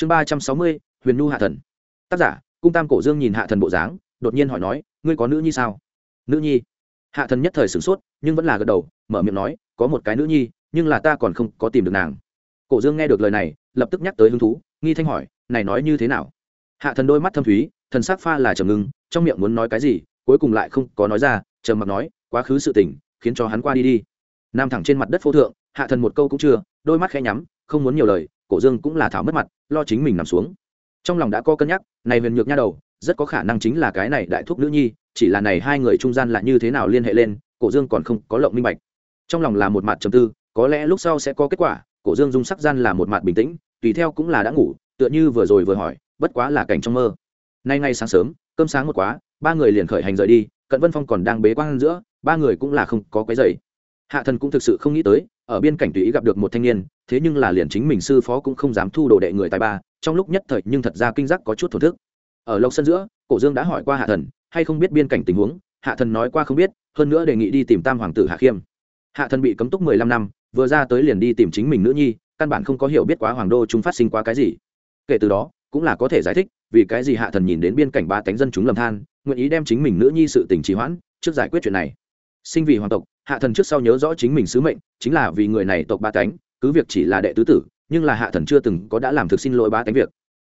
chương ba trăm sáu mươi, huyền nu hạ thần. Tác giả, cung tam cổ dương nhìn hạ thần bộ dáng, đột nhiên hỏi nói, ngươi có nữ nhi sao? Nữ nhi? Hạ thần nhất thời sửng sốt, nhưng vẫn là gật đầu, mở miệng nói, có một cái nữ nhi, nhưng là ta còn không có tìm được nàng. Cổ dương nghe được lời này, lập tức nhắc tới hứng thú, nghi thanh hỏi, này nói như thế nào? Hạ thần đôi mắt thâm thúy, thần sắc pha là trầm ngưng, trong miệng muốn nói cái gì, cuối cùng lại không có nói ra, trầm mặc nói, quá khứ sự tình, khiến cho hắn qua đi đi. Nam thẳng trên mặt đất phô thượng, hạ thần một câu cũng chưa, đôi mắt khẽ nhắm, không muốn nhiều lời cổ dương cũng là thảo mất mặt, lo chính mình nằm xuống. Trong lòng đã có cân nhắc, này huyền nhược nha đầu, rất có khả năng chính là cái này đại thúc nữ nhi, chỉ là này hai người trung gian là như thế nào liên hệ lên, cổ dương còn không có lộng minh bạch. Trong lòng là một mặt trầm tư, có lẽ lúc sau sẽ có kết quả, cổ dương dung sắc gian là một mặt bình tĩnh, tùy theo cũng là đã ngủ, tựa như vừa rồi vừa hỏi, bất quá là cảnh trong mơ. Nay ngay sáng sớm, cơm sáng một quá, ba người liền khởi hành rời đi, cận vân phong còn đang bế quan giữa, ba người cũng là không có cái giày hạ thần cũng thực sự không nghĩ tới, ở biên cảnh tùy ý gặp được một thanh niên, thế nhưng là liền chính mình sư phó cũng không dám thu đồ đệ người tài ba, trong lúc nhất thời nhưng thật ra kinh giác có chút thổ thức. Ở lộc sân giữa, cổ dương đã hỏi qua hạ thần, hay không biết biên cảnh tình huống? Hạ thần nói qua không biết, hơn nữa đề nghị đi tìm tam hoàng tử hạ khiêm. Hạ thần bị cấm túc mười lăm năm, vừa ra tới liền đi tìm chính mình nữ nhi, căn bản không có hiểu biết quá hoàng đô chúng phát sinh quá cái gì. Kể từ đó, cũng là có thể giải thích, vì cái gì hạ thần nhìn đến biên cảnh ba tánh dân chúng lầm than, nguyện ý đem chính mình nữ nhi sự tình trì hoãn trước giải quyết chuyện này. Sinh vì hoàng tộc hạ thần trước sau nhớ rõ chính mình sứ mệnh, chính là vì người này tộc ba cánh, cứ việc chỉ là đệ tứ tử, nhưng là hạ thần chưa từng có đã làm thực xin lỗi ba cánh việc.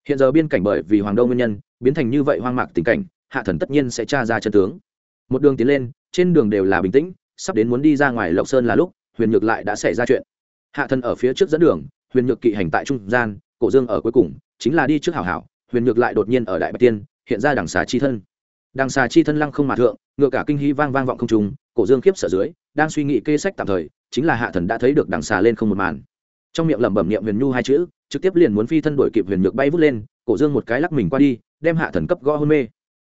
Hiện giờ biên cảnh bởi vì hoàng đô nguyên nhân, biến thành như vậy hoang mạc tình cảnh, hạ thần tất nhiên sẽ tra ra chân tướng. Một đường tiến lên, trên đường đều là bình tĩnh, sắp đến muốn đi ra ngoài lộc sơn là lúc, huyền nhược lại đã xảy ra chuyện. Hạ thần ở phía trước dẫn đường, huyền nhược kỵ hành tại trung gian, cổ dương ở cuối cùng, chính là đi trước hảo hảo, huyền nhược lại đột nhiên ở đại bạch tiên, hiện ra đằng xá chi thân đằng xà chi thân lăng không mà thượng, ngựa cả kinh hí vang vang vọng không trùng cổ dương khiếp sợ dưới, đang suy nghĩ kê sách tạm thời, chính là hạ thần đã thấy được đằng xà lên không một màn. Trong miệng lẩm bẩm niệm huyền nhu hai chữ, trực tiếp liền muốn phi thân đổi kịp huyền nhược bay vút lên, cổ dương một cái lắc mình qua đi, đem hạ thần cấp gõ hôn mê.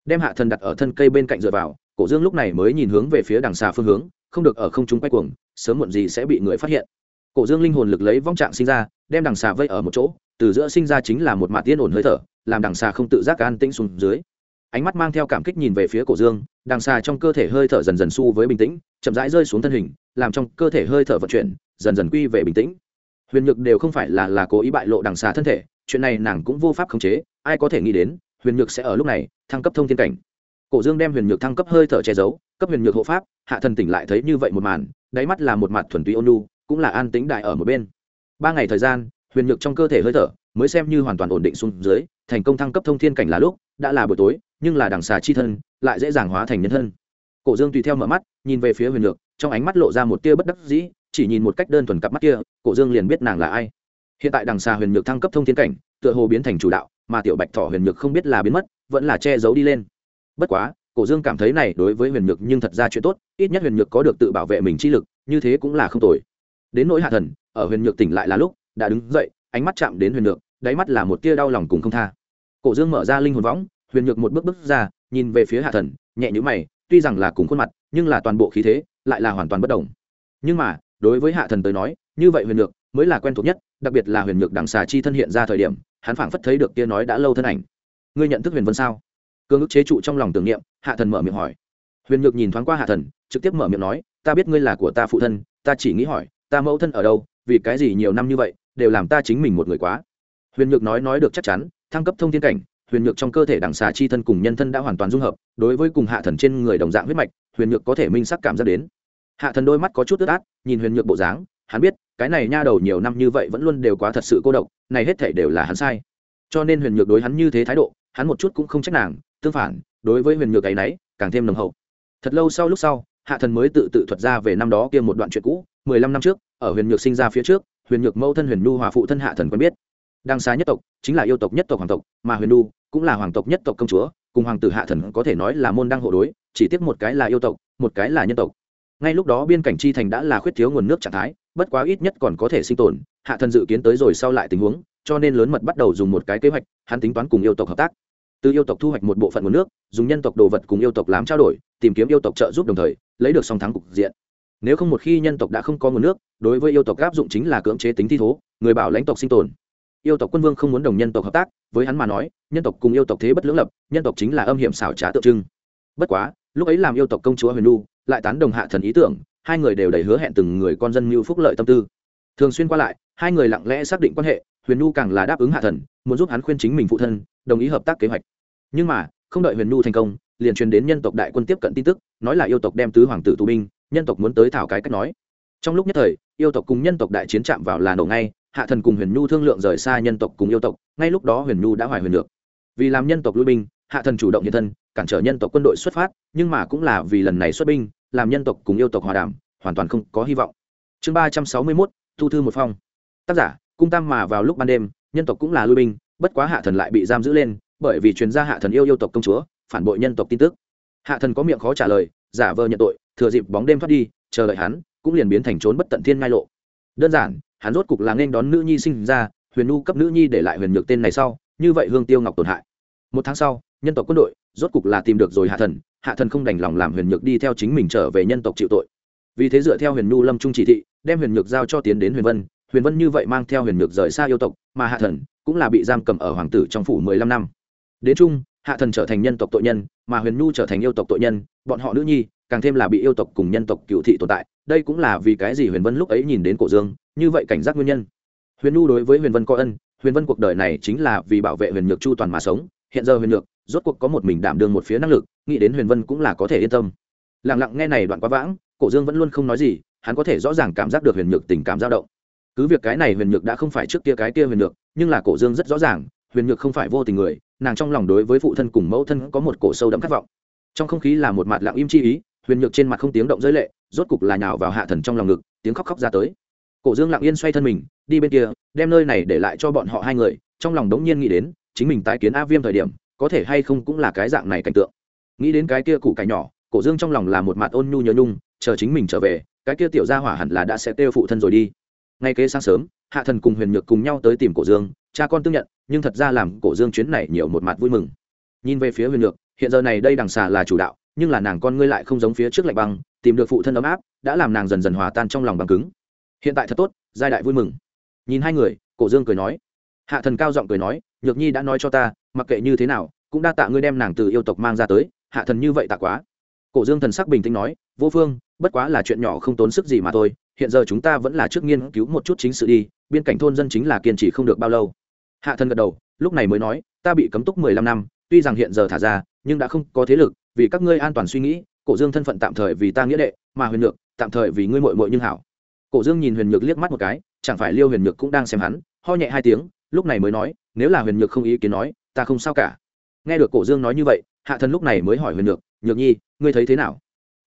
Đem hạ thần đặt ở thân cây bên cạnh dựa vào, cổ dương lúc này mới nhìn hướng về phía đằng xà phương hướng, không được ở không trung quay cuồng, sớm muộn gì sẽ bị người phát hiện. Cổ dương linh hồn lực lấy vong trạng sinh ra, đem đằng xà vây ở một chỗ, từ giữa sinh ra chính là một mạt tiên ổn hơi thở, làm đằng xà không tự giác an tĩnh xuống dưới ánh mắt mang theo cảm kích nhìn về phía cổ dương đằng xà trong cơ thể hơi thở dần dần su với bình tĩnh, chậm rãi rơi xuống thân hình, làm trong cơ thể hơi thở vận chuyển, dần dần quy về bình tĩnh. Huyền nhược đều không phải là là cố ý bại lộ đằng xà thân thể, chuyện này nàng cũng vô pháp khống chế, ai có thể nghĩ đến, huyền nhược sẽ ở lúc này thăng cấp thông thiên cảnh. Cổ dương đem huyền nhược thăng cấp hơi thở che giấu, cấp huyền nhược hộ pháp, hạ thần tỉnh lại thấy như vậy một màn, đáy mắt là một mặt thuần túy ôn cũng là an tĩnh đại ở một bên. Ba ngày thời gian, huyền nhược trong cơ thể hơi thở mới xem như hoàn toàn ổn định xuống dưới, thành công thăng cấp thông thiên cảnh là lúc, đã là buổi tối nhưng là đằng xà chi thân, lại dễ dàng hóa thành nhân thân. Cổ dương tùy theo mở mắt, nhìn về phía huyền nhược, trong ánh mắt lộ ra một tia bất đắc dĩ, chỉ nhìn một cách đơn thuần cặp mắt kia, cổ dương liền biết nàng là ai. Hiện tại đằng xà huyền nhược thăng cấp thông thiên cảnh, tựa hồ biến thành chủ đạo, mà tiểu bạch thỏ huyền nhược không biết là biến mất, vẫn là che giấu đi lên. Bất quá, cổ dương cảm thấy này đối với huyền nhược nhưng thật ra chuyện tốt, ít nhất huyền nhược có được tự bảo vệ mình chi lực, như thế cũng là không tồi. Đến nỗi hạ thần, ở huyền nhược tỉnh lại là lúc, đã đứng dậy, ánh mắt chạm đến huyền nhược, đáy mắt là một tia đau lòng cùng không tha. Cổ dương mở ra linh hồn võng huyền nhược một bước bước ra, nhìn về phía hạ thần, nhẹ nhữ mày, tuy rằng là cùng khuôn mặt, nhưng là toàn bộ khí thế, lại là hoàn toàn bất đồng nhưng mà, đối với hạ thần tới nói, như vậy huyền nhược mới là quen thuộc nhất, đặc biệt là huyền nhược đằng xà chi thân hiện ra thời điểm, hắn phảng phất thấy được kia nói đã lâu thân ảnh. Ngươi nhận thức huyền vân sao? Cương ức chế trụ trong lòng tưởng niệm, hạ thần mở miệng hỏi. Huyền nhược nhìn thoáng qua hạ thần, trực tiếp mở miệng nói, ta biết ngươi là của ta phụ thân, ta chỉ nghĩ hỏi, ta mẫu thân ở đâu, vì cái gì nhiều năm như vậy, đều làm ta chính mình một người quá? Huyền nhược nói nói được chắc chắn, thăng cấp thông thiên cảnh huyền nhược trong cơ thể đằng xà chi thân cùng nhân thân đã hoàn toàn dung hợp, đối với cùng hạ thần trên người đồng dạng huyết mạch, huyền nhược có thể minh sắc cảm giác đến. Hạ thần đôi mắt có chút ướt át, nhìn huyền nhược bộ dáng, hắn biết, cái này nha đầu nhiều năm như vậy vẫn luôn đều quá thật sự cô độc, này hết thể đều là hắn sai. Cho nên huyền nhược đối hắn như thế thái độ, hắn một chút cũng không trách nàng, tương phản, đối với huyền nhược ấy nấy, càng thêm nồng hậu. Thật lâu sau lúc sau, hạ thần mới tự tự thuật ra về năm đó kia một đoạn chuyện cũ, mười lăm năm trước, ở huyền nhược sinh ra phía trước, huyền nhược mẫu thân huyền nhu hòa phụ thân hạ thần quen biết. Đăng xá nhất tộc chính là yêu tộc nhất tộc hoàng tộc, mà huyền nhu cũng là hoàng tộc nhất tộc công chúa, cùng hoàng tử hạ thần có thể nói là môn đăng hộ đối, chỉ tiếc một cái là yêu tộc, một cái là nhân tộc. Ngay lúc đó biên cảnh chi thành đã là khuyết thiếu nguồn nước trạng thái, bất quá ít nhất còn có thể sinh tồn, hạ thần dự kiến tới rồi sau lại tình huống, cho nên lớn mật bắt đầu dùng một cái kế hoạch, hắn tính toán cùng yêu tộc hợp tác. Từ yêu tộc thu hoạch một bộ phận nguồn nước, dùng nhân tộc đồ vật cùng yêu tộc làm trao đổi, tìm kiếm yêu tộc trợ giúp đồng thời, lấy được song thắng cục diện. Nếu không một khi nhân tộc đã không có nguồn nước, đối với yêu tộc áp dụng chính là cưỡng chế tính thi thố, người bảo lãnh tộc sinh tồn yêu tộc quân vương không muốn đồng nhân tộc hợp tác, với hắn mà nói, nhân tộc cùng yêu tộc thế bất lưỡng lập, nhân tộc chính là âm hiểm xảo trá tượng trưng. Bất quá, lúc ấy làm yêu tộc công chúa huyền nu lại tán đồng hạ thần ý tưởng, hai người đều đầy hứa hẹn từng người con dân mưu phúc lợi tâm tư. Thường xuyên qua lại, hai người lặng lẽ xác định quan hệ, huyền Nu càng là đáp ứng hạ thần, muốn giúp hắn khuyên chính mình phụ thân, đồng ý hợp tác kế hoạch. Nhưng mà, không đợi huyền Nu thành công, liền truyền đến nhân tộc đại quân tiếp cận tin tức, nói là yêu tộc đem tứ hoàng tử tù binh, nhân tộc muốn tới thảo cái cách nói. Trong lúc nhất thời, yêu tộc cùng nhân tộc đại chiến chạm vào là nổ ngay hạ thần cùng huyền nhu thương lượng rời xa nhân tộc cùng yêu tộc, ngay lúc đó huyền nhu đã hoài huyền được. Vì làm nhân tộc lui binh, hạ thần chủ động hiện thân, cản trở nhân tộc quân đội xuất phát, nhưng mà cũng là vì lần này xuất binh, làm nhân tộc cùng yêu tộc hòa đàm, hoàn toàn không có hy vọng. Chương ba trăm sáu mươi mốt, thu thư một phong. Tác giả, cung tam mà vào lúc ban đêm, nhân tộc cũng là lui binh, bất quá hạ thần lại bị giam giữ lên, bởi vì chuyên gia hạ thần yêu yêu tộc công chúa, phản bội nhân tộc tin tức. Hạ thần có miệng khó trả lời, giả vờ nhận tội, thừa dịp bóng đêm thoát đi, chờ đợi hắn, cũng liền biến thành trốn bất tận thiên ngai lộ. Đơn giản hắn rốt cục là nên đón nữ nhi sinh ra, huyền nu cấp nữ nhi để lại huyền nhược tên này sau, như vậy hương tiêu ngọc tổn hại. Một tháng sau, nhân tộc quân đội rốt cục là tìm được rồi hạ thần hạ thần không đành lòng làm huyền nhược đi theo chính mình trở về nhân tộc chịu tội. Vì thế dựa theo huyền nu lâm trung chỉ thị, đem huyền nhược giao cho tiến đến huyền vân huyền vân như vậy mang theo huyền nhược rời xa yêu tộc, mà hạ thần cũng là bị giam cầm ở hoàng tử trong phủ mười lăm năm. Đến chung, hạ thần trở thành nhân tộc tội nhân, mà huyền nhu trở thành yêu tộc tội nhân, bọn họ nữ nhi càng thêm là bị yêu tộc cùng nhân tộc cựu thị tồn tại. Đây cũng là vì cái gì huyền vân lúc ấy nhìn đến cổ dương như vậy cảnh giác nguyên nhân. Huyền nhu đối với huyền vân có ân, huyền vân cuộc đời này chính là vì bảo vệ huyền nhược chu toàn mà sống. Hiện giờ huyền nhược, rốt cuộc có một mình đảm đương một phía năng lực, nghĩ đến huyền vân cũng là có thể yên tâm. Lặng lặng nghe này đoạn quá vãng, cổ dương vẫn luôn không nói gì, hắn có thể rõ ràng cảm giác được huyền nhược tình cảm dao động. Cứ việc cái này huyền nhược đã không phải trước kia cái kia huyền nhược, nhưng là cổ dương rất rõ ràng, huyền nhược không phải vô tình người, nàng trong lòng đối với phụ thân cùng mẫu thân có một cổ sâu đậm khát vọng. Trong không khí là một mặt lặng im chi ý, huyền nhược trên mặt không tiếng động giới lệ, rốt cục là nhào vào hạ thần trong lòng ngực, tiếng khóc khóc ra tới cổ dương lặng yên xoay thân mình, đi bên kia, đem nơi này để lại cho bọn họ hai người, trong lòng đống nhiên nghĩ đến, chính mình tái kiến a viêm thời điểm, có thể hay không cũng là cái dạng này cảnh tượng. Nghĩ đến cái kia củ cải nhỏ, cổ dương trong lòng là một mặt ôn nhu nhớ nhung, chờ chính mình trở về, cái kia tiểu gia hỏa hẳn là đã sẽ tiêu phụ thân rồi đi. Ngay kế sáng sớm, hạ thần cùng huyền nhược cùng nhau tới tìm cổ dương, cha con tương nhận, nhưng thật ra làm cổ dương chuyến này nhiều một mặt vui mừng. Nhìn về phía huyền nhược, hiện giờ này đây đằng xà là chủ đạo, nhưng là nàng con ngươi lại không giống phía trước lạnh băng, tìm được phụ thân ấm áp, đã làm nàng dần dần hòa tan trong lòng bằng cứng hiện tại thật tốt giai đại vui mừng. Nhìn hai người cổ dương cười nói. Hạ thần cao giọng cười nói nhược nhi đã nói cho ta mặc kệ như thế nào cũng đa tạ ngươi đem nàng từ yêu tộc mang ra tới hạ thần như vậy tạ quá. Cổ dương thần sắc bình tĩnh nói vô phương bất quá là chuyện nhỏ không tốn sức gì mà thôi hiện giờ chúng ta vẫn là trước nghiên cứu một chút chính sự đi biên cảnh thôn dân chính là kiên trì không được bao lâu. Hạ thần gật đầu lúc này mới nói ta bị cấm túc mười lăm năm tuy rằng hiện giờ thả ra nhưng đã không có thế lực vì các ngươi an toàn suy nghĩ cổ dương thân phận tạm thời vì ta nghĩa đệ mà huyền lược, tạm thời vì ngươi mội mội nhưng hảo cổ dương nhìn huyền nhược liếc mắt một cái, chẳng phải liêu huyền nhược cũng đang xem hắn, ho nhẹ hai tiếng, lúc này mới nói, nếu là huyền nhược không ý kiến nói, ta không sao cả. Nghe được cổ dương nói như vậy, hạ thần lúc này mới hỏi huyền nhược nhược nhi, ngươi thấy thế nào?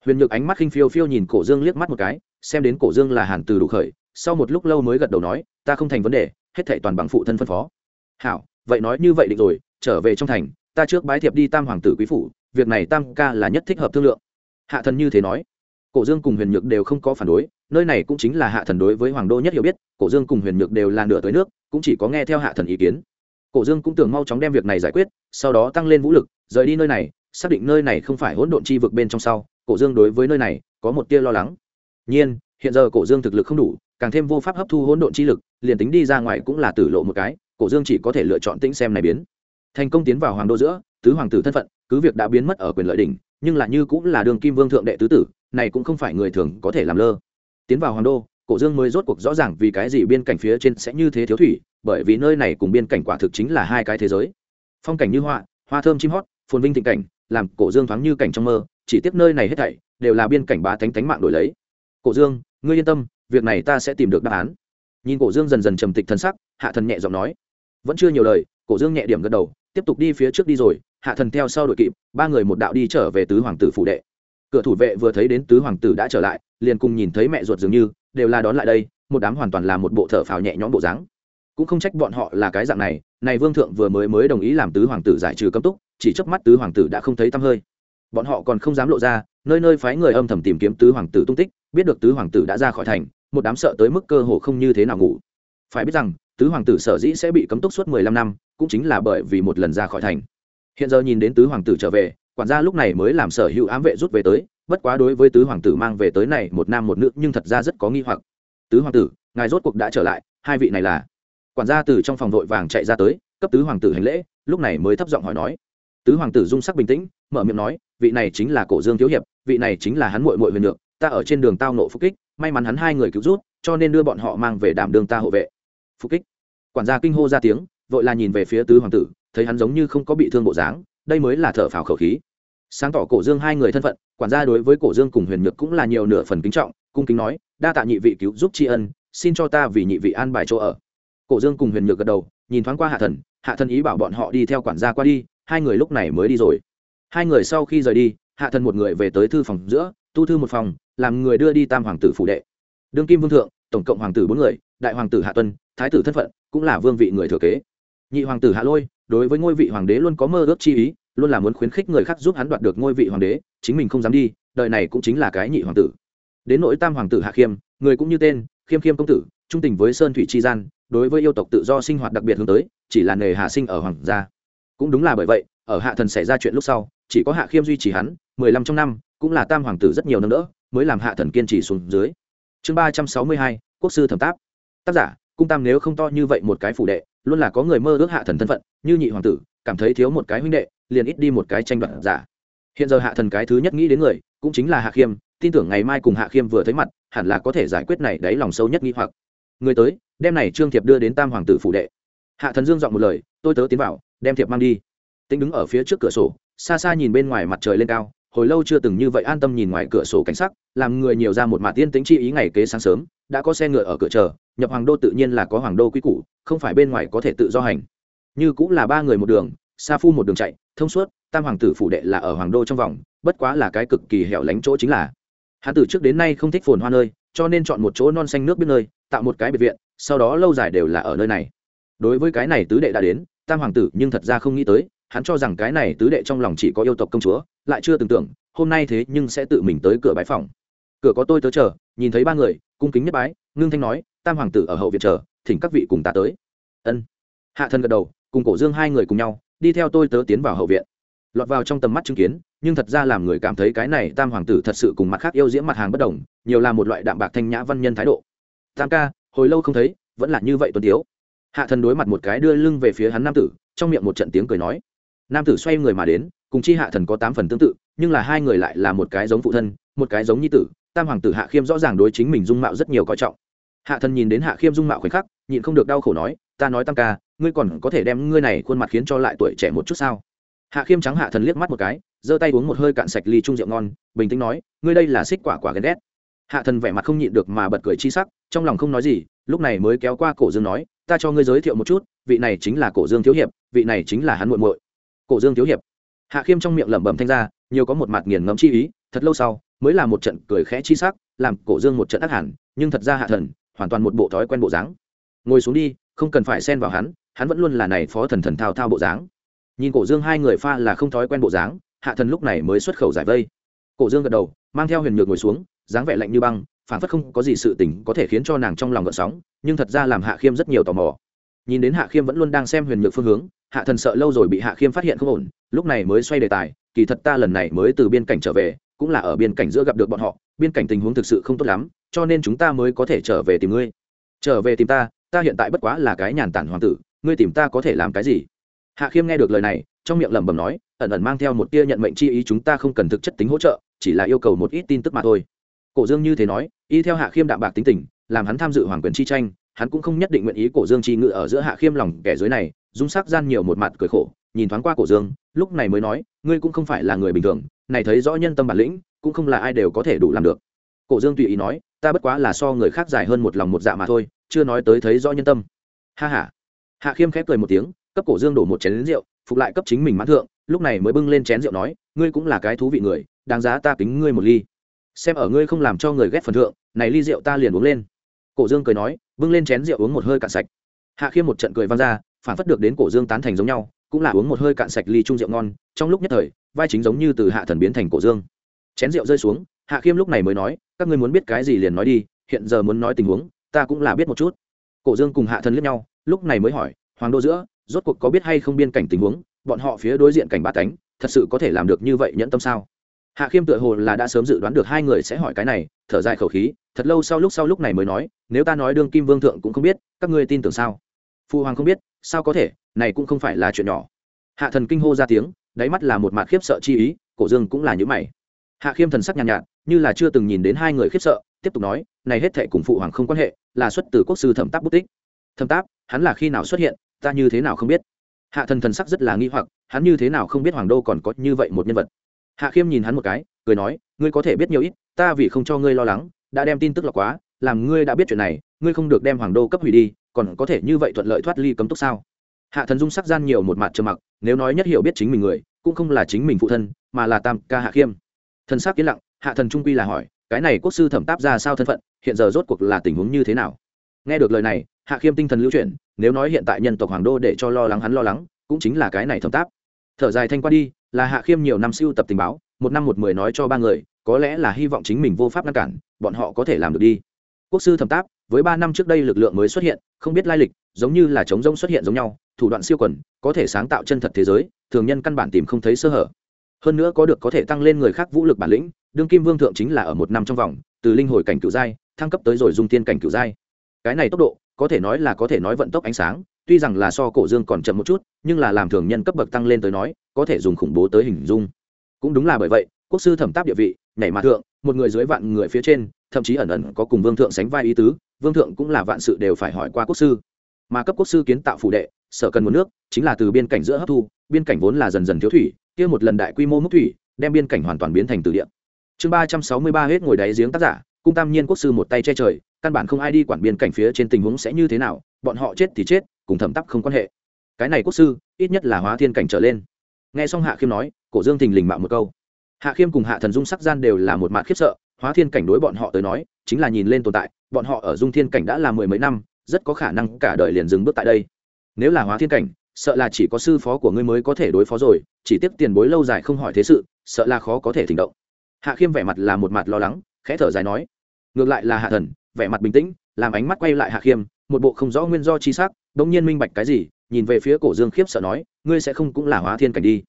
Huyền nhược ánh mắt khinh phiêu phiêu nhìn cổ dương liếc mắt một cái, xem đến cổ dương là hàn từ đủ khởi, sau một lúc lâu mới gật đầu nói, ta không thành vấn đề, hết thảy toàn bằng phụ thân phân phó. Hảo, vậy nói như vậy định rồi, trở về trong thành, ta trước bái thiệp đi tam hoàng tử quý phủ, việc này tam ca là nhất thích hợp thương lượng. Hạ thần như thế nói. Cổ dương cùng huyền nhược đều không có phản đối nơi này cũng chính là hạ thần đối với hoàng đô nhất hiểu biết, cổ dương cùng huyền nhược đều là nửa tới nước, cũng chỉ có nghe theo hạ thần ý kiến. Cổ dương cũng tưởng mau chóng đem việc này giải quyết, sau đó tăng lên vũ lực, rời đi nơi này, xác định nơi này không phải hỗn độn chi vực bên trong sau, cổ dương đối với nơi này có một tia lo lắng. Nhiên, hiện giờ cổ dương thực lực không đủ, càng thêm vô pháp hấp thu hỗn độn chi lực, liền tính đi ra ngoài cũng là tử lộ một cái, cổ dương chỉ có thể lựa chọn tĩnh xem này biến. Thành công tiến vào hoàng đô giữa, tứ hoàng tử thân phận, cứ việc đã biến mất ở quyền lợi đỉnh, nhưng là như cũng là đường kim vương thượng đệ tứ tử, này cũng không phải người thường có thể làm lơ tiến vào hoàng đô, cổ dương mới rốt cuộc rõ ràng vì cái gì biên cảnh phía trên sẽ như thế thiếu thủy, bởi vì nơi này cùng biên cảnh quả thực chính là hai cái thế giới. Phong cảnh như họa, hoa thơm chim hót, phồn vinh thịnh cảnh, làm cổ dương thoáng như cảnh trong mơ, chỉ tiếp nơi này hết thảy đều là biên cảnh bá thánh thánh mạng đổi lấy. Cổ dương, ngươi yên tâm, việc này ta sẽ tìm được đáp án. Nhìn cổ dương dần dần trầm tịch thân sắc, hạ thần nhẹ giọng nói. Vẫn chưa nhiều lời, cổ dương nhẹ điểm gật đầu, tiếp tục đi phía trước đi rồi, hạ thần theo sau đội kịp, ba người một đạo đi trở về tứ hoàng tử phủ đệ cửa thủ vệ vừa thấy đến tứ hoàng tử đã trở lại, liền cùng nhìn thấy mẹ ruột dường như, đều là đón lại đây, một đám hoàn toàn là một bộ thở phào nhẹ nhõm bộ dáng. Cũng không trách bọn họ là cái dạng này này vương thượng vừa mới mới đồng ý làm tứ hoàng tử giải trừ cấm túc, chỉ chớp mắt tứ hoàng tử đã không thấy tăm hơi. Bọn họ còn không dám lộ ra, nơi nơi phái người âm thầm tìm kiếm tứ hoàng tử tung tích, biết được tứ hoàng tử đã ra khỏi thành, một đám sợ tới mức cơ hồ không như thế nào ngủ. Phải biết rằng, tứ hoàng tử sở dĩ sẽ bị cấm túc suốt mười lăm năm, cũng chính là bởi vì một lần ra khỏi thành. Hiện giờ nhìn đến tứ hoàng tử trở về quản gia lúc này mới làm sở hữu ám vệ rút về tới, bất quá đối với tứ hoàng tử mang về tới này một nam một nữ nhưng thật ra rất có nghi hoặc. Tứ hoàng tử, ngài rốt cuộc đã trở lại, hai vị này là? Quản gia từ trong phòng vội vàng chạy ra tới, cấp tứ hoàng tử hành lễ, lúc này mới thấp giọng hỏi nói. Tứ hoàng tử dung sắc bình tĩnh, mở miệng nói, vị này chính là cổ dương thiếu hiệp, vị này chính là hắn muội muội huyền được ta ở trên đường tao nộ phục kích, may mắn hắn hai người cứu rút, cho nên đưa bọn họ mang về đảm đường ta hộ vệ. Phục kích. Quản gia kinh hô ra tiếng, vội là nhìn về phía tứ hoàng tử, thấy hắn giống như không có bị thương bộ dáng, đây mới là thở phào khẩu khí sáng tỏ cổ dương hai người thân phận, quản gia đối với cổ dương cùng huyền nhược cũng là nhiều nửa phần kính trọng, cung kính nói, đa tạ nhị vị cứu giúp tri ân, xin cho ta vì nhị vị an bài chỗ ở. Cổ dương cùng huyền nhược gật đầu, nhìn thoáng qua hạ thần hạ thần ý bảo bọn họ đi theo quản gia qua đi, hai người lúc này mới đi rồi. Hai người sau khi rời đi, hạ thần một người về tới thư phòng giữa, tu thư một phòng, làm người đưa đi tam hoàng tử phủ đệ. Đương kim vương thượng, tổng cộng hoàng tử bốn người, đại hoàng tử hạ tuân, thái tử thân phận cũng là vương vị người thừa kế. Nhị hoàng tử hạ lôi, đối với ngôi vị hoàng đế luôn có mơ ước chi ý luôn là muốn khuyến khích người khác giúp hắn đoạt được ngôi vị hoàng đế, chính mình không dám đi, đời này cũng chính là cái nhị hoàng tử. Đến nỗi tam hoàng tử hạ khiêm, người cũng như tên, khiêm khiêm công tử, trung tình với sơn thủy chi gian, đối với yêu tộc tự do sinh hoạt đặc biệt hướng tới, chỉ là nghề hạ sinh ở hoàng gia. Cũng đúng là bởi vậy, ở hạ thần xảy ra chuyện lúc sau, chỉ có hạ khiêm duy trì hắn, mười lăm trong năm, cũng là tam hoàng tử rất nhiều năm nữa mới làm hạ thần kiên trì xuống dưới. Chương ba trăm sáu mươi hai, quốc sư thẩm táp. Tác giả, cung tam nếu không to như vậy một cái phủ đệ, luôn là có người mơ ước hạ thần thân phận, như nhị hoàng tử, cảm thấy thiếu một cái huynh đệ liền ít đi một cái tranh đoạt giả. Hiện giờ hạ thần cái thứ nhất nghĩ đến người, cũng chính là hạ khiêm, tin tưởng ngày mai cùng hạ khiêm vừa thấy mặt, hẳn là có thể giải quyết này đáy lòng sâu nhất nghĩ hoặc. Người tới, đem này trương thiệp đưa đến tam hoàng tử phủ đệ. Hạ thần dương dọn một lời, tôi tớ tiến vào, đem thiệp mang đi. Tính đứng ở phía trước cửa sổ, xa xa nhìn bên ngoài mặt trời lên cao, hồi lâu chưa từng như vậy an tâm nhìn ngoài cửa sổ cảnh sắc, làm người nhiều ra một mạt tiên tính chi ý ngày kế sáng sớm, đã có xe ngựa ở cửa chờ, nhập hoàng đô tự nhiên là có hoàng đô quý củ, không phải bên ngoài có thể tự do hành. Như cũng là ba người một đường sa phu một đường chạy, thông suốt, tam hoàng tử phủ đệ là ở hoàng đô trong vòng, bất quá là cái cực kỳ hẻo lánh chỗ chính là. Hán tử trước đến nay không thích phồn hoa nơi, cho nên chọn một chỗ non xanh nước biết nơi, tạo một cái biệt viện, sau đó lâu dài đều là ở nơi này. Đối với cái này tứ đệ đã đến, tam hoàng tử nhưng thật ra không nghĩ tới, hắn cho rằng cái này tứ đệ trong lòng chỉ có yêu tộc công chúa, lại chưa tưởng tượng hôm nay thế nhưng sẽ tự mình tới cửa bãi phòng. Cửa có tôi tớ chờ, nhìn thấy ba người, cung kính nhất bái, ngưng thanh nói, tam hoàng tử ở hậu viện chờ, thỉnh các vị cùng ta tới. Ân. Hạ thân gật đầu, cùng cổ dương hai người cùng nhau đi theo tôi tớ tiến vào hậu viện. Lọt vào trong tầm mắt chứng kiến, nhưng thật ra làm người cảm thấy cái này tam hoàng tử thật sự cùng mặt khác yêu diễm mặt hàng bất đồng, nhiều là một loại đạm bạc thanh nhã văn nhân thái độ. Tam ca, hồi lâu không thấy, vẫn là như vậy tuân tiếu. Hạ thần đối mặt một cái đưa lưng về phía hắn nam tử, trong miệng một trận tiếng cười nói. Nam tử xoay người mà đến, cùng chi hạ thần có tám phần tương tự, nhưng là hai người lại là một cái giống phụ thân, một cái giống nhi tử. Tam hoàng tử hạ khiêm rõ ràng đối chính mình dung mạo rất nhiều coi trọng. Hạ thần nhìn đến hạ khiêm dung mạo khoảnh khắc, nhịn không được đau khổ nói, ta nói tam ca ngươi còn có thể đem ngươi này khuôn mặt khiến cho lại tuổi trẻ một chút sao? Hạ khiêm trắng hạ thần liếc mắt một cái, giơ tay uống một hơi cạn sạch ly trung rượu ngon, bình tĩnh nói, ngươi đây là xích quả quả ghen ghét. Hạ thần vẻ mặt không nhịn được mà bật cười chi sắc, trong lòng không nói gì, lúc này mới kéo qua cổ dương nói, ta cho ngươi giới thiệu một chút, vị này chính là cổ dương thiếu hiệp, vị này chính là hắn muội muội. Cổ dương thiếu hiệp. Hạ khiêm trong miệng lẩm bẩm thanh ra, nhiều có một mặt nghiền ngẫm chi ý, thật lâu sau, mới là một trận cười khẽ chi sắc, làm cổ dương một trận ác hẳn, nhưng thật ra hạ thần, hoàn toàn một bộ thói quen bộ dáng. Ngồi xuống đi không cần phải xen vào hắn hắn vẫn luôn là này phó thần thần thao thao bộ dáng. Nhìn cổ dương hai người pha là không thói quen bộ dáng, hạ thần lúc này mới xuất khẩu giải vây. Cổ dương gật đầu, mang theo huyền nhược ngồi xuống, dáng vẻ lạnh như băng phản phất không có gì sự tình có thể khiến cho nàng trong lòng gợn sóng, nhưng thật ra làm hạ khiêm rất nhiều tò mò. Nhìn đến hạ khiêm vẫn luôn đang xem huyền nhược phương hướng, hạ thần sợ lâu rồi bị hạ khiêm phát hiện không ổn, lúc này mới xoay đề tài, kỳ thật ta lần này mới từ biên cảnh trở về, cũng là ở biên cảnh giữa gặp được bọn họ, biên cảnh tình huống thực sự không tốt lắm, cho nên chúng ta mới có thể trở về tìm ngươi. Trở về tìm ta ta hiện tại bất quá là cái nhàn tản hoàng tử, ngươi tìm ta có thể làm cái gì? Hạ khiêm nghe được lời này, trong miệng lẩm bẩm nói, ẩn ẩn mang theo một tia nhận mệnh chi ý chúng ta không cần thực chất tính hỗ trợ, chỉ là yêu cầu một ít tin tức mà thôi. Cổ dương như thế nói, y theo hạ khiêm đạm bạc tính tình, làm hắn tham dự hoàng quyền chi tranh, hắn cũng không nhất định nguyện ý cổ dương chi ngự ở giữa hạ khiêm lòng kẻ dưới này, dung sắc gian nhiều một mặt cười khổ, nhìn thoáng qua cổ dương, lúc này mới nói, ngươi cũng không phải là người bình thường, này thấy rõ nhân tâm bản lĩnh, cũng không là ai đều có thể đủ làm được. Cổ dương tùy ý nói, ta bất quá là so người khác dài hơn một lòng một dạ mà thôi chưa nói tới thấy rõ nhân tâm. Ha ha. Hạ khiêm khép cười một tiếng, cấp cổ dương đổ một chén rượu, phục lại cấp chính mình mãn thượng, lúc này mới bưng lên chén rượu nói, ngươi cũng là cái thú vị người, đáng giá ta kính ngươi một ly. Xem ở ngươi không làm cho người ghét phần thượng, này ly rượu ta liền uống lên. Cổ dương cười nói, bưng lên chén rượu uống một hơi cạn sạch. Hạ khiêm một trận cười vang ra, phản phất được đến cổ dương tán thành giống nhau, cũng là uống một hơi cạn sạch ly chung rượu ngon, trong lúc nhất thời, vai chính giống như từ hạ thần biến thành cổ dương. Chén rượu rơi xuống, hạ khiêm lúc này mới nói, các ngươi muốn biết cái gì liền nói đi, hiện giờ muốn nói tình huống ta cũng là biết một chút. Cổ dương cùng hạ thần liếc nhau lúc này mới hỏi hoàng đô giữa rốt cuộc có biết hay không biên cảnh tình huống? Bọn họ phía đối diện cảnh bát cánh thật sự có thể làm được như vậy nhẫn tâm sao? Hạ khiêm tựa hồ là đã sớm dự đoán được hai người sẽ hỏi cái này thở dài khẩu khí thật lâu sau lúc sau lúc này mới nói nếu ta nói đương kim vương thượng cũng không biết các ngươi tin tưởng sao? Phụ hoàng không biết sao có thể này cũng không phải là chuyện nhỏ. Hạ thần kinh hô ra tiếng đáy mắt là một mặt khiếp sợ chi ý cổ dương cũng là những mày. Hạ khiêm thần sắc nhàn nhạt, nhạt như là chưa từng nhìn đến hai người khiếp sợ tiếp tục nói này hết thệ cùng phụ hoàng không quan hệ là xuất từ quốc sư thẩm tác bút tích. Thẩm tác hắn là khi nào xuất hiện, ta như thế nào không biết. Hạ thần thần sắc rất là nghi hoặc, hắn như thế nào không biết hoàng đô còn có như vậy một nhân vật. Hạ khiêm nhìn hắn một cái, cười nói, ngươi có thể biết nhiều ít, ta vì không cho ngươi lo lắng, đã đem tin tức lọc quá, làm ngươi đã biết chuyện này, ngươi không được đem hoàng đô cấp hủy đi, còn có thể như vậy thuận lợi thoát ly cấm túc sao? Hạ thần dung sắc gian nhiều một mặt trầm mặc, nếu nói nhất hiểu biết chính mình người, cũng không là chính mình phụ thân, mà là tam ca hạ khiêm. Thần sắc yên lặng, hạ thần trung quy là hỏi, cái này quốc sư thẩm táp ra sao thân phận hiện giờ rốt cuộc là tình huống như thế nào? Nghe được lời này, hạ khiêm tinh thần lưu chuyển, nếu nói hiện tại nhân tộc hoàng đô để cho lo lắng hắn lo lắng, cũng chính là cái này thâm táp thở dài thanh qua đi, là hạ khiêm nhiều năm siêu tập tình báo, một năm một mười nói cho ba người, có lẽ là hy vọng chính mình vô pháp ngăn cản, bọn họ có thể làm được đi. Quốc sư thẩm táp với ba năm trước đây lực lượng mới xuất hiện, không biết lai lịch, giống như là chống rông xuất hiện giống nhau, thủ đoạn siêu quần có thể sáng tạo chân thật thế giới, thường nhân căn bản tìm không thấy sơ hở. Hơn nữa có được có thể tăng lên người khác vũ lực bản lĩnh, đương kim vương thượng chính là ở một năm trong vòng, từ linh hồi cảnh cựu giai thăng cấp tới rồi dung tiên cảnh cửu giai. Cái này tốc độ, có thể nói là có thể nói vận tốc ánh sáng, tuy rằng là so cổ dương còn chậm một chút, nhưng là làm thường nhân cấp bậc tăng lên tới nói, có thể dùng khủng bố tới hình dung. Cũng đúng là bởi vậy, quốc sư thẩm táp địa vị, nhảy mà thượng, một người dưới vạn người phía trên, thậm chí ẩn ẩn có cùng vương thượng sánh vai ý tứ, vương thượng cũng là vạn sự đều phải hỏi qua quốc sư. Mà cấp quốc sư kiến tạo phủ đệ, sở cần nguồn nước, chính là từ biên cảnh giữa hấp thu, biên cảnh vốn là dần dần thiếu thủy, kia một lần đại quy mô mức thủy, đem biên cảnh hoàn toàn biến thành từ địa. Chương ba trăm sáu mươi ba hết ngồi đáy giếng tác giả cung tam nhiên quốc sư một tay che trời, căn bản không ai đi quản biên cảnh phía trên tình huống sẽ như thế nào, bọn họ chết thì chết, cùng thẩm tắc không quan hệ. Cái này quốc sư, ít nhất là hóa thiên cảnh trở lên. Nghe xong hạ khiêm nói, cổ dương thình lình mạo một câu. Hạ khiêm cùng hạ thần dung sắc gian đều là một mặt khiếp sợ, hóa thiên cảnh đối bọn họ tới nói, chính là nhìn lên tồn tại, bọn họ ở dung thiên cảnh đã là mười mấy năm, rất có khả năng cả đời liền dừng bước tại đây. Nếu là hóa thiên cảnh, sợ là chỉ có sư phó của ngươi mới có thể đối phó rồi, chỉ tiếp tiền bối lâu dài không hỏi thế sự, sợ là khó có thể thỉnh động. Hạ khiêm vẻ mặt là một mặt lo lắng khẽ thở dài nói, ngược lại là hạ thần, vẻ mặt bình tĩnh, làm ánh mắt quay lại hạ khiêm, một bộ không rõ nguyên do chi sắc, đống nhiên minh bạch cái gì, nhìn về phía cổ dương khiếp sợ nói, ngươi sẽ không cũng là hóa thiên cảnh đi.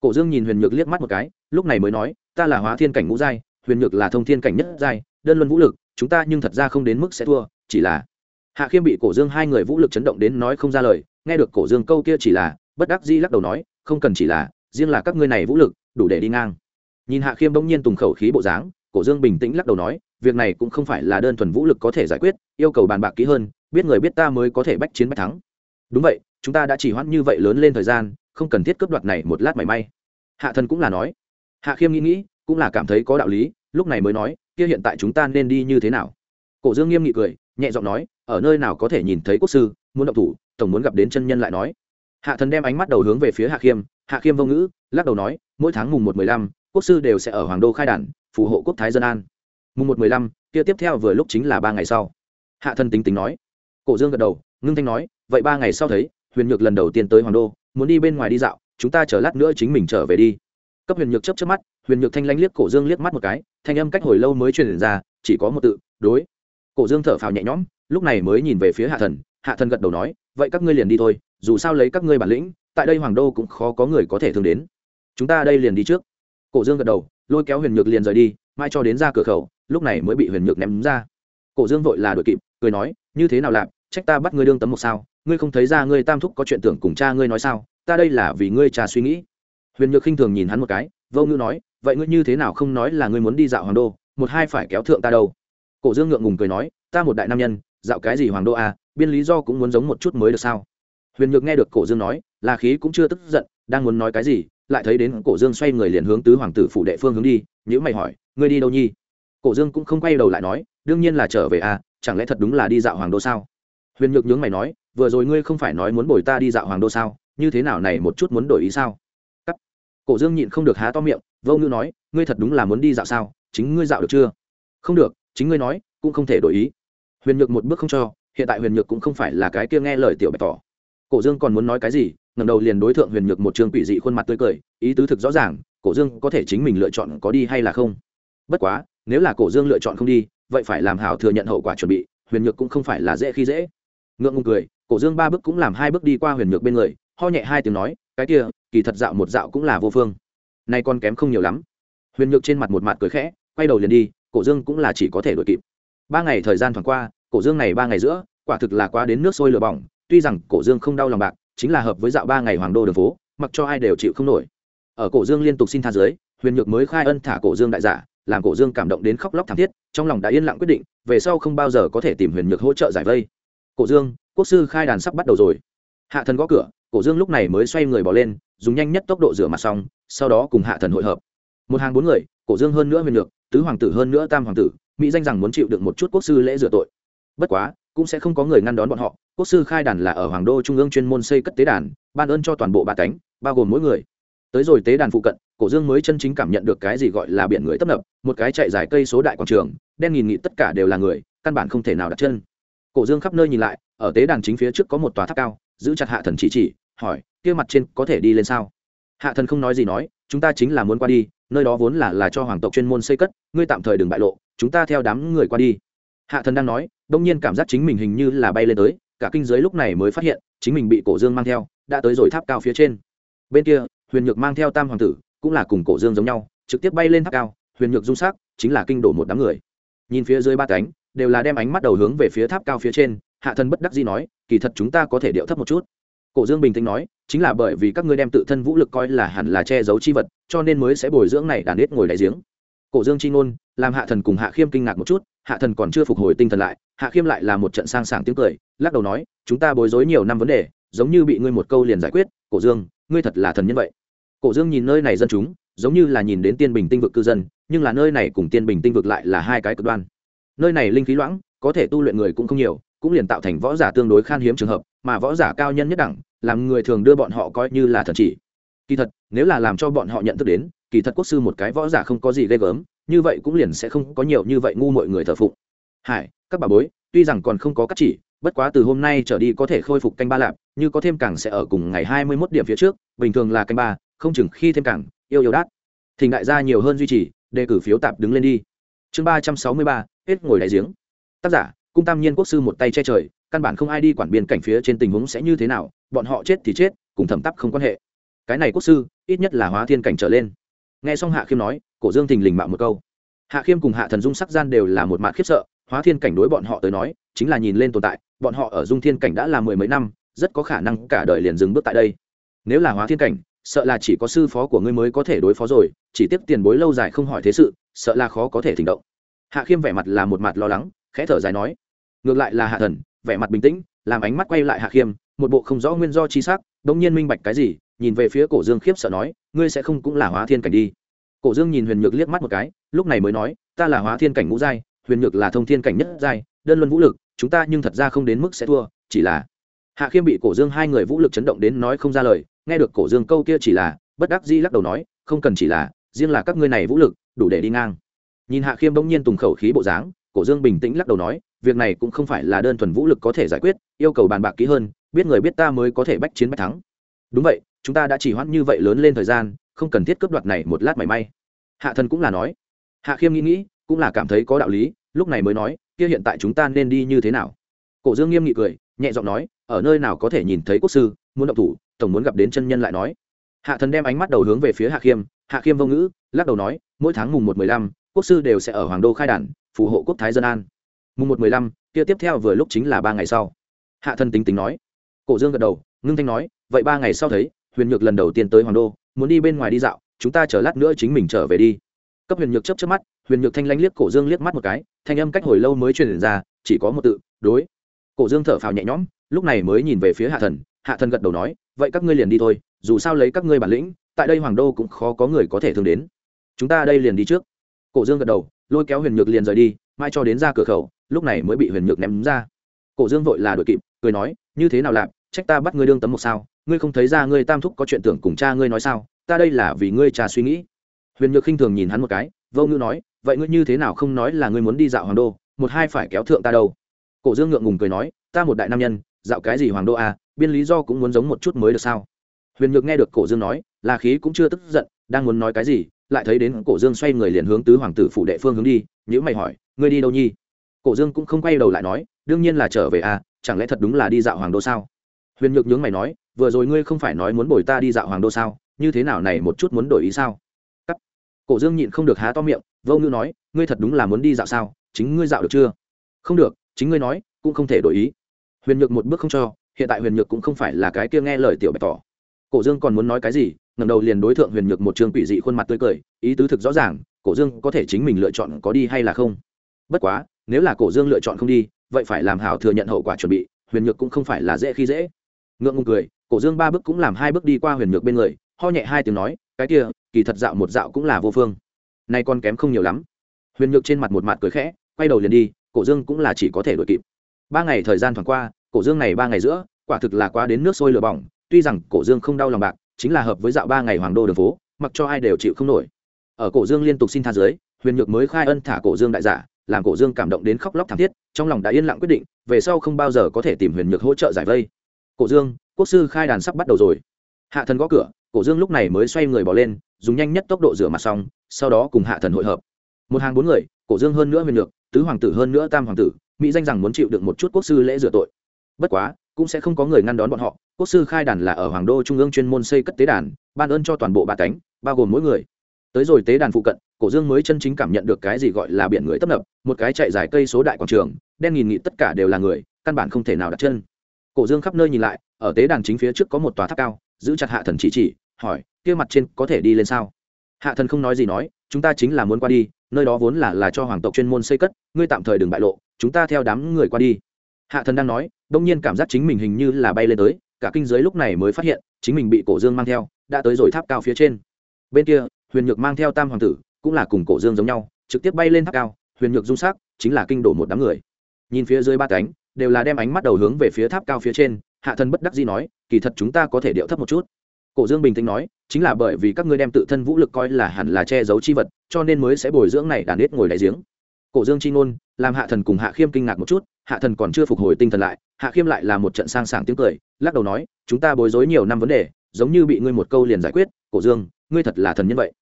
Cổ dương nhìn huyền nhược liếc mắt một cái, lúc này mới nói, ta là hóa thiên cảnh ngũ giai, huyền nhược là thông thiên cảnh nhất giai, đơn luân vũ lực, chúng ta nhưng thật ra không đến mức sẽ thua, chỉ là hạ khiêm bị cổ dương hai người vũ lực chấn động đến nói không ra lời, nghe được cổ dương câu kia chỉ là, bất đắc dĩ lắc đầu nói, không cần chỉ là, riêng là các ngươi này vũ lực, đủ để đi ngang. Nhìn hạ khiêm bỗng nhiên tùng khẩu khí bộ dáng cổ dương bình tĩnh lắc đầu nói, việc này cũng không phải là đơn thuần vũ lực có thể giải quyết, yêu cầu bàn bạc kỹ hơn, biết người biết ta mới có thể bách chiến bách thắng. Đúng vậy, chúng ta đã chỉ hoãn như vậy lớn lên thời gian, không cần thiết cướp đoạt này một lát mảy may. Hạ thần cũng là nói. Hạ khiêm nghĩ nghĩ, cũng là cảm thấy có đạo lý, lúc này mới nói, kia hiện tại chúng ta nên đi như thế nào? Cổ dương nghiêm nghị cười, nhẹ giọng nói, ở nơi nào có thể nhìn thấy quốc sư, muốn động thủ, tổng muốn gặp đến chân nhân lại nói. Hạ thần đem ánh mắt đầu hướng về phía hạ khiêm hạ khiêm vô ngữ, lắc đầu nói, mỗi tháng mùng một mười lăm, quốc sư đều sẽ ở hoàng đô khai đàn phù hộ quốc thái dân an. Mùng một mười lăm, kia tiếp theo vừa lúc chính là ba ngày sau. Hạ thần tính tính nói. Cổ dương gật đầu, ngưng thanh nói, vậy ba ngày sau thấy, huyền nhược lần đầu tiên tới hoàng đô, muốn đi bên ngoài đi dạo, chúng ta chờ lát nữa chính mình trở về đi. Cấp huyền nhược chấp chấp mắt, huyền nhược thanh lanh liếc cổ dương liếc mắt một cái, thanh âm cách hồi lâu mới truyền ra, chỉ có một tự, đối. Cổ dương thở phào nhẹ nhõm, lúc này mới nhìn về phía hạ thần hạ thần gật đầu nói, vậy các ngươi liền đi thôi, dù sao lấy các ngươi bản lĩnh, tại đây hoàng đô cũng khó có người có thể thương đến. Chúng ta đây liền đi trước. Cổ dương gật đầu lôi kéo huyền nhược liền rời đi, mai cho đến ra cửa khẩu, lúc này mới bị huyền nhược ném ra. Cổ dương vội là đội kịp, cười nói, như thế nào lạp, trách ta bắt ngươi đương tấm một sao? Ngươi không thấy ra ngươi tam thúc có chuyện tưởng cùng cha ngươi nói sao? Ta đây là vì ngươi cha suy nghĩ. Huyền nhược khinh thường nhìn hắn một cái, vô ngữ nói, vậy ngươi như thế nào không nói là ngươi muốn đi dạo hoàng đô, một hai phải kéo thượng ta đâu? Cổ dương ngượng ngùng cười nói, ta một đại nam nhân, dạo cái gì hoàng đô à biên lý do cũng muốn giống một chút mới được sao? Huyền nhược nghe được cổ dương nói, là khí cũng chưa tức giận, đang muốn nói cái gì lại thấy đến cổ dương xoay người liền hướng tứ hoàng tử phủ đệ phương hướng đi nhữ mày hỏi, ngươi đi đâu nhi? Cổ dương cũng không quay đầu lại nói, đương nhiên là trở về à chẳng lẽ thật đúng là đi dạo hoàng đô sao? Huyền nhược nhướng mày nói, vừa rồi ngươi không phải nói muốn bồi ta đi dạo hoàng đô sao, như thế nào này một chút muốn đổi ý sao? Cắt. Cổ dương nhịn không được há to miệng, vô ngữ nói, ngươi thật đúng là muốn đi dạo sao, chính ngươi dạo được chưa? Không được, chính ngươi nói, cũng không thể đổi ý. Huyền nhược một bước không cho, hiện tại huyền nhược cũng không phải là cái kia nghe lời tiểu bạch tỏ. Cổ dương còn muốn nói cái gì ngẩng đầu liền đối tượng huyền nhược một trường quỷ dị khuôn mặt tươi cười, ý tứ thực rõ ràng, cổ dương có thể chính mình lựa chọn có đi hay là không. Bất quá, nếu là cổ dương lựa chọn không đi, vậy phải làm hảo thừa nhận hậu quả chuẩn bị, huyền nhược cũng không phải là dễ khi dễ. Ngượng ngùng cười, cổ dương ba bước cũng làm hai bước đi qua huyền nhược bên người, ho nhẹ hai tiếng nói, cái kia, kỳ thật dạo một dạo cũng là vô phương. Nay còn kém không nhiều lắm. Huyền nhược trên mặt một mặt cười khẽ, quay đầu liền đi, cổ dương cũng là chỉ có thể đuổi kịp. Ba ngày thời gian thoảng qua, cổ dương này ba ngày giữa, quả thực là quá đến nước sôi lửa bỏng, tuy rằng cổ dương không đau lòng bạc chính là hợp với dạo ba ngày hoàng đô đường phố, mặc cho ai đều chịu không nổi. Ở cổ dương liên tục xin tha dưới huyền nhược mới khai ân thả cổ dương đại giả, làm cổ dương cảm động đến khóc lóc thảm thiết, trong lòng đã yên lặng quyết định, về sau không bao giờ có thể tìm huyền nhược hỗ trợ giải vây. Cổ dương, quốc sư khai đàn sắp bắt đầu rồi. Hạ thần gõ cửa, cổ dương lúc này mới xoay người bỏ lên, dùng nhanh nhất tốc độ rửa mặt xong, sau đó cùng hạ thần hội hợp. Một hàng bốn người, cổ dương hơn nữa huyền nhược, tứ hoàng tử hơn nữa tam hoàng tử, mỹ danh rằng muốn chịu được một chút quốc sư lễ rửa tội. Bất quá cũng sẽ không có người ngăn đón bọn họ. Quốc sư khai đàn là ở hoàng đô trung ương chuyên môn xây cất tế đàn, ban ơn cho toàn bộ ba cánh, bao gồm mỗi người. Tới rồi tế đàn phụ cận, cổ dương mới chân chính cảm nhận được cái gì gọi là biển người tấp nập, một cái chạy dài cây số đại quảng trường, đen nghìn nghị tất cả đều là người, căn bản không thể nào đặt chân. Cổ dương khắp nơi nhìn lại, ở tế đàn chính phía trước có một tòa tháp cao, giữ chặt hạ thần chỉ chỉ, hỏi, kia mặt trên có thể đi lên sao? Hạ thần không nói gì nói, chúng ta chính là muốn qua đi, nơi đó vốn là là cho hoàng tộc chuyên môn xây cất, ngươi tạm thời đừng bại lộ, chúng ta theo đám người qua đi. Hạ thần đang nói đông nhiên cảm giác chính mình hình như là bay lên tới, cả kinh giới lúc này mới phát hiện, chính mình bị cổ dương mang theo, đã tới rồi tháp cao phía trên. Bên kia, huyền nhược mang theo tam hoàng tử, cũng là cùng cổ dương giống nhau, trực tiếp bay lên tháp cao, huyền nhược dung sắc, chính là kinh đổ một đám người. Nhìn phía dưới ba cánh, đều là đem ánh mắt đầu hướng về phía tháp cao phía trên, hạ thần bất đắc dĩ nói, kỳ thật chúng ta có thể điệu thấp một chút. Cổ dương bình tĩnh nói, chính là bởi vì các ngươi đem tự thân vũ lực coi là hẳn là che giấu chi vật, cho nên mới sẽ bồi dưỡng này đàn nết ngồi đại giếng. Cổ dương chi ngôn, làm hạ thần cùng hạ khiêm kinh ngạc một chút hạ thần còn chưa phục hồi tinh thần lại, hạ khiêm lại là một trận sang sảng tiếng cười, lắc đầu nói, chúng ta bối rối nhiều năm vấn đề, giống như bị ngươi một câu liền giải quyết, cổ dương, ngươi thật là thần nhân vậy. Cổ dương nhìn nơi này dân chúng, giống như là nhìn đến tiên bình tinh vực cư dân, nhưng là nơi này cùng tiên bình tinh vực lại là hai cái cực đoan. Nơi này linh khí loãng, có thể tu luyện người cũng không nhiều, cũng liền tạo thành võ giả tương đối khan hiếm trường hợp, mà võ giả cao nhân nhất đẳng, làm người thường đưa bọn họ coi như là thần chỉ. Kỳ thật, nếu là làm cho bọn họ nhận thức đến, kỳ thật quốc sư một cái võ giả không có gì ghê gớm như vậy cũng liền sẽ không có nhiều như vậy ngu mọi người thờ phụng. Hải, các bà bối, tuy rằng còn không có cắt chỉ, bất quá từ hôm nay trở đi có thể khôi phục canh ba lạp, như có thêm càng sẽ ở cùng ngày hai mươi 21 điểm phía trước, bình thường là canh ba, không chừng khi thêm càng, yêu yêu đát. Thỉnh đại gia nhiều hơn duy trì, đề cử phiếu tạp đứng lên đi. Chương ba trăm sáu mươi ba, hết ngồi đại giếng. Tác giả, cung tam nhiên quốc sư một tay che trời, căn bản không ai đi quản biên cảnh phía trên tình huống sẽ như thế nào, bọn họ chết thì chết, cùng thẩm tắc không quan hệ. Cái này quốc sư, ít nhất là hóa thiên cảnh trở lên. Nghe xong hạ khiêm nói cổ dương thình lình mạo một câu. Hạ khiêm cùng hạ thần dung sắc gian đều là một mặt khiếp sợ, hóa thiên cảnh đối bọn họ tới nói, chính là nhìn lên tồn tại, bọn họ ở dung thiên cảnh đã là mười mấy năm, rất có khả năng cả đời liền dừng bước tại đây. Nếu là hóa thiên cảnh, sợ là chỉ có sư phó của ngươi mới có thể đối phó rồi, chỉ tiếp tiền bối lâu dài không hỏi thế sự, sợ là khó có thể thỉnh động. Hạ khiêm vẻ mặt là một mặt lo lắng, khẽ thở dài nói, ngược lại là hạ thần, vẻ mặt bình tĩnh, làm ánh mắt quay lại hạ khiêm, một bộ không rõ nguyên do chi sắc, đống nhiên minh bạch cái gì, nhìn về phía cổ dương khiếp sợ nói, ngươi sẽ không cũng là hóa thiên cảnh đi cổ dương nhìn huyền nhược liếc mắt một cái, lúc này mới nói, ta là hóa thiên cảnh ngũ giai, huyền nhược là thông thiên cảnh nhất giai, đơn luân vũ lực, chúng ta nhưng thật ra không đến mức sẽ thua, chỉ là hạ khiêm bị cổ dương hai người vũ lực chấn động đến nói không ra lời, nghe được cổ dương câu kia chỉ là, bất đắc dĩ lắc đầu nói, không cần chỉ là, riêng là các ngươi này vũ lực, đủ để đi ngang. Nhìn hạ khiêm bỗng nhiên tùng khẩu khí bộ dáng, cổ dương bình tĩnh lắc đầu nói, việc này cũng không phải là đơn thuần vũ lực có thể giải quyết, yêu cầu bàn bạc kỹ hơn, biết người biết ta mới có thể bách chiến bách thắng. Đúng vậy, chúng ta đã chỉ hoãn như vậy lớn lên thời gian không cần thiết cướp đoạt này một lát mảy may. Hạ thần cũng là nói. Hạ khiêm nghĩ nghĩ, cũng là cảm thấy có đạo lý, lúc này mới nói, kia hiện tại chúng ta nên đi như thế nào? Cổ dương nghiêm nghị cười, nhẹ giọng nói, ở nơi nào có thể nhìn thấy quốc sư, muốn động thủ, tổng muốn gặp đến chân nhân lại nói. Hạ thần đem ánh mắt đầu hướng về phía hạ khiêm hạ khiêm vô ngữ, lắc đầu nói, mỗi tháng mùng một mười lăm, quốc sư đều sẽ ở hoàng đô khai đàn, phù hộ quốc thái dân an. Mùng một mười lăm, kia tiếp theo vừa lúc chính là ba ngày sau. Hạ thần tính tính nói. Cổ dương gật đầu, ngưng thanh nói, vậy ba ngày sau thấy, huyền nhược lần đầu tiên tới hoàng đô muốn đi bên ngoài đi dạo, chúng ta chờ lát nữa chính mình trở về đi. Cấp huyền nhược chấp chấp mắt, huyền nhược thanh lanh liếc cổ dương liếc mắt một cái, thanh âm cách hồi lâu mới truyền ra, chỉ có một tự, đối. Cổ dương thở phào nhẹ nhõm, lúc này mới nhìn về phía hạ thần. Hạ thần gật đầu nói, vậy các ngươi liền đi thôi, dù sao lấy các ngươi bản lĩnh, tại đây hoàng đô cũng khó có người có thể thương đến. Chúng ta đây liền đi trước. Cổ dương gật đầu, lôi kéo huyền nhược liền rời đi, mai cho đến ra cửa khẩu, lúc này mới bị huyền nhược ném ra. Cổ dương vội là đội kịp, cười nói, như thế nào lạp trách ta bắt ngươi đương tấm một sao? Ngươi không thấy ra ngươi tam thúc có chuyện tưởng cùng cha ngươi nói sao? Ta đây là vì ngươi cha suy nghĩ. Huyền nhược khinh thường nhìn hắn một cái, vô ngữ nói, vậy ngươi như thế nào không nói là ngươi muốn đi dạo hoàng đô, một hai phải kéo thượng ta đâu? Cổ dương ngượng ngùng cười nói, ta một đại nam nhân, dạo cái gì hoàng đô à biên lý do cũng muốn giống một chút mới được sao? Huyền nhược nghe được cổ dương nói, là khí cũng chưa tức giận, đang muốn nói cái gì, lại thấy đến cổ dương xoay người liền hướng tứ hoàng tử phủ đệ phương hướng đi nhữ mày hỏi, ngươi đi đâu nhi? Cổ dương cũng không quay đầu lại nói, đương nhiên là trở về à chẳng lẽ thật đúng là đi dạo hoàng đô sao? Huyền nhược nhướng mày nói, vừa rồi ngươi không phải nói muốn bồi ta đi dạo hoàng đô sao? Như thế nào này, một chút muốn đổi ý sao? Cắt. cổ dương nhịn không được há to miệng, vô ngữ nói, ngươi thật đúng là muốn đi dạo sao? Chính ngươi dạo được chưa? Không được, chính ngươi nói, cũng không thể đổi ý. Huyền nhược một bước không cho, hiện tại huyền nhược cũng không phải là cái kia nghe lời tiểu bạch tỏ. Cổ dương còn muốn nói cái gì ngầm đầu liền đối tượng huyền nhược một trường quỷ dị khuôn mặt tươi cười, ý tứ thực rõ ràng, cổ dương có thể chính mình lựa chọn có đi hay là không? Bất quá, nếu là cổ dương lựa chọn không đi, vậy phải làm hảo thừa nhận hậu quả chuẩn bị, huyền nhược cũng không phải là dễ khi dễ ngượng ngùng cười, cổ dương ba bước cũng làm hai bước đi qua huyền nhược bên người, ho nhẹ hai tiếng nói, cái kia, kỳ thật dạo một dạo cũng là vô phương. Nay còn kém không nhiều lắm. Huyền nhược trên mặt một mặt cười khẽ, quay đầu liền đi, cổ dương cũng là chỉ có thể đuổi kịp. Ba ngày thời gian thoảng qua, cổ dương này ba ngày giữa, quả thực là quá đến nước sôi lửa bỏng, tuy rằng cổ dương không đau lòng bạc, chính là hợp với dạo ba ngày hoàng đô đường phố, mặc cho ai đều chịu không nổi. Ở cổ dương liên tục xin tha dưới huyền nhược mới khai ân thả cổ dương đại giả, làm cổ dương cảm động đến khóc lóc thảm thiết, trong lòng đã yên lặng quyết định, về sau không bao giờ có thể tìm huyền nhược hỗ trợ giải vây cổ dương quốc sư khai đàn sắp bắt đầu rồi. Hạ thần gõ cửa cổ dương lúc này mới xoay người bỏ lên dùng nhanh nhất tốc độ rửa mặt xong sau đó cùng hạ thần hội hợp. Một hàng bốn người cổ dương hơn nữa huyền lược, tứ hoàng tử hơn nữa tam hoàng tử mỹ danh rằng muốn chịu được một chút quốc sư lễ rửa tội. Bất quá cũng sẽ không có người ngăn đón bọn họ quốc sư khai đàn là ở hoàng đô trung ương chuyên môn xây cất tế đàn ban ơn cho toàn bộ ba cánh bao gồm mỗi người. Tới rồi tế đàn phụ cận cổ dương mới chân chính cảm nhận được cái gì gọi là biển người tấp nập một cái chạy dài cây số đại quảng trường đen nghìn nghị tất cả đều là người căn bản không thể nào đặt chân cổ dương khắp nơi nhìn lại, ở tế đàn chính phía trước có một tòa tháp cao, giữ chặt hạ thần chỉ chỉ, hỏi, kia mặt trên có thể đi lên sao? Hạ thần không nói gì nói, chúng ta chính là muốn qua đi, nơi đó vốn là là cho hoàng tộc chuyên môn xây cất, ngươi tạm thời đừng bại lộ, chúng ta theo đám người qua đi. Hạ thần đang nói, đông nhiên cảm giác chính mình hình như là bay lên tới, cả kinh giới lúc này mới phát hiện, chính mình bị cổ dương mang theo, đã tới rồi tháp cao phía trên. Bên kia, huyền nhược mang theo tam hoàng tử, cũng là cùng cổ dương giống nhau, trực tiếp bay lên tháp cao, huyền nhược dung sắc, chính là kinh đổ một đám người. Nhìn phía dưới ba cánh đều là đem ánh mắt đầu hướng về phía tháp cao phía trên, hạ thần bất đắc dĩ nói, kỳ thật chúng ta có thể điệu thấp một chút. Cổ dương bình tĩnh nói, chính là bởi vì các ngươi đem tự thân vũ lực coi là hẳn là che giấu chi vật, cho nên mới sẽ bồi dưỡng này đàn nết ngồi đại giếng. Cổ dương chi ngôn, làm hạ thần cùng hạ khiêm kinh ngạc một chút, hạ thần còn chưa phục hồi tinh thần lại, hạ khiêm lại là một trận sang sảng tiếng cười, lắc đầu nói, chúng ta bối rối nhiều năm vấn đề, giống như bị ngươi một câu liền giải quyết, cổ dương, ngươi thật là thần nhân vậy.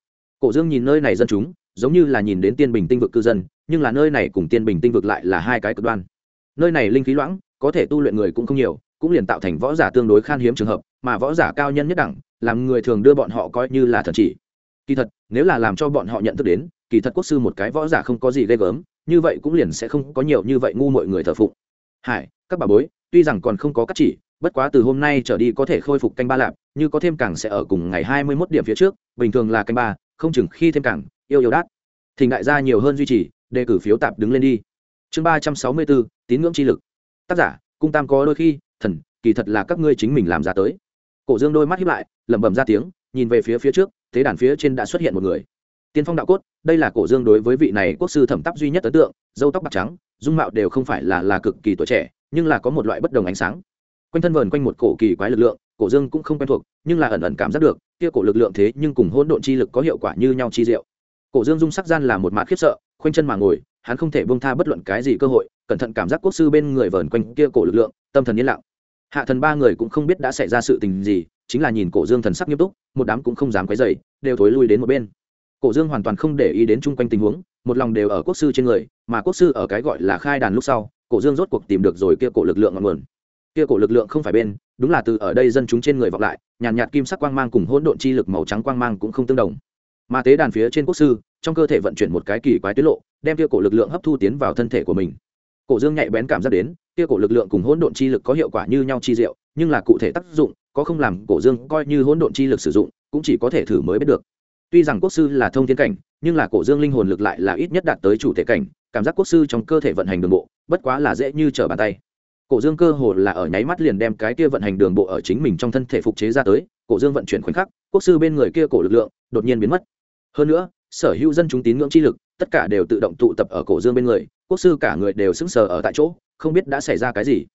Cổ dương nhìn nơi này dân chúng, giống như là nhìn đến tiên bình tinh vực cư dân, nhưng là nơi này cùng tiên bình tinh vực lại là hai cái cực đoan nơi này linh khí loãng, có thể tu luyện người cũng không nhiều, cũng liền tạo thành võ giả tương đối khan hiếm trường hợp, mà võ giả cao nhân nhất đẳng, làm người thường đưa bọn họ coi như là thần chỉ. Kỳ thật, nếu là làm cho bọn họ nhận thức đến, kỳ thật quốc sư một cái võ giả không có gì ghê gớm, như vậy cũng liền sẽ không có nhiều như vậy ngu mọi người thờ phụng. Hải, các bà bối, tuy rằng còn không có cắt chỉ, bất quá từ hôm nay trở đi có thể khôi phục canh ba lạp, như có thêm cảng sẽ ở cùng ngày hai mươi 21 điểm phía trước, bình thường là canh ba, không chừng khi thêm cảng yêu yêu đát. Thỉnh đại gia nhiều hơn duy trì, đề cử phiếu tạp đứng lên đi chương ba trăm sáu mươi bốn, tín ngưỡng chi lực. Tác giả, cung tam có đôi khi, thần, kỳ thật là các ngươi chính mình làm ra tới. Cổ dương đôi mắt hiếp lại, lẩm bẩm ra tiếng, nhìn về phía phía trước, thế đàn phía trên đã xuất hiện một người. Tiên phong đạo cốt, đây là cổ dương đối với vị này quốc sư thẩm tắp duy nhất ấn tượng, dâu tóc bạc trắng, dung mạo đều không phải là là cực kỳ tuổi trẻ, nhưng là có một loại bất đồng ánh sáng. Quanh thân vờn quanh một cổ kỳ quái lực lượng, cổ dương cũng không quen thuộc, nhưng là ẩn ẩn cảm giác được, kia cổ lực lượng thế nhưng cùng hỗn độn chi lực có hiệu quả như nhau chi diệu. Cổ dương dung sắc gian là một mạt khiếp sợ, khoanh chân mà ngồi hắn không thể bông tha bất luận cái gì cơ hội cẩn thận cảm giác quốc sư bên người vờn quanh kia cổ lực lượng tâm thần yên lặng. Hạ thần ba người cũng không biết đã xảy ra sự tình gì chính là nhìn cổ dương thần sắc nghiêm túc một đám cũng không dám quấy dày đều thối lui đến một bên. Cổ dương hoàn toàn không để ý đến chung quanh tình huống một lòng đều ở quốc sư trên người mà quốc sư ở cái gọi là khai đàn lúc sau cổ dương rốt cuộc tìm được rồi kia cổ lực lượng ngọn nguồn. Kia cổ lực lượng không phải bên đúng là từ ở đây dân chúng trên người vọng lại nhàn nhạt, nhạt kim sắc quang mang cùng hỗn độn chi lực màu trắng quang mang cũng không tương đồng. Mà tế đàn phía trên quốc sư trong cơ thể vận chuyển một cái kỳ quái tiết lộ, đem kia cổ lực lượng hấp thu tiến vào thân thể của mình. Cổ dương nhạy bén cảm giác đến, kia cổ lực lượng cùng hỗn độn chi lực có hiệu quả như nhau chi diệu, nhưng là cụ thể tác dụng, có không làm cổ dương coi như hỗn độn chi lực sử dụng, cũng chỉ có thể thử mới biết được. Tuy rằng quốc sư là thông thiên cảnh, nhưng là cổ dương linh hồn lực lại là ít nhất đạt tới chủ thể cảnh, cảm giác quốc sư trong cơ thể vận hành đường bộ, bất quá là dễ như trở bàn tay. Cổ dương cơ hồ là ở nháy mắt liền đem cái kia vận hành đường bộ ở chính mình trong thân thể phục chế ra tới, cổ dương vận chuyển khoảnh khắc, quốc sư bên người kia cổ lực lượng đột nhiên biến mất. Hơn nữa sở hữu dân chúng tín ngưỡng chi lực, tất cả đều tự động tụ tập ở cổ dương bên người, quốc sư cả người đều sững sờ ở tại chỗ, không biết đã xảy ra cái gì.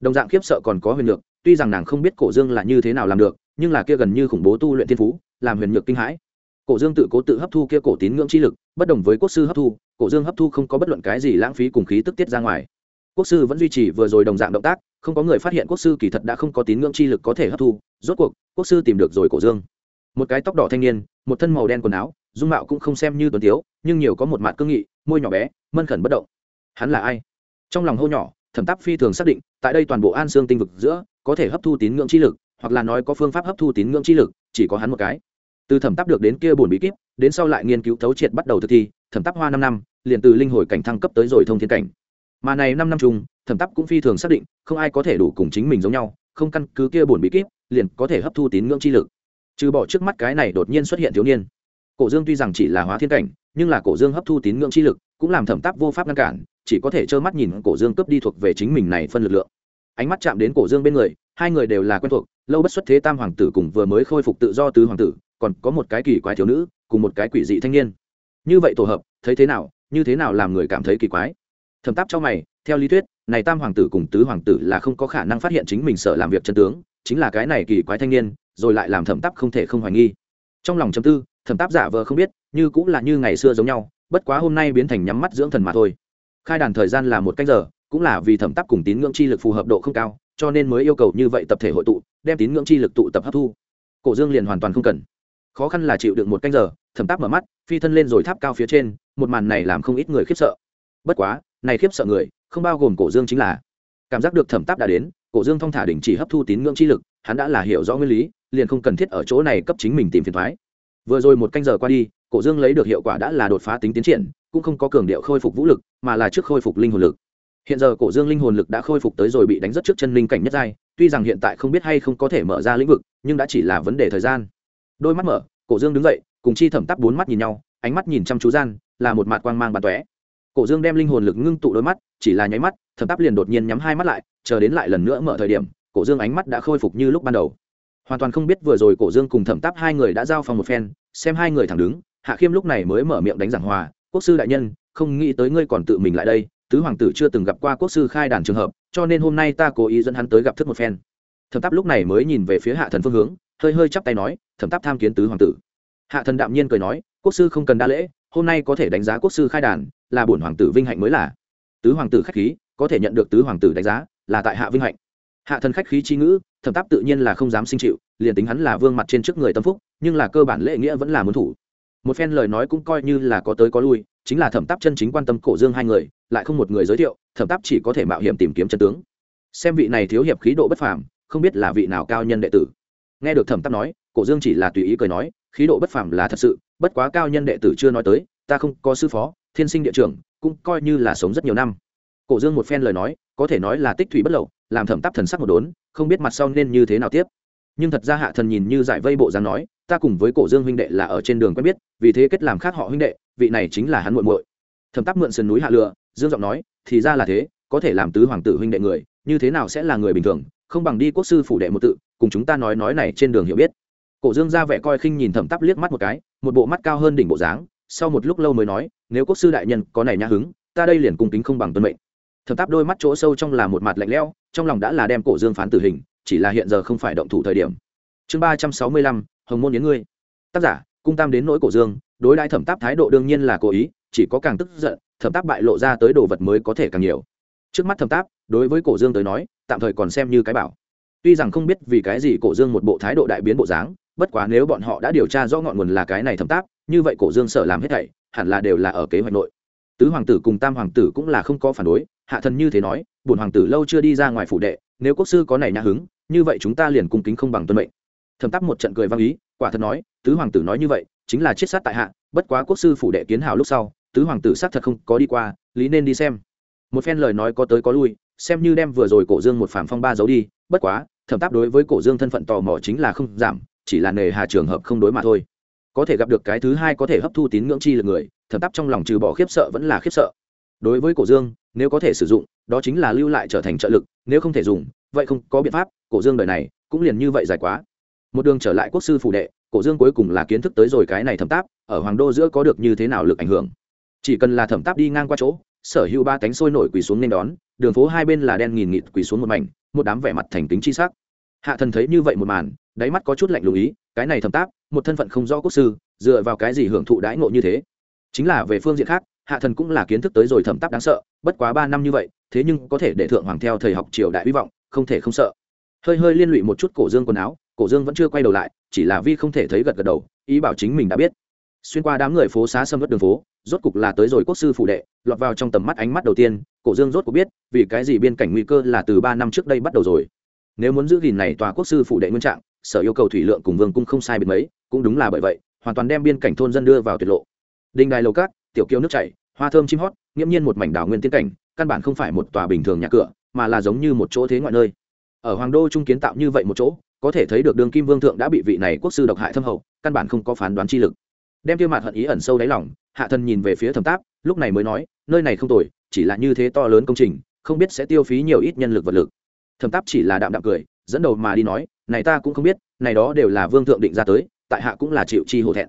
Đồng dạng khiếp sợ còn có huyền nhược, tuy rằng nàng không biết cổ dương là như thế nào làm được, nhưng là kia gần như khủng bố tu luyện thiên phú, làm huyền nhược kinh hãi. Cổ dương tự cố tự hấp thu kia cổ tín ngưỡng chi lực, bất đồng với quốc sư hấp thu, cổ dương hấp thu không có bất luận cái gì lãng phí cùng khí tức tiết ra ngoài. Quốc sư vẫn duy trì vừa rồi đồng dạng động tác, không có người phát hiện quốc sư kỳ thật đã không có tín ngưỡng chi lực có thể hấp thu, rốt cuộc, quốc sư tìm được rồi cổ dương. Một cái tóc đỏ thanh niên, một thân màu đen quần áo dung mạo cũng không xem như tuấn tiếu, nhưng nhiều có một mặt cương nghị, môi nhỏ bé, mân khẩn bất động. Hắn là ai? Trong lòng hô nhỏ, thẩm táp phi thường xác định, tại đây toàn bộ an xương tinh vực giữa, có thể hấp thu tín ngưỡng chi lực, hoặc là nói có phương pháp hấp thu tín ngưỡng chi lực, chỉ có hắn một cái. Từ thẩm táp được đến kia bổn bí kíp, đến sau lại nghiên cứu thấu triệt bắt đầu thực thi, thẩm táp hoa năm năm, liền từ linh hồi cảnh thăng cấp tới rồi thông thiên cảnh. Mà này năm năm chung, thẩm táp cũng phi thường xác định, không ai có thể đủ cùng chính mình giống nhau, không căn cứ kia bổn bí kíp, liền có thể hấp thu tín ngưỡng chi lực. Trừ bỏ trước mắt cái này đột nhiên xuất hiện thiếu niên cổ dương tuy rằng chỉ là hóa thiên cảnh, nhưng là cổ dương hấp thu tín ngưỡng chi lực, cũng làm thẩm táp vô pháp ngăn cản, chỉ có thể trơ mắt nhìn cổ dương cướp đi thuộc về chính mình này phân lực lượng. Ánh mắt chạm đến cổ dương bên người, hai người đều là quen thuộc, lâu bất xuất thế tam hoàng tử cùng vừa mới khôi phục tự do tứ hoàng tử, còn có một cái kỳ quái thiếu nữ, cùng một cái quỷ dị thanh niên. Như vậy tổ hợp, thấy thế nào, như thế nào làm người cảm thấy kỳ quái? Thẩm táp cho mày, theo lý thuyết, này tam hoàng tử cùng tứ hoàng tử là không có khả năng phát hiện chính mình sợ làm việc chân tướng, chính là cái này kỳ quái thanh niên, rồi lại làm thẩm táp không thể không hoài nghi. Trong lòng chấm tư thẩm táp giả vờ không biết, như cũng là như ngày xưa giống nhau, bất quá hôm nay biến thành nhắm mắt dưỡng thần mà thôi. Khai đàn thời gian là một cách giờ, cũng là vì thẩm táp cùng tín ngưỡng chi lực phù hợp độ không cao, cho nên mới yêu cầu như vậy tập thể hội tụ, đem tín ngưỡng chi lực tụ tập hấp thu. Cổ dương liền hoàn toàn không cần. Khó khăn là chịu được một canh giờ, thẩm táp mở mắt, phi thân lên rồi tháp cao phía trên, một màn này làm không ít người khiếp sợ. Bất quá, này khiếp sợ người, không bao gồm cổ dương chính là. Cảm giác được thẩm táp đã đến, cổ dương thong thả đình chỉ hấp thu tín ngưỡng chi lực, hắn đã là hiểu rõ nguyên lý, liền không cần thiết ở chỗ này cấp chính mình tìm phiền thoái vừa rồi một canh giờ qua đi, cổ dương lấy được hiệu quả đã là đột phá tính tiến triển, cũng không có cường điệu khôi phục vũ lực, mà là trước khôi phục linh hồn lực. Hiện giờ cổ dương linh hồn lực đã khôi phục tới rồi bị đánh rất trước chân linh cảnh nhất giai, tuy rằng hiện tại không biết hay không có thể mở ra lĩnh vực, nhưng đã chỉ là vấn đề thời gian. Đôi mắt mở, cổ dương đứng dậy, cùng chi thẩm tắp bốn mắt nhìn nhau, ánh mắt nhìn chăm chú gian, là một mặt quang mang bàn tóe. Cổ dương đem linh hồn lực ngưng tụ đôi mắt, chỉ là nháy mắt, thẩm tắp liền đột nhiên nhắm hai mắt lại, chờ đến lại lần nữa mở thời điểm, cổ dương ánh mắt đã khôi phục như lúc ban đầu hoàn toàn không biết vừa rồi cổ dương cùng thẩm tắp hai người đã giao phòng một phen, xem hai người thẳng đứng, hạ khiêm lúc này mới mở miệng đánh giảng hòa, quốc sư đại nhân, không nghĩ tới ngươi còn tự mình lại đây, tứ hoàng tử chưa từng gặp qua quốc sư khai đàn trường hợp, cho nên hôm nay ta cố ý dẫn hắn tới gặp thức một phen. Thẩm tắp lúc này mới nhìn về phía hạ thần phương hướng, hơi hơi chắp tay nói, thẩm tắp tham kiến tứ hoàng tử. Hạ thần đạm nhiên cười nói, quốc sư không cần đa lễ, hôm nay có thể đánh giá quốc sư khai đàn, là bổn hoàng tử vinh hạnh mới là. Tứ hoàng tử khách khí, có thể nhận được tứ hoàng tử đánh giá, là tại hạ vinh hạnh. Hạ thần khách khí chi ngữ thẩm Táp tự nhiên là không dám sinh chịu, liền tính hắn là vương mặt trên trước người tâm phúc, nhưng là cơ bản lễ nghĩa vẫn là muốn thủ. Một phen lời nói cũng coi như là có tới có lui, chính là thẩm Táp chân chính quan tâm cổ dương hai người, lại không một người giới thiệu, thẩm Táp chỉ có thể mạo hiểm tìm kiếm chân tướng. Xem vị này thiếu hiệp khí độ bất phàm, không biết là vị nào cao nhân đệ tử. Nghe được thẩm Táp nói, cổ dương chỉ là tùy ý cười nói, khí độ bất phàm là thật sự, bất quá cao nhân đệ tử chưa nói tới, ta không có sư phó, thiên sinh địa trưởng, cũng coi như là sống rất nhiều năm. Cổ dương một phen lời nói, có thể nói là tích thủy bất lậu làm thẩm tắp thần sắc một đốn, không biết mặt sau nên như thế nào tiếp. Nhưng thật ra hạ thần nhìn như giải vây bộ dáng nói, ta cùng với cổ dương huynh đệ là ở trên đường quen biết, vì thế kết làm khác họ huynh đệ, vị này chính là hắn muội muội. Thẩm tắp mượn sườn núi hạ lựa dương giọng nói, thì ra là thế, có thể làm tứ hoàng tử huynh đệ người, như thế nào sẽ là người bình thường, không bằng đi quốc sư phủ đệ một tự, cùng chúng ta nói nói này trên đường hiểu biết. Cổ dương ra vẻ coi khinh nhìn thẩm tắp liếc mắt một cái, một bộ mắt cao hơn đỉnh bộ dáng, sau một lúc lâu mới nói, nếu quốc sư đại nhân có này nhã hứng, ta đây liền cung kính không bằng tuân mệnh thẩm Táp đôi mắt chỗ sâu trong là một mặt lạnh lẽo, trong lòng đã là đem cổ dương phán tử hình, chỉ là hiện giờ không phải động thủ thời điểm. Chương ba trăm sáu mươi lăm, hồng môn đến ngươi. Tác giả, cung tam đến nỗi cổ dương, đối đãi thẩm táp thái độ đương nhiên là cố ý, chỉ có càng tức giận, thẩm táp bại lộ ra tới đồ vật mới có thể càng nhiều. Trước mắt thẩm táp, đối với cổ dương tới nói, tạm thời còn xem như cái bảo. Tuy rằng không biết vì cái gì cổ dương một bộ thái độ đại biến bộ dáng, bất quá nếu bọn họ đã điều tra rõ ngọn nguồn là cái này thẩm táp, như vậy cổ dương sợ làm hết thảy, hẳn là đều là ở kế hoạch nội tứ hoàng tử cùng tam hoàng tử cũng là không có phản đối, hạ thần như thế nói, bổn hoàng tử lâu chưa đi ra ngoài phủ đệ, nếu quốc sư có này nhã hứng, như vậy chúng ta liền cung kính không bằng tuân mệnh. Thẩm Tắc một trận cười vang ý, quả thật nói, tứ hoàng tử nói như vậy, chính là chiết sát tại hạ, bất quá quốc sư phủ đệ kiến hào lúc sau, tứ hoàng tử xác thật không có đi qua, lý nên đi xem. Một phen lời nói có tới có lui, xem như đem vừa rồi cổ dương một phản phong ba giấu đi, bất quá, thẩm Tắc đối với cổ dương thân phận tò mò chính là không giảm, chỉ là nề hà trường hợp không đối mà thôi. Có thể gặp được cái thứ hai có thể hấp thu tín ngưỡng chi lực người thẩm tắp trong lòng trừ bỏ khiếp sợ vẫn là khiếp sợ. Đối với cổ dương, nếu có thể sử dụng, đó chính là lưu lại trở thành trợ lực, nếu không thể dùng, vậy không có biện pháp, cổ dương đời này cũng liền như vậy dài quá. Một đường trở lại quốc sư phủ đệ, cổ dương cuối cùng là kiến thức tới rồi cái này thẩm táp, ở hoàng đô giữa có được như thế nào lực ảnh hưởng. Chỉ cần là thẩm táp đi ngang qua chỗ, sở hữu ba cánh sôi nổi quỳ xuống nên đón, đường phố hai bên là đen nghìn nghịt quỳ xuống một mảnh, một đám vẻ mặt thành kính chi sắc. Hạ thần thấy như vậy một màn, đáy mắt có chút lạnh lùng ý, cái này thẩm táp, một thân phận không rõ quốc sư, dựa vào cái gì hưởng thụ đãi ngộ như thế? Chính là về phương diện khác, hạ thần cũng là kiến thức tới rồi thẩm tắc đáng sợ, bất quá ba năm như vậy, thế nhưng có thể để thượng hoàng theo thời học triều đại hy vọng, không thể không sợ. Hơi hơi liên lụy một chút cổ dương quần áo, cổ dương vẫn chưa quay đầu lại, chỉ là vi không thể thấy gật gật đầu, ý bảo chính mình đã biết. Xuyên qua đám người phố xá xâm vất đường phố, rốt cục là tới rồi quốc sư phụ đệ, lọt vào trong tầm mắt ánh mắt đầu tiên, cổ dương rốt cuộc biết, vì cái gì biên cảnh nguy cơ là từ ba năm trước đây bắt đầu rồi. Nếu muốn giữ gìn này tòa quốc sư phụ đệ nguyên trạng, sở yêu cầu thủy lượng cùng vương cung không sai biệt mấy, cũng đúng là bởi vậy, hoàn toàn đem biên cảnh thôn dân đưa vào tuyệt lộ đình đài lầu cát, tiểu kiều nước chảy, hoa thơm chim hót, nghiễm nhiên một mảnh đảo nguyên tiên cảnh, căn bản không phải một tòa bình thường nhà cửa, mà là giống như một chỗ thế ngoại nơi. Ở hoàng đô trung kiến tạo như vậy một chỗ, có thể thấy được đường kim vương thượng đã bị vị này quốc sư độc hại thâm hậu, căn bản không có phán đoán chi lực. Đem tiêu mặt hận ý ẩn sâu đáy lòng, hạ thần nhìn về phía thẩm táp, lúc này mới nói, nơi này không tồi, chỉ là như thế to lớn công trình, không biết sẽ tiêu phí nhiều ít nhân lực vật lực. Thẩm táp chỉ là đạm đạm cười, dẫn đầu mà đi nói, này ta cũng không biết, này đó đều là vương thượng định ra tới, tại hạ cũng là chịu chi hổ thẹn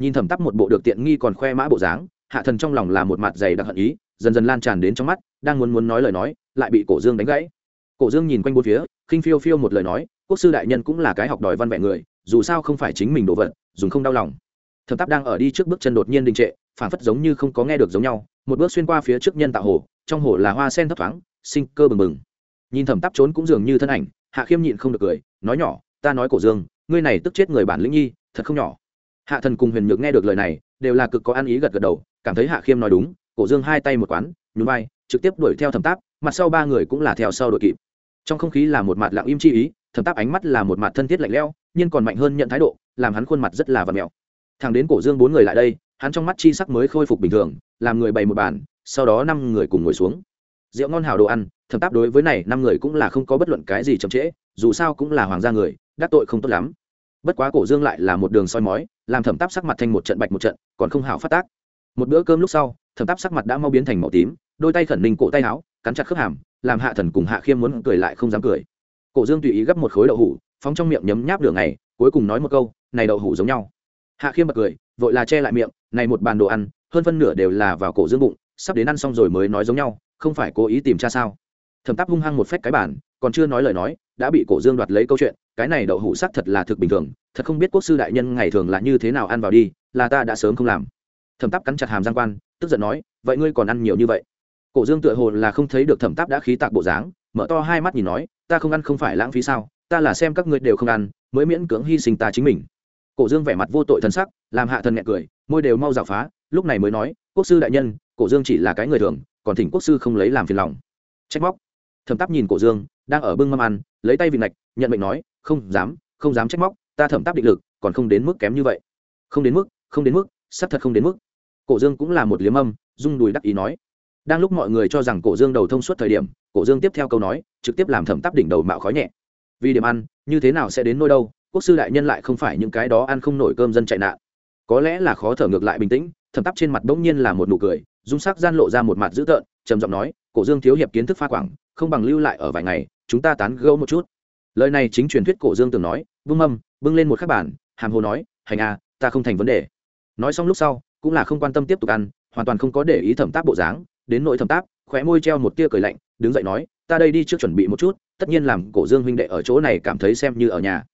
nhìn thẩm tắp một bộ được tiện nghi còn khoe mã bộ dáng, hạ thần trong lòng là một mặt dày đặc hận ý, dần dần lan tràn đến trong mắt, đang muốn muốn nói lời nói, lại bị cổ dương đánh gãy. Cổ dương nhìn quanh bốn phía, khinh phiêu phiêu một lời nói, quốc sư đại nhân cũng là cái học đòi văn vẻ người, dù sao không phải chính mình đồ vật, dùng không đau lòng. Thẩm tắp đang ở đi trước bước chân đột nhiên đình trệ phản phất giống như không có nghe được giống nhau, một bước xuyên qua phía trước nhân tạo hồ, trong hồ là hoa sen thấp thoáng, sinh cơ bừng bừng. Nhìn thẩm tắp trốn cũng dường như thân ảnh, hạ khiêm nhịn không được cười, nói nhỏ, ta nói cổ dương, ngươi này tức chết người bản lĩnh nhi, thật không nhỏ hạ thần cùng huyền nhược nghe được lời này, đều là cực có ăn ý gật gật đầu, cảm thấy hạ khiêm nói đúng, cổ dương hai tay một quán, nhún vai, trực tiếp đuổi theo thẩm táp, mặt sau ba người cũng là theo sau đội kịp. Trong không khí là một mặt lặng im chi ý, thẩm táp ánh mắt là một mặt thân thiết lạnh lẽo, nhưng còn mạnh hơn nhận thái độ, làm hắn khuôn mặt rất là vật mèo thằng đến cổ dương bốn người lại đây, hắn trong mắt chi sắc mới khôi phục bình thường, làm người bày một bàn, sau đó năm người cùng ngồi xuống. Rượu ngon hào đồ ăn, thẩm táp đối với này năm người cũng là không có bất luận cái gì chậm trễ, dù sao cũng là hoàng gia người, đắc tội không tốt lắm. Bất quá cổ dương lại là một đường soi mói làm thẩm táp sắc mặt thành một trận bạch một trận, còn không hảo phát tác. Một bữa cơm lúc sau, thẩm táp sắc mặt đã mau biến thành màu tím, đôi tay khẩn ninh cổ tay áo, cắn chặt khớp hàm, làm hạ thần cùng hạ khiêm muốn cười lại không dám cười. Cổ dương tùy ý gấp một khối đậu hủ, phóng trong miệng nhấm nháp đường này cuối cùng nói một câu, này đậu hủ giống nhau. Hạ khiêm bật cười, vội là che lại miệng, này một bàn đồ ăn, hơn phân nửa đều là vào cổ dương bụng, sắp đến ăn xong rồi mới nói giống nhau, không phải cố ý tìm cha sao? Thẩm táp hung hăng một phách cái bản còn chưa nói lời nói, đã bị cổ dương đoạt lấy câu chuyện cái này đậu hủ sắc thật là thực bình thường, thật không biết quốc sư đại nhân ngày thường là như thế nào ăn vào đi, là ta đã sớm không làm. Thẩm táp cắn chặt hàm giang quan, tức giận nói, vậy ngươi còn ăn nhiều như vậy? Cổ dương tựa hồ là không thấy được thẩm táp đã khí tạc bộ dáng, mở to hai mắt nhìn nói, ta không ăn không phải lãng phí sao, ta là xem các ngươi đều không ăn, mới miễn cưỡng hy sinh ta chính mình. Cổ dương vẻ mặt vô tội thân sắc, làm hạ thần nhẹ cười, môi đều mau rào phá, lúc này mới nói, quốc sư đại nhân, cổ dương chỉ là cái người thường, còn thỉnh quốc sư không lấy làm phiền lòng. Trách móc. Thẩm táp nhìn cổ dương đang ở bưng mâm ăn, lấy tay vị ngạch, nhận mệnh nói, không dám không dám trách móc, ta thẩm táp định lực, còn không đến mức kém như vậy. Không đến mức, không đến mức sắp thật không đến mức. Cổ dương cũng là một liếm âm, rung đùi đắc ý nói. Đang lúc mọi người cho rằng cổ dương đầu thông suốt thời điểm, cổ dương tiếp theo câu nói, trực tiếp làm thẩm táp đỉnh đầu mạo khói nhẹ. Vì điểm ăn, như thế nào sẽ đến nôi đâu? Quốc sư đại nhân lại không phải những cái đó ăn không nổi cơm dân chạy nạn. Có lẽ là khó thở ngược lại bình tĩnh, thẩm táp trên mặt bỗng nhiên là một nụ cười, dung sắc gian lộ ra một mặt dữ tợn, trầm giọng nói, cổ dương thiếu hiệp kiến thức pha quảng không bằng lưu lại ở vài ngày, chúng ta tán gẫu một chút. Lời này chính truyền thuyết cổ dương từng nói vung mâm, bưng lên một khắc bản. Hàm hồ nói, hành a ta không thành vấn đề. Nói xong lúc sau, cũng là không quan tâm tiếp tục ăn, hoàn toàn không có để ý thẩm tác bộ dáng, đến nỗi thẩm tác, khóe môi treo một tia cười lạnh, đứng dậy nói, ta đây đi trước chuẩn bị một chút, tất nhiên làm cổ dương huynh đệ ở chỗ này cảm thấy xem như ở nhà.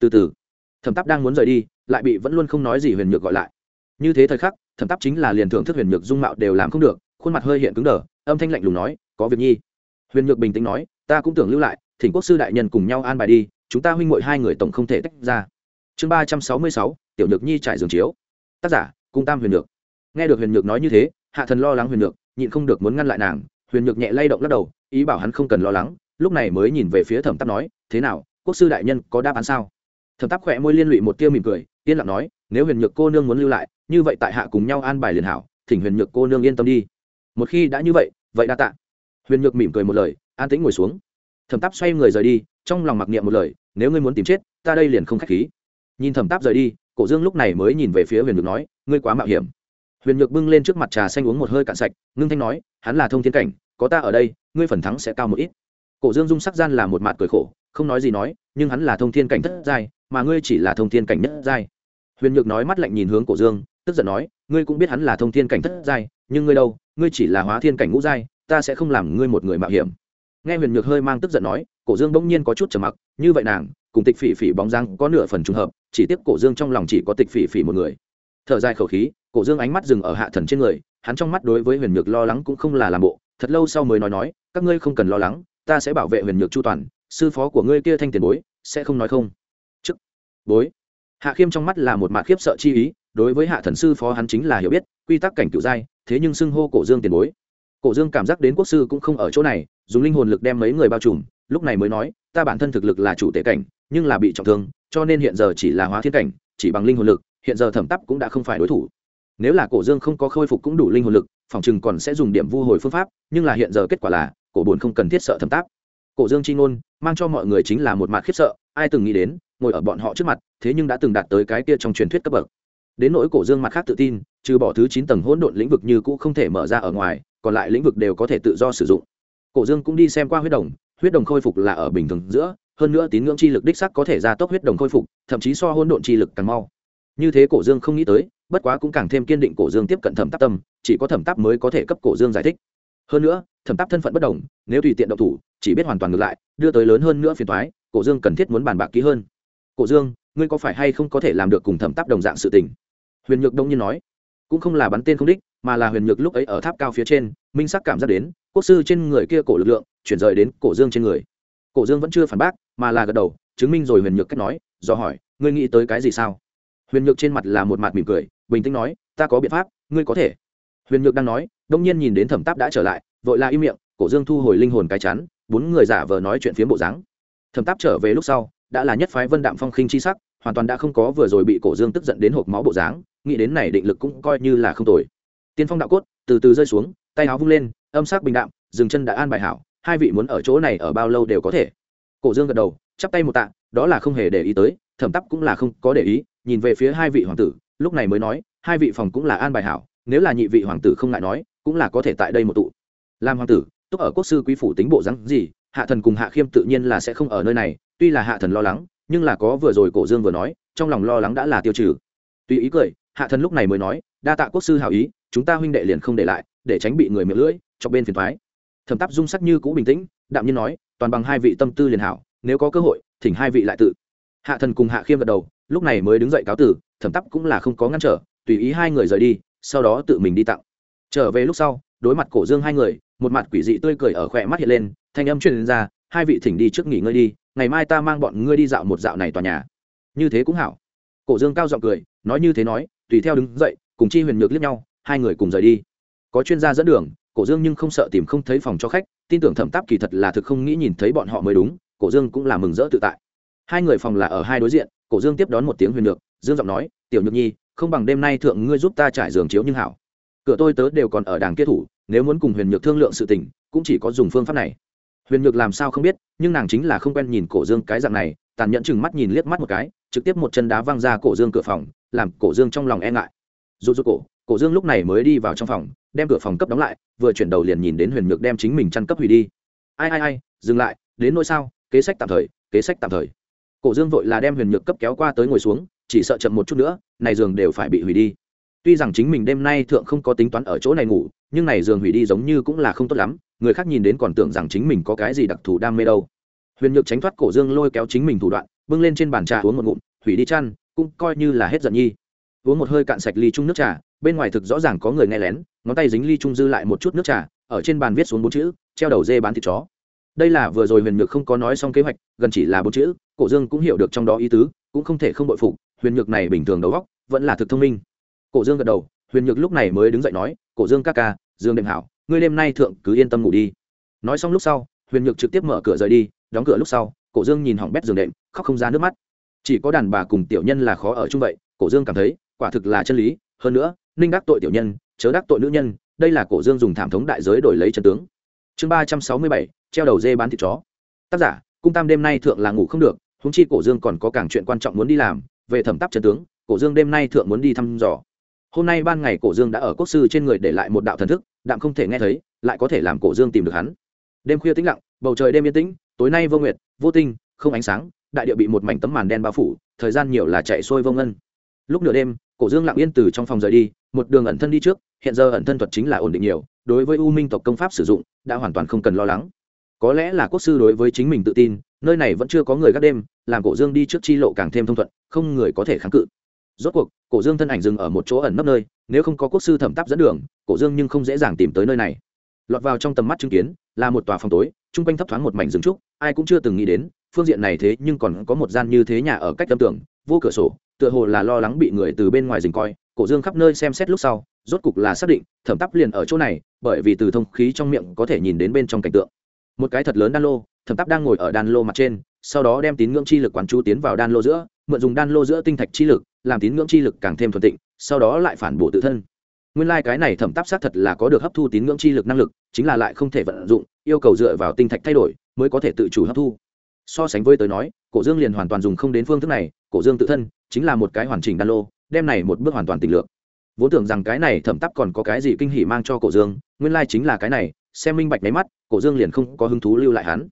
Từ từ, thẩm tác đang muốn rời đi, lại bị vẫn luôn không nói gì huyền nhược gọi lại. Như thế thời khắc, thẩm tác chính là liền thưởng thức huyền nhược dung mạo đều làm không được, khuôn mặt hơi hiện cứng đờ, âm thanh lạnh lùng nói, có việc nhi huyền nhược bình tĩnh nói, ta cũng tưởng lưu lại, thỉnh quốc sư đại nhân cùng nhau an bài đi, chúng ta huynh mội hai người tổng không thể tách ra. Chương ba trăm sáu mươi sáu, tiểu nhược nhi trải giường chiếu. Tác giả, cung tam huyền nhược. Nghe được huyền nhược nói như thế, hạ thần lo lắng huyền nhược, nhịn không được muốn ngăn lại nàng. Huyền nhược nhẹ lay động lắc đầu, ý bảo hắn không cần lo lắng, lúc này mới nhìn về phía thẩm tắc nói, thế nào, quốc sư đại nhân có đáp án sao? Thẩm tắc khỏe môi liên lụy một tiêu mỉm cười, yên lặng nói, nếu huyền nhược cô nương muốn lưu lại, như vậy tại hạ cùng nhau an bài liền hảo, thỉnh huyền nhược cô nương yên tâm đi. Một khi đã như vậy vậy đa tạ huyền nhược mỉm cười một lời, an tĩnh ngồi xuống. Thẩm táp xoay người rời đi, trong lòng mặc niệm một lời, nếu ngươi muốn tìm chết, ta đây liền không k h á c h khí. Nhìn thẩm táp rời đi, cổ dương lúc này mới nhìn về phía huyền nhược nói, ngươi quá mạo hiểm. Huyền nhược bưng lên trước mặt trà xanh uống một hơi cạn sạch, ngưng thanh nói, hắn là thông thiên cảnh, có ta ở đây, ngươi phần thắng sẽ cao một ít. Cổ dương dung sắc gian là một mạt cười khổ, không nói gì nói, nhưng hắn là thông thiên cảnh thất giai, mà ngươi chỉ là thông thiên cảnh nhất giai. Huyền nhược nói mắt lạnh nhìn hướng cổ dương, tức giận nói, ngươi cũng biết hắn là thông thiên cảnh thất giai, nhưng ngươi đâu, ngươi chỉ là hóa thiên cảnh ngũ giai ta sẽ không làm ngươi một người mạo hiểm. Nghe huyền nhược hơi mang tức giận nói, cổ dương bỗng nhiên có chút trầm mặc, như vậy nàng, cùng tịch phỉ phỉ bóng dáng có nửa phần trùng hợp, chỉ tiếc cổ dương trong lòng chỉ có tịch phỉ phỉ một người. Thở dài khẩu khí, cổ dương ánh mắt dừng ở hạ thần trên người, hắn trong mắt đối với huyền nhược lo lắng cũng không là làm bộ, thật lâu sau mới nói nói, các ngươi không cần lo lắng, ta sẽ bảo vệ huyền nhược chu toàn, sư phó của ngươi kia thanh tiền bối, sẽ không nói không. Chức. Bối. Hạ khiêm trong mắt là một mạt khiếp sợ chi ý, đối với hạ thần sư phó hắn chính là hiểu biết, quy tắc cảnh cựu giai, thế nhưng xưng hô cổ dương tiền bối cổ dương cảm giác đến quốc sư cũng không ở chỗ này, dùng linh hồn lực đem mấy người bao trùm, lúc này mới nói, ta bản thân thực lực là chủ tể cảnh, nhưng là bị trọng thương, cho nên hiện giờ chỉ là hóa thiên cảnh, chỉ bằng linh hồn lực, hiện giờ thẩm tắp cũng đã không phải đối thủ. Nếu là cổ dương không có khôi phục cũng đủ linh hồn lực, phòng chừng còn sẽ dùng điểm vu hồi phương pháp, nhưng là hiện giờ kết quả là, cổ bồn không cần thiết sợ thẩm tắp. Cổ dương c h i ngôn, mang cho mọi người chính là một mặt khiếp sợ, ai từng nghĩ đến, ngồi ở bọn họ trước mặt, thế nhưng đã từng đạt tới cái kia trong truyền thuyết cấp bậc. Đến nỗi cổ dương mặt khác tự tin, trừ bỏ thứ chín tầng hỗn độn lĩnh vực như cũ không thể mở ra ở ngoài còn lại lĩnh vực đều có thể tự do sử dụng. Cổ dương cũng đi xem qua huyết đồng huyết đồng khôi phục là ở bình thường giữa, hơn nữa tín ngưỡng chi lực đích sắc có thể gia tốc huyết đồng khôi phục, thậm chí so hôn độn chi lực càng mau. Như thế cổ dương không nghĩ tới, bất quá cũng càng thêm kiên định cổ dương tiếp cận thẩm Tắc tâm, chỉ có thẩm Tắc mới có thể cấp cổ dương giải thích. Hơn nữa, thẩm Tắc thân phận bất đồng, nếu tùy tiện động thủ, chỉ biết hoàn toàn ngược lại, đưa tới lớn hơn nữa phiền thoái cổ dương cần thiết muốn bàn bạc kỹ hơn. Cổ dương, ngươi có phải hay không có thể làm được cùng thẩm Tắc đồng dạng sự tình? Huyền nhược đông nhiên nói cũng không là bắn tên không đích, mà là huyền nhược lúc ấy ở tháp cao phía trên, minh sắc cảm giác đến, quốc sư trên người kia cổ lực lượng, chuyển rời đến cổ dương trên người. Cổ dương vẫn chưa phản bác, mà là gật đầu, chứng minh rồi huyền nhược cách nói, do hỏi, ngươi nghĩ tới cái gì sao? Huyền nhược trên mặt là một mặt mỉm cười, bình tĩnh nói, ta có biện pháp, ngươi có thể. Huyền nhược đang nói, đông nhiên nhìn đến thẩm táp đã trở lại, vội la im miệng, cổ dương thu hồi linh hồn cái chắn, bốn người giả vờ nói chuyện phiếm bộ dáng. Thẩm táp trở về lúc sau, đã là nhất phái vân đạm phong khinh chi sắc, hoàn toàn đã không có vừa rồi bị cổ dương tức giận đến hộp máu bộ dáng nghĩ đến này định lực cũng coi như là không tồi. Tiên phong đạo cốt, từ từ rơi xuống, tay áo vung lên, âm sắc bình đạm, dừng chân đã an bài hảo, hai vị muốn ở chỗ này ở bao lâu đều có thể. Cổ dương gật đầu, chắp tay một tạ, đó là không hề để ý tới, thẩm tắc cũng là không có để ý, nhìn về phía hai vị hoàng tử, lúc này mới nói, hai vị phòng cũng là an bài hảo, nếu là nhị vị hoàng tử không ngại nói, cũng là có thể tại đây một tụ. Làm hoàng tử, túc ở quốc sư quý phủ tính bộ rắn gì, hạ thần cùng hạ khiêm tự nhiên là sẽ không ở nơi này, tuy là hạ thần lo lắng, nhưng là có vừa rồi cổ dương vừa nói, trong lòng lo lắng đã là tiêu trừ. Tùy ý cười hạ thần lúc này mới nói, đa tạ quốc sư hảo ý, chúng ta huynh đệ liền không để lại, để tránh bị người miệng lưỡi cho bên phiền thoái. Thẩm tắp dung sắc như cũ bình tĩnh, đạm nhiên nói, toàn bằng hai vị tâm tư liền hảo, nếu có cơ hội, thỉnh hai vị lại tự. Hạ thần cùng hạ khiêm gật đầu, lúc này mới đứng dậy cáo tử, thẩm tắp cũng là không có ngăn trở, tùy ý hai người rời đi, sau đó tự mình đi tặng. Trở về lúc sau, đối mặt cổ dương hai người, một mặt quỷ dị tươi cười ở khỏe mắt hiện lên, thanh âm truyền ra, hai vị thỉnh đi trước nghỉ ngơi đi, ngày mai ta mang bọn ngươi đi dạo một dạo này tòa nhà. Như thế cũng hảo. Cổ dương cao giọng cười, nói như thế nói tùy theo đứng dậy, cùng chi huyền nhược liếc nhau, hai người cùng rời đi. Có chuyên gia dẫn đường, cổ dương nhưng không sợ tìm không thấy phòng cho khách, tin tưởng thẩm táp kỳ thật là thực không nghĩ nhìn thấy bọn họ mới đúng, cổ dương cũng là mừng rỡ tự tại. Hai người phòng là ở hai đối diện, cổ dương tiếp đón một tiếng huyền nhược, dương giọng nói, tiểu nhược nhi, không bằng đêm nay thượng ngươi giúp ta trải giường chiếu nhưng hảo. Cửa tôi tớ đều còn ở đàng kia thủ, nếu muốn cùng huyền nhược thương lượng sự tình, cũng chỉ có dùng phương pháp này. Huyền nhược làm sao không biết, nhưng nàng chính là không quen nhìn cổ dương cái dạng này, tàn nhẫn chừng mắt nhìn liếc mắt một cái trực tiếp một chân đá văng ra cổ dương cửa phòng, làm cổ dương trong lòng e ngại. Rút rút cổ cổ dương lúc này mới đi vào trong phòng, đem cửa phòng cấp đóng lại, vừa chuyển đầu liền nhìn đến huyền nhược đem chính mình chăn cấp hủy đi. Ai ai ai, dừng lại, đến nỗi sao, kế sách tạm thời, kế sách tạm thời. Cổ dương vội là đem huyền nhược cấp kéo qua tới ngồi xuống, chỉ sợ chậm một chút nữa, này giường đều phải bị hủy đi. Tuy rằng chính mình đêm nay thượng không có tính toán ở chỗ này ngủ, nhưng này giường hủy đi giống như cũng là không tốt lắm, người khác nhìn đến còn tưởng rằng chính mình có cái gì đặc thù đam mê đâu huyền nhược tránh thoát cổ dương lôi kéo chính mình thủ đoạn, bưng lên trên bàn trà uống một ngụm, hủy đi chăn, cũng coi như là hết giận nhi. Uống một hơi cạn sạch ly chung nước trà, bên ngoài thực rõ ràng có người nghe lén, ngón tay dính ly chung dư lại một chút nước trà, ở trên bàn viết xuống bốn chữ, treo đầu dê bán thịt chó. Đây là vừa rồi huyền nhược không có nói xong kế hoạch, gần chỉ là bốn chữ, cổ dương cũng hiểu được trong đó ý tứ, cũng không thể không bội phục, huyền nhược này bình thường đầu góc vẫn là thực thông minh. Cổ dương gật đầu, huyền nhược lúc này mới đứng dậy nói, cổ dương ca ca, dương đệm hảo, ngươi đêm nay thượng cứ yên tâm ngủ đi. Nói xong lúc sau, huyền nhược trực tiếp mở cửa rời đi đóng cửa lúc sau, cổ dương nhìn hỏng bét giường đệm, khóc không ra nước mắt. Chỉ có đàn bà cùng tiểu nhân là khó ở chung vậy, cổ dương cảm thấy, quả thực là chân lý. Hơn nữa, ninh đắc tội tiểu nhân, chớ đắc tội nữ nhân, đây là cổ dương dùng thảm thống đại giới đổi lấy chân tướng. Chương ba trăm sáu mươi bảy, treo đầu dê bán thịt chó. Tác giả, cung tam đêm nay thượng là ngủ không được húng chi cổ dương còn có càng chuyện quan trọng muốn đi làm, về thẩm tắp chân tướng, cổ dương đêm nay thượng muốn đi thăm dò. Hôm nay ban ngày cổ dương đã ở quốc sư trên người để lại một đạo thần thức, đạm không thể nghe thấy, lại có thể làm cổ dương tìm được hắn. Đêm khuya tĩnh lặng, bầu trời đêm yên tĩnh tối nay vô nguyệt, vô tinh, không ánh sáng, đại địa bị một mảnh tấm màn đen bao phủ, thời gian nhiều là chạy xuôi vô ngân. Lúc nửa đêm, cổ dương lặng yên từ trong phòng rời đi, một đường ẩn thân đi trước, hiện giờ ẩn thân thuật chính là ổn định nhiều, đối với u minh tộc công pháp sử dụng, đã hoàn toàn không cần lo lắng. Có lẽ là quốc sư đối với chính mình tự tin, nơi này vẫn chưa có người gác đêm, làm cổ dương đi trước chi lộ càng thêm thông thuận, không người có thể kháng cự. Rốt cuộc, cổ dương thân ảnh dừng ở một chỗ ẩn nấp nơi, nếu không có quốc sư thẩm táp dẫn đường, cổ dương nhưng không dễ dàng tìm tới nơi này. Lọt vào trong tầm mắt chứng kiến, là một tòa phòng tối chung quanh thấp thoáng một mảnh rừng trúc, ai cũng chưa từng nghĩ đến, phương diện này thế nhưng còn có một gian như thế nhà ở cách tâm tưởng vô cửa sổ, tựa hồ là lo lắng bị người từ bên ngoài dình coi, cổ dương khắp nơi xem xét lúc sau, rốt cục là xác định, thẩm tắp liền ở chỗ này, bởi vì từ thông khí trong miệng có thể nhìn đến bên trong cảnh tượng. Một cái thật lớn đan lô, thẩm tắp đang ngồi ở đan lô mặt trên, sau đó đem tín ngưỡng chi lực quán chú tiến vào đan lô giữa, mượn dùng đan lô giữa tinh thạch chi lực, làm tín ngưỡng chi lực càng thêm thuận tịnh, sau đó lại phản bổ tự thân. Nguyên lai、like、cái này thẩm tắp xác thật là có được hấp thu tín ngưỡng chi lực năng lực, chính là lại không thể vận dụng yêu cầu dựa vào tinh thạch thay đổi mới có thể tự chủ hấp thu. So sánh với tới nói, cổ dương liền hoàn toàn dùng không đến phương thức này, cổ dương tự thân chính là một cái hoàn chỉnh đan lô, đem này một bước hoàn toàn tình lượng vốn tưởng rằng cái này thẩm tắp còn có cái gì kinh hỉ mang cho cổ dương, nguyên lai chính là cái này, xem minh bạch máy mắt, cổ dương liền không có hứng thú lưu lại hắn.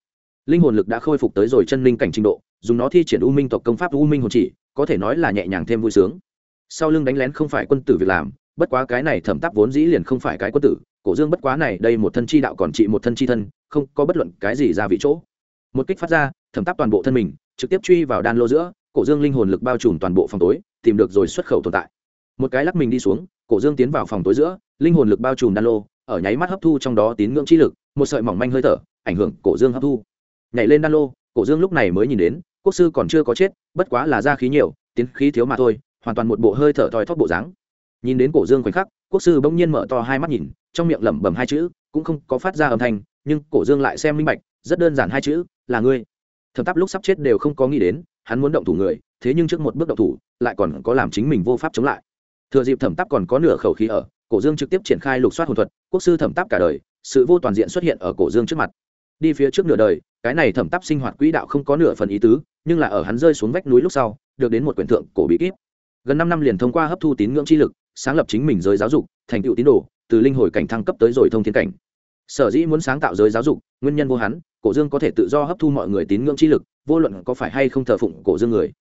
Linh hồn lực đã khôi phục tới rồi chân linh cảnh trình độ, dùng nó thi triển u minh tộc công pháp u minh hồn chỉ, có thể nói là nhẹ nhàng thêm vui sướng. Sau lưng đánh lén không phải quân tử việc làm bất quá cái này thẩm táp vốn dĩ liền không phải cái quân tử, cổ dương bất quá này đây một thân chi đạo còn trị một thân chi thân, không có bất luận cái gì ra vị chỗ. Một kích phát ra, thẩm táp toàn bộ thân mình, trực tiếp truy vào đan lô giữa, cổ dương linh hồn lực bao trùm toàn bộ phòng tối, tìm được rồi xuất khẩu tồn tại. Một cái lắc mình đi xuống, cổ dương tiến vào phòng tối giữa, linh hồn lực bao trùm đan lô, ở nháy mắt hấp thu trong đó tín ngưỡng chi lực, một sợi mỏng manh hơi thở, ảnh hưởng cổ dương hấp thu. Nhảy lên đan lô, cổ dương lúc này mới nhìn đến, quốc sư còn chưa có chết, bất quá là da khí nhiều, tiến khí thiếu mà thôi, hoàn toàn một bộ hơi thở thoi thóp bộ dáng nhìn đến cổ dương khoảnh khắc, quốc sư bỗng nhiên mở to hai mắt nhìn, trong miệng lẩm bẩm hai chữ, cũng không có phát ra âm thanh, nhưng cổ dương lại xem minh bạch, rất đơn giản hai chữ, là ngươi. Thẩm tắp lúc sắp chết đều không có nghĩ đến, hắn muốn động thủ người, thế nhưng trước một bước động thủ, lại còn có làm chính mình vô pháp chống lại. Thừa dịp thẩm tắp còn có nửa khẩu khí ở, cổ dương trực tiếp triển khai lục soát hồn thuật, quốc sư thẩm tắp cả đời, sự vô toàn diện xuất hiện ở cổ dương trước mặt. Đi phía trước nửa đời, cái này thẩm tắp sinh hoạt quỹ đạo không có nửa phần ý tứ, nhưng là ở hắn rơi xuống vách núi lúc sau, được đến một quyển thượng cổ bí kíp. Gần năm năm liền thông qua hấp thu tín ngưỡng chi lực sáng lập chính mình giới giáo dục, thành tựu tín đồ, từ linh hồi cảnh thăng cấp tới rồi thông thiên cảnh. Sở dĩ muốn sáng tạo giới giáo dục, nguyên nhân vô hắn, cổ dương có thể tự do hấp thu mọi người tín ngưỡng chi lực, vô luận có phải hay không thờ phụng cổ dương người.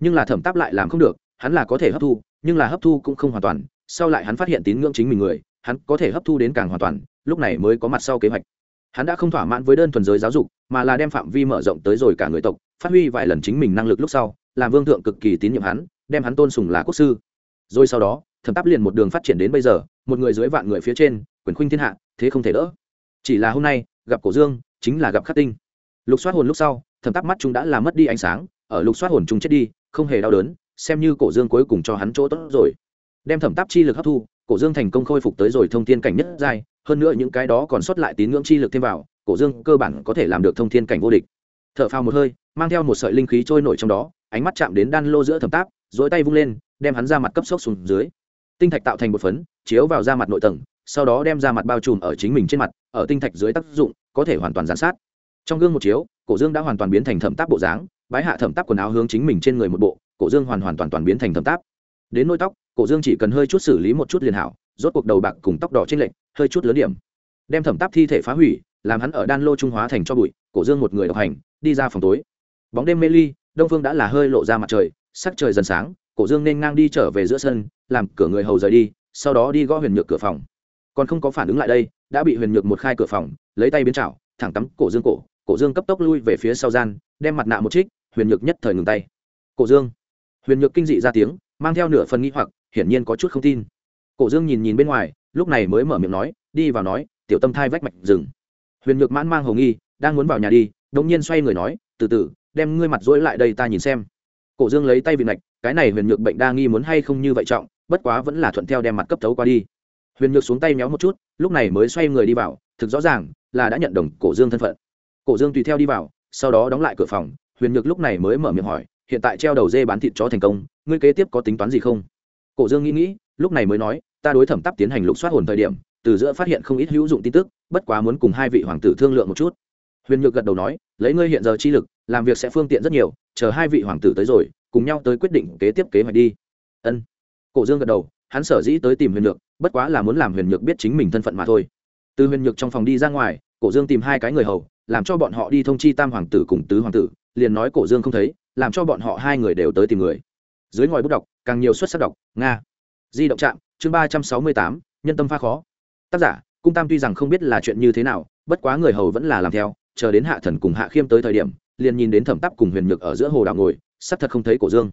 Nhưng là thẩm táp lại làm không được, hắn là có thể hấp thu, nhưng là hấp thu cũng không hoàn toàn, sau lại hắn phát hiện tín ngưỡng chính mình người, hắn có thể hấp thu đến càng hoàn toàn, lúc này mới có mặt sau kế hoạch. Hắn đã không thỏa mãn với đơn thuần giới giáo dục, mà là đem phạm vi mở rộng tới rồi cả người tộc, phát huy vài lần chính mình năng lực lúc sau, làm vương thượng cực kỳ tín nhiệm hắn, đem hắn tôn sùng là quốc sư. Rồi sau đó thẩm táp liền một đường phát triển đến bây giờ, một người dưới vạn người phía trên, quyền khuynh thiên hạ, thế không thể đỡ. Chỉ là hôm nay, gặp cổ dương, chính là gặp khắc tinh. Lục xoát hồn lúc sau, thẩm táp mắt chúng đã làm mất đi ánh sáng, ở lục xoát hồn chúng chết đi, không hề đau đớn, xem như cổ dương cuối cùng cho hắn chỗ tốt rồi. Đem thẩm táp chi lực hấp thu, cổ dương thành công khôi phục tới rồi thông thiên cảnh nhất giai, hơn nữa những cái đó còn sót lại tín ngưỡng chi lực thêm vào, cổ dương cơ bản có thể làm được thông thiên cảnh vô địch. T h ở phao một hơi, mang theo một sợi linh khí trôi nổi trong đó, ánh mắt chạm đến đan lô giữa thẩm táp dỗi tay vung lên, đem hắn ra mặt cấp sốc xuống dưới tinh thạch tạo thành một phấn, chiếu vào da mặt nội tầng, sau đó đem ra mặt bao trùm ở chính mình trên mặt, ở tinh thạch dưới tác dụng, có thể hoàn toàn giám sát. Trong gương một chiếu, cổ dương đã hoàn toàn biến thành thẩm táp bộ dáng, bái hạ thẩm táp quần áo hướng chính mình trên người một bộ, cổ dương hoàn hoàn toàn toàn biến thành thẩm táp. Đến nôi tóc, cổ dương chỉ cần hơi chút xử lý một chút liền hảo, rốt cuộc đầu bạc cùng tóc đỏ trên lệnh hơi chút lớn điểm. Đem thẩm táp thi thể phá hủy, làm hắn ở đan lô trung hóa thành cho bụi, cổ dương một người độc hành, đi ra phòng tối. Bóng đêm mê ly, đông phương đã là hơi lộ ra mặt trời, sắc trời dần sáng cổ dương nên ngang đi trở về giữa sân, làm cửa người hầu rời đi, sau đó đi gõ huyền nhược cửa phòng. Còn không có phản ứng lại đây, đã bị huyền nhược một khai cửa phòng, lấy tay biến chảo, thẳng tắm cổ dương cổ cổ dương cấp tốc lui về phía sau gian, đem mặt nạ một trích, huyền nhược nhất thời ngừng tay. Cổ dương. Huyền nhược kinh dị ra tiếng, mang theo nửa phần nghĩ hoặc, hiển nhiên có chút không tin. Cổ dương nhìn nhìn bên ngoài, lúc này mới mở miệng nói, đi vào nói, tiểu tâm thai vách mạch rừng. Huyền nhược mãn mang hồng nghi, đang muốn vào nhà đi đống nhiên xoay người nói, từ từ, đem ngươi mặt dỗi lại đây ta nhìn xem. Cổ dương lấy tay vị mạch cái này huyền nhược bệnh đa nghi muốn hay không như vậy trọng, bất quá vẫn là thuận theo đem mặt cấp thấu qua đi. Huyền nhược xuống tay méo một chút, lúc này mới xoay người đi vào, thực rõ ràng là đã nhận đồng cổ dương thân phận. Cổ dương tùy theo đi vào, sau đó đóng lại cửa phòng, huyền nhược lúc này mới mở miệng hỏi, hiện tại treo đầu dê bán thịt chó thành công, ngươi kế tiếp có tính toán gì không? Cổ dương nghĩ nghĩ, lúc này mới nói, ta đối thẩm tắp tiến hành lục soát hồn thời điểm, từ giữa phát hiện không ít hữu dụng tin tức, bất quá muốn cùng hai vị hoàng tử thương lượng một chút. Huyền nhược gật đầu nói, lấy ngươi hiện giờ chi lực, làm việc sẽ phương tiện rất nhiều, chờ hai vị hoàng tử tới rồi cùng nhau tới quyết định kế tiếp kế hoạch đi. Ân. Cổ dương gật đầu, hắn sở dĩ tới tìm huyền nhược, bất quá là muốn làm huyền nhược biết chính mình thân phận mà thôi. Từ huyền nhược trong phòng đi ra ngoài, cổ dương tìm hai cái người hầu, làm cho bọn họ đi thông chi tam hoàng tử cùng tứ hoàng tử, liền nói cổ dương không thấy, làm cho bọn họ hai người đều tới tìm người. Dưới ngòi bút đọc, càng nhiều xuất sắc đọc, nga. Di động trạm, chương ba trăm sáu mươi tám, nhân tâm pha khó. Tác giả, cung tam tuy rằng không biết là chuyện như thế nào, bất quá người hầu vẫn là làm theo, chờ đến hạ thần cùng hạ khiêm tới thời điểm, liền nhìn đến thẩm tắp cùng huyền nhược ở giữa hồ đảo ngồi sắp thật không thấy cổ dương.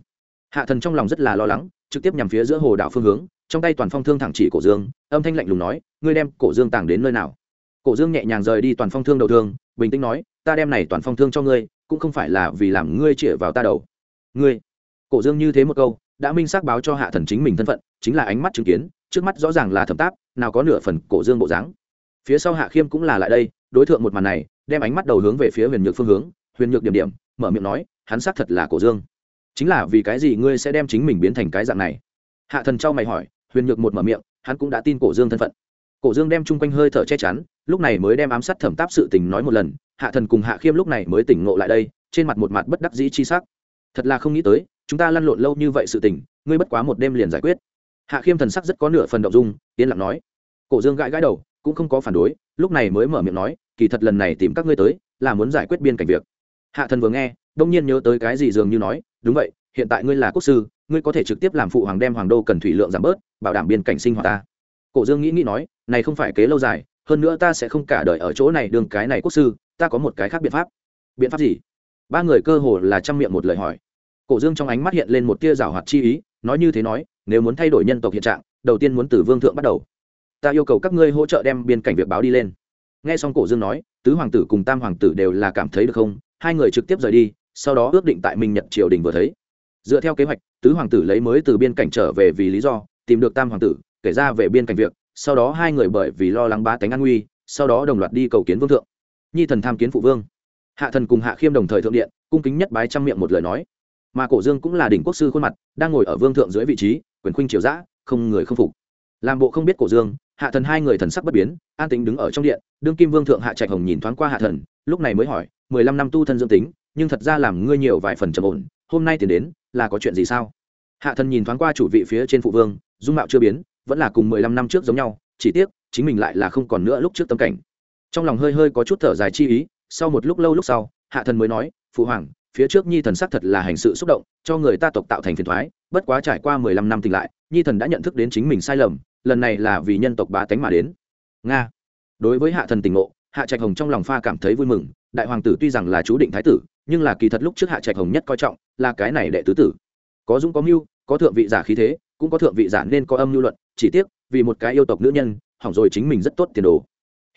Hạ thần trong lòng rất là lo lắng, trực tiếp nhằm phía giữa hồ đảo phương hướng, trong tay toàn phong thương thẳng chỉ cổ dương, âm thanh lạnh lùng nói, ngươi đem cổ dương tàng đến nơi nào? Cổ dương nhẹ nhàng rời đi toàn phong thương đầu thương, bình tĩnh nói, ta đem này toàn phong thương cho ngươi, cũng không phải là vì làm ngươi chĩa vào ta đầu. Ngươi? Cổ dương như thế một câu, đã minh xác báo cho hạ thần chính mình thân phận, chính là ánh mắt chứng kiến, trước mắt rõ ràng là thẩm táp, nào có nửa phần cổ dương bộ dáng. Phía sau hạ khiêm cũng là lại đây, đối tượng một màn này, đem ánh mắt đầu hướng về phía huyền nhược phương hướng, huyền nhược điểm điểm, mở miệng nói hắn xác thật là cổ dương. Chính là vì cái gì ngươi sẽ đem chính mình biến thành cái dạng này? Hạ thần trao mày hỏi, huyền nhược một mở miệng, hắn cũng đã tin cổ dương thân phận. Cổ dương đem chung quanh hơi thở che chắn, lúc này mới đem ám sát thẩm táp sự tình nói một lần, hạ thần cùng hạ khiêm lúc này mới tỉnh ngộ lại đây, trên mặt một mặt bất đắc dĩ chi sắc. Thật là không nghĩ tới, chúng ta lăn lộn lâu như vậy sự tình, ngươi bất quá một đêm liền giải quyết. Hạ khiêm thần sắc rất có nửa phần động dung, yên lặng nói. Cổ dương gãi gãi đầu, cũng không có phản đối, lúc này mới mở miệng nói, kỳ thật lần này tìm các ngươi tới, là muốn giải quyết biên cảnh việc. Hạ thần vừa nghe đông nhiên nhớ tới cái gì dường như nói, đúng vậy, hiện tại ngươi là quốc sư, ngươi có thể trực tiếp làm phụ hoàng đem hoàng đô cần thủy lượng giảm bớt, bảo đảm biên cảnh sinh hoạt ta. Cổ dương nghĩ nghĩ nói, này không phải kế lâu dài, hơn nữa ta sẽ không cả đời ở chỗ này đường cái này quốc sư, ta có một cái khác biện pháp. Biện pháp gì? Ba người cơ hồ là chăm miệng một lời hỏi. Cổ dương trong ánh mắt hiện lên một tia rào hoạt chi ý, nói như thế nói, nếu muốn thay đổi nhân tộc hiện trạng, đầu tiên muốn từ vương thượng bắt đầu. Ta yêu cầu các ngươi hỗ trợ đem biên cảnh việc báo đi lên. Nghe xong cổ dương nói, tứ hoàng tử cùng tam hoàng tử đều là cảm thấy được không? Hai người trực tiếp rời đi sau đó ước định tại minh nhật triều đình vừa thấy. Dựa theo kế hoạch, tứ hoàng tử lấy mới từ biên cảnh trở về vì lý do, tìm được tam hoàng tử, kể ra về biên cảnh việc, sau đó hai người bởi vì lo lắng ba tánh an nguy, sau đó đồng loạt đi cầu kiến vương thượng. Nhi thần tham kiến phụ vương. Hạ thần cùng hạ khiêm đồng thời thượng điện, cung kính nhất bái trăm miệng một lời nói. Mà cổ dương cũng là đỉnh quốc sư khuôn mặt, đang ngồi ở vương thượng dưới vị trí, quyền khuynh triều giã không người không phục. Làm bộ không biết cổ dương, hạ thần hai người thần sắc bất biến, an tính đứng ở trong điện, đương kim vương thượng hạ trạch hồng nhìn thoáng qua hạ thần, lúc này mới hỏi, mười lăm năm tu thân dương tính nhưng thật ra làm ngươi nhiều vài phần trầm ổn, hôm nay tiền đến, là có chuyện gì sao? Hạ thần nhìn thoáng qua chủ vị phía trên phụ vương, dung mạo chưa biến, vẫn là cùng mười lăm năm trước giống nhau, chỉ tiếc, chính mình lại là không còn nữa lúc trước tâm cảnh. Trong lòng hơi hơi có chút thở dài chi ý, sau một lúc lâu lúc sau, hạ thần mới nói, phụ hoàng, phía trước nhi thần xác thật là hành sự xúc động, cho người ta tộc tạo thành phiền thoái, bất quá trải qua mười lăm năm tỉnh lại, nhi thần đã nhận thức đến chính mình sai lầm, lần này là vì nhân tộc bá tánh mà đến. Nga. Đối với hạ thần tỉnh ngộ, hạ trạch hồng trong lòng pha cảm thấy vui mừng, đại hoàng tử tuy rằng là chú định thái tử nhưng là kỳ thật lúc trước hạ trạch hồng nhất coi trọng là cái này đệ tứ tử. Có dũng có mưu, có thượng vị giả khí thế, cũng có thượng vị giả nên có âm mưu luận, chỉ tiếc, vì một cái yêu tộc nữ nhân, hỏng rồi chính mình rất tốt tiền đồ.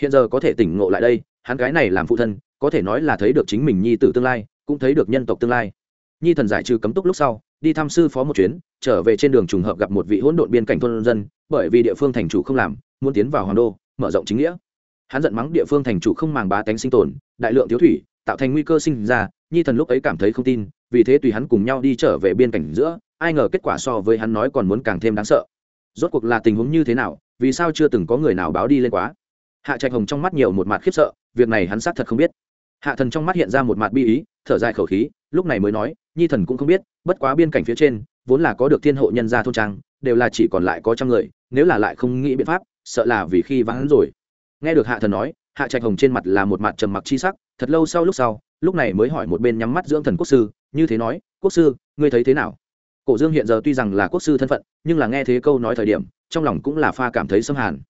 Hiện giờ có thể tỉnh ngộ lại đây, hắn cái này làm phụ thân, có thể nói là thấy được chính mình nhi tử tương lai, cũng thấy được nhân tộc tương lai. Nhi thần giải trừ cấm túc lúc sau, đi thăm sư phó một chuyến, trở về trên đường trùng hợp gặp một vị hỗn độn biên cảnh thôn dân, bởi vì địa phương thành chủ không làm, muốn tiến vào hoàng đô, mở rộng chính nghĩa. Hắn giận mắng địa phương thành chủ không màng bá tánh sinh tồn, đại lượng thiếu thủy tạo thành nguy cơ sinh ra, nhi thần lúc ấy cảm thấy không tin, vì thế tùy hắn cùng nhau đi trở về biên cảnh giữa, ai ngờ kết quả so với hắn nói còn muốn càng thêm đáng sợ. Rốt cuộc là tình huống như thế nào, vì sao chưa từng có người nào báo đi lên quá? Hạ trạch hồng trong mắt nhiều một mặt khiếp sợ, việc này hắn xác thật không biết. Hạ thần trong mắt hiện ra một mặt bi ý, thở dài khẩu khí, lúc này mới nói, nhi thần cũng không biết, bất quá biên cảnh phía trên, vốn là có được thiên hộ nhân gia thôn trang, đều là chỉ còn lại có trăm người, nếu là lại không nghĩ biện pháp, sợ là vì khi vắng rồi. Nghe được hạ thần nói, hạ trạch hồng trên mặt là một mặt trầm mặc chi sắc thật lâu sau lúc sau, lúc này mới hỏi một bên nhắm mắt dưỡng thần quốc sư, như thế nói, quốc sư, ngươi thấy thế nào? Cổ dương hiện giờ tuy rằng là quốc sư thân phận, nhưng là nghe thế câu nói thời điểm, trong lòng cũng là pha cảm thấy xâm hàn.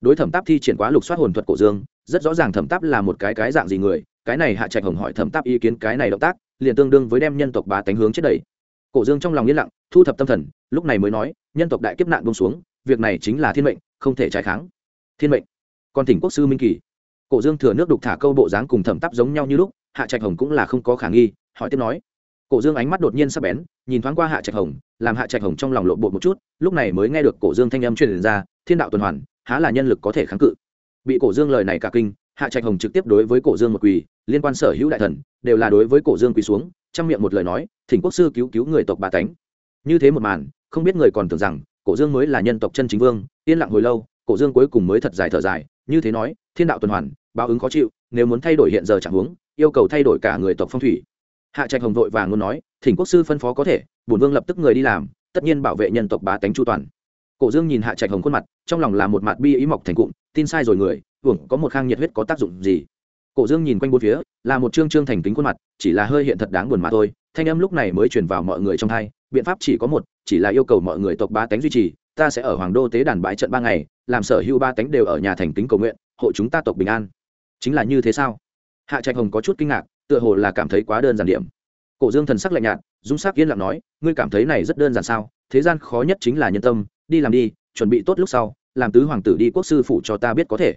Đối thẩm táp thi triển quá lục soát hồn thuật cổ dương, rất rõ ràng thẩm táp là một cái cái dạng gì người, cái này hạ trạch hồng hỏi thẩm táp ý kiến cái này động tác, liền tương đương với đem nhân tộc bá tánh hướng chết đẩy cổ dương trong lòng yên lặng, thu thập tâm thần, lúc này mới nói, nhân tộc đại kiếp nạn bông xuống, việc này chính là thiên mệnh, không thể trái kháng. Thiên mệnh. Còn thỉnh quốc sư minh kỳ cổ dương thừa nước đục thả câu bộ dáng cùng thẩm tắp giống nhau như lúc, hạ trạch hồng cũng là không có khả nghi, hỏi tiếp nói. Cổ dương ánh mắt đột nhiên sắp bén, nhìn thoáng qua hạ trạch hồng, làm hạ trạch hồng trong lòng lộn bộ một chút, lúc này mới nghe được cổ dương thanh âm truyền ra, thiên đạo tuần hoàn, há là nhân lực có thể kháng cự. Bị cổ dương lời này cả kinh, hạ trạch hồng trực tiếp đối với cổ dương một quỳ, liên quan sở hữu đại thần, đều là đối với cổ dương quỳ xuống trong miệng một lời nói, thỉnh quốc sư cứu cứu người tộc bà tánh. Như thế một màn, không biết người còn tưởng rằng, cổ dương mới là nhân tộc chân chính vương, yên lặng hồi lâu, cổ dương cuối cùng mới thật dài thở dài, như thế nói, thiên đạo tuần hoàn báo ứng khó chịu nếu muốn thay đổi hiện giờ chẳng huống yêu cầu thay đổi cả người tộc phong thủy. Hạ trạch hồng vội vàng luôn nói thỉnh quốc sư phân phó có thể bổn vương lập tức người đi làm tất nhiên bảo vệ nhân tộc bá tánh chu toàn. Cổ dương nhìn hạ trạch hồng khuôn mặt trong lòng là một mặt bi ý mọc thành cụm tin sai rồi người hưởng có một khang nhiệt huyết có tác dụng gì? Cổ dương nhìn quanh bốn phía là một trương trương thành kính khuôn mặt chỉ là hơi hiện thật đáng buồn mà thôi thanh âm lúc này mới truyền vào mọi người trong thay, biện pháp chỉ có một chỉ là yêu cầu mọi người tộc ba tánh duy trì ta sẽ ở hoàng đô tế đàn bãi trận ba ngày làm sở hữu ba tánh đều ở nhà thành kính cầu nguyện hộ chúng ta tộc bình an chính là như thế sao? Hạ trạch hồng có chút kinh ngạc, tựa hồ là cảm thấy quá đơn giản điểm. Cổ dương thần sắc lạnh nhạt, dung sắc yên lặng nói, ngươi cảm thấy này rất đơn giản sao? Thế gian khó nhất chính là nhân tâm, đi làm đi, chuẩn bị tốt lúc sau, làm tứ hoàng tử đi quốc sư phụ cho ta biết có thể.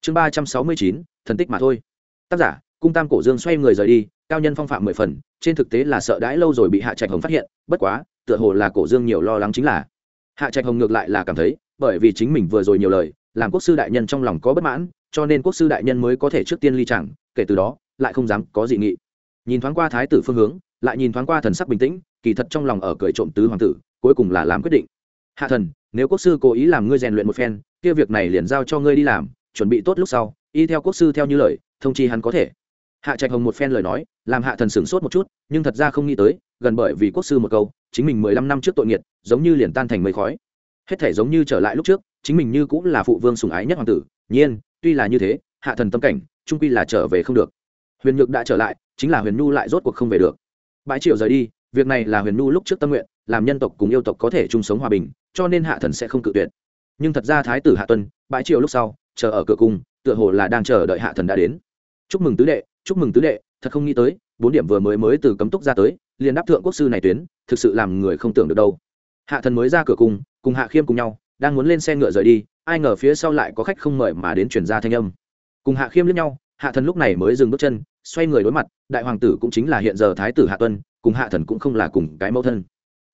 Chương ba trăm sáu mươi chín, thần tích mà thôi. Tác giả, cung tam cổ dương xoay người rời đi, cao nhân phong phạm mười phần, trên thực tế là sợ đãi lâu rồi bị hạ trạch hồng phát hiện, bất quá, tựa hồ là cổ dương nhiều lo lắng chính là. Hạ trạch hồng ngược lại là cảm thấy, bởi vì chính mình vừa rồi nhiều lời, làm quốc sư đại nhân trong lòng có bất mãn cho nên quốc sư đại nhân mới có thể trước tiên ly chẳng, kể từ đó, lại không dám có dị nghị. Nhìn thoáng qua thái tử phương hướng, lại nhìn thoáng qua thần sắc bình tĩnh, kỳ thật trong lòng ở cười trộm tứ hoàng tử, cuối cùng là làm quyết định. Hạ thần, nếu quốc sư cố ý làm ngươi rèn luyện một phen, kia việc này liền giao cho ngươi đi làm, chuẩn bị tốt lúc sau, y theo quốc sư theo như lời, thông chi hắn có thể. Hạ trạch hồng một phen lời nói, làm hạ thần sửng sốt một chút, nhưng thật ra không nghĩ tới, gần bởi vì quốc sư một câu, chính mình mười lăm năm trước tội nghiệt, giống như liền tan thành mây khói. Hết thể giống như trở lại lúc trước, chính mình như cũng là phụ vương sùng ái nhất hoàng tử, nhiên tuy là như thế, hạ thần tâm cảnh, trung quy là trở về không được. Huyền nhược đã trở lại, chính là huyền nhu lại rốt cuộc không về được. Bãi triều rời đi, việc này là huyền nhu lúc trước tâm nguyện, làm nhân tộc cùng yêu tộc có thể chung sống hòa bình, cho nên hạ thần sẽ không cự tuyệt. Nhưng thật ra thái tử hạ tuân, bãi triều lúc sau, chờ ở cửa cung, tựa hồ là đang chờ đợi hạ thần đã đến. Chúc mừng tứ đệ, chúc mừng tứ đệ, thật không nghĩ tới, bốn điểm vừa mới mới từ cấm túc ra tới, liền đáp thượng quốc sư này tuyến, thực sự làm người không tưởng được đâu. Hạ thần mới ra cửa cung, cùng hạ khiêm cùng nhau, đang muốn lên xe ngựa rời đi ai ngờ phía sau lại có khách không mời mà đến chuyển ra thanh âm. Cùng hạ khiêm lẫn nhau, hạ thần lúc này mới dừng bước chân, xoay người đối mặt, đại hoàng tử cũng chính là hiện giờ thái tử hạ tuân, cùng hạ thần cũng không là cùng cái mẫu thân.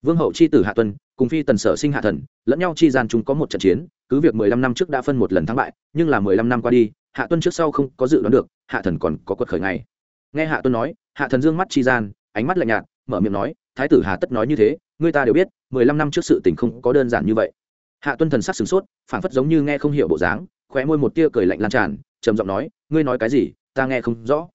Vương hậu c h i tử hạ tuân, cùng phi tần sở sinh hạ thần, lẫn nhau chi gian chúng có một trận chiến, cứ việc mười lăm năm trước đã phân một lần thắng bại, nhưng là mười lăm năm qua đi, hạ tuân trước sau không có dự đoán được, hạ thần còn có quật khởi ngày nghe hạ tuân nói, hạ thần dương mắt chi gian, ánh mắt lạnh nhạt, mở miệng nói, thái tử hà tất nói như thế người ta đều biết, mười lăm năm trước sự tình không có đơn giản như vậy hạ tuân thần sắc sửng sốt, phảng phất giống như nghe không hiểu bộ dáng, khóe môi một tia cười lạnh lan tràn, trầm giọng nói, ngươi nói cái gì? Ta nghe không rõ.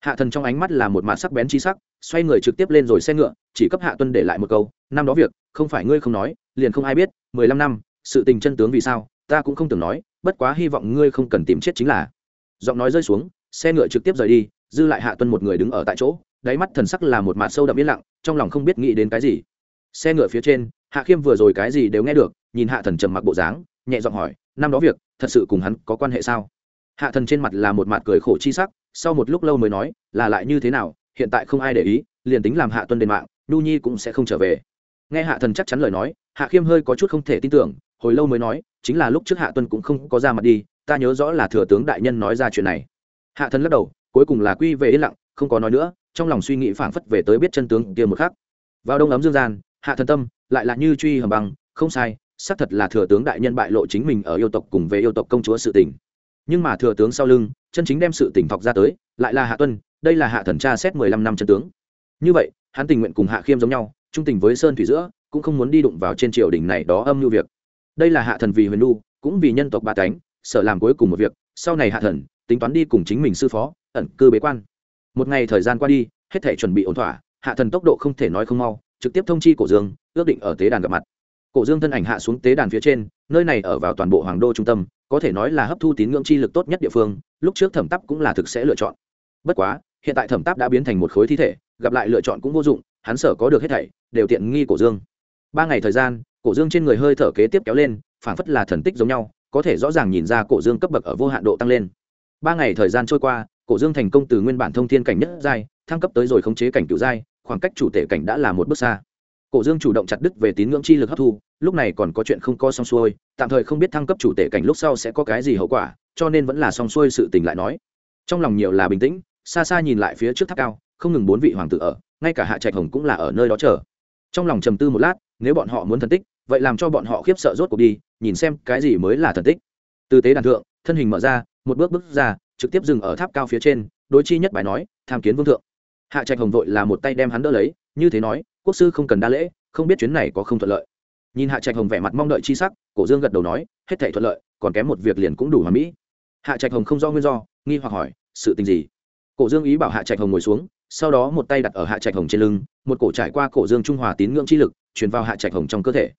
Hạ thần trong ánh mắt là một mạt sắc bén chi sắc, xoay người trực tiếp lên rồi xe ngựa, chỉ cấp hạ tuân để lại một câu, năm đó việc, không phải ngươi không nói, liền không ai biết, mười lăm năm, sự tình chân tướng vì sao, ta cũng không tưởng nói, bất quá hy vọng ngươi không cần tìm chết chính là. Giọng nói rơi xuống, xe ngựa trực tiếp rời đi, dư lại hạ tuân một người đứng ở tại chỗ, đáy mắt thần sắc là một mạt sâu đậm yên lặng, trong lòng không biết nghĩ đến cái gì. Xe ngựa phía trên, hạ khiêm vừa rồi cái gì đều nghe được nhìn hạ thần trầm mặc bộ dáng, nhẹ giọng hỏi, năm đó việc, thật sự cùng hắn có quan hệ sao? Hạ thần trên mặt là một mặt cười khổ chi sắc, sau một lúc lâu mới nói, là lại như thế nào, hiện tại không ai để ý, liền tính làm hạ tuân đền mạng, nhu nhi cũng sẽ không trở về. Nghe hạ thần chắc chắn lời nói, hạ khiêm hơi có chút không thể tin tưởng, hồi lâu mới nói, chính là lúc trước hạ tuân cũng không có ra mặt đi, ta nhớ rõ là thừa tướng đại nhân nói ra chuyện này. Hạ thần lắc đầu, cuối cùng là quy về yên lặng, không có nói nữa, trong lòng suy nghĩ phảng phất về tới biết chân tướng kia một khắc. Vào đông ấm dương gian, hạ thần tâm lại là như truy hầm bằng không sai xác thật là thừa tướng đại nhân bại lộ chính mình ở yêu tộc cùng về yêu tộc công chúa sự tình. Nhưng mà thừa tướng sau lưng, chân chính đem sự tỉnh thọc ra tới, lại là hạ tuân, đây là hạ thần tra xét mười lăm năm chân tướng. Như vậy, hắn tình nguyện cùng hạ khiêm giống nhau, trung tình với sơn thủy giữa, cũng không muốn đi đụng vào trên triều đình này đó âm mưu việc. Đây là hạ thần vì huyền nu cũng vì nhân tộc ba cánh, sợ làm cuối cùng một việc, sau này hạ thần, tính toán đi cùng chính mình sư phó, ẩn cư bế quan. Một ngày thời gian qua đi, hết thể chuẩn bị ổn thỏa, hạ thần tốc độ không thể nói không mau, trực tiếp thông chi cổ dương, ước định ở tế đàn gặp mặt cổ dương thân ảnh hạ xuống tế đàn phía trên, nơi này ở vào toàn bộ hoàng đô trung tâm, có thể nói là hấp thu tín ngưỡng chi lực tốt nhất địa phương, lúc trước thẩm tắp cũng là thực sẽ lựa chọn. Bất quá, hiện tại thẩm tắp đã biến thành một khối thi thể, gặp lại lựa chọn cũng vô dụng, hắn sở có được hết thảy, đều tiện nghi cổ dương. Ba ngày thời gian, cổ dương trên người hơi thở kế tiếp kéo lên, phảng phất là thần tích giống nhau, có thể rõ ràng nhìn ra cổ dương cấp bậc ở vô hạn độ tăng lên. Ba ngày thời gian trôi qua, cổ dương thành công từ nguyên bản thông thiên cảnh nhất giai, thăng cấp tới rồi khống chế cảnh cựu giai, khoảng cách chủ tể cảnh đã là một bước xa cổ dương chủ động chặt đứt về tín ngưỡng chi lực hấp thu, lúc này còn có chuyện không co xong xuôi, tạm thời không biết thăng cấp chủ tể cảnh lúc sau sẽ có cái gì hậu quả, cho nên vẫn là xong xuôi sự tình lại nói. Trong lòng nhiều là bình tĩnh, xa xa nhìn lại phía trước tháp cao, không ngừng bốn vị hoàng tử ở, ngay cả hạ trạch hồng cũng là ở nơi đó chờ. Trong lòng trầm tư một lát, nếu bọn họ muốn thần tích, vậy làm cho bọn họ khiếp sợ rốt cuộc đi, nhìn xem cái gì mới là thần tích. Từ tế đàn thượng, thân hình mở ra, một bước bước ra, trực tiếp dừng ở tháp cao phía trên, đối chi nhất bài nói, tham kiến vương thượng. Hạ trạch hồng vội là một tay đem hắn đỡ lấy, như thế nói quốc sư không cần đa lễ, không biết chuyến này có không thuận lợi. Nhìn hạ trạch hồng vẻ mặt mong đợi chi sắc, cổ dương gật đầu nói, hết thể thuận lợi, còn kém một việc liền cũng đủ hoàn mỹ. Hạ trạch hồng không do nguyên do, nghi hoặc hỏi, sự tình gì? Cổ dương ý bảo hạ trạch hồng ngồi xuống, sau đó một tay đặt ở hạ trạch hồng trên lưng, một cổ trải qua cổ dương trung hòa tín ngưỡng chi lực, truyền vào hạ trạch hồng trong cơ thể.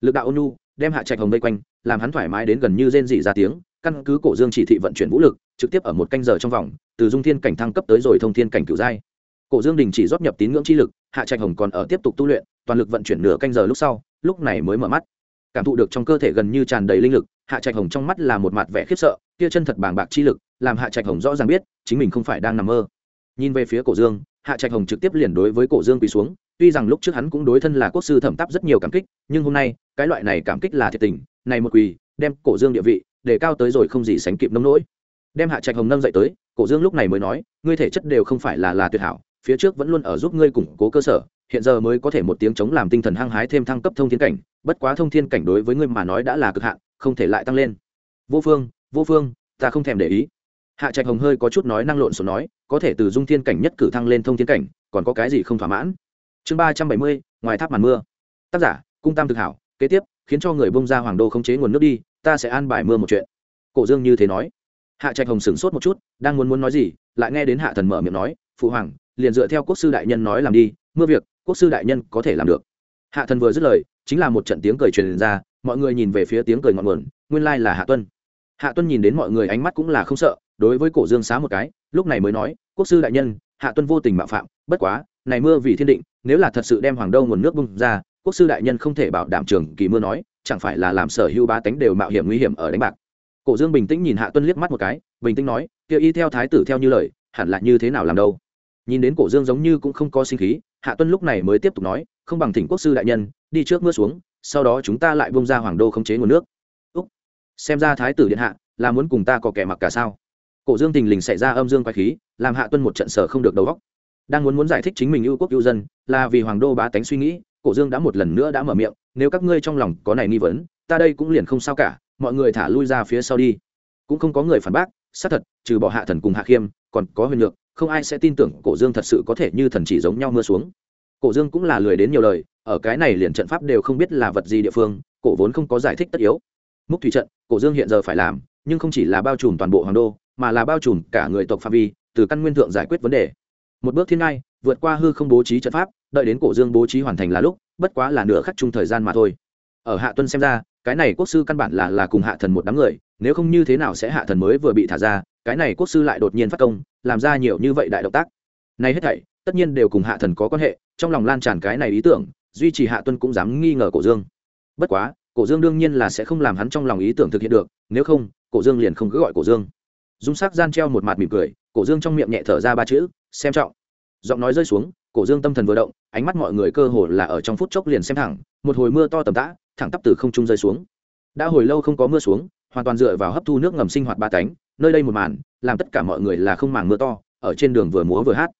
Lực đạo ônu đem hạ trạch hồng vây quanh, làm hắn thoải mái đến gần như rên dị ra tiếng, căn cứ cổ dương chỉ thị vận chuyển vũ lực, trực tiếp ở một canh giờ trong vòng, từ dung thiên cảnh thăng cấp tới rồi thông thiên cảnh cửu giai. Cổ dương đình chỉ rót nhập tín ngưỡng chi lực hạ trạch hồng còn ở tiếp tục tu luyện, toàn lực vận chuyển nửa canh giờ lúc sau, lúc này mới mở mắt. Cảm thụ được trong cơ thể gần như tràn đầy linh lực, hạ trạch hồng trong mắt là một mặt vẻ khiếp sợ, kia chân thật bàng bạc chi lực, làm hạ trạch hồng rõ ràng biết, chính mình không phải đang nằm mơ. Nhìn về phía cổ dương, hạ trạch hồng trực tiếp liền đối với cổ dương quỳ xuống, tuy rằng lúc trước hắn cũng đối thân là quốc sư thẩm tắp rất nhiều cảm kích, nhưng hôm nay, cái loại này cảm kích là thiệt tình, này một quỳ, đem cổ dương địa vị, để cao tới rồi không gì sánh kịp nông nỗi. Đem hạ trạch hồng nâng dậy tới, cổ dương lúc này mới nói, ngươi thể chất đều không phải là là tuyệt hảo phía trước vẫn luôn ở giúp ngươi củng cố cơ sở, hiện giờ mới có thể một tiếng chống làm tinh thần hăng hái thêm thăng cấp thông thiên cảnh, bất quá thông thiên cảnh đối với ngươi mà nói đã là cực hạn, không thể lại tăng lên. Vô phương vô phương, ta không thèm để ý. Hạ trạch hồng hơi có chút nói năng lộn xộn nói, có thể từ dung thiên cảnh nhất cử thăng lên thông thiên cảnh, còn có cái gì không thỏa mãn? Chương ba trăm bảy mươi, ngoài tháp màn mưa. Tác giả, cung tam thực hảo, kế tiếp, khiến cho người bông ra hoàng đô khống chế nguồn nước đi, ta sẽ an bài mưa một chuyện. Cổ dương như thế nói. Hạ trạch hồng sửng sốt một chút, đang muốn muốn nói gì, lại nghe đến hạ thần mở miệng nói, phụ hoàng liền dựa theo quốc sư đại nhân nói làm đi, mưa việc, quốc sư đại nhân có thể làm được. Hạ thần vừa dứt lời, chính là một trận tiếng cười truyền ra, mọi người nhìn về phía tiếng cười ngọn nguồn, nguyên lai là hạ tuân. Hạ tuân nhìn đến mọi người ánh mắt cũng là không sợ, đối với cổ dương xá một cái, lúc này mới nói, quốc sư đại nhân, hạ tuân vô tình mạo phạm, bất quá, này mưa vì thiên định, nếu là thật sự đem hoàng đâu nguồn nước bung ra, quốc sư đại nhân không thể bảo đảm trường kỳ mưa nói, chẳng phải là làm sở hữu ba tánh đều mạo hiểm nguy hiểm ở đánh bạc. Cổ dương bình tĩnh nhìn hạ tuân liếc mắt một cái, bình tĩnh nói, kia y theo thái tử theo như lời, hẳn là như thế nào làm đâu? Nhìn đến cổ dương giống như cũng không có sinh khí, hạ tuân lúc này mới tiếp tục nói, không bằng thỉnh quốc sư đại nhân, đi trước mưa xuống, sau đó chúng ta lại bông ra hoàng đô khống chế nguồn nước. Úc. Xem ra thái tử điện hạ là muốn cùng ta có kẻ mặc cả sao? Cổ dương tình lình xảy ra âm dương quái khí, làm hạ tuân một trận sở không được đầu góc đang muốn muốn giải thích chính mình ưu quốc ưu dân, là vì hoàng đô bá tánh suy nghĩ, cổ dương đã một lần nữa đã mở miệng, nếu các ngươi trong lòng có này nghi vấn, ta đây cũng liền không sao cả, mọi người thả lui ra phía sau đi. Cũng không có người phản bác, xác thật, trừ bỏ hạ thần cùng hạ khiêm, còn có huyền nhược không ai sẽ tin tưởng cổ dương thật sự có thể như thần chỉ giống nhau mưa xuống. Cổ dương cũng là lười đến nhiều lời, ở cái này liền trận pháp đều không biết là vật gì địa phương, cổ vốn không có giải thích tất yếu. Múc thủy trận, cổ dương hiện giờ phải làm, nhưng không chỉ là bao trùm toàn bộ hoàng đô, mà là bao trùm cả người tộc phạm vi, từ căn nguyên thượng giải quyết vấn đề. Một bước thiên ngai, vượt qua hư không bố trí trận pháp, đợi đến cổ dương bố trí hoàn thành là lúc, bất quá là nửa khắc chung thời gian mà thôi. Ở hạ tuân xem ra, cái này quốc sư căn bản là là cùng hạ thần một đám người, nếu không như thế nào sẽ hạ thần mới vừa bị thả ra, cái này quốc sư lại đột nhiên phát công làm ra nhiều như vậy đại động tác. Này hết thảy, tất nhiên đều cùng hạ thần có quan hệ, trong lòng lan tràn cái này ý tưởng, duy trì hạ tuân cũng dám nghi ngờ cổ dương. Bất quá, cổ dương đương nhiên là sẽ không làm hắn trong lòng ý tưởng thực hiện được, nếu không, cổ dương liền không cứ gọi cổ dương. Dung sắc gian treo một mặt mỉm cười, cổ dương trong miệng nhẹ thở ra ba chữ, xem trọng. Giọng nói rơi xuống, cổ dương tâm thần vừa động, ánh mắt mọi người cơ hồ là ở trong phút chốc liền xem thẳng, một hồi mưa to tầm tã, thẳng tắp từ không trung rơi xuống. Đã hồi lâu không có mưa xuống, hoàn toàn dựa vào hấp thu nước ngầm sinh hoạt ba cánh, nơi đây một màn làm tất cả mọi người là không màng mưa to, ở trên đường vừa múa vừa hát.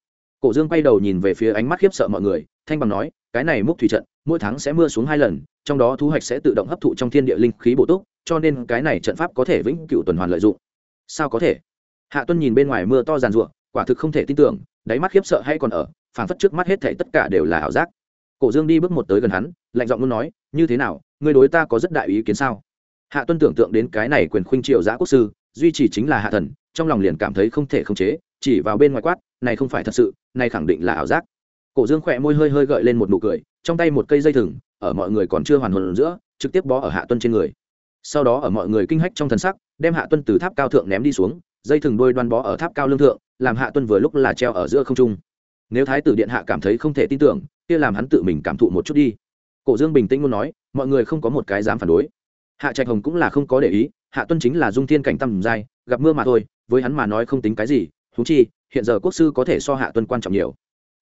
Cổ dương quay đầu nhìn về phía ánh mắt khiếp sợ mọi người, thanh bằng nói, cái này múc thủy trận, mỗi tháng sẽ mưa xuống hai lần, trong đó thu hoạch sẽ tự động hấp thụ trong thiên địa linh khí bổ túc, cho nên cái này trận pháp có thể vĩnh cửu tuần hoàn lợi dụng. Sao có thể? Hạ tuân nhìn bên ngoài mưa to giàn ruộng quả thực không thể tin tưởng, đáy mắt khiếp sợ hay còn ở, phảng phất trước mắt hết thảy tất cả đều là ảo giác. Cổ dương đi bước một tới gần hắn, lạnh giọng luôn nói, như thế nào, ngươi đối ta có rất đại ý kiến sao? Hạ tuân tưởng tượng đến cái này quyền khuynh triều giã quốc sư, duy trì chính là hạ thần trong lòng liền cảm thấy không thể khống chế, chỉ vào bên ngoài quát, này không phải thật sự, này khẳng định là ảo giác. Cổ dương khỏe môi hơi hơi gợi lên một nụ cười, trong tay một cây dây thừng, ở mọi người còn chưa hoàn hồn giữa, trực tiếp bó ở hạ tuân trên người. Sau đó ở mọi người kinh hách trong thần sắc, đem hạ tuân từ tháp cao thượng ném đi xuống, dây thừng đôi đoan bó ở tháp cao lương thượng, làm hạ tuân vừa lúc là treo ở giữa không trung. Nếu thái tử điện hạ cảm thấy không thể tin tưởng, kia làm hắn tự mình cảm thụ một chút đi. Cổ dương bình tĩnh muốn nói, mọi người không có một cái dám phản đối. Hạ trạch hồng cũng là không có để ý, hạ tuân chính là dung thiên cảnh tầm giai, gặp mưa mà thôi với hắn mà nói không tính cái gì thú chi, hiện giờ quốc sư có thể so hạ tuân quan trọng nhiều.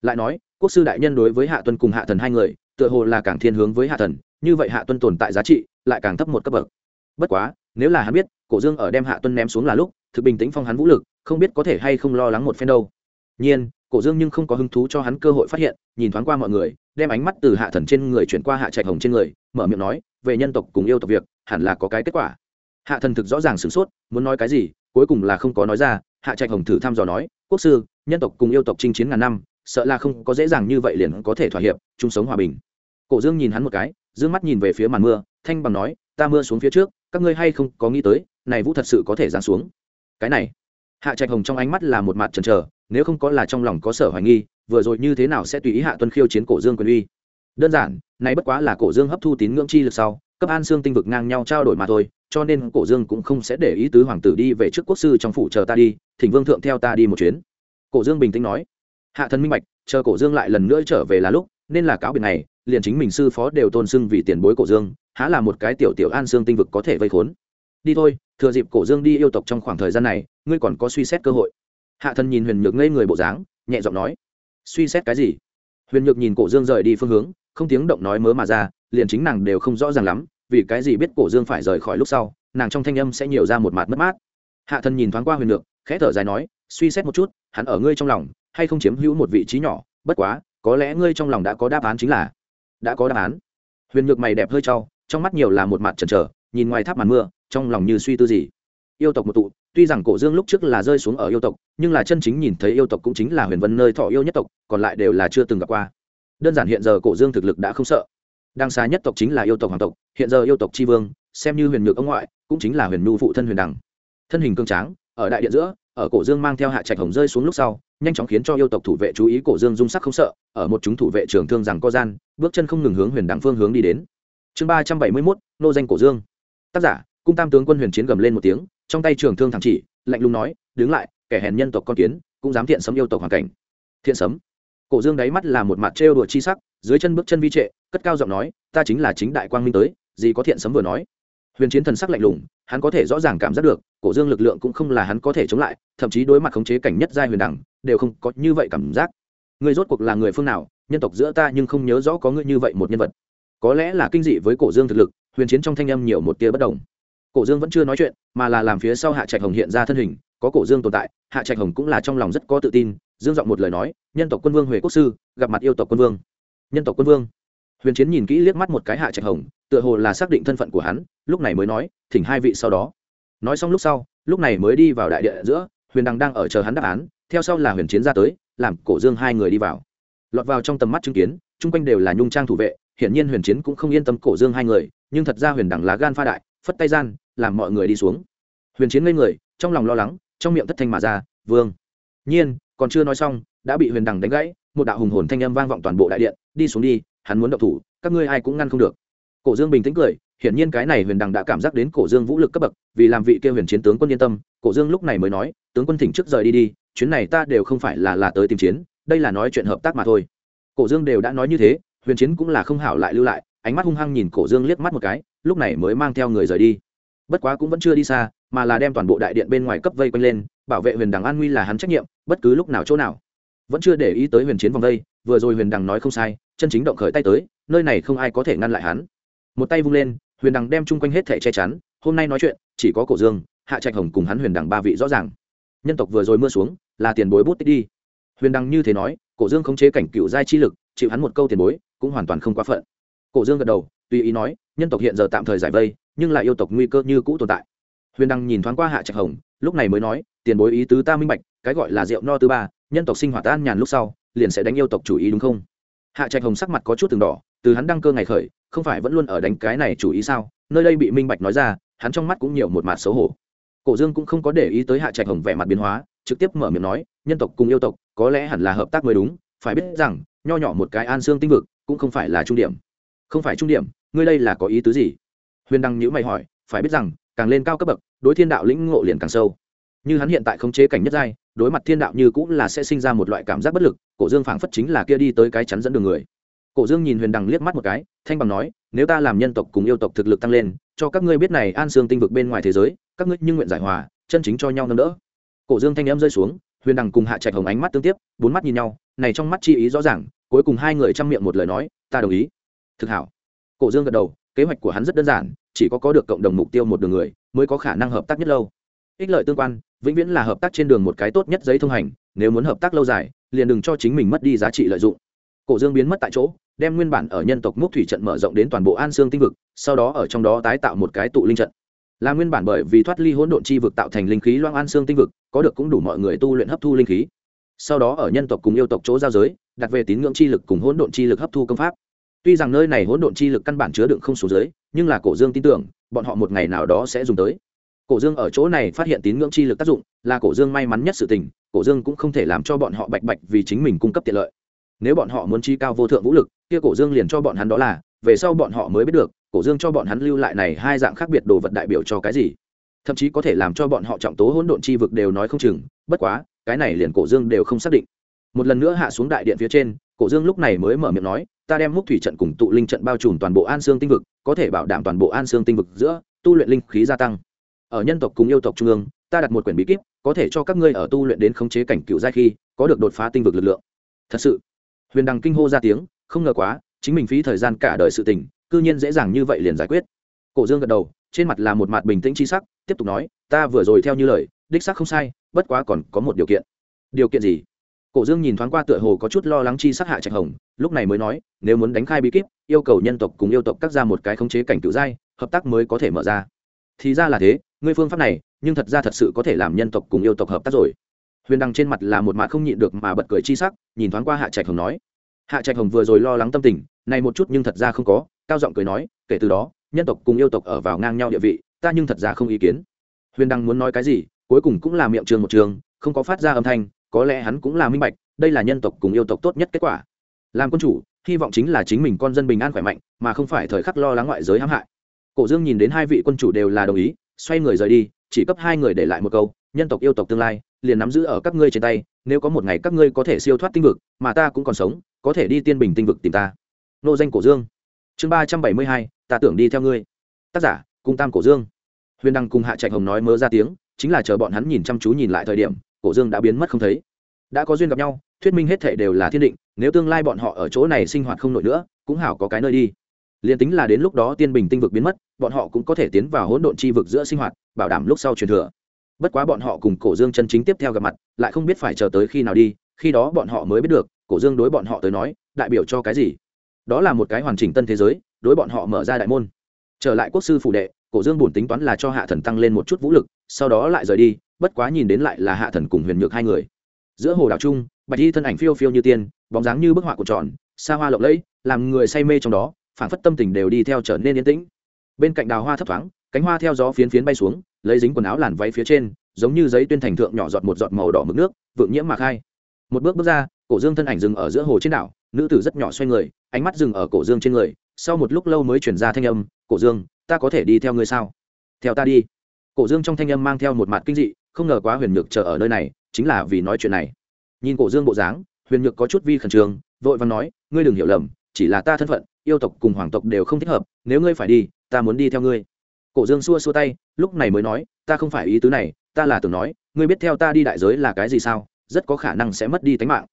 Lại nói, quốc sư đại nhân đối với hạ tuân cùng hạ thần hai người, tựa hồ là càng thiên hướng với hạ thần, như vậy hạ tuân tồn tại giá trị lại càng thấp một cấp bậc. Bất quá, nếu là hắn biết, cổ dương ở đem hạ tuân ném xuống là lúc, thực bình tĩnh phong hắn vũ lực, không biết có thể hay không lo lắng một phen đâu. Nhiên, cổ dương nhưng không có hứng thú cho hắn cơ hội phát hiện, nhìn thoáng qua mọi người, đem ánh mắt từ hạ thần trên người chuyển qua hạ trạch hồng trên người, mở miệng nói, về nhân tộc cùng yêu tộc việc, hẳn là có cái kết quả. Hạ thần thực rõ ràng sửng sốt, muốn nói cái gì cuối cùng là không có nói ra, hạ trạch hồng thử thăm dò nói, quốc sư, nhân tộc cùng yêu tộc chinh chiến ngàn năm, sợ là không có dễ dàng như vậy liền có thể thỏa hiệp, chung sống hòa bình. Cổ dương nhìn hắn một cái d ư ơ n g mắt nhìn về phía màn mưa, thanh bằng nói, ta mưa xuống phía trước, các ngươi hay không có nghĩ tới, này vũ thật sự có thể giáng xuống. Cái này, hạ trạch hồng trong ánh mắt là một mặt trần trờ nếu không có là trong lòng có sở hoài nghi, vừa rồi như thế nào sẽ tùy ý hạ tuân khiêu chiến cổ dương quyền uy? Đơn giản, này bất quá là cổ dương hấp thu tín ngưỡng chi lực sau cấp an xương tinh vực ngang nhau trao đổi mà thôi, cho nên cổ dương cũng không sẽ để ý tứ hoàng tử đi về trước quốc sư trong phủ chờ ta đi, thỉnh vương thượng theo ta đi một chuyến. Cổ dương bình tĩnh nói. Hạ thần minh bạch, chờ cổ dương lại lần nữa trở về là lúc, nên là cáo biệt này, liền chính mình sư phó đều tôn xưng vì tiền bối cổ dương, há là một cái tiểu tiểu an xương tinh vực có thể vây khốn. Đi thôi, thừa dịp cổ dương đi yêu tộc trong khoảng thời gian này, ngươi còn có suy xét cơ hội. Hạ thần nhìn huyền nhược ngây người bộ dáng, nhẹ giọng nói. Suy xét cái gì? Huyền nhược nhìn cổ dương rời đi phương hướng, không tiếng động nói mớ mà ra liền chính nàng đều không rõ ràng lắm, vì cái gì biết cổ dương phải rời khỏi lúc sau, nàng trong thanh âm sẽ nhiều ra một mặt mất mát. Hạ thần nhìn thoáng qua huyền lược khẽ thở dài nói, suy xét một chút, hắn ở ngươi trong lòng, hay không chiếm hữu một vị trí nhỏ, bất quá, có lẽ ngươi trong lòng đã có đáp án chính là, đã có đáp án. Huyền nhược mày đẹp hơi trau trong mắt nhiều là một mặt chần chờ, nhìn ngoài tháp màn mưa, trong lòng như suy tư gì. Yêu tộc một tụ, tuy rằng cổ dương lúc trước là rơi xuống ở yêu tộc, nhưng là chân chính nhìn thấy yêu tộc cũng chính là huyền vân nơi thọ yêu nhất tộc, còn lại đều là chưa từng gặp qua. Đơn giản hiện giờ cổ dương thực lực đã không sợ đang xa nhất tộc chính là yêu tộc hoàng tộc, hiện giờ yêu tộc tri vương, xem như huyền nhược ông ngoại, cũng chính là huyền nhu phụ thân huyền đằng. Thân hình cương tráng, ở đại điện giữa, ở cổ dương mang theo hạ trạch hồng rơi xuống lúc sau, nhanh chóng khiến cho yêu tộc thủ vệ chú ý cổ dương dung sắc không sợ, ở một chúng thủ vệ trường thương rằng có gian, bước chân không ngừng hướng huyền đằng phương hướng đi đến. Chương ba trăm bảy mươi mốt, nô danh cổ dương. Tác giả, cung tam tướng quân huyền chiến gầm lên một tiếng, trong tay trường thương thẳng chỉ, lạnh lùng nói, đứng lại, kẻ hèn nhân tộc con kiến, cũng dám thiện sấm yêu tộc hoàn cảnh. Thiện sấm. Cổ dương đáy mắt là một mặt trêu đùa chi sắc, dưới chân bước chân vi trệ cất cao giọng nói, ta chính là chính đại quang minh tới, gì có thiện sấm vừa nói. Huyền chiến thần sắc lạnh lùng, hắn có thể rõ ràng cảm giác được, cổ dương lực lượng cũng không là hắn có thể chống lại, thậm chí đối mặt khống chế cảnh nhất giai huyền đẳng, đều không có như vậy cảm giác. Người rốt cuộc là người phương nào, nhân tộc giữa ta nhưng không nhớ rõ có người như vậy một nhân vật. Có lẽ là kinh dị với cổ dương thực lực, huyền chiến trong thanh âm nhiều một tia bất đồng. Cổ dương vẫn chưa nói chuyện, mà là làm phía sau hạ trạch hồng hiện ra thân hình, có cổ dương tồn tại, hạ trạch hồng cũng là trong lòng rất có tự tin, dương giọng một lời nói, nhân tộc quân vương huệ quốc sư, gặp mặt yêu tộc quân vương. Nhân tộc quân vương? Huyền chiến nhìn kỹ liếc mắt một cái hạ trạch hồng, tựa hồ là xác định thân phận của hắn, lúc này mới nói, thỉnh hai vị sau đó. Nói xong lúc sau, lúc này mới đi vào đại địa giữa, huyền đằng đang ở chờ hắn đáp án, theo sau là huyền chiến ra tới, làm cổ dương hai người đi vào. Lọt vào trong tầm mắt chứng kiến, chung quanh đều là nhung trang thủ vệ, hiển nhiên huyền chiến cũng không yên tâm cổ dương hai người, nhưng thật ra huyền đằng lá gan pha đại, phất tay gian, làm mọi người đi xuống. Huyền chiến ngây người, trong lòng lo lắng, trong miệng thất thanh mà ra, vương. Nhiên, còn chưa nói xong, đã bị huyền đằng đánh gãy, một đạo hùng hồn thanh âm vang vọng toàn bộ đại điện, đi xuống đi hắn muốn động thủ, các ngươi ai cũng ngăn không được. Cổ dương bình tĩnh cười, hiển nhiên cái này huyền đằng đã cảm giác đến cổ dương vũ lực cấp bậc, vì làm vị kia huyền chiến tướng quân yên tâm, cổ dương lúc này mới nói, tướng quân thỉnh trước rời đi đi, chuyến này ta đều không phải là là tới tìm chiến, đây là nói chuyện hợp tác mà thôi. Cổ dương đều đã nói như thế, huyền chiến cũng là không hảo lại lưu lại, ánh mắt hung hăng nhìn cổ dương liếc mắt một cái, lúc này mới mang theo người rời đi. Bất quá cũng vẫn chưa đi xa, mà là đem toàn bộ đại điện bên ngoài cấp vây quanh lên, bảo vệ huyền đằng an nguy là hắn trách nhiệm, bất cứ lúc nào chỗ nào. Vẫn chưa để ý tới huyền chiến vòng vây vừa rồi huyền đằng nói không sai chân chính động khởi tay tới, nơi này không ai có thể ngăn lại hắn. Một tay vung lên, huyền đằng đem chung quanh hết thể che chắn, hôm nay nói chuyện, chỉ có cổ dương, hạ trạch hồng cùng hắn huyền đằng ba vị rõ ràng. Nhân tộc vừa rồi mưa xuống, là tiền bối bút tích đi. Huyền đằng như thế nói, cổ dương khống chế cảnh cựu giai chi lực, chịu hắn một câu tiền bối, cũng hoàn toàn không quá phận. Cổ dương gật đầu, tùy ý nói, nhân tộc hiện giờ tạm thời giải vây, nhưng lại yêu tộc nguy cơ như cũ tồn tại. Huyền đăng nhìn thoáng qua hạ trạch hồng, lúc này mới nói, tiền bối ý tứ ta minh bạch, cái gọi là rượu no thứ ba, nhân tộc sinh hoạt an nhàn lúc sau, liền sẽ đánh yêu tộc chủ ý đúng không? Hạ trạch hồng sắc mặt có chút từng đỏ, từ hắn đăng cơ ngày khởi, không phải vẫn luôn ở đánh cái này chủ ý sao? Nơi đây bị minh bạch nói ra, hắn trong mắt cũng nhiều một mặt xấu hổ. Cổ dương cũng không có để ý tới hạ trạch hồng vẻ mặt biến hóa, trực tiếp mở miệng nói, nhân tộc cùng yêu tộc, có lẽ hẳn là hợp tác mới đúng, phải biết rằng, nho nhỏ một cái an xương tinh vực cũng không phải là trung điểm. Không phải trung điểm, ngươi đây là có ý tứ gì? Huyền đăng nhữ mày hỏi, phải biết rằng, càng lên cao cấp bậc, đối thiên đạo lĩnh ngộ liền càng sâu. Như hắn hiện tại khống chế cảnh nhất giai, đối mặt thiên đạo như cũng là sẽ sinh ra một loại cảm giác bất lực cổ dương phảng phất chính là kia đi tới cái chắn dẫn đường người. Cổ dương nhìn huyền đằng liếc mắt một cái, thanh bằng nói, nếu ta làm nhân tộc cùng yêu tộc thực lực tăng lên, cho các ngươi biết này an xương tinh vực bên ngoài thế giới, các ngươi nhưng nguyện giải hòa, chân chính cho nhau nâng đỡ. Cổ dương thanh em rơi xuống, huyền đằng cùng hạ trạch hồng ánh mắt tương tiếp, bốn mắt nhìn nhau, này trong mắt chi ý rõ ràng, cuối cùng hai người chăm miệng một lời nói, ta đồng ý. Thực hảo. Cổ dương gật đầu, kế hoạch của hắn rất đơn giản, chỉ có có được cộng đồng mục tiêu một đường người, mới có khả năng hợp tác nhất lâu. Ích lợi tương quan, vĩnh viễn là hợp tác trên đường một cái tốt nhất giấy thông hành nếu muốn hợp tác lâu dài, liền đừng cho chính mình mất đi giá trị lợi dụng. Cổ dương biến mất tại chỗ, đem nguyên bản ở nhân tộc múc thủy trận mở rộng đến toàn bộ an sương tinh vực, sau đó ở trong đó tái tạo một cái tụ linh trận. Là nguyên bản bởi vì thoát ly hỗn độn chi vực tạo thành linh khí loang an sương tinh vực, có được cũng đủ mọi người tu luyện hấp thu linh khí. Sau đó ở nhân tộc cùng yêu tộc chỗ giao giới, đặt về tín ngưỡng chi lực cùng hỗn độn chi lực hấp thu công pháp. Tuy rằng nơi này hỗn độn chi lực căn bản chứa đựng không số giới nhưng là cổ dương tin tưởng, bọn họ một ngày nào đó sẽ dùng tới. Cổ dương ở chỗ này phát hiện tín ngưỡng chi lực tác dụng, là cổ dương may mắn nhất sự tình cổ dương cũng không thể làm cho bọn họ bạch bạch vì chính mình cung cấp tiện lợi. Nếu bọn họ muốn chi cao vô thượng vũ lực, kia cổ dương liền cho bọn hắn đó là, về sau bọn họ mới biết được, cổ dương cho bọn hắn lưu lại này hai dạng khác biệt đồ vật đại biểu cho cái gì. Thậm chí có thể làm cho bọn họ trọng tố hỗn độn chi vực đều nói không chừng, bất quá, cái này liền cổ dương đều không xác định. Một lần nữa hạ xuống đại điện phía trên, cổ dương lúc này mới mở miệng nói, ta đem múc thủy trận cùng tụ linh trận bao trùm toàn bộ an xương tinh vực, có thể bảo đảm toàn bộ an xương tinh vực giữa tu luyện linh khí gia tăng. Ở nhân tộc cùng yêu tộc trung ương ta đặt một quyển bí kíp, có thể cho các ngươi ở tu luyện đến khống chế cảnh cựu giai khi, có được đột phá tinh vực lực lượng. Thật sự. Huyền đằng kinh hô ra tiếng, không ngờ quá, chính mình phí thời gian cả đời sự tình, cư nhiên dễ dàng như vậy liền giải quyết. Cổ dương gật đầu, trên mặt là một mặt bình tĩnh chi sắc, tiếp tục nói, ta vừa rồi theo như lời, đích sắc không sai, bất quá còn có một điều kiện. Điều kiện gì? Cổ dương nhìn thoáng qua tựa hồ có chút lo lắng chi sắc hạ trạch hồng, lúc này mới nói, nếu muốn đánh khai bí kíp, yêu cầu nhân tộc cùng yêu tộc cắt ra một cái khống chế cảnh cựu giai, hợp tác mới có thể mở ra. Thì ra là thế, ngươi phương pháp này nhưng thật ra thật sự có thể làm nhân tộc cùng yêu tộc hợp tác rồi. Huyền đăng trên mặt là một mặt không nhịn được mà bật cười chi sắc, nhìn thoáng qua hạ trạch hồng nói. Hạ trạch hồng vừa rồi lo lắng tâm tình, này một chút nhưng thật ra không có, cao giọng cười nói, kể từ đó, nhân tộc cùng yêu tộc ở vào ngang nhau địa vị, ta nhưng thật ra không ý kiến. Huyền đăng muốn nói cái gì, cuối cùng cũng là miệng trường một trường, không có phát ra âm thanh, có lẽ hắn cũng là minh bạch, đây là nhân tộc cùng yêu tộc tốt nhất kết quả. Làm quân chủ, hy vọng chính là chính mình con dân bình an khỏe mạnh, mà không phải thời khắc lo lắng ngoại giới hãm hại. Cổ dương nhìn đến hai vị quân chủ đều là đồng ý, xoay người rời đi chỉ cấp hai người để lại một câu, nhân tộc yêu tộc tương lai, liền nắm giữ ở các ngươi trên tay, nếu có một ngày các ngươi có thể siêu thoát tinh vực, mà ta cũng còn sống, có thể đi tiên bình tinh vực tìm ta. Nô danh cổ dương. Chương ba trăm bảy mươi hai, ta tưởng đi theo ngươi. Tác giả, cung tam cổ dương. Huyền đăng cùng hạ trạch hồng nói mớ ra tiếng, chính là chờ bọn hắn nhìn chăm chú nhìn lại thời điểm, cổ dương đã biến mất không thấy. Đã có duyên gặp nhau, thuyết minh hết thể đều là thiên định, nếu tương lai bọn họ ở chỗ này sinh hoạt không nổi nữa, cũng hảo có cái nơi đi liền tính là đến lúc đó tiên bình tinh vực biến mất, bọn họ cũng có thể tiến vào hỗn độn chi vực giữa sinh hoạt, bảo đảm lúc sau truyền thừa. Bất quá bọn họ cùng cổ dương chân chính tiếp theo gặp mặt, lại không biết phải chờ tới khi nào đi, khi đó bọn họ mới biết được, cổ dương đối bọn họ tới nói, đại biểu cho cái gì? Đó là một cái hoàn chỉnh tân thế giới, đối bọn họ mở ra đại môn. Trở lại quốc sư phủ đệ, cổ dương bổn tính toán là cho hạ thần tăng lên một chút vũ lực, sau đó lại rời đi, bất quá nhìn đến lại là hạ thần cùng huyền nhược hai người. Giữa hồ đảo trung bạch y thân ảnh phiêu phiêu như tiên, bóng dáng như bức họa của tròn, xa hoa lộng lẫy, làm người say mê trong đó phản phất tâm tình đều đi theo trở nên yên tĩnh. Bên cạnh đào hoa thấp thoáng, cánh hoa theo gió phiến phiến bay xuống, lấy dính quần áo làn váy phía trên, giống như giấy tuyên thành thượng nhỏ giọt một giọt màu đỏ mực nước, vượng nhiễm mà khai. Một bước bước ra, cổ dương thân ảnh dừng ở giữa hồ trên đảo, nữ tử rất nhỏ xoay người, ánh mắt dừng ở cổ dương trên người, sau một lúc lâu mới chuyển ra thanh âm, cổ dương, ta có thể đi theo ngươi sao? Theo ta đi. Cổ dương trong thanh âm mang theo một mặt kinh dị, không ngờ quá huyền nhược chờ ở nơi này, chính là vì nói chuyện này. Nhìn cổ dương bộ dáng, huyền nhược có chút vi khẩn trương, vội vàng nói, ngươi đừng hiểu lầm, chỉ là ta thân phận yêu tộc cùng hoàng tộc đều không thích hợp, nếu ngươi phải đi, ta muốn đi theo ngươi. Cổ dương xua xua tay, lúc này mới nói, ta không phải ý tứ này, ta là tưởng nói, ngươi biết theo ta đi đại giới là cái gì sao, rất có khả năng sẽ mất đi tính mạng.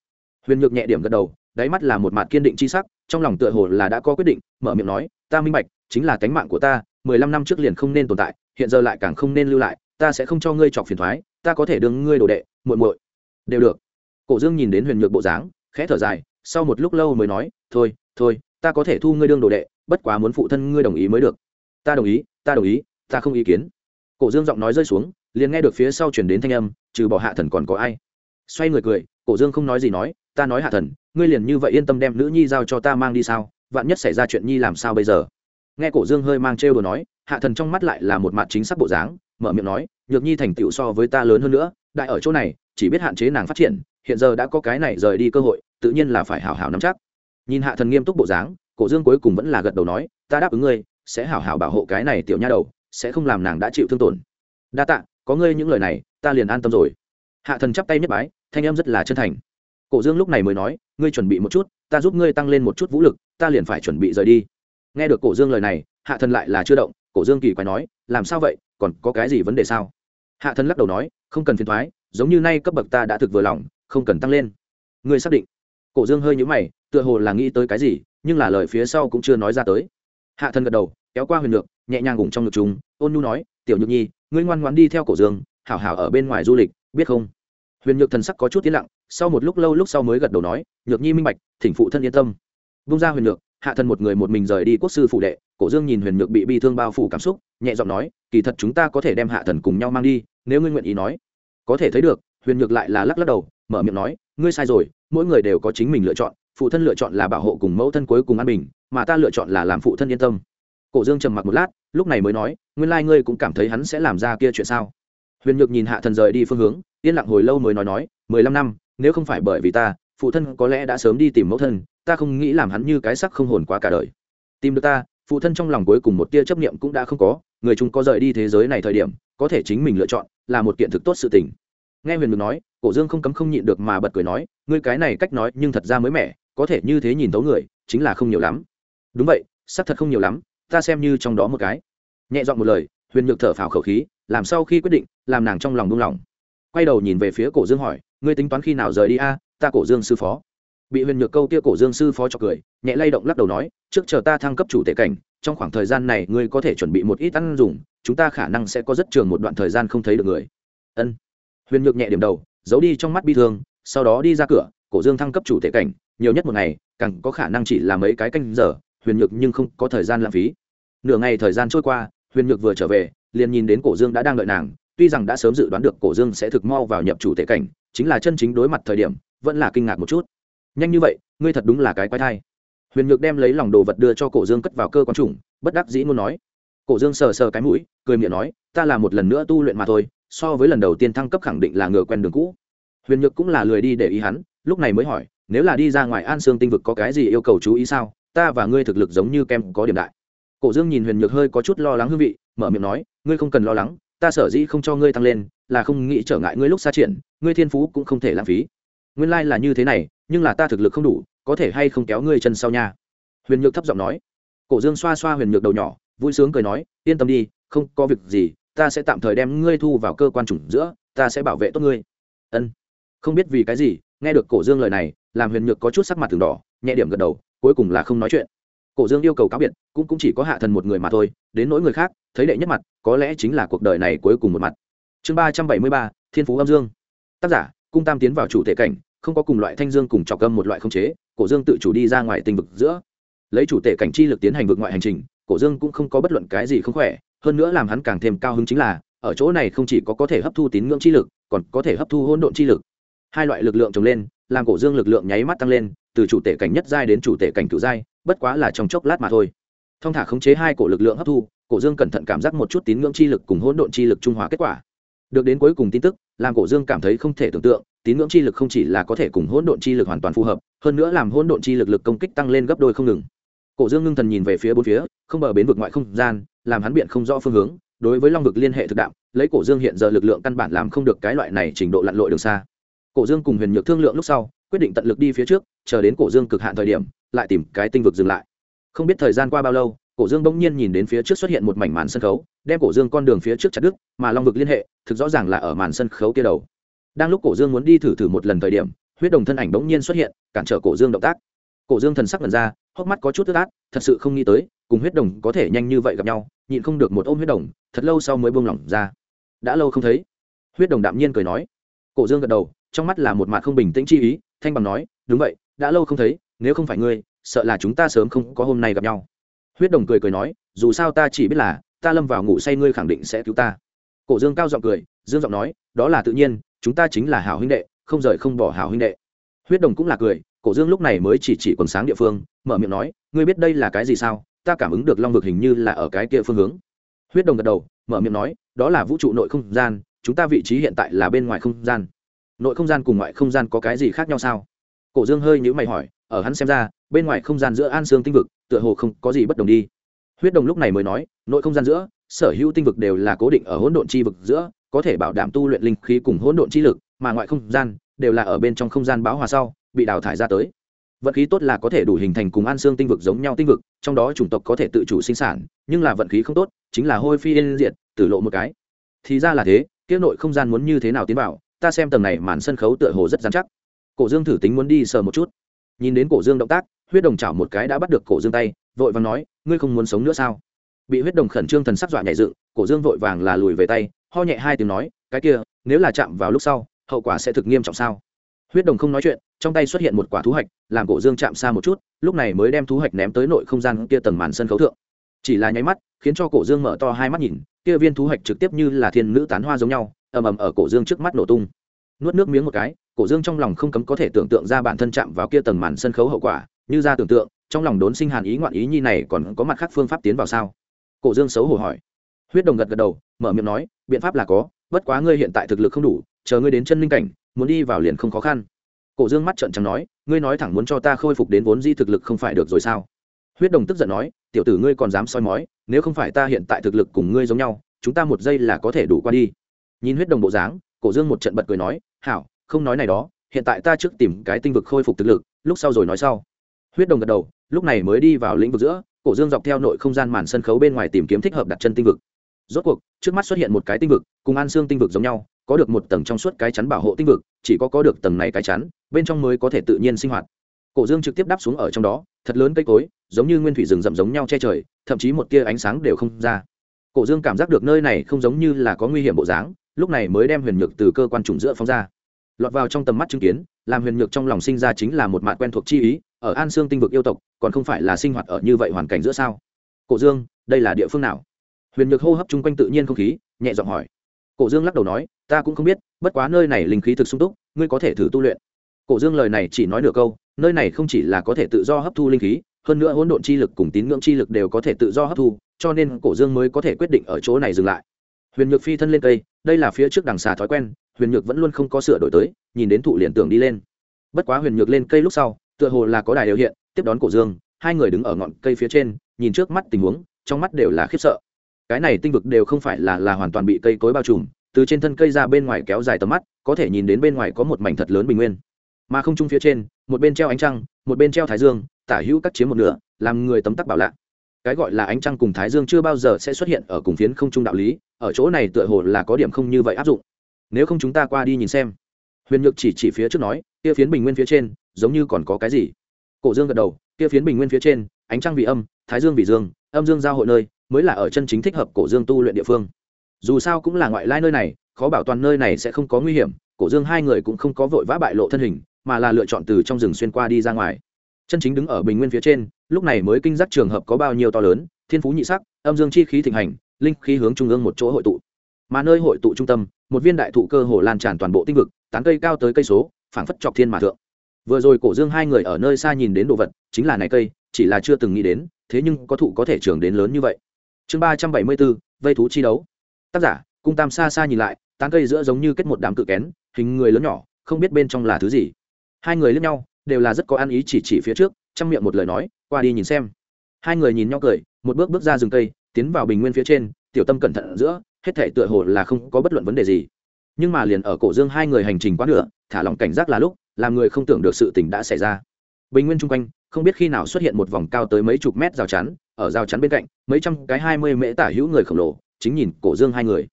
Huyền nhược nhẹ điểm gật đầu, đáy mắt là một mặt kiên định c h i sắc, trong lòng tựa hồ là đã có quyết định, mở miệng nói, ta minh bạch, chính là tánh mạng của ta, mười lăm năm trước liền không nên tồn tại, hiện giờ lại càng không nên lưu lại, ta sẽ không cho ngươi chọc phiền thoái, ta có thể đương ngươi đồ đệ, muội muội. Đều được. Cổ dương nhìn đến huyền nhược bộ dáng, khẽ thở dài, sau một lúc lâu mới nói, thôi thôi ta có thể thu ngươi đương đồ đệ, bất quá muốn phụ thân ngươi đồng ý mới được. Ta đồng ý, ta đồng ý, ta không ý kiến. Cổ dương giọng nói rơi xuống, liền nghe được phía sau chuyển đến thanh âm, trừ bỏ hạ thần còn có ai? Xoay người cười, cổ dương không nói gì nói, ta nói hạ thần, ngươi liền như vậy yên tâm đem nữ nhi giao cho ta mang đi sao? Vạn nhất xảy ra chuyện nhi làm sao bây giờ? Nghe cổ dương hơi mang trêu đồ nói, hạ thần trong mắt lại là một mặt chính xác bộ dáng, mở miệng nói, nhược nhi thành tựu so với ta lớn hơn nữa, đại ở chỗ này, chỉ biết hạn chế nàng phát triển, hiện giờ đã có cái này rời đi cơ hội, tự nhiên là phải hảo hảo nắm chắc nhìn hạ thần nghiêm túc bộ dáng, cổ dương cuối cùng vẫn là gật đầu nói, ta đáp ứng ngươi, sẽ hảo hảo bảo hộ cái này tiểu nha đầu, sẽ không làm nàng đã chịu thương tổn. Đa tạ, có ngươi những lời này, ta liền an tâm rồi. Hạ thần chắp tay nhất bái, thanh em rất là chân thành. Cổ dương lúc này mới nói, ngươi chuẩn bị một chút, ta giúp ngươi tăng lên một chút vũ lực, ta liền phải chuẩn bị rời đi. Nghe được cổ dương lời này, hạ thần lại là chưa động, cổ dương kỳ quái nói, làm sao vậy, còn có cái gì vấn đề sao? Hạ thần lắc đầu nói, không cần phiền thoái giống như nay cấp bậc ta đã thực vừa lòng, không cần tăng lên. Ngươi xác định? Cổ dương hơi nhũ mày tựa hồ là nghĩ tới cái gì, nhưng là lời phía sau cũng chưa nói ra tới. Hạ thần gật đầu, kéo qua huyền lược, nhẹ nhàng gùng trong ngực chúng. Ôn nhu nói, tiểu nhược nhi, ngươi ngoan ngoãn đi theo cổ dương, hảo hảo ở bên ngoài du lịch, biết không? Huyền nhược thần sắc có chút tiến lặng, sau một lúc lâu lúc sau mới gật đầu nói, nhược nhi minh bạch, thỉnh phụ thân yên tâm. Vung ra huyền nhược hạ thần một người một mình rời đi quốc sư phụ đệ, cổ dương nhìn huyền nhược bị bi thương bao phủ cảm xúc, nhẹ giọng nói, kỳ thật chúng ta có thể đem hạ thần cùng nhau mang đi, nếu ngươi nguyện ý nói. Có thể thấy được, huyền nhược lại là lắc lắc đầu, mở miệng nói, ngươi sai rồi, mỗi người đều có chính mình lựa chọn phụ thân lựa chọn là bảo hộ cùng mẫu thân cuối cùng an bình, mà ta lựa chọn là làm phụ thân yên tâm. Cổ dương trầm mặc một lát, lúc này mới nói, nguyên lai ngươi cũng cảm thấy hắn sẽ làm ra kia chuyện sao? Huyền nhược nhìn hạ thần rời đi phương hướng, yên lặng hồi lâu mới nói nói, mười lăm năm, nếu không phải bởi vì ta, phụ thân có lẽ đã sớm đi tìm mẫu thân, ta không nghĩ làm hắn như cái sắc không hồn quá cả đời. Tìm được ta, phụ thân trong lòng cuối cùng một tia chấp niệm cũng đã không có, người chúng có rời đi thế giới này thời điểm, có thể chính mình lựa chọn, là một kiện thực tốt sự tình. Nghe huyền Nhược nói, cổ dương không cấm không nhịn được mà bật cười nói, ngươi cái này cách nói nhưng thật ra mới mẻ có thể như thế nhìn tấu người, chính là không nhiều lắm. Đúng vậy, xác thật không nhiều lắm, ta xem như trong đó một cái. Nhẹ dọn một lời, huyền nhược thở phào khẩu khí, làm sau khi quyết định, làm nàng trong lòng buông lỏng. Quay đầu nhìn về phía cổ dương hỏi, ngươi tính toán khi nào rời đi a? Ta cổ dương sư phó. Bị huyền nhược câu kia cổ dương sư phó cho cười, nhẹ lay động lắc đầu nói, trước chờ ta thăng cấp chủ tệ cảnh, trong khoảng thời gian này ngươi có thể chuẩn bị một ít ăn dùng, chúng ta khả năng sẽ có rất trường một đoạn thời gian không thấy được người. Ân. Huyền nhược nhẹ điểm đầu, giấu đi trong mắt bi thương, sau đó đi ra cửa, cổ dương thăng cấp chủ tệ cảnh nhiều nhất một ngày, càng có khả năng chỉ là mấy cái canh giờ, huyền nhược nhưng không có thời gian lãng phí. Nửa ngày thời gian trôi qua, huyền nhược vừa trở về, liền nhìn đến cổ dương đã đang đợi nàng, tuy rằng đã sớm dự đoán được cổ dương sẽ thực mau vào nhập chủ tệ cảnh, chính là chân chính đối mặt thời điểm, vẫn là kinh ngạc một chút. Nhanh như vậy, ngươi thật đúng là cái quái thai. Huyền nhược đem lấy lòng đồ vật đưa cho cổ dương cất vào cơ quan chủng bất đắc dĩ muốn nói. Cổ dương sờ sờ cái mũi, cười miệng nói, ta là một lần nữa tu luyện mà thôi, so với lần đầu tiên thăng cấp khẳng định là ngựa quen đường cũ. Huyền nhược cũng là lười đi để ý hắn, lúc này mới hỏi nếu là đi ra ngoài an sương tinh vực có cái gì yêu cầu chú ý sao? Ta và ngươi thực lực giống như kem có điểm đại. Cổ dương nhìn huyền nhược hơi có chút lo lắng hương vị, mở miệng nói, ngươi không cần lo lắng, ta sở dĩ không cho ngươi tăng lên, là không nghĩ trở ngại ngươi lúc xa triển, ngươi thiên phú cũng không thể lãng phí. Nguyên lai、like、là như thế này, nhưng là ta thực lực không đủ, có thể hay không kéo ngươi chân sau nha? Huyền nhược thấp giọng nói. Cổ dương xoa xoa huyền nhược đầu nhỏ, vui sướng cười nói, yên tâm đi, không có việc gì, ta sẽ tạm thời đem ngươi thu vào cơ quan chủng giữa, ta sẽ bảo vệ tốt ngươi. Ân. Không biết vì cái gì, nghe được cổ dương lời này làm huyền nhược có chút sắc mặt từng đỏ nhẹ điểm gật đầu cuối cùng là không nói chuyện. Cổ dương yêu cầu cáo biệt cũng, cũng chỉ có hạ thần một người mà thôi đến nỗi người khác thấy đệ nhất mặt có lẽ chính là cuộc đời này cuối cùng một mặt. Chương ba trăm bảy mươi ba thiên phú âm dương. Tác giả cung tam tiến vào chủ thể cảnh không có cùng loại thanh dương cùng trọc âm một loại không chế cổ dương tự chủ đi ra ngoài tình vực giữa. Lấy chủ thể cảnh chi lực tiến hành vượt ngoại hành trình cổ dương cũng không có bất luận cái gì không khỏe hơn nữa làm hắn càng thêm cao hứng chính là ở chỗ này không chỉ có có thể hấp thu tín ngưỡng chi lực còn có thể hấp thu hỗn độn chi lực. Hai loại lực lượng trồng lên làm cổ dương lực lượng nháy mắt tăng lên, từ chủ tể cảnh nhất giai đến chủ tể cảnh cựu giai, bất quá là trong chốc lát mà thôi. Thông thả khống chế hai cổ lực lượng hấp thu, cổ dương cẩn thận cảm giác một chút tín ngưỡng chi lực cùng hỗn độn chi lực trung hòa kết quả. Được đến cuối cùng tin tức, làm cổ dương cảm thấy không thể tưởng tượng, tín ngưỡng chi lực không chỉ là có thể cùng hỗn độn chi lực hoàn toàn phù hợp, hơn nữa làm hỗn độn chi lực lực công kích tăng lên gấp đôi không ngừng. Cổ dương ngưng thần nhìn về phía bốn phía, không bờ bến vực ngoại không gian, làm hắn biện không rõ phương hướng, đối với long vực liên hệ thực đạo, lấy cổ dương hiện giờ lực lượng căn bản làm không được cái loại này trình độ lặn lội đường xa cổ dương cùng huyền nhược thương lượng lúc sau, quyết định tận lực đi phía trước, chờ đến cổ dương cực hạn thời điểm, lại tìm cái tinh vực dừng lại. Không biết thời gian qua bao lâu, cổ dương bỗng nhiên nhìn đến phía trước xuất hiện một mảnh màn sân khấu, đem cổ dương con đường phía trước chặt đứt, mà long vực liên hệ, thực rõ ràng là ở màn sân khấu kia đầu. Đang lúc cổ dương muốn đi thử thử một lần thời điểm, huyết đồng thân ảnh bỗng nhiên xuất hiện, cản trở cổ dương động tác. Cổ dương thần sắc lần ra, hốc mắt có chút tức át, thật sự không nghĩ tới, cùng huyết đồng có thể nhanh như vậy gặp nhau, nhịn không được một ôm huyết đồng, thật lâu sau mới buông lỏng ra. Đã lâu không thấy. Huyết đồng đạm nhiên cười nói. Cổ dương gật đầu trong mắt là một mặt không bình tĩnh chi ý, thanh bằng nói, đúng vậy, đã lâu không thấy, nếu không phải ngươi, sợ là chúng ta sớm không có hôm nay gặp nhau. Huyết đồng cười cười nói, dù sao ta chỉ biết là, ta lâm vào ngủ say ngươi khẳng định sẽ cứu ta. Cổ dương cao giọng cười, dương giọng nói, đó là tự nhiên, chúng ta chính là hảo huynh đệ, không rời không bỏ hảo huynh đệ. Huyết đồng cũng là cười, cổ dương lúc này mới chỉ chỉ quần sáng địa phương, mở miệng nói, ngươi biết đây là cái gì sao? Ta cảm ứng được long vực hình như là ở cái kia phương hướng. Huyết đồng gật đầu, mở miệng nói, đó là vũ trụ nội không gian, chúng ta vị trí hiện tại là bên ngoài không gian nội không gian cùng ngoại không gian có cái gì khác nhau sao? Cổ dương hơi nhữ mày hỏi, ở hắn xem ra, bên ngoài không gian giữa an sương tinh vực, tựa hồ không có gì bất đồng đi. Huyết đồng lúc này mới nói, nội không gian giữa, sở hữu tinh vực đều là cố định ở hỗn độn chi vực giữa, có thể bảo đảm tu luyện linh khí cùng hỗn độn chi lực, mà ngoại không gian đều là ở bên trong không gian báo hòa sau, bị đào thải ra tới. Vận khí tốt là có thể đủ hình thành cùng an xương tinh vực giống nhau tinh vực, trong đó chủng tộc có thể tự chủ sinh sản, nhưng là vận khí không tốt, chính là hôi phi yên diệt, tử lộ một cái. Thì ra là thế kiếp nội không gian muốn như thế nào tiến vào ta xem tầng này màn sân khấu tựa hồ rất dán chắc. Cổ dương thử tính muốn đi sờ một chút. Nhìn đến cổ dương động tác, huyết đồng chảo một cái đã bắt được cổ dương tay, vội vàng nói, ngươi không muốn sống nữa sao? Bị huyết đồng khẩn trương thần sắc dọa nhảy dựng, cổ dương vội vàng là lùi về tay, ho nhẹ hai tiếng nói, cái kia, nếu là chạm vào lúc sau, hậu quả sẽ thực nghiêm trọng sao? Huyết đồng không nói chuyện, trong tay xuất hiện một quả thú hạch, làm cổ dương chạm xa một chút, lúc này mới đem thú hạch ném tới nội không gian kia tầng màn sân khấu thượng. Chỉ là nháy mắt, khiến cho cổ dương mở to hai mắt nhìn, kia viên thú hạch trực tiếp như là thiên nữ tán hoa giống nhau ầm ầm ở cổ dương trước mắt nổ tung. Nuốt nước miếng một cái, cổ dương trong lòng không cấm có thể tưởng tượng ra bản thân chạm vào kia tầng màn sân khấu hậu quả, như ra tưởng tượng, trong lòng đốn sinh hàn ý ngoạn ý nhi này còn có mặt khác phương pháp tiến vào sao? Cổ dương xấu hổ hỏi. Huyết đồng gật gật đầu, mở miệng nói, biện pháp là có, bất quá ngươi hiện tại thực lực không đủ, chờ ngươi đến chân linh cảnh, muốn đi vào liền không khó khăn. Cổ dương mắt trợn trắng nói, ngươi nói thẳng muốn cho ta khôi phục đến vốn di thực lực không phải được rồi sao? Huyết đồng tức giận nói, tiểu tử ngươi còn dám soi mói, nếu không phải ta hiện tại thực lực cùng ngươi giống nhau, chúng ta một giây là có thể đủ qua đi nhìn huyết đồng bộ dáng, cổ dương một trận bật cười nói, hảo, không nói này đó, hiện tại ta trước tìm cái tinh vực khôi phục thực lực, lúc sau rồi nói sau. Huyết đồng gật đầu, lúc này mới đi vào lĩnh vực giữa, cổ dương dọc theo nội không gian màn sân khấu bên ngoài tìm kiếm thích hợp đặt chân tinh vực. Rốt cuộc, trước mắt xuất hiện một cái tinh vực, cùng an xương tinh vực giống nhau, có được một tầng trong suốt cái chắn bảo hộ tinh vực, chỉ có có được tầng này cái chắn, bên trong mới có thể tự nhiên sinh hoạt. Cổ dương trực tiếp đáp xuống ở trong đó, thật lớn cây cối, giống như nguyên thủy rừng rậm giống nhau che trời, thậm chí một tia ánh sáng đều không ra. Cổ dương cảm giác được nơi này không giống như là có nguy hiểm bộ dáng lúc này mới đem huyền nhược từ cơ quan trùng giữa phóng ra. Lọt vào trong tầm mắt chứng kiến, làm huyền nhược trong lòng sinh ra chính là một mạng quen thuộc chi ý, ở an sương tinh vực yêu tộc, còn không phải là sinh hoạt ở như vậy hoàn cảnh giữa sao? Cổ dương, đây là địa phương nào? Huyền nhược hô hấp chung quanh tự nhiên không khí, nhẹ giọng hỏi. Cổ dương lắc đầu nói, ta cũng không biết, bất quá nơi này linh khí thực sung túc, ngươi có thể thử tu luyện. Cổ dương lời này chỉ nói được câu, nơi này không chỉ là có thể tự do hấp thu linh khí, hơn nữa hỗn độn chi lực cùng tín ngưỡng chi lực đều có thể tự do hấp thu, cho nên cổ dương mới có thể quyết định ở chỗ này dừng lại huyền nhược phi thân lên cây, đây là phía trước đằng xà thói quen, huyền nhược vẫn luôn không có sửa đổi tới, nhìn đến thụ liền tưởng đi lên. Bất quá huyền nhược lên cây lúc sau, tựa hồ là có đài điều hiện, tiếp đón cổ dương, hai người đứng ở ngọn cây phía trên, nhìn trước mắt tình huống, trong mắt đều là khiếp sợ. Cái này tinh vực đều không phải là là hoàn toàn bị cây cối bao trùm, từ trên thân cây ra bên ngoài kéo dài tầm mắt, có thể nhìn đến bên ngoài có một mảnh thật lớn bình nguyên. Mà không trung phía trên, một bên treo ánh trăng, một bên treo thái dương, tả hữu cắt chiếm một nửa, làm người tấm tắc bảo lạ. Cái gọi là ánh trăng cùng thái dương chưa bao giờ sẽ xuất hiện ở cùng phiến không trung đạo lý ở chỗ này tựa hồ là có điểm không như vậy áp dụng. Nếu không chúng ta qua đi nhìn xem. Huyền nhược chỉ chỉ phía trước nói, kia phiến bình nguyên phía trên, giống như còn có cái gì? Cổ dương gật đầu, kia phiến bình nguyên phía trên, ánh trăng vị âm, thái dương vị dương, âm dương giao hội nơi, mới là ở chân chính thích hợp cổ dương tu luyện địa phương. Dù sao cũng là ngoại lai nơi này, khó bảo toàn nơi này sẽ không có nguy hiểm, cổ dương hai người cũng không có vội vã bại lộ thân hình, mà là lựa chọn từ trong rừng xuyên qua đi ra ngoài. Chân chính đứng ở bình nguyên phía trên, lúc này mới kinh giác trường hợp có bao nhiêu to lớn, thiên phú nhị sắc, âm dương chi khí thịnh hành linh khí hướng trung ương một chỗ hội tụ. Mà nơi hội tụ trung tâm, một viên đại thụ cơ hồ lan tràn toàn bộ tinh vực, tán cây cao tới cây số, phảng phất chọc thiên mà thượng. Vừa rồi cổ dương hai người ở nơi xa nhìn đến đồ vật, chính là này cây, chỉ là chưa từng nghĩ đến, thế nhưng có thụ có thể trưởng đến lớn như vậy. Chương ba trăm bảy mươi bốn, vây thú chi đấu. Tác giả, cung tam xa xa nhìn lại, tán cây giữa giống như kết một đám cự kén, hình người lớn nhỏ, không biết bên trong là thứ gì. Hai người lướt nhau, đều là rất có ăn ý chỉ chỉ phía trước trong miệng một lời nói, qua đi nhìn xem. Hai người nhìn nhau cười, một bước bước ra rừng cây tiến vào bình nguyên phía trên, tiểu tâm cẩn thận giữa, hết thể tựa hồ là không có bất luận vấn đề gì. Nhưng mà liền ở cổ dương hai người hành trình quá nửa, thả lỏng cảnh giác là lúc, làm người không tưởng được sự tình đã xảy ra. Bình nguyên chung quanh, không biết khi nào xuất hiện một vòng cao tới mấy chục mét rào chắn, ở rào chắn bên cạnh, mấy trăm cái hai mươi mễ tả hữu người khổng lồ, chính nhìn cổ dương hai người.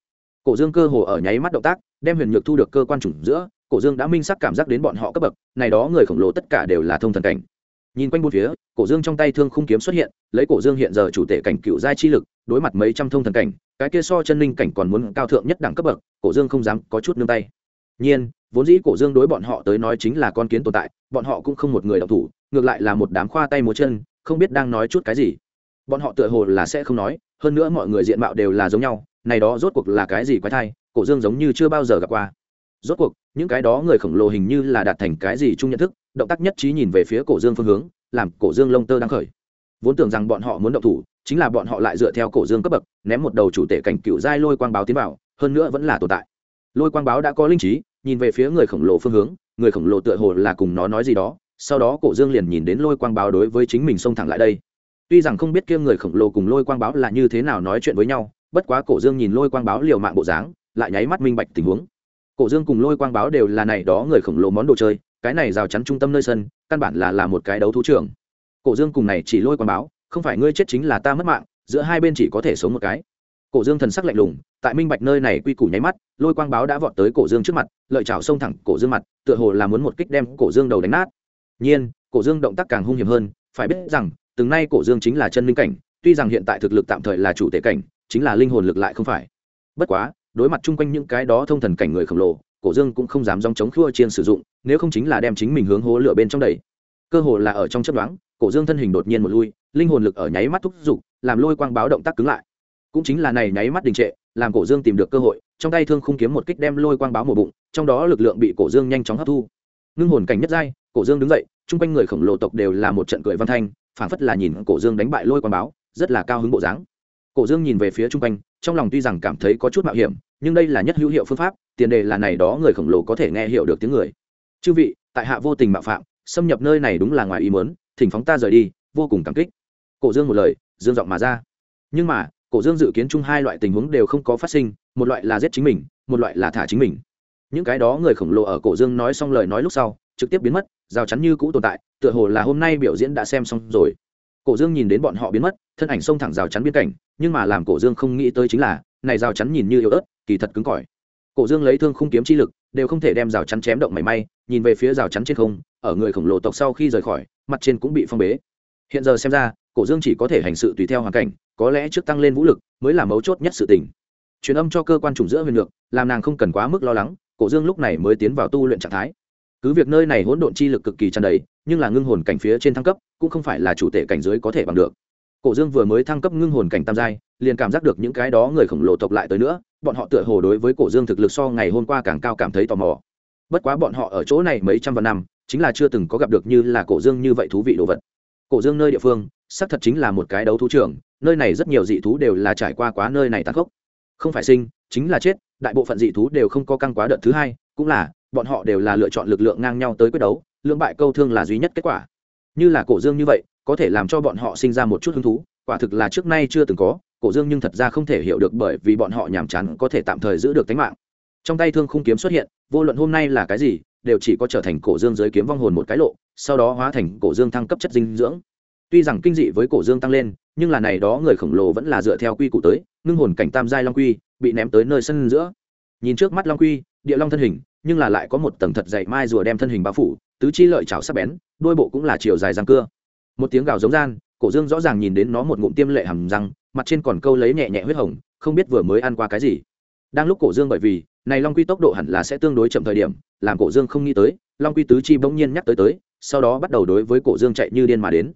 Cổ dương cơ hồ ở nháy mắt động tác, đem huyền nhược thu được cơ quan chủng giữa, cổ dương đã minh sắc cảm giác đến bọn họ cấp bậc, này đó người khổng lồ tất cả đều là thông thần cảnh nhìn quanh bốn phía, cổ dương trong tay thương khung kiếm xuất hiện, lấy cổ dương hiện giờ chủ tể cảnh cựu giai chi lực, đối mặt mấy trăm thông thần cảnh, cái kia so chân linh cảnh còn muốn cao thượng nhất đẳng cấp bậc, cổ dương không dám có chút nương tay. Nhiên, vốn dĩ cổ dương đối bọn họ tới nói chính là con kiến tồn tại, bọn họ cũng không một người đọc thủ, ngược lại là một đám khoa tay múa chân, không biết đang nói chút cái gì. Bọn họ tựa hồ là sẽ không nói, hơn nữa mọi người diện mạo đều là giống nhau, này đó rốt cuộc là cái gì quái thai, cổ dương giống như chưa bao giờ gặp qua rốt cuộc, những cái đó người khổng lồ hình như là đạt thành cái gì chung nhận thức, động tác nhất trí nhìn về phía cổ dương phương hướng, làm cổ dương lông tơ đang khởi. Vốn tưởng rằng bọn họ muốn động thủ, chính là bọn họ lại dựa theo cổ dương cấp bậc, ném một đầu chủ tể cảnh cựu giai lôi quang báo tiến vào, hơn nữa vẫn là tồn tại. Lôi quang báo đã có linh trí, nhìn về phía người khổng lồ phương hướng, người khổng lồ tựa hồ là cùng nó nói gì đó, sau đó cổ dương liền nhìn đến lôi quang báo đối với chính mình xông thẳng lại đây. Tuy rằng không biết kia người khổng lồ cùng lôi quang báo là như thế nào nói chuyện với nhau, bất quá cổ dương nhìn lôi quang báo liều mạng bộ dáng, lại nháy mắt minh bạch tình huống cổ dương cùng lôi quang báo đều là này đó người khổng lồ món đồ chơi, cái này rào chắn trung tâm nơi sân, căn bản là là một cái đấu thú trưởng cổ dương cùng này chỉ lôi quang báo, không phải ngươi chết chính là ta mất mạng, giữa hai bên chỉ có thể sống một cái. Cổ dương thần sắc lạnh lùng, tại minh bạch nơi này quy củ nháy mắt, lôi quang báo đã vọt tới cổ dương trước mặt, lợi chảo xông thẳng cổ dương mặt, tựa hồ là muốn một kích đem cổ dương đầu đánh nát. Nhiên, cổ dương động tác càng hung hiểm hơn, phải biết rằng, từng nay cổ dương chính là chân linh cảnh, tuy rằng hiện tại thực lực tạm thời là chủ tể cảnh, chính là linh hồn lực lại không phải. Bất quá đối mặt chung quanh những cái đó thông thần cảnh người khổng lồ, cổ dương cũng không dám dòng chống khua chiên sử dụng, nếu không chính là đem chính mình hướng hố lửa bên trong đầy cơ hồ là ở trong chấp đoán cổ dương thân hình đột nhiên một lui, linh hồn lực ở nháy mắt thúc giục, làm lôi quang báo động tác cứng lại. Cũng chính là này nháy mắt đình trệ, làm cổ dương tìm được cơ hội, trong tay thương không kiếm một kích đem lôi quang báo một bụng, trong đó lực lượng bị cổ dương nhanh chóng hấp thu. Ngưng hồn cảnh nhất giai, cổ dương đứng dậy, chung quanh người khổng lồ tộc đều là một trận cười văn thanh, phảng phất là nhìn cổ dương đánh bại lôi quang báo, rất là cao hứng bộ dáng. Cổ dương nhìn về phía chung quanh trong lòng tuy rằng cảm thấy có chút mạo hiểm, nhưng đây là nhất hữu hiệu phương pháp, tiền đề là này đó người khổng lồ có thể nghe hiểu được tiếng người. Chư vị, tại hạ vô tình mạo phạm, xâm nhập nơi này đúng là ngoài ý muốn, thỉnh phóng ta rời đi, vô cùng cảm kích. Cổ dương một lời, dương giọng mà ra. Nhưng mà, cổ dương dự kiến chung hai loại tình huống đều không có phát sinh, một loại là giết chính mình, một loại là thả chính mình. Những cái đó người khổng lồ ở cổ dương nói xong lời nói lúc sau, trực tiếp biến mất, rào chắn như cũ tồn tại, tựa hồ là hôm nay biểu diễn đã xem xong rồi cổ dương nhìn đến bọn họ biến mất, thân ảnh xông thẳng rào chắn biên cảnh, nhưng mà làm cổ dương không nghĩ tới chính là, này rào chắn nhìn như yếu ớt, kỳ thật cứng cỏi. Cổ dương lấy thương khung kiếm chi lực, đều không thể đem rào chắn chém động mảy may, nhìn về phía rào chắn trên không, ở người khổng lồ tộc sau khi rời khỏi, mặt trên cũng bị phong bế. Hiện giờ xem ra, cổ dương chỉ có thể hành sự tùy theo hoàn cảnh, có lẽ trước tăng lên vũ lực, mới là mấu chốt nhất sự tình. Truyền âm cho cơ quan trùng giữa huyền lược, làm nàng không cần quá mức lo lắng, cổ dương lúc này mới tiến vào tu luyện trạng thái cứ việc nơi này hỗn độn chi lực cực kỳ tràn đầy, nhưng là ngưng hồn cảnh phía trên thăng cấp, cũng không phải là chủ tể cảnh giới có thể bằng được. Cổ dương vừa mới thăng cấp ngưng hồn cảnh tam giai, liền cảm giác được những cái đó người khổng lồ tộc lại tới nữa, bọn họ tựa hồ đối với cổ dương thực lực so ngày hôm qua càng cao cảm thấy tò mò. Bất quá bọn họ ở chỗ này mấy trăm vạn năm, chính là chưa từng có gặp được như là cổ dương như vậy thú vị đồ vật. Cổ dương nơi địa phương, xác thật chính là một cái đấu thú trường, nơi này rất nhiều dị thú đều là trải qua quá nơi này tàn khốc. Không phải sinh, chính là chết, đại bộ phận dị thú đều không có căng quá đợt thứ hai, cũng là bọn họ đều là lựa chọn lực lượng ngang nhau tới quyết đấu, lưỡng bại câu thương là duy nhất kết quả. Như là cổ dương như vậy, có thể làm cho bọn họ sinh ra một chút hứng thú, quả thực là trước nay chưa từng có, cổ dương nhưng thật ra không thể hiểu được bởi vì bọn họ nhàm chán có thể tạm thời giữ được tính mạng. Trong tay thương khung kiếm xuất hiện, vô luận hôm nay là cái gì, đều chỉ có trở thành cổ dương dưới kiếm vong hồn một cái lộ, sau đó hóa thành cổ dương thăng cấp chất dinh dưỡng. Tuy rằng kinh dị với cổ dương tăng lên, nhưng là này đó người khổng lồ vẫn là dựa theo quy củ tới, ngưng hồn cảnh tam giai long quy, bị ném tới nơi sân giữa. Nhìn trước mắt long quy, địa long thân hình nhưng là lại có một tầng thật dày mai rùa đem thân hình bao phủ, tứ chi lợi chảo sắc bén, đôi bộ cũng là chiều dài răng cưa. Một tiếng gào giống gian, cổ dương rõ ràng nhìn đến nó một ngụm tiêm lệ hầm răng, mặt trên còn câu lấy nhẹ nhẹ huyết hồng, không biết vừa mới ăn qua cái gì. Đang lúc cổ dương bởi vì, này long quy tốc độ hẳn là sẽ tương đối chậm thời điểm, làm cổ dương không nghĩ tới, long quy tứ chi bỗng nhiên nhắc tới tới, sau đó bắt đầu đối với cổ dương chạy như điên mà đến.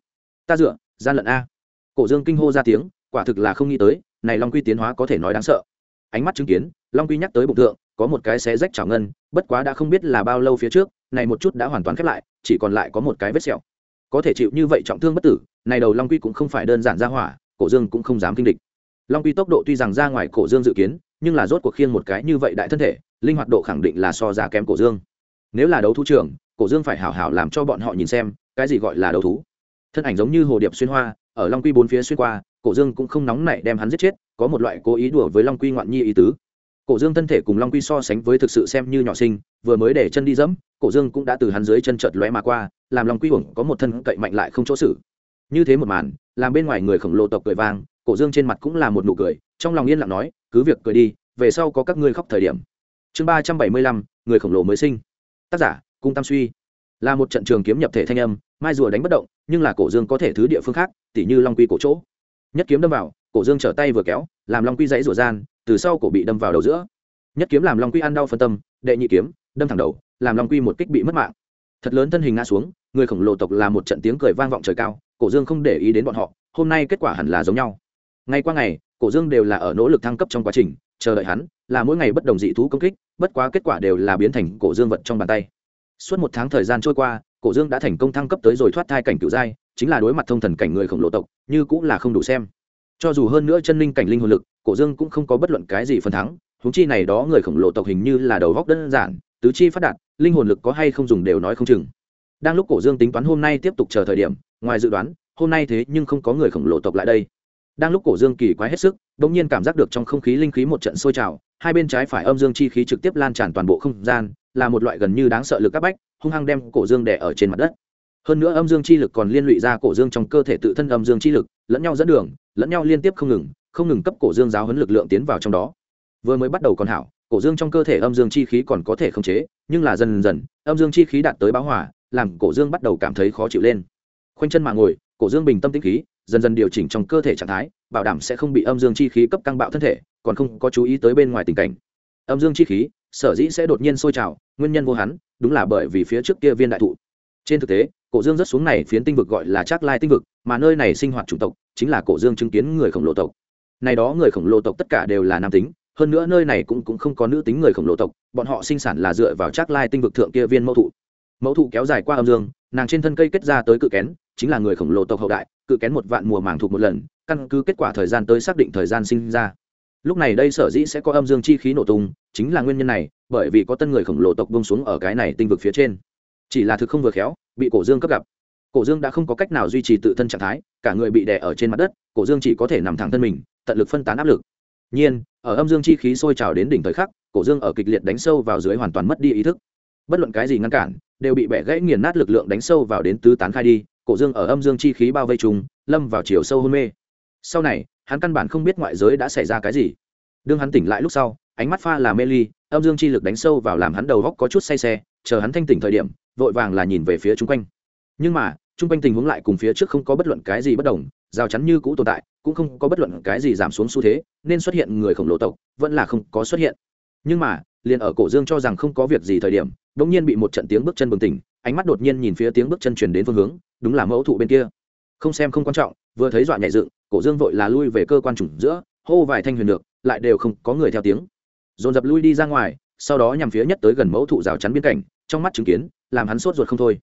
Ta dựa, gian lận a. Cổ dương kinh hô ra tiếng, quả thực là không nghĩ tới, này long quy tiến hóa có thể nói đáng sợ ánh mắt chứng kiến, long quy nhắc tới bụng thượng, có một cái xé rách chảo ngân, bất quá đã không biết là bao lâu phía trước, này một chút đã hoàn toàn khép lại, chỉ còn lại có một cái vết sẹo. Có thể chịu như vậy trọng thương bất tử, này đầu long quy cũng không phải đơn giản ra hỏa, cổ dương cũng không dám kinh địch. Long quy tốc độ tuy rằng ra ngoài cổ dương dự kiến, nhưng là rốt cuộc khiêng một cái như vậy đại thân thể, linh hoạt độ khẳng định là so ra kém cổ dương. Nếu là đấu thú trưởng, cổ dương phải hảo hảo làm cho bọn họ nhìn xem, cái gì gọi là đấu thú. Thân ảnh giống như hồ điệp xuyên hoa, ở long quy bốn phía xuyên qua cổ dương cũng không nóng nảy đem hắn giết chết, có một loại cố ý đùa với long quy ngoạn nhi ý tứ. Cổ dương thân thể cùng long quy so sánh với thực sự xem như nhỏ sinh, vừa mới để chân đi dẫm, cổ dương cũng đã từ hắn dưới chân chợt lóe mà qua, làm long quy hưởng có một thân cậy mạnh lại không chỗ xử. Như thế một màn, làm bên ngoài người khổng lồ tộc cười vang, cổ dương trên mặt cũng là một nụ cười, trong lòng yên lặng nói, cứ việc cười đi, về sau có các ngươi khóc thời điểm. Chương ba trăm bảy mươi lăm, người khổng lồ mới sinh. Tác giả, cung tam suy. Là một trận trường kiếm nhập thể thanh âm, mai rùa đánh bất động, nhưng là cổ dương có thể thứ địa phương khác, tỉ như long quy cổ chỗ nhất kiếm đâm vào, cổ dương trở tay vừa kéo, làm long quy dãy rủa gian, từ sau cổ bị đâm vào đầu giữa. Nhất kiếm làm long quy ăn đau phân tâm, đệ nhị kiếm, đâm thẳng đầu, làm long quy một kích bị mất mạng. Thật lớn thân hình ngã xuống, người khổng lồ tộc là một trận tiếng cười vang vọng trời cao, cổ dương không để ý đến bọn họ, hôm nay kết quả hẳn là giống nhau. Ngày qua ngày, cổ dương đều là ở nỗ lực thăng cấp trong quá trình, chờ đợi hắn, là mỗi ngày bất đồng dị thú công kích, bất quá kết quả đều là biến thành cổ dương vật trong bàn tay. Suốt một tháng thời gian trôi qua, cổ dương đã thành công thăng cấp tới rồi thoát thai cảnh cựu giai chính là đối mặt thông thần cảnh người khổng lồ tộc, như cũng là không đủ xem. Cho dù hơn nữa chân linh cảnh linh hồn lực, cổ dương cũng không có bất luận cái gì phần thắng húng chi này đó người khổng lồ tộc hình như là đầu góc đơn giản, tứ chi phát đạt, linh hồn lực có hay không dùng đều nói không chừng. Đang lúc cổ dương tính toán hôm nay tiếp tục chờ thời điểm, ngoài dự đoán, hôm nay thế nhưng không có người khổng lồ tộc lại đây. Đang lúc cổ dương kỳ quái hết sức đ ỗ n g nhiên cảm giác được trong không khí linh khí một trận sôi trào, hai bên trái phải âm dương chi khí trực tiếp lan tràn toàn bộ không gian, là một loại gần như đáng sợ lực các bách, hung hăng đem cổ dương đẻ ở trên mặt đất hơn nữa âm dương chi lực còn liên lụy ra cổ dương trong cơ thể tự thân âm dương chi lực, lẫn nhau dẫn đường, lẫn nhau liên tiếp không ngừng không ngừng cấp cổ dương giáo huấn lực lượng tiến vào trong đó. Vừa mới bắt đầu còn hảo, cổ dương trong cơ thể âm dương chi khí còn có thể khống chế, nhưng là dần dần, âm dương chi khí đạt tới báo hỏa làm cổ dương bắt đầu cảm thấy khó chịu lên. Khoanh chân mà ngồi, cổ dương bình tâm tĩnh khí, dần dần điều chỉnh trong cơ thể trạng thái, bảo đảm sẽ không bị âm dương chi khí cấp căng bạo thân thể, còn không có chú ý tới bên ngoài tình cảnh. Âm dương chi khí, sở dĩ sẽ đột nhiên sôi trào, nguyên nhân vô hắn, đúng là bởi vì phía trước kia viên đại thụ. Trên thực tế cổ dương rất xuống này phiến tinh vực gọi là trác lai tinh vực, mà nơi này sinh hoạt chủng tộc chính là cổ dương chứng kiến người khổng lồ tộc. Này đó người khổng lồ tộc tất cả đều là nam tính, hơn nữa nơi này cũng cũng không có nữ tính người khổng lồ tộc, bọn họ sinh sản là dựa vào trác lai tinh vực thượng kia viên mẫu thụ. Mẫu thụ kéo dài qua âm dương, nàng trên thân cây kết ra tới cự kén, chính là người khổng lồ tộc hậu đại, cự kén một vạn mùa màng thuộc một lần, căn cứ kết quả thời gian tới xác định thời gian sinh ra. Lúc này đây sở dĩ sẽ có âm dương chi khí nổ tung, chính là nguyên nhân này, bởi vì có tân người khổng lồ tộc bông xuống ở cái này tinh vực phía trên. Chỉ là thực không vừa khéo bị cổ dương cấp gặp. Cổ dương đã không có cách nào duy trì tự thân trạng thái, cả người bị đè ở trên mặt đất, cổ dương chỉ có thể nằm thẳng thân mình, tận lực phân tán áp lực. Nhiên, ở âm dương chi khí sôi trào đến đỉnh thời khắc, cổ dương ở kịch liệt đánh sâu vào dưới hoàn toàn mất đi ý thức. Bất luận cái gì ngăn cản, đều bị bẻ gãy nghiền nát lực lượng đánh sâu vào đến tứ tán khai đi, cổ dương ở âm dương chi khí bao vây trùng lâm vào chiều sâu hôn mê. Sau này, hắn căn bản không biết ngoại giới đã xảy ra cái gì. Đương hắn tỉnh lại lúc sau, ánh mắt pha là mê ly, âm dương chi lực đánh sâu vào làm hắn đầu góc có chút say xe, chờ hắn thanh tỉnh thời điểm vội vàng là nhìn về phía chung quanh. Nhưng mà, chung quanh tình huống lại cùng phía trước không có bất luận cái gì bất đồng, rào chắn như cũ tồn tại, cũng không có bất luận cái gì giảm xuống xu thế, nên xuất hiện người khổng lồ tộc, vẫn là không có xuất hiện. Nhưng mà, liền ở cổ dương cho rằng không có việc gì thời điểm đ ỗ n g nhiên bị một trận tiếng bước chân bừng tỉnh, ánh mắt đột nhiên nhìn phía tiếng bước chân chuyển đến phương hướng, đúng là mẫu thụ bên kia. Không xem không quan trọng, vừa thấy dọa nhảy dựng, cổ dương vội là lui về cơ quan chủng giữa, hô vài thanh huyền được lại đều không có người theo tiếng. Dồn dập lui đi ra ngoài, sau đó nhằm phía nhất tới gần mẫu thụ rào chắn biên cảnh trong mắt chứng kiến làm hắn sốt ruột không thôi.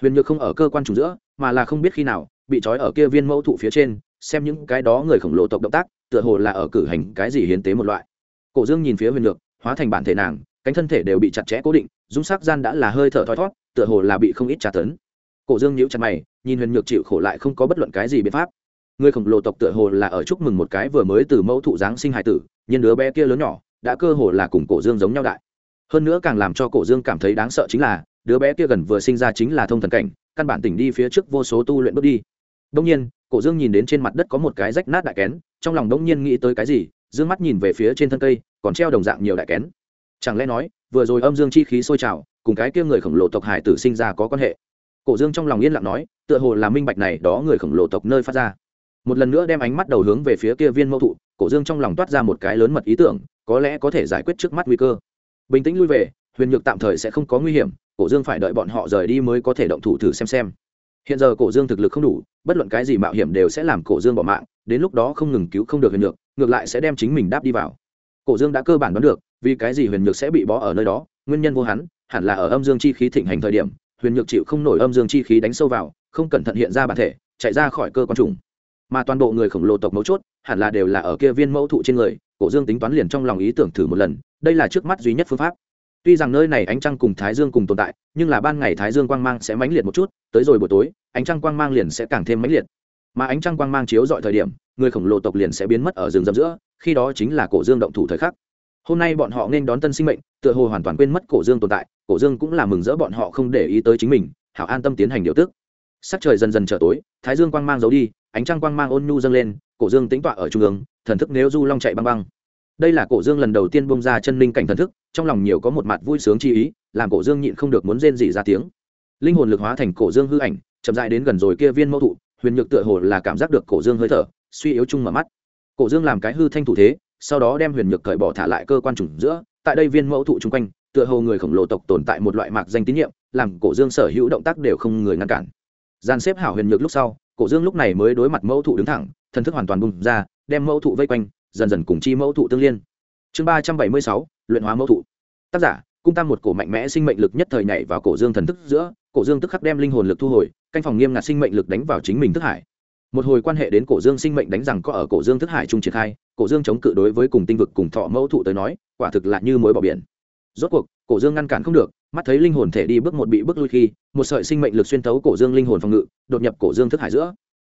Huyền nhược không ở cơ quan chủ giữa, mà là không biết khi nào, bị trói ở kia viên mẫu thụ phía trên, xem những cái đó người khổng lồ tộc động tác, tựa hồ là ở cử hành cái gì hiến tế một loại. Cổ dương nhìn phía huyền nhược, hóa thành bản thể nàng, cánh thân thể đều bị chặt chẽ cố định, dung sắc gian đã là hơi thở thoi thót, tựa hồ là bị không ít tra tấn. Cổ dương nhíu chặt mày, nhìn huyền nhược chịu khổ lại không có bất luận cái gì biện pháp. Người khổng lồ tộc tựa hồ là ở chúc mừng một cái vừa mới từ mẫu thụ giáng sinh hài tử, nhân đứa bé kia lớn nhỏ, đã cơ hồ là cùng cổ dương giống nhau đại. Hơn nữa càng làm cho cổ dương cảm thấy đáng sợ chính là đứa bé kia gần vừa sinh ra chính là thông thần cảnh, căn bản tỉnh đi phía trước vô số tu luyện bước đi. Đông nhiên, cổ dương nhìn đến trên mặt đất có một cái rách nát đại kén, trong lòng đông nhiên nghĩ tới cái gì d ư ơ n g mắt nhìn về phía trên thân cây, còn treo đồng dạng nhiều đại kén. Chẳng lẽ nói, vừa rồi âm dương chi khí sôi trào, cùng cái kia người khổng lồ tộc hải tử sinh ra có quan hệ? Cổ dương trong lòng yên lặng nói, tựa hồ là minh bạch này đó người khổng lồ tộc nơi phát ra. Một lần nữa đem ánh mắt đầu hướng về phía kia viên mẫu thụ, cổ dương trong lòng toát ra một cái lớn mật ý tưởng, có lẽ có thể giải quyết trước mắt nguy cơ. Bình tĩnh lui về huyền nhược tạm thời sẽ không có nguy hiểm, cổ dương phải đợi bọn họ rời đi mới có thể động thủ thử xem xem. Hiện giờ cổ dương thực lực không đủ, bất luận cái gì mạo hiểm đều sẽ làm cổ dương bỏ mạng, đến lúc đó không ngừng cứu không được huyền nhược, ngược lại sẽ đem chính mình đáp đi vào. Cổ dương đã cơ bản đoán được, vì cái gì huyền nhược sẽ bị bó ở nơi đó, nguyên nhân vô hắn, hẳn là ở âm dương chi khí thịnh hành thời điểm, huyền nhược chịu không nổi âm dương chi khí đánh sâu vào, không cẩn thận hiện ra bản thể, chạy ra khỏi cơ quan trùng. Mà toàn bộ người khổng lồ tộc mấu chốt, hẳn là đều là ở kia viên mẫu thụ trên người, cổ dương tính toán liền trong lòng ý tưởng thử một lần, đây là trước mắt duy nhất phương pháp tuy rằng nơi này ánh trăng cùng thái dương cùng tồn tại, nhưng là ban ngày thái dương quang mang sẽ mãnh liệt một chút, tới rồi buổi tối, ánh trăng quang mang liền sẽ càng thêm mãnh liệt. Mà ánh trăng quang mang chiếu dọi thời điểm, người khổng lồ tộc liền sẽ biến mất ở rừng rậm giữa, khi đó chính là cổ dương động thủ thời khắc. Hôm nay bọn họ nên đón tân sinh mệnh, tựa hồ hoàn toàn quên mất cổ dương tồn tại, cổ dương cũng là mừng rỡ bọn họ không để ý tới chính mình, hảo an tâm tiến hành điều tức. Sắc trời dần dần trở tối, thái dương quang mang giấu đi, ánh trăng quang mang ôn nhu dâng lên, cổ dương tính tọa ở trung ương, thần thức nếu du long chạy băng băng đây là cổ dương lần đầu tiên bông ra chân linh cảnh thần thức, trong lòng nhiều có một mặt vui sướng chi ý, làm cổ dương nhịn không được muốn rên gì ra tiếng. Linh hồn lực hóa thành cổ dương hư ảnh, chậm dại đến gần rồi kia viên mẫu thụ, huyền nhược tựa hồ là cảm giác được cổ dương hơi thở, suy yếu chung mở mắt. Cổ dương làm cái hư thanh thủ thế, sau đó đem huyền nhược cởi bỏ thả lại cơ quan trùng giữa, tại đây viên mẫu thụ chung quanh, tựa hồ người khổng lồ tộc tồn tại một loại mạc danh tín nhiệm, làm cổ dương sở hữu động tác đều không người ngăn cản. Gian xếp hảo huyền nhược lúc sau, cổ dương lúc này mới đối mặt mẫu thụ đứng thẳng, thần thức hoàn toàn bùng ra, đem mẫu thụ vây quanh dần dần cùng chi mẫu thụ tương liên. Chương ba trăm bảy mươi sáu, luyện hóa mẫu thụ. Tác giả, cung tam một cổ mạnh mẽ sinh mệnh lực nhất thời nhảy vào cổ dương thần thức giữa, cổ dương tức khắc đem linh hồn lực thu hồi, canh phòng nghiêm ngặt sinh mệnh lực đánh vào chính mình thức hải. Một hồi quan hệ đến cổ dương sinh mệnh đánh rằng có ở cổ dương thức hải trung triển khai, cổ dương chống cự đối với cùng tinh vực cùng thọ mẫu thụ tới nói, quả thực là như mối bỏ biển. Rốt cuộc, cổ dương ngăn cản không được, mắt thấy linh hồn thể đi bước một bị bước lui khi, một sợi sinh mệnh lực xuyên thấu cổ dương linh hồn phòng ngự, đột nhập cổ dương thức hải giữa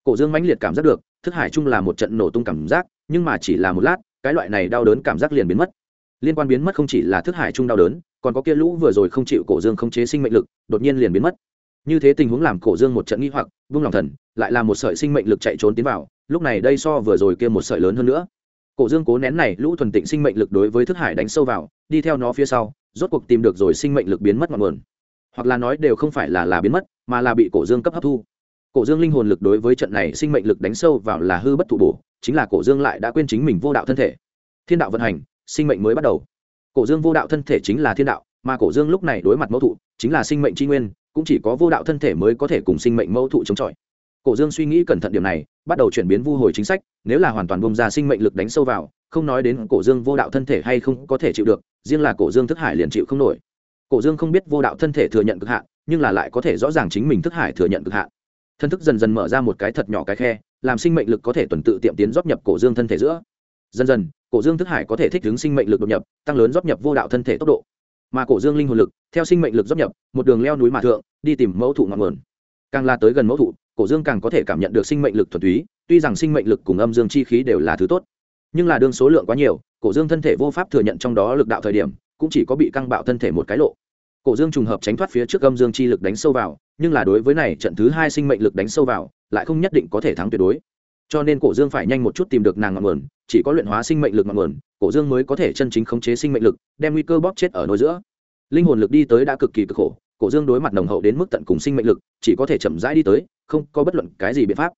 cổ dương mãnh liệt cảm giác được, thức hải chung là một trận nổ tung cảm giác, nhưng mà chỉ là một lát, cái loại này đau đớn cảm giác liền biến mất. Liên quan biến mất không chỉ là thức hải chung đau đớn, còn có kia lũ vừa rồi không chịu cổ dương không chế sinh mệnh lực, đột nhiên liền biến mất. Như thế tình huống làm cổ dương một trận nghi hoặc, vung lòng thần, lại là một sợi sinh mệnh lực chạy trốn tiến vào, lúc này đây so vừa rồi kia một sợi lớn hơn nữa. Cổ dương cố nén này lũ thuần tịnh sinh mệnh lực đối với thức hải đánh sâu vào, đi theo nó phía sau, rốt cuộc tìm được rồi sinh mệnh lực biến mất ngọn nguồn. Hoặc là nói đều không phải là là biến mất, mà là bị cổ dương cấp hấp thu cổ dương linh hồn lực đối với trận này sinh mệnh lực đánh sâu vào là hư bất thụ bổ, chính là cổ dương lại đã quên chính mình vô đạo thân thể. Thiên đạo vận hành, sinh mệnh mới bắt đầu. Cổ dương vô đạo thân thể chính là thiên đạo, mà cổ dương lúc này đối mặt mẫu thụ, chính là sinh mệnh tri nguyên, cũng chỉ có vô đạo thân thể mới có thể cùng sinh mệnh mẫu thụ chống chọi. Cổ dương suy nghĩ cẩn thận điểm này, bắt đầu chuyển biến vu hồi chính sách, nếu là hoàn toàn bông ra sinh mệnh lực đánh sâu vào, không nói đến cổ dương vô đạo thân thể hay không có thể chịu được, riêng là cổ dương thức hải liền chịu không nổi. Cổ dương không biết vô đạo thân thể thừa nhận cực hạn, nhưng là lại có thể rõ ràng chính mình thức hải thừa nhận cực hạn thân thức dần dần mở ra một cái thật nhỏ cái khe, làm sinh mệnh lực có thể tuần tự tiệm tiến rót nhập cổ dương thân thể giữa. Dần dần, cổ dương thức hải có thể thích ứng sinh mệnh lực đột nhập, tăng lớn rót nhập vô đạo thân thể tốc độ. Mà cổ dương linh hồn lực, theo sinh mệnh lực rót nhập, một đường leo núi mà thượng, đi tìm mẫu thụ ngọn nguồn. Càng la tới gần mẫu thụ, cổ dương càng có thể cảm nhận được sinh mệnh lực thuần túy, tuy rằng sinh mệnh lực cùng âm dương chi khí đều là thứ tốt, nhưng là đương số lượng quá nhiều, cổ dương thân thể vô pháp thừa nhận trong đó lực đạo thời điểm, cũng chỉ có bị căng bạo thân thể một cái lộ. Cổ dương trùng hợp tránh thoát phía trước âm dương chi lực đánh sâu vào nhưng là đối với này trận thứ hai sinh mệnh lực đánh sâu vào, lại không nhất định có thể thắng tuyệt đối. Cho nên cổ dương phải nhanh một chút tìm được nàng ngọn nguồn, chỉ có luyện hóa sinh mệnh lực ngọn nguồn, cổ dương mới có thể chân chính khống chế sinh mệnh lực, đem nguy cơ bóp chết ở nơi giữa. Linh hồn lực đi tới đã cực kỳ cực khổ, cổ dương đối mặt nồng hậu đến mức tận cùng sinh mệnh lực, chỉ có thể chậm rãi đi tới, không có bất luận cái gì biện pháp.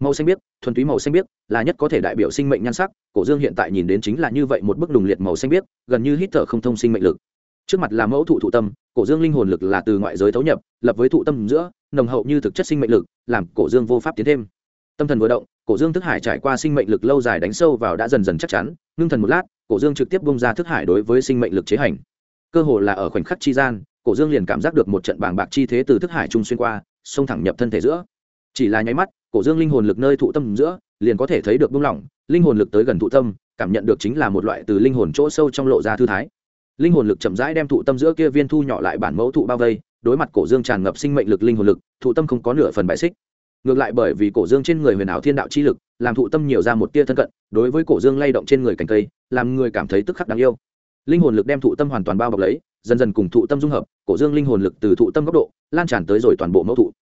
Màu xanh biếc, thuần túy màu xanh biếc, là nhất có thể đại biểu sinh mệnh nhan sắc, cổ dương hiện tại nhìn đến chính là như vậy một bức đùng liệt màu xanh biếc, gần như hít thở không thông sinh mệnh lực trước mặt là mẫu thụ thụ tâm, cổ dương linh hồn lực là từ ngoại giới thấu nhập, lập với thụ tâm giữa, nồng hậu như thực chất sinh mệnh lực, làm cổ dương vô pháp tiến thêm. Tâm thần vừa động, cổ dương thức hải trải qua sinh mệnh lực lâu dài đánh sâu vào đã dần dần chắc chắn, ngưng thần một lát, cổ dương trực tiếp bung ra thức hải đối với sinh mệnh lực chế hành. Cơ hồ là ở khoảnh khắc chi gian, cổ dương liền cảm giác được một trận bàng bạc chi thế từ thức hải trung xuyên qua, xông thẳng nhập thân thể giữa. Chỉ là nháy mắt, cổ dương linh hồn lực nơi thụ tâm giữa, liền có thể thấy được buông lỏng, linh hồn lực tới gần thụ tâm, cảm nhận được chính là một loại từ linh hồn chỗ sâu trong lộ ra thư thái linh hồn lực chậm rãi đem thụ tâm giữa kia viên thu nhỏ lại bản mẫu thụ bao vây, đối mặt cổ dương tràn ngập sinh mệnh lực linh hồn lực, thụ tâm không có nửa phần bại xích. Ngược lại bởi vì cổ dương trên người huyền ảo thiên đạo chi lực, làm thụ tâm nhiều ra một tia thân cận, đối với cổ dương lay động trên người cành cây, làm người cảm thấy tức khắc đáng yêu. Linh hồn lực đem thụ tâm hoàn toàn bao bọc lấy, dần dần cùng thụ tâm dung hợp, cổ dương linh hồn lực từ thụ tâm góc độ, lan tràn tới rồi toàn bộ mẫu thụ.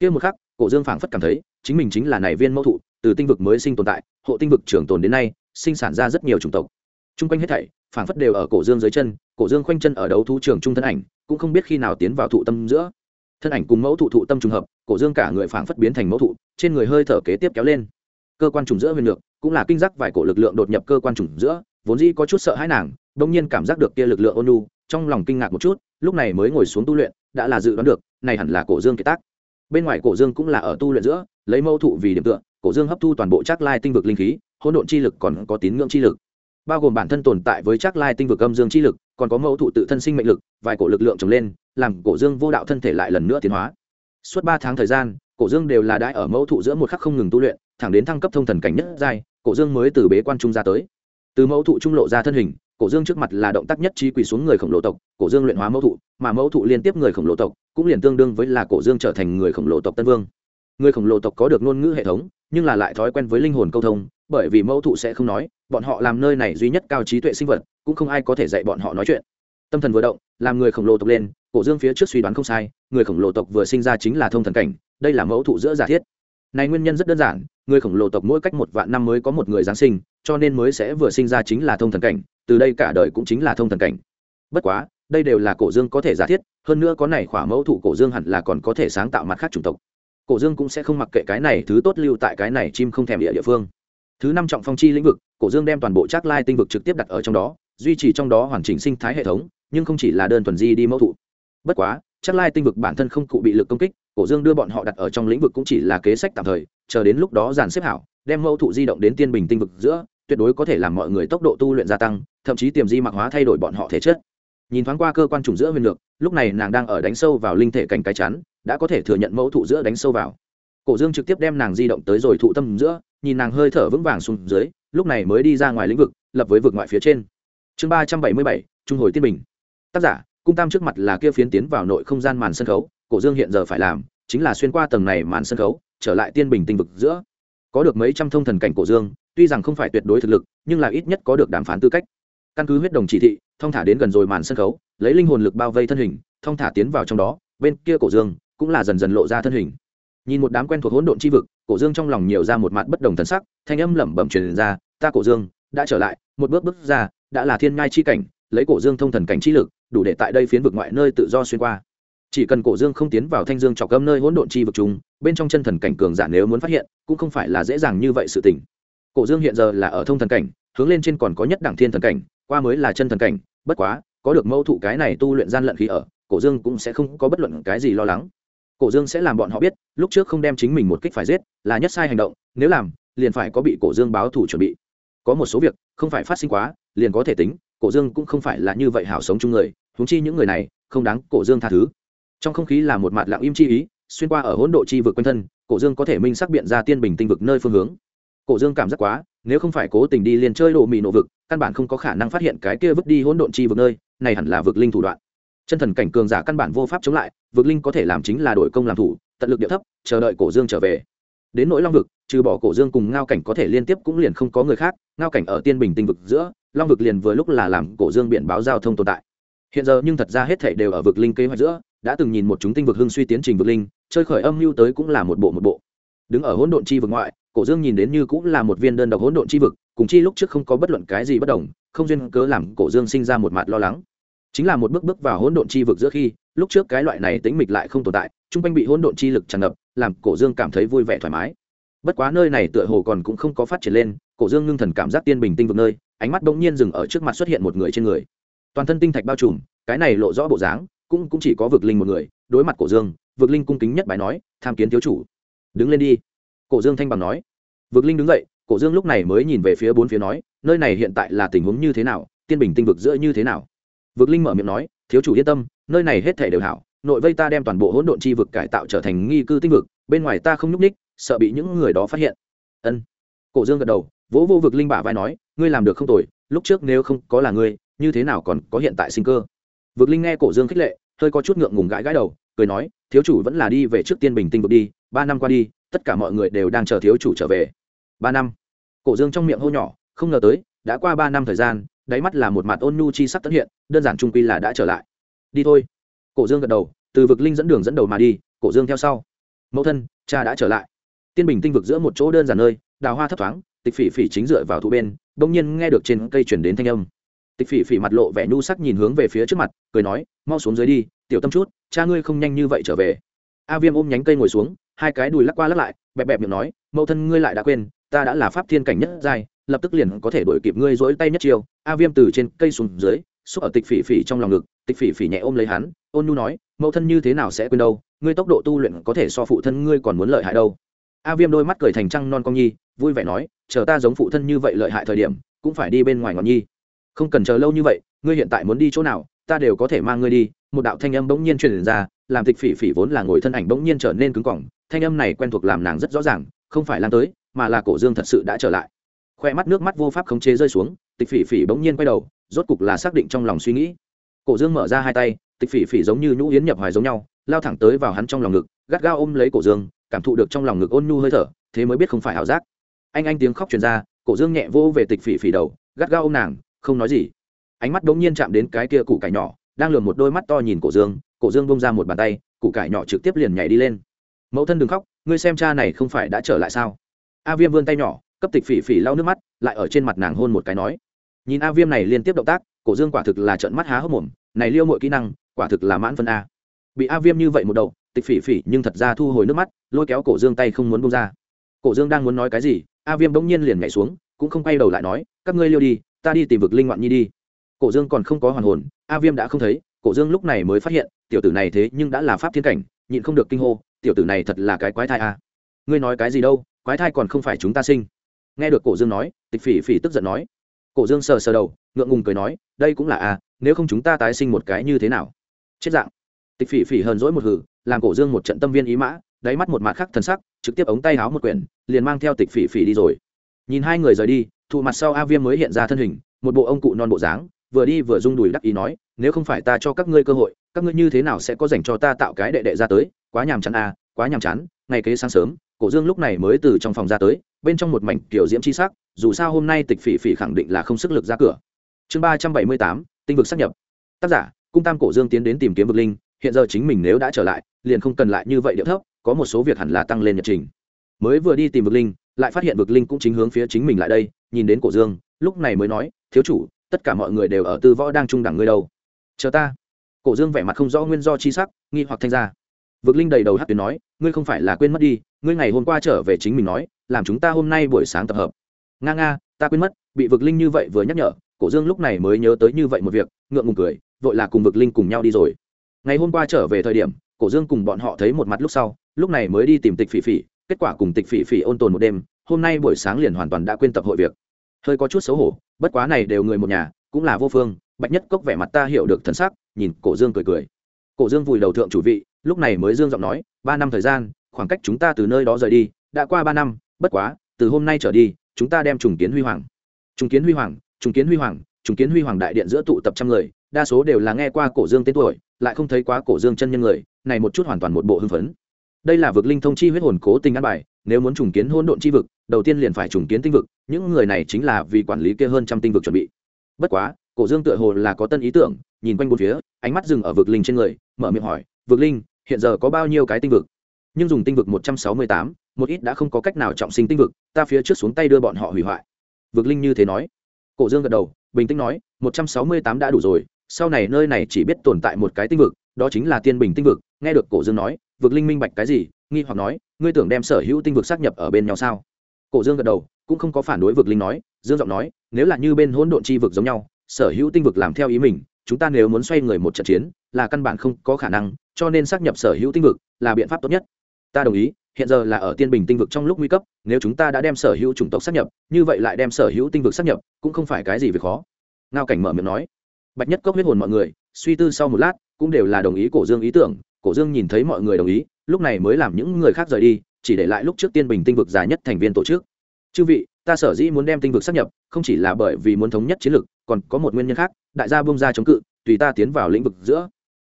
Kia một khắc, cổ dương phảng phất cảm thấy, chính mình chính là này viên mẫu thụ, từ tinh vực mới sinh tồn tại, hộ tinh vực trường tồn đến nay, sinh sản ra rất nhiều chủng tộc. Chung quanh hết thảy phảng phất đều ở cổ dương dưới chân, cổ dương khoanh chân ở đấu thú trường trung thân ảnh, cũng không biết khi nào tiến vào thụ tâm giữa. Thân ảnh cùng mẫu thụ thụ tâm trùng hợp, cổ dương cả người phảng phất biến thành mẫu thụ, trên người hơi thở kế tiếp kéo lên. Cơ quan trùng giữa huyền lược, cũng là kinh giác vài cổ lực lượng đột nhập cơ quan trùng giữa, vốn dĩ có chút sợ hãi nàng đông nhiên cảm giác được kia lực lượng ôn nhu, trong lòng kinh ngạc một chút, lúc này mới ngồi xuống tu luyện, đã là dự đoán được, này hẳn là cổ dương kiệt tác. Bên ngoài cổ dương cũng là ở tu luyện giữa, lấy mẫu thụ vì điểm tựa, cổ dương hấp thu toàn bộ chắc lai tinh vực linh khí, hỗn độn chi lực còn có tín ngưỡng chi lực bao gồm bản thân tồn tại với chắc lai tinh vực âm dương chi lực, còn có mẫu thụ tự thân sinh mệnh lực, vài cổ lực lượng trồng lên, làm cổ dương vô đạo thân thể lại lần nữa tiến hóa. Suốt ba tháng thời gian, cổ dương đều là đãi ở mẫu thụ giữa một khắc không ngừng tu luyện, thẳng đến thăng cấp thông thần cảnh nhất giai, cổ dương mới từ bế quan trung ra tới. Từ mẫu thụ trung lộ ra thân hình, cổ dương trước mặt là động tác nhất trí quỳ xuống người khổng lồ tộc, cổ dương luyện hóa mẫu thụ, mà mẫu thụ liên tiếp người khổng lồ tộc cũng liền tương đương với là cổ dương trở thành người khổng lồ tộc tân vương. Người khổng lồ tộc có được ngôn ngữ hệ thống, nhưng là lại thói quen với linh hồn câu thông bởi vì mẫu thụ sẽ không nói, bọn họ làm nơi này duy nhất cao trí tuệ sinh vật, cũng không ai có thể dạy bọn họ nói chuyện. Tâm thần vừa động, làm người khổng lồ tộc lên, cổ dương phía trước suy đoán không sai, người khổng lồ tộc vừa sinh ra chính là thông thần cảnh, đây là mẫu thụ giữa giả thiết. Này nguyên nhân rất đơn giản, người khổng lồ tộc mỗi cách một vạn năm mới có một người giáng sinh, cho nên mới sẽ vừa sinh ra chính là thông thần cảnh, từ đây cả đời cũng chính là thông thần cảnh. Bất quá, đây đều là cổ dương có thể giả thiết, hơn nữa có này khỏa mẫu thụ cổ dương hẳn là còn có thể sáng tạo mặt khác chủng tộc. Cổ dương cũng sẽ không mặc kệ cái này thứ tốt lưu tại cái này chim không thèm địa địa phương thứ năm trọng phong chi lĩnh vực, cổ dương đem toàn bộ trác lai tinh vực trực tiếp đặt ở trong đó, duy trì trong đó hoàn chỉnh sinh thái hệ thống, nhưng không chỉ là đơn thuần di đi mẫu thụ. Bất quá chắc lai tinh vực bản thân không cụ bị lực công kích, cổ dương đưa bọn họ đặt ở trong lĩnh vực cũng chỉ là kế sách tạm thời, chờ đến lúc đó giàn xếp hảo, đem mẫu thụ di động đến tiên bình tinh vực giữa, tuyệt đối có thể làm mọi người tốc độ tu luyện gia tăng, thậm chí tiềm di mạc hóa thay đổi bọn họ thể chất. Nhìn thoáng qua cơ quan trùng giữa huyền lược, lúc này nàng đang ở đánh sâu vào linh thể cành cái chắn, đã có thể thừa nhận mẫu thụ giữa đánh sâu vào cổ dương trực tiếp đem nàng di động tới rồi thụ tâm giữa, nhìn nàng hơi thở vững vàng xuống dưới, lúc này mới đi ra ngoài lĩnh vực, lập với vực ngoại phía trên. Chương ba trăm bảy mươi bảy, trung hồi tiên bình. Tác giả, cung tam trước mặt là kia phiến tiến vào nội không gian màn sân khấu, cổ dương hiện giờ phải làm chính là xuyên qua tầng này màn sân khấu, trở lại tiên bình tinh vực giữa. Có được mấy trăm thông thần cảnh cổ dương, tuy rằng không phải tuyệt đối thực lực, nhưng là ít nhất có được đàm phán tư cách. Căn cứ huyết đồng chỉ thị, thông thả đến gần rồi màn sân khấu, lấy linh hồn lực bao vây thân hình, thông thả tiến vào trong đó, bên kia cổ dương cũng là dần dần lộ ra thân hình nhìn một đám quen thuộc hỗn độn chi vực, cổ dương trong lòng nhiều ra một mặt bất đồng thần sắc, thanh âm lẩm bẩm truyền ra, ta cổ dương, đã trở lại, một bước bước ra, đã là thiên ngai chi cảnh, lấy cổ dương thông thần cảnh chi lực, đủ để tại đây phiến vực ngoại nơi tự do xuyên qua. Chỉ cần cổ dương không tiến vào thanh dương trọc âm nơi hỗn độn chi vực chúng bên trong chân thần cảnh cường giả nếu muốn phát hiện, cũng không phải là dễ dàng như vậy sự tình. Cổ dương hiện giờ là ở thông thần cảnh, hướng lên trên còn có nhất đẳng thiên thần cảnh, qua mới là chân thần cảnh, bất quá, có được mâu thụ cái này tu luyện gian lận khí ở, cổ dương cũng sẽ không có bất luận cái gì lo lắng cổ dương sẽ làm bọn họ biết, lúc trước không đem chính mình một kích phải giết, là nhất sai hành động, nếu làm, liền phải có bị cổ dương báo thủ chuẩn bị. Có một số việc, không phải phát sinh quá, liền có thể tính, cổ dương cũng không phải là như vậy hảo sống chung người húng chi những người này, không đáng cổ dương tha thứ. Trong không khí là một mặt lặng im chi ý, xuyên qua ở hỗn độ chi vực quanh thân, cổ dương có thể minh xác biện ra tiên bình tinh vực nơi phương hướng. Cổ dương cảm giác quá, nếu không phải cố tình đi liền chơi đồ mì nổ vực, căn bản không có khả năng phát hiện cái kia vứt đi hỗn độn chi vực nơi, này hẳn là vực linh thủ đoạn chân thần cảnh cường giả căn bản vô pháp chống lại, vực linh có thể làm chính là đổi công làm thủ, tận lực địa thấp, chờ đợi cổ dương trở về. Đến nỗi long vực, trừ bỏ cổ dương cùng ngao cảnh có thể liên tiếp cũng liền không có người khác, ngao cảnh ở tiên bình tinh vực giữa, long vực liền vừa lúc là làm cổ dương biển báo giao thông tồn tại. Hiện giờ nhưng thật ra hết thể đều ở vực linh kế hoạch giữa, đã từng nhìn một chúng tinh vực hưng suy tiến trình vực linh, chơi khởi âm mưu tới cũng là một bộ một bộ. Đứng ở hỗn độn chi vực ngoại, cổ dương nhìn đến như cũng là một viên đơn độc hỗn độn chi vực, cùng chi lúc trước không có bất luận cái gì bất đồng, không duyên cớ làm cổ dương sinh ra một mặt lo lắng chính là một bước bước vào hỗn độn chi vực giữa khi, lúc trước cái loại này tĩnh mịch lại không tồn tại, chung quanh bị hỗn độn chi lực tràn ngập, làm cổ dương cảm thấy vui vẻ thoải mái. Bất quá nơi này tựa hồ còn cũng không có phát triển lên, cổ dương ngưng thần cảm giác tiên bình tinh vực nơi, ánh mắt bỗng nhiên dừng ở trước mặt xuất hiện một người trên người. Toàn thân tinh thạch bao trùm, cái này lộ rõ bộ dáng, cũng cũng chỉ có vực linh một người, đối mặt cổ dương, vực linh cung kính nhất bài nói, tham kiến thiếu chủ. Đứng lên đi. Cổ dương thanh bằng nói. Vực linh đứng dậy, cổ dương lúc này mới nhìn về phía bốn phía nói, nơi này hiện tại là tình huống như thế nào, tiên bình tinh vực giữa như thế nào? Vực linh mở miệng nói, thiếu chủ yên tâm, nơi này hết thể đều hảo, nội vây ta đem toàn bộ hỗn độn chi vực cải tạo trở thành nghi cư tinh vực, bên ngoài ta không nhúc ních sợ bị những người đó phát hiện. Ân. Cổ dương gật đầu, vỗ vô vực linh bả vai nói, ngươi làm được không tồi, lúc trước nếu không có là ngươi, như thế nào còn có hiện tại sinh cơ? Vực linh nghe cổ dương khích lệ, hơi có chút ngượng ngùng gãi gãi đầu, cười nói, thiếu chủ vẫn là đi về trước tiên bình tinh vực đi, ba năm qua đi, tất cả mọi người đều đang chờ thiếu chủ trở về. Ba năm. Cổ dương trong miệng hô nhỏ, không ngờ tới, đã qua ba năm thời gian đáy mắt là một mặt ôn nhu chi sắc tất hiện, đơn giản trung quy là đã trở lại. Đi thôi. Cổ dương gật đầu, từ vực linh dẫn đường dẫn đầu mà đi, cổ dương theo sau. Mẫu thân, cha đã trở lại. Tiên bình tinh vực giữa một chỗ đơn giản nơi, đào hoa thấp thoáng, tịch phỉ phỉ chính dựa vào thụ bên, bỗng nhiên nghe được trên cây chuyển đến thanh âm. Tịch phỉ phỉ mặt lộ vẻ nhu sắc nhìn hướng về phía trước mặt, cười nói, mau xuống dưới đi, tiểu tâm chút, cha ngươi không nhanh như vậy trở về. A viêm ôm nhánh cây ngồi xuống, hai cái đùi lắc qua lắc lại, bẹp bẹp miệng nói, mẫu thân ngươi lại đã quên, ta đã là pháp thiên cảnh nhất giai lập tức liền có thể đổi kịp ngươi dỗi tay nhất chiêu. A viêm từ trên cây xuống dưới, xúc ở tịch phỉ phỉ trong lòng ngực. Tịch phỉ phỉ nhẹ ôm lấy hắn, ôn nhu nói, mẫu thân như thế nào sẽ quên đâu? Ngươi tốc độ tu luyện có thể so phụ thân ngươi còn muốn lợi hại đâu. A viêm đôi mắt cười thành trăng non con nhi, vui vẻ nói, chờ ta giống phụ thân như vậy lợi hại thời điểm, cũng phải đi bên ngoài ngọn nhi. Không cần chờ lâu như vậy, ngươi hiện tại muốn đi chỗ nào, ta đều có thể mang ngươi đi. Một đạo thanh âm bỗng nhiên truyền ra, làm tịch phỉ phỉ vốn là ngồi thân ảnh bỗng nhiên trở nên cứng cỏng. Thanh âm này quen thuộc làm nàng rất rõ ràng, không phải lan tới, mà là cổ dương thật sự đã trở lại khoe mắt nước mắt vô pháp khống chế rơi xuống, tịch phỉ phỉ bỗng nhiên quay đầu, rốt cục là xác định trong lòng suy nghĩ. Cổ dương mở ra hai tay, tịch phỉ phỉ giống như nhũ yến nhập hoài giống nhau, lao thẳng tới vào hắn trong lòng ngực, gắt gao ôm lấy cổ dương, cảm thụ được trong lòng ngực ôn nhu hơi thở, thế mới biết không phải ảo giác. Anh anh tiếng khóc truyền ra, cổ dương nhẹ vô về tịch phỉ phỉ đầu, gắt gao ôm nàng, không nói gì. Ánh mắt đ ỗ n g nhiên chạm đến cái kia củ cải nhỏ, đang lường một đôi mắt to nhìn cổ dương cổ dương bông ra một bàn tay, củ cải nhỏ trực tiếp liền nhảy đi lên. Mẫu thân đừng khóc, ngươi xem cha này không phải đã trở lại sao? A viêm vươn tay nhỏ cấp tịch phỉ phỉ lau nước mắt, lại ở trên mặt nàng hôn một cái nói. Nhìn a viêm này liên tiếp động tác, cổ dương quả thực là trận mắt há hốc mồm, này liêu mọi kỹ năng, quả thực là mãn phân a. Bị a viêm như vậy một đầu, tịch phỉ phỉ nhưng thật ra thu hồi nước mắt, lôi kéo cổ dương tay không muốn bông ra. Cổ dương đang muốn nói cái gì, a viêm bỗng nhiên liền nhảy xuống, cũng không quay đầu lại nói, các ngươi liêu đi, ta đi tìm vực linh ngoạn nhi đi. Cổ dương còn không có hoàn hồn, a viêm đã không thấy, cổ dương lúc này mới phát hiện, tiểu tử này thế nhưng đã là pháp thiên cảnh, nhịn không được kinh hô, tiểu tử này thật là cái quái thai a. Ngươi nói cái gì đâu, quái thai còn không phải chúng ta sinh nghe được cổ dương nói, tịch phỉ phỉ tức giận nói. Cổ dương sờ sờ đầu, ngượng ngùng cười nói, đây cũng là a nếu không chúng ta tái sinh một cái như thế nào? Chết dạng. Tịch phỉ phỉ hờn dỗi một hử, làm cổ dương một trận tâm viên ý mã, đáy mắt một mặt khác thần sắc, trực tiếp ống tay háo một quyển, liền mang theo tịch phỉ phỉ đi rồi. Nhìn hai người rời đi, thụ mặt sau a viêm mới hiện ra thân hình, một bộ ông cụ non bộ dáng, vừa đi vừa rung đùi đắc ý nói, nếu không phải ta cho các ngươi cơ hội, các ngươi như thế nào sẽ có dành cho ta tạo cái đệ đệ ra tới? Quá nhàm chán a quá nhàm chán ngày kế sáng sớm, cổ dương lúc này mới từ trong phòng ra tới, bên trong một mảnh kiểu diễm chi sắc, dù sao hôm nay tịch phỉ phỉ khẳng định là không sức lực ra cửa. Chương ba trăm bảy mươi tám, tinh vực xác nhập. Tác giả, cung tam cổ dương tiến đến tìm kiếm vực linh, hiện giờ chính mình nếu đã trở lại, liền không cần lại như vậy điệu thấp, có một số việc hẳn là tăng lên nhật trình. Mới vừa đi tìm vực linh, lại phát hiện vực linh cũng chính hướng phía chính mình lại đây, nhìn đến cổ dương, lúc này mới nói, thiếu chủ, tất cả mọi người đều ở tư võ đang trung đẳng ngươi đâu. Chờ ta. Cổ dương vẻ mặt không rõ nguyên do chi sắc, nghi hoặc thanh ra vực linh đầy đầu hát tuyến nói, ngươi không phải là quên mất đi, ngươi ngày hôm qua trở về chính mình nói, làm chúng ta hôm nay buổi sáng tập hợp. Nga nga, ta quên mất, bị vực linh như vậy vừa nhắc nhở, cổ dương lúc này mới nhớ tới như vậy một việc, ngượng ngùng cười, vội là cùng vực linh cùng nhau đi rồi. Ngày hôm qua trở về thời điểm, cổ dương cùng bọn họ thấy một mặt lúc sau, lúc này mới đi tìm tịch phỉ phỉ, kết quả cùng tịch phỉ phỉ ôn tồn một đêm, hôm nay buổi sáng liền hoàn toàn đã quên tập hội việc. Hơi có chút xấu hổ, bất quá này đều người một nhà, cũng là vô phương, bạch nhất cốc vẻ mặt ta hiểu được thân xác nhìn cổ dương cười cười cổ dương vùi đầu thượng chủ vị, lúc này mới dương giọng nói, ba năm thời gian, khoảng cách chúng ta từ nơi đó rời đi, đã qua ba năm, bất quá, từ hôm nay trở đi, chúng ta đem trùng kiến huy hoàng. Trùng kiến huy hoàng, trùng kiến huy hoàng, trùng kiến huy hoàng đại điện giữa tụ tập trăm người, đa số đều là nghe qua cổ dương tên tuổi, lại không thấy quá cổ dương chân nhân người, này một chút hoàn toàn một bộ hưng phấn. Đây là vực linh thông chi huyết hồn cố tình ăn bài, nếu muốn trùng kiến hôn độn chi vực, đầu tiên liền phải trùng kiến tinh vực, những người này chính là vì quản lý kia hơn trăm tinh vực chuẩn bị. Bất quá, cổ dương tựa hồ là có tân ý tưởng nhìn quanh bốn phía, ánh mắt dừng ở vực linh trên người, mở miệng hỏi, vực linh, hiện giờ có bao nhiêu cái tinh vực? Nhưng dùng tinh vực một trăm sáu mươi tám, một ít đã không có cách nào trọng sinh tinh vực, ta phía trước xuống tay đưa bọn họ hủy hoại. Vực linh như thế nói. Cổ dương gật đầu, bình tĩnh nói, một trăm sáu mươi tám đã đủ rồi, sau này nơi này chỉ biết tồn tại một cái tinh vực, đó chính là tiên bình tinh vực. Nghe được cổ dương nói, vực linh minh bạch cái gì, nghi hoặc nói, ngươi tưởng đem sở hữu tinh vực xác nhập ở bên nhau sao? Cổ dương gật đầu, cũng không có phản đối vực linh nói, dương giọng nói, nếu là như bên hỗn độn chi vực giống nhau, sở hữu tinh vực làm theo ý mình chúng ta nếu muốn xoay người một trận chiến, là căn bản không có khả năng, cho nên xác nhập sở hữu tinh vực là biện pháp tốt nhất. Ta đồng ý, hiện giờ là ở tiên bình tinh vực trong lúc nguy cấp, nếu chúng ta đã đem sở hữu chủng tộc xác nhập, như vậy lại đem sở hữu tinh vực xác nhập, cũng không phải cái gì việc khó. Ngao cảnh mở miệng nói. Bạch nhất cốc huyết hồn mọi người, suy tư sau một lát, cũng đều là đồng ý cổ dương ý tưởng, cổ dương nhìn thấy mọi người đồng ý, lúc này mới làm những người khác rời đi, chỉ để lại lúc trước tiên bình tinh vực dài nhất thành viên tổ chức. Chư vị, ta sở dĩ muốn đem tinh vực xác nhập, không chỉ là bởi vì muốn thống nhất chiến lược còn có một nguyên nhân khác, đại gia bông ra chống cự, tùy ta tiến vào lĩnh vực giữa.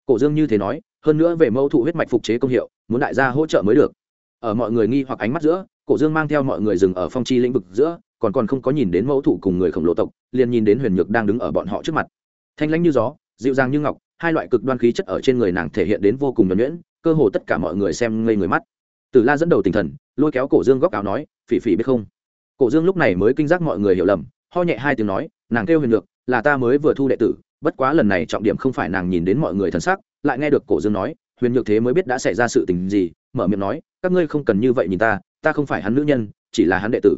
Cổ dương như thế nói, hơn nữa về mẫu thụ huyết mạch phục chế công hiệu, muốn đại gia hỗ trợ mới được. Ở mọi người nghi hoặc ánh mắt giữa, cổ dương mang theo mọi người dừng ở phong chi lĩnh vực giữa, còn còn không có nhìn đến mẫu thụ cùng người khổng lồ tộc, liền nhìn đến huyền nhược đang đứng ở bọn họ trước mặt. Thanh lãnh như gió, dịu dàng như ngọc, hai loại cực đoan khí chất ở trên người nàng thể hiện đến vô cùng nhuẩn nhuyễn, cơ hồ tất cả mọi người xem ngây người mắt. Tử la dẫn đầu tinh thần, lôi kéo cổ dương góc áo nói, phỉ phỉ biết không? Cổ dương lúc này mới kinh giác mọi người hiểu lầm, ho nhẹ hai tiếng nói nàng kêu huyền Nhược, là ta mới vừa thu đệ tử, bất quá lần này trọng điểm không phải nàng nhìn đến mọi người thân xác lại nghe được cổ dương nói, huyền nhược thế mới biết đã xảy ra sự tình gì, mở miệng nói, các ngươi không cần như vậy nhìn ta ta không phải hắn nữ nhân, chỉ là hắn đệ tử.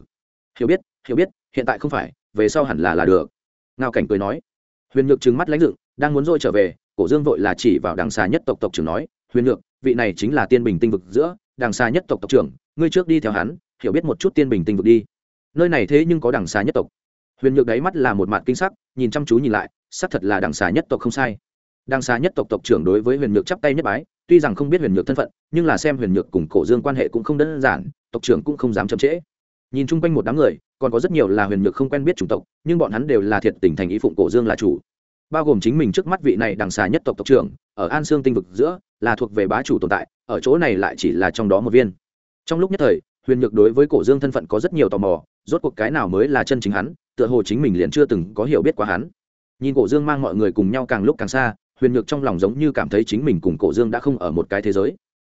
Hiểu biết hiểu biết, hiện tại không phải, về sau hẳn là là được. Ngao cảnh cười nói. Huyền nhược trừng mắt lãnh dựng, đang muốn dôi trở về, cổ dương vội là chỉ vào đằng xa nhất tộc tộc trưởng nói, huyền nhược, vị này chính là tiên bình tinh vực giữa, đằng xa nhất tộc tộc trưởng, ngươi trước đi theo hắn, hiểu biết một chút tiên bình tinh vực đi. Nơi này thế nhưng có đằng xa nhất tộc huyền nhược đáy mắt là một mặt kinh sắc, nhìn chăm chú nhìn lại, xác thật là đằng xa nhất tộc không sai. Đằng xa nhất tộc tộc trưởng đối với huyền nhược chắp tay nhất bái, tuy rằng không biết huyền nhược thân phận, nhưng là xem huyền nhược cùng cổ dương quan hệ cũng không đơn giản, tộc trưởng cũng không dám chậm trễ. Nhìn chung quanh một đám người, còn có rất nhiều là huyền nhược không quen biết chủng tộc, nhưng bọn hắn đều là thiệt tình thành ý phụng cổ dương là chủ. Bao gồm chính mình trước mắt vị này đằng xà nhất tộc tộc trưởng, ở an sương tinh vực giữa, là thuộc về bá chủ tồn tại, ở chỗ này lại chỉ là trong đó một viên. Trong lúc nhất thời huyền nhược đối với cổ dương thân phận có rất nhiều tò mò, rốt cuộc cái nào mới là chân chính hắn, tựa hồ chính mình liền chưa từng có hiểu biết quá hắn. Nhìn cổ dương mang mọi người cùng nhau càng lúc càng xa, huyền nhược trong lòng giống như cảm thấy chính mình cùng cổ dương đã không ở một cái thế giới.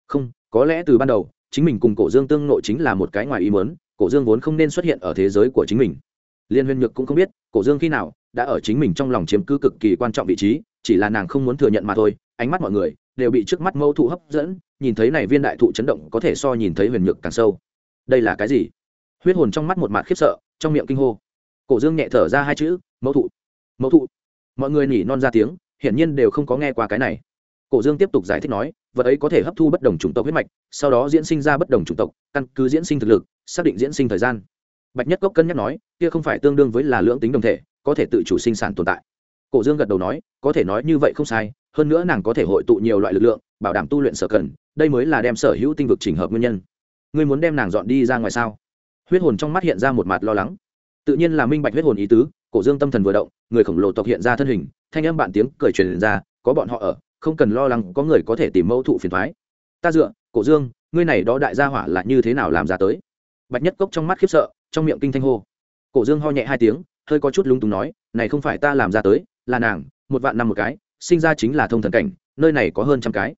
Không, có lẽ từ ban đầu, chính mình cùng cổ dương tương nội chính là một cái ngoài ý mớn cổ dương vốn không nên xuất hiện ở thế giới của chính mình. Liên huyền nhược cũng không biết, cổ dương khi nào đã ở chính mình trong lòng chiếm cứ cực kỳ quan trọng vị trí, chỉ là nàng không muốn thừa nhận mà thôi, ánh mắt mọi người đều bị trước mắt mâu thụ hấp dẫn, nhìn thấy này viên đại thụ chấn động có thể so nhìn thấy huyền nhược càng sâu đây là cái gì? Huyết hồn trong mắt một mặt khiếp sợ, trong miệng kinh hô. Cổ dương nhẹ thở ra hai chữ, mẫu thụ mẫu thụ. Mọi người nỉ non ra tiếng, hiển nhiên đều không có nghe qua cái này. Cổ dương tiếp tục giải thích nói, vật ấy có thể hấp thu bất đồng chủng tộc huyết mạch, sau đó diễn sinh ra bất đồng chủng tộc, căn cứ diễn sinh thực lực, xác định diễn sinh thời gian. Bạch nhất cốc cân nhắc nói, kia không phải tương đương với là lưỡng tính đồng thể, có thể tự chủ sinh sản tồn tại. Cổ dương gật đầu nói, có thể nói như vậy không sai, hơn nữa nàng có thể hội tụ nhiều loại lực lượng, bảo đảm tu luyện sở cần, đây mới là đem sở hữu tinh vực trình hợp nguyên nhân ngươi muốn đem nàng dọn đi ra ngoài sao? Huyết hồn trong mắt hiện ra một mặt lo lắng. Tự nhiên là minh bạch huyết hồn ý tứ, cổ dương tâm thần vừa động, người khổng lồ tộc hiện ra thân hình, thanh âm bạn tiếng cười truyền ra, có bọn họ ở, không cần lo lắng có người có thể tìm mẫu thụ phiền thoái. Ta dựa, cổ dương, ngươi này đó đại gia hỏa là như thế nào làm ra tới? Bạch nhất cốc trong mắt khiếp sợ, trong miệng kinh thanh hô. Cổ dương ho nhẹ hai tiếng, hơi có chút lung túng nói, này không phải ta làm ra tới, là nàng, một vạn năm một cái, sinh ra chính là thông thần cảnh, nơi này có hơn trăm cái.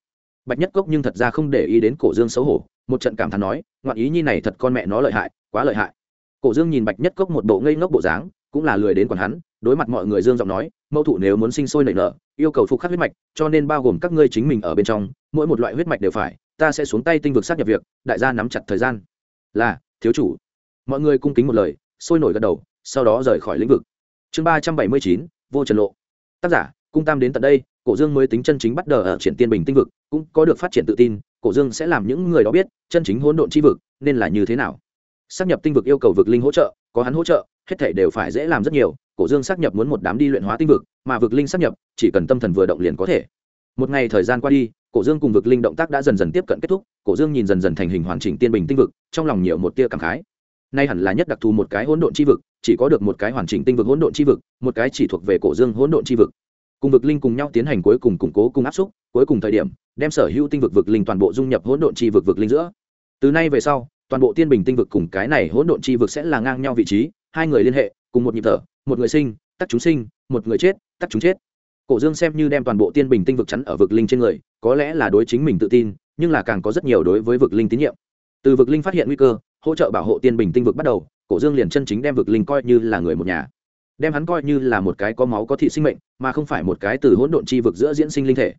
Bạch nhất cốc nhưng thật ra không để ý đến cổ dương xấu hổ một trận cảm thán nói, ngoạn ý nhi này thật con mẹ nó lợi hại, quá lợi hại. Cổ dương nhìn bạch nhất cốc một bộ ngây ngốc bộ dáng, cũng là lười đến còn hắn, đối mặt mọi người dương giọng nói, mẫu thụ nếu muốn sinh sôi nảy nở, yêu cầu phục khắc huyết mạch, cho nên bao gồm các ngươi chính mình ở bên trong, mỗi một loại huyết mạch đều phải, ta sẽ xuống tay tinh vực sát nhập việc, đại gia nắm chặt thời gian. Là, thiếu chủ. Mọi người cung kính một lời, sôi nổi gật đầu, sau đó rời khỏi lĩnh vực. Chương ba trăm bảy mươi chín, vô trần lộ. Tác giả, cung tam đến tận đây, cổ dương mới tính chân chính bắt đầu ở triển tiên bình tinh vực, cũng có được phát triển tự tin cổ dương sẽ làm những người đó biết, chân chính hỗn độn chi vực nên là như thế nào. Xác nhập tinh vực yêu cầu vực linh hỗ trợ, có hắn hỗ trợ, hết thể đều phải dễ làm rất nhiều. Cổ dương xác nhập muốn một đám đi luyện hóa tinh vực, mà vực linh xác nhập, chỉ cần tâm thần vừa động liền có thể. Một ngày thời gian qua đi, cổ dương cùng vực linh động tác đã dần dần tiếp cận kết thúc. Cổ dương nhìn dần dần thành hình hoàn chỉnh tiên bình tinh vực, trong lòng nhiều một tia cảm khái. Nay hẳn là nhất đặc thù một cái hỗn độn chi vực, chỉ có được một cái hoàn chỉnh tinh vực hỗn độn chi vực, một cái chỉ thuộc về cổ dương hỗn độn chi vực. Cùng vực linh cùng nhau tiến hành cuối cùng củng cố cùng áp xúc, cuối cùng thời điểm đem sở hữu tinh vực vực linh toàn bộ dung nhập hỗn độn chi vực vực linh giữa. Từ nay về sau, toàn bộ tiên bình tinh vực cùng cái này hỗn độn chi vực sẽ là ngang nhau vị trí, hai người liên hệ, cùng một nhịp thở, một người sinh, tắc chúng sinh, một người chết, tắc chúng chết. Cổ dương xem như đem toàn bộ tiên bình tinh vực chắn ở vực linh trên người, có lẽ là đối chính mình tự tin, nhưng là càng có rất nhiều đối với vực linh tín nhiệm. Từ vực linh phát hiện nguy cơ, hỗ trợ bảo hộ tiên bình tinh vực bắt đầu, cổ dương liền chân chính đem vực linh coi như là người một nhà. Đem hắn coi như là một cái có máu có thị sinh mệnh, mà không phải một cái từ hỗn độn chi vực giữa diễn sinh linh thể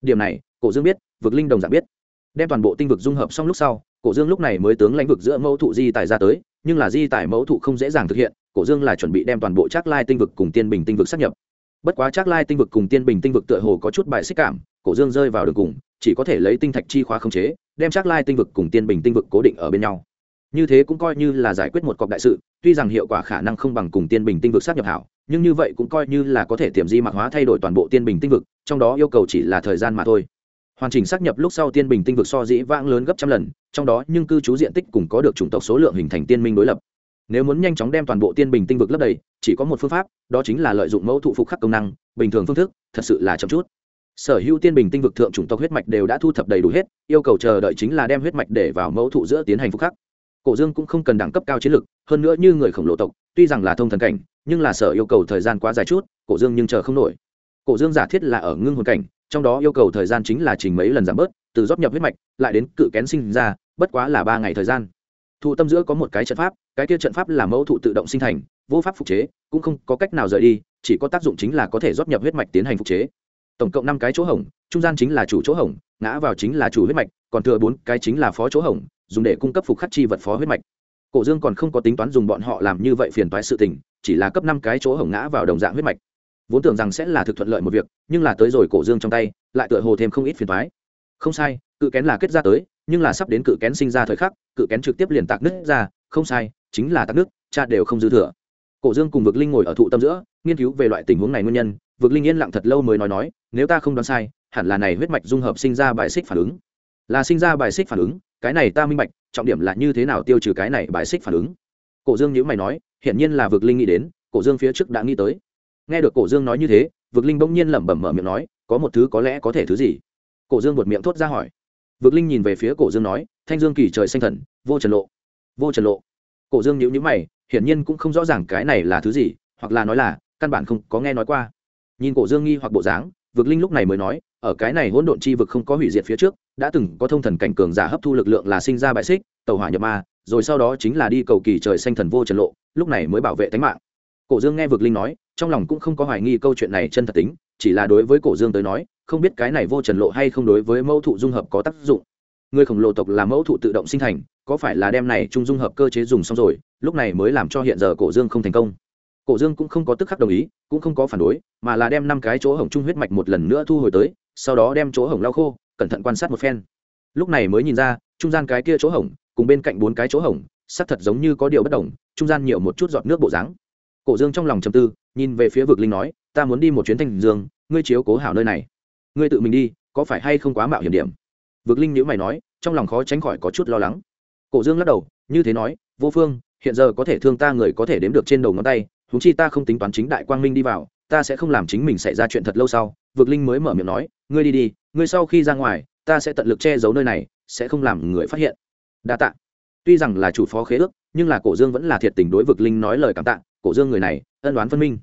điểm này, cổ dương biết, vực linh đồng dạng biết. Đem toàn bộ tinh vực dung hợp xong lúc sau, cổ dương lúc này mới tướng lãnh vực giữa mẫu thụ di tài ra tới, nhưng là di tài mẫu thụ không dễ dàng thực hiện, cổ dương là chuẩn bị đem toàn bộ trác lai tinh vực cùng tiên bình tinh vực sắp nhập. Bất quá trác lai tinh vực cùng tiên bình tinh vực tựa hồ có chút bài xích cảm, cổ dương rơi vào đường cùng, chỉ có thể lấy tinh thạch chi khóa khống chế, đem trác lai tinh vực cùng tiên bình tinh vực cố định ở bên nhau. Như thế cũng coi như là giải quyết một cọc đại sự, tuy rằng hiệu quả khả năng không bằng cùng tiên bình tinh vực sát nhập hảo nhưng như vậy cũng coi như là có thể tiềm di mạc hóa thay đổi toàn bộ tiên bình tinh vực, trong đó yêu cầu chỉ là thời gian mà thôi. Hoàn chỉnh xác nhập lúc sau tiên bình tinh vực so dĩ vãng lớn gấp trăm lần, trong đó nhưng cư trú diện tích cùng có được chủng tộc số lượng hình thành tiên minh đối lập. Nếu muốn nhanh chóng đem toàn bộ tiên bình tinh vực lấp đầy, chỉ có một phương pháp, đó chính là lợi dụng mẫu thụ phục khắc công năng, bình thường phương thức, thật sự là chậm chút. Sở hữu tiên bình tinh vực thượng chủng tộc huyết mạch đều đã thu thập đầy đủ hết, yêu cầu chờ đợi chính là đem huyết mạch để vào mẫu thụ giữa tiến hành phục khắc. Cổ dương cũng không cần đẳng cấp cao chiến lực hơn nữa như người khổng lồ tộc, tuy rằng là thông thần cảnh nhưng là sở yêu cầu thời gian quá dài chút cổ dương nhưng chờ không nổi. Cổ dương giả thiết là ở ngưng hồn cảnh trong đó yêu cầu thời gian chính là trình mấy lần giảm bớt từ rót nhập huyết mạch lại đến cự kén sinh ra bất quá là ba ngày thời gian. Thụ tâm giữa có một cái trận pháp cái kia trận pháp là mẫu thụ tự động sinh thành vô pháp phục chế cũng không có cách nào rời đi chỉ có tác dụng chính là có thể rót nhập huyết mạch tiến hành phục chế. Tổng cộng năm cái chỗ hỏng, trung gian chính là chủ chỗ hỏng, ngã vào chính là chủ huyết mạch còn thừa bốn cái chính là phó chỗ hỏng, dùng để cung cấp phục khắc chi vật phó huyết mạch. Cổ dương còn không có tính toán dùng bọn họ làm như vậy phiền toái sự tình chỉ là cấp năm cái chỗ hổng ngã vào đồng dạng huyết mạch. Vốn tưởng rằng sẽ là thực thuận lợi một việc, nhưng là tới rồi cổ dương trong tay, lại tựa hồ thêm không ít phiền toái. Không sai, cự kén là kết ra tới, nhưng là sắp đến cự kén sinh ra thời khắc, cự kén trực tiếp liền tạc nứt ra, không sai, chính là tạc nước cha đều không dư thừa. Cổ dương cùng vực linh ngồi ở thụ tâm giữa, nghiên cứu về loại tình huống này nguyên nhân, vực linh yên lặng thật lâu mới nói nói, nếu ta không đoán sai, hẳn là này huyết mạch dung hợp sinh ra bài xích phản ứng. Là sinh ra bài xích phản ứng, cái này ta minh bạch, trọng điểm là như thế nào tiêu trừ cái này bài xích phản ứng. Cổ dương nhữ mày nói hiển nhiên là vực linh nghĩ đến, cổ dương phía trước đã nghĩ tới. Nghe được cổ dương nói như thế, vực linh bỗng nhiên lẩm bẩm mở miệng nói, có một thứ có lẽ có thể thứ gì? Cổ dương buột miệng thốt ra hỏi. Vực linh nhìn về phía cổ dương nói, thanh dương kỳ trời xanh thần, vô trần lộ. Vô trần lộ. Cổ dương nhữ nhữ mày, hiển nhiên cũng không rõ ràng cái này là thứ gì, hoặc là nói là, căn bản không có nghe nói qua. Nhìn cổ dương nghi hoặc bộ dáng, vực linh lúc này mới nói, ở cái này hỗn độn chi vực không có hủy diệt phía trước, đã từng có thông thần cảnh cường giả hấp thu lực lượng là sinh ra bại xích, tàu hỏa nhập ma rồi sau đó chính là đi cầu kỳ trời xanh thần vô trần lộ, lúc này mới bảo vệ tính mạng. Cổ dương nghe vực linh nói, trong lòng cũng không có hoài nghi câu chuyện này chân thật tính, chỉ là đối với cổ dương tới nói, không biết cái này vô trần lộ hay không đối với mẫu thụ dung hợp có tác dụng. Người khổng lồ tộc là mẫu thụ tự động sinh thành, có phải là đem này trung dung hợp cơ chế dùng xong rồi, lúc này mới làm cho hiện giờ cổ dương không thành công. Cổ dương cũng không có tức khắc đồng ý, cũng không có phản đối, mà là đem năm cái chỗ hổng trung huyết mạch một lần nữa thu hồi tới, sau đó đem chỗ hổng lau khô, cẩn thận quan sát một phen. Lúc này mới nhìn ra, trung gian cái kia chỗ hổng cùng bên cạnh bốn cái chỗ hổng, sắc thật giống như có điều bất đồng, trung gian nhiều một chút giọt nước bộ dáng. Cổ dương trong lòng trầm tư, nhìn về phía vực linh nói, ta muốn đi một chuyến thanh dương, ngươi chiếu cố hảo nơi này. Ngươi tự mình đi, có phải hay không quá mạo hiểm điểm? Vực linh nhữ mày nói, trong lòng khó tránh khỏi có chút lo lắng. Cổ dương lắc đầu, như thế nói, vô phương, hiện giờ có thể thương ta người có thể đếm được trên đầu ngón tay húng chi ta không tính toán chính đại quang minh đi vào, ta sẽ không làm chính mình xảy ra chuyện thật lâu sau. Vực linh mới mở miệng nói, ngươi đi đi, ngươi sau khi ra ngoài, ta sẽ tận lực che giấu nơi này, sẽ không làm người phát hiện đa tạ. Tuy rằng là chủ phó khế ước, nhưng là cổ dương vẫn là thiệt tình đối vực linh nói lời cảm tạ, cổ dương người này, ân đoán phân minh.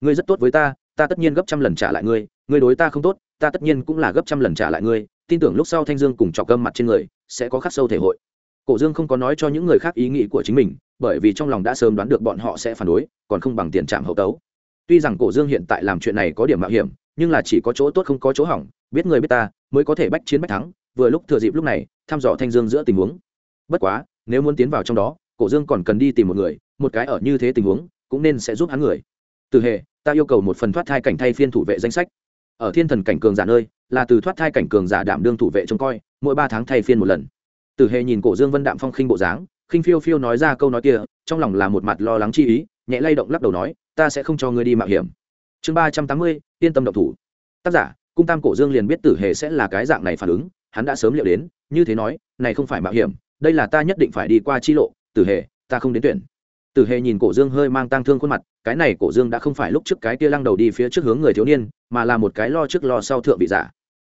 Ngươi rất tốt với ta ta tất nhiên gấp trăm lần trả lại ngươi ngươi đối ta không tốt, ta tất nhiên cũng là gấp trăm lần trả lại ngươi, tin tưởng lúc sau thanh dương cùng trọc gâm mặt trên người, sẽ có khắc sâu thể hội. Cổ dương không có nói cho những người khác ý nghĩ của chính mình, bởi vì trong lòng đã sớm đoán được bọn họ sẽ phản đối, còn không bằng tiền trạm hậu tấu. Tuy rằng cổ dương hiện tại làm chuyện này có điểm mạo hiểm, nhưng là chỉ có chỗ tốt không có chỗ hỏng, biết người biết ta, mới có thể bách chiến bách thắng, vừa lúc thừa dịp lúc này, thăm dò thanh dương giữa tình huống bất quá, nếu muốn tiến vào trong đó, cổ dương còn cần đi tìm một người, một cái ở như thế tình huống, cũng nên sẽ giúp hắn người. Từ hệ ta yêu cầu một phần thoát thai cảnh thay phiên thủ vệ danh sách. Ở thiên thần cảnh cường giả nơi, là từ thoát thai cảnh cường giả đảm đương thủ vệ trông coi, mỗi ba tháng thay phiên một lần. Từ hệ nhìn cổ dương vân đạm phong khinh bộ dáng, khinh phiêu phiêu nói ra câu nói kia, trong lòng là một mặt lo lắng chi ý, nhẹ lay động lắc đầu nói, ta sẽ không cho ngươi đi mạo hiểm. Chương ba trăm tám mươi, yên tâm động thủ. Tác giả, cung tam cổ dương liền biết tử hề sẽ là cái dạng này phản ứng, hắn đã sớm liệu đến, như thế nói, này không phải mạo hiểm đây là ta nhất định phải đi qua chi lộ, tử hề, ta không đến tuyển. Tử hề nhìn cổ dương hơi mang tang thương khuôn mặt, cái này cổ dương đã không phải lúc trước cái kia lăng đầu đi phía trước hướng người thiếu niên, mà là một cái lo trước lo sau thượng vị giả.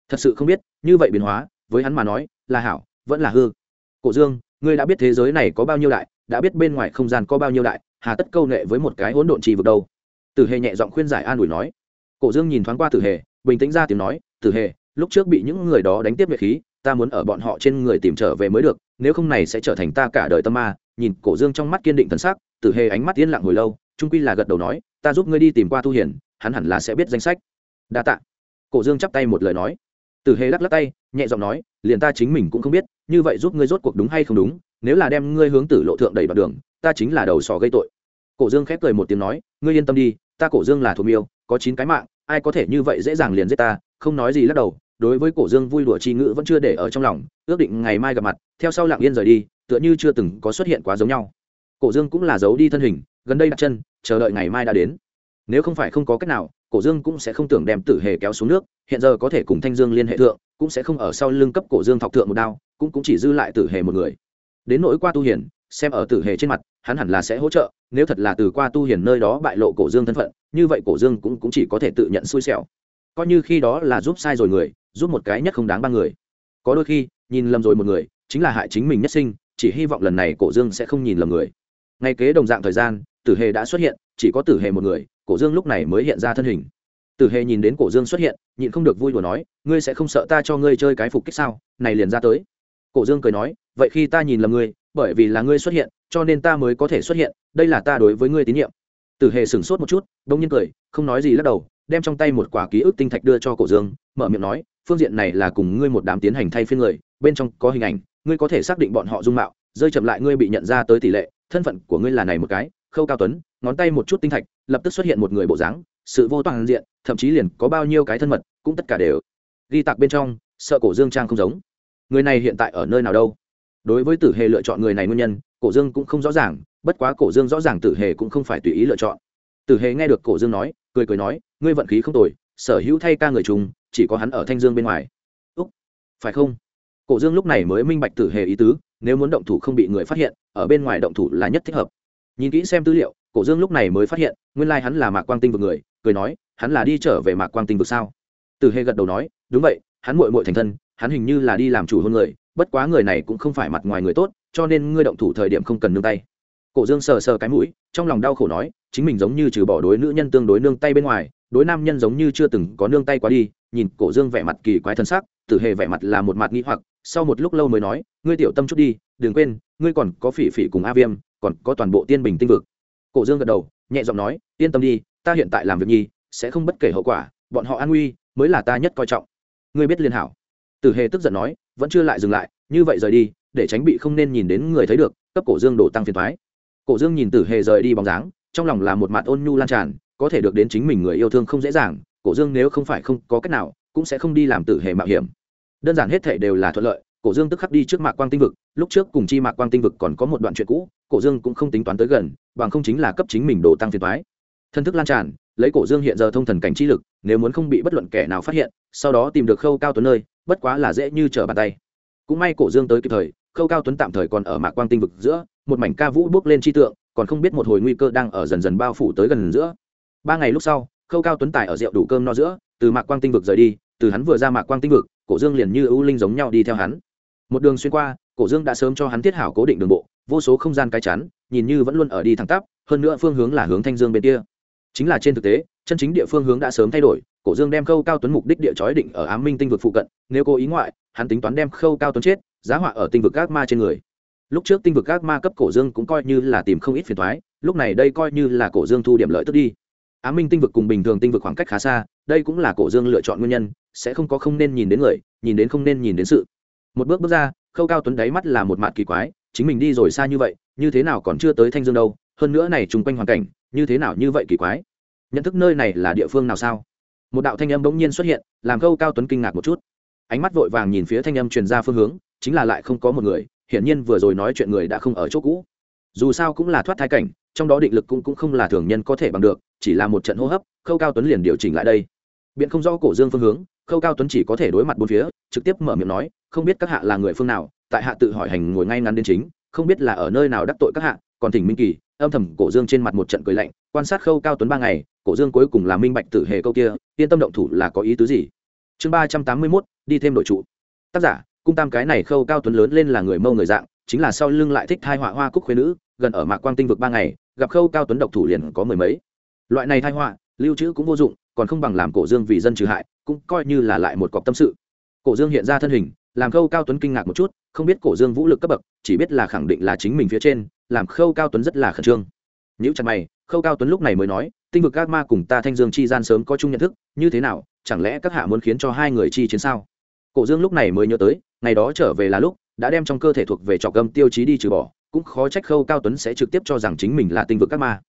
Thật sự không biết, như vậy biến hóa, với hắn mà nói, là hảo, vẫn là hư. Cổ dương, ngươi đã biết thế giới này có bao nhiêu đại, đã biết bên ngoài không gian có bao nhiêu đại, hà tất câu nệ với một cái hỗn độn trì vực đâu? Tử hề nhẹ giọng khuyên giải an ủi nói. Cổ dương nhìn thoáng qua tử hề, bình tĩnh ra tiếng nói, tử hề, lúc trước bị những người đó đánh tiếp nguyệt khí ta muốn ở bọn họ trên người tìm trở về mới được, nếu không này sẽ trở thành ta cả đời tâm ma. Nhìn cổ dương trong mắt kiên định thần sắc, tử hề ánh mắt yên lặng hồi lâu, trung quy là gật đầu nói, ta giúp ngươi đi tìm qua tu hiển hắn hẳn là sẽ biết danh sách. Đa tạ. Cổ dương chắp tay một lời nói. Tử hề lắc lắc tay, nhẹ giọng nói, liền ta chính mình cũng không biết, như vậy giúp ngươi rốt cuộc đúng hay không đúng, nếu là đem ngươi hướng tử lộ thượng đẩy vào đường, ta chính là đầu sò gây tội. Cổ dương khép cười một tiếng nói, ngươi yên tâm đi, ta cổ dương là thuộc miêu, có chín cái mạng, ai có thể như vậy dễ dàng liền giết ta, không nói gì lắc đầu đối với cổ dương vui đùa chi ngữ vẫn chưa để ở trong lòng ước định ngày mai gặp mặt theo sau lặng yên rời đi tựa như chưa từng có xuất hiện quá giống nhau. Cổ dương cũng là giấu đi thân hình gần đây đặt chân chờ đợi ngày mai đã đến. Nếu không phải không có cách nào cổ dương cũng sẽ không tưởng đem tử hề kéo xuống nước hiện giờ có thể cùng thanh dương liên hệ thượng cũng sẽ không ở sau lưng cấp cổ dương thọc thượng một đao cũng cũng chỉ dư lại tử hề một người. Đến nỗi qua tu hiển xem ở tử hề trên mặt hắn hẳn là sẽ hỗ trợ nếu thật là từ qua tu hiển nơi đó bại lộ cổ dương thân phận như vậy cổ dương cũng, cũng chỉ có thể tự nhận xui xẻo. Coi như khi đó là giúp sai rồi người giúp một cái nhất không đáng ba người. Có đôi khi, nhìn lầm rồi một người, chính là hại chính mình nhất sinh, chỉ hy vọng lần này cổ dương sẽ không nhìn lầm người. Ngay kế đồng dạng thời gian, tử hề đã xuất hiện, chỉ có tử hề một người, cổ dương lúc này mới hiện ra thân hình. Tử hề nhìn đến cổ dương xuất hiện, nhịn không được vui đùa nói, ngươi sẽ không sợ ta cho ngươi chơi cái phục kích sao? Này liền ra tới. Cổ dương cười nói, vậy khi ta nhìn lầm ngươi, bởi vì là ngươi xuất hiện, cho nên ta mới có thể xuất hiện, đây là ta đối với ngươi tín nhiệm. Tử hề sửng sốt một chút đông nhiên cười, không nói gì lắc đầu, đem trong tay một quả ký ức tinh thạch đưa cho cổ dương, mở miệng nói phương diện này là cùng ngươi một đám tiến hành thay phiên người, bên trong có hình ảnh, ngươi có thể xác định bọn họ dung mạo, rơi chậm lại ngươi bị nhận ra tới tỷ lệ, thân phận của ngươi là này một cái, khâu cao tuấn, ngón tay một chút tinh thạch, lập tức xuất hiện một người bộ dáng, sự vô toàn diện, thậm chí liền có bao nhiêu cái thân mật, cũng tất cả đều ghi tạc bên trong, sợ cổ dương trang không giống. Người này hiện tại ở nơi nào đâu? Đối với tử hề lựa chọn người này nguyên nhân, cổ dương cũng không rõ ràng, bất quá cổ dương rõ ràng tử hề cũng không phải tùy ý lựa chọn. Tử hề nghe được cổ dương nói, cười cười nói, ngươi vận khí không tồi, sở hữu thay ca người chung chỉ có hắn ở thanh dương bên ngoài. Úc, phải không? Cổ dương lúc này mới minh bạch tử hề ý tứ, nếu muốn động thủ không bị người phát hiện, ở bên ngoài động thủ là nhất thích hợp. Nhìn kỹ xem tư liệu, cổ dương lúc này mới phát hiện, nguyên lai hắn là mạc quang tinh vực người, cười nói, hắn là đi trở về mạc quang tinh vực sao? Tử hề gật đầu nói, đúng vậy, hắn muội muội thành thân, hắn hình như là đi làm chủ hôn người, bất quá người này cũng không phải mặt ngoài người tốt, cho nên ngươi động thủ thời điểm không cần nương tay. Cổ dương sờ sờ cái mũi, trong lòng đau khổ nói, chính mình giống như trừ bỏ đối nữ nhân tương đối nương tay bên ngoài, đối nam nhân giống như chưa từng có nương tay quá đi nhìn cổ dương vẻ mặt kỳ quái thân sắc, tử hề vẻ mặt là một mặt nghĩ hoặc, sau một lúc lâu mới nói, ngươi tiểu tâm chút đi, đừng quên, ngươi còn có phỉ phỉ cùng a viêm, còn có toàn bộ tiên bình tinh vực. Cổ dương gật đầu, nhẹ giọng nói, yên tâm đi, ta hiện tại làm việc nhi, sẽ không bất kể hậu quả, bọn họ an nguy, mới là ta nhất coi trọng. Ngươi biết liên hảo. Tử hề tức giận nói, vẫn chưa lại dừng lại, như vậy rời đi, để tránh bị không nên nhìn đến người thấy được, cấp cổ dương đổ tăng phiền thoái cổ dương nhìn tử hề rời đi bóng dáng, trong lòng là một mặt ôn nhu lan tràn, có thể được đến chính mình người yêu thương không dễ dàng cổ dương nếu không phải không có cách nào, cũng sẽ không đi làm tử hề mạo hiểm. Đơn giản hết thể đều là thuận lợi, cổ dương tức khắc đi trước mạc quang tinh vực, lúc trước cùng chi mạc quang tinh vực còn có một đoạn chuyện cũ, cổ dương cũng không tính toán tới gần, bằng không chính là cấp chính mình đồ tăng phiền thoái thân thức lan tràn, lấy cổ dương hiện giờ thông thần cảnh chi lực, nếu muốn không bị bất luận kẻ nào phát hiện, sau đó tìm được khâu cao tuấn nơi, bất quá là dễ như trở bàn tay. Cũng may cổ dương tới kịp thời, khâu cao tuấn tạm thời còn ở mạc quang tinh vực giữa, một mảnh ca vũ bước lên chi tượng, còn không biết một hồi nguy cơ đang ở dần dần bao phủ tới gần giữa. Ba ngày lúc sau khâu cao tuấn tài ở rượu đủ cơm no giữa, từ mạc quang tinh vực rời đi, từ hắn vừa ra mạc quang tinh vực, cổ dương liền như ưu linh giống nhau đi theo hắn. Một đường xuyên qua, cổ dương đã sớm cho hắn thiết hảo cố định đường bộ, vô số không gian cái chắn, nhìn như vẫn luôn ở đi thẳng tắp, hơn nữa phương hướng là hướng thanh dương bên kia. Chính là trên thực tế, chân chính địa phương hướng đã sớm thay đổi, cổ dương đem khâu cao tuấn mục đích địa chói định ở ám minh tinh vực phụ cận, nếu cố ý ngoại, hắn tính toán đem khâu cao tuấn chết, giá họa ở tinh vực các ma trên người. Lúc trước tinh vực các ma cấp cổ dương cũng coi như là tìm không ít phiền thoái lúc này đây coi như là cổ dương thu điểm lợi tức đi ám minh tinh vực cùng bình thường tinh vực khoảng cách khá xa đây cũng là cổ dương lựa chọn nguyên nhân sẽ không có không nên nhìn đến người nhìn đến không nên nhìn đến sự. Một bước bước ra khâu cao tuấn đáy mắt là một mặt kỳ quái chính mình đi rồi xa như vậy như thế nào còn chưa tới thanh dương đâu hơn nữa này chung quanh hoàn cảnh như thế nào như vậy kỳ quái? Nhận thức nơi này là địa phương nào sao? Một đạo thanh âm bỗng nhiên xuất hiện làm khâu cao tuấn kinh ngạc một chút. Ánh mắt vội vàng nhìn phía thanh âm truyền ra phương hướng chính là lại không có một người hiển nhiên vừa rồi nói chuyện người đã không ở chỗ cũ. Dù sao cũng là thoát thai cảnh trong đó định lực cũng, cũng không là thường nhân có thể bằng được chỉ là một trận hô hấp, khâu cao tuấn liền điều chỉnh lại đây. Biện không rõ cổ dương phương hướng, khâu cao tuấn chỉ có thể đối mặt bốn phía, trực tiếp mở miệng nói, không biết các hạ là người phương nào, tại hạ tự hỏi hành ngồi ngay ngắn đến chính, không biết là ở nơi nào đắc tội các hạ, còn thỉnh minh kỳ. Âm thầm cổ dương trên mặt một trận cười lạnh, quan sát khâu cao tuấn ba ngày, cổ dương cuối cùng là minh bạch tử hề câu kia, yên tâm động thủ là có ý tứ gì. Chương ba trăm tám mươi mốt, đi thêm đội trụ. Tác giả, cung tam cái này khâu cao tuấn lớn lên là người mâu người dạng, chính là sau lưng lại thích thai họa hoa cúc khuyên nữ, gần ở mạc quang tinh vực ba ngày, gặp khâu cao tuấn độc thủ liền có mười mấy loại này thai họa, lưu trữ cũng vô dụng, còn không bằng làm cổ dương vì dân trừ hại, cũng coi như là lại một cọc tâm sự. Cổ dương hiện ra thân hình, làm khâu cao tuấn kinh ngạc một chút, không biết cổ dương vũ lực cấp bậc, chỉ biết là khẳng định là chính mình phía trên, làm khâu cao tuấn rất là khẩn trương. Những chặt mày, khâu cao tuấn lúc này mới nói, tinh vực các ma cùng ta thanh dương chi gian sớm có chung nhận thức, như thế nào, chẳng lẽ các hạ muốn khiến cho hai người chi chiến sao? Cổ dương lúc này mới nhớ tới, ngày đó trở về là lúc, đã đem trong cơ thể thuộc về trọc gâm tiêu chí đi trừ bỏ, cũng khó trách khâu cao tuấn sẽ trực tiếp cho rằng chính mình là tinh vực các ma.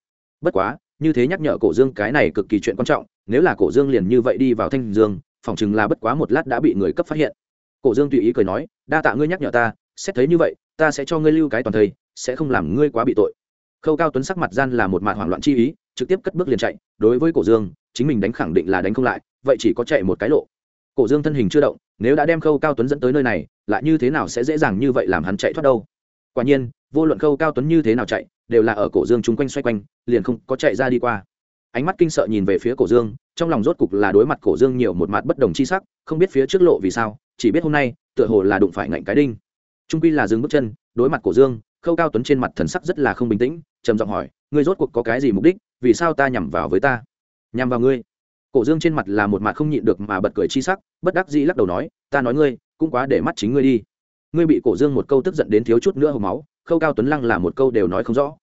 Bất quá như thế nhắc nhở cổ dương cái này cực kỳ chuyện quan trọng, nếu là cổ dương liền như vậy đi vào thanh dương, phòng chừng là bất quá một lát đã bị người cấp phát hiện. Cổ dương tùy ý cười nói, đa tạ ngươi nhắc nhở ta, xét thấy như vậy, ta sẽ cho ngươi lưu cái toàn thây, sẽ không làm ngươi quá bị tội. Khâu cao tuấn sắc mặt gian là một mạt hoảng loạn chi ý, trực tiếp cất bước liền chạy, đối với cổ dương, chính mình đánh khẳng định là đánh không lại, vậy chỉ có chạy một cái lộ. Cổ dương thân hình chưa động, nếu đã đem khâu cao tuấn dẫn tới nơi này, lại như thế nào sẽ dễ dàng như vậy làm hắn chạy thoát đâu? Quả nhiên, vô luận khâu cao tuấn như thế nào chạy đều là ở cổ dương chung quanh xoay quanh, liền không có chạy ra đi qua. Ánh mắt kinh sợ nhìn về phía cổ dương, trong lòng rốt cục là đối mặt cổ dương nhiều một mặt bất đồng chi sắc, không biết phía trước lộ vì sao, chỉ biết hôm nay, tựa hồ là đụng phải ngạnh cái đinh. Trung quy là dừng bước chân, đối mặt cổ dương, khâu cao tuấn trên mặt thần sắc rất là không bình tĩnh, trầm giọng hỏi, ngươi rốt cuộc có cái gì mục đích, vì sao ta nhằm vào với ta? Nhằm vào ngươi. Cổ dương trên mặt là một mặt không nhịn được mà bật cười chi sắc, bất đắc dĩ lắc đầu nói, ta nói ngươi, cũng quá để mắt chính ngươi đi. Ngươi bị cổ dương một câu tức giận đến thiếu chút nữa hộp máu, khâu cao tuấn lăng là một câu đều nói không rõ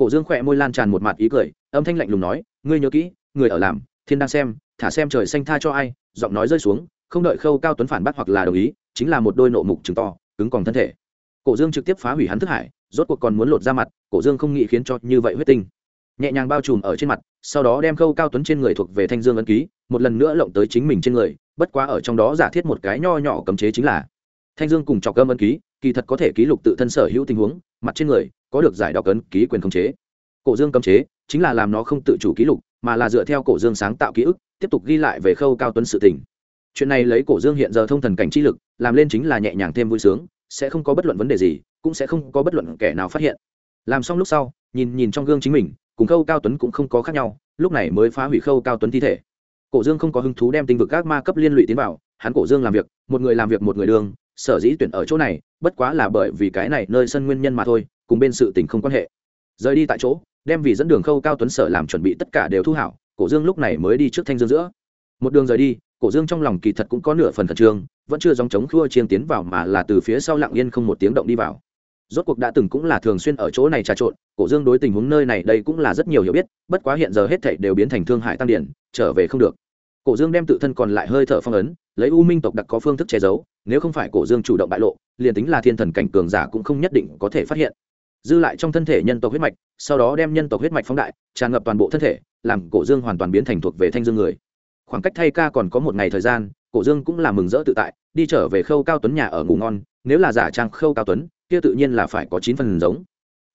cổ dương khỏe môi lan tràn một mặt ý cười, âm thanh lạnh lùng nói, ngươi nhớ kỹ, người ở làm, thiên đang xem, thả xem trời xanh tha cho ai, giọng nói rơi xuống, không đợi khâu cao tuấn phản bác hoặc là đồng ý, chính là một đôi nộ mục trứng to, cứng còn thân thể. Cổ dương trực tiếp phá hủy hắn thức hải, rốt cuộc còn muốn lột ra mặt, cổ dương không nghĩ khiến cho như vậy huyết tinh. Nhẹ nhàng bao trùm ở trên mặt, sau đó đem khâu cao tuấn trên người thuộc về thanh dương ấn ký, một lần nữa lộng tới chính mình trên người, bất quá ở trong đó giả thiết một cái nho nhỏ cấm chế chính là thanh dương cùng chọc cơm ấn ký, kỳ thật có thể ký lục tự thân sở hữu tình huống, mặt trên người có được giải đọc ấn ký quyền khống chế. Cổ dương cấm chế chính là làm nó không tự chủ ký lục, mà là dựa theo cổ dương sáng tạo ký ức, tiếp tục ghi lại về khâu cao tuấn sự tình. Chuyện này lấy cổ dương hiện giờ thông thần cảnh trí lực, làm lên chính là nhẹ nhàng thêm vui sướng, sẽ không có bất luận vấn đề gì, cũng sẽ không có bất luận kẻ nào phát hiện. Làm xong lúc sau, nhìn nhìn trong gương chính mình, cùng khâu cao tuấn cũng không có khác nhau, lúc này mới phá hủy khâu cao tuấn thi thể. Cổ dương không có hứng thú đem tinh vực các ma cấp liên lụy tiến vào, hắn cổ dương làm việc, một người làm việc một người đường, sở dĩ tuyển ở chỗ này, bất quá là bởi vì cái này nơi sân nguyên nhân mà thôi cùng bên sự tình không quan hệ. Rời đi tại chỗ, đem vì dẫn đường khâu cao tuấn sở làm chuẩn bị tất cả đều thu hảo, cổ dương lúc này mới đi trước thanh dương giữa. Một đường rời đi, cổ dương trong lòng kỳ thật cũng có nửa phần khẩn trương, vẫn chưa dòng chống khua chiên tiến vào mà là từ phía sau lặng yên không một tiếng động đi vào. Rốt cuộc đã từng cũng là thường xuyên ở chỗ này trà trộn, cổ dương đối tình huống nơi này đây cũng là rất nhiều hiểu biết, bất quá hiện giờ hết thảy đều biến thành thương hại tăng điển, trở về không được. Cổ dương đem tự thân còn lại hơi thở phong ấn, lấy u minh tộc đặc có phương thức che giấu, nếu không phải cổ dương chủ động bại lộ, liền tính là thiên thần cảnh cường giả cũng không nhất định có thể phát hiện dư lại trong thân thể nhân tộc huyết mạch, sau đó đem nhân tộc huyết mạch phóng đại, tràn ngập toàn bộ thân thể, làm cổ dương hoàn toàn biến thành thuộc về thanh dương người. Khoảng cách thay ca còn có một ngày thời gian, cổ dương cũng là mừng rỡ tự tại, đi trở về khâu cao tuấn nhà ở ngủ ngon, nếu là giả trang khâu cao tuấn, kia tự nhiên là phải có chín phần giống.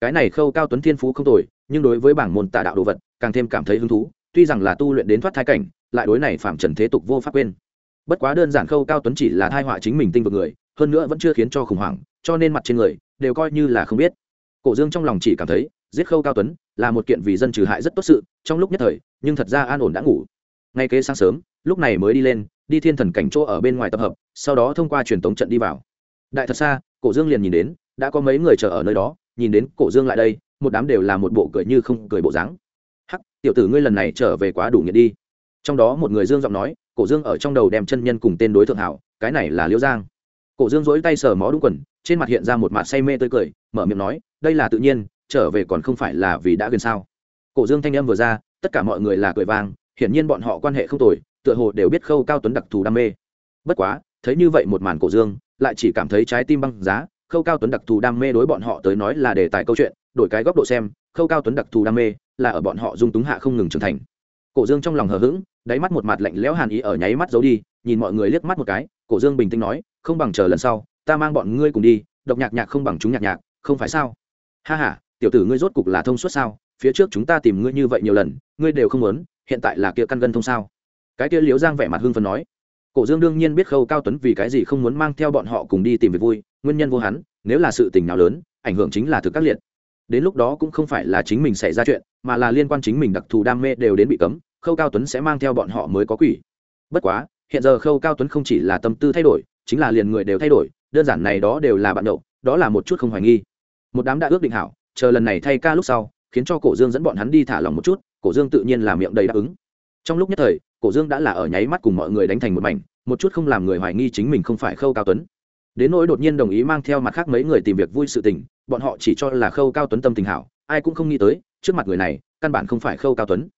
Cái này khâu cao tuấn thiên phú không tồi, nhưng đối với bảng môn tà đạo đồ vật, càng thêm cảm thấy hứng thú, tuy rằng là tu luyện đến thoát thai cảnh, lại đối này phạm trần thế tục vô pháp quên. Bất quá đơn giản khâu cao tuấn chỉ là thai họa chính mình tinh vực người, hơn nữa vẫn chưa khiến cho khủng hoảng, cho nên mặt trên người đều coi như là không biết cổ dương trong lòng chỉ cảm thấy, giết khâu cao tuấn là một kiện vì dân trừ hại rất tốt sự, trong lúc nhất thời, nhưng thật ra an ổn đã ngủ. Ngay kế sáng sớm, lúc này mới đi lên, đi thiên thần cảnh chỗ ở bên ngoài tập hợp, sau đó thông qua truyền tống trận đi vào. Đại thật xa, cổ dương liền nhìn đến, đã có mấy người chờ ở nơi đó, nhìn đến cổ dương lại đây, một đám đều là một bộ cười như không cười bộ dáng. Hắc, tiểu tử ngươi lần này trở về quá đủ nghiện đi. Trong đó một người dương giọng nói, cổ dương ở trong đầu đem chân nhân cùng tên đối thượng hảo, cái này là liễu giang. Cổ dương dỗi tay sờ mó đúng quần trên mặt hiện ra một mặt say mê tươi cười, mở miệng nói, đây là tự nhiên, trở về còn không phải là vì đã gần sao? Cổ dương thanh âm vừa ra, tất cả mọi người là cười vang, hiển nhiên bọn họ quan hệ không tồi, tựa hồ đều biết khâu cao tuấn đặc thù đam mê. Bất quá, thấy như vậy một màn cổ dương, lại chỉ cảm thấy trái tim băng giá, khâu cao tuấn đặc thù đam mê đối bọn họ tới nói là đề tài câu chuyện, đổi cái góc độ xem, khâu cao tuấn đặc thù đam mê là ở bọn họ dung túng hạ không ngừng trưởng thành. Cổ dương trong lòng hờ hững, đáy mắt một mặt lạnh lẽo hàn ý ở nháy mắt giấu đi, nhìn mọi người liếc mắt một cái, cổ dương bình tĩnh nói, không bằng chờ lần sau ta mang bọn ngươi cùng đi, độc nhạc nhạc không bằng chúng nhạc nhạc, không phải sao? Ha ha, tiểu tử ngươi rốt cục là thông suốt sao? Phía trước chúng ta tìm ngươi như vậy nhiều lần, ngươi đều không muốn, hiện tại là kia căn gân thông sao? Cái kia liếu giang vẻ mặt hưng phấn nói. Cổ dương đương nhiên biết khâu cao tuấn vì cái gì không muốn mang theo bọn họ cùng đi tìm việc vui, nguyên nhân vô hắn, nếu là sự tình nào lớn, ảnh hưởng chính là thực các liệt. Đến lúc đó cũng không phải là chính mình xảy ra chuyện, mà là liên quan chính mình đặc thù đam mê đều đến bị cấm, khâu cao tuấn sẽ mang theo bọn họ mới có quỷ. Bất quá, hiện giờ khâu cao tuấn không chỉ là tâm tư thay đổi, chính là liền người đều thay đổi đơn giản này đó đều là bạn nhậu, đó là một chút không hoài nghi. Một đám đã ước định hảo chờ lần này thay ca lúc sau khiến cho cổ dương dẫn bọn hắn đi thả lòng một chút cổ dương tự nhiên là miệng đầy đáp ứng. Trong lúc nhất thời cổ dương đã là ở nháy mắt cùng mọi người đánh thành một mảnh một chút không làm người hoài nghi chính mình không phải khâu cao tuấn. Đến nỗi đột nhiên đồng ý mang theo mặt khác mấy người tìm việc vui sự tình bọn họ chỉ cho là khâu cao tuấn tâm tình hảo ai cũng không nghĩ tới trước mặt người này căn bản không phải khâu cao tuấn.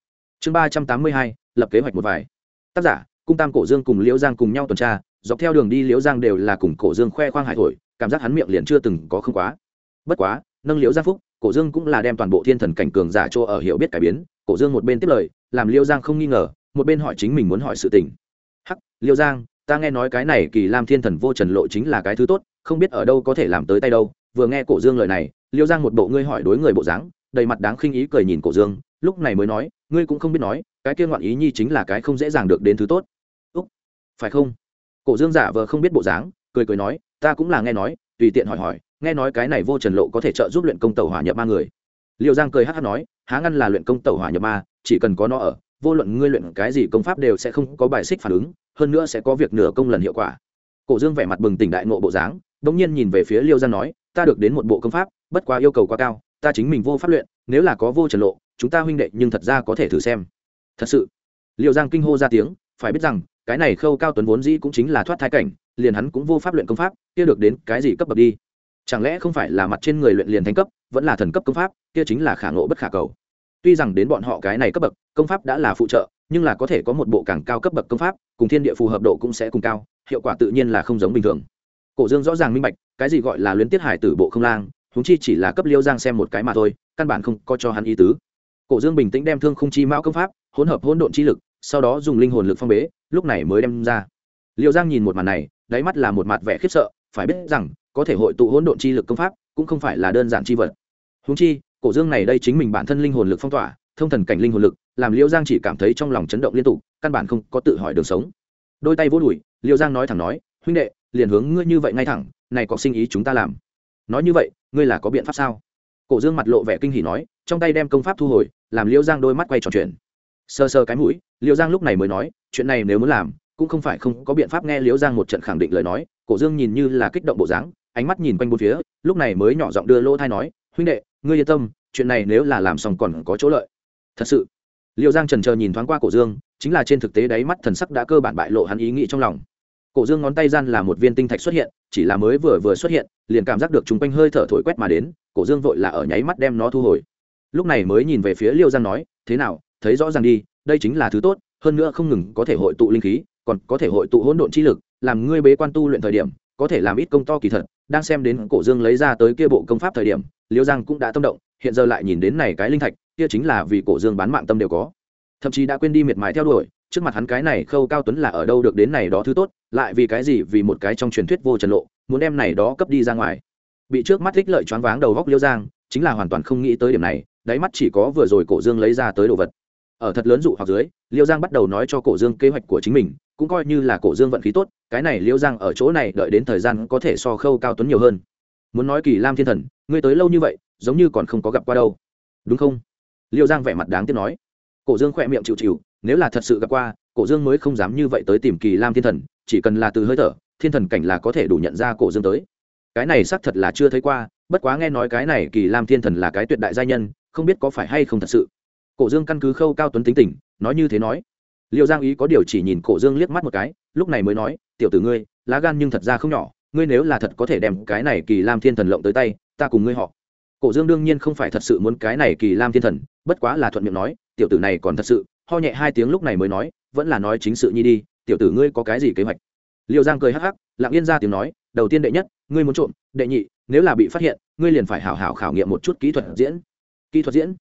Chương ba trăm tám mươi hai lập kế hoạch một vài. Tác giả cung tam cổ dương cùng liễu giang cùng nhau tuần tra dọc theo đường đi liễu giang đều là cùng cổ dương khoe khoang hải thổi, cảm giác hắn miệng liền chưa từng có không quá. Bất quá, nâng liễu giang phúc, cổ dương cũng là đem toàn bộ thiên thần cảnh cường giả chỗ ở hiểu biết cải biến. Cổ dương một bên tiếp lời, làm liễu giang không nghi ngờ, một bên hỏi chính mình muốn hỏi sự tình. Hắc, liễu giang, ta nghe nói cái này kỳ lam thiên thần vô trần lộ chính là cái thứ tốt, không biết ở đâu có thể làm tới tay đâu. Vừa nghe cổ dương lời này, liễu giang một bộ ngươi hỏi đối người bộ dáng, đầy mặt đáng khinh ý cười nhìn cổ dương, lúc này mới nói, ngươi cũng không biết nói, cái kia ngoạn ý nhi chính là cái không dễ dàng được đến thứ tốt. Úc, phải không? Cổ dương giả vờ không biết bộ dáng, cười cười nói, ta cũng là nghe nói, tùy tiện hỏi hỏi, nghe nói cái này vô trần lộ có thể trợ giúp luyện công tàu hỏa nhập ma người. Liệu giang cười hát hát nói, há ngăn là luyện công tàu hỏa nhập ma, chỉ cần có nó ở, vô luận ngươi luyện cái gì công pháp đều sẽ không có bài xích phản ứng, hơn nữa sẽ có việc nửa công lần hiệu quả. Cổ dương vẻ mặt bừng tỉnh đại ngộ bộ dáng đ ỗ n g nhiên nhìn về phía liêu giang nói, ta được đến một bộ công pháp, bất quá yêu cầu quá cao, ta chính mình vô pháp luyện, nếu là có vô trần lộ, chúng ta huynh đệ nhưng thật ra có thể thử xem. Thật sự? Liệu giang kinh hô ra tiếng, phải biết rằng cái này khâu cao tuấn vốn dĩ cũng chính là thoát thai cảnh, liền hắn cũng vô pháp luyện công pháp, kia được đến cái gì cấp bậc đi? Chẳng lẽ không phải là mặt trên người luyện liền thành cấp, vẫn là thần cấp công pháp, kia chính là khả ngộ bất khả cầu. Tuy rằng đến bọn họ cái này cấp bậc, công pháp đã là phụ trợ, nhưng là có thể có một bộ càng cao cấp bậc công pháp, cùng thiên địa phù hợp độ cũng sẽ cùng cao, hiệu quả tự nhiên là không giống bình thường. Cổ dương rõ ràng minh bạch, cái gì gọi là luyến tiết hải tử bộ không lang húng chi chỉ là cấp liêu giang xem một cái mà thôi, căn bản không có cho hắn ý tứ. Cổ dương bình tĩnh đem thương không chi mão công pháp, hỗn hợp hỗn độn chi lực sau đó dùng linh hồn lực phong bế lúc này mới đem ra. Liêu giang nhìn một màn này đáy mắt là một mặt vẻ khiếp sợ phải biết rằng có thể hội tụ hỗn độn chi lực công pháp cũng không phải là đơn giản chi vật. Húng chi cổ dương này đây chính mình bản thân linh hồn lực phong tỏa thông thần cảnh linh hồn lực làm liêu giang chỉ cảm thấy trong lòng chấn động liên tục căn bản không có tự hỏi đường sống. Đôi tay vô đùi liêu giang nói thẳng nói huynh đệ liền hướng ngươi như vậy ngay thẳng này có sinh ý chúng ta làm. Nói như vậy ngươi là có biện pháp sao? Cổ dương mặt lộ vẻ kinh hỉ nói trong tay đem công pháp thu hồi làm liêu giang đôi mắt quay tròn chuyển, sơ sơ cái mũi liêu giang lúc này mới nói, chuyện này nếu muốn làm, cũng không phải không có biện pháp nghe liêu giang một trận khẳng định lời nói, cổ dương nhìn như là kích động bộ dáng, ánh mắt nhìn quanh bốn phía, lúc này mới nhỏ giọng đưa lỗ thai nói, huynh đệ, ngươi yên tâm, chuyện này nếu là làm xong còn có chỗ lợi. Thật sự? Liêu giang trần chờ nhìn thoáng qua cổ dương, chính là trên thực tế đáy mắt thần sắc đã cơ bản bại lộ hắn ý nghĩ trong lòng. Cổ dương ngón tay gian là một viên tinh thạch xuất hiện, chỉ là mới vừa vừa xuất hiện, liền cảm giác được chúng quanh hơi thở thổi quét mà đến, cổ dương vội là ở nháy mắt đem nó thu hồi. Lúc này mới nhìn về phía liêu giang nói, thế nào, thấy rõ ràng đi đây chính là thứ tốt, hơn nữa không ngừng có thể hội tụ linh khí, còn có thể hội tụ hỗn độn chi lực, làm ngươi bế quan tu luyện thời điểm, có thể làm ít công to kỳ thật, đang xem đến cổ dương lấy ra tới kia bộ công pháp thời điểm, liêu giang cũng đã tâm động, hiện giờ lại nhìn đến này cái linh thạch, kia chính là vì cổ dương bán mạng tâm đều có. Thậm chí đã quên đi miệt mài theo đuổi, trước mặt hắn cái này khâu cao tuấn là ở đâu được đến này đó thứ tốt, lại vì cái gì, vì một cái trong truyền thuyết vô trần lộ, muốn đem này đó cấp đi ra ngoài. Bị trước mắt ích lợi choáng váng đầu góc liêu giang, chính là hoàn toàn không nghĩ tới điểm này, đáy mắt chỉ có vừa rồi cổ dương lấy ra tới đồ vật ở thật lớn dụ hoặc dưới, liêu giang bắt đầu nói cho cổ dương kế hoạch của chính mình, cũng coi như là cổ dương vận khí tốt, cái này liêu giang ở chỗ này đợi đến thời gian có thể so khâu cao tuấn nhiều hơn. Muốn nói kỳ lam thiên thần, ngươi tới lâu như vậy, giống như còn không có gặp qua đâu. Đúng không? Liêu giang vẻ mặt đáng tiếc nói. Cổ dương khỏe miệng chịu chịu, nếu là thật sự gặp qua, cổ dương mới không dám như vậy tới tìm kỳ lam thiên thần, chỉ cần là từ hơi thở, thiên thần cảnh là có thể đủ nhận ra cổ dương tới. Cái này xác thật là chưa thấy qua, bất quá nghe nói cái này kỳ lam thiên thần là cái tuyệt đại gia nhân, không biết có phải hay không thật sự cổ dương căn cứ khâu cao tuấn tính tình, nói như thế nói. Liệu giang ý có điều chỉ nhìn cổ dương liếc mắt một cái, lúc này mới nói, tiểu tử ngươi, lá gan nhưng thật ra không nhỏ, ngươi nếu là thật có thể đem cái này kỳ lam thiên thần lộng tới tay, ta cùng ngươi họ. Cổ dương đương nhiên không phải thật sự muốn cái này kỳ lam thiên thần, bất quá là thuận miệng nói, tiểu tử này còn thật sự, ho nhẹ hai tiếng lúc này mới nói, vẫn là nói chính sự nhi đi, tiểu tử ngươi có cái gì kế hoạch? Liệu giang cười hắc hắc, lặng yên ra tiếng nói, đầu tiên đệ nhất, ngươi muốn trộm, đệ nhị, nếu là bị phát hiện, ngươi liền phải hảo hảo khảo nghiệm một chút kỹ thuật diễn. Kỹ thuật diễn?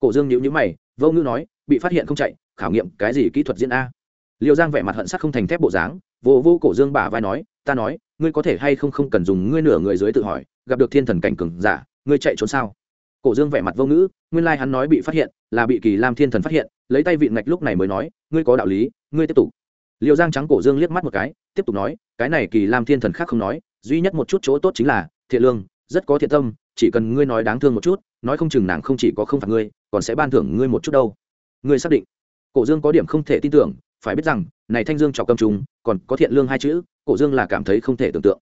Cổ dương nhíu nhíu mày vô ngữ nói, bị phát hiện không chạy, khảo nghiệm cái gì kỹ thuật diễn a. Liêu giang vẻ mặt hận sắc không thành thép bộ dáng, vô vô cổ dương bả vai nói, ta nói, ngươi có thể hay không không cần dùng ngươi nửa người dưới tự hỏi, gặp được thiên thần cảnh cường giả, ngươi chạy trốn sao? Cổ dương vẻ mặt vô ngữ, nguyên lai hắn nói bị phát hiện, là bị kỳ lam thiên thần phát hiện, lấy tay vịn ngạch lúc này mới nói, ngươi có đạo lý, ngươi tiếp tục. Liêu giang trắng cổ dương liếc mắt một cái, tiếp tục nói, cái này kỳ lam thiên thần khác không nói, duy nhất một chút chỗ tốt chính là thiện lương, rất có thiện tâm chỉ cần ngươi nói đáng thương một chút, nói không chừng nàng không chỉ có không phạt ngươi, còn sẽ ban thưởng ngươi một chút đâu. Ngươi xác định. Cổ dương có điểm không thể tin tưởng, phải biết rằng, này thanh dương trọc cầm trùng, còn có thiện lương hai chữ, cổ dương là cảm thấy không thể tưởng tượng.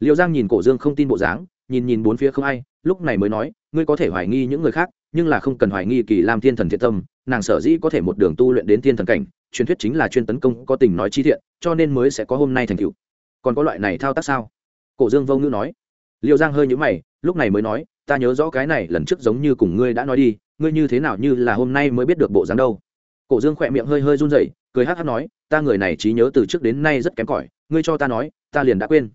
Liệu giang nhìn cổ dương không tin bộ dáng, nhìn nhìn bốn phía không ai, lúc này mới nói, ngươi có thể hoài nghi những người khác, nhưng là không cần hoài nghi kỳ lam thiên thần thiện tâm, nàng sở dĩ có thể một đường tu luyện đến thiên thần cảnh, truyền thuyết chính là chuyên tấn công có tình nói chi thiện, cho nên mới sẽ có hôm nay thành cựu còn có loại này thao tác sao? Cổ dương vô ngữ nói. Liệu giang hơi nhũ mày lúc này mới nói, ta nhớ rõ cái này lần trước giống như cùng ngươi đã nói đi, ngươi như thế nào như là hôm nay mới biết được bộ dáng đâu. Cổ dương khỏe miệng hơi hơi run rẩy, cười hát hát nói, ta người này trí nhớ từ trước đến nay rất kém cỏi, ngươi cho ta nói, ta liền đã quên.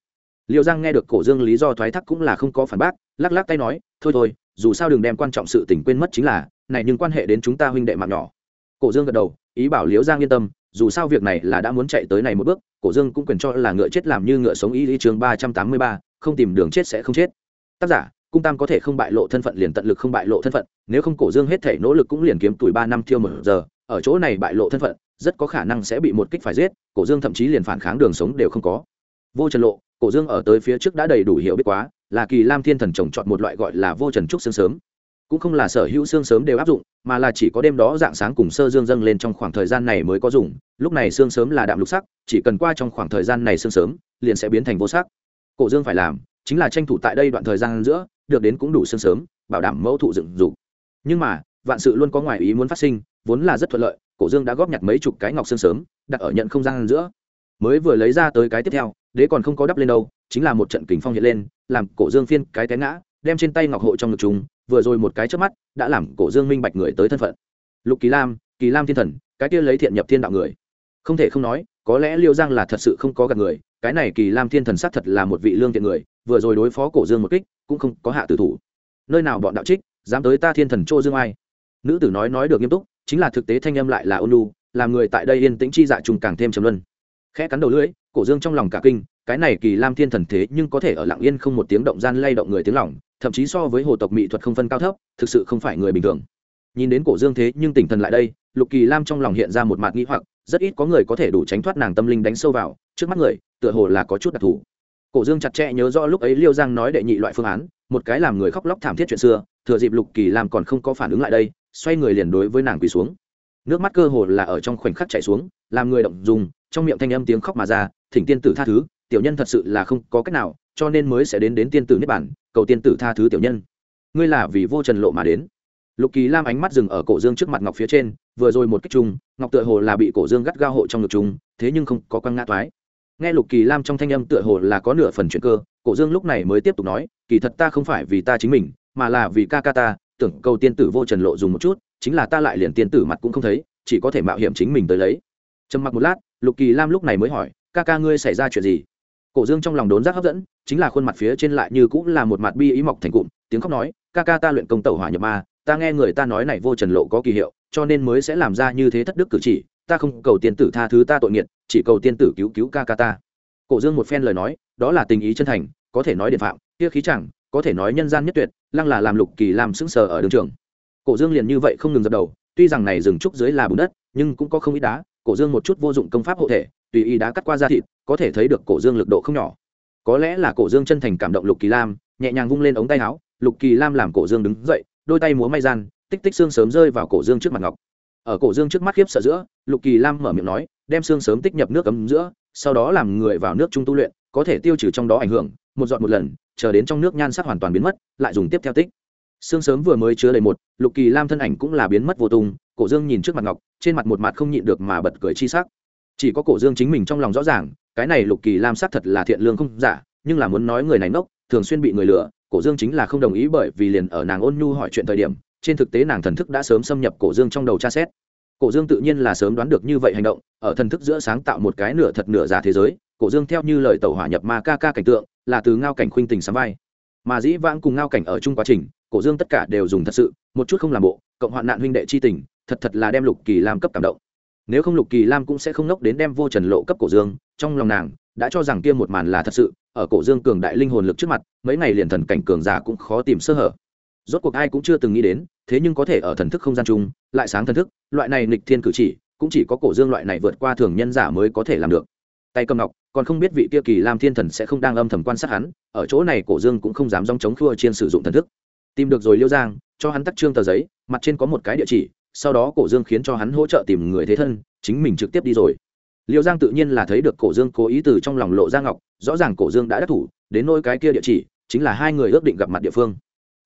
Liệu giang nghe được cổ dương lý do thoái thác cũng là không có phản bác, lắc lắc tay nói, thôi thôi, dù sao đừng đem quan trọng sự tình quên mất chính là, này nhưng quan hệ đến chúng ta huynh đệ mạng nhỏ. Cổ dương gật đầu, ý bảo liễu giang yên tâm, dù sao việc này là đã muốn chạy tới này một bước, cổ dương cũng quyền cho là ngựa chết làm như ngựa sống ý lý chương ba trăm tám mươi ba, không tìm đường chết sẽ không chết tác giả, cung tam có thể không bại lộ thân phận liền tận lực không bại lộ thân phận, nếu không cổ dương hết thể nỗ lực cũng liền kiếm tuổi ba năm thiêu một giờ, ở chỗ này bại lộ thân phận, rất có khả năng sẽ bị một kích phải giết, cổ dương thậm chí liền phản kháng đường sống đều không có. Vô trần lộ, cổ dương ở tới phía trước đã đầy đủ hiểu biết quá, là kỳ lam thiên thần trồng chọn một loại gọi là vô trần trúc xương sớm. Cũng không là sở hữu xương sớm đều áp dụng, mà là chỉ có đêm đó dạng sáng cùng sơ dương dâng lên trong khoảng thời gian này mới có dùng, lúc này xương sớm là đạm lục sắc, chỉ cần qua trong khoảng thời gian này xương sớm, liền sẽ biến thành vô sắc. Cổ dương phải làm chính là tranh thủ tại đây đoạn thời gian giữa, được đến cũng đủ xương sớm, bảo đảm mẫu thụ dựng dục. Nhưng mà, vạn sự luôn có ngoài ý muốn phát sinh, vốn là rất thuận lợi, cổ dương đã góp nhặt mấy chục cái ngọc xương sớm, đặt ở nhận không gian giữa. Mới vừa lấy ra tới cái tiếp theo, đế còn không có đắp lên đâu, chính là một trận kình phong hiện lên, làm cổ dương phiên cái té ngã, đem trên tay ngọc hộ trong ngực chúng, vừa rồi một cái trước mắt, đã làm cổ dương minh bạch người tới thân phận. Lục kỳ lam kỳ lam thiên thần, cái kia lấy thiện nhập thiên đạo người. Không thể không nói, có lẽ liêu giang là thật sự không có gặp người, cái này kỳ lam thiên thần xác thật là một vị lương thiện người vừa rồi đối phó cổ dương một kích, cũng không có hạ tử thủ. Nơi nào bọn đạo trích, dám tới ta thiên thần chô dương ai? Nữ tử nói nói được nghiêm túc, chính là thực tế thanh âm lại là ôn lu làm người tại đây yên tĩnh chi dạ trùng càng thêm trầm luân. Khẽ cắn đầu lưỡi, cổ dương trong lòng cả kinh, cái này kỳ lam thiên thần thế nhưng có thể ở lặng yên không một tiếng động gian lay động người tiếng lòng, thậm chí so với hồ tộc mỹ thuật không phân cao thấp, thực sự không phải người bình thường. Nhìn đến cổ dương thế nhưng tỉnh thần lại đây, lục kỳ lam trong lòng hiện ra một mặt nghĩ hoặc, rất ít có người có thể đủ tránh thoát nàng tâm linh đánh sâu vào, trước mắt người, tựa hồ là có chút đặc thù cổ dương chặt chẽ nhớ rõ lúc ấy liêu giang nói đệ nhị loại phương án, một cái làm người khóc lóc thảm thiết chuyện xưa, thừa dịp lục kỳ lam còn không có phản ứng lại đây, xoay người liền đối với nàng quỳ xuống. Nước mắt cơ hồ là ở trong khoảnh khắc chạy xuống, làm người động dùng trong miệng thanh âm tiếng khóc mà ra, thỉnh tiên tử tha thứ, tiểu nhân thật sự là không có cách nào, cho nên mới sẽ đến đến tiên tử niết bản cầu tiên tử tha thứ tiểu nhân. Ngươi là vì vô trần lộ mà đến. Lục kỳ lam ánh mắt dừng ở cổ dương trước mặt ngọc phía trên, vừa rồi một kích trung ngọc tựa hồ là bị cổ dương gắt gao hộ trong ngực chúng thế nhưng không có quăng ngã thoái nghe lục kỳ lam trong thanh âm tựa hồ là có nửa phần chuyện cơ, cổ dương lúc này mới tiếp tục nói, kỳ thật ta không phải vì ta chính mình, mà là vì ca ca ta, tưởng cầu tiên tử vô trần lộ dùng một chút, chính là ta lại liền tiên tử mặt cũng không thấy, chỉ có thể mạo hiểm chính mình tới lấy. Trầm mặc một lát, lục kỳ lam lúc này mới hỏi, ca ca ngươi xảy ra chuyện gì? Cổ dương trong lòng đốn giác hấp dẫn, chính là khuôn mặt phía trên lại như cũng là một mặt bi ý mọc thành cụm, tiếng khóc nói, ca ca ta luyện công tẩu hỏa nhập ma, ta nghe người ta nói này vô trần lộ có kỳ hiệu, cho nên mới sẽ làm ra như thế thất đức cử chỉ ta không cầu tiên tử tha thứ ta tội nghiệt, chỉ cầu tiên tử cứu cứu ca ca ta. Cổ dương một phen lời nói, đó là tình ý chân thành, có thể nói điện phạm, kia khí chẳng, có thể nói nhân gian nhất tuyệt, lăng là làm lục kỳ làm sững sờ ở đường trường. Cổ dương liền như vậy không ngừng dập đầu, tuy rằng này rừng trúc dưới là bùn đất, nhưng cũng có không ít đá, cổ dương một chút vô dụng công pháp hộ thể, tùy ý đá cắt qua da thịt, có thể thấy được cổ dương lực độ không nhỏ. Có lẽ là cổ dương chân thành cảm động lục kỳ lam, nhẹ nhàng vung lên ống tay áo, lục kỳ lam làm cổ dương đứng dậy, đôi tay múa may gian, tích tích xương sớm rơi vào cổ dương trước mặt ngọc ở cổ dương trước mắt khiếp sợ giữa, lục kỳ lam mở miệng nói, đem xương sớm tích nhập nước cấm giữa, sau đó làm người vào nước trung tu luyện, có thể tiêu trừ trong đó ảnh hưởng, một dọn một lần, chờ đến trong nước nhan sắc hoàn toàn biến mất, lại dùng tiếp theo tích. Xương sớm vừa mới chứa đầy một, lục kỳ lam thân ảnh cũng là biến mất vô tung, cổ dương nhìn trước mặt ngọc, trên mặt một mặt không nhịn được mà bật cười chi sắc. Chỉ có cổ dương chính mình trong lòng rõ ràng, cái này lục kỳ lam sắc thật là thiện lương không giả, nhưng là muốn nói người này nốc thường xuyên bị người lừa, cổ dương chính là không đồng ý bởi vì liền ở nàng ôn nhu hỏi chuyện thời điểm trên thực tế nàng thần thức đã sớm xâm nhập cổ dương trong đầu tra xét. Cổ dương tự nhiên là sớm đoán được như vậy hành động, ở thần thức giữa sáng tạo một cái nửa thật nửa giả thế giới, cổ dương theo như lời tàu hỏa nhập ma ca ca cảnh tượng, là từ ngao cảnh khuynh tình sắm vai. Mà dĩ vãng cùng ngao cảnh ở chung quá trình, cổ dương tất cả đều dùng thật sự, một chút không làm bộ, cộng hoạn nạn huynh đệ chi tình, thật thật là đem lục kỳ lam cấp cảm động. Nếu không lục kỳ lam cũng sẽ không nốc đến đem vô trần lộ cấp cổ dương, trong lòng nàng, đã cho rằng kia một màn là thật sự, ở cổ dương cường đại linh hồn lực trước mặt, mấy ngày liền thần cảnh cường giả cũng khó tìm sơ hở rốt cuộc ai cũng chưa từng nghĩ đến, thế nhưng có thể ở thần thức không gian chung, lại sáng thần thức, loại này nghịch thiên cử chỉ, cũng chỉ có cổ dương loại này vượt qua thường nhân giả mới có thể làm được. Tay cầm ngọc, còn không biết vị kia kỳ lam thiên thần sẽ không đang âm thầm quan sát hắn, ở chỗ này cổ dương cũng không dám dòng chống khua chiên sử dụng thần thức. Tìm được rồi liêu giang, cho hắn tắt trương tờ giấy, mặt trên có một cái địa chỉ, sau đó cổ dương khiến cho hắn hỗ trợ tìm người thế thân, chính mình trực tiếp đi rồi. Liêu giang tự nhiên là thấy được cổ dương cố ý từ trong lòng lộ ra ngọc, rõ ràng cổ dương đã đắc thủ, đến nôi cái kia địa chỉ, chính là hai người ước định gặp mặt địa phương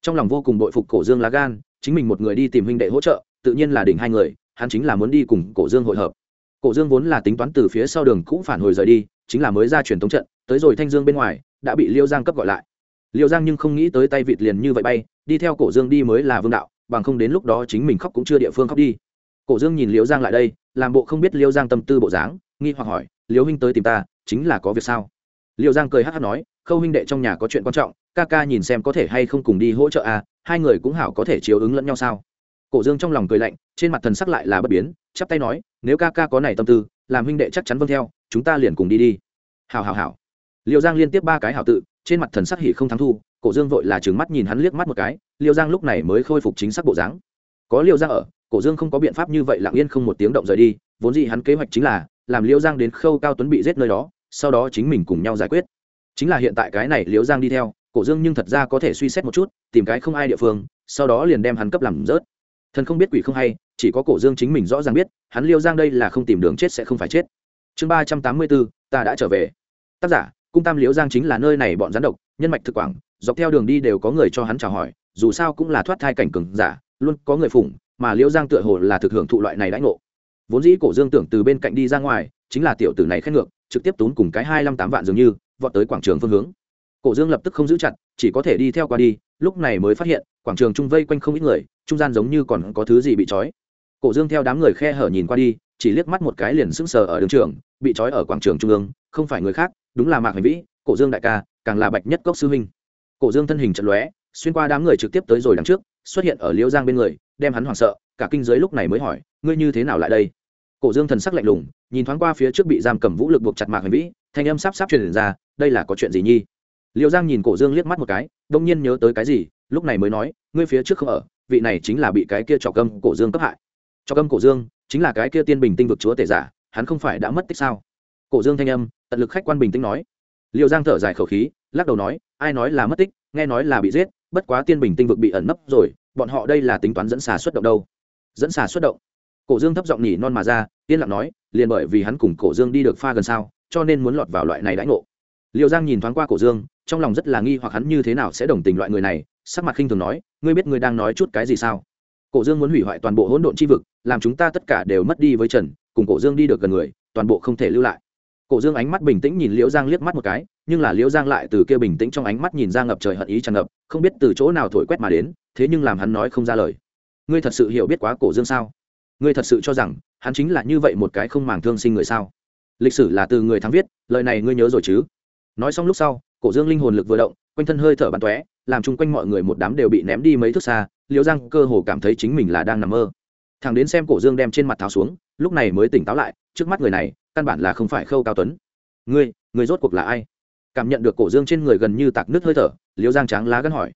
trong lòng vô cùng bội phục cổ dương lá gan, chính mình một người đi tìm huynh đệ hỗ trợ, tự nhiên là đỉnh hai người, hắn chính là muốn đi cùng cổ dương hội hợp. Cổ dương vốn là tính toán từ phía sau đường cũ phản hồi rời đi, chính là mới ra truyền thống trận, tới rồi thanh dương bên ngoài, đã bị liêu giang cấp gọi lại. Liêu giang nhưng không nghĩ tới tay vịt liền như vậy bay, đi theo cổ dương đi mới là vương đạo, bằng không đến lúc đó chính mình khóc cũng chưa địa phương khóc đi. Cổ dương nhìn liêu giang lại đây, làm bộ không biết liêu giang tâm tư bộ dáng, nghi hoặc hỏi, liêu huynh tới tìm ta, chính là có việc sao? Liêu giang cười hát hát nói, khâu huynh đệ trong nhà có chuyện quan trọng ca ca nhìn xem có thể hay không cùng đi hỗ trợ à hai người cũng hảo có thể chiếu ứng lẫn nhau sao? Cổ dương trong lòng cười lạnh, trên mặt thần sắc lại là bất biến, chắp tay nói, nếu ca ca có này tâm tư, làm huynh đệ chắc chắn vâng theo, chúng ta liền cùng đi đi. Hảo hảo hảo. Liêu giang liên tiếp ba cái hảo tự, trên mặt thần sắc hỉ không thắng thu, cổ dương vội là trừng mắt nhìn hắn liếc mắt một cái, liêu giang lúc này mới khôi phục chính xác bộ dáng. Có liêu giang ở, cổ dương không có biện pháp như vậy lặng yên không một tiếng động rời đi, vốn gì hắn kế hoạch chính là, làm liêu giang đến khâu cao tuấn bị giết nơi đó, sau đó chính mình cùng nhau giải quyết. Chính là hiện tại cái này liêu giang đi theo cổ dương nhưng thật ra có thể suy xét một chút, tìm cái không ai địa phương, sau đó liền đem hắn cấp làm rớt. Thần không biết quỷ không hay, chỉ có cổ dương chính mình rõ ràng biết, hắn liêu giang đây là không tìm đường chết sẽ không phải chết. Chương ba trăm tám mươi bốn, ta đã trở về. Tác giả, cung tam liễu giang chính là nơi này bọn gián độc, nhân mạch thực quảng, dọc theo đường đi đều có người cho hắn chào hỏi, dù sao cũng là thoát thai cảnh cừng giả, luôn có người phủng mà liễu giang tựa hồ là thực hưởng thụ loại này đãi ngộ. Vốn dĩ cổ dương tưởng từ bên cạnh đi ra ngoài, chính là tiểu tử này khét ngược, trực tiếp tốn cùng cái hai năm tám vạn dường như, vọt tới quảng trường phương hướng cổ dương lập tức không giữ chặt, chỉ có thể đi theo qua đi, lúc này mới phát hiện, quảng trường trung vây quanh không ít người, trung gian giống như còn có thứ gì bị trói. Cổ dương theo đám người khe hở nhìn qua đi, chỉ liếc mắt một cái liền sững sờ ở đường trường, bị trói ở quảng trường trung ương, không phải người khác, đúng là mạc hành vĩ, cổ dương đại ca, càng là bạch nhất cốc sư huynh. Cổ dương thân hình trận lóe, xuyên qua đám người trực tiếp tới rồi đằng trước, xuất hiện ở liễu giang bên người, đem hắn hoảng sợ, cả kinh giới lúc này mới hỏi, ngươi như thế nào lại đây? Cổ dương thần sắc lạnh lùng, nhìn thoáng qua phía trước bị giam cầm vũ lực buộc chặt mạc hành vĩ, thanh âm sắp sắp truyền ra, đây là có chuyện gì nhi? Liêu giang nhìn cổ dương liếc mắt một cái, đông nhiên nhớ tới cái gì, lúc này mới nói, ngươi phía trước không ở, vị này chính là bị cái kia trọc âm cổ dương cấp hại. Trọc âm cổ dương, chính là cái kia tiên bình tinh vực chúa tể giả, hắn không phải đã mất tích sao? Cổ dương thanh âm, tận lực khách quan bình tĩnh nói. Liệu giang thở dài khẩu khí, lắc đầu nói, ai nói là mất tích, nghe nói là bị giết, bất quá tiên bình tinh vực bị ẩn nấp rồi, bọn họ đây là tính toán dẫn xà xuất động đâu? Dẫn xà xuất động? Cổ dương thấp giọng nhỉ non mà ra, yên lặng nói, liền bởi vì hắn cùng cổ dương đi được pha gần sao, cho nên muốn lọt vào loại này đãi ngộ. Liệu giang nhìn thoáng qua cổ dương trong lòng rất là nghi hoặc hắn như thế nào sẽ đồng tình loại người này, sắc mặt khinh thường nói, ngươi biết ngươi đang nói chút cái gì sao? Cổ dương muốn hủy hoại toàn bộ hỗn độn chi vực, làm chúng ta tất cả đều mất đi với trần, cùng cổ dương đi được gần người, toàn bộ không thể lưu lại. Cổ dương ánh mắt bình tĩnh nhìn liễu giang liếc mắt một cái, nhưng là liễu giang lại từ kia bình tĩnh trong ánh mắt nhìn ra ngập trời hận ý tràn ngập, không biết từ chỗ nào thổi quét mà đến, thế nhưng làm hắn nói không ra lời. Ngươi thật sự hiểu biết quá cổ dương sao? Ngươi thật sự cho rằng hắn chính là như vậy một cái không màng thương sinh người sao? Lịch sử là từ người thắng viết, lời này ngươi nhớ rồi chứ? Nói xong lúc sau cổ dương linh hồn lực vừa động, quanh thân hơi thở bắn tóe, làm chung quanh mọi người một đám đều bị ném đi mấy thước xa, liễu giang cơ hồ cảm thấy chính mình là đang nằm mơ. Thằng đến xem cổ dương đem trên mặt tháo xuống, lúc này mới tỉnh táo lại, trước mắt người này, căn bản là không phải khâu cao tuấn. Ngươi ngươi rốt cuộc là ai? Cảm nhận được cổ dương trên người gần như tạc nước hơi thở, liễu giang tráng lá gân hỏi.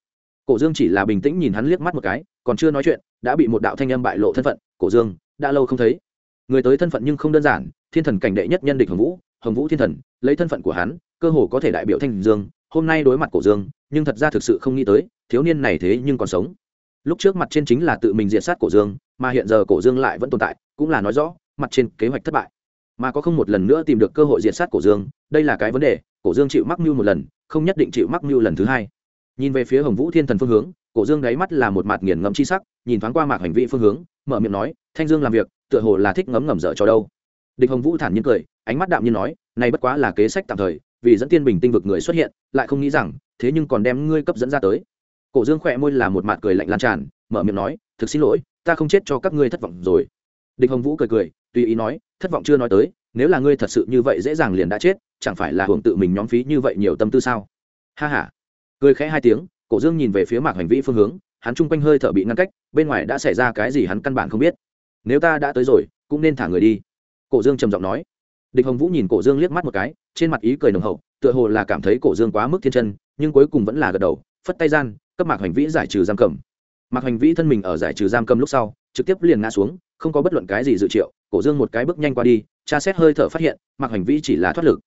Cổ dương chỉ là bình tĩnh nhìn hắn liếc mắt một cái, còn chưa nói chuyện, đã bị một đạo thanh âm bại lộ thân phận, cổ dương, đã lâu không thấy. Người tới thân phận nhưng không đơn giản, thiên thần cảnh đệ nhất nhân địch hồng vũ hồng vũ thiên thần, lấy thân phận của hắn cơ hồ có thể đại biểu thanh dương, hôm nay đối mặt cổ dương, nhưng thật ra thực sự không nghĩ tới, thiếu niên này thế nhưng còn sống. Lúc trước mặt trên chính là tự mình diệt sát cổ dương, mà hiện giờ cổ dương lại vẫn tồn tại, cũng là nói rõ, mặt trên kế hoạch thất bại. Mà có không một lần nữa tìm được cơ hội diệt sát cổ dương, đây là cái vấn đề, cổ dương chịu mắc mưu một lần, không nhất định chịu mắc mưu lần thứ hai. Nhìn về phía hồng vũ thiên thần phương hướng, cổ dương đáy mắt là một mặt nghiền ngẫm chi sắc, nhìn thoáng qua mạc hành vị phương hướng, mở miệng nói, thanh dương làm việc, tựa hồ là thích ngấm ngầm dở cho đâu. Địch hồng vũ thản nhiên cười, ánh mắt đạm nhiên nói, này bất quá là kế sách tạm thời vì dẫn tiên bình tinh vực người xuất hiện, lại không nghĩ rằng, thế nhưng còn đem ngươi cấp dẫn ra tới. Cổ dương khỏe môi là một mặt cười lạnh lan tràn, mở miệng nói, thực xin lỗi, ta không chết cho các ngươi thất vọng rồi. Địch hồng vũ cười cười, tùy ý nói, thất vọng chưa nói tới, nếu là ngươi thật sự như vậy dễ dàng liền đã chết, chẳng phải là hưởng tự mình nhóm phí như vậy nhiều tâm tư sao? Ha h a cười khẽ hai tiếng, cổ dương nhìn về phía mạc hành vĩ phương hướng, hắn chung quanh hơi thở bị ngăn cách, bên ngoài đã xảy ra cái gì hắn căn bản không biết. Nếu ta đã tới rồi, cũng nên thả người đi. Cổ dương trầm giọng nói địch hồng vũ nhìn cổ dương liếc mắt một cái, trên mặt ý cười nồng hậu, tựa hồ là cảm thấy cổ dương quá mức thiên chân, nhưng cuối cùng vẫn là gật đầu, phất tay gian, cấp mạc hành vĩ giải trừ giam cầm. Mạc hành vĩ thân mình ở giải trừ giam cầm lúc sau, trực tiếp liền ngã xuống, không có bất luận cái gì dự triệu, cổ dương một cái bước nhanh qua đi, tra xét hơi thở phát hiện, mạc hành vĩ chỉ là thoát lực.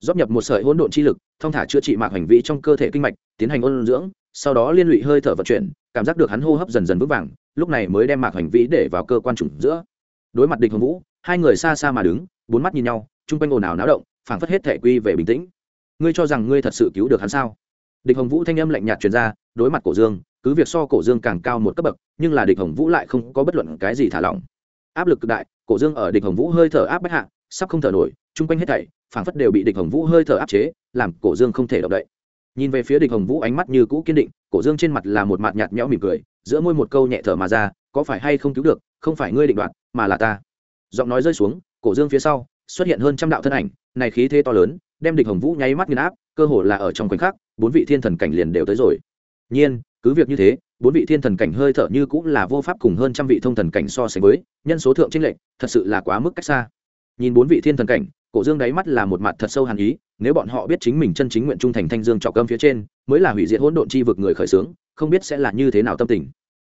Dóp nhập một sợi hỗn độn chi lực, thông thả chữa trị mạc hành vĩ trong cơ thể kinh mạch, tiến hành ôn dưỡng, sau đó liên lụy hơi thở vận chuyển, cảm giác được hắn hô hấp dần dần vững vàng, lúc này mới đem mạc hành vĩ để vào cơ quan chủng giữa. Đối mặt địch hồng vũ, hai người xa xa mà đứng bốn mắt nhìn nhau, chung quanh ồn ào náo động, phảng phất hết thể quy về bình tĩnh. Ngươi cho rằng ngươi thật sự cứu được hắn sao? Địch hồng vũ thanh âm lạnh nhạt truyền ra, đối mặt cổ dương, cứ việc so cổ dương càng cao một cấp bậc, nhưng là địch hồng vũ lại không có bất luận cái gì thả lỏng. Áp lực cực đại, cổ dương ở địch hồng vũ hơi thở áp bách hạ, sắp không thở nổi, chung quanh hết thảy, phảng phất đều bị địch hồng vũ hơi thở áp chế, làm cổ dương không thể động đậy. Nhìn về phía địch hồng vũ ánh mắt như cũ kiên định, cổ dương trên mặt là một mặt nhạt nhẽo mỉm cười, giữa môi một câu nhẹ thở mà ra, có phải hay không cứu được? Không phải ngươi định đoạt, mà là ta. Giọng nói rơi xuống cổ dương phía sau, xuất hiện hơn trăm đạo thân ảnh, này khí thế to lớn, đem địch hồng vũ nháy mắt nghiền áp, cơ hồ là ở trong khoảnh khắc, bốn vị thiên thần cảnh liền đều tới rồi. Nhiên, cứ việc như thế, bốn vị thiên thần cảnh hơi thở như cũng là vô pháp cùng hơn trăm vị thông thần cảnh so sánh với, nhân số thượng trinh lệnh thật sự là quá mức cách xa. Nhìn bốn vị thiên thần cảnh, cổ dương đáy mắt là một mặt thật sâu hàn ý, nếu bọn họ biết chính mình chân chính nguyện trung thành thanh dương trọc cơm phía trên, mới là hủy diệt hỗn độn chi vực người khởi xướng, không biết sẽ là như thế nào tâm tình.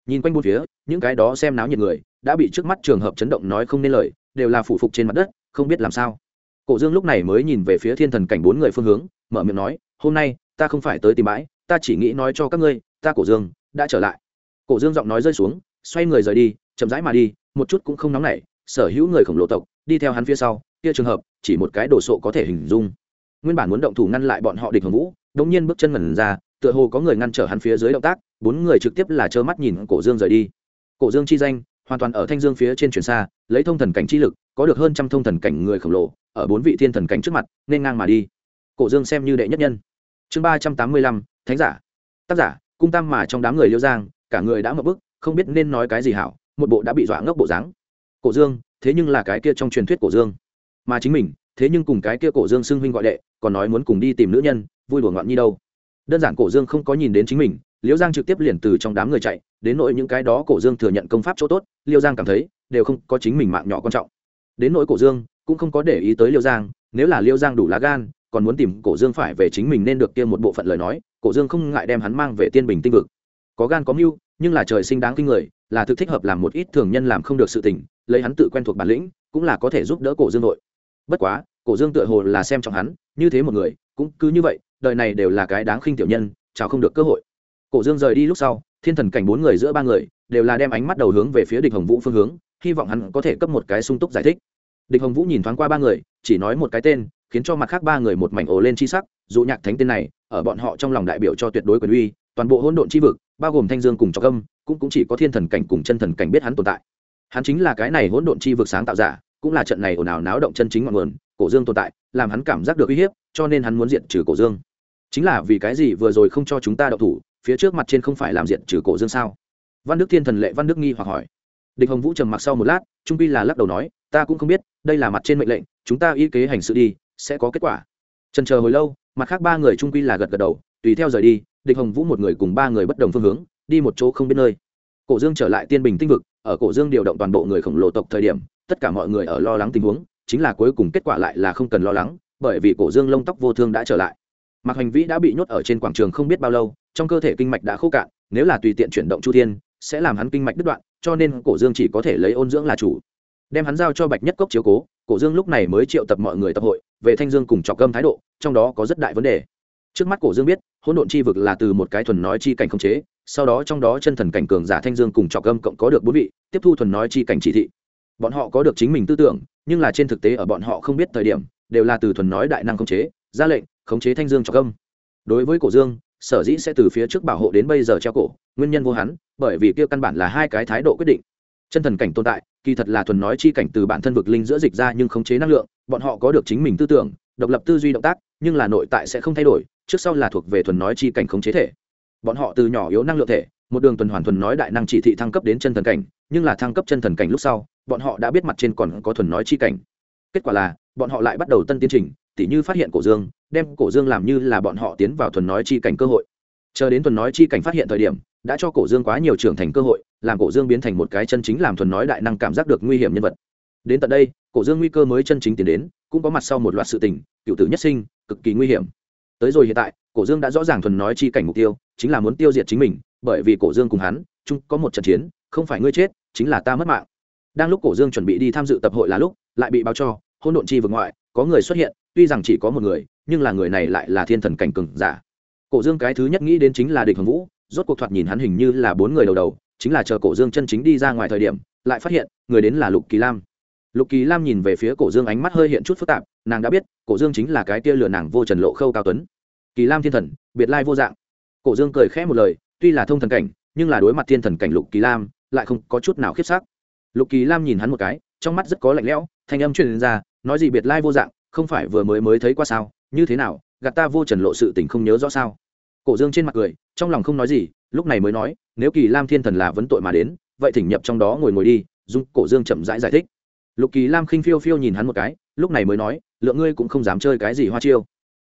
Nhìn quanh bốn phía, những cái đó xem náo nhiệt người, đã bị trước mắt trường hợp chấn động nói không nên lời đều là phủ phục trên mặt đất, không biết làm sao. Cổ dương lúc này mới nhìn về phía thiên thần cảnh bốn người phương hướng, mở miệng nói, hôm nay, ta không phải tới tìm bãi, ta chỉ nghĩ nói cho các ngươi, ta cổ dương đã trở lại. Cổ dương giọng nói rơi xuống, xoay người rời đi, chậm rãi mà đi, một chút cũng không nóng nảy, sở hữu người khổng lồ tộc, đi theo hắn phía sau, kia trường hợp, chỉ một cái đồ sộ có thể hình dung. Nguyên bản muốn động thủ ngăn lại bọn họ địch hồng vũ đống nhiên bước chân ngẩn ra, tựa hồ có người ngăn trở hắn phía dưới động tác, bốn người trực tiếp là trơ mắt nhìn cổ dương rời đi. Cổ dương chi danh hoàn toàn ở thanh dương phía trên chuyển xa, lấy thông thần cảnh chi lực, có được hơn trăm thông thần cảnh người khổng lồ, ở bốn vị thiên thần cảnh trước mặt, nên ngang mà đi. Cổ dương xem như đệ nhất nhân. Chương ba trăm tám mươi lăm, thánh giả. Tác giả, cung tam mà trong đám người liêu giang, cả người đã mập bức, không biết nên nói cái gì hảo, một bộ đã bị dọa ngốc bộ dáng. Cổ dương, thế nhưng là cái kia trong truyền thuyết cổ dương. Mà chính mình, thế nhưng cùng cái kia cổ dương xưng huynh gọi đệ, còn nói muốn cùng đi tìm nữ nhân, vui đùa ngoạn nhi đâu. Đơn giản cổ dương không có nhìn đến chính mình liễu giang trực tiếp liền từ trong đám người chạy, đến nỗi những cái đó cổ dương thừa nhận công pháp chỗ tốt, liêu giang cảm thấy, đều không có chính mình mạng nhỏ quan trọng. Đến nỗi cổ dương, cũng không có để ý tới liêu giang, nếu là liêu giang đủ lá gan, còn muốn tìm cổ dương phải về chính mình nên được kia một bộ phận lời nói, cổ dương không ngại đem hắn mang về tiên bình tinh vực. Có gan có mưu, nhưng là trời sinh đáng kinh người, là thực thích hợp làm một ít thường nhân làm không được sự tình, lấy hắn tự quen thuộc bản lĩnh, cũng là có thể giúp đỡ cổ dương nội bất quá, cổ dương tựa hồ là xem trọng hắn, như thế một người, cũng cứ như vậy, đời này đều là cái đáng khinh tiểu nhân, chào không được cơ hội cổ dương rời đi lúc sau thiên thần cảnh bốn người giữa ba người đều là đem ánh mắt đầu hướng về phía địch hồng vũ phương hướng hy vọng hắn có thể cấp một cái sung túc giải thích. Địch hồng vũ nhìn thoáng qua ba người chỉ nói một cái tên khiến cho mặt khác ba người một mảnh ồ lên chi sắc dù nhạc thánh tên này ở bọn họ trong lòng đại biểu cho tuyệt đối quyền uy toàn bộ hỗn độn chi vực bao gồm thanh dương cùng cho âm cũng, cũng chỉ có thiên thần cảnh cùng chân thần cảnh biết hắn tồn tại. Hắn chính là cái này hỗn độn chi vực sáng tạo giả cũng là trận này ồn ào náo động chân chính ngọn nguồn cổ dương tồn tại làm hắn cảm giác được uy hiếp cho nên hắn muốn diện trừ cổ dương. Chính là vì cái gì vừa rồi không cho chúng ta đậu thủ phía trước mặt trên không phải làm diện trừ cổ dương sao? Văn đức thiên thần lệ văn đức nghi hoặc hỏi. Địch hồng vũ trầm mặc sau một lát, trung pi là lắc đầu nói, ta cũng không biết, đây là mặt trên mệnh lệnh, chúng ta y kế hành sự đi, sẽ có kết quả. Trần chờ hồi lâu, mặt khác ba người trung pi là gật gật đầu, tùy theo rời đi, địch hồng vũ một người cùng ba người bất đồng phương hướng, đi một chỗ không biết nơi. Cổ dương trở lại tiên bình tinh vực, ở cổ dương điều động toàn bộ người khổng lồ tộc thời điểm, tất cả mọi người ở lo lắng tình huống, chính là cuối cùng kết quả lại là không cần lo lắng, bởi vì cổ dương lông tóc vô thương đã trở lại mạc hành vĩ đã bị nhốt ở trên quảng trường không biết bao lâu, trong cơ thể kinh mạch đã khô cạn, nếu là tùy tiện chuyển động chu thiên, sẽ làm hắn kinh mạch đứt đoạn, cho nên cổ dương chỉ có thể lấy ôn dưỡng là chủ. Đem hắn giao cho bạch nhất cốc chiếu cố, cổ dương lúc này mới triệu tập mọi người tập hội, về thanh dương cùng trọc gâm thái độ, trong đó có rất đại vấn đề. Trước mắt cổ dương biết, hỗn độn chi vực là từ một cái thuần nói chi cảnh không chế, sau đó trong đó chân thần cảnh cường giả thanh dương cùng trọc gâm cộng có được bốn vị, tiếp thu thuần nói chi cảnh chỉ thị. Bọn họ có được chính mình tư tưởng, nhưng là trên thực tế ở bọn họ không biết thời điểm, đều là từ thuần nói đại năng không chế, ra lệnh khống chế thanh dương cho cơm đối với cổ dương, sở dĩ sẽ từ phía trước bảo hộ đến bây giờ treo cổ, nguyên nhân vô hắn, bởi vì kia căn bản là hai cái thái độ quyết định. Chân thần cảnh tồn tại, kỳ thật là thuần nói chi cảnh từ bản thân vực linh giữa dịch ra nhưng khống chế năng lượng, bọn họ có được chính mình tư tưởng, độc lập tư duy động tác, nhưng là nội tại sẽ không thay đổi, trước sau là thuộc về thuần nói chi cảnh khống chế thể. Bọn họ từ nhỏ yếu năng lượng thể, một đường tuần hoàn thuần nói đại năng chỉ thị thăng cấp đến chân thần cảnh, nhưng là thăng cấp chân thần cảnh lúc sau, bọn họ đã biết mặt trên còn có thuần nói chi cảnh. Kết quả là, bọn họ lại bắt đầu tân tiến trình tỉ như phát hiện cổ dương, đem cổ dương làm như là bọn họ tiến vào thuần nói chi cảnh cơ hội. Chờ đến thuần nói chi cảnh phát hiện thời điểm, đã cho cổ dương quá nhiều trưởng thành cơ hội, làm cổ dương biến thành một cái chân chính làm thuần nói đại năng cảm giác được nguy hiểm nhân vật. Đến tận đây, cổ dương nguy cơ mới chân chính tiến đến, cũng có mặt sau một loạt sự tình, cựu tử nhất sinh, cực kỳ nguy hiểm. Tới rồi hiện tại, cổ dương đã rõ ràng thuần nói chi cảnh mục tiêu, chính là muốn tiêu diệt chính mình, bởi vì cổ dương cùng hắn, chung có một trận chiến, không phải ngươi chết, chính là ta mất mạng. Đang lúc cổ dương chuẩn bị đi tham dự tập hội là lúc, lại bị báo cho hôn độn chi vực ngoại có người xuất hiện, tuy rằng chỉ có một người, nhưng là người này lại là thiên thần cảnh cừng giả. Cổ dương cái thứ nhất nghĩ đến chính là địch hồng vũ, rốt cuộc thoạt nhìn hắn hình như là bốn người đầu đầu, chính là chờ cổ dương chân chính đi ra ngoài thời điểm, lại phát hiện, người đến là lục kỳ lam. Lục kỳ lam nhìn về phía cổ dương ánh mắt hơi hiện chút phức tạp, nàng đã biết, cổ dương chính là cái tia lừa nàng vô trần lộ khâu cao tuấn. Kỳ lam thiên thần, biệt lai vô dạng. Cổ dương cười khẽ một lời, tuy là thông thần cảnh, nhưng là đối mặt thiên thần cảnh lục kỳ lam, lại không có chút nào khiếp sắc. Lục kỳ lam nhìn hắn một cái, trong mắt rất có lạnh lẽo, thanh âm truyền ra nói gì biệt lai vô dạng không phải vừa mới mới thấy qua sao như thế nào gạt ta vô trần lộ sự tình không nhớ rõ sao? Cổ dương trên mặt cười trong lòng không nói gì lúc này mới nói nếu kỳ lam thiên thần là vấn tội mà đến vậy thỉnh nhập trong đó ngồi ngồi đi dung cổ dương chậm rãi giải, giải thích. Lục kỳ lam khinh phiêu phiêu nhìn hắn một cái lúc này mới nói lượng ngươi cũng không dám chơi cái gì hoa chiêu.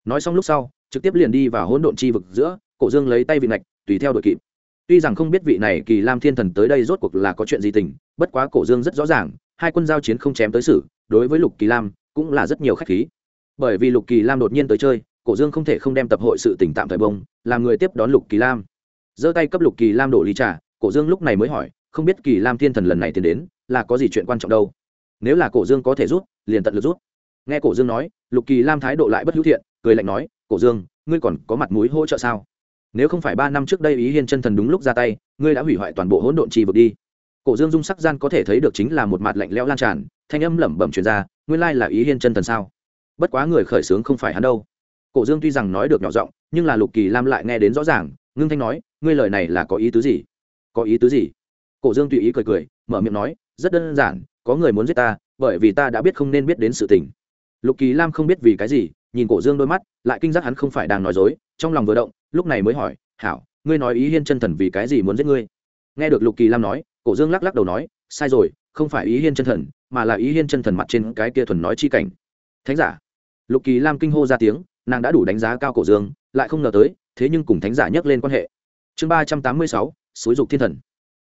Nói xong lúc sau trực tiếp liền đi vào hỗn độn chi vực giữa cổ dương lấy tay vị ngạch tùy theo đội kịp. Tuy rằng không biết vị này kỳ lam thiên thần tới đây rốt cuộc là có chuyện gì tình bất quá cổ dương rất rõ ràng hai quân giao chiến không chém tới xử đối với lục kỳ lam cũng là rất nhiều khách khí. Bởi vì lục kỳ lam đột nhiên tới chơi, cổ dương không thể không đem tập hội sự tỉnh tạm thời bông, làm người tiếp đón lục kỳ lam. Giơ tay cấp lục kỳ lam đổ ly trà, cổ dương lúc này mới hỏi, không biết kỳ lam thiên thần lần này tiến đến, là có gì chuyện quan trọng đâu? Nếu là cổ dương có thể rút, liền tận lực rút. Nghe cổ dương nói, lục kỳ lam thái độ lại bất hữu thiện, cười lạnh nói, cổ dương, ngươi còn có mặt mũi hỗ trợ sao? Nếu không phải ba năm trước đây ý hiên chân thần đúng lúc ra tay, ngươi đã hủy hoại toàn bộ hỗn độn trì vực đi. Cổ dương dung sắc gian có thể thấy được chính là một mặt lạnh lẽo lan tràn thanh âm lẩm bẩm truyền ra, nguyên lai là ý hiên chân thần sao? Bất quá người khởi xướng không phải hắn đâu. Cổ dương tuy rằng nói được nhỏ giọng, nhưng là lục kỳ lam lại nghe đến rõ ràng, ngưng thanh nói, ngươi lời này là có ý tứ gì? Có ý tứ gì? Cổ dương tùy ý cười cười, mở miệng nói, rất đơn giản, có người muốn giết ta, bởi vì ta đã biết không nên biết đến sự tình. Lục kỳ lam không biết vì cái gì, nhìn cổ dương đôi mắt, lại kinh giác hắn không phải đang nói dối, trong lòng vừa động, lúc này mới hỏi, hảo, ngươi nói ý hiên chân thần vì cái gì muốn giết ngươi? Nghe được lục kỳ lam nói, cổ dương lắc lắc đầu nói, sai rồi, không phải ý hiên chân thần mà là ý hiên chân thần mặt trên cái kia thuần nói chi cảnh. Thánh giả. Lục kỳ lam kinh hô ra tiếng, nàng đã đủ đánh giá cao cổ dương, lại không ngờ tới, thế nhưng cùng thánh giả nhắc lên quan hệ. Chương ba trăm tám mươi sáu, xúi dục thiên thần.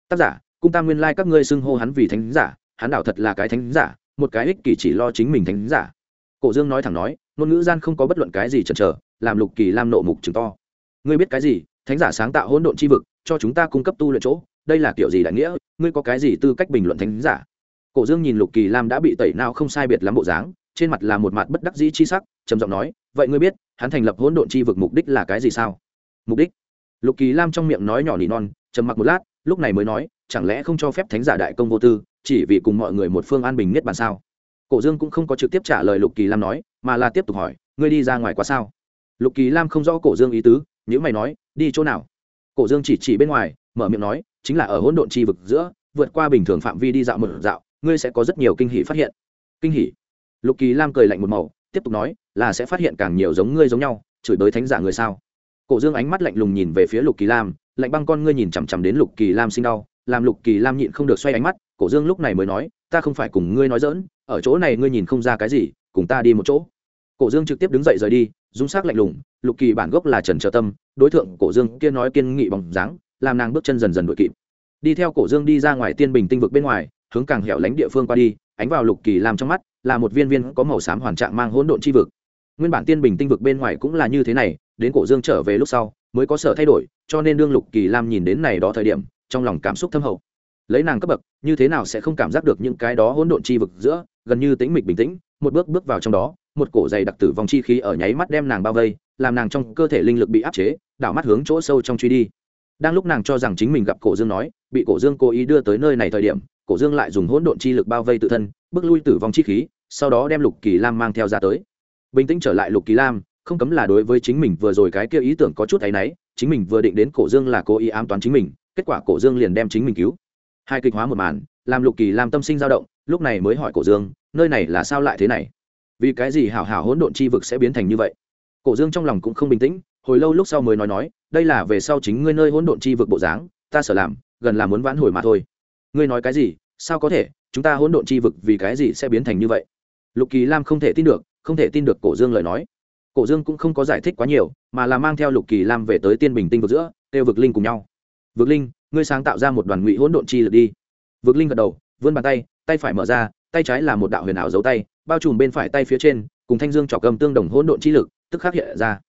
Tác giả, cung tam nguyên lai các ngươi xưng hô hắn vì thánh giả, hắn đảo thật là cái thánh giả, một cái ích kỷ chỉ lo chính mình thánh giả. Cổ dương nói thẳng nói, ngôn ngữ gian không có bất luận cái gì chần chờ, làm lục kỳ lam nộ mục chừng to. Ngươi biết cái gì? Thánh giả sáng tạo hỗn độn chi vực, cho chúng ta cung cấp tu luyện chỗ, đây là kiểu gì đại nghĩa? Ngươi có cái gì tư cách bình luận thánh giả? Cổ dương nhìn lục kỳ lam đã bị tẩy nao không sai biệt lắm bộ dáng, trên mặt là một mặt bất đắc dĩ chi sắc, trầm giọng nói, vậy ngươi biết, hắn thành lập hỗn độn chi vực mục đích là cái gì sao? Mục đích? Lục kỳ lam trong miệng nói nhỏ nỉ non, trầm mặc một lát, lúc này mới nói, chẳng lẽ không cho phép thánh giả đại công vô tư, chỉ vì cùng mọi người một phương an bình nhất bàn sao? Cổ dương cũng không có trực tiếp trả lời lục kỳ lam nói, mà là tiếp tục hỏi, ngươi đi ra ngoài quá sao? Lục kỳ lam không rõ cổ dương ý tứ những mày nói, đi chỗ nào? Cổ dương chỉ chỉ bên ngoài, mở miệng nói, chính là ở hỗn độn chi vực giữa, vượt qua bình thường phạm vi đi dạo một dạo ngươi sẽ có rất nhiều kinh hỉ phát hiện. Kinh hỉ lục kỳ lam cười lạnh một màu, tiếp tục nói, là sẽ phát hiện càng nhiều giống ngươi giống nhau, chửi bới thánh giả người sao? Cổ dương ánh mắt lạnh lùng nhìn về phía lục kỳ lam, lạnh băng con ngươi nhìn chằm chằm đến lục kỳ lam sinh đau, làm lục kỳ lam nhịn không được xoay ánh mắt, cổ dương lúc này mới nói, ta không phải cùng ngươi nói dỡn ở chỗ này ngươi nhìn không ra cái gì, cùng ta đi một chỗ. Cổ dương trực tiếp đứng dậy rời đi, dung sắc lạnh lùng, lục kỳ bản gốc là trần trợ tâm, đối tượng cổ dương kia nói kiên nghị bằng dáng, làm nàng bước chân dần dần đội kịp. Đi theo cổ dương đi ra ngoài tiên bình tinh vực bên ngoài hướng càng hẻo lánh địa phương qua đi, ánh vào lục kỳ làm trong mắt, là một viên viên có màu xám hoàn trạng mang hỗn độn chi vực. Nguyên bản tiên bình tinh vực bên ngoài cũng là như thế này, đến cổ dương trở về lúc sau, mới có sở thay đổi, cho nên đương lục kỳ lam nhìn đến này đó thời điểm, trong lòng cảm xúc thâm hậu. Lấy nàng cấp bậc, như thế nào sẽ không cảm giác được những cái đó hỗn độn chi vực giữa, gần như tĩnh mịch bình tĩnh, một bước bước vào trong đó, một cổ dày đặc tử vòng chi khí ở nháy mắt đem nàng bao vây, làm nàng trong cơ thể linh lực bị áp chế, đảo mắt hướng chỗ sâu trong truy đi. Đang lúc nàng cho rằng chính mình gặp cổ dương nói, bị cổ dương cố ý đưa tới nơi này thời điểm cổ dương lại dùng hỗn độn chi lực bao vây tự thân, bước lui tử vong chi khí, sau đó đem lục kỳ lam mang theo ra tới. Bình tĩnh trở lại lục kỳ lam, không cấm là đối với chính mình vừa rồi cái kia ý tưởng có chút áy náy, chính mình vừa định đến cổ dương là cố ý ám toán chính mình, kết quả cổ dương liền đem chính mình cứu. Hai kịch hóa một màn, làm lục kỳ lam tâm sinh dao động, lúc này mới hỏi cổ dương, nơi này là sao lại thế này? Vì cái gì hảo hảo hỗn độn chi vực sẽ biến thành như vậy? Cổ dương trong lòng cũng không bình tĩnh, hồi lâu lúc sau mới nói nói, đây là về sau chính ngươi nơi hỗn độn chi vực bộ dáng, ta sợ làm, gần là muốn vãn hồi mà thôi ngươi nói cái gì? Sao có thể? Chúng ta hỗn độn chi vực vì cái gì sẽ biến thành như vậy? Lục kỳ lam không thể tin được, không thể tin được cổ dương lời nói. Cổ dương cũng không có giải thích quá nhiều, mà là mang theo lục kỳ lam về tới tiên bình tinh vực giữa, kêu vực linh cùng nhau. Vực linh, ngươi sáng tạo ra một đoàn ngụy hỗn độn chi lực đi. Vực linh gật đầu, vươn bàn tay tay phải mở ra, tay trái là một đạo huyền ảo dấu tay, bao trùm bên phải tay phía trên, cùng thanh dương trọc cầm tương đồng hỗn độn chi lực, tức khắc hiện ra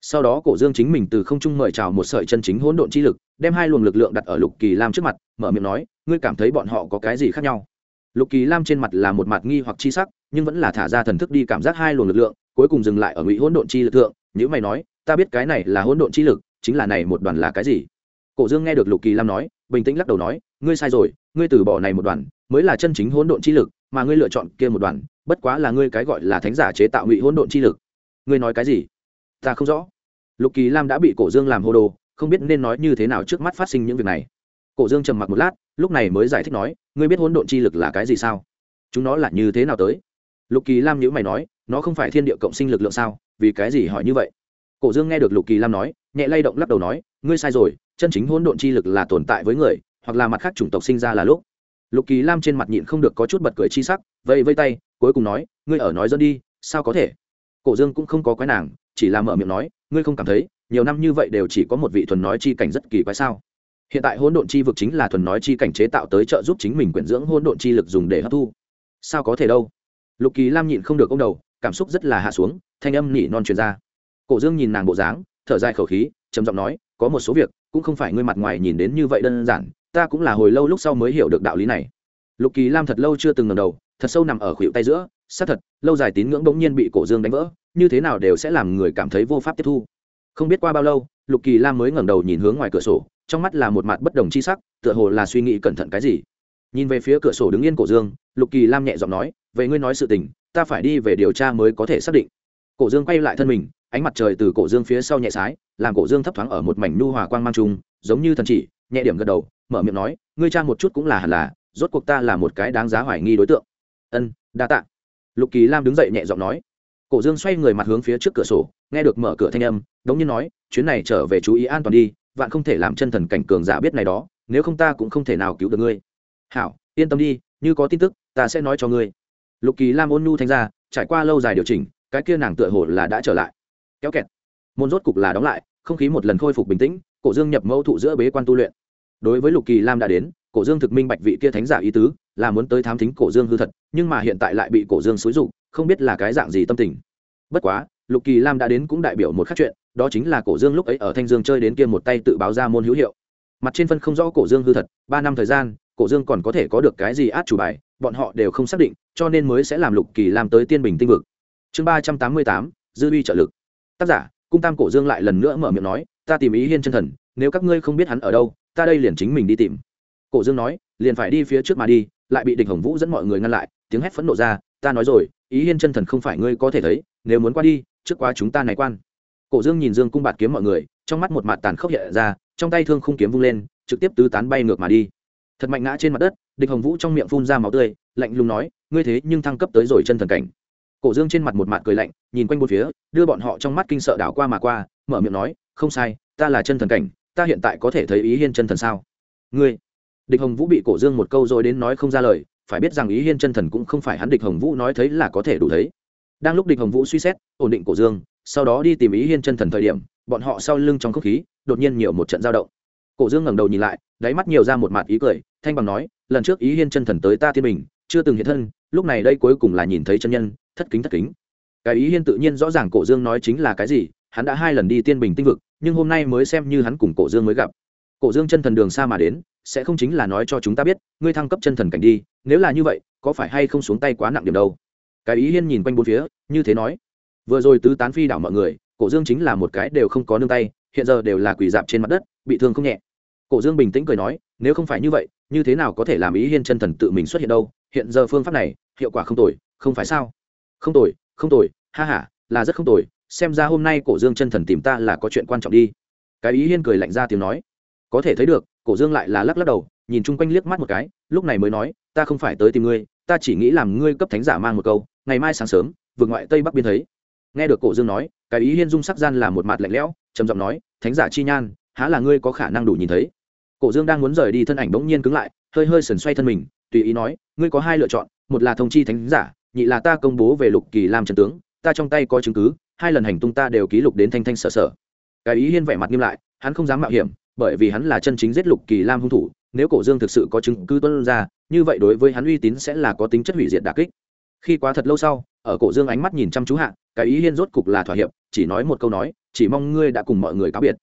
sau đó cổ dương chính mình từ không trung mời chào một sợi chân chính hỗn độn chi lực, đem hai luồng lực lượng đặt ở lục kỳ lam trước mặt, mở miệng nói, ngươi cảm thấy bọn họ có cái gì khác nhau? Lục kỳ lam trên mặt là một mặt nghi hoặc chi sắc, nhưng vẫn là thả ra thần thức đi cảm giác hai luồng lực lượng, cuối cùng dừng lại ở ngụy hỗn độn chi lực thượng nếu mày nói, ta biết cái này là hỗn độn chi lực, chính là này một đoàn là cái gì? Cổ dương nghe được lục kỳ lam nói, bình tĩnh lắc đầu nói, ngươi sai rồi, ngươi từ bỏ này một đoàn, mới là chân chính hỗn độn chi lực, mà ngươi lựa chọn kia một đoàn, bất quá là ngươi cái gọi là thánh giả chế tạo ngụy hỗn độn chi lực. Ngươi nói cái gì? Ta không rõ. Lục kỳ lam đã bị cổ dương làm hô đồ, không biết nên nói như thế nào trước mắt phát sinh những việc này. Cổ dương trầm mặc một lát, lúc này mới giải thích nói, ngươi biết hỗn độn chi lực là cái gì sao? Chúng nó là như thế nào tới? Lục kỳ lam nhữ mày nói, nó không phải thiên địa cộng sinh lực lượng sao? Vì cái gì hỏi như vậy? Cổ dương nghe được lục kỳ lam nói, nhẹ lay động lắc đầu nói, ngươi sai rồi, chân chính hỗn độn chi lực là tồn tại với người, hoặc là mặt khác chủng tộc sinh ra là lúc. Lục kỳ lam trên mặt nhịn không được có chút bật cười chi sắc vây vây tay, cuối cùng nói, ngươi ở nói dẫn đi, sao có thể? Cổ dương cũng không có quái nàng chỉ là mở miệng nói, ngươi không cảm thấy, nhiều năm như vậy đều chỉ có một vị thuần nói chi cảnh rất kỳ quái sao? Hiện tại hỗn độn chi vực chính là thuần nói chi cảnh chế tạo tới trợ giúp chính mình quyển dưỡng hỗn độn chi lực dùng để hấp thu. Sao có thể đâu? Lục kỳ lam nhịn không được ông đầu, cảm xúc rất là hạ xuống, thanh âm nỉ non truyền ra. Cổ dương nhìn nàng bộ dáng, thở dài khẩu khí, trầm giọng nói, có một số việc, cũng không phải ngươi mặt ngoài nhìn đến như vậy đơn giản, ta cũng là hồi lâu lúc sau mới hiểu được đạo lý này. Lục kỳ lam thật lâu chưa từng ngầm đầu, thật sâu nằm ở khuỷu tay giữa, xác thật, lâu dài tín ngưỡng bỗng nhiên bị cổ dương đánh vỡ như thế nào đều sẽ làm người cảm thấy vô pháp tiếp thu. Không biết qua bao lâu, lục kỳ lam mới ngẩng đầu nhìn hướng ngoài cửa sổ, trong mắt là một mặt bất đồng chi sắc, tựa hồ là suy nghĩ cẩn thận cái gì. Nhìn về phía cửa sổ đứng yên cổ dương, lục kỳ lam nhẹ giọng nói, về ngươi nói sự tình, ta phải đi về điều tra mới có thể xác định. Cổ dương quay lại thân mình, ánh mặt trời từ cổ dương phía sau nhẹ sái, làm cổ dương thấp thoáng ở một mảnh nu hòa quang mang trung giống như thần chỉ, nhẹ điểm gật đầu, mở miệng nói, ngươi cha một chút cũng là hẳn là, rốt cuộc ta là một cái đáng giá hoài nghi đối tượng. Ân, đa tạ. Lục kỳ lam đứng dậy nhẹ giọng nói cổ dương xoay người mặt hướng phía trước cửa sổ, nghe được mở cửa thanh âm, đống nhiên nói, chuyến này trở về chú ý an toàn đi, vạn không thể làm chân thần cảnh cường giả biết này đó, nếu không ta cũng không thể nào cứu được ngươi. Hảo, yên tâm đi, như có tin tức, ta sẽ nói cho ngươi. Lục kỳ lam ôn nhu thanh ra, trải qua lâu dài điều chỉnh, cái kia nàng tựa hồ là đã trở lại. Kéo kẹt. Môn rốt cục là đóng lại, không khí một lần khôi phục bình tĩnh, cổ dương nhập mẫu thụ giữa bế quan tu luyện. Đối với lục kỳ lam đã đến, cổ dương thực minh bạch vị kia thánh giả ý tứ, là muốn tới thám thính cổ dương hư thật, nhưng mà hiện tại lại bị cổ dương xúi dục không biết là cái dạng gì tâm tình. Bất quá, lục kỳ lam đã đến cũng đại biểu một khác chuyện, đó chính là cổ dương lúc ấy ở thanh dương chơi đến kia một tay tự báo ra môn hữu hiệu. Mặt trên phân không rõ cổ dương hư thật, ba năm thời gian, cổ dương còn có thể có được cái gì át chủ bài, bọn họ đều không xác định, cho nên mới sẽ làm lục kỳ lam tới tiên bình tinh vực. Chương ba trăm tám mươi tám, dư uy trợ lực. Tác giả, cung tam cổ dương lại lần nữa mở miệng nói, ta tìm ý hiên chân thần, nếu các ngươi không biết hắn ở đâu, ta đây liền chính mình đi tìm. Cổ dương nói, liền phải đi phía trước mà đi. Lại bị địch hồng vũ dẫn mọi người ngăn lại, tiếng hét phẫn nộ ra ta nói rồi, ý hiên chân thần không phải ngươi có thể thấy, nếu muốn qua đi, trước qua chúng ta này quan. Cổ dương nhìn dương cung bạt kiếm mọi người, trong mắt một mặt tàn khốc hiện ra, trong tay thương không kiếm vung lên, trực tiếp tứ tán bay ngược mà đi. Thật mạnh ngã trên mặt đất, địch hồng vũ trong miệng phun ra máu tươi, lạnh lùng nói, ngươi thế nhưng thăng cấp tới rồi chân thần cảnh. Cổ dương trên mặt một mặt cười lạnh, nhìn quanh bốn phía, đưa bọn họ trong mắt kinh sợ đảo qua mà qua, mở miệng nói, không sai, ta là chân thần cảnh, ta hiện tại có thể thấy ý hiên chân thần sao? Ngươi. Địch hồng vũ bị cổ dương một câu rồi đến nói không ra lời phải biết rằng ý hiên chân thần cũng không phải hắn địch hồng vũ nói thấy là có thể đủ thấy. Đang lúc địch hồng vũ suy xét, ổn định cổ dương, sau đó đi tìm ý hiên chân thần thời điểm, bọn họ sau lưng trong không khí, đột nhiên nhiều một trận giao động. Cổ dương ngẩng đầu nhìn lại, đáy mắt nhiều ra một mặt ý cười, thanh bằng nói, lần trước ý hiên chân thần tới ta tiên mình chưa từng hiện thân, lúc này đây cuối cùng là nhìn thấy chân nhân, thất kính thất kính. Cái ý hiên tự nhiên rõ ràng cổ dương nói chính là cái gì, hắn đã hai lần đi tiên bình tinh vực, nhưng hôm nay mới xem như hắn cùng cổ dương mới gặp cổ dương chân thần đường xa mà đến, sẽ không chính là nói cho chúng ta biết, ngươi thăng cấp chân thần cảnh đi, nếu là như vậy, có phải hay không xuống tay quá nặng điểm đâu? Cái ý hiên nhìn quanh bốn phía, như thế nói. Vừa rồi tứ tán phi đảo mọi người, cổ dương chính là một cái đều không có nương tay, hiện giờ đều là quỳ dạp trên mặt đất, bị thương không nhẹ. Cổ dương bình tĩnh cười nói, nếu không phải như vậy, như thế nào có thể làm ý hiên chân thần tự mình xuất hiện đâu? Hiện giờ phương pháp này, hiệu quả không tồi, không phải sao? Không tồi không tồi, ha h a là rất không tồi, xem ra hôm nay cổ dương chân thần tìm ta là có chuyện quan trọng đi. Cái ý hiên cười lạnh ra tiếng nói có thể thấy được, cổ dương lại là lắc lắc đầu, nhìn chung quanh liếc mắt một cái, lúc này mới nói, ta không phải tới tìm ngươi, ta chỉ nghĩ làm ngươi cấp thánh giả mang một câu, ngày mai sáng sớm, vượt ngoại tây bắc biên thấy. Nghe được cổ dương nói, cái ý hiên dung sắc gian là một mặt lạnh lẽo, trầm giọng nói, thánh giả chi nhan, há là ngươi có khả năng đủ nhìn thấy? Cổ dương đang muốn rời đi thân ảnh bỗng nhiên cứng lại, hơi hơi sần xoay thân mình, tùy ý nói, ngươi có hai lựa chọn, một là thông chi thánh giả, nhị là ta công bố về lục kỳ làm trần tướng, ta trong tay có chứng cứ, hai lần hành tung ta đều ký lục đến thanh thanh sở sở. Cái ý hiên vẻ mặt nghiêm lại, hắn không dám mạo hiểm bởi vì hắn là chân chính giết lục kỳ lam hung thủ, nếu cổ dương thực sự có chứng cứ tuân ra, như vậy đối với hắn uy tín sẽ là có tính chất hủy diệt đà kích. Khi quá thật lâu sau, ở cổ dương ánh mắt nhìn chăm chú hạ, cái ý hiên rốt cục là thỏa hiệp, chỉ nói một câu nói, chỉ mong ngươi đã cùng mọi người cáo biệt.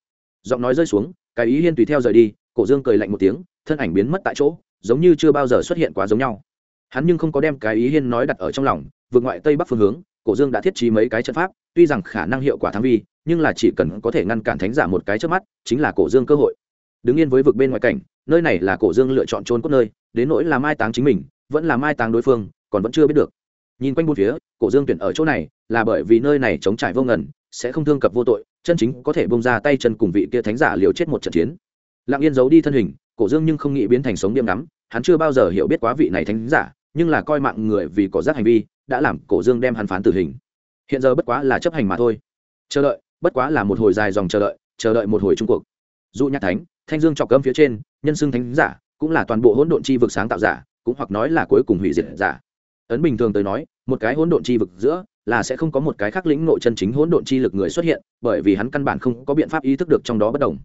Giọng nói rơi xuống, cái ý hiên tùy theo rời đi, cổ dương cười lạnh một tiếng, thân ảnh biến mất tại chỗ, giống như chưa bao giờ xuất hiện quá giống nhau. Hắn nhưng không có đem cái ý hiên nói đặt ở trong lòng, vượt ngoại tây bắc phương hướng, cổ dương đã thiết trí mấy cái trận pháp, tuy rằng khả năng hiệu quả thắng vi nhưng là chỉ cần có thể ngăn cản thánh giả một cái trước mắt, chính là cổ dương cơ hội. Đứng yên với vực bên ngoài cảnh, nơi này là cổ dương lựa chọn trốn cốt nơi, đến nỗi là mai táng chính mình, vẫn là mai táng đối phương, còn vẫn chưa biết được. Nhìn quanh bốn phía, cổ dương tuyển ở chỗ này, là bởi vì nơi này chống trải vô ngần, sẽ không thương cập vô tội, chân chính có thể bông ra tay chân cùng vị kia thánh giả liều chết một trận chiến. Lặng yên giấu đi thân hình, cổ dương nhưng không nghĩ biến thành sống điềm ngắm hắn chưa bao giờ hiểu biết quá vị này thánh giả, nhưng là coi mạng người vì có giác hành vi, đã làm cổ dương đem hắn phán tử hình. Hiện giờ bất quá là chấp hành mà thôi. Chờ đợi bất quá là một hồi dài dòng chờ đợi chờ đợi một hồi trung cuộc. Dụ nhạc thánh, thanh dương trọc cơm phía trên, nhân xưng thánh giả, cũng là toàn bộ hỗn độn chi vực sáng tạo giả, cũng hoặc nói là cuối cùng hủy diệt giả. Ấn bình thường tới nói, một cái hỗn độn chi vực giữa là sẽ không có một cái khác lĩnh nội chân chính hỗn độn chi lực người xuất hiện, bởi vì hắn căn bản không có biện pháp ý thức được trong đó bất đồng.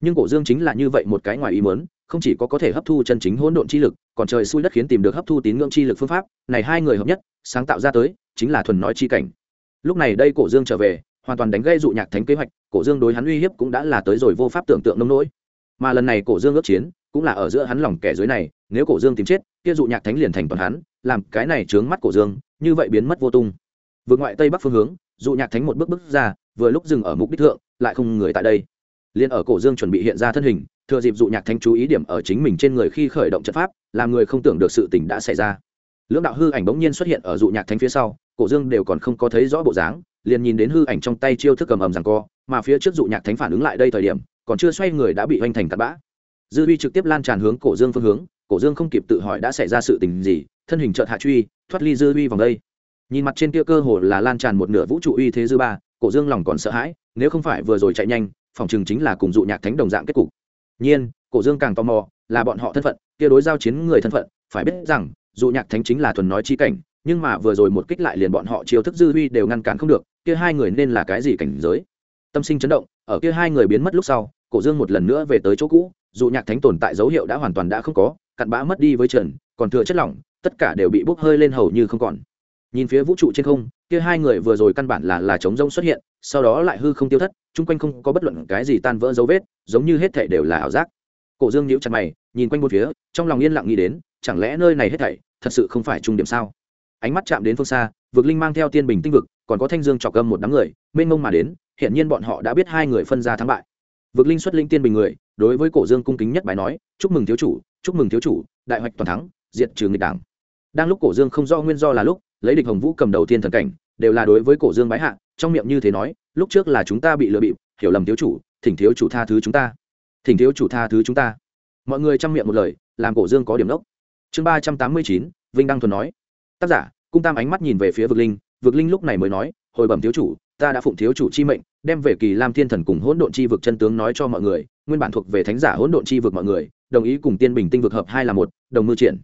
Nhưng cổ dương chính là như vậy một cái ngoài ý mớn không chỉ có có thể hấp thu chân chính hỗn độn chi lực, còn trời xui đất khiến tìm được hấp thu tín ngưỡng chi lực phương pháp, này hai người hợp nhất, sáng tạo ra tới, chính là thuần nói chi cảnh. Lúc này đây cổ dương trở về hoàn toàn đánh gây dụ nhạc thánh kế hoạch, cổ dương đối hắn uy hiếp cũng đã là tới rồi vô pháp tưởng tượng nông nỗi. Mà lần này cổ dương ước chiến, cũng là ở giữa hắn lòng kẻ dưới này, nếu cổ dương tìm chết, kia dụ nhạc thánh liền thành toàn hắn, làm cái này trướng mắt cổ dương, như vậy biến mất vô tung. Vượt ngoại tây bắc phương hướng, dụ nhạc thánh một bước bước ra, vừa lúc dừng ở mục đích thượng, lại không người tại đây. Liền ở cổ dương chuẩn bị hiện ra thân hình, thừa dịp dụ nhạc thánh chú ý điểm ở chính mình trên người khi khởi động trận pháp, làm người không tưởng được sự tình đã xảy ra. Lưỡng đạo hư ảnh bỗng nhiên xuất hiện ở dụ nhạc thánh phía sau, cổ dương đều còn không có thấy rõ bộ dáng liền nhìn đến hư ảnh trong tay chiêu thức cầm ầm rằng co, mà phía trước dụ nhạc thánh phản ứng lại đây thời điểm, còn chưa xoay người đã bị hoành thành cắt bã. Dư uy trực tiếp lan tràn hướng cổ dương phương hướng, cổ dương không kịp tự hỏi đã xảy ra sự tình gì, thân hình chợt hạ truy, thoát ly dư uy vòng đây. Nhìn mặt trên kia cơ hồ là lan tràn một nửa vũ trụ uy thế dư ba, cổ dương lòng còn sợ hãi, nếu không phải vừa rồi chạy nhanh, phòng chừng chính là cùng dụ nhạc thánh đồng dạng kết cục. Nhiên, cổ dương càng tò mò, là bọn họ thân phận, kia đối giao chiến người thân phận, phải biết rằng, dụ nhạc thánh chính là thuần nói chi cảnh nhưng mà vừa rồi một kích lại liền bọn họ chiêu thức dư huy đều ngăn cản không được, kia hai người nên là cái gì cảnh giới? Tâm sinh chấn động, ở kia hai người biến mất lúc sau, cổ dương một lần nữa về tới chỗ cũ, dù nhạc thánh tồn tại dấu hiệu đã hoàn toàn đã không có, cặn bã mất đi với trần, còn thừa chất lỏng, tất cả đều bị bốc hơi lên hầu như không còn. Nhìn phía vũ trụ trên không, kia hai người vừa rồi căn bản là là chống rông xuất hiện, sau đó lại hư không tiêu thất, chung quanh không có bất luận cái gì tan vỡ dấu vết, giống như hết thể đều là ảo giác. Cổ dương nhíu chặt mày, nhìn quanh một phía, trong lòng yên lặng nghĩ đến, chẳng lẽ nơi này hết thảy thật sự không phải trung điểm sao? Ánh mắt chạm đến phương xa, vực linh mang theo tiên bình tinh vực, còn có thanh dương chọc gâm một đám người, mênh mông mà đến hiện nhiên bọn họ đã biết hai người phân ra thắng bại. Vực linh xuất linh tiên bình người, đối với cổ dương cung kính nhất bài nói, chúc mừng thiếu chủ, chúc mừng thiếu chủ, đại hoạch toàn thắng, diệt trừ nghịch đảng. Đang lúc cổ dương không do nguyên do là lúc, lấy địch hồng vũ cầm đầu tiên thần cảnh, đều là đối với cổ dương bái hạ, trong miệng như thế nói, lúc trước là chúng ta bị lừa bịp, hiểu lầm thiếu chủ, thỉnh thiếu chủ tha thứ chúng ta. Thỉnh thiếu chủ tha thứ chúng ta. Mọi người chăm miệng một lời, làm cổ dương có điểm đốc. Chương ba trăm tám mươi chín, vinh đăng thuần nói. Tác giả cung tam ánh mắt nhìn về phía vực linh vực linh lúc này mới nói, hồi bẩm thiếu chủ, ta đã phụng thiếu chủ chi mệnh, đem về kỳ lam thiên thần cùng hỗn độn chi vực chân tướng nói cho mọi người, nguyên bản thuộc về thánh giả hỗn độn chi vực mọi người, đồng ý cùng tiên bình tinh vực hợp hai là một, đồng mưu triển.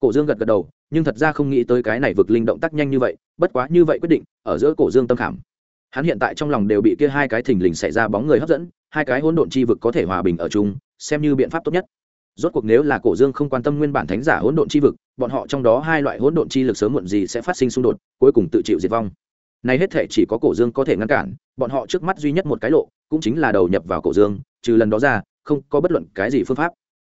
Cổ dương gật gật đầu, nhưng thật ra không nghĩ tới cái này vực linh động tác nhanh như vậy, bất quá như vậy quyết định, ở giữa cổ dương tâm khảm. Hắn hiện tại trong lòng đều bị kia hai cái thình lình xảy ra bóng người hấp dẫn, hai cái hỗn độn chi vực có thể hòa bình ở chung, xem như biện pháp tốt nhất. Rốt cuộc nếu là cổ dương không quan tâm nguyên bản thánh giả hỗn độn chi vực bọn họ trong đó hai loại hỗn độn chi lực sớm muộn gì sẽ phát sinh xung đột, cuối cùng tự chịu diệt vong. Này hết thể chỉ có cổ dương có thể ngăn cản, bọn họ trước mắt duy nhất một cái lộ, cũng chính là đầu nhập vào cổ dương, trừ lần đó ra, không có bất luận cái gì phương pháp.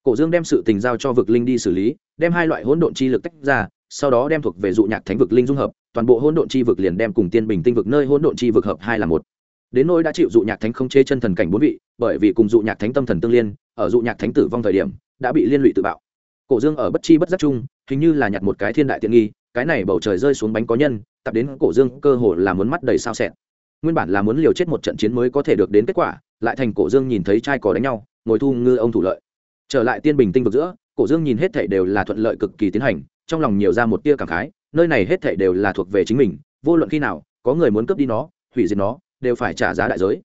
Cổ dương đem sự tình giao cho vực linh đi xử lý, đem hai loại hỗn độn chi lực tách ra, sau đó đem thuộc về dụ nhạc thánh vực linh dung hợp, toàn bộ hỗn độn chi vực liền đem cùng tiên bình tinh vực nơi hỗn độn chi vực hợp hai là một. Đến nỗi đã chịu dụ nhạc thánh không chế chân thần cảnh bốn vị, bởi vì cùng dụ nhạc thánh tâm thần tương liên, ở dụ nhạc thánh tử vong thời điểm, đã bị liên lụy tự bạo. Cổ dương ở bất chi bất giác chung hình như là nhặt một cái thiên đại tiện nghi, cái này bầu trời rơi xuống bánh có nhân, tập đến cổ dương cơ hồ là muốn mắt đầy sao xẹt nguyên bản là muốn liều chết một trận chiến mới có thể được đến kết quả, lại thành cổ dương nhìn thấy trai cò đánh nhau, ngồi thu ngư ông thủ lợi. Trở lại tiên bình tinh vực giữa, cổ dương nhìn hết thảy đều là thuận lợi cực kỳ tiến hành, trong lòng nhiều ra một tia cảm khái, nơi này hết thảy đều là thuộc về chính mình, vô luận khi nào, có người muốn cướp đi nó, hủy diệt nó, đều phải trả giá đại giới.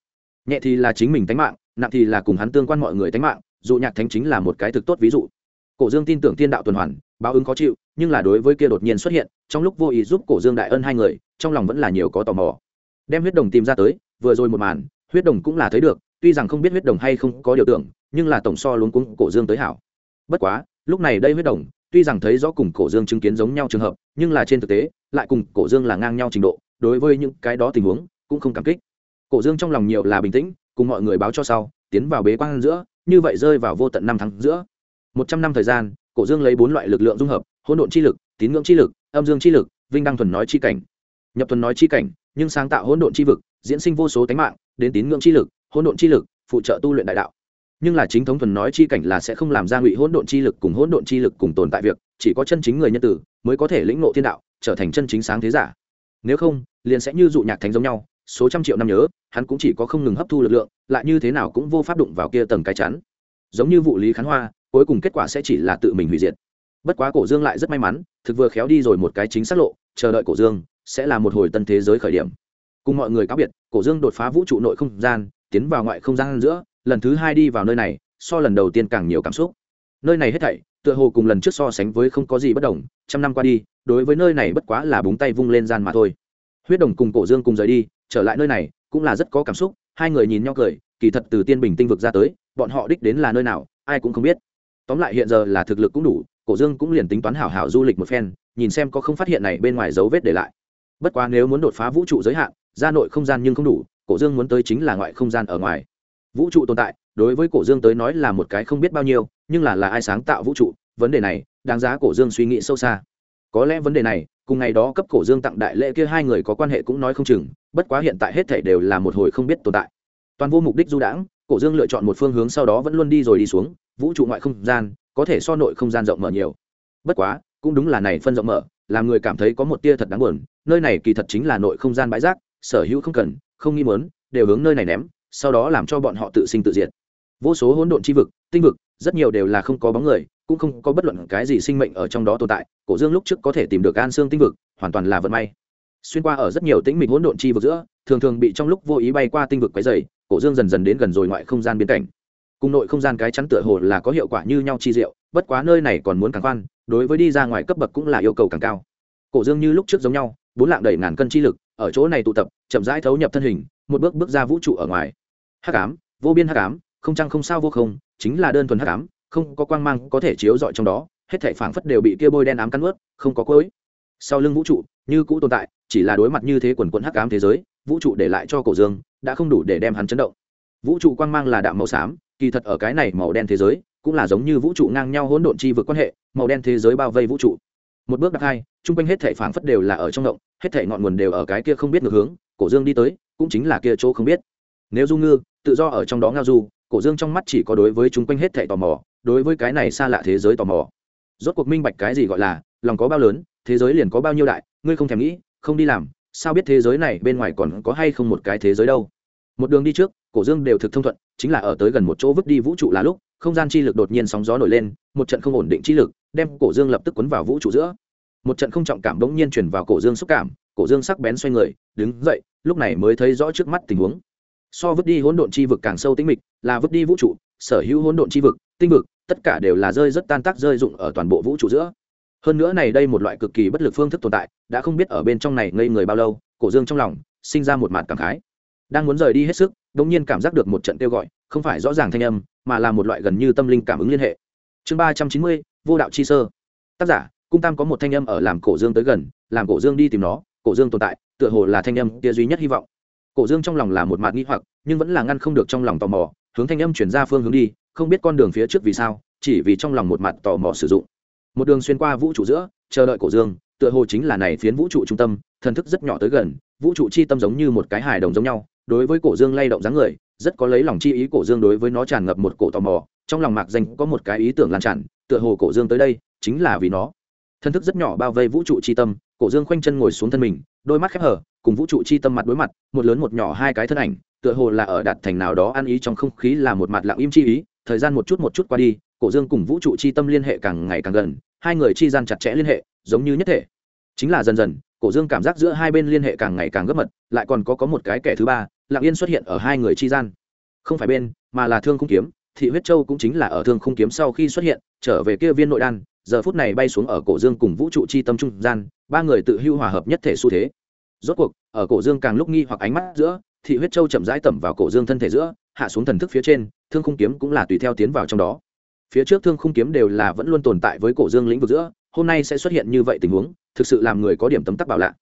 Nhẹ thì là chính mình tánh mạng, nặng thì là cùng hắn tương quan mọi người tánh mạng, dụ nhạc thánh chính là một cái thực tốt ví dụ cổ dương tin tưởng tiên đạo tuần hoàn, báo ứng khó chịu, nhưng là đối với kia đột nhiên xuất hiện, trong lúc vô ý giúp cổ dương đại ân hai người, trong lòng vẫn là nhiều có tò mò. Đem huyết đồng tìm ra tới, vừa rồi một màn, huyết đồng cũng là thấy được, tuy rằng không biết huyết đồng hay không có điều tưởng, nhưng là tổng so luống cuống cổ dương tới hảo. Bất quá, lúc này đây huyết đồng, tuy rằng thấy rõ cùng cổ dương chứng kiến giống nhau trường hợp, nhưng là trên thực tế, lại cùng cổ dương là ngang nhau trình độ, đối với những cái đó tình huống, cũng không cảm kích. Cổ dương trong lòng nhiều là bình tĩnh, cùng mọi người báo cho sau, tiến vào bế quan giữa, như vậy rơi vào vô tận năm tháng giữa một trăm năm thời gian, cổ dương lấy bốn loại lực lượng dung hợp, hỗn độn chi lực, tín ngưỡng chi lực, âm dương chi lực, vinh đăng thuần nói chi cảnh. Nhập thuần nói chi cảnh, nhưng sáng tạo hỗn độn chi vực, diễn sinh vô số tánh mạng, đến tín ngưỡng chi lực, hỗn độn chi lực, phụ trợ tu luyện đại đạo. Nhưng là chính thống thuần nói chi cảnh là sẽ không làm ra ngụy hỗn độn chi lực cùng hỗn độn chi lực cùng tồn tại việc, chỉ có chân chính người nhân tử mới có thể lĩnh ngộ thiên đạo, trở thành chân chính sáng thế giả. Nếu không, liền sẽ như dụ nhạc thánh giống nhau, số trăm triệu năm nhớ, hắn cũng chỉ có không ngừng hấp thu lực lượng, lại như thế nào cũng vô pháp đụng vào kia tầng cái chắn. Giống như vụ lý khán hoa cuối cùng kết quả sẽ chỉ là tự mình hủy diệt. Bất quá cổ dương lại rất may mắn, thực vừa khéo đi rồi một cái chính xác lộ, chờ đợi cổ dương sẽ là một hồi tân thế giới khởi điểm. Cùng mọi người cáo biệt, cổ dương đột phá vũ trụ nội không gian, tiến vào ngoại không gian giữa, lần thứ hai đi vào nơi này, so lần đầu tiên càng nhiều cảm xúc. Nơi này hết thảy, tựa hồ cùng lần trước so sánh với không có gì bất đồng, trăm năm qua đi, đối với nơi này bất quá là búng tay vung lên gian mà thôi. Huyết đồng cùng cổ dương cùng rời đi, trở lại nơi này cũng là rất có cảm xúc, hai người nhìn nhau cười, kỳ thật từ tiên bình tinh vực ra tới, bọn họ đích đến là nơi nào, ai cũng không biết tóm lại hiện giờ là thực lực cũng đủ, cổ dương cũng liền tính toán hảo hảo du lịch một phen, nhìn xem có không phát hiện này bên ngoài dấu vết để lại. Bất quá nếu muốn đột phá vũ trụ giới hạn, ra nội không gian nhưng không đủ, cổ dương muốn tới chính là ngoại không gian ở ngoài. Vũ trụ tồn tại, đối với cổ dương tới nói là một cái không biết bao nhiêu, nhưng là là ai sáng tạo vũ trụ, vấn đề này, đáng giá cổ dương suy nghĩ sâu xa. Có lẽ vấn đề này, cùng ngày đó cấp cổ dương tặng đại lễ kia hai người có quan hệ cũng nói không chừng, bất quá hiện tại hết thể đều là một hồi không biết tồn tại. Toàn vô mục đích du đãng cổ dương lựa chọn một phương hướng sau đó vẫn luôn đi rồi đi xuống, vũ trụ ngoại không gian, có thể so nội không gian rộng mở nhiều. Bất quá, cũng đúng là này phân rộng mở, làm người cảm thấy có một tia thật đáng buồn, nơi này kỳ thật chính là nội không gian bãi rác, sở hữu không cần, không nghi mớn đều hướng nơi này ném, sau đó làm cho bọn họ tự sinh tự diệt. Vô số hỗn độn chi vực, tinh vực, rất nhiều đều là không có bóng người, cũng không có bất luận cái gì sinh mệnh ở trong đó tồn tại, cổ dương lúc trước có thể tìm được an xương tinh vực, hoàn toàn là vận may. Xuyên qua ở rất nhiều tĩnh mịch hỗn độn chi vực giữa, thường thường bị trong lúc vô ý bay qua tinh vực quấy dày cổ dương dần dần đến gần rồi ngoại không gian biến cảnh. Cùng nội không gian cái chắn tựa hồ là có hiệu quả như nhau chi diệu, bất quá nơi này còn muốn càng khoan, đối với đi ra ngoài cấp bậc cũng là yêu cầu càng cao. Cổ dương như lúc trước giống nhau, bốn lạng đầy ngàn cân chi lực, ở chỗ này tụ tập, chậm rãi thấu nhập thân hình, một bước bước ra vũ trụ ở ngoài. Hắc ám, vô biên hắc ám, không trăng không sao vô không, chính là đơn thuần hắc ám, không có quang mang có thể chiếu rọi trong đó, hết thảy phảng phất đều bị kia bôi đen ám cắn ướt, không có cối sau lưng vũ trụ, như cũ tồn tại, chỉ là đối mặt như thế quần quần hắc ám thế giới, vũ trụ để lại cho cổ dương đã không đủ để đem hắn chấn động. Vũ trụ quang mang là đạm màu xám, kỳ thật ở cái này màu đen thế giới, cũng là giống như vũ trụ ngang nhau hỗn độn chi vực quan hệ, màu đen thế giới bao vây vũ trụ. Một bước đặc hai, chung quanh hết thảy phảng phất đều là ở trong động, hết thảy ngọn nguồn đều ở cái kia không biết ngược hướng, cổ dương đi tới, cũng chính là kia chỗ không biết. Nếu du ngư, tự do ở trong đó ngao du, cổ dương trong mắt chỉ có đối với chung quanh hết thảy tò mò, đối với cái này xa lạ thế giới tò mò. Rốt cuộc minh bạch cái gì gọi là, lòng có bao lớn, thế giới liền có bao nhiêu đại, ngươi không thèm nghĩ, không đi làm sao biết thế giới này bên ngoài còn có hay không một cái thế giới đâu? Một đường đi trước, cổ dương đều thực thông thuận, chính là ở tới gần một chỗ vứt đi vũ trụ là lúc, không gian chi lực đột nhiên sóng gió nổi lên, một trận không ổn định chi lực, đem cổ dương lập tức cuốn vào vũ trụ giữa. Một trận không trọng cảm bỗng nhiên chuyển vào cổ dương xúc cảm, cổ dương sắc bén xoay người, đứng dậy, lúc này mới thấy rõ trước mắt tình huống. So vứt đi hỗn độn chi vực càng sâu tĩnh mịch, là vứt đi vũ trụ, sở hữu hỗn độn chi vực, tinh vực, tất cả đều là rơi rất tan tác rơi rụng ở toàn bộ vũ trụ giữa hơn nữa này đây một loại cực kỳ bất lực phương thức tồn tại, đã không biết ở bên trong này ngây người bao lâu, cổ dương trong lòng, sinh ra một mạt cảm khái. Đang muốn rời đi hết sức đ nhiên cảm giác được một trận kêu gọi, không phải rõ ràng thanh âm, mà là một loại gần như tâm linh cảm ứng liên hệ. Chương ba trăm chín mươi, vô đạo chi sơ. Tác giả, cung tam có một thanh âm ở làm cổ dương tới gần, làm cổ dương đi tìm nó, cổ dương tồn tại, tựa hồ là thanh âm kia duy nhất hy vọng. Cổ dương trong lòng là một mạt nghi hoặc, nhưng vẫn là ngăn không được trong lòng tò mò, hướng thanh âm chuyển ra phương hướng đi, không biết con đường phía trước vì sao, chỉ vì trong lòng một mặt tò mò sử dụng một đường xuyên qua vũ trụ giữa, chờ đợi cổ dương, tựa hồ chính là này phiến vũ trụ trung tâm, thần thức rất nhỏ tới gần, vũ trụ chi tâm giống như một cái hài đồng giống nhau, đối với cổ dương lay động dáng người, rất có lấy lòng chi ý cổ dương đối với nó tràn ngập một cổ tò mò, trong lòng mạc danh có một cái ý tưởng lan tràn, tựa hồ cổ dương tới đây, chính là vì nó. Thần thức rất nhỏ bao vây vũ trụ chi tâm, cổ dương khoanh chân ngồi xuống thân mình, đôi mắt khép hở cùng vũ trụ chi tâm mặt đối mặt, một lớn một nhỏ hai cái thân ảnh, tựa hồ là ở đạt thành nào đó ăn ý trong không khí là một mặt lặng im chi ý, thời gian một chút một chút qua đi cổ dương cùng vũ trụ chi tâm liên hệ càng ngày càng gần, hai người chi gian chặt chẽ liên hệ, giống như nhất thể. Chính là dần dần, cổ dương cảm giác giữa hai bên liên hệ càng ngày càng gấp mật, lại còn có có một cái kẻ thứ ba, lặng yên xuất hiện ở hai người chi gian. Không phải bên, mà là thương khung kiếm, thị huyết châu cũng chính là ở thương khung kiếm sau khi xuất hiện, trở về kia viên nội đan, giờ phút này bay xuống ở cổ dương cùng vũ trụ chi tâm trung gian, ba người tự hưu hòa hợp nhất thể xu thế. Rốt cuộc, ở cổ dương càng lúc nghi hoặc ánh mắt giữa, thị huyết châu chậm rãi tẩm vào cổ dương thân thể giữa, hạ xuống thần thức phía trên, thương khung kiếm cũng là tùy theo tiến vào trong đó phía trước thương khung kiếm đều là vẫn luôn tồn tại với cổ dương lĩnh vực giữa, hôm nay sẽ xuất hiện như vậy tình huống, thực sự làm người có điểm tấm tắc bảo lạ.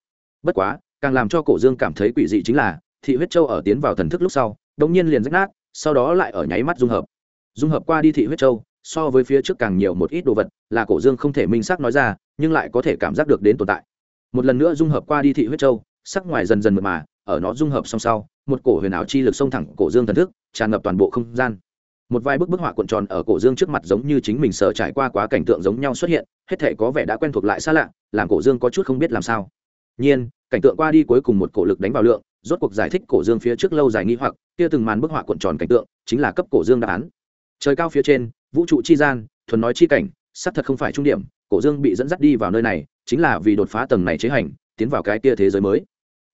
Bất quá, càng làm cho cổ dương cảm thấy quỷ dị chính là, thị huyết châu ở tiến vào thần thức lúc sau đống nhiên liền rách nát, sau đó lại ở nháy mắt dung hợp. Dung hợp qua đi thị huyết châu, so với phía trước càng nhiều một ít đồ vật, là cổ dương không thể minh xác nói ra, nhưng lại có thể cảm giác được đến tồn tại. Một lần nữa dung hợp qua đi thị huyết châu, sắc ngoài dần dần mượt mà, ở nó dung hợp song sau, một cổ huyền ảo chi lực xông thẳng cổ dương thần thức, tràn ngập toàn bộ không gian một vài bức bức họa cuộn tròn ở cổ dương trước mặt giống như chính mình sợ trải qua quá cảnh tượng giống nhau xuất hiện, hết thể có vẻ đã quen thuộc lại xa lạ, làm cổ dương có chút không biết làm sao. Nhiên, cảnh tượng qua đi cuối cùng một cổ lực đánh vào lượng, rốt cuộc giải thích cổ dương phía trước lâu dài nghi hoặc, kia từng màn bức họa cuộn tròn cảnh tượng, chính là cấp cổ dương đáp án. Trời cao phía trên, vũ trụ chi gian, thuần nói chi cảnh, xác thật không phải trung điểm, cổ dương bị dẫn dắt đi vào nơi này, chính là vì đột phá tầng này chế hành, tiến vào cái kia thế giới mới.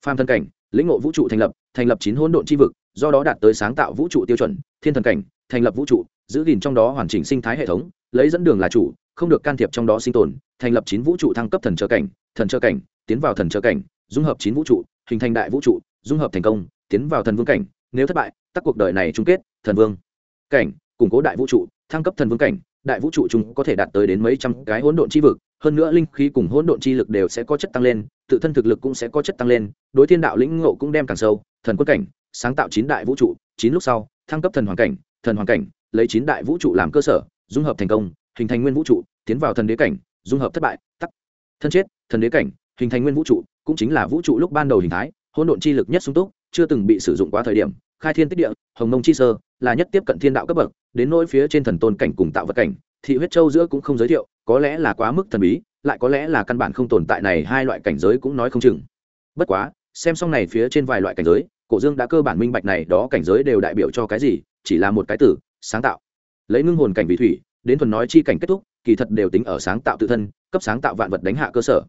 Phàm thân cảnh, lĩnh ngộ vũ trụ thành lập thành lập chín hỗn độn chi vực, do đó đạt tới sáng tạo vũ trụ tiêu chuẩn, thiên thần cảnh thành lập vũ trụ, giữ gìn trong đó hoàn chỉnh sinh thái hệ thống, lấy dẫn đường là chủ, không được can thiệp trong đó sinh tồn, thành lập chín vũ trụ thăng cấp thần trợ cảnh, thần trợ cảnh, tiến vào thần trợ cảnh, dung hợp chín vũ trụ, hình thành đại vũ trụ, dung hợp thành công, tiến vào thần vương cảnh, nếu thất bại, tắc cuộc đời này chung kết, thần vương cảnh, củng cố đại vũ trụ, thăng cấp thần vương cảnh, đại vũ trụ chúng có thể đạt tới đến mấy trăm cái hỗn độn chi vực, hơn nữa linh khí cùng hỗn độn chi lực đều sẽ có chất tăng lên, tự thân thực lực cũng sẽ có chất tăng lên, đối thiên đạo lĩnh ngộ cũng đem càng sâu, thần quân cảnh, sáng tạo chín đại vũ trụ, chín lúc sau, thăng cấp thần hoàn cảnh thần hoàn cảnh, lấy chín đại vũ trụ làm cơ sở, dung hợp thành công, hình thành nguyên vũ trụ, tiến vào thần đế cảnh, dung hợp thất bại, tắc. Thân chết, thần đế cảnh, hình thành nguyên vũ trụ, cũng chính là vũ trụ lúc ban đầu hình thái, hỗn độn chi lực nhất sung túc, chưa từng bị sử dụng quá thời điểm, khai thiên tích địa, hồng mông chi sơ, là nhất tiếp cận thiên đạo cấp bậc, đến nỗi phía trên thần tôn cảnh cùng tạo vật cảnh, thị huyết châu giữa cũng không giới thiệu, có lẽ là quá mức thần bí, lại có lẽ là căn bản không tồn tại này hai loại cảnh giới cũng nói không chừng. Bất quá, xem xong này phía trên vài loại cảnh giới, cổ dương đã cơ bản minh bạch này đó cảnh giới đều đại biểu cho cái gì chỉ là một cái tử, sáng tạo. Lấy ngưng hồn cảnh vị thủy, đến thuần nói chi cảnh kết thúc, kỳ thật đều tính ở sáng tạo tự thân, cấp sáng tạo vạn vật đánh hạ cơ sở.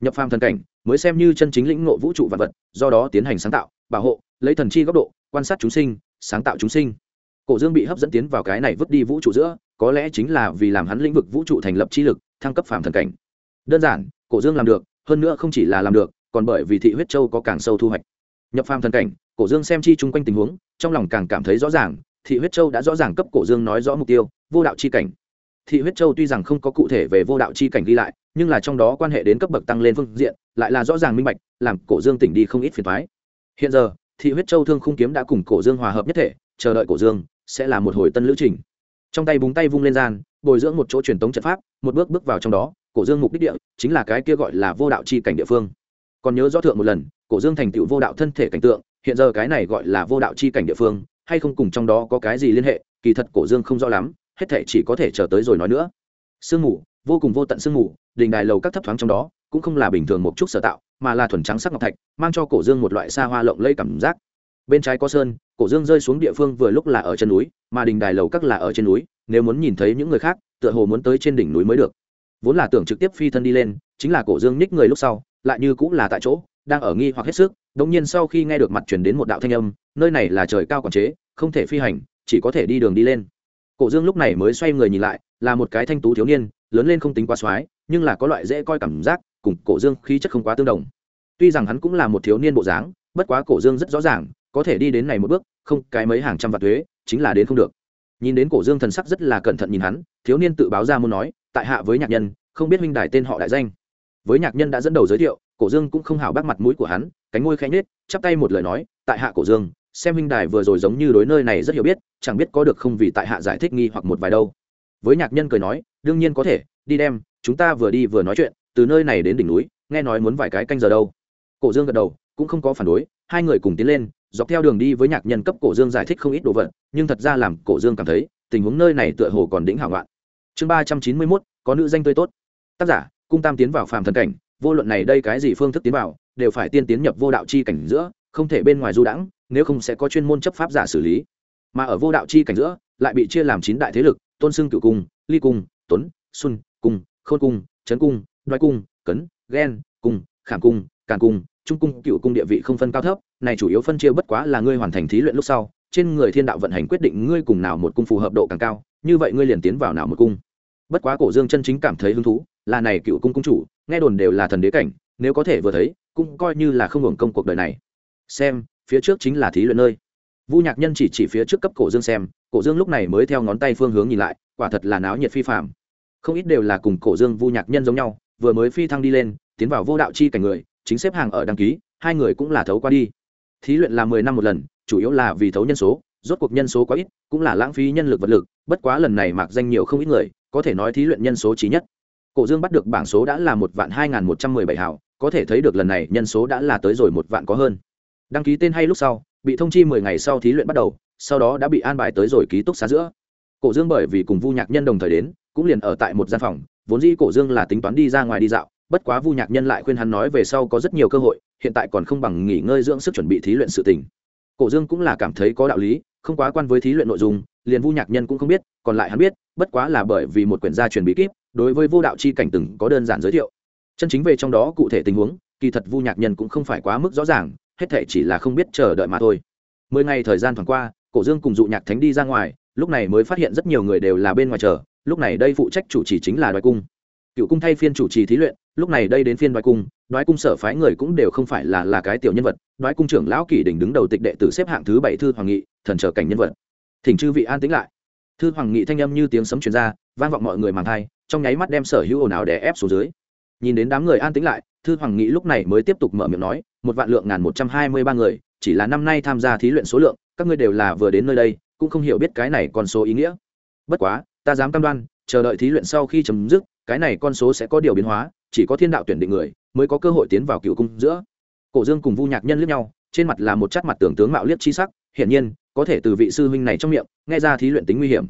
Nhập phàm thần cảnh, mới xem như chân chính lĩnh ngộ vũ trụ vạn vật, do đó tiến hành sáng tạo, bảo hộ, lấy thần chi góc độ, quan sát chúng sinh, sáng tạo chúng sinh. Cổ dương bị hấp dẫn tiến vào cái này vứt đi vũ trụ giữa, có lẽ chính là vì làm hắn lĩnh vực vũ trụ thành lập chi lực, thăng cấp phàm thần cảnh. Đơn giản, cổ dương làm được, hơn nữa không chỉ là làm được, còn bởi vì thị huyết châu có càng sâu thu hoạch. Nhập phàm thần cảnh, cổ dương xem chi chung quanh tình huống, trong lòng càng cảm thấy rõ ràng thị huyết châu đã rõ ràng cấp cổ dương nói rõ mục tiêu, vô đạo chi cảnh. Thị huyết châu tuy rằng không có cụ thể về vô đạo chi cảnh ghi lại, nhưng là trong đó quan hệ đến cấp bậc tăng lên phương diện, lại là rõ ràng minh bạch, làm cổ dương tỉnh đi không ít phiền thoái hiện giờ, thị huyết châu thương khung kiếm đã cùng cổ dương hòa hợp nhất thể, chờ đợi cổ dương sẽ là một hồi tân lữ trình. Trong tay búng tay vung lên gian, bồi dưỡng một chỗ truyền tống trận pháp, một bước bước vào trong đó, cổ dương mục đích địa chính là cái kia gọi là vô đạo chi cảnh địa phương. Còn nhớ rõ thượng một lần, cổ dương thành tựu vô đạo thân thể cảnh tượng, hiện giờ cái này gọi là vô đạo chi cảnh địa phương hay không cùng trong đó có cái gì liên hệ, kỳ thật cổ dương không rõ lắm, hết thể chỉ có thể chờ tới rồi nói nữa. Sương mù, vô cùng vô tận sương mù, đình đài lầu các thấp thoáng trong đó, cũng không là bình thường một chút sở tạo, mà là thuần trắng sắc ngọc thạch, mang cho cổ dương một loại xa hoa lộng lây cảm giác. Bên trái có sơn, cổ dương rơi xuống địa phương vừa lúc là ở chân núi, mà đình đài lầu các là ở trên núi, nếu muốn nhìn thấy những người khác, tựa hồ muốn tới trên đỉnh núi mới được. Vốn là tưởng trực tiếp phi thân đi lên, chính là cổ dương nhích người lúc sau, lại như cũng là tại chỗ đang ở nghi hoặc hết sức đống nhiên sau khi nghe được mặt chuyển đến một đạo thanh âm, nơi này là trời cao quản chế, không thể phi hành, chỉ có thể đi đường đi lên. Cổ dương lúc này mới xoay người nhìn lại, là một cái thanh tú thiếu niên, lớn lên không tính quá xoái nhưng là có loại dễ coi cảm giác, cùng cổ dương khí chất không quá tương đồng. Tuy rằng hắn cũng là một thiếu niên bộ dáng, bất quá cổ dương rất rõ ràng, có thể đi đến này một bước, không cái mấy hàng trăm vạn thuế, chính là đến không được. Nhìn đến cổ dương thần sắc rất là cẩn thận nhìn hắn, thiếu niên tự báo ra muốn nói, tại hạ với nhạc nhân, không biết huynh đài tên họ đại danh với nhạc nhân đã dẫn đầu giới thiệu, cổ dương cũng không hảo bác mặt mũi của hắn, cánh ngôi khẽ nết chắp tay một lời nói, tại hạ cổ dương, xem huynh đài vừa rồi giống như đối nơi này rất hiểu biết, chẳng biết có được không vì tại hạ giải thích nghi hoặc một vài đâu. Với nhạc nhân cười nói, đương nhiên có thể, đi đem, chúng ta vừa đi vừa nói chuyện, từ nơi này đến đỉnh núi, nghe nói muốn vài cái canh giờ đâu. Cổ dương gật đầu, cũng không có phản đối, hai người cùng tiến lên, dọc theo đường đi với nhạc nhân cấp cổ dương giải thích không ít đồ vật, nhưng thật ra làm cổ dương cảm thấy, tình huống nơi này tựa hồ còn đỉnh hảo loạn. Chương ba trăm chín mươi mốt, có nữ danh tươi tốt. Tác giả cung tam tiến vào phàm thần cảnh, vô luận này đây cái gì phương thức tiến vào, đều phải tiên tiến nhập vô đạo chi cảnh giữa, không thể bên ngoài du đãng, nếu không sẽ có chuyên môn chấp pháp giả xử lý. Mà ở vô đạo chi cảnh giữa, lại bị chia làm chín đại thế lực, tôn xưng cựu cung, ly cung, tuấn, xuân cung, khôn cung, trấn cung, đoái cung, cấn, ghen cung, khảm cung, càn cung, trung cung cựu cung địa vị không phân cao thấp, này chủ yếu phân chia bất quá là ngươi hoàn thành thí luyện lúc sau, trên người thiên đạo vận hành quyết định ngươi cùng nào một cung phù hợp độ càng cao, như vậy ngươi liền tiến vào nào một cung. Bất quá cổ dương chân chính cảm thấy hứng thú là này cựu cung cung chủ, nghe đồn đều là thần đế cảnh, nếu có thể vừa thấy, cũng coi như là không hưởng công cuộc đời này. Xem, phía trước chính là thí luyện nơi. Vu nhạc nhân chỉ chỉ phía trước cấp cổ dương xem, cổ dương lúc này mới theo ngón tay phương hướng nhìn lại, quả thật là náo nhiệt phi phạm không ít đều là cùng cổ dương vu nhạc nhân giống nhau, vừa mới phi thăng đi lên, tiến vào vô đạo chi cảnh người, chính xếp hàng ở đăng ký, hai người cũng là thấu qua đi. Thí luyện là mười năm một lần, chủ yếu là vì thấu nhân số, rốt cuộc nhân số quá ít, cũng là lãng phí nhân lực vật lực, bất quá lần này mạc danh nhiều không ít người, có thể nói thí luyện nhân số trí nhất cổ dương bắt được bảng số đã là một vạn hai nghìn một trăm mười bảy hảo có thể thấy được lần này nhân số đã là tới rồi một vạn có hơn. Đăng ký tên hay lúc sau, bị thông chi mười ngày sau thí luyện bắt đầu, sau đó đã bị an bài tới rồi ký túc xá giữa. Cổ dương bởi vì cùng vu nhạc nhân đồng thời đến, cũng liền ở tại một gian phòng, vốn dĩ cổ dương là tính toán đi ra ngoài đi dạo, bất quá vu nhạc nhân lại khuyên hắn nói về sau có rất nhiều cơ hội, hiện tại còn không bằng nghỉ ngơi dưỡng sức chuẩn bị thí luyện sự tình. Cổ dương cũng là cảm thấy có đạo lý, không quá quan với thí luyện nội dung, liền vu nhạc nhân cũng không biết, còn lại hắn biết, bất quá là bởi vì một quyển gia truyền bí kíp đối với vô đạo chi cảnh từng có đơn giản giới thiệu. Chân chính về trong đó cụ thể tình huống, kỳ thật vu nhạc nhân cũng không phải quá mức rõ ràng, hết thể chỉ là không biết chờ đợi mà thôi. Mười ngày thời gian thoảng qua, cổ dương cùng dụ nhạc thánh đi ra ngoài, lúc này mới phát hiện rất nhiều người đều là bên ngoài chờ, lúc này đây phụ trách chủ trì chính là đoái cung. Cựu cung thay phiên chủ trì thí luyện, lúc này đây đến phiên đoái cung đoái cung sở phái người cũng đều không phải là là cái tiểu nhân vật, đoái cung trưởng lão kỷ đỉnh đứng đầu tịch đệ tử xếp hạng thứ bảy thư hoàng nghị, thần trở cảnh nhân vật. Thỉnh chư vị an tĩnh lại. Thư hoàng nghị thanh âm như tiếng sấm truyền ra, vang vọng mọi người màng thai trong nháy mắt đem sở hữu ồn ào đè ép xuống dưới. Nhìn đến đám người an tĩnh lại, thư hoàng nghị lúc này mới tiếp tục mở miệng nói, một vạn lượng ngàn một trăm hai mươi ba người, chỉ là năm nay tham gia thí luyện số lượng, các ngươi đều là vừa đến nơi đây, cũng không hiểu biết cái này con số ý nghĩa. Bất quá, ta dám cam đoan, chờ đợi thí luyện sau khi chấm dứt, cái này con số sẽ có điều biến hóa, chỉ có thiên đạo tuyển định người, mới có cơ hội tiến vào cựu cung giữa. Cổ dương cùng vu nhạc nhân liếc nhau, trên mặt là một chất mặt tưởng tướng mạo liếc chi sắc, hiển nhiên, có thể từ vị sư huynh này trong miệng, nghe ra thí luyện tính nguy hiểm.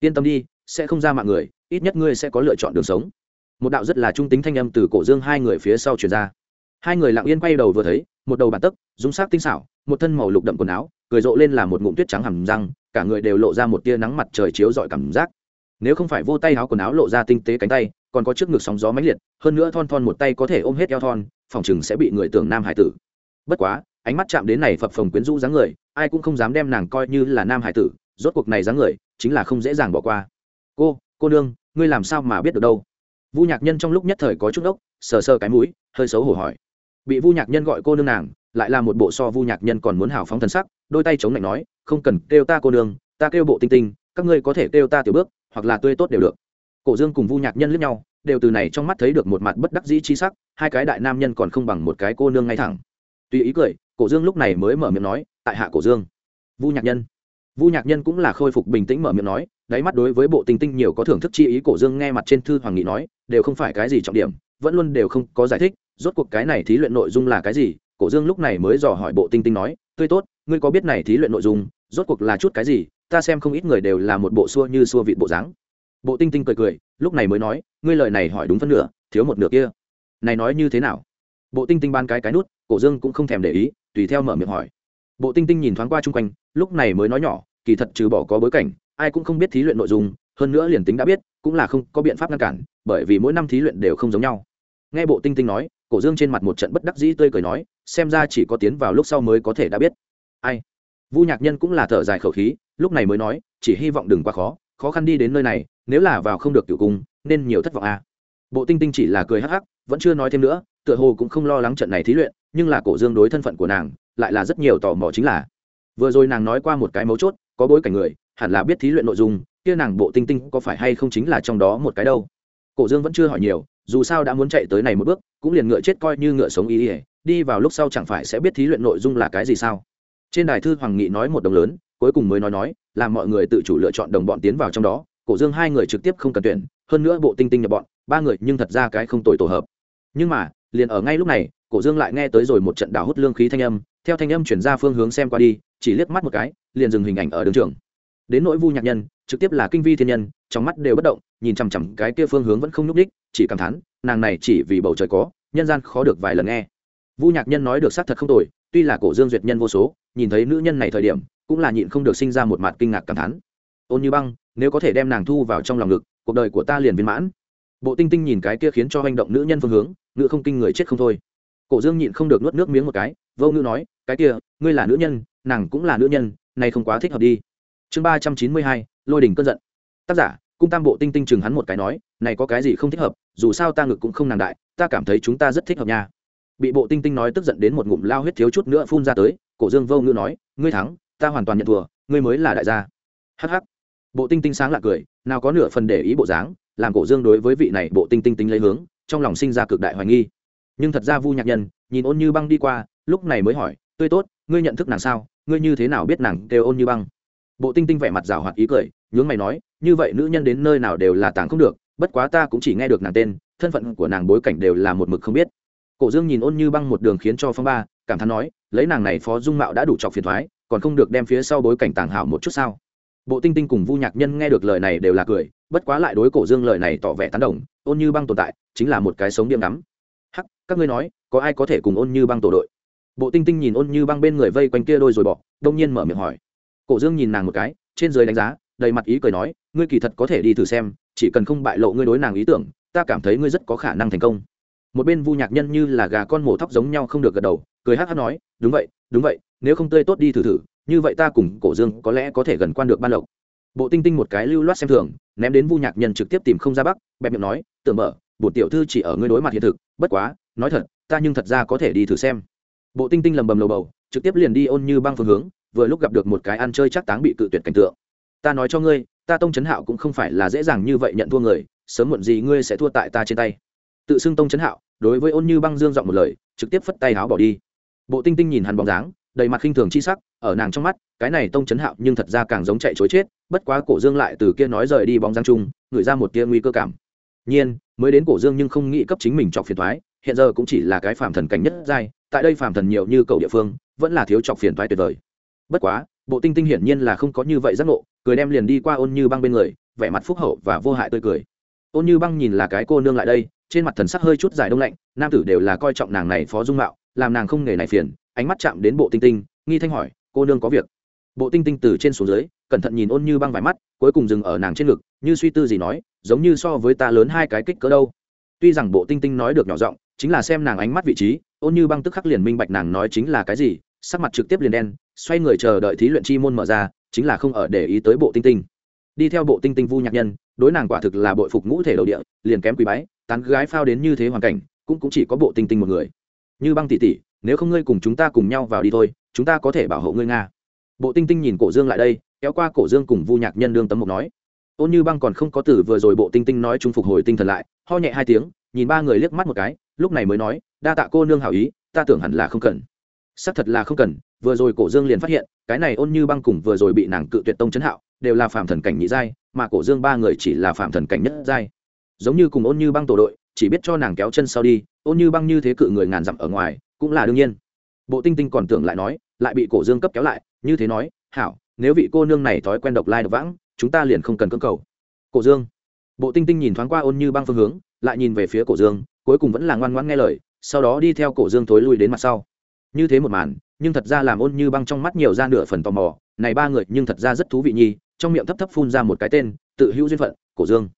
Yên tâm đi, sẽ không ra mạng người ít nhất ngươi sẽ có lựa chọn đường sống. Một đạo rất là trung tính thanh âm từ cổ dương hai người phía sau truyền ra. Hai người lặng yên quay đầu vừa thấy, một đầu bản tấc, dung sắc tinh xảo, một thân màu lục đậm quần áo, cười rộ lên là một ngụm tuyết trắng hầm răng, cả người đều lộ ra một tia nắng mặt trời chiếu rọi cảm giác. Nếu không phải vô tay áo quần áo lộ ra tinh tế cánh tay, còn có trước ngực sóng gió mãnh liệt, hơn nữa thon thon một tay có thể ôm hết eo thon, phòng chừng sẽ bị người tưởng nam hải tử. Bất quá, ánh mắt chạm đến này phập phồng quyến rũ dáng người, ai cũng không dám đem nàng coi như là nam hải tử, rốt cuộc này dáng người, chính là không dễ dàng bỏ qua. Cô cô nương ngươi làm sao mà biết được đâu? Vu nhạc nhân trong lúc nhất thời có chút ốc, sờ sờ cái mũi, hơi xấu hổ hỏi. Bị vu nhạc nhân gọi cô nương nàng, lại là một bộ so vu nhạc nhân còn muốn hào phóng thần sắc, đôi tay chống lạnh nói, không cần kêu ta cô nương, ta kêu bộ tinh tinh, các ngươi có thể kêu ta tiểu bước, hoặc là tươi tốt đều được. Cổ dương cùng vu nhạc nhân lướt nhau, đều từ này trong mắt thấy được một mặt bất đắc dĩ chi sắc, hai cái đại nam nhân còn không bằng một cái cô nương ngay thẳng. Tùy ý cười, cổ dương lúc này mới mở miệng nói, tại hạ cổ dương. Vu nhạc nhân. Vu nhạc nhân cũng là khôi phục bình tĩnh mở miệng nói đáy mắt đối với bộ tinh tinh nhiều có thưởng thức chi ý cổ dương nghe mặt trên thư hoàng nghị nói, đều không phải cái gì trọng điểm, vẫn luôn đều không có giải thích, rốt cuộc cái này thí luyện nội dung là cái gì? Cổ dương lúc này mới dò hỏi bộ tinh tinh nói, tươi tốt, ngươi có biết này thí luyện nội dung, rốt cuộc là chút cái gì? Ta xem không ít người đều là một bộ xua như xua vịt bộ dáng. Bộ tinh tinh cười cười, lúc này mới nói, ngươi lời này hỏi đúng phân nửa, thiếu một nửa kia. Này nói như thế nào? Bộ tinh tinh ban cái cái nút, cổ dương cũng không thèm để ý, tùy theo mở miệng hỏi. Bộ tinh tinh nhìn thoáng qua chung quanh, lúc này mới nói nhỏ, kỳ thật trừ bỏ có bối cảnh ai cũng không biết thí luyện nội dung, hơn nữa liền tính đã biết, cũng là không có biện pháp ngăn cản, bởi vì mỗi năm thí luyện đều không giống nhau. Nghe bộ tinh tinh nói, cổ dương trên mặt một trận bất đắc dĩ tươi cười nói, xem ra chỉ có tiến vào lúc sau mới có thể đã biết. Ai? Vu nhạc nhân cũng là thở dài khẩu khí, lúc này mới nói, chỉ hy vọng đừng quá khó khó khăn đi đến nơi này, nếu là vào không được tiểu cung, nên nhiều thất vọng à. bộ tinh tinh chỉ là cười hắc hắc, vẫn chưa nói thêm nữa, tựa hồ cũng không lo lắng trận này thí luyện, nhưng là cổ dương đối thân phận của nàng, lại là rất nhiều tò mò chính là. Vừa rồi nàng nói qua một cái mấu chốt, có bối cảnh người hẳn là biết thí luyện nội dung, kia nàng bộ tinh tinh có phải hay không chính là trong đó một cái đâu? Cổ dương vẫn chưa hỏi nhiều, dù sao đã muốn chạy tới này một bước, cũng liền ngựa chết coi như ngựa sống ý ỉa đi vào lúc sau chẳng phải sẽ biết thí luyện nội dung là cái gì sao? Trên đài thư hoàng nghị nói một đồng lớn, cuối cùng mới nói nói, làm mọi người tự chủ lựa chọn đồng bọn tiến vào trong đó, cổ dương hai người trực tiếp không cần tuyển, hơn nữa bộ tinh tinh nhập bọn, ba người nhưng thật ra cái không tồi tổ hợp. Nhưng mà, liền ở ngay lúc này, cổ dương lại nghe tới rồi một trận đào hút lương khí thanh âm, theo thanh âm chuyển ra phương hướng xem qua đi, chỉ liếc mắt một cái, liền dừng hình ảnh ở đường trường đến nỗi vu nhạc nhân, trực tiếp là kinh vi thiên nhân, trong mắt đều bất động, nhìn chằm chằm cái kia phương hướng vẫn không nhúc đích chỉ cảm thán, nàng này chỉ vì bầu trời có, nhân gian khó được vài lần nghe. Vu nhạc nhân nói được xác thật không tồi, tuy là cổ dương duyệt nhân vô số, nhìn thấy nữ nhân này thời điểm, cũng là nhịn không được sinh ra một mặt kinh ngạc cảm thán. Ôn như băng, nếu có thể đem nàng thu vào trong lòng ngực, cuộc đời của ta liền viên mãn. Bộ tinh tinh nhìn cái kia khiến cho hành động nữ nhân phương hướng, ngựa không kinh người chết không thôi. Cổ dương nhịn không được nuốt nước miếng một cái, vô ngữ nói, cái kia, ngươi là nữ nhân, nàng cũng là nữ nhân này không quá thích hợp đi chương ba trăm chín mươi hai, lôi đình cơn giận. Tác giả, cung tam bộ tinh tinh chừng hắn một cái nói, này có cái gì không thích hợp, dù sao ta ngực cũng không nàng đại, ta cảm thấy chúng ta rất thích hợp nha. Bị bộ tinh tinh nói tức giận đến một ngụm lao huyết thiếu chút nữa phun ra tới, cổ dương vô ngữ nói, ngươi thắng, ta hoàn toàn nhận thua, ngươi mới là đại gia. Hh bộ tinh tinh sáng lạ cười, nào có nửa phần để ý bộ dáng, làm cổ dương đối với vị này bộ tinh tinh tính lấy hướng, trong lòng sinh ra cực đại hoài nghi. Nhưng thật ra vu nhạc nhân, nhìn ôn như băng đi qua, lúc này mới hỏi, tươi tốt, ngươi nhận thức nàng sao? Ngươi như thế nào biết nàng kêu ôn như băng? Bộ tinh tinh vẻ mặt rào hoạt ý cười, nhướng mày nói, như vậy nữ nhân đến nơi nào đều là tàng không được, bất quá ta cũng chỉ nghe được nàng tên, thân phận của nàng bối cảnh đều là một mực không biết. Cổ dương nhìn ôn như băng một đường khiến cho phong ba, cảm thán nói, lấy nàng này phó dung mạo đã đủ trọc phiền thoái còn không được đem phía sau bối cảnh tàng hảo một chút sao? Bộ tinh tinh cùng vu nhạc nhân nghe được lời này đều là cười, bất quá lại đối cổ dương lời này tỏ vẻ tán đồng, ôn như băng tồn tại, chính là một cái sống điểm đắm. Hắc, các ngươi nói, có ai có thể cùng ôn như băng tổ đội? Bộ tinh tinh nhìn ôn như băng bên người vây quanh kia đôi rồi bỏ, đông nhiên mở miệng hỏi cổ dương nhìn nàng một cái, trên dưới đánh giá, đầy mặt ý cười nói, ngươi kỳ thật có thể đi thử xem, chỉ cần không bại lộ ngươi đối nàng ý tưởng, ta cảm thấy ngươi rất có khả năng thành công. Một bên vu nhạc nhân như là gà con mổ thóc giống nhau không được gật đầu, cười hát hát nói, đúng vậy đúng vậy, nếu không tươi tốt đi thử thử, như vậy ta cùng cổ dương có lẽ có thể gần quan được ban lộc. Bộ tinh tinh một cái lưu loát xem thường, ném đến vu nhạc nhân trực tiếp tìm không ra bắc, bẹp miệng nói, tưởng mở bộ tiểu thư chỉ ở ngươi đối mặt hiện thực, bất quá, nói thật, ta nhưng thật ra có thể đi thử xem. Bộ tinh tinh lầm bầm lầu bầu, trực tiếp liền đi ôn như băng phương hướng vừa lúc gặp được một cái ăn chơi chắc táng bị cự tuyệt cảnh tượng. Ta nói cho ngươi, ta tông chấn hạo cũng không phải là dễ dàng như vậy nhận thua người, sớm muộn gì ngươi sẽ thua tại ta trên tay. Tự xưng tông chấn hạo, đối với ôn như băng dương giọng một lời, trực tiếp phất tay háo bỏ đi. Bộ tinh tinh nhìn hắn bóng dáng, đầy mặt khinh thường chi sắc, ở nàng trong mắt, cái này tông chấn hạo nhưng thật ra càng giống chạy chối chết, bất quá cổ dương lại từ kia nói rời đi bóng dáng chung, ngửi ra một tia nguy cơ cảm. Nhiên, mới đến cổ dương nhưng không nghĩ cấp chính mình chọc phiền thoái hiện giờ cũng chỉ là cái phàm thần cảnh nhất giai, tại đây phàm thần nhiều như cầu địa phương, vẫn là thiếu chọc phiền thoái tuyệt vời bất quá, bộ tinh tinh hiển nhiên là không có như vậy giác ngộ, cười đem liền đi qua ôn như băng bên người, vẻ mặt phúc hậu và vô hại tươi cười. Ôn như băng nhìn là cái cô nương lại đây, trên mặt thần sắc hơi chút dài đông lạnh, nam tử đều là coi trọng nàng này phó dung mạo, làm nàng không nghề này phiền, ánh mắt chạm đến bộ tinh tinh, nghi thanh hỏi, cô nương có việc? Bộ tinh tinh từ trên xuống dưới, cẩn thận nhìn ôn như băng vài mắt, cuối cùng dừng ở nàng trên ngực, như suy tư gì nói, giống như so với ta lớn hai cái kích cỡ đâu. Tuy rằng bộ tinh tinh nói được nhỏ giọng, chính là xem nàng ánh mắt vị trí, ôn như băng tức khắc liền minh bạch nàng nói chính là cái gì sắc mặt trực tiếp liền đen, xoay người chờ đợi thí luyện chi môn mở ra, chính là không ở để ý tới bộ tinh tinh. Đi theo bộ tinh tinh vu nhạc nhân, đối nàng quả thực là bội phục ngũ thể đầu địa, liền kém quý bái, tán gái phao đến như thế hoàn cảnh, cũng cũng chỉ có bộ tinh tinh một người. Như băng tỷ tỷ, nếu không ngươi cùng chúng ta cùng nhau vào đi thôi, chúng ta có thể bảo hộ ngươi nga. Bộ tinh tinh nhìn cổ dương lại đây, kéo qua cổ dương cùng vu nhạc nhân đương tấm mục nói. Ôn như băng còn không có từ vừa rồi bộ tinh tinh nói chúng phục hồi tinh thần lại, ho nhẹ hai tiếng, nhìn ba người liếc mắt một cái, lúc này mới nói, đa tạ cô nương hảo ý, ta tưởng hẳn là không cần xác thật là không cần, vừa rồi cổ dương liền phát hiện, cái này ôn như băng cùng vừa rồi bị nàng cự tuyệt tông chấn hạo, đều là phạm thần cảnh nhị giai, mà cổ dương ba người chỉ là phạm thần cảnh nhất giai. Giống như cùng ôn như băng tổ đội, chỉ biết cho nàng kéo chân sau đi, ôn như băng như thế cự người ngàn dặm ở ngoài, cũng là đương nhiên. Bộ tinh tinh còn tưởng lại nói, lại bị cổ dương cấp kéo lại, như thế nói, hảo, nếu vị cô nương này thói quen độc lai độc vãng, chúng ta liền không cần cưỡng cầu. Cổ dương. Bộ tinh tinh nhìn thoáng qua ôn như băng phương hướng, lại nhìn về phía cổ dương, cuối cùng vẫn là ngoan ngoãn nghe lời, sau đó đi theo cổ dương thối lui đến mặt sau như thế một màn, nhưng thật ra làm ôn như băng trong mắt nhiều ra nửa phần tò mò, này ba người nhưng thật ra rất thú vị nhi trong miệng thấp thấp phun ra một cái tên, tự hữu duyên phận, cổ dương.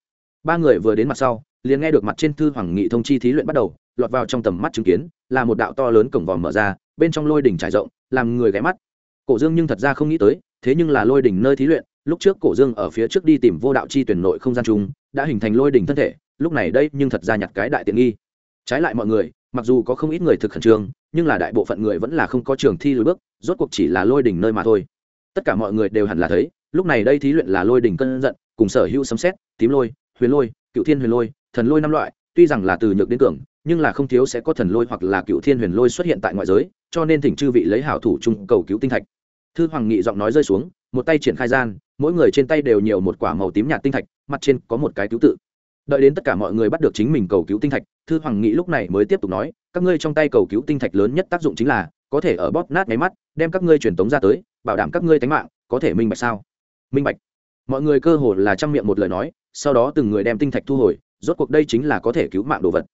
Ba người vừa đến mặt sau, liền nghe được mặt trên thư hoàng nghị thông chi thí luyện bắt đầu, lọt vào trong tầm mắt chứng kiến, là một đạo to lớn cổng vòm mở ra, bên trong lôi đỉnh trải rộng, làm người ghé mắt. Cổ dương nhưng thật ra không nghĩ tới, thế nhưng là lôi đỉnh nơi thí luyện, lúc trước cổ dương ở phía trước đi tìm vô đạo chi tuyển nội không gian chung, đã hình thành lôi đỉnh thân thể, lúc này đây nhưng thật ra nhặt cái đại tiện nghi. Trái lại mọi người, mặc dù có không ít người thực khẩn trương nhưng là đại bộ phận người vẫn là không có trường thi lùi bước, rốt cuộc chỉ là lôi đỉnh nơi mà thôi. Tất cả mọi người đều hẳn là thấy, lúc này đây thí luyện là lôi đỉnh cân giận, cùng sở hữu sấm xét tím lôi, huyền lôi, cựu thiên huyền lôi, thần lôi năm loại, tuy rằng là từ nhược đến cường, nhưng là không thiếu sẽ có thần lôi hoặc là cựu thiên huyền lôi xuất hiện tại ngoại giới, cho nên thỉnh chư vị lấy hảo thủ chung cầu cứu tinh thạch. Thư hoàng nghị giọng nói rơi xuống, một tay triển khai gian, mỗi người trên tay đều nhiều một quả màu tím nhạt tinh thạch, mặt trên có một cái cứu tự. Đợi đến tất cả mọi người bắt được chính mình cầu cứu tinh thạch, thư hoàng nghị lúc này mới tiếp tục nói các ngươi trong tay cầu cứu tinh thạch lớn nhất tác dụng chính là, có thể ở bóp nát máy mắt, đem các ngươi truyền tống ra tới, bảo đảm các ngươi tánh mạng, có thể minh bạch sao? Minh bạch. Mọi người cơ hồ là trang miệng một lời nói, sau đó từng người đem tinh thạch thu hồi, rốt cuộc đây chính là có thể cứu mạng đồ vật.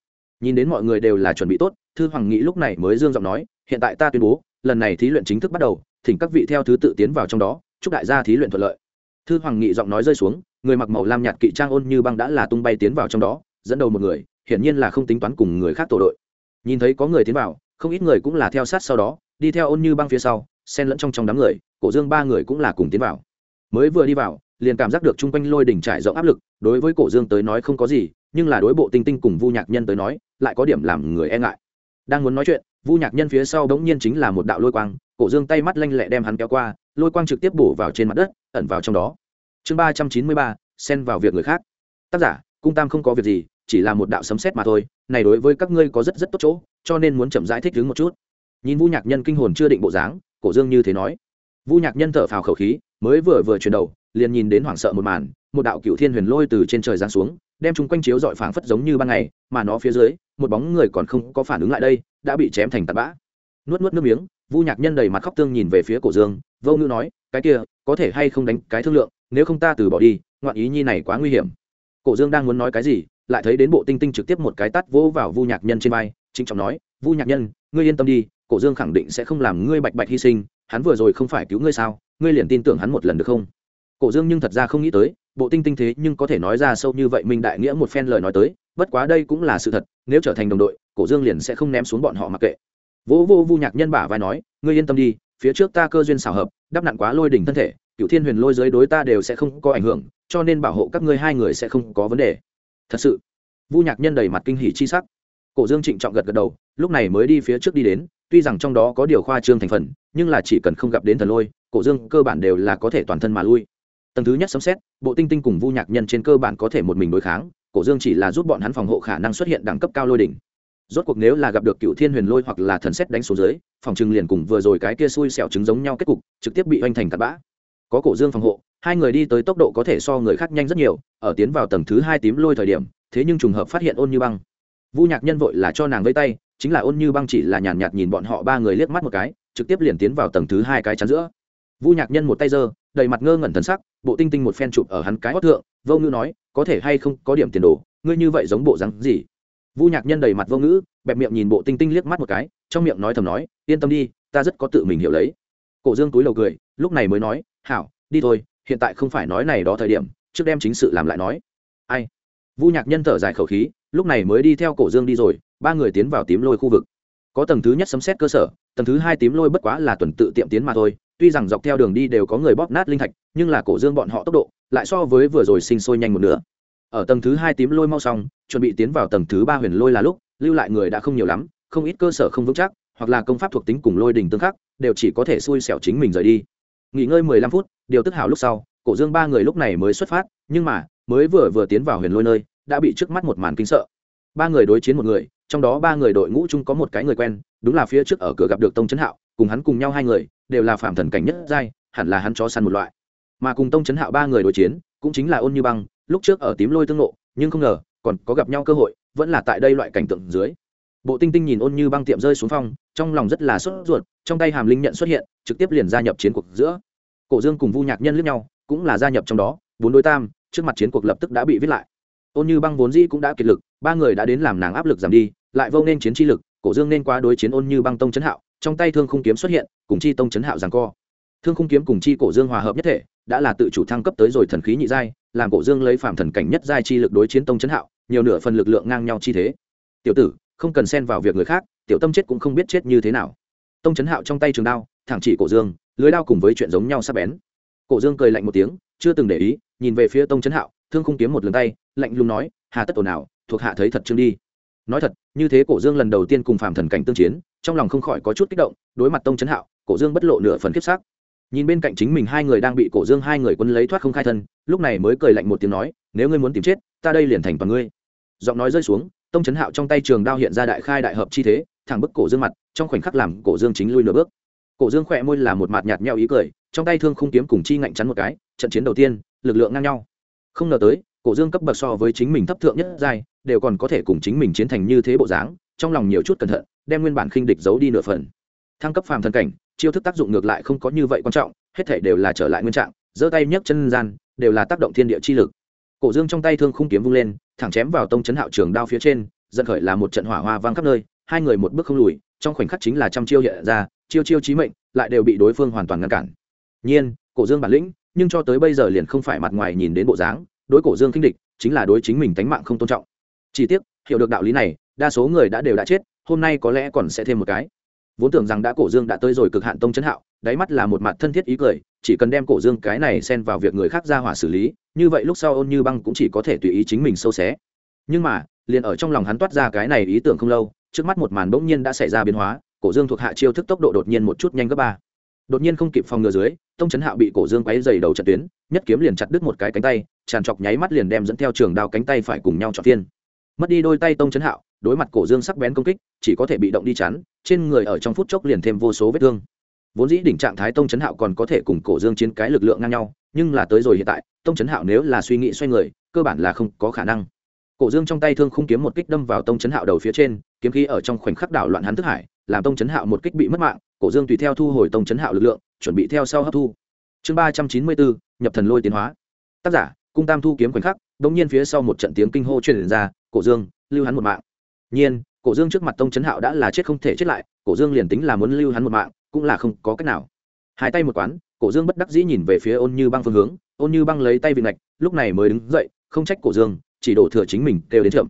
Nhìn đến mọi người đều là chuẩn bị tốt, thư hoàng nghị lúc này mới dương giọng nói, hiện tại ta tuyên bố, lần này thí luyện chính thức bắt đầu, thỉnh các vị theo thứ tự tiến vào trong đó, chúc đại gia thí luyện thuận lợi. Thư hoàng nghị giọng nói rơi xuống, người mặc màu lam nhạt kỵ trang ôn như băng đã là tung bay tiến vào trong đó, dẫn đầu một người, hiển nhiên là không tính toán cùng người khác tổ đội nhìn thấy có người tiến vào, không ít người cũng là theo sát sau đó, đi theo ôn như băng phía sau, xen lẫn trong trong đám người, cổ dương ba người cũng là cùng tiến vào. Mới vừa đi vào, liền cảm giác được chung quanh lôi đỉnh trải rộng áp lực, đối với cổ dương tới nói không có gì, nhưng là đối bộ tinh tinh cùng vu nhạc nhân tới nói, lại có điểm làm người e ngại. Đang muốn nói chuyện, vu nhạc nhân phía sau đống nhiên chính là một đạo lôi quang, cổ dương tay mắt lanh lẹ đem hắn kéo qua, lôi quang trực tiếp bổ vào trên mặt đất, ẩn vào trong đó. Chương ba trăm chín mươi ba, xen vào việc người khác. Tác giả, cung tam không có việc gì chỉ là một đạo sấm sét mà thôi, này đối với các ngươi có rất rất tốt chỗ, cho nên muốn chậm giải thích đứng một chút. Nhìn vu nhạc nhân kinh hồn chưa định bộ dáng, cổ dương như thế nói. Vu nhạc nhân thở phào khẩu khí, mới vừa vừa chuyển đầu, liền nhìn đến hoảng sợ một màn, một đạo cựu thiên huyền lôi từ trên trời giáng xuống, đem chúng quanh chiếu dọi phảng phất giống như ban ngày, mà nó phía dưới, một bóng người còn không có phản ứng lại đây, đã bị chém thành tạt bã. Nuốt nuốt nước miếng, vu nhạc nhân đầy mặt khóc tương nhìn về phía cổ dương, vô ngữ nói, cái kia, có thể hay không đánh cái thương lượng, nếu không ta từ bỏ đi, ngoạn ý nhi này quá nguy hiểm. Cổ dương đang muốn nói cái gì lại thấy đến bộ tinh tinh trực tiếp một cái tắt vỗ vào vu nhạc nhân trên vai, chính trọng nói, vu nhạc nhân, ngươi yên tâm đi, cổ dương khẳng định sẽ không làm ngươi bạch bạch hy sinh, hắn vừa rồi không phải cứu ngươi sao, ngươi liền tin tưởng hắn một lần được không? Cổ dương nhưng thật ra không nghĩ tới, bộ tinh tinh thế nhưng có thể nói ra sâu như vậy, minh đại nghĩa một phen lời nói tới, bất quá đây cũng là sự thật, nếu trở thành đồng đội, cổ dương liền sẽ không ném xuống bọn họ mặc kệ. Vỗ vô vu nhạc nhân bả vai nói, ngươi yên tâm đi, phía trước ta cơ duyên xảo hợp, đắp nặn quá lôi đỉnh thân thể cựu thiên huyền lôi giới đối ta đều sẽ không có ảnh hưởng, cho nên bảo hộ các ngươi hai người sẽ không có vấn đề thật sự. Vu nhạc nhân đầy mặt kinh hỉ chi sắc. Cổ dương trịnh trọng gật gật đầu, lúc này mới đi phía trước đi đến, tuy rằng trong đó có điều khoa trương thành phần, nhưng là chỉ cần không gặp đến thần lôi, cổ dương cơ bản đều là có thể toàn thân mà lui. Tầng thứ nhất sấm xét bộ tinh tinh cùng vu nhạc nhân trên cơ bản có thể một mình đối kháng, cổ dương chỉ là giúp bọn hắn phòng hộ khả năng xuất hiện đẳng cấp cao lôi đỉnh. Rốt cuộc nếu là gặp được cựu thiên huyền lôi hoặc là thần xét đánh xuống dưới, phòng trừng liền cùng vừa rồi cái kia xui xẻo trứng giống nhau kết cục, trực tiếp bị oanh thành tạt bã. Có cổ dương phòng hộ hai người đi tới tốc độ có thể so người khác nhanh rất nhiều ở tiến vào tầng thứ hai tím lôi thời điểm thế nhưng trùng hợp phát hiện ôn như băng. Vu nhạc nhân vội là cho nàng vây tay chính là ôn như băng chỉ là nhàn nhạt, nhạt nhìn bọn họ ba người liếc mắt một cái trực tiếp liền tiến vào tầng thứ hai cái chắn giữa. Vu nhạc nhân một tay giơ đầy mặt ngơ ngẩn thần sắc bộ tinh tinh một phen chụp ở hắn cái hót thượng vô ngữ nói có thể hay không có điểm tiền đồ ngươi như vậy giống bộ rắn gì? Vu nhạc nhân đầy mặt vô ngữ bẹp miệng nhìn bộ tinh tinh liếc mắt một cái trong miệng nói thầm nói yên tâm đi ta rất có tự mình hiểu lấy. Cổ dương túi lầu cười lúc này mới nói hảo đi thôi hiện tại không phải nói này đó thời điểm, trước đem chính sự làm lại nói. Ai? Vu nhạc nhân thở dài khẩu khí, lúc này mới đi theo cổ dương đi rồi, ba người tiến vào tím lôi khu vực. Có tầng thứ nhất sấm xét cơ sở, tầng thứ hai tím lôi bất quá là tuần tự tiệm tiến mà thôi, tuy rằng dọc theo đường đi đều có người bóp nát linh thạch, nhưng là cổ dương bọn họ tốc độ, lại so với vừa rồi sinh sôi nhanh một nửa. Ở tầng thứ hai tím lôi mau xong, chuẩn bị tiến vào tầng thứ ba huyền lôi là lúc, lưu lại người đã không nhiều lắm, không ít cơ sở không vững chắc, hoặc là công pháp thuộc tính cùng lôi đình tương khắc, đều chỉ có thể xui xẻo chính mình rời đi nghỉ ngơi mười lăm phút, điều tức hảo lúc sau, cổ dương ba người lúc này mới xuất phát, nhưng mà, mới vừa vừa tiến vào huyền lôi nơi, đã bị trước mắt một màn kinh sợ. Ba người đối chiến một người, trong đó ba người đội ngũ chung có một cái người quen, đúng là phía trước ở cửa gặp được tông trấn hạo, cùng hắn cùng nhau hai người, đều là phạm thần cảnh nhất giai, hẳn là hắn chó săn một loại. Mà cùng tông trấn hạo ba người đối chiến, cũng chính là ôn như băng, lúc trước ở tím lôi tương nộ nhưng không ngờ, còn có gặp nhau cơ hội, vẫn là tại đây loại cảnh tượng dưới bộ tinh tinh nhìn ôn như băng tiệm rơi xuống phong, trong lòng rất là sốt ruột, trong tay hàm linh nhận xuất hiện, trực tiếp liền gia nhập chiến cuộc giữa. Cổ dương cùng vu nhạc nhân lướt nhau, cũng là gia nhập trong đó, bốn đối tam, trước mặt chiến cuộc lập tức đã bị viết lại. Ôn như băng vốn dĩ cũng đã kiệt lực, ba người đã đến làm nàng áp lực giảm đi, lại vô nên chiến chi lực, cổ dương nên qua đối chiến ôn như băng tông chấn hạo, trong tay thương khung kiếm xuất hiện, cùng chi tông chấn hạo giằng co. Thương khung kiếm cùng chi cổ dương hòa hợp nhất thể, đã là tự chủ thăng cấp tới rồi thần khí nhị giai, làm cổ dương lấy phạm thần cảnh nhất giai chi lực đối chiến tông chấn hạo, nhiều nửa phần lực lượng ngang nhau chi thế. Tiểu tử không cần xen vào việc người khác, tiểu tâm chết cũng không biết chết như thế nào. Tông chấn hạo trong tay trường đao, thẳng chỉ cổ dương, lưới đao cùng với chuyện giống nhau sắp bén. Cổ dương cười lạnh một tiếng, chưa từng để ý, nhìn về phía tông chấn hạo, thương không kiếm một lần tay, lạnh lùng nói, hà tất ồn nào thuộc hạ thấy thật chương đi. Nói thật, như thế cổ dương lần đầu tiên cùng phạm thần cảnh tương chiến, trong lòng không khỏi có chút kích động, đối mặt tông chấn hạo, cổ dương bất lộ nửa phần kiếp sắc. Nhìn bên cạnh chính mình hai người đang bị cổ dương hai người quân lấy thoát không khai thân, lúc này mới cười lạnh một tiếng nói, nếu ngươi muốn tìm chết, ta đây liền thành toàn ngươi. Giọng nói rơi xuống tông chấn hạo trong tay trường đao hiện ra đại khai đại hợp chi thế, thẳng bức cổ dương mặt, trong khoảnh khắc làm cổ dương chính lui nửa bước. Cổ dương khỏe môi là một mặt nhạt nhẽo ý cười, trong tay thương không kiếm cùng chi ngạnh chắn một cái, trận chiến đầu tiên, lực lượng ngang nhau. Không ngờ tới, cổ dương cấp bậc so với chính mình thấp thượng nhất giai, đều còn có thể cùng chính mình chiến thành như thế bộ dáng, trong lòng nhiều chút cẩn thận, đem nguyên bản khinh địch giấu đi nửa phần. Thăng cấp phàm thần cảnh, chiêu thức tác dụng ngược lại không có như vậy quan trọng, hết thể đều là trở lại nguyên trạng, giơ tay nhấc chân gian, đều là tác động thiên địa chi lực. Cổ dương trong tay thương khung kiếm vung lên thẳng chém vào tông chấn hạo trường đao phía trên, dẫn khởi là một trận hỏa hoa vang khắp nơi, hai người một bước không lùi, trong khoảnh khắc chính là trăm chiêu hiện ra, chiêu chiêu chí mệnh, lại đều bị đối phương hoàn toàn ngăn cản. Nhiên, cổ dương bản lĩnh, nhưng cho tới bây giờ liền không phải mặt ngoài nhìn đến bộ dáng, đối cổ dương kinh địch, chính là đối chính mình tánh mạng không tôn trọng. Chỉ tiếc, hiểu được đạo lý này, đa số người đã đều đã chết, hôm nay có lẽ còn sẽ thêm một cái. Vốn tưởng rằng đã cổ dương đã tới rồi cực hạn tông chấn hạo, đáy mắt là một mặt thân thiết ý cười, chỉ cần đem cổ dương cái này xen vào việc người khác ra hỏa xử lý như vậy lúc sau ôn như băng cũng chỉ có thể tùy ý chính mình sâu xé. Nhưng mà, liền ở trong lòng hắn toát ra cái này ý tưởng không lâu, trước mắt một màn bỗng nhiên đã xảy ra biến hóa, cổ dương thuộc hạ chiêu thức tốc độ đột nhiên một chút nhanh gấp ba. Đột nhiên không kịp phòng ngừa dưới, tông chấn hạo bị cổ dương quáy dày đầu trận tuyến, nhất kiếm liền chặt đứt một cái cánh tay, tràn trọc nháy mắt liền đem dẫn theo trường đao cánh tay phải cùng nhau chọn phiên. Mất đi đôi tay tông chấn hạo, đối mặt cổ dương sắc bén công kích, chỉ có thể bị động đi chắn, trên người ở trong phút chốc liền thêm vô số vết thương. Vốn dĩ đỉnh trạng thái tông chấn hạo còn có thể cùng cổ dương chiến cái lực lượng ngang nhau, nhưng là tới rồi hiện tại tông chấn hạo nếu là suy nghĩ xoay người, cơ bản là không có khả năng. Cổ dương trong tay thương không kiếm một kích đâm vào tông chấn hạo đầu phía trên, kiếm khí ở trong khoảnh khắc đảo loạn hắn thức hải, làm tông chấn hạo một kích bị mất mạng, cổ dương tùy theo thu hồi tông chấn hạo lực lượng, chuẩn bị theo sau hấp thu. Chương ba trăm chín mươi bốn, nhập thần lôi tiến hóa. Tác giả, cung tam thu kiếm khoảnh khắc đ ỗ n g nhiên phía sau một trận tiếng kinh hô truyền ra, cổ dương, lưu hắn một mạng. Nhiên, cổ dương trước mặt tông chấn hạo đã là chết không thể chết lại, cổ dương liền tính là muốn lưu hắn một mạng, cũng là không có cách nào. Hai tay một quán cổ dương bất đắc dĩ nhìn về phía ôn như băng phương hướng. Ôn như băng lấy tay vị ngạch, lúc này mới đứng dậy, không trách cổ dương, chỉ đổ thừa chính mình kêu đến chậm.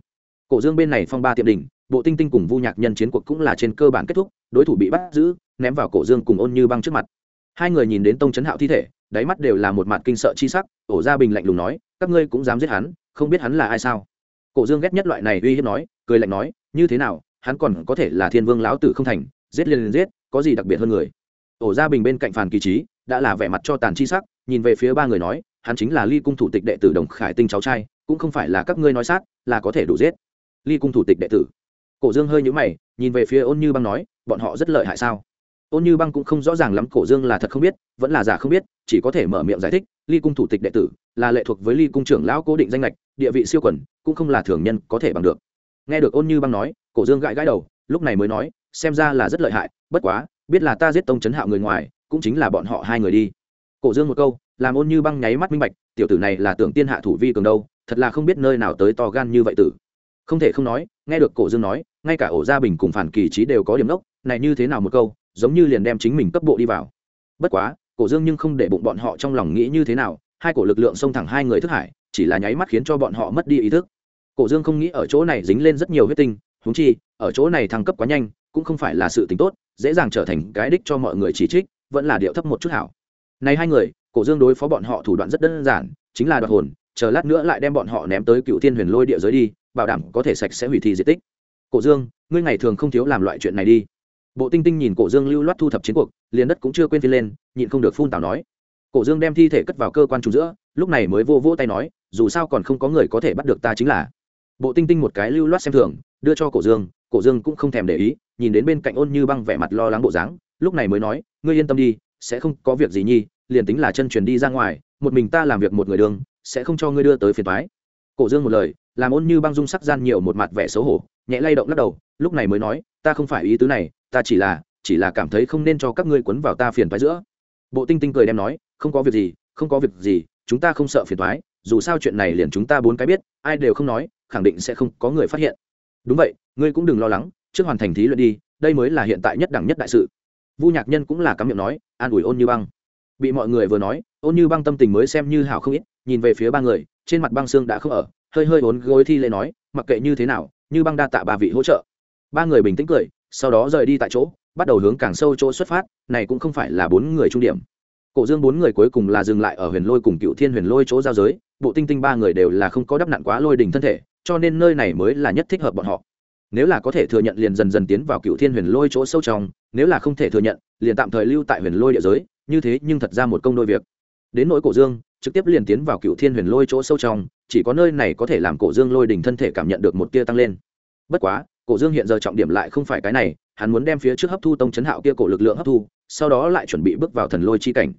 Cổ dương bên này phong ba tiệm đỉnh, bộ tinh tinh cùng vu nhạc nhân chiến cuộc cũng là trên cơ bản kết thúc, đối thủ bị bắt giữ, ném vào cổ dương cùng ôn như băng trước mặt. Hai người nhìn đến tông chấn hạo thi thể, đáy mắt đều là một mặt kinh sợ chi sắc, ổ gia bình lạnh lùng nói, các ngươi cũng dám giết hắn, không biết hắn là ai sao? Cổ dương ghét nhất loại này uy hiếp nói, cười lạnh nói, như thế nào, hắn còn có thể là thiên vương lão tử không thành, giết liền liền giết, có gì đặc biệt hơn người? Ổ gia bình bên cạnh phàn kỳ trí đã là vẻ mặt cho tàn chi sắc, nhìn về phía ba người nói, hắn chính là ly cung thủ tịch đệ tử đồng khải tinh cháu trai, cũng không phải là các ngươi nói sát, là có thể đủ giết. Ly cung thủ tịch đệ tử. Cổ dương hơi nhũ mày, nhìn về phía ôn như băng nói, bọn họ rất lợi hại sao? Ôn như băng cũng không rõ ràng lắm, cổ dương là thật không biết, vẫn là giả không biết, chỉ có thể mở miệng giải thích, ly cung thủ tịch đệ tử là lệ thuộc với ly cung trưởng lão cố định danh lệch địa vị siêu quẩn cũng không là thường nhân có thể bằng được. Nghe được ôn như băng nói, cổ dương gãi gãi đầu, lúc này mới nói, xem ra là rất lợi hại, bất quá, biết là ta giết tông chấn hạo người ngoài cũng chính là bọn họ hai người đi. Cổ dương một câu, làm ôn như băng nháy mắt minh bạch, tiểu tử này là tưởng tiên hạ thủ vi cường đâu, thật là không biết nơi nào tới to gan như vậy tử. Không thể không nói, nghe được cổ dương nói, ngay cả ổ gia bình cùng phản kỳ trí đều có điểm đốc, này như thế nào một câu, giống như liền đem chính mình cấp bộ đi vào. Bất quá, cổ dương nhưng không để bụng bọn họ trong lòng nghĩ như thế nào, hai cổ lực lượng xông thẳng hai người thức hải, chỉ là nháy mắt khiến cho bọn họ mất đi ý thức. Cổ dương không nghĩ ở chỗ này dính lên rất nhiều huyết tinh húng chi, ở chỗ này thăng cấp quá nhanh, cũng không phải là sự tính tốt, dễ dàng trở thành cái đích cho mọi người chỉ trích vẫn là điệu thấp một chút hảo. Này hai người, cổ dương đối phó bọn họ thủ đoạn rất đơn giản, chính là đoạt hồn, chờ lát nữa lại đem bọn họ ném tới cựu thiên huyền lôi địa giới đi, bảo đảm có thể sạch sẽ hủy thi di tích. Cổ dương, ngươi ngày thường không thiếu làm loại chuyện này đi. Bộ tinh tinh nhìn cổ dương lưu loát thu thập chiến cuộc, liền đất cũng chưa quên phi lên, nhịn không được phun tào nói. Cổ dương đem thi thể cất vào cơ quan trùng giữa, lúc này mới vô vô tay nói, dù sao còn không có người có thể bắt được ta chính là. Bộ tinh tinh một cái lưu loát xem thường, đưa cho cổ dương cổ dương cũng không thèm để ý, nhìn đến bên cạnh ôn như băng vẻ mặt lo lắng bộ dáng lúc này mới nói, ngươi yên tâm đi, sẽ không có việc gì nhi, liền tính là chân truyền đi ra ngoài, một mình ta làm việc một người đường, sẽ không cho ngươi đưa tới phiền thoái cổ dương một lời, làm ôn như băng dung sắc gian nhiều một mặt vẻ xấu hổ, nhẹ lay động lắc đầu, lúc này mới nói, ta không phải ý tứ này, ta chỉ là chỉ là cảm thấy không nên cho các ngươi quấn vào ta phiền thoái giữa. Bộ tinh tinh cười đem nói, không có việc gì, không có việc gì, chúng ta không sợ phiền thoái dù sao chuyện này liền chúng ta bốn cái biết, ai đều không nói, khẳng định sẽ không có người phát hiện. Đúng vậy, ngươi cũng đừng lo lắng, trước hoàn thành thí luyện đi, đây mới là hiện tại nhất đẳng nhất đại sự vu nhạc nhân cũng là cắm miệng nói, an ủi ôn như băng. Bị mọi người vừa nói, ôn như băng tâm tình mới xem như hảo không ít, nhìn về phía ba người, trên mặt băng xương đã không ở, hơi hơi ốn gối thi lễ nói, mặc kệ như thế nào, như băng đa tạ ba vị hỗ trợ. Ba người bình tĩnh cười, sau đó rời đi tại chỗ, bắt đầu hướng càng sâu chỗ xuất phát, này cũng không phải là bốn người trung điểm. Cổ dương bốn người cuối cùng là dừng lại ở huyền lôi cùng cựu thiên huyền lôi chỗ giao giới, bộ tinh tinh ba người đều là không có đắp nặn quá lôi đỉnh thân thể, cho nên nơi này mới là nhất thích hợp bọn họ nếu là có thể thừa nhận liền dần dần tiến vào cựu thiên huyền lôi chỗ sâu trong, nếu là không thể thừa nhận, liền tạm thời lưu tại huyền lôi địa giới, như thế nhưng thật ra một công đôi việc. Đến nỗi cổ dương, trực tiếp liền tiến vào cựu thiên huyền lôi chỗ sâu trong, chỉ có nơi này có thể làm cổ dương lôi đỉnh thân thể cảm nhận được một tia tăng lên. Bất quá, cổ dương hiện giờ trọng điểm lại không phải cái này, hắn muốn đem phía trước hấp thu tông chấn hạo kia cổ lực lượng hấp thu, sau đó lại chuẩn bị bước vào thần lôi chi cảnh.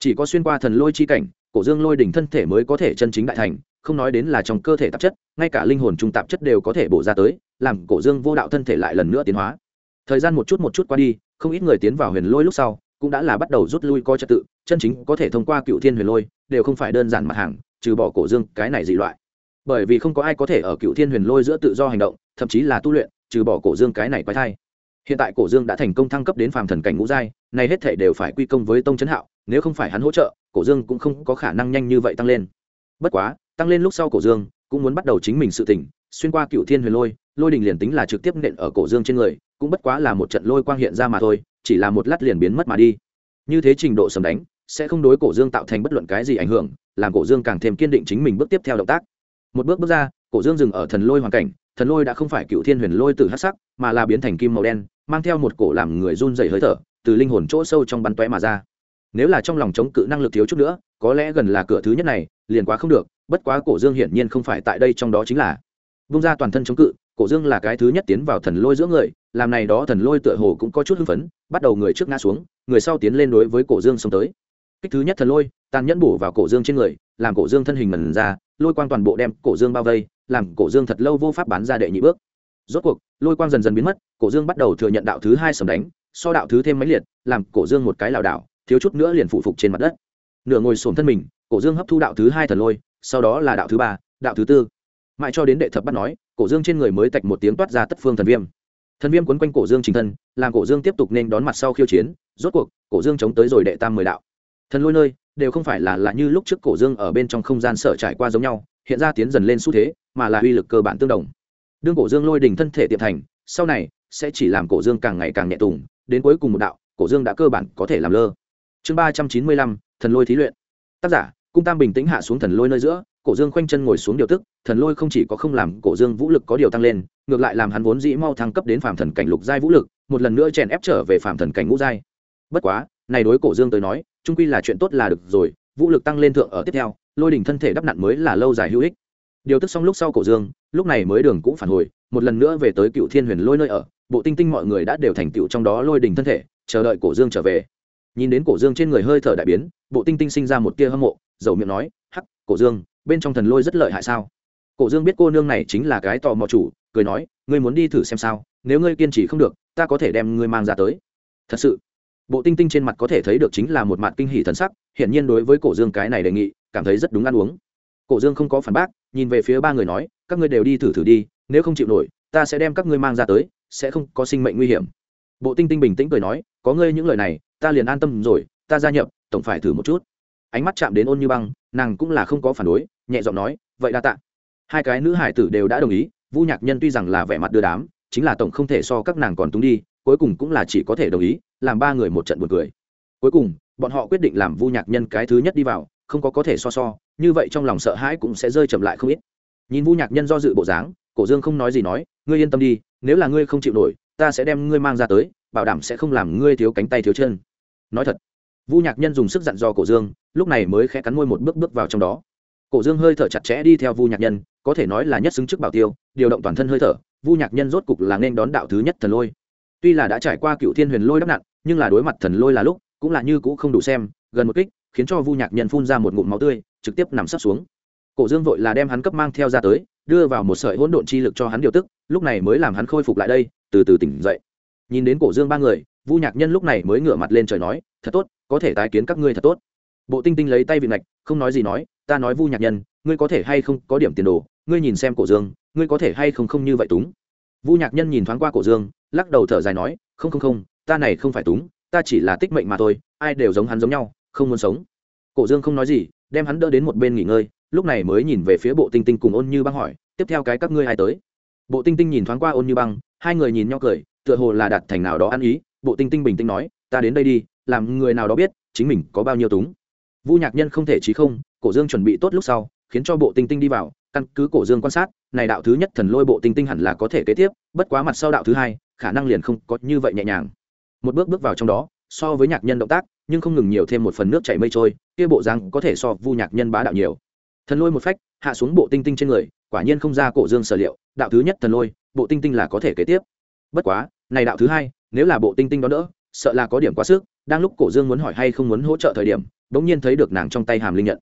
Chỉ có xuyên qua thần lôi chi cảnh, cổ dương lôi đỉnh thân thể mới có thể chân chính đại thành không nói đến là trong cơ thể tạp chất, ngay cả linh hồn trung tạp chất đều có thể bổ ra tới, làm cổ dương vô đạo thân thể lại lần nữa tiến hóa. Thời gian một chút một chút qua đi, không ít người tiến vào huyền lôi lúc sau, cũng đã là bắt đầu rút lui coi trật tự, chân chính có thể thông qua cựu thiên huyền lôi, đều không phải đơn giản mặt hàng, trừ bỏ cổ dương, cái này dị loại. Bởi vì không có ai có thể ở cựu thiên huyền lôi giữa tự do hành động, thậm chí là tu luyện, trừ bỏ cổ dương cái này quái thai. Hiện tại cổ dương đã thành công thăng cấp đến phàm thần cảnh ngũ giai nay hết thể đều phải quy công với tông trấn hạo, nếu không phải hắn hỗ trợ, cổ dương cũng không có khả năng nhanh như vậy tăng lên. Bất quá tăng lên lúc sau cổ dương, cũng muốn bắt đầu chính mình sự tỉnh, xuyên qua cựu thiên huyền lôi lôi đình liền tính là trực tiếp nện ở cổ dương trên người, cũng bất quá là một trận lôi quang hiện ra mà thôi, chỉ là một lát liền biến mất mà đi. Như thế trình độ sầm đánh, sẽ không đối cổ dương tạo thành bất luận cái gì ảnh hưởng, làm cổ dương càng thêm kiên định chính mình bước tiếp theo động tác. Một bước bước ra, cổ dương dừng ở thần lôi hoàn cảnh, thần lôi đã không phải cựu thiên huyền lôi từ hát sắc, mà là biến thành kim màu đen, mang theo một cổ làm người run dày hơi thở, từ linh hồn chỗ sâu trong bắn toé mà ra nếu là trong lòng chống cự năng lực thiếu chút nữa, có lẽ gần là cửa thứ nhất này, liền quá không được, bất quá cổ dương hiển nhiên không phải tại đây trong đó chính là. Vung ra toàn thân chống cự, cổ dương là cái thứ nhất tiến vào thần lôi giữa người, làm này đó thần lôi tựa hồ cũng có chút hưng phấn, bắt đầu người trước ngã xuống, người sau tiến lên đối với cổ dương xông tới. Kích thứ nhất thần lôi, tàn nhẫn bổ vào cổ dương trên người, làm cổ dương thân hình mần ra, lôi quang toàn bộ đem cổ dương bao vây, làm cổ dương thật lâu vô pháp bán ra đệ nhị bước. Rốt cuộc, lôi quang dần dần biến mất, cổ dương bắt đầu thừa nhận đạo thứ hai sầm đánh, so đạo thứ thêm máy liệt, làm cổ dương một cái lảo đảo thiếu chút nữa liền phụ phục trên mặt đất. Nửa ngồi xổm thân mình, cổ dương hấp thu đạo thứ hai thần lôi, sau đó là đạo thứ ba, đạo thứ tư. Mãi cho đến đệ thập bắt nói, cổ dương trên người mới tạch một tiếng toát ra tất phương thần viêm. Thần viêm quấn quanh cổ dương trình thân, làm cổ dương tiếp tục nên đón mặt sau khiêu chiến, rốt cuộc, cổ dương chống tới rồi đệ tam mười đạo. Thần lôi nơi, đều không phải là là như lúc trước cổ dương ở bên trong không gian sở trải qua giống nhau, hiện ra tiến dần lên xu thế, mà là uy lực cơ bản tương đồng. Đương cổ dương lôi đình thân thể tiệm thành, sau này, sẽ chỉ làm cổ dương càng ngày càng nhẹ tùng, đến cuối cùng một đạo, cổ dương đã cơ bản có thể làm lơ chương ba trăm chín mươi lăm, thần lôi thí luyện. Tác giả, cung tam bình tĩnh hạ xuống thần lôi nơi giữa, cổ dương khoanh chân ngồi xuống điều tức, thần lôi không chỉ có không làm cổ dương vũ lực có điều tăng lên, ngược lại làm hắn vốn dĩ mau thăng cấp đến phạm thần cảnh lục giai vũ lực, một lần nữa chèn ép trở về phạm thần cảnh ngũ giai. Bất quá, này đối cổ dương tới nói trung quy là chuyện tốt là được rồi, vũ lực tăng lên thượng ở tiếp theo, lôi đỉnh thân thể đắp nặn mới là lâu dài hữu ích. Điều tức xong lúc sau cổ dương, lúc này mới đường cũng phản hồi, một lần nữa về tới cựu thiên huyền lôi nơi ở, bộ tinh tinh mọi người đã đều thành tựu trong đó lôi đỉnh thân thể, chờ đợi cổ dương trở về nhìn đến cổ dương trên người hơi thở đại biến, bộ tinh tinh sinh ra một tia hâm mộ, dầu miệng nói, hắc, cổ dương, bên trong thần lôi rất lợi hại sao? Cổ dương biết cô nương này chính là cái tò mò chủ, cười nói, ngươi muốn đi thử xem sao, nếu ngươi kiên trì không được, ta có thể đem ngươi mang ra tới. Thật sự, bộ tinh tinh trên mặt có thể thấy được chính là một mặt kinh hỷ thần sắc, hiển nhiên đối với cổ dương cái này đề nghị, cảm thấy rất đúng ăn uống. Cổ dương không có phản bác, nhìn về phía ba người nói, các ngươi đều đi thử thử đi, nếu không chịu nổi, ta sẽ đem các ngươi mang ra tới, sẽ không có sinh mệnh nguy hiểm bộ tinh tinh bình tĩnh cười nói, có ngươi những lời này, ta liền an tâm rồi, ta gia nhập, tổng phải thử một chút. Ánh mắt chạm đến ôn như băng, nàng cũng là không có phản đối, nhẹ giọng nói, vậy đa tạ. Hai cái nữ hải tử đều đã đồng ý, vu nhạc nhân tuy rằng là vẻ mặt đưa đám, chính là tổng không thể so các nàng còn túng đi, cuối cùng cũng là chỉ có thể đồng ý, làm ba người một trận buồn cười. Cuối cùng, bọn họ quyết định làm vu nhạc nhân cái thứ nhất đi vào, không có có thể so so, như vậy trong lòng sợ hãi cũng sẽ rơi chậm lại không ít. Nhìn vu nhạc nhân do dự bộ dáng, cổ dương không nói gì nói, ngươi yên tâm đi, nếu là ngươi không chịu nổi ta sẽ đem ngươi mang ra tới, bảo đảm sẽ không làm ngươi thiếu cánh tay thiếu chân. Nói thật, vu nhạc nhân dùng sức dặn dò cổ dương, lúc này mới khẽ cắn môi một bước bước vào trong đó. Cổ dương hơi thở chặt chẽ đi theo vu nhạc nhân, có thể nói là nhất xứng trước bảo tiêu, điều động toàn thân hơi thở, vu nhạc nhân rốt cục là nên đón đạo thứ nhất thần lôi. Tuy là đã trải qua cựu thiên huyền lôi đắp nặn nhưng là đối mặt thần lôi là lúc, cũng là như cũ không đủ xem, gần một kích, khiến cho vu nhạc nhân phun ra một ngụm máu tươi, trực tiếp nằm sấp xuống. Cổ dương vội là đem hắn cấp mang theo ra tới, đưa vào một sợi hỗn độn chi lực cho hắn điều tức, lúc này mới làm hắn khôi phục lại đây từ từ tỉnh dậy. Nhìn đến cổ dương ba người, vu nhạc nhân lúc này mới ngửa mặt lên trời nói, thật tốt, có thể tái kiến các ngươi thật tốt. Bộ tinh tinh lấy tay vị ngạch, không nói gì nói, ta nói vu nhạc nhân, ngươi có thể hay không có điểm tiền đồ, ngươi nhìn xem cổ dương, ngươi có thể hay không không như vậy túng? Vu nhạc nhân nhìn thoáng qua cổ dương, lắc đầu thở dài nói, không không không, ta này không phải túng, ta chỉ là tích mệnh mà thôi, ai đều giống hắn giống nhau, không muốn sống. Cổ dương không nói gì, đem hắn đỡ đến một bên nghỉ ngơi, lúc này mới nhìn về phía bộ tinh tinh cùng ôn như băng hỏi, tiếp theo cái các ngươi ai tới? Bộ tinh tinh nhìn thoáng qua ôn như băng, hai người nhìn nhau cười, tựa hồ là đặt thành nào đó ăn ý. Bộ tinh tinh bình tĩnh nói, ta đến đây đi, làm người nào đó biết chính mình có bao nhiêu túng. Vu nhạc nhân không thể trí không, cổ dương chuẩn bị tốt lúc sau, khiến cho bộ tinh tinh đi vào, căn cứ cổ dương quan sát, này đạo thứ nhất thần lôi bộ tinh tinh hẳn là có thể kế tiếp, bất quá mặt sau đạo thứ hai, khả năng liền không có như vậy nhẹ nhàng. Một bước bước vào trong đó, so với nhạc nhân động tác, nhưng không ngừng nhiều thêm một phần nước chảy mây trôi, kia bộ răng có thể so vu nhạc nhân bá đạo nhiều. Thần lôi một phách, hạ xuống bộ tinh tinh trên người, quả nhiên không ra cổ dương sở liệu đạo thứ nhất thần lôi, bộ tinh tinh là có thể kế tiếp. Bất quá, này đạo thứ hai, nếu là bộ tinh tinh đó đỡ, sợ là có điểm quá sức, đang lúc cổ dương muốn hỏi hay không muốn hỗ trợ thời điểm đ ỗ n g nhiên thấy được nàng trong tay hàm linh nhận.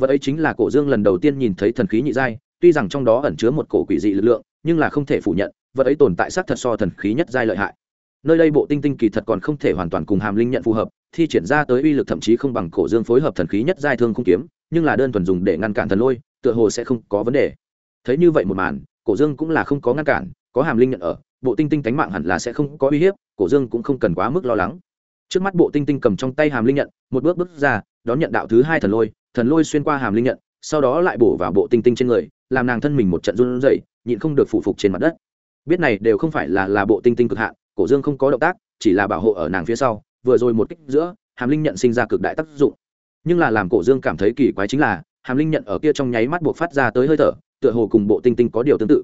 Vật ấy chính là cổ dương lần đầu tiên nhìn thấy thần khí nhị giai, tuy rằng trong đó ẩn chứa một cổ quỷ dị lực lượng, nhưng là không thể phủ nhận, vật ấy tồn tại xác thật so thần khí nhất giai lợi hại. Nơi đây bộ tinh tinh kỳ thật còn không thể hoàn toàn cùng hàm linh nhận phù hợp, thi triển ra tới uy lực thậm chí không bằng cổ dương phối hợp thần khí nhất giai thương không kiếm, nhưng là đơn thuần dùng để ngăn cản thần lôi, tựa hồ sẽ không có vấn đề. Thấy như vậy một màn cổ dương cũng là không có ngăn cản, có hàm linh nhận ở, bộ tinh tinh tánh mạng hẳn là sẽ không có uy hiếp, cổ dương cũng không cần quá mức lo lắng. Trước mắt bộ tinh tinh cầm trong tay hàm linh nhận, một bước bước ra, đón nhận đạo thứ hai thần lôi thần lôi xuyên qua hàm linh nhận, sau đó lại bổ vào bộ tinh tinh trên người, làm nàng thân mình một trận run rẩy, nhịn không được phụ phục trên mặt đất. Biết này đều không phải là là bộ tinh tinh cực hạn, cổ dương không có động tác, chỉ là bảo hộ ở nàng phía sau, vừa rồi một kích giữa, hàm linh nhận sinh ra cực đại tác dụng. Nhưng là làm cổ dương cảm thấy kỳ quái chính là, hàm linh nhận ở kia trong nháy mắt buộc phát ra tới hơi thở tựa hồ cùng bộ tinh tinh có điều tương tự.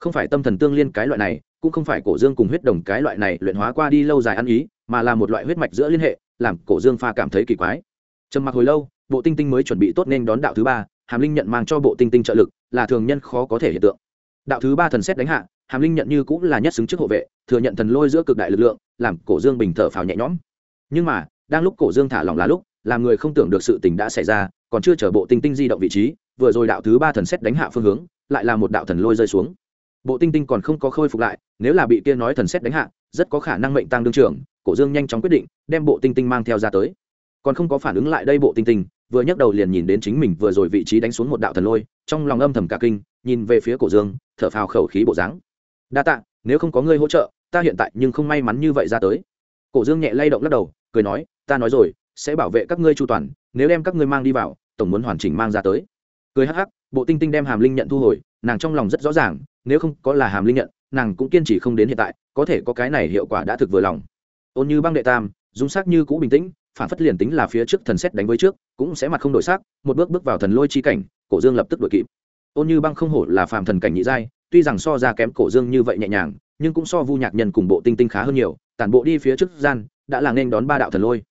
Không phải tâm thần tương liên cái loại này, cũng không phải cổ dương cùng huyết đồng cái loại này luyện hóa qua đi lâu dài ăn ý, mà là một loại huyết mạch giữa liên hệ, làm cổ dương pha cảm thấy kỳ quái. Trầm mặc hồi lâu, bộ tinh tinh mới chuẩn bị tốt nên đón đạo thứ ba, hàm linh nhận mang cho bộ tinh tinh trợ lực, là thường nhân khó có thể hiện tượng. Đạo thứ ba thần xét đánh hạ, hàm linh nhận như cũng là nhất xứng trước hộ vệ, thừa nhận thần lôi giữa cực đại lực lượng, làm cổ dương bình thở phào nhẹ nhõm. Nhưng mà, đang lúc cổ dương thả lỏng là lúc, làm người không tưởng được sự tình đã xảy ra, còn chưa chở bộ tinh tinh di động vị trí vừa rồi đạo thứ ba thần xét đánh hạ phương hướng, lại là một đạo thần lôi rơi xuống. Bộ tinh tinh còn không có khôi phục lại, nếu là bị kia nói thần xét đánh hạ, rất có khả năng mệnh tăng đương trưởng cổ dương nhanh chóng quyết định, đem bộ tinh tinh mang theo ra tới. Còn không có phản ứng lại đây bộ tinh tinh, vừa nhấc đầu liền nhìn đến chính mình vừa rồi vị trí đánh xuống một đạo thần lôi, trong lòng âm thầm cả kinh, nhìn về phía cổ dương, thở phào khẩu khí bộ dáng. Đa tạ, nếu không có ngươi hỗ trợ, ta hiện tại nhưng không may mắn như vậy ra tới. Cổ dương nhẹ lay động lắc đầu, cười nói, ta nói rồi, sẽ bảo vệ các ngươi chu toàn, nếu đem các ngươi mang đi vào, tổng muốn hoàn chỉnh mang ra tới cười hắc hắc, bộ tinh tinh đem hàm linh nhận thu hồi, nàng trong lòng rất rõ ràng, nếu không có là hàm linh nhận, nàng cũng kiên trì không đến hiện tại, có thể có cái này hiệu quả đã thực vừa lòng. Ôn như băng đệ tam, dung sắc như cũ bình tĩnh, phản phất liền tính là phía trước thần xét đánh với trước, cũng sẽ mặt không đổi sắc, một bước bước vào thần lôi chi cảnh, cổ dương lập tức đuổi kịp. Ôn như băng không hổ là phàm thần cảnh nhị giai, tuy rằng so ra kém cổ dương như vậy nhẹ nhàng, nhưng cũng so vu nhạc nhân cùng bộ tinh tinh khá hơn nhiều, tản bộ đi phía trước gian, đã là nên đón ba đạo thần lôi.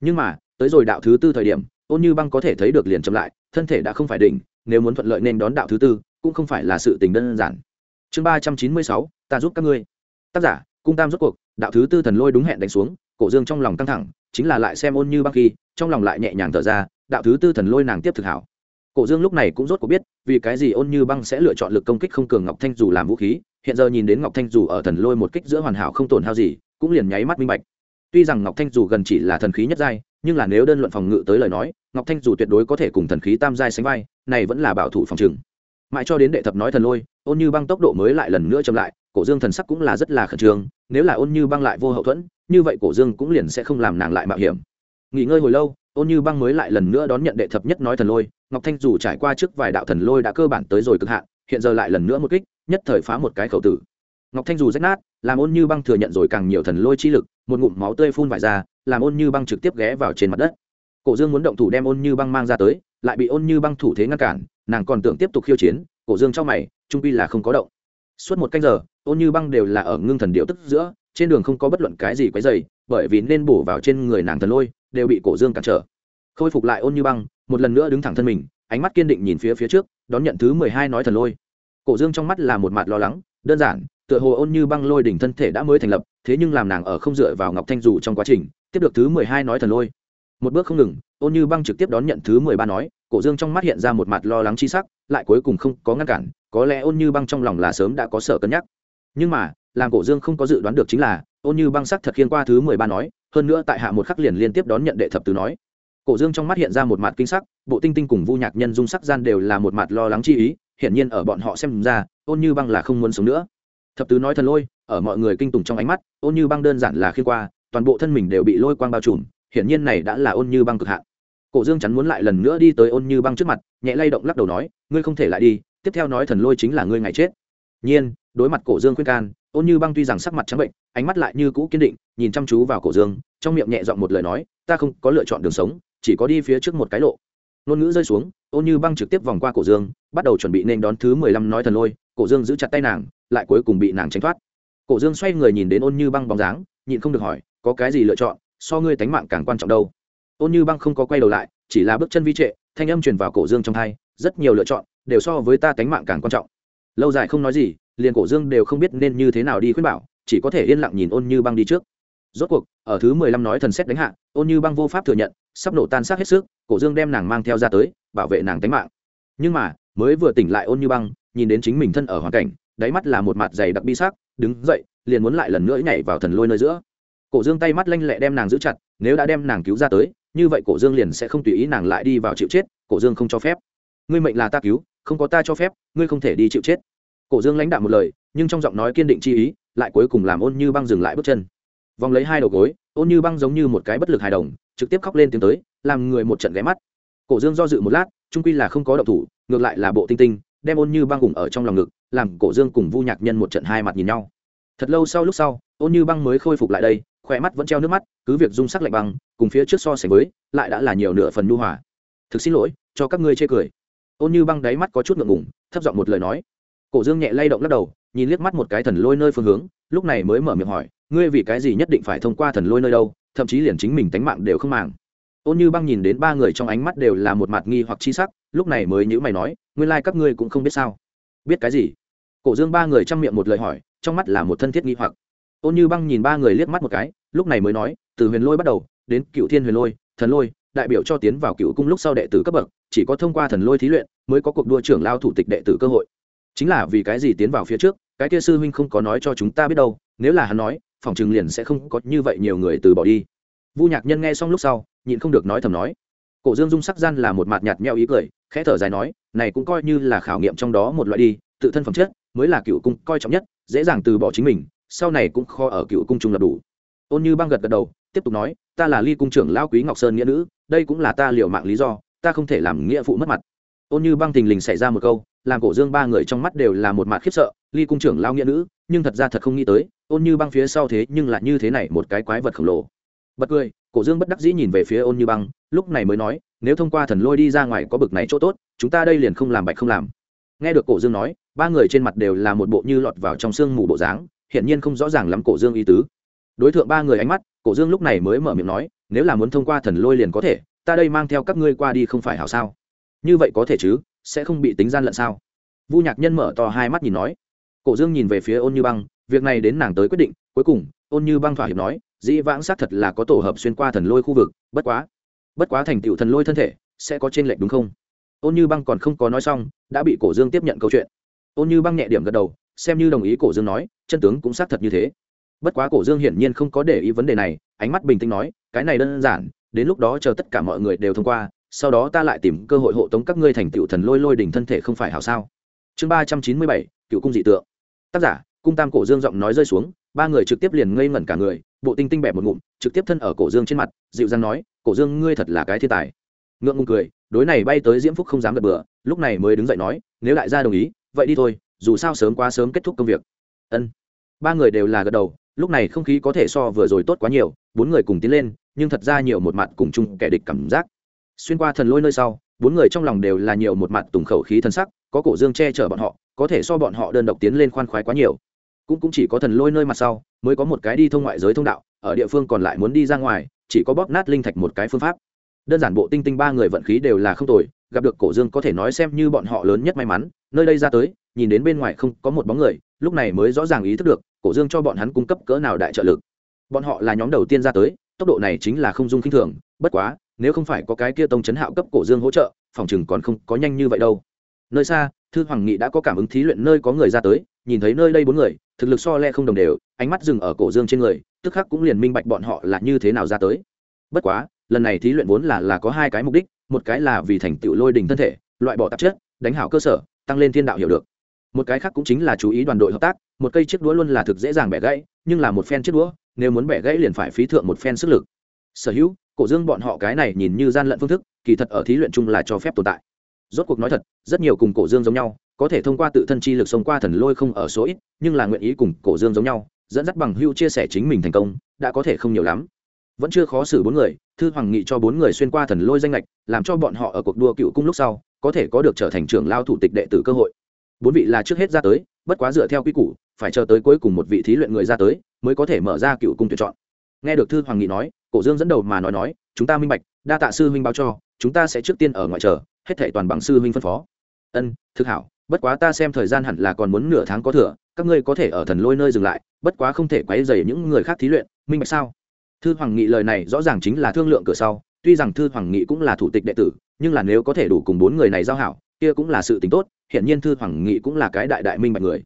Nhưng mà, tới rồi đạo thứ tư thời điểm, ôn như băng có thể thấy được liền chậm lại thân thể đã không phải đỉnh, nếu muốn thuận lợi nên đón đạo thứ tư, cũng không phải là sự tình đơn giản. Chương ba trăm chín mươi sáu, ta giúp các ngươi. Tác giả, cung tam rốt cuộc, đạo thứ tư thần lôi đúng hẹn đánh xuống, cổ dương trong lòng căng thẳng, chính là lại xem ôn như băng khi, trong lòng lại nhẹ nhàng thở ra, đạo thứ tư thần lôi nàng tiếp thực hảo. Cổ dương lúc này cũng rốt cuộc biết, vì cái gì ôn như băng sẽ lựa chọn lực công kích không cường ngọc thanh dù làm vũ khí, hiện giờ nhìn đến ngọc thanh dù ở thần lôi một kích giữa hoàn hảo không tổn hao gì, cũng liền nháy mắt minh bạch. Tuy rằng ngọc thanh dù gần chỉ là thần khí nhất giai, nhưng là nếu đơn luận phòng ngự tới lời nói ngọc thanh dù tuyệt đối có thể cùng thần khí tam giai sánh vai, này vẫn là bảo thủ phòng trừng mãi cho đến đệ thập nói thần lôi, ôn như băng tốc độ mới lại lần nữa chậm lại, cổ dương thần sắc cũng là rất là khẩn trương, nếu là ôn như băng lại vô hậu thuẫn, như vậy cổ dương cũng liền sẽ không làm nàng lại mạo hiểm. Nghỉ ngơi hồi lâu, ôn như băng mới lại lần nữa đón nhận đệ thập nhất nói thần lôi, ngọc thanh dù trải qua trước vài đạo thần lôi đã cơ bản tới rồi cực hạn, hiện giờ lại lần nữa một kích, nhất thời phá một cái khẩu tử. Ngọc thanh dù rách nát, làm ôn như băng thừa nhận rồi càng nhiều thần lôi chi lực, một ngụm máu tươi phun vải ra, làm ôn như băng trực tiếp ghé vào trên mặt đất cổ dương muốn động thủ đem ôn như băng mang ra tới, lại bị ôn như băng thủ thế ngăn cản, nàng còn tưởng tiếp tục khiêu chiến, cổ dương trong mày, trung pi là không có động. Suốt một canh giờ, ôn như băng đều là ở ngưng thần điệu tức giữa, trên đường không có bất luận cái gì quấy dày bởi vì nên bổ vào trên người nàng thần lôi, đều bị cổ dương cản trở. Khôi phục lại ôn như băng, một lần nữa đứng thẳng thân mình, ánh mắt kiên định nhìn phía phía trước, đón nhận thứ mười hai nói thần lôi. Cổ dương trong mắt là một mặt lo lắng, đơn giản, tựa hồ ôn như băng lôi đỉnh thân thể đã mới thành lập, thế nhưng làm nàng ở không dựa vào ngọc thanh dù trong quá trình, tiếp được thứ mười hai nói thần lôi một bước không ngừng, ôn như băng trực tiếp đón nhận thứ mười ba nói, cổ dương trong mắt hiện ra một mặt lo lắng chi sắc, lại cuối cùng không có ngăn cản, có lẽ ôn như băng trong lòng là sớm đã có sợ cân nhắc. Nhưng mà, làm cổ dương không có dự đoán được chính là, ôn như băng sắc thật khiên qua thứ mười ba nói, hơn nữa tại hạ một khắc liền liên tiếp đón nhận đệ thập tứ nói. Cổ dương trong mắt hiện ra một mặt kinh sắc, bộ tinh tinh cùng vu nhạc nhân dung sắc gian đều là một mặt lo lắng chi ý, hiển nhiên ở bọn họ xem ra, ôn như băng là không muốn sống nữa. Thập tứ nói thần lôi, ở mọi người kinh tủng trong ánh mắt, ôn như băng đơn giản là khiên qua, toàn bộ thân mình đều bị lôi quang bao trùm hiển nhiên này đã là ôn như băng cực hạn. Cổ dương chắn muốn lại lần nữa đi tới ôn như băng trước mặt, nhẹ lay động lắc đầu nói, ngươi không thể lại đi, tiếp theo nói thần lôi chính là ngươi ngày chết. Nhiên, đối mặt cổ dương khuyên can, ôn như băng tuy rằng sắc mặt trắng bệnh, ánh mắt lại như cũ kiên định, nhìn chăm chú vào cổ dương, trong miệng nhẹ giọng một lời nói, ta không có lựa chọn đường sống, chỉ có đi phía trước một cái lộ. Ngôn ngữ rơi xuống, ôn như băng trực tiếp vòng qua cổ dương, bắt đầu chuẩn bị nên đón thứ mười lăm nói thần lôi, cổ dương giữ chặt tay nàng, lại cuối cùng bị nàng tránh thoát. Cổ dương xoay người nhìn đến ôn như băng bóng dáng, nhịn không được hỏi, có cái gì lựa chọn? So ngươi tánh mạng càng quan trọng đâu. Ôn như băng không có quay đầu lại, chỉ là bước chân vi trệ, thanh âm truyền vào cổ dương trong thai rất nhiều lựa chọn, đều so với ta tánh mạng càng quan trọng. Lâu dài không nói gì, liền cổ dương đều không biết nên như thế nào đi khuyên bảo, chỉ có thể yên lặng nhìn ôn như băng đi trước. Rốt cuộc, ở thứ mười lăm nói thần xét đánh hạ, ôn như băng vô pháp thừa nhận, sắp nổ tan xác hết sức, cổ dương đem nàng mang theo ra tới, bảo vệ nàng tính mạng. Nhưng mà, mới vừa tỉnh lại ôn như băng, nhìn đến chính mình thân ở hoàn cảnh, đáy mắt là một mặt dày đặc bi sắc, đứng dậy, liền muốn lại lần nữa nhảy vào thần lôi nơi giữa cổ dương tay mắt lanh lẹ đem nàng giữ chặt, nếu đã đem nàng cứu ra tới, như vậy cổ dương liền sẽ không tùy ý nàng lại đi vào chịu chết, cổ dương không cho phép. Ngươi mệnh là ta cứu, không có ta cho phép, ngươi không thể đi chịu chết. Cổ dương lãnh đạo một lời, nhưng trong giọng nói kiên định chi ý, lại cuối cùng làm ôn như băng dừng lại bước chân. Vòng lấy hai đầu gối, ôn như băng giống như một cái bất lực hài đồng, trực tiếp khóc lên tiếng tới, làm người một trận ghé mắt. Cổ dương do dự một lát trung quy là không có động thủ, ngược lại là bộ tinh tinh, đem ôn như băng cùng ở trong lòng ngực, làm cổ dương cùng vu nhạc nhân một trận hai mặt nhìn nhau. Thật lâu sau lúc sau, ôn như băng mới khôi phục lại đây khỏe mắt vẫn treo nước mắt, cứ việc dung sắc lạnh băng, cùng phía trước so sánh với, lại đã là nhiều nửa phần nhu hòa. Thực xin lỗi, cho các ngươi chê cười. Ôn như băng đáy mắt có chút ngượng ngùng, thấp giọng một lời nói. Cổ dương nhẹ lay động lắc đầu, nhìn liếc mắt một cái thần lôi nơi phương hướng, lúc này mới mở miệng hỏi, ngươi vì cái gì nhất định phải thông qua thần lôi nơi đâu, thậm chí liền chính mình tánh mạng đều không màng? Ôn như băng nhìn đến ba người trong ánh mắt đều là một mặt nghi hoặc chi sắc, lúc này mới nhữ mày nói, nguyên lai các ngươi cũng không biết sao? Biết cái gì? Cổ dương ba người chăm miệng một lời hỏi, trong mắt là một thân thiết nghi hoặc. Ôn như băng nhìn ba người liếc mắt một cái lúc này mới nói, từ huyền lôi bắt đầu, đến cựu thiên huyền lôi, thần lôi, đại biểu cho tiến vào cựu cung lúc sau đệ tử cấp bậc, chỉ có thông qua thần lôi thí luyện mới có cuộc đua trưởng lao thủ tịch đệ tử cơ hội. Chính là vì cái gì tiến vào phía trước, cái kia sư huynh không có nói cho chúng ta biết đâu, nếu là hắn nói, phòng trường liền sẽ không có như vậy nhiều người từ bỏ đi. Vu nhạc nhân nghe xong lúc sau, nhịn không được nói thầm nói. Cổ dương dung sắc gian là một mặt nhạt nhẽo ý cười, khẽ thở dài nói, này cũng coi như là khảo nghiệm trong đó một loại đi, tự thân phẩm chất mới là cựu cung coi trọng nhất, dễ dàng từ bỏ chính mình, sau này cũng kho ở cựu cung trung là đủ ôn như băng gật gật đầu, tiếp tục nói, ta là ly cung trưởng lao quý ngọc sơn nghĩa nữ, đây cũng là ta liều mạng lý do, ta không thể làm nghĩa phụ mất mặt. Ôn như băng thình lình xảy ra một câu, làm cổ dương ba người trong mắt đều là một mặt khiếp sợ, ly cung trưởng lao nghĩa nữ, nhưng thật ra thật không nghĩ tới, ôn như băng phía sau thế nhưng lại như thế này một cái quái vật khổng lồ. Bật cười, cổ dương bất đắc dĩ nhìn về phía ôn như băng, lúc này mới nói, nếu thông qua thần lôi đi ra ngoài có bực này chỗ tốt, chúng ta đây liền không làm bạch không làm. Nghe được cổ dương nói, ba người trên mặt đều là một bộ như lọt vào trong sương mù bộ dáng, hiển nhiên không rõ ràng lắm cổ dương ý tứ đối tượng ba người ánh mắt, cổ dương lúc này mới mở miệng nói, nếu là muốn thông qua thần lôi liền có thể, ta đây mang theo các ngươi qua đi không phải hảo sao? Như vậy có thể chứ, sẽ không bị tính gian lận sao? Vu nhạc nhân mở to hai mắt nhìn nói. Cổ dương nhìn về phía ôn như băng, việc này đến nàng tới quyết định, cuối cùng, ôn như băng thỏa hiệp nói, dĩ vãng xác thật là có tổ hợp xuyên qua thần lôi khu vực, bất quá bất quá thành tựu thần lôi thân thể, sẽ có t r ê n lệch đúng không? Ôn như băng còn không có nói xong, đã bị cổ dương tiếp nhận câu chuyện. Ôn như băng nhẹ điểm gật đầu, xem như đồng ý cổ dương nói, chân tướng cũng xác thật như thế bất quá cổ dương hiển nhiên không có để ý vấn đề này, ánh mắt bình tĩnh nói, cái này đơn giản, đến lúc đó chờ tất cả mọi người đều thông qua, sau đó ta lại tìm cơ hội hộ tống các ngươi thành tựu thần lôi lôi đỉnh thân thể không phải hảo sao? Chương ba trăm chín mươi bảy, cựu cung dị tượng. Tác giả, cung tam cổ dương giọng nói rơi xuống, ba người trực tiếp liền ngây ngẩn cả người, bộ tinh tinh bẹp một ngụm, trực tiếp thân ở cổ dương trên mặt, dịu dàng nói, cổ dương, ngươi thật là cái thiên tài. Ngượng ngùng cười, đối này bay tới diễm phúc không dám gật bừa, lúc này mới đứng dậy nói, nếu đại gia đồng ý, vậy đi thôi, dù sao sớm quá sớm kết thúc công việc. Ân. Ba người đều là gật đầu lúc này không khí có thể so vừa rồi tốt quá nhiều, bốn người cùng tiến lên, nhưng thật ra nhiều một mặt cùng chung kẻ địch cảm giác. Xuyên qua thần lôi nơi sau, bốn người trong lòng đều là nhiều một mặt tùng khẩu khí thân sắc, có cổ dương che chở bọn họ, có thể so bọn họ đơn độc tiến lên khoan khoái quá nhiều. Cũng cũng chỉ có thần lôi nơi mặt sau, mới có một cái đi thông ngoại giới thông đạo, ở địa phương còn lại muốn đi ra ngoài, chỉ có bóp nát linh thạch một cái phương pháp. Đơn giản bộ tinh tinh ba người vận khí đều là không tồi, gặp được cổ dương có thể nói xem như bọn họ lớn nhất may mắn, nơi đây ra tới nhìn đến bên ngoài không có một bóng người, lúc này mới rõ ràng ý thức được, cổ dương cho bọn hắn cung cấp cỡ nào đại trợ lực. Bọn họ là nhóm đầu tiên ra tới, tốc độ này chính là không dung k i n h thường, bất quá, nếu không phải có cái kia tông chấn hạo cấp cổ dương hỗ trợ, phòng chừng còn không có nhanh như vậy đâu. Nơi xa, thư hoàng nghị đã có cảm ứng thí luyện nơi có người ra tới, nhìn thấy nơi đây bốn người, thực lực so le không đồng đều, ánh mắt dừng ở cổ dương trên người, tức khắc cũng liền minh bạch bọn họ là như thế nào ra tới. Bất quá, lần này thí luyện vốn là là có hai cái mục đích, một cái là vì thành tựu lôi đình thân thể, loại bỏ tạp chất, đánh hảo cơ sở, tăng lên thiên đạo hiểu được một cái khác cũng chính là chú ý đoàn đội hợp tác, một cây chiếc đũa luôn là thực dễ dàng bẻ gãy, nhưng là một phen chiếc đũa, nếu muốn bẻ gãy liền phải phí thượng một phen sức lực. Sở hữu, cổ dương bọn họ cái này nhìn như gian lận phương thức, kỳ thật ở thí luyện chung là cho phép tồn tại. Rốt cuộc nói thật, rất nhiều cùng cổ dương giống nhau, có thể thông qua tự thân chi lực sống qua thần lôi không ở số ít, nhưng là nguyện ý cùng cổ dương giống nhau, dẫn dắt bằng hưu chia sẻ chính mình thành công, đã có thể không nhiều lắm. Vẫn chưa khó xử bốn người, thư hoàng nghị cho bốn người xuyên qua thần lôi danh lệch làm cho bọn họ ở cuộc đua cựu cung lúc sau, có thể có được trở thành trưởng lao thủ tịch đệ tử cơ hội bốn vị là trước hết ra tới, bất quá dựa theo quy củ, phải chờ tới cuối cùng một vị thí luyện người ra tới, mới có thể mở ra cựu cung tuyển chọn. Nghe được thư hoàng nghị nói, cổ dương dẫn đầu mà nói nói, chúng ta minh bạch, đa tạ sư huynh báo cho, chúng ta sẽ trước tiên ở ngoại chờ, hết thệ toàn bằng sư huynh phân phó. Ân, thực hảo, bất quá ta xem thời gian hẳn là còn muốn nửa tháng có thừa, các ngươi có thể ở thần lôi nơi dừng lại, bất quá không thể quấy dày những người khác thí luyện, minh bạch sao? Thư hoàng nghị lời này rõ ràng chính là thương lượng cửa sau, tuy rằng thư hoàng nghị cũng là thủ tịch đệ tử, nhưng là nếu có thể đủ cùng bốn người này giao hảo kia cũng là sự tính tốt hiện nhiên thư hoàng nghị cũng là cái đại đại minh bạch người.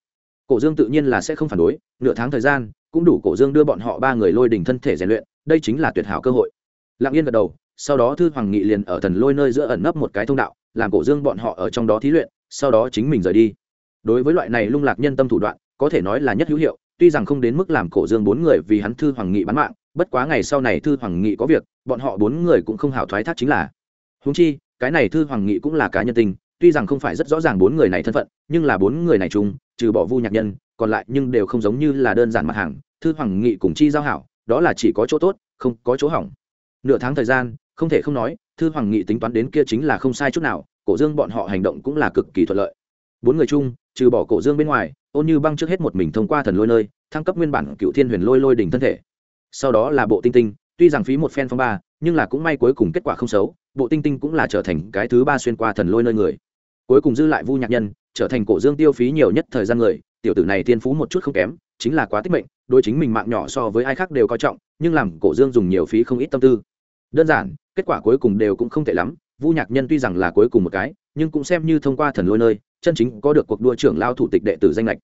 Cổ dương tự nhiên là sẽ không phản đối, nửa tháng thời gian, cũng đủ cổ dương đưa bọn họ ba người lôi đỉnh thân thể rèn luyện, đây chính là tuyệt hảo cơ hội. Lặng yên gật đầu, sau đó thư hoàng nghị liền ở thần lôi nơi giữa ẩn nấp một cái thông đạo, làm cổ dương bọn họ ở trong đó thí luyện, sau đó chính mình rời đi. Đối với loại này lung lạc nhân tâm thủ đoạn, có thể nói là nhất hữu hiệu, tuy rằng không đến mức làm cổ dương bốn người vì hắn thư hoàng nghị bán mạng, bất quá ngày sau này thư hoàng nghị có việc, bọn họ bốn người cũng không hảo thoái thác chính là. Húng chi, cái này thư hoàng nghị cũng là cá nhân tình tuy rằng không phải rất rõ ràng bốn người này thân phận, nhưng là bốn người này chung, trừ bỏ vu nhạc nhân, còn lại nhưng đều không giống như là đơn giản mặt hàng, thư hoàng nghị cùng chi giao hảo, đó là chỉ có chỗ tốt, không có chỗ hỏng. Nửa tháng thời gian, không thể không nói, thư hoàng nghị tính toán đến kia chính là không sai chút nào, cổ dương bọn họ hành động cũng là cực kỳ thuận lợi. Bốn người chung, trừ bỏ cổ dương bên ngoài, ôn như băng trước hết một mình thông qua thần lôi nơi, thăng cấp nguyên bản cựu thiên huyền lôi lôi đỉnh thân thể. Sau đó là bộ tinh tinh, tuy rằng phí một phen phong ba, nhưng là cũng may cuối cùng kết quả không xấu, bộ tinh tinh cũng là trở thành cái thứ ba xuyên qua thần lôi nơi người cuối cùng dư lại vu nhạc nhân, trở thành cổ dương tiêu phí nhiều nhất thời gian người. Tiểu tử này tiên phú một chút không kém, chính là quá tích mệnh đôi chính mình mạng nhỏ so với ai khác đều coi trọng, nhưng làm cổ dương dùng nhiều phí không ít tâm tư. Đơn giản, kết quả cuối cùng đều cũng không tệ lắm. Vu nhạc nhân tuy rằng là cuối cùng một cái, nhưng cũng xem như thông qua thần lôi nơi, chân chính có được cuộc đua trưởng lao thủ tịch đệ tử danh lệch.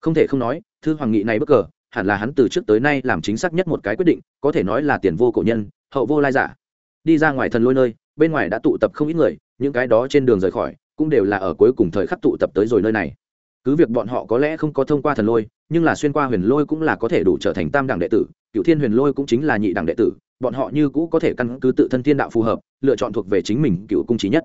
Không thể không nói, thư hoàng nghị này bất cờ, hẳn là hắn từ trước tới nay làm chính xác nhất một cái quyết định, có thể nói là tiền vô cổ nhân, hậu vô lai giả. Đi ra ngoài thần lôi nơi, bên ngoài đã tụ tập không ít người, những cái đó trên đường rời khỏi cũng đều là ở cuối cùng thời khắc tụ tập tới rồi nơi này. Cứ việc bọn họ có lẽ không có thông qua thần lôi, nhưng là xuyên qua huyền lôi cũng là có thể đủ trở thành tam đẳng đệ tử cựu thiên huyền lôi cũng chính là nhị đẳng đệ tử, bọn họ như cũ có thể căn cứ tự thân thiên đạo phù hợp, lựa chọn thuộc về chính mình cựu cung trí nhất.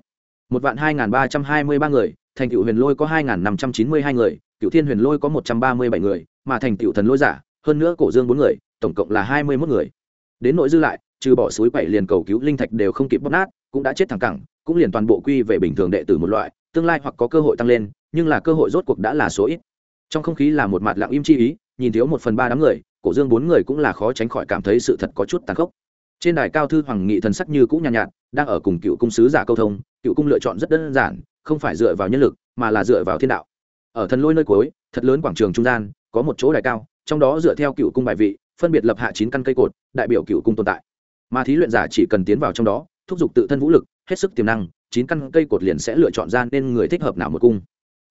Một vạn hai ba trăm hai mươi ba người, thành cựu huyền lôi có hai năm trăm chín mươi hai người cựu thiên huyền lôi có một trăm ba mươi bảy người, mà thành cựu thần lôi giả, hơn nữa cổ dương bốn người, tổng cộng là hai mươi mốt người. Đến nội dư lại, trừ bỏ suối quậy liền cầu cứu linh thạch đều không kịp bóp nát, cũng đã chết thẳng cẳng cũng liền toàn bộ quy về bình thường đệ tử một loại tương lai hoặc có cơ hội tăng lên nhưng là cơ hội rốt cuộc đã là số ít. Trong không khí là một mặt lặng im chi ý nhìn thiếu một phần ba đám người cổ dương bốn người cũng là khó tránh khỏi cảm thấy sự thật có chút tàn khốc. Trên đài cao thư hoàng nghị thần sắc như cũng nhàn nhạt, nhạt đang ở cùng cựu cung sứ giả câu thông cựu cung lựa chọn rất đơn giản không phải dựa vào nhân lực mà là dựa vào thiên đạo. Ở thần lôi nơi cuối thật lớn quảng trường trung gian có một chỗ đài cao trong đó dựa theo cựu cung bài vị phân biệt lập hạ chín căn cây cột đại biểu cựu cung tồn tại. Mà thí luyện giả chỉ cần tiến vào trong đó thúc giục tự thân vũ lực hết sức tiềm năng, chín căn cây cột liền sẽ lựa chọn ra nên người thích hợp nào một cung.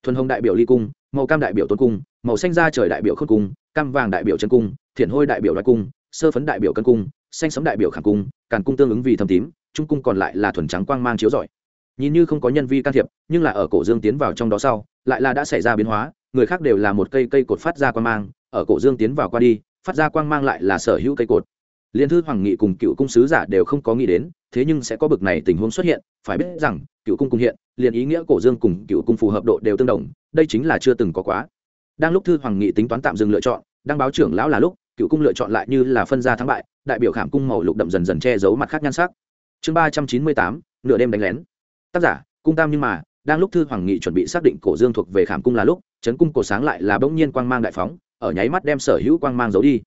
Thuần hồng đại biểu ly cung, màu cam đại biểu tôn cung, màu xanh da trời đại biểu khôn cung, cam vàng đại biểu chân cung, thiển hôi đại biểu đoái cung, sơ phấn đại biểu cân cung, xanh sấm đại biểu khảm cung, càn cung tương ứng vì thâm tím, trung cung còn lại là thuần trắng quang mang chiếu rọi. Nhìn như không có nhân vi can thiệp, nhưng là ở cổ dương tiến vào trong đó sau, lại là đã xảy ra biến hóa, người khác đều là một cây cây cột phát ra quang mang, ở cổ dương tiến vào qua đi, phát ra quang mang lại là sở hữu cây cột liên thư hoàng nghị cùng cựu cung sứ giả đều không có nghĩ đến, thế nhưng sẽ có bực này tình huống xuất hiện, phải biết rằng, cựu cung cùng hiện, liền ý nghĩa cổ dương cùng cựu cung phù hợp độ đều tương đồng, đây chính là chưa từng có quá. Đang lúc thư hoàng nghị tính toán tạm dừng lựa chọn, đang báo trưởng lão là lúc, cựu cung lựa chọn lại như là phân ra thắng bại, đại biểu khảm cung màu lục đậm dần dần che giấu mặt khác nhan sắc. Chương ba trăm chín mươi tám, nửa đêm đánh lén. Tác giả, cung tam nhưng mà, đang lúc thư hoàng nghị chuẩn bị xác định cổ dương thuộc về khảm cung là lúc, chấn cung cổ sáng lại là bỗng nhiên quang mang đại phóng, ở nháy mắt đem sở hữu quang mang giấu đi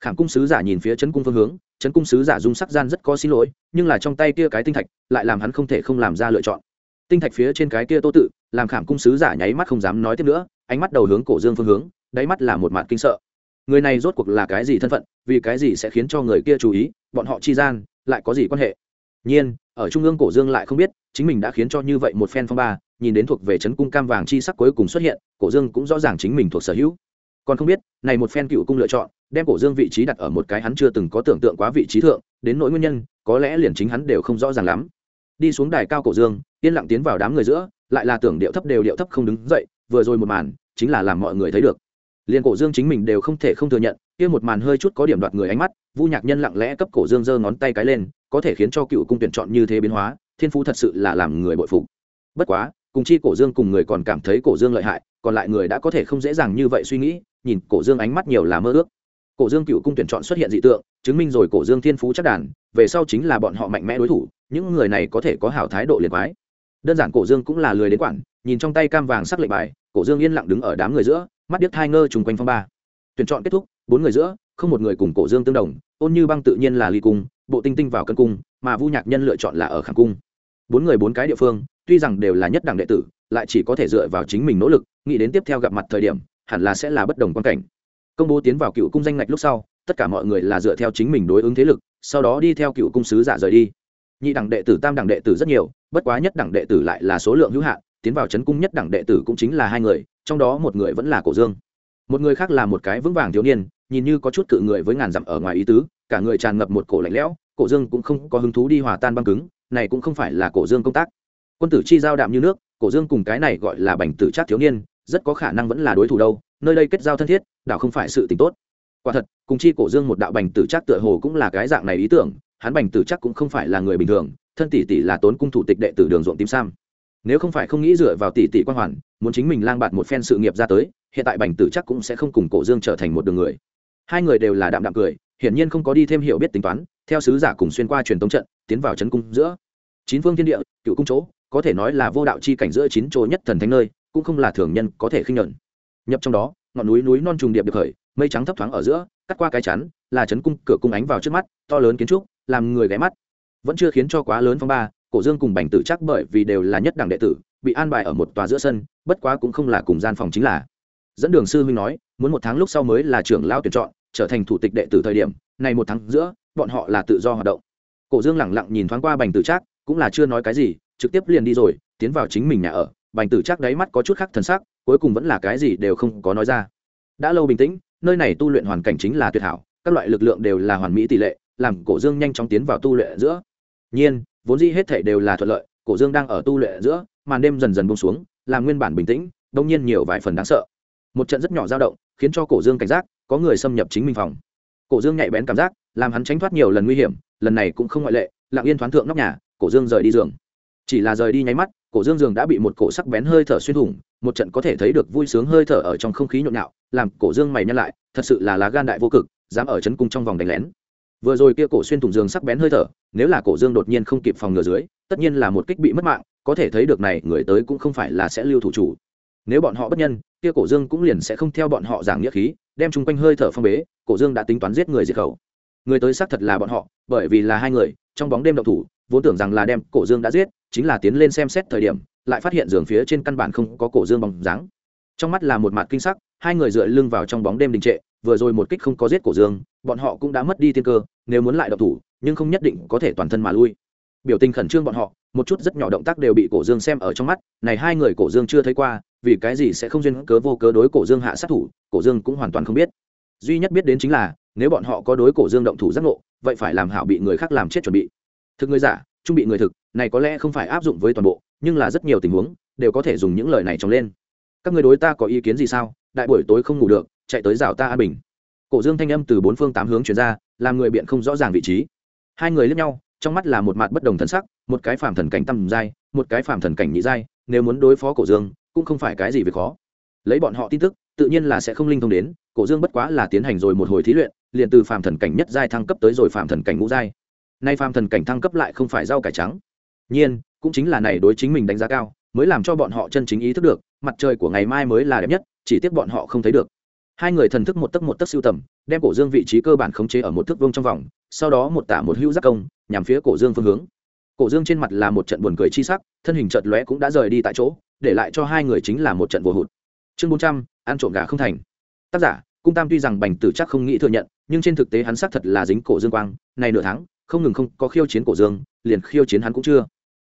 khảm cung sứ giả nhìn phía chấn cung phương hướng, chấn cung sứ giả dung sắc gian rất có xin lỗi, nhưng là trong tay kia cái tinh thạch, lại làm hắn không thể không làm ra lựa chọn. Tinh thạch phía trên cái kia tô tự, làm khảm cung sứ giả nháy mắt không dám nói tiếp nữa, ánh mắt đầu hướng cổ dương phương hướng, đáy mắt là một mặt kinh sợ. Người này rốt cuộc là cái gì thân phận, vì cái gì sẽ khiến cho người kia chú ý, bọn họ chi gian, lại có gì quan hệ? Nhiên, ở trung ương cổ dương lại không biết, chính mình đã khiến cho như vậy một phen phong ba, nhìn đến thuộc về chấn cung cam vàng chi sắc cuối cùng xuất hiện, cổ dương cũng rõ ràng chính mình thuộc sở hữu còn không biết, này một phen cựu cung lựa chọn, đem cổ dương vị trí đặt ở một cái hắn chưa từng có tưởng tượng quá vị trí thượng, đến nỗi nguyên nhân, có lẽ liền chính hắn đều không rõ ràng lắm. Đi xuống đài cao cổ dương, yên lặng tiến vào đám người giữa, lại là tưởng điệu thấp đều điệu thấp không đứng dậy, vừa rồi một màn, chính là làm mọi người thấy được. Liền cổ dương chính mình đều không thể không thừa nhận, kia một màn hơi chút có điểm đoạt người ánh mắt, vu nhạc nhân lặng lẽ cấp cổ dương giơ ngón tay cái lên, có thể khiến cho cựu cung tuyển chọn như thế biến hóa, thiên phú thật sự là làm người bội phục. Bất quá cùng chi cổ dương cùng người còn cảm thấy cổ dương lợi hại, còn lại người đã có thể không dễ dàng như vậy suy nghĩ, nhìn cổ dương ánh mắt nhiều là mơ ước. Cổ dương cựu cung tuyển chọn xuất hiện dị tượng, chứng minh rồi cổ dương thiên phú chắc đàn, về sau chính là bọn họ mạnh mẽ đối thủ, những người này có thể có hảo thái độ liệt quái. Đơn giản cổ dương cũng là lười đến quản, nhìn trong tay cam vàng sắc lệnh bài, cổ dương yên lặng đứng ở đám người giữa, mắt điếc thai ngơ trùng quanh phong ba. Tuyển chọn kết thúc, bốn người giữa, không một người cùng cổ dương tương đồng, ôn như băng tự nhiên là ly cung, bộ tinh tinh vào cân cung, mà vu nhạc nhân lựa chọn là ở khảm cung. Bốn người bốn cái địa phương tuy rằng đều là nhất đẳng đệ tử, lại chỉ có thể dựa vào chính mình nỗ lực, nghĩ đến tiếp theo gặp mặt thời điểm, hẳn là sẽ là bất đồng quan cảnh. Công bố tiến vào cựu cung danh ngạch lúc sau, tất cả mọi người là dựa theo chính mình đối ứng thế lực, sau đó đi theo cựu cung sứ giả rời đi. Nhị đẳng đệ tử, tam đẳng đệ tử rất nhiều, bất quá nhất đẳng đệ tử lại là số lượng hữu hạn, tiến vào c cung nhất đẳng đệ tử cũng chính là hai người, trong đó một người vẫn là cổ dương. Một người khác là một cái vững vàng thiếu niên, nhìn như có chút cự người với ngàn dặm ở ngoài ý tứ, cả người tràn ngập một cổ lạnh lẽo, cổ dương cũng không có hứng thú đi hòa tan băng cứng, này cũng không phải là cổ dương công tác quân tử chi giao đạm như nước, cổ dương cùng cái này gọi là bành tử trác thiếu niên, rất có khả năng vẫn là đối thủ đâu, nơi đây kết giao thân thiết, đảo không phải sự tình tốt. Quả thật, cùng chi cổ dương một đạo bành tử trác tựa hồ cũng là cái dạng này ý tưởng, hắn bành tử trác cũng không phải là người bình thường, thân tỷ tỷ là tốn cung thủ tịch đệ tử đường ruộng tím sam. Nếu không phải không nghĩ dựa vào tỷ tỷ quan hoàn, muốn chính mình lang bạt một phen sự nghiệp ra tới, hiện tại bành tử chắc cũng sẽ không cùng cổ dương trở thành một đường người. Hai người đều là đạm đạm cười, hiển nhiên không có đi thêm hiểu biết tính toán, theo sứ giả cùng xuyên qua truyền tống trận, tiến vào trấn cung giữa. Chín phương thiên địa, cựu cung chỗ có thể nói là vô đạo chi cảnh giữa chín chỗ nhất thần thánh nơi, cũng không là thường nhân có thể khinh nhẫn. Nhập trong đó, ngọn núi núi non trùng điệp được khởi, mây trắng thấp thoáng ở giữa, cắt qua cái chắn, là trấn cung, cửa cung ánh vào trước mắt, to lớn kiến trúc, làm người ghé mắt. Vẫn chưa khiến cho quá lớn phong ba, cổ dương cùng bành tử chắc bởi vì đều là nhất đẳng đệ tử, bị an bài ở một tòa giữa sân, bất quá cũng không là cùng gian phòng chính là. Dẫn đường sư huynh nói, muốn một tháng lúc sau mới là trưởng lao tuyển chọn, trở thành thủ tịch đệ tử thời điểm, này một tháng giữa, bọn họ là tự do hoạt động. Cổ dương lẳng lặng nhìn thoáng qua bành tử trác cũng là chưa nói cái gì trực tiếp liền đi rồi, tiến vào chính mình nhà ở. Bành tử chắc đáy mắt có chút khác thần sắc, cuối cùng vẫn là cái gì đều không có nói ra. Đã lâu bình tĩnh, nơi này tu luyện hoàn cảnh chính là tuyệt hảo, các loại lực lượng đều là hoàn mỹ tỷ lệ, làm cổ dương nhanh chóng tiến vào tu luyện giữa. Nhiên, vốn dĩ hết thể đều là thuận lợi, cổ dương đang ở tu luyện giữa, màn đêm dần dần bông xuống làm nguyên bản bình tĩnh, đông nhiên nhiều vài phần đáng sợ. Một trận rất nhỏ dao động, khiến cho cổ dương cảnh giác, có người xâm nhập chính mình phòng. Cổ dương nhạy bén cảm giác, làm hắn tránh thoát nhiều lần nguy hiểm, lần này cũng không ngoại lệ, lặng yên thoáng thượng nóc nhà, cổ dương rời đi giường chỉ là rời đi nháy mắt, cổ dương dường đã bị một cổ sắc bén hơi thở xuyên thủng, một trận có thể thấy được vui sướng hơi thở ở trong không khí nhộn nhạo, làm cổ dương mày nhăn lại, thật sự là lá gan đại vô cực, dám ở chấn cung trong vòng đánh lén. Vừa rồi kia cổ xuyên thủng dương sắc bén hơi thở, nếu là cổ dương đột nhiên không kịp phòng ngừa dưới, tất nhiên là một kích bị mất mạng, có thể thấy được này, người tới cũng không phải là sẽ lưu thủ chủ. Nếu bọn họ bất nhân, kia cổ dương cũng liền sẽ không theo bọn họ giảng nghĩa khí, đem chung quanh hơi thở phong bế, cổ dương đã tính toán giết người diệt khẩu. Người tới xác thật là bọn họ, bởi vì là hai người, trong bóng đêm đậu thủ vốn tưởng rằng là đem cổ dương đã giết, chính là tiến lên xem xét thời điểm, lại phát hiện giường phía trên căn bản không có cổ dương bóng dáng. Trong mắt là một mặt kinh sắc, hai người dựa lưng vào trong bóng đêm đình trệ, vừa rồi một kích không có giết cổ dương, bọn họ cũng đã mất đi tiên cơ, nếu muốn lại độc thủ, nhưng không nhất định có thể toàn thân mà lui. Biểu tình khẩn trương bọn họ, một chút rất nhỏ động tác đều bị cổ dương xem ở trong mắt, này hai người cổ dương chưa thấy qua, vì cái gì sẽ không duyên cớ vô cớ đối cổ dương hạ sát thủ, cổ dương cũng hoàn toàn không biết. Duy nhất biết đến chính là, nếu bọn họ có đối cổ dương động thủ giác ngộ, vậy phải làm hảo bị người khác làm chết chuẩn bị thực người giả, trung bị người thực, này có lẽ không phải áp dụng với toàn bộ, nhưng là rất nhiều tình huống, đều có thể dùng những lời này trồng lên. Các người đối ta có ý kiến gì sao? Đại buổi tối không ngủ được, chạy tới rào ta an bình. Cổ dương thanh âm từ bốn phương tám hướng chuyển ra, làm người biện không rõ ràng vị trí. Hai người lướt nhau, trong mắt là một mặt bất đồng thần sắc, một cái phàm thần cảnh tầm giai một cái phàm thần cảnh nhị giai nếu muốn đối phó cổ dương, cũng không phải cái gì việc khó. Lấy bọn họ tin tức, tự nhiên là sẽ không linh thông đến, cổ dương bất quá là tiến hành rồi một hồi thí luyện, liền từ phàm thần cảnh nhất giai thăng cấp tới rồi phàm thần cảnh ngũ giai nay phàm thần cảnh thăng cấp lại không phải rau cải trắng. Nhiên, cũng chính là này đối chính mình đánh giá cao, mới làm cho bọn họ chân chính ý thức được, mặt trời của ngày mai mới là đẹp nhất, chỉ tiếc bọn họ không thấy được. Hai người thần thức một tấc một tấc siêu tầm, đem cổ dương vị trí cơ bản khống chế ở một thước vông trong vòng, sau đó một tả một hữu giác công, nhằm phía cổ dương phương hướng. Cổ dương trên mặt là một trận buồn cười chi sắc, thân hình chợt lóe cũng đã rời đi tại chỗ, để lại cho hai người chính là một trận vô hụt. Chương bốn trăm, ăn trộm gà không thành. Tác giả, cung tam tuy rằng bành tử chắc không nghĩ thừa nhận, nhưng trên thực tế hắn xác thật là dính cổ dương quang, này nửa tháng không ngừng không có khiêu chiến cổ dương, liền khiêu chiến hắn cũng chưa.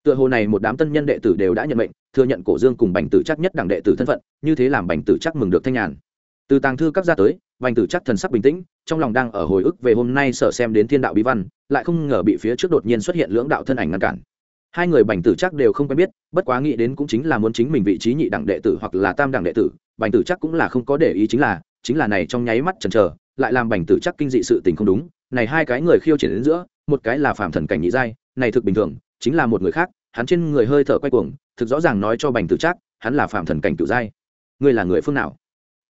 Tựa hồ này một đám tân nhân đệ tử đều đã nhận mệnh, thừa nhận cổ dương cùng bành tử chắc nhất đẳng đệ tử thân phận, như thế làm bành tử chắc mừng được thanh nhàn. Từ tàng thư các ra tới, bành tử chắc thần sắc bình tĩnh, trong lòng đang ở hồi ức về hôm nay sợ xem đến thiên đạo bí văn, lại không ngờ bị phía trước đột nhiên xuất hiện lưỡng đạo thân ảnh ngăn cản. Hai người bành tử chắc đều không quen biết, bất quá nghĩ đến cũng chính là muốn chính mình vị trí nhị đẳng đệ tử hoặc là tam đẳng đệ tử, bành tử chắc cũng là không có để ý chính là chính là này trong nháy mắt chần chờ, lại làm bành tử chắc kinh dị sự tình không đúng này hai cái người khiêu triển đến giữa một cái là phạm thần cảnh nhị giai này thực bình thường chính là một người khác hắn trên người hơi thở quay cuồng thực rõ ràng nói cho bành tử Trác, hắn là phạm thần cảnh cựu giai. Ngươi là người phương nào?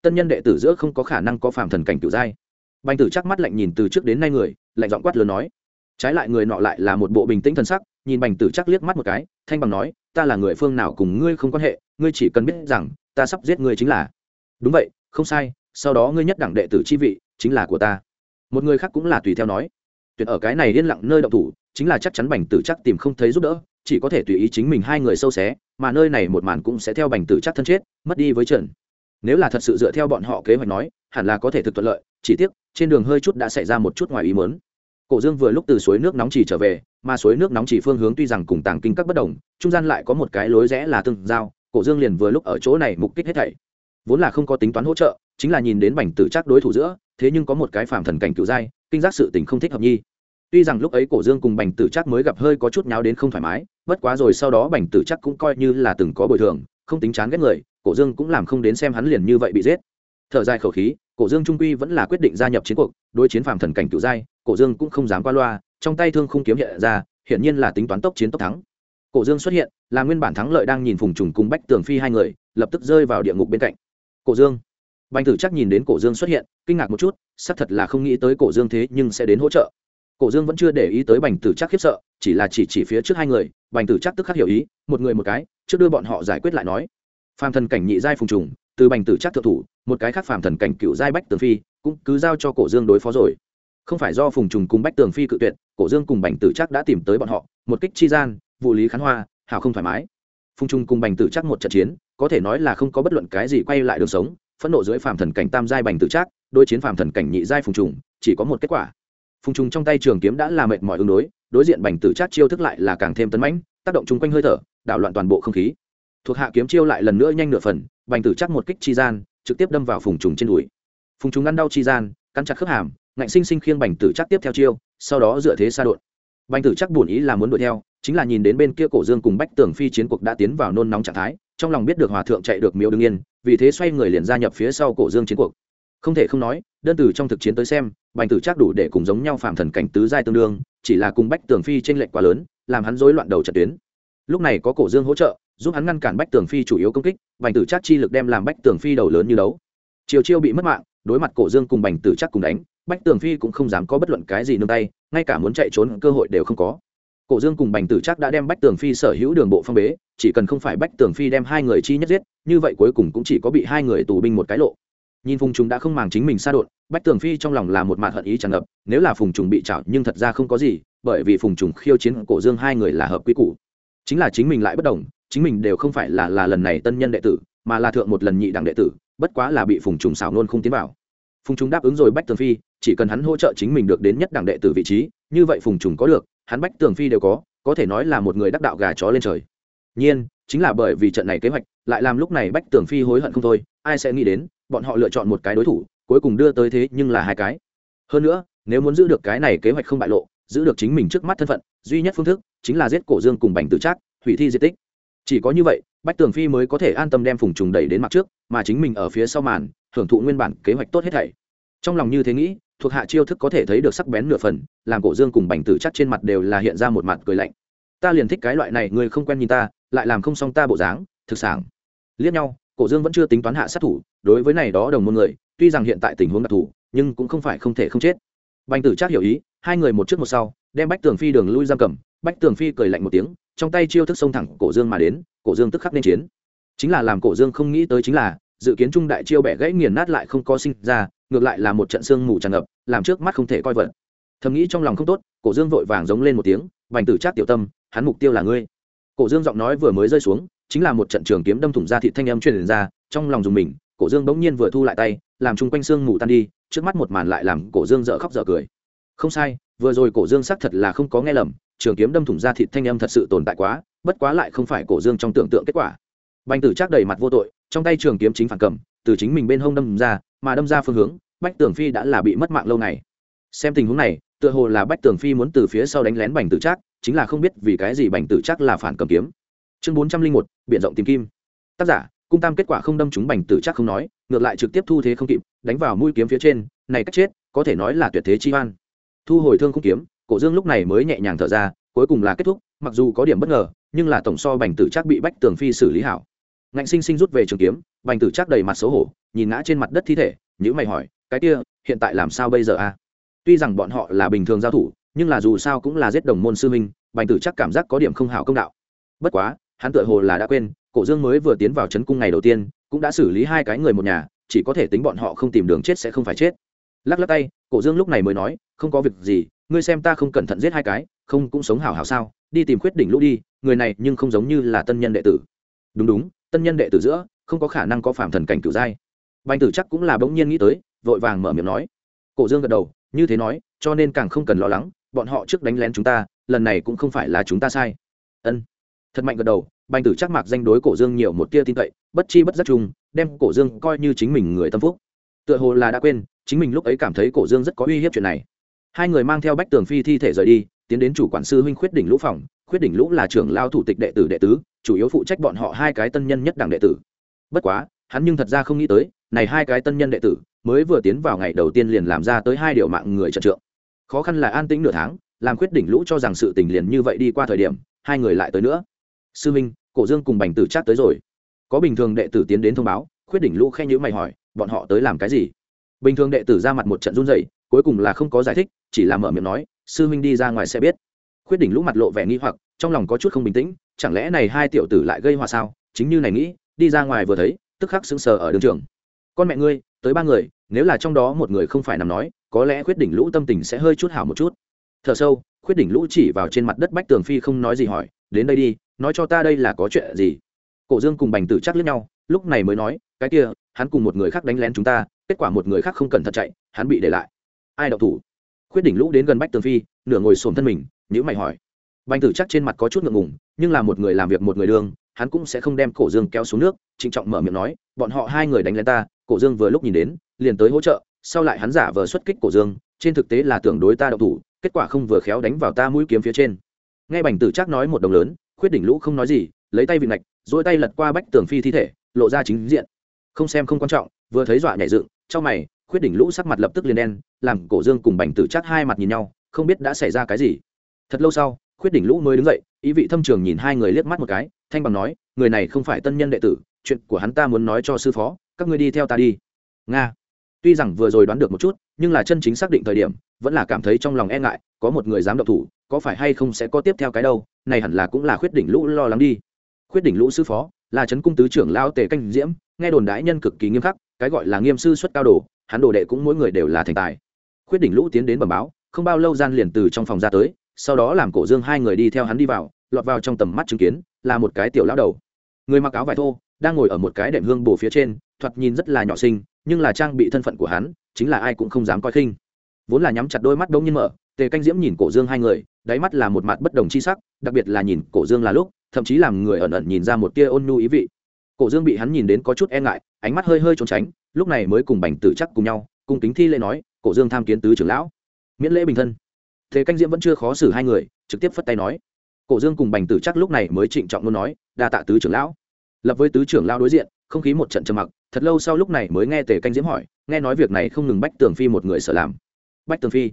Tân nhân đệ tử giữa không có khả năng có phạm thần cảnh cựu giai. Bành tử Trác mắt lạnh nhìn từ trước đến nay người lạnh giọng quát lớn nói. Trái lại người nọ lại là một bộ bình tĩnh thân sắc nhìn bành tử Trác liếc mắt một cái thanh bằng nói ta là người phương nào cùng ngươi không quan hệ ngươi chỉ cần biết rằng ta sắp giết ngươi chính là. Đúng vậy không sai sau đó ngươi nhất đẳng đệ tử chi vị chính là của ta một người khác cũng là tùy theo nói, tuyệt ở cái này yên lặng nơi động thủ, chính là chắc chắn bành tử chắc tìm không thấy giúp đỡ, chỉ có thể tùy ý chính mình hai người sâu xé, mà nơi này một màn cũng sẽ theo bành tử chắc thân chết, mất đi với trần nếu là thật sự dựa theo bọn họ kế hoạch nói, hẳn là có thể thực thuận lợi, chỉ tiếc, trên đường hơi chút đã xảy ra một chút ngoài ý mớn cổ dương vừa lúc từ suối nước nóng chỉ trở về, mà suối nước nóng chỉ phương hướng tuy rằng cùng tàng kinh các bất đồng, trung gian lại có một cái lối rẽ là tương giao, cổ dương liền vừa lúc ở chỗ này mục kích hết thảy. Vốn là không có tính toán hỗ trợ, chính là nhìn đến bành tử chắc đối thủ giữa thế nhưng có một cái phàm thần cảnh cựu giai, kinh giác sự tình không thích hợp nhi. Tuy rằng lúc ấy cổ dương cùng bành tử chắc mới gặp hơi có chút nháo đến không thoải mái, bất quá rồi sau đó bành tử chắc cũng coi như là từng có bồi thường, không tính chán ghét người, cổ dương cũng làm không đến xem hắn liền như vậy bị giết. Thở dài khẩu khí, cổ dương trung quy vẫn là quyết định gia nhập chiến cuộc, đối chiến phàm thần cảnh cựu giai, cổ dương cũng không dám qua loa, trong tay thương không kiếm hiện ra, hiển nhiên là tính toán tốc chiến tốc thắng. Cổ dương xuất hiện, là nguyên bản thắng lợi đang nhìn phùng trùng cùng bách tường phi hai người, lập tức rơi vào địa ngục bên cạnh. Cổ dương bành tử chắc nhìn đến cổ dương xuất hiện, kinh ngạc một chút, xác thật là không nghĩ tới cổ dương thế nhưng sẽ đến hỗ trợ. Cổ dương vẫn chưa để ý tới bành tử chắc khiếp sợ, chỉ là chỉ chỉ phía trước hai người, bành tử chắc tức khắc hiểu ý, một người một cái, trước đưa bọn họ giải quyết lại nói. Phàm thần cảnh nhị giai phùng trùng, từ bành tử chắc thượng thủ, một cái khác phàm thần cảnh cựu giai bách tường phi, cũng cứ giao cho cổ dương đối phó rồi. Không phải do phùng trùng cùng bách tường phi cự tuyệt, cổ dương cùng bành tử chắc đã tìm tới bọn họ, một kích chi gian vụ lý khán hoa hào không thoải mái. Phùng trùng cùng bành tử chắc một trận chiến, có thể nói là không có bất luận cái gì quay lại đường sống phẫn nộ dưới phàm thần cảnh tam giai bành tử trác đôi chiến phàm thần cảnh nhị giai phùng trùng, chỉ có một kết quả. Phùng trùng trong tay trường kiếm đã làm mệt mỏi ứng đối đối diện bành tử trác chiêu thức lại là càng thêm tấn mãnh, tác động chung quanh hơi thở, đảo loạn toàn bộ không khí. Thuộc hạ kiếm chiêu lại lần nữa nhanh nửa phần, bành tử trác một kích chi gian, trực tiếp đâm vào phùng trùng trên đùi. Phùng trùng ăn đau chi gian, cắn chặt khớp hàm, ngạnh sinh sinh khiêng bành tử trác tiếp theo chiêu, sau đó dựa thế xa đột bành tử chắc buồn ý là muốn đuổi theo, chính là nhìn đến bên kia cổ dương cùng bách tường phi chiến cuộc đã tiến vào nôn nóng trạng thái, trong lòng biết được hòa thượng chạy được miếu đương yên vì thế xoay người liền gia nhập phía sau cổ dương chiến cuộc. Không thể không nói, đơn từ trong thực chiến tới xem, bành tử chắc đủ để cùng giống nhau phạm thần cảnh tứ giai tương đương, chỉ là cùng bách tường phi t lệch quá lớn, làm hắn rối loạn đầu trận tuyến. Lúc này có cổ dương hỗ trợ, giúp hắn ngăn cản bách tường phi chủ yếu công kích, bành tử chắc chi lực đem làm bách tường phi đầu lớn như đấu. Chiều chiêu bị mất mạng, đối mặt cổ dương cùng bành tử chắc cùng đánh, bách tường phi cũng không dám có bất luận cái gì nương tay ngay cả muốn chạy trốn cơ hội đều không có. Cổ dương cùng bành tử chắc đã đem bách tường phi sở hữu đường bộ phong bế, chỉ cần không phải bách tường phi đem hai người chi nhất giết, như vậy cuối cùng cũng chỉ có bị hai người tù binh một cái lộ. Nhìn phùng trùng đã không màng chính mình xa đột, bách tường phi trong lòng là một mạt hận ý tràn ngập, nếu là phùng trùng bị chảo nhưng thật ra không có gì, bởi vì phùng trùng khiêu chiến cổ dương hai người là hợp quy củ. Chính là chính mình lại bất đồng, chính mình đều không phải là là lần này tân nhân đệ tử, mà là thượng một lần nhị đẳng đệ tử, bất quá là bị phùng trùng xảo nôn không tiến vào phùng trùng đáp ứng rồi bách tường phi, chỉ cần hắn hỗ trợ chính mình được đến nhất đẳng đệ tử vị trí, như vậy phùng trùng có được, hắn bách tường phi đều có có thể nói là một người đắc đạo gà chó lên trời. Nhiên, chính là bởi vì trận này kế hoạch, lại làm lúc này bách tường phi hối hận không thôi, ai sẽ nghĩ đến, bọn họ lựa chọn một cái đối thủ, cuối cùng đưa tới thế nhưng là hai cái. Hơn nữa, nếu muốn giữ được cái này kế hoạch không bại lộ, giữ được chính mình trước mắt thân phận, duy nhất phương thức chính là giết cổ dương cùng bành tử trác, hủy thi di tích. Chỉ có như vậy, bách tường phi mới có thể an tâm đem phùng trùng đẩy đến mặt trước, mà chính mình ở phía sau màn hưởng thụ nguyên bản kế hoạch tốt hết thảy. Trong lòng như thế nghĩ, thuộc hạ chiêu thức có thể thấy được sắc bén nửa phần, làm cổ dương cùng bành tử chắc trên mặt đều là hiện ra một mặt cười lạnh. Ta liền thích cái loại này người không quen nhìn ta, lại làm không xong ta bộ dáng, thực sản liếc nhau, cổ dương vẫn chưa tính toán hạ sát thủ, đối với này đó đồng môn người, tuy rằng hiện tại tình huống đặc thù, nhưng cũng không phải không thể không chết. Bành tử chắc hiểu ý, hai người một trước một sau, đem bách tường phi đường lui giam cầm. Bách tường phi cười lạnh một tiếng, trong tay chiêu thức xông thẳng cổ dương mà đến, cổ dương tức khắc nên chiến. Chính là làm cổ dương không nghĩ tới chính là dự kiến trung đại chiêu bẻ gãy nghiền nát lại không có sinh ra, ngược lại là một trận sương mù tràn ngập, làm trước mắt không thể coi vật. Thầm nghĩ trong lòng không tốt, cổ dương vội vàng giống lên một tiếng vành tử trác tiểu tâm, hắn mục tiêu là ngươi. Cổ dương giọng nói vừa mới rơi xuống, chính là một trận trường kiếm đâm thủng ra thị thanh âm truyền ra, trong lòng dùng mình, cổ dương bỗng nhiên vừa thu lại tay, làm chung quanh sương mù tan đi, trước mắt một màn lại làm cổ dương dở khóc dở cười. Không sai, vừa rồi cổ dương xác thật là không có nghe lầm, trường kiếm đâm thủng ra thịt thanh âm thật sự tồn tại quá, bất quá lại không phải cổ dương trong tưởng tượng kết quả. Bành tử trác đầy mặt vô tội trong tay trường kiếm chính phản cầm, từ chính mình bên hông đâm ra, mà đâm ra phương hướng, bách tường phi đã là bị mất mạng lâu ngày. Xem tình huống này, tựa hồ là bách tường phi muốn từ phía sau đánh lén bành tử trác, chính là không biết vì cái gì bành tử trác là phản cầm kiếm. Chương bốn trăm linh một biện rộng tìm kim. Tác giả, cung tam kết quả không đâm trúng bành tử trác không nói, ngược lại trực tiếp thu thế không kịp, đánh vào mũi kiếm phía trên, này cách chết, có thể nói là tuyệt thế chi hoan thu hồi thương không kiếm, cổ dương lúc này mới nhẹ nhàng thở ra, cuối cùng là kết thúc, mặc dù có điểm bất ngờ, nhưng là tổng so bành tử trác bị bách tường phi xử lý hảo ngạnh sinh sinh rút về trường kiếm, bành tử trác đầy mặt xấu hổ, nhìn ngã trên mặt đất thi thể nhữ mày hỏi, cái kia, hiện tại làm sao bây giờ a? Tuy rằng bọn họ là bình thường giao thủ, nhưng là dù sao cũng là giết đồng môn sư minh bành tử chắc cảm giác có điểm không hảo công đạo. Bất quá, hắn tựa hồ là đã quên, cổ dương mới vừa tiến vào trấn cung ngày đầu tiên, cũng đã xử lý hai cái người một nhà, chỉ có thể tính bọn họ không tìm đường chết sẽ không phải chết. Lắc lắc tay, cổ dương lúc này mới nói, không có việc gì, ngươi xem ta không cẩn thận giết hai cái, không cũng sống hảo hảo sao, đi tìm khuyết đỉnh lũ đi, người này nhưng không giống như là tân nhân đệ tử. Đúng đúng tân nhân đệ tử giữa, không có khả năng có phạm thần cảnh cửu giai. Bành tử chắc cũng là bỗng nhiên nghĩ tới, vội vàng mở miệng nói. Cổ dương gật đầu, như thế nói, cho nên càng không cần lo lắng, bọn họ trước đánh lén chúng ta, lần này cũng không phải là chúng ta sai. Ân. Thật mạnh gật đầu, bành tử chắc mạc danh đối cổ dương nhiều một tia tin cậy, bất chi bất giác chung, đem cổ dương coi như chính mình người tâm phúc. Tựa hồ là đã quên, chính mình lúc ấy cảm thấy cổ dương rất có uy hiếp chuyện này. Hai người mang theo bách tường phi thi thể rời đi, tiến đến chủ quản sư huynh khuyết đỉnh lũ phòng. Khuyết đỉnh lũ là trưởng lao thủ tịch đệ tử đệ tứ chủ yếu phụ trách bọn họ hai cái tân nhân nhất đảng đệ tử. Bất quá, hắn nhưng thật ra không nghĩ tới, này hai cái tân nhân đệ tử mới vừa tiến vào ngày đầu tiên liền làm ra tới hai điều mạng người trận trượng. Khó khăn là an tĩnh nửa tháng, làm quyết đỉnh lũ cho rằng sự tình liền như vậy đi qua thời điểm, hai người lại tới nữa. Sư minh, cổ dương cùng bành tử chát tới rồi. Có bình thường đệ tử tiến đến thông báo, khuyết đỉnh lũ khen nhữ mày hỏi, bọn họ tới làm cái gì? Bình thường đệ tử ra mặt một trận run dậy cuối cùng là không có giải thích, chỉ là mở miệng nói, sư minh đi ra ngoài sẽ biết. Khuyết đỉnh lũ mặt lộ vẻ nghi hoặc, trong lòng có chút không bình tĩnh chẳng lẽ này hai tiểu tử lại gây họa sao? Chính như này nghĩ, đi ra ngoài vừa thấy, tức khắc sững sờ ở đường trường. Con mẹ ngươi, tới ba người, nếu là trong đó một người không phải nằm nói, có lẽ khuyết đỉnh lũ tâm tình sẽ hơi chút hảo một chút. Thở sâu, khuyết đỉnh lũ chỉ vào trên mặt đất bách tường phi không nói gì hỏi, đến đây đi, nói cho ta đây là có chuyện gì? Cổ dương cùng bành tử chắc lướt nhau, lúc này mới nói, cái kia, hắn cùng một người khác đánh lén chúng ta, kết quả một người khác không cần thật chạy, hắn bị để lại. Ai đậu thủ? Khuyết đỉnh lũ đến gần bách tường phi, nửa ngồi xổm thân mình nhữ mày hỏi bành tử chắc trên mặt có chút ngượng ngùng, nhưng là một người làm việc một người đương, hắn cũng sẽ không đem cổ dương kéo xuống nước, trịnh trọng mở miệng nói, bọn họ hai người đánh lên ta. Cổ dương vừa lúc nhìn đến, liền tới hỗ trợ, sau lại hắn giả vờ xuất kích cổ dương, trên thực tế là tưởng đối ta đậu thủ, kết quả không vừa khéo đánh vào ta mũi kiếm phía trên. Nghe bành tử chắc nói một đồng lớn, khuyết đỉnh lũ không nói gì, lấy tay vị ngạch dỗi tay lật qua bách tường phi thi thể, lộ ra chính diện. Không xem không quan trọng, vừa thấy dọa nhảy dựng, trong mày, khuyết đỉnh lũ sắc mặt lập tức liền đen, làm cổ dương cùng bành tử chắc hai mặt nhìn nhau, không biết đã xảy ra cái gì. Thật lâu sau khuyết đỉnh lũ mới đứng dậy, ý vị thâm trường nhìn hai người liếc mắt một cái, thanh bằng nói, người này không phải tân nhân đệ tử, chuyện của hắn ta muốn nói cho sư phó, các ngươi đi theo ta đi. Nga. Tuy rằng vừa rồi đoán được một chút, nhưng là chân chính xác định thời điểm, vẫn là cảm thấy trong lòng e ngại, có một người dám độc thủ, có phải hay không sẽ có tiếp theo cái đâu, này hẳn là cũng là khuyết đỉnh lũ lo lắng đi. Khuyết đỉnh lũ sư phó, là trấn cung tứ trưởng lao tề canh diễm, nghe đồn đãi nhân cực kỳ nghiêm khắc, cái gọi là nghiêm sư xuất cao đồ, hắn đồ đệ cũng mỗi người đều là thành tài. Khuyết đỉnh lũ tiến đến bẩm báo, không bao lâu gian liền từ trong phòng ra tới sau đó làm cổ dương hai người đi theo hắn đi vào, lọt vào trong tầm mắt chứng kiến, là một cái tiểu lão đầu. Người mặc áo vải thô, đang ngồi ở một cái đệm hương bổ phía trên, thoạt nhìn rất là nhỏ xinh, nhưng là trang bị thân phận của hắn, chính là ai cũng không dám coi khinh. Vốn là nhắm chặt đôi mắt đông nhiên mở, tề canh diễm nhìn cổ dương hai người, đáy mắt là một mặt bất đồng chi sắc, đặc biệt là nhìn cổ dương là lúc, thậm chí làm người ẩn ẩn nhìn ra một tia ôn nhu ý vị. Cổ dương bị hắn nhìn đến có chút e ngại, ánh mắt hơi hơi trốn tránh, lúc này mới cùng bành tử chắc cùng nhau cùng kính thi lễ nói, cổ dương tham kiến tứ trưởng lão, miễn lễ bình thân thế canh diễm vẫn chưa khó xử hai người, trực tiếp phất tay nói. Cổ dương cùng bành tử chắc lúc này mới trịnh trọng luôn nói, đa tạ tứ trưởng lão. Lập với tứ trưởng lão đối diện, không khí một trận trầm mặc, thật lâu sau lúc này mới nghe tề canh diễm hỏi, nghe nói việc này không ngừng bách tường phi một người sở làm. Bách tường phi.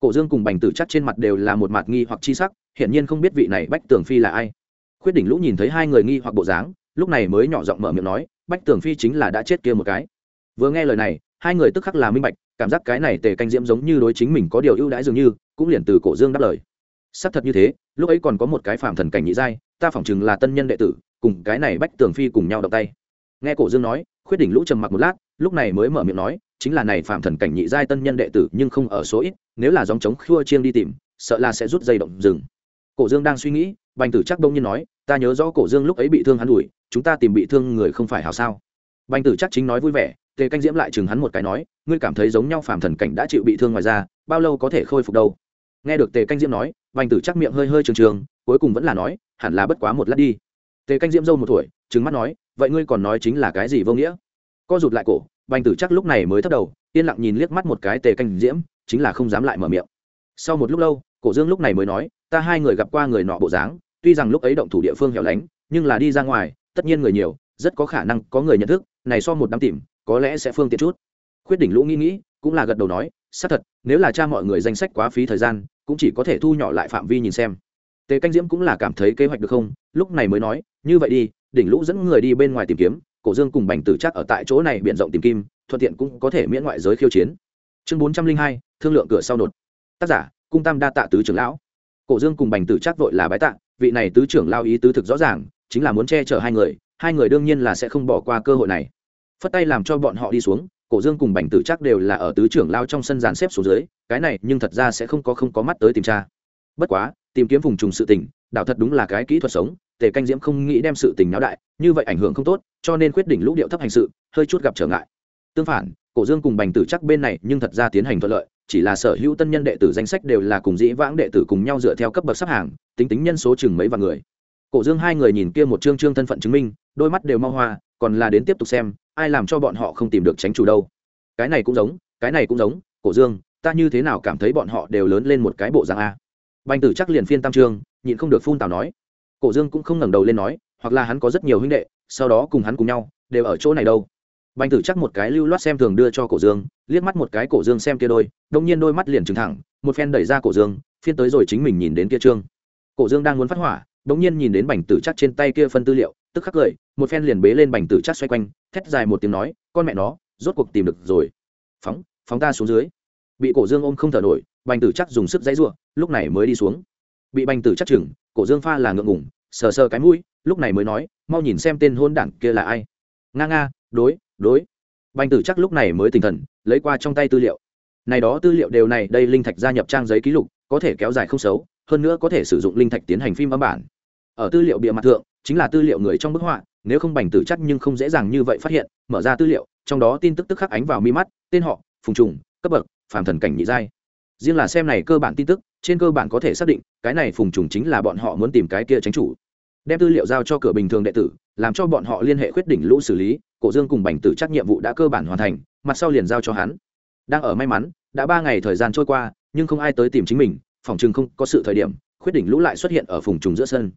Cổ dương cùng bành tử chắc trên mặt đều là một mặt nghi hoặc chi sắc, hiển nhiên không biết vị này bách tường phi là ai. Khuyết đỉnh lũ nhìn thấy hai người nghi hoặc bộ dáng, lúc này mới nhỏ giọng mở miệng nói, bách tường phi chính là đã chết kia một cái. Vừa nghe lời này hai người tức khắc là minh bạch, cảm giác cái này tề canh diễm giống như đối chính mình có điều ưu đãi dường như, cũng liền từ cổ dương đáp lời. Xác thật như thế, lúc ấy còn có một cái phạm thần cảnh nhị giai, ta phỏng chừng là tân nhân đệ tử, cùng cái này bách tường phi cùng nhau động tay. Nghe cổ dương nói, khuyết đỉnh lũ trầm mặc một lát, lúc này mới mở miệng nói, chính là này phạm thần cảnh nhị giai tân nhân đệ tử nhưng không ở số ít, nếu là dòng chống khua chiêng đi tìm, sợ là sẽ rút dây động rừng. Cổ dương đang suy nghĩ, bành tử chắc đông nhiên nói, ta nhớ rõ cổ dương lúc ấy bị thương hắn đuổi, chúng ta tìm bị thương người không phải hào sao? Bành tử chắc chính nói vui vẻ tề canh diễm lại chừng hắn một cái nói, ngươi cảm thấy giống nhau phàm thần cảnh đã chịu bị thương ngoài ra bao lâu có thể khôi phục đâu? Nghe được tề canh diễm nói, bành tử chắc miệng hơi hơi trường trường cuối cùng vẫn là nói, hẳn là bất quá một lát đi. Tề canh diễm dâu một tuổi trứng mắt nói, vậy ngươi còn nói chính là cái gì vô nghĩa? Co rụt lại cổ, bành tử chắc lúc này mới thất đầu, yên lặng nhìn liếc mắt một cái tề canh diễm, chính là không dám lại mở miệng. Sau một lúc lâu, cổ dương lúc này mới nói, ta hai người gặp qua người nọ bộ dáng, tuy rằng lúc ấy động thủ địa phương hẻo lánh, nhưng là đi ra ngoài, tất nhiên người nhiều, rất có khả năng có người nhận thức, này so một đám tìm có lẽ sẽ phương tiện chút. Khuyết đỉnh lũ nghĩ nghĩ cũng là gật đầu nói, xác thật, nếu là cha mọi người danh sách quá phí thời gian, cũng chỉ có thể thu nhỏ lại phạm vi nhìn xem. Tề canh diễm cũng là cảm thấy kế hoạch được không? Lúc này mới nói, như vậy đi, đỉnh lũ dẫn người đi bên ngoài tìm kiếm, cổ dương cùng bành tử chắc ở tại chỗ này b i ể n rộng tìm kim, thuận tiện cũng có thể miễn ngoại giới khiêu chiến. Chương bốn trăm linh hai, thương lượng cửa sau nột. Tác giả, cung tam đa tạ tứ trưởng lão. Cổ dương cùng bành tử chắc vội là bái tạ, vị này tứ trưởng lao ý tứ thực rõ ràng, chính là muốn che chở hai người hai người đương nhiên là sẽ không bỏ qua cơ hội này phất tay làm cho bọn họ đi xuống, cổ dương cùng bành tử chắc đều là ở tứ trưởng lao trong sân dàn xếp xuống dưới, cái này nhưng thật ra sẽ không có không có mắt tới tìm tra. Bất quá, tìm kiếm vùng trùng sự tình đạo thật đúng là cái kỹ thuật sống, tề canh diễm không nghĩ đem sự tình náo đại, như vậy ảnh hưởng không tốt, cho nên quyết định lũ điệu thấp hành sự, hơi chút gặp trở ngại. Tương phản, cổ dương cùng bành tử chắc bên này nhưng thật ra tiến hành thuận lợi, chỉ là sở hữu tân nhân đệ tử danh sách đều là cùng dĩ vãng đệ tử cùng nhau dựa theo cấp bậc sắp hàng, tính tính nhân số chừng mấy vạn người. Cổ dương hai người nhìn kia một chương trương thân phận chứng minh, đôi mắt đều mau hoa, còn là đến tiếp tục xem ai làm cho bọn họ không tìm được tránh chủ đâu? Cái này cũng giống, cái này cũng giống, cổ dương, ta như thế nào cảm thấy bọn họ đều lớn lên một cái bộ dạng a? Banh tử chắc liền phiên tam trương, nhịn không được phun tào nói. Cổ dương cũng không ngẩng đầu lên nói, hoặc là hắn có rất nhiều huynh đệ, sau đó cùng hắn cùng nhau, đều ở chỗ này đâu. Banh tử chắc một cái lưu loát xem thường đưa cho cổ dương, liếc mắt một cái cổ dương xem kia đôi, đông nhiên đôi mắt liền trừng thẳng, một phen đẩy ra cổ dương, phiên tới rồi chính mình nhìn đến kia trương. Cổ dương đang muốn phát hỏa, đông nhiên nhìn đến bành tử chắc trên tay kia phân tư liệu tức khắc cười, một phen liền bế lên bành tử chắc xoay quanh, thét dài một tiếng nói, con mẹ nó, rốt cuộc tìm được rồi. Phóng phóng ta xuống dưới. Bị cổ dương ôm không thở nổi, bành tử chắc dùng sức dãy ruộng lúc này mới đi xuống. Bị bành tử chắc chừng, cổ dương pha là ngượng ngủng sờ sờ cái mũi, lúc này mới nói, mau nhìn xem tên hôn đảng kia là ai. Nga nga, đối đối. Bành tử chắc lúc này mới tinh thần, lấy qua trong tay tư liệu. Này đó tư liệu đều này, đây linh thạch gia nhập trang giấy ký lục, có thể kéo dài không xấu, hơn nữa có thể sử dụng linh thạch tiến hành phim âm bản ở tư liệu bìa mặt thượng, chính là tư liệu người trong bức họa, nếu không bành tử chắc nhưng không dễ dàng như vậy phát hiện, mở ra tư liệu, trong đó tin tức tức khắc ánh vào mi mắt, tên họ, phùng trùng, cấp bậc, phàm thần cảnh nhị giai. Riêng là xem này cơ bản tin tức, trên cơ bản có thể xác định, cái này phùng trùng chính là bọn họ muốn tìm cái kia tránh chủ. Đem tư liệu giao cho cửa bình thường đệ tử, làm cho bọn họ liên hệ khuyết đỉnh lũ xử lý, cổ dương cùng bành tử chắc nhiệm vụ đã cơ bản hoàn thành, mặt sau liền giao cho hắn. Đang ở may mắn, đã ba ngày thời gian trôi qua, nhưng không ai tới tìm chính mình, phòng chừng không có sự thời điểm, khuyết đỉnh lũ lại xuất hiện ở phùng trùng giữa sân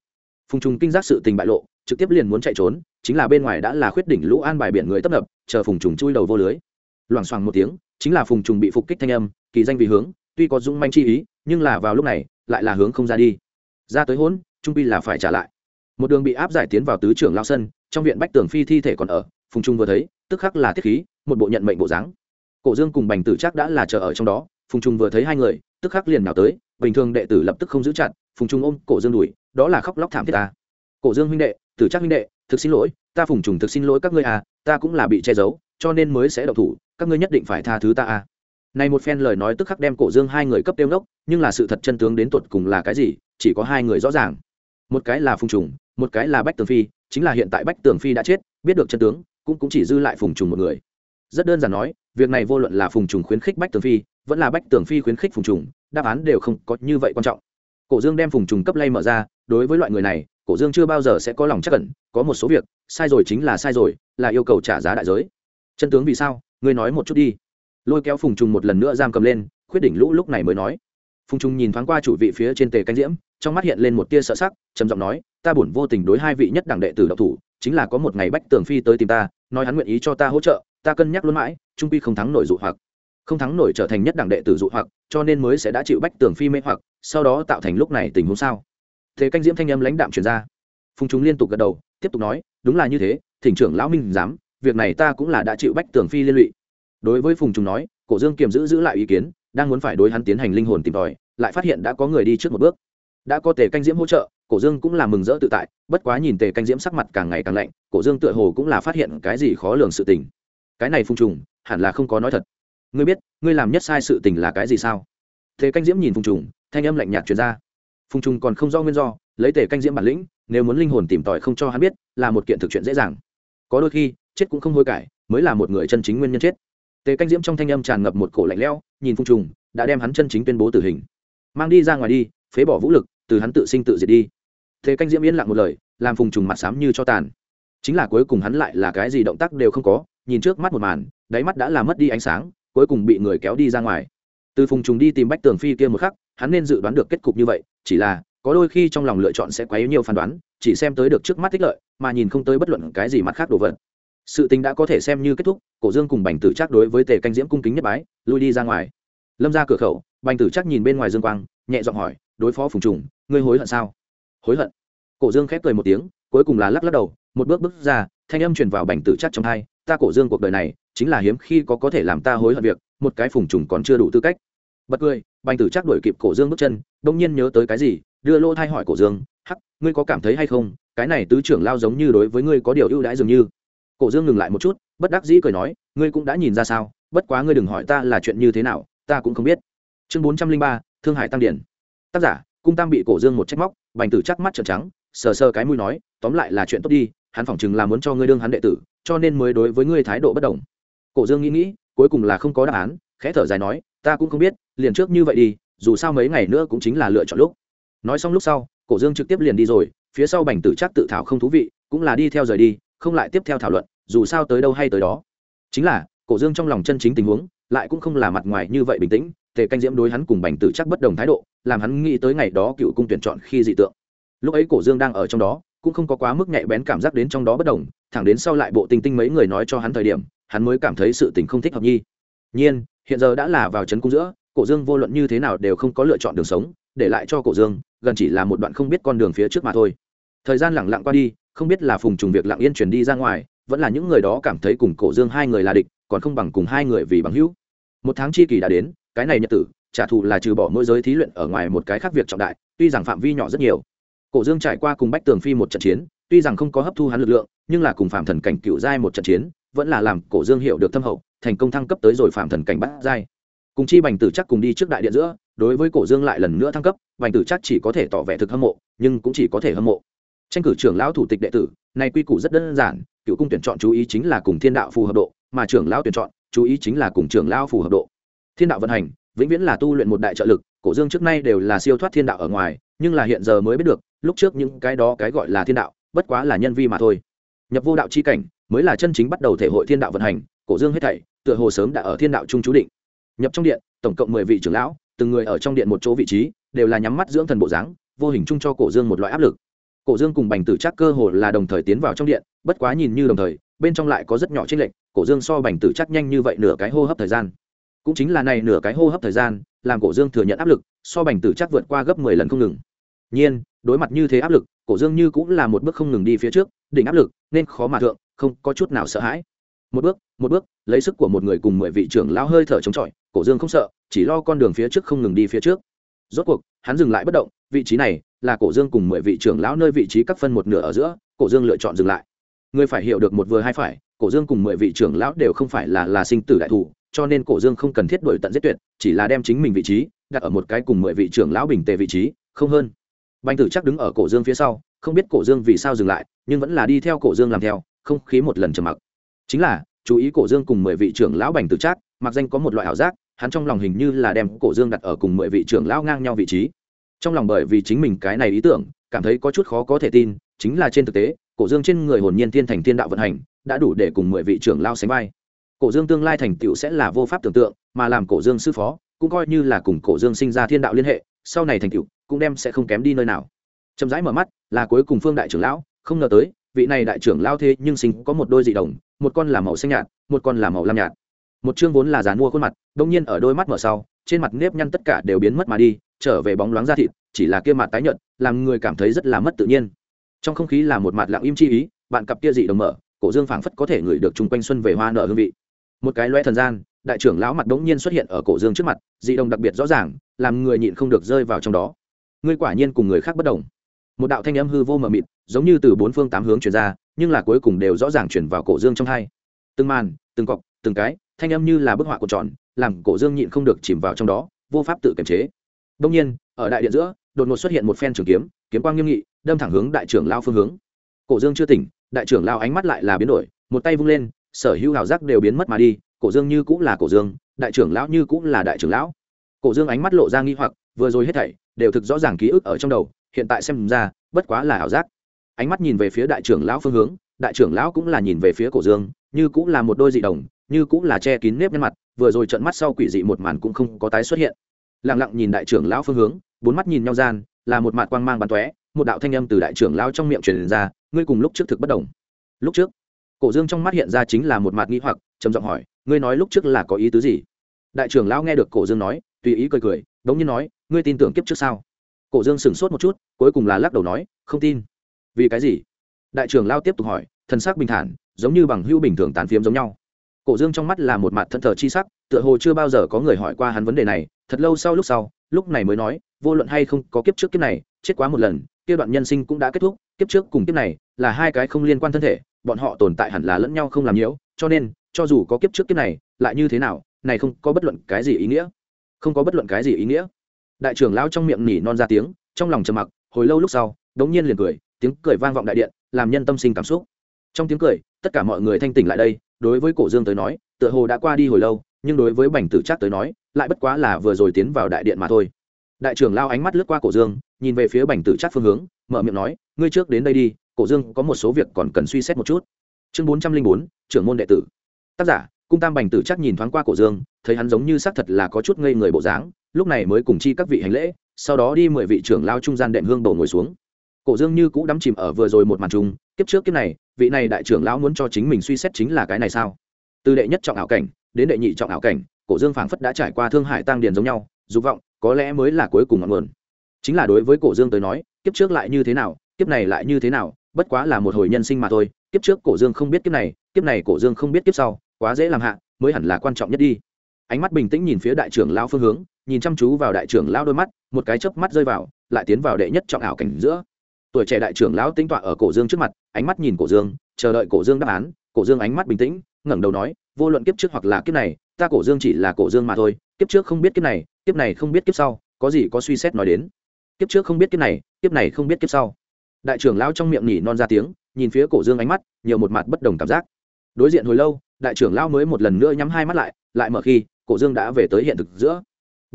phùng trùng kinh giác sự tình bại lộ, trực tiếp liền muốn chạy trốn, chính là bên ngoài đã là khuyết đỉnh lũ an bài biển người tấp nập, chờ phùng trùng chui đầu vô lưới. Loảng xoảng một tiếng, chính là phùng trùng bị phục kích thanh âm, kỳ danh vì hướng, tuy có dũng manh chi ý, nhưng là vào lúc này, lại là hướng không ra đi. Ra tới hỗn, trung pi là phải trả lại. Một đường bị áp giải tiến vào tứ trưởng lao sân, trong viện bách tường phi thi thể còn ở, phùng trung vừa thấy, tức khắc là thiết khí, một bộ nhận mệnh bộ dáng. Cổ dương cùng bành tử chắc đã là chờ ở trong đó, phùng trung vừa thấy hai người, tức khắc liền nào tới, bình thường đệ tử lập tức không giữ chặt, phùng trung ôm cổ dương đùi đó là khóc lóc thảm thiết ta. Cổ dương huynh đệ, tử trác huynh đệ, thực xin lỗi, ta phùng trùng thực xin lỗi các ngươi à ta cũng là bị che giấu, cho nên mới sẽ độc thủ, các ngươi nhất định phải tha thứ ta à. Này một phen lời nói tức khắc đem cổ dương hai người cấp tiêu ngốc, nhưng là sự thật chân tướng đến tuột cùng là cái gì, chỉ có hai người rõ ràng. Một cái là phùng trùng, một cái là bách tường phi, chính là hiện tại bách tường phi đã chết, biết được chân tướng, cũng cũng chỉ dư lại phùng trùng một người. Rất đơn giản nói, việc này vô luận là phùng trùng khuyến khích bách tường phi, vẫn là bách tường phi khuyến khích phùng trùng, đáp án đều không có như vậy quan trọng cổ dương đem phùng trùng cấp lay mở ra, đối với loại người này, cổ dương chưa bao giờ sẽ có lòng chắc cẩn có một số việc, sai rồi chính là sai rồi, là yêu cầu trả giá đại giới. Chân tướng vì sao? Ngươi nói một chút đi. Lôi kéo phùng trùng một lần nữa giam cầm lên, khuyết đỉnh lũ lúc này mới nói. Phùng trùng nhìn thoáng qua chủ vị phía trên tề canh diễm, trong mắt hiện lên một tia sợ sắc, trầm giọng nói, ta buồn vô tình đối hai vị nhất đẳng đệ tử độc thủ, chính là có một ngày bách tường phi tới tìm ta, nói hắn nguyện ý cho ta hỗ trợ, ta cân nhắc luôn mãi, trung quy không thắng nổi dụ hoặc không thắng nổi trở thành nhất đẳng đệ tử dụ hoặc cho nên mới sẽ đã chịu bách tường phi mê hoặc sau đó tạo thành lúc này tình huống sao? Thế canh diễm thanh âm lãnh đạm truyền ra. Phùng chúng liên tục gật đầu tiếp tục nói đúng là như thế thỉnh trưởng lão minh giám, việc này ta cũng là đã chịu bách tường phi liên lụy. Đối với phùng chúng nói cổ dương kiềm giữ giữ lại ý kiến đang muốn phải đối hắn tiến hành linh hồn tìm tòi lại phát hiện đã có người đi trước một bước. Đã có tề canh diễm hỗ trợ cổ dương cũng là mừng rỡ tự tại bất quá nhìn tề canh diễm sắc mặt càng ngày càng lạnh cổ dương tựa hồ cũng là phát hiện cái gì khó lường sự tình. Cái này phùng trùng hẳn là không có nói thật ngươi biết, ngươi làm nhất sai sự tình là cái gì sao? Thế canh diễm nhìn phùng trùng, thanh âm lạnh nhạt truyền ra. Phùng trùng còn không do nguyên do, lấy tề canh diễm bản lĩnh, nếu muốn linh hồn tìm tòi không cho hắn biết, là một kiện thực chuyện dễ dàng. Có đôi khi, chết cũng không hối cải, mới là một người chân chính nguyên nhân chết. Tề canh diễm trong thanh âm tràn ngập một cổ lạnh lẽo, nhìn phùng trùng, đã đem hắn chân chính tuyên bố tử hình. Mang đi ra ngoài đi, phế bỏ vũ lực, từ hắn tự sinh tự diệt đi. Thế canh diễm yên lặng một lời, làm phùng trùng mặt xám như cho tàn. Chính là cuối cùng hắn lại là cái gì động tác đều không có, nhìn trước mắt một màn, đáy mắt đã làm mất đi ánh sáng cuối cùng bị người kéo đi ra ngoài. Từ phùng trùng đi tìm bách tường phi kia một khắc, hắn nên dự đoán được kết cục như vậy, chỉ là, có đôi khi trong lòng lựa chọn sẽ quá nhiều phán đoán, chỉ xem tới được trước mắt thích lợi, mà nhìn không tới bất luận cái gì mặt khác đồ vật. Sự tình đã có thể xem như kết thúc, cổ dương cùng bành tử Trác đối với tề canh diễm cung kính nhất bái, lui đi ra ngoài. Lâm ra cửa khẩu, bành tử Trác nhìn bên ngoài dương quang, nhẹ giọng hỏi, đối phó phùng trùng, ngươi hối hận sao? Hối hận? Cổ dương khép cười một tiếng, cuối cùng là lắc lắc đầu, một bước bước ra, thanh âm truyền vào bành tử Trác trong hai ta cổ dương cuộc đời này chính là hiếm khi có có thể làm ta hối hận việc, một cái phùng trùng còn chưa đủ tư cách. Bật cười, bành tử chắc đuổi kịp cổ dương bước chân đông nhiên nhớ tới cái gì, đưa lô thai hỏi cổ dương, hắc, ngươi có cảm thấy hay không, cái này tứ trưởng lao giống như đối với ngươi có điều ưu đãi dường như. Cổ dương ngừng lại một chút, bất đắc dĩ cười nói, ngươi cũng đã nhìn ra sao, bất quá ngươi đừng hỏi ta là chuyện như thế nào, ta cũng không biết. Chương bốn trăm linh ba, thương hải tăng điển. Tác giả, cung tam bị cổ dương một trách móc, bành tử chắc mắt trợn trắng, sờ sờ cái mũi nói, tóm lại là chuyện tốt đi, hắn phỏng chừng là muốn cho ngươi đương hắn đệ tử cho nên mới đối với ngươi thái độ bất đồng. Cổ dương nghĩ nghĩ, cuối cùng là không có đáp án, khẽ thở dài nói, ta cũng không biết, liền trước như vậy đi, dù sao mấy ngày nữa cũng chính là lựa chọn lúc. Nói xong lúc sau, cổ dương trực tiếp liền đi rồi, phía sau bành tử chắc tự thảo không thú vị, cũng là đi theo rời đi, không lại tiếp theo thảo luận, dù sao tới đâu hay tới đó. Chính là, cổ dương trong lòng chân chính tình huống, lại cũng không là mặt ngoài như vậy bình tĩnh, tề canh diễm đối hắn cùng bành tử chắc bất đồng thái độ, làm hắn nghĩ tới ngày đó cựu cung tuyển chọn khi dị tượng. Lúc ấy cổ dương đang ở trong đó cũng không có quá mức nhạy bén cảm giác đến trong đó bất đồng, thẳng đến sau lại bộ tinh tinh mấy người nói cho hắn thời điểm, hắn mới cảm thấy sự tình không thích hợp nhi. Nhiên, hiện giờ đã là vào trấn cung giữa, cổ dương vô luận như thế nào đều không có lựa chọn đường sống, để lại cho cổ dương, gần chỉ là một đoạn không biết con đường phía trước mà thôi. Thời gian lẳng lặng qua đi, không biết là phùng trùng việc lặng yên truyền đi ra ngoài, vẫn là những người đó cảm thấy cùng cổ dương hai người là địch, còn không bằng cùng hai người vì bằng hữu. Một tháng chi kỳ đã đến, cái này nhật tử, trả thù là trừ bỏ mỗi giới thí luyện ở ngoài một cái khác việc trọng đại, tuy rằng phạm vi nhỏ rất nhiều cổ dương trải qua cùng bách tường phi một trận chiến, tuy rằng không có hấp thu hắn lực lượng, nhưng là cùng phạm thần cảnh cựu giai một trận chiến, vẫn là làm cổ dương hiểu được thâm hậu, thành công thăng cấp tới rồi phạm thần cảnh bắt giai. Cùng chi bành tử chắc cùng đi trước đại điện giữa, đối với cổ dương lại lần nữa thăng cấp, bành tử chắc chỉ có thể tỏ vẻ thực hâm mộ, nhưng cũng chỉ có thể hâm mộ. Tranh cử trưởng lão thủ tịch đệ tử này quy củ rất đơn giản, cựu cung tuyển chọn chú ý chính là cùng thiên đạo phù hợp độ, mà trưởng lão tuyển chọn, chú ý chính là cùng trưởng lão phù hợp độ. Thiên đạo vận hành, vĩnh viễn là tu luyện một đại trợ lực, cổ dương trước nay đều là siêu thoát thiên đạo ở ngoài, nhưng là hiện giờ mới biết được lúc trước những cái đó cái gọi là thiên đạo, bất quá là nhân vi mà thôi. Nhập vô đạo chi cảnh, mới là chân chính bắt đầu thể hội thiên đạo vận hành, cổ dương hết thảy, tựa hồ sớm đã ở thiên đạo trung chú định. Nhập trong điện, tổng cộng mười vị trưởng lão, từng người ở trong điện một chỗ vị trí, đều là nhắm mắt dưỡng thần bộ dáng, vô hình chung cho cổ dương một loại áp lực. Cổ dương cùng bành tử chắc cơ hồ là đồng thời tiến vào trong điện, bất quá nhìn như đồng thời, bên trong lại có rất nhỏ chênh lệch, cổ dương so bành tử chắc nhanh như vậy nửa cái hô hấp thời gian. Cũng chính là này nửa cái hô hấp thời gian, làm cổ dương thừa nhận áp lực, so bành tử chắc vượt qua gấp mười lần không ngừng. Nhiên đối mặt như thế áp lực, cổ dương như cũng là một bước không ngừng đi phía trước, đỉnh áp lực, nên khó mà thượng, không có chút nào sợ hãi. Một bước một bước, lấy sức của một người cùng mười vị trưởng lão hơi thở chống chọi, cổ dương không sợ, chỉ lo con đường phía trước không ngừng đi phía trước. Rốt cuộc, hắn dừng lại bất động, vị trí này là cổ dương cùng mười vị trưởng lão nơi vị trí các phân một nửa ở giữa, cổ dương lựa chọn dừng lại. Người phải hiểu được một vừa hai phải, cổ dương cùng mười vị trưởng lão đều không phải là là sinh tử đại thủ, cho nên cổ dương không cần thiết đổi tận giết tuyệt, chỉ là đem chính mình vị trí đặt ở một cái cùng mười vị trưởng lão bình tề vị trí, không hơn banh tử chắc đứng ở cổ dương phía sau, không biết cổ dương vì sao dừng lại, nhưng vẫn là đi theo cổ dương làm theo, không khí một lần trầm mặc. Chính là, chú ý cổ dương cùng mười vị trưởng lão bành tử trác mặc danh có một loại ảo giác, hắn trong lòng hình như là đem cổ dương đặt ở cùng mười vị trưởng lão ngang nhau vị trí. Trong lòng bởi vì chính mình cái này ý tưởng, cảm thấy có chút khó có thể tin, chính là trên thực tế, cổ dương trên người hồn nhiên thiên thành thiên đạo vận hành, đã đủ để cùng mười vị trưởng lao sánh vai. Cổ dương tương lai thành tựu sẽ là vô pháp tưởng tượng, mà làm cổ dương sư phó, cũng coi như là cùng cổ dương sinh ra thiên đạo liên hệ, sau này thành tựu cũng đem sẽ không kém đi nơi nào. Chậm rãi mở mắt, là cuối cùng phương đại trưởng lão, không ngờ tới, vị này đại trưởng lao thế nhưng sinh có một đôi dị đồng, một con là màu xanh nhạt, một con là màu lam nhạt. Một chương vốn là dàn mua khuôn mặt, đông nhiên ở đôi mắt mở sau, trên mặt nếp nhăn tất cả đều biến mất mà đi, trở về bóng loáng da thịt, chỉ là kia mặt tái nhợt, làm người cảm thấy rất là mất tự nhiên. Trong không khí là một mặt lặng im chi ý, bạn cặp kia dị đồng mở, cổ dương phảng phất có thể ngửi được chung quanh xuân về hoa nở hương vị. Một cái loe thần gian, đại trưởng lão mặt đống nhiên xuất hiện ở cổ dương trước mặt, dị đồng đặc biệt rõ ràng, làm người nhịn không được rơi vào trong đó ngươi quả nhiên cùng người khác bất đồng. Một đạo thanh âm hư vô mờ mịt, giống như từ bốn phương tám hướng chuyển ra, nhưng là cuối cùng đều rõ ràng chuyển vào cổ dương trong hai. Từng màn, từng cọc, từng cái, thanh âm như là bức họa của tròn, làm cổ dương nhịn không được chìm vào trong đó, vô pháp tự kiềm chế. Đông nhiên, ở đại điện giữa, đột ngột xuất hiện một phen trường kiếm kiếm quang nghiêm nghị, đâm thẳng hướng đại trưởng lao phương hướng. Cổ dương chưa tỉnh, đại trưởng lao ánh mắt lại là biến đổi, một tay vung lên, sở hữu hào giác đều biến mất mà đi, cổ dương như cũng là cổ dương, đại trưởng lão như cũng là đại trưởng lão. Cổ dương ánh mắt lộ ra nghi hoặc, vừa rồi hết thảy đều thực rõ ràng ký ức ở trong đầu, hiện tại xem ra, bất quá là ảo giác. Ánh mắt nhìn về phía đại trưởng lão phương hướng, đại trưởng lão cũng là nhìn về phía cổ dương, như cũng là một đôi dị đồng, như cũng là che kín nếp nhân mặt, vừa rồi trận mắt sau quỷ dị một màn cũng không có tái xuất hiện. Lặng lặng nhìn đại trưởng lão phương hướng, bốn mắt nhìn nhau gian, là một mặt quang mang bắn tóe, một đạo thanh âm từ đại trưởng lão trong miệng truyền ra, ngươi cùng lúc trước thực bất đồng. Lúc trước? Cổ dương trong mắt hiện ra chính là một mặt nghi hoặc, trầm giọng hỏi, ngươi nói lúc trước là có ý tứ gì? Đại trưởng lão nghe được cổ dương nói, tùy ý cười cười, đống như nói ngươi tin tưởng kiếp trước sao? Cổ dương sửng sốt một chút, cuối cùng là lắc đầu nói, không tin. Vì cái gì? Đại trưởng lao tiếp tục hỏi, thần sắc bình thản, giống như bằng hữu bình thường tán phiếm giống nhau. Cổ dương trong mắt là một mặt thân thờ chi sắc, tựa hồ chưa bao giờ có người hỏi qua hắn vấn đề này, thật lâu sau lúc sau, lúc này mới nói, vô luận hay không có kiếp trước kiếp này, chết quá một lần, kia đoạn nhân sinh cũng đã kết thúc, kiếp trước cùng kiếp này là hai cái không liên quan thân thể, bọn họ tồn tại hẳn là lẫn nhau không làm nhiễu, cho nên, cho dù có kiếp trước kiếp này, lại như thế nào, này không có bất luận cái gì ý nghĩa. Không có bất luận cái gì ý nghĩa đại trưởng lão trong miệng nỉ non ra tiếng, trong lòng trầm mặc, hồi lâu lúc sau, đống nhiên liền cười, tiếng cười vang vọng đại điện, làm nhân tâm sinh cảm xúc. Trong tiếng cười, tất cả mọi người thanh tỉnh lại đây, đối với cổ dương tới nói, tựa hồ đã qua đi hồi lâu, nhưng đối với bành tử trác tới nói, lại bất quá là vừa rồi tiến vào đại điện mà thôi. Đại trưởng lao ánh mắt lướt qua cổ dương, nhìn về phía bành tử trác phương hướng, mở miệng nói, ngươi trước đến đây đi, cổ dương có một số việc còn cần suy xét một chút. Chương bốn trăm linh bốn, trưởng môn đệ tử. Tác giả, cung tam bành tử Trác nhìn thoáng qua cổ dương, thấy hắn giống như xác thật là có chút ngây người bộ dáng lúc này mới cùng chi các vị hành lễ, sau đó đi mười vị trưởng lao trung gian đệm hương bầu ngồi xuống. Cổ dương như cũ đắm chìm ở vừa rồi một màn trùng kiếp trước kiếp này, vị này đại trưởng lão muốn cho chính mình suy xét chính là cái này sao? Từ đệ nhất trọng ảo cảnh, đến đệ nhị trọng ảo cảnh, cổ dương phảng phất đã trải qua thương hải tăng điền giống nhau, dục vọng có lẽ mới là cuối cùng ngọn nguồn. Chính là đối với cổ dương tới nói, kiếp trước lại như thế nào, kiếp này lại như thế nào, bất quá là một hồi nhân sinh mà thôi, kiếp trước cổ dương không biết kiếp này kiếp này cổ dương không biết kiếp sau, quá dễ làm hạ, mới hẳn là quan trọng nhất đi. Ánh mắt bình tĩnh nhìn phía đại trưởng lão phương hướng nhìn chăm chú vào đại trưởng lão đôi mắt, một cái chớp mắt rơi vào, lại tiến vào đệ nhất trọng ảo cảnh giữa. Tuổi trẻ đại trưởng lão tính tọa ở cổ dương trước mặt, ánh mắt nhìn cổ dương, chờ đợi cổ dương đáp án, cổ dương ánh mắt bình tĩnh, ngẩng đầu nói, vô luận kiếp trước hoặc là kiếp này, ta cổ dương chỉ là cổ dương mà thôi, kiếp trước không biết kiếp này kiếp này không biết kiếp sau, có gì có suy xét nói đến. Kiếp trước không biết kiếp này kiếp này không biết kiếp sau. Đại trưởng lão trong miệng nhỉ non ra tiếng, nhìn phía cổ dương ánh mắt, nhiều một mặt bất đồng cảm giác. Đối diện hồi lâu, đại trưởng lão mới một lần nữa nhắm hai mắt lại lại mở khi, cổ dương đã về tới hiện thực giữa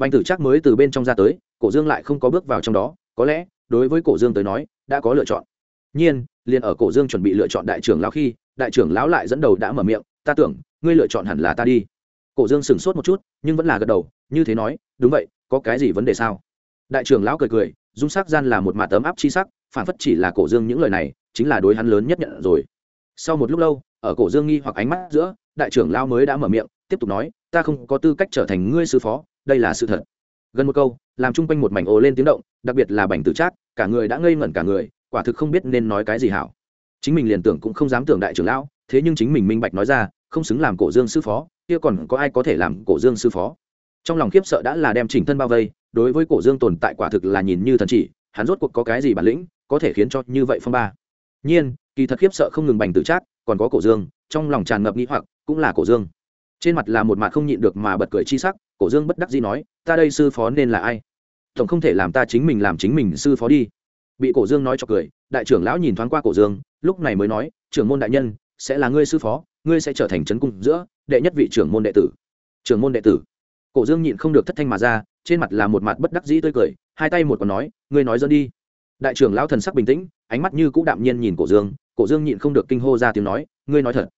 bành tử chắc mới từ bên trong ra tới, cổ dương lại không có bước vào trong đó, có lẽ, đối với cổ dương tới nói, đã có lựa chọn. Nhiên, liền ở cổ dương chuẩn bị lựa chọn đại trưởng lão khi, đại trưởng lão lại dẫn đầu đã mở miệng, ta tưởng, ngươi lựa chọn hẳn là ta đi. Cổ dương sửng sốt một chút, nhưng vẫn là gật đầu, như thế nói, đúng vậy, có cái gì vấn đề sao? Đại trưởng lão cười cười, dung sắc gian là một mạt tấm áp chi sắc, phản phất chỉ là cổ dương những lời này, chính là đối hắn lớn nhất nhận rồi. Sau một lúc lâu, ở cổ dương nghi hoặc ánh mắt giữa, đại trưởng lão mới đã mở miệng, tiếp tục nói, ta không có tư cách trở thành ngươi sư phó đây là sự thật. Gần một câu, làm chung quanh một mảnh ồ lên tiếng động, đặc biệt là bành tử trác, cả người đã ngây ngẩn cả người, quả thực không biết nên nói cái gì hảo. Chính mình liền tưởng cũng không dám tưởng đại trưởng lão, thế nhưng chính mình minh bạch nói ra, không xứng làm cổ dương sư phó, kia còn có ai có thể làm cổ dương sư phó? Trong lòng khiếp sợ đã là đem chỉnh thân bao vây, đối với cổ dương tồn tại quả thực là nhìn như thần chỉ, hắn rốt cuộc có cái gì bản lĩnh, có thể khiến cho như vậy phong ba? Nhiên, kỳ thật khiếp sợ không ngừng bành tử trác, còn có cổ dương, trong lòng tràn ngập nghĩ hoặc, cũng là cổ dương. Trên mặt là một mặt không nhịn được mà bật cười chi sắc cổ dương bất đắc dĩ nói, ta đây sư phó nên là ai? Tổng không thể làm ta chính mình làm chính mình sư phó đi. Bị cổ dương nói cho cười, đại trưởng lão nhìn thoáng qua cổ dương, lúc này mới nói, trưởng môn đại nhân, sẽ là ngươi sư phó, ngươi sẽ trở thành c cung giữa đệ nhất vị trưởng môn đệ tử. Trưởng môn đệ tử. Cổ dương nhịn không được thất thanh mà ra, trên mặt là một mặt bất đắc dĩ tươi cười, hai tay một còn nói, ngươi nói dẫn đi. Đại trưởng lão thần sắc bình tĩnh, ánh mắt như cũ đạm nhiên nhìn cổ dương cổ dương nhịn không được kinh hô ra tiếng nói, ngươi nói thật.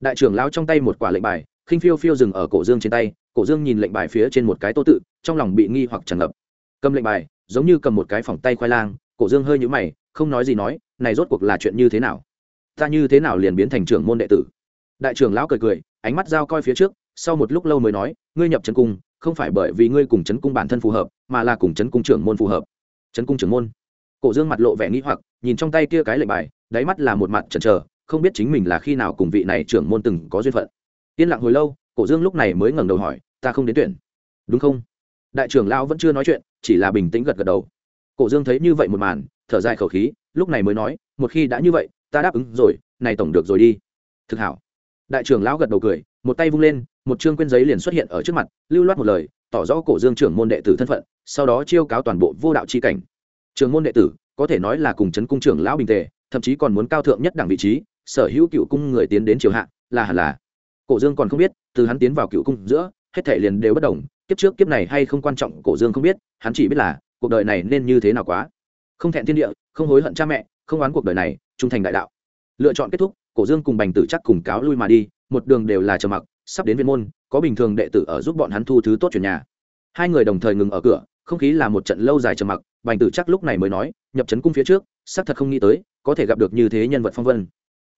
Đại trưởng lão trong tay một quả lệnh bài khinh phiêu phiêu dừng ở cổ dương trên tay, cổ dương nhìn lệnh bài phía trên một cái tô tự, trong lòng bị nghi hoặc tràn ngập. Cầm lệnh bài, giống như cầm một cái phòng tay khoai lang, cổ dương hơi nhũ mày, không nói gì nói, này rốt cuộc là chuyện như thế nào? Ta như thế nào liền biến thành trưởng môn đệ tử? Đại trưởng lão cười cười, ánh mắt giao coi phía trước, sau một lúc lâu mới nói, ngươi nhập trấn cung, không phải bởi vì ngươi cùng trấn cung bản thân phù hợp, mà là cùng trấn cung trưởng môn phù hợp. Trấn cung trưởng môn. Cổ dương mặt lộ vẻ nghĩ hoặc, nhìn trong tay kia cái lệnh bài, đáy mắt là một mặt chần chờ, không biết chính mình là khi nào cùng vị này trưởng môn từng có duyên phận yên lặng hồi lâu, cổ dương lúc này mới ngẩng đầu hỏi, ta không đến tuyển. Đúng không? Đại trưởng lão vẫn chưa nói chuyện, chỉ là bình tĩnh gật gật đầu. Cổ dương thấy như vậy một màn, thở dài khẩu khí, lúc này mới nói, một khi đã như vậy, ta đáp ứng rồi, này tổng được rồi đi. Thực hảo. Đại trưởng lão gật đầu cười, một tay vung lên, một chương quyên giấy liền xuất hiện ở trước mặt, lưu loát một lời, tỏ rõ cổ dương trưởng môn đệ tử thân phận, sau đó chiêu cáo toàn bộ vô đạo c h i cảnh. Trường môn đệ tử, có thể nói là cùng chấn cung trưởng lão bình tề, thậm chí còn muốn cao thượng nhất đẳng vị trí, sở hữu cựu cung người tiến đến triều hạ, là hẳn là cổ dương còn không biết, từ hắn tiến vào cựu cung giữa, hết thể liền đều bất đồng kiếp trước kiếp này hay không quan trọng cổ dương không biết, hắn chỉ biết là, cuộc đời này nên như thế nào quá. Không thẹn thiên địa, không hối hận cha mẹ, không oán cuộc đời này, trung thành đại đạo. Lựa chọn kết thúc, cổ dương cùng bành tử chắc cùng cáo lui mà đi, một đường đều là trầm mặc, sắp đến viên môn, có bình thường đệ tử ở giúp bọn hắn thu thứ tốt chuyển nhà. Hai người đồng thời ngừng ở cửa, không khí là một trận lâu dài trầm mặc, bành tử chắc lúc này mới nói, nhập trấn cung phía trước, xác thật không nghĩ tới, có thể gặp được như thế nhân vật phong vân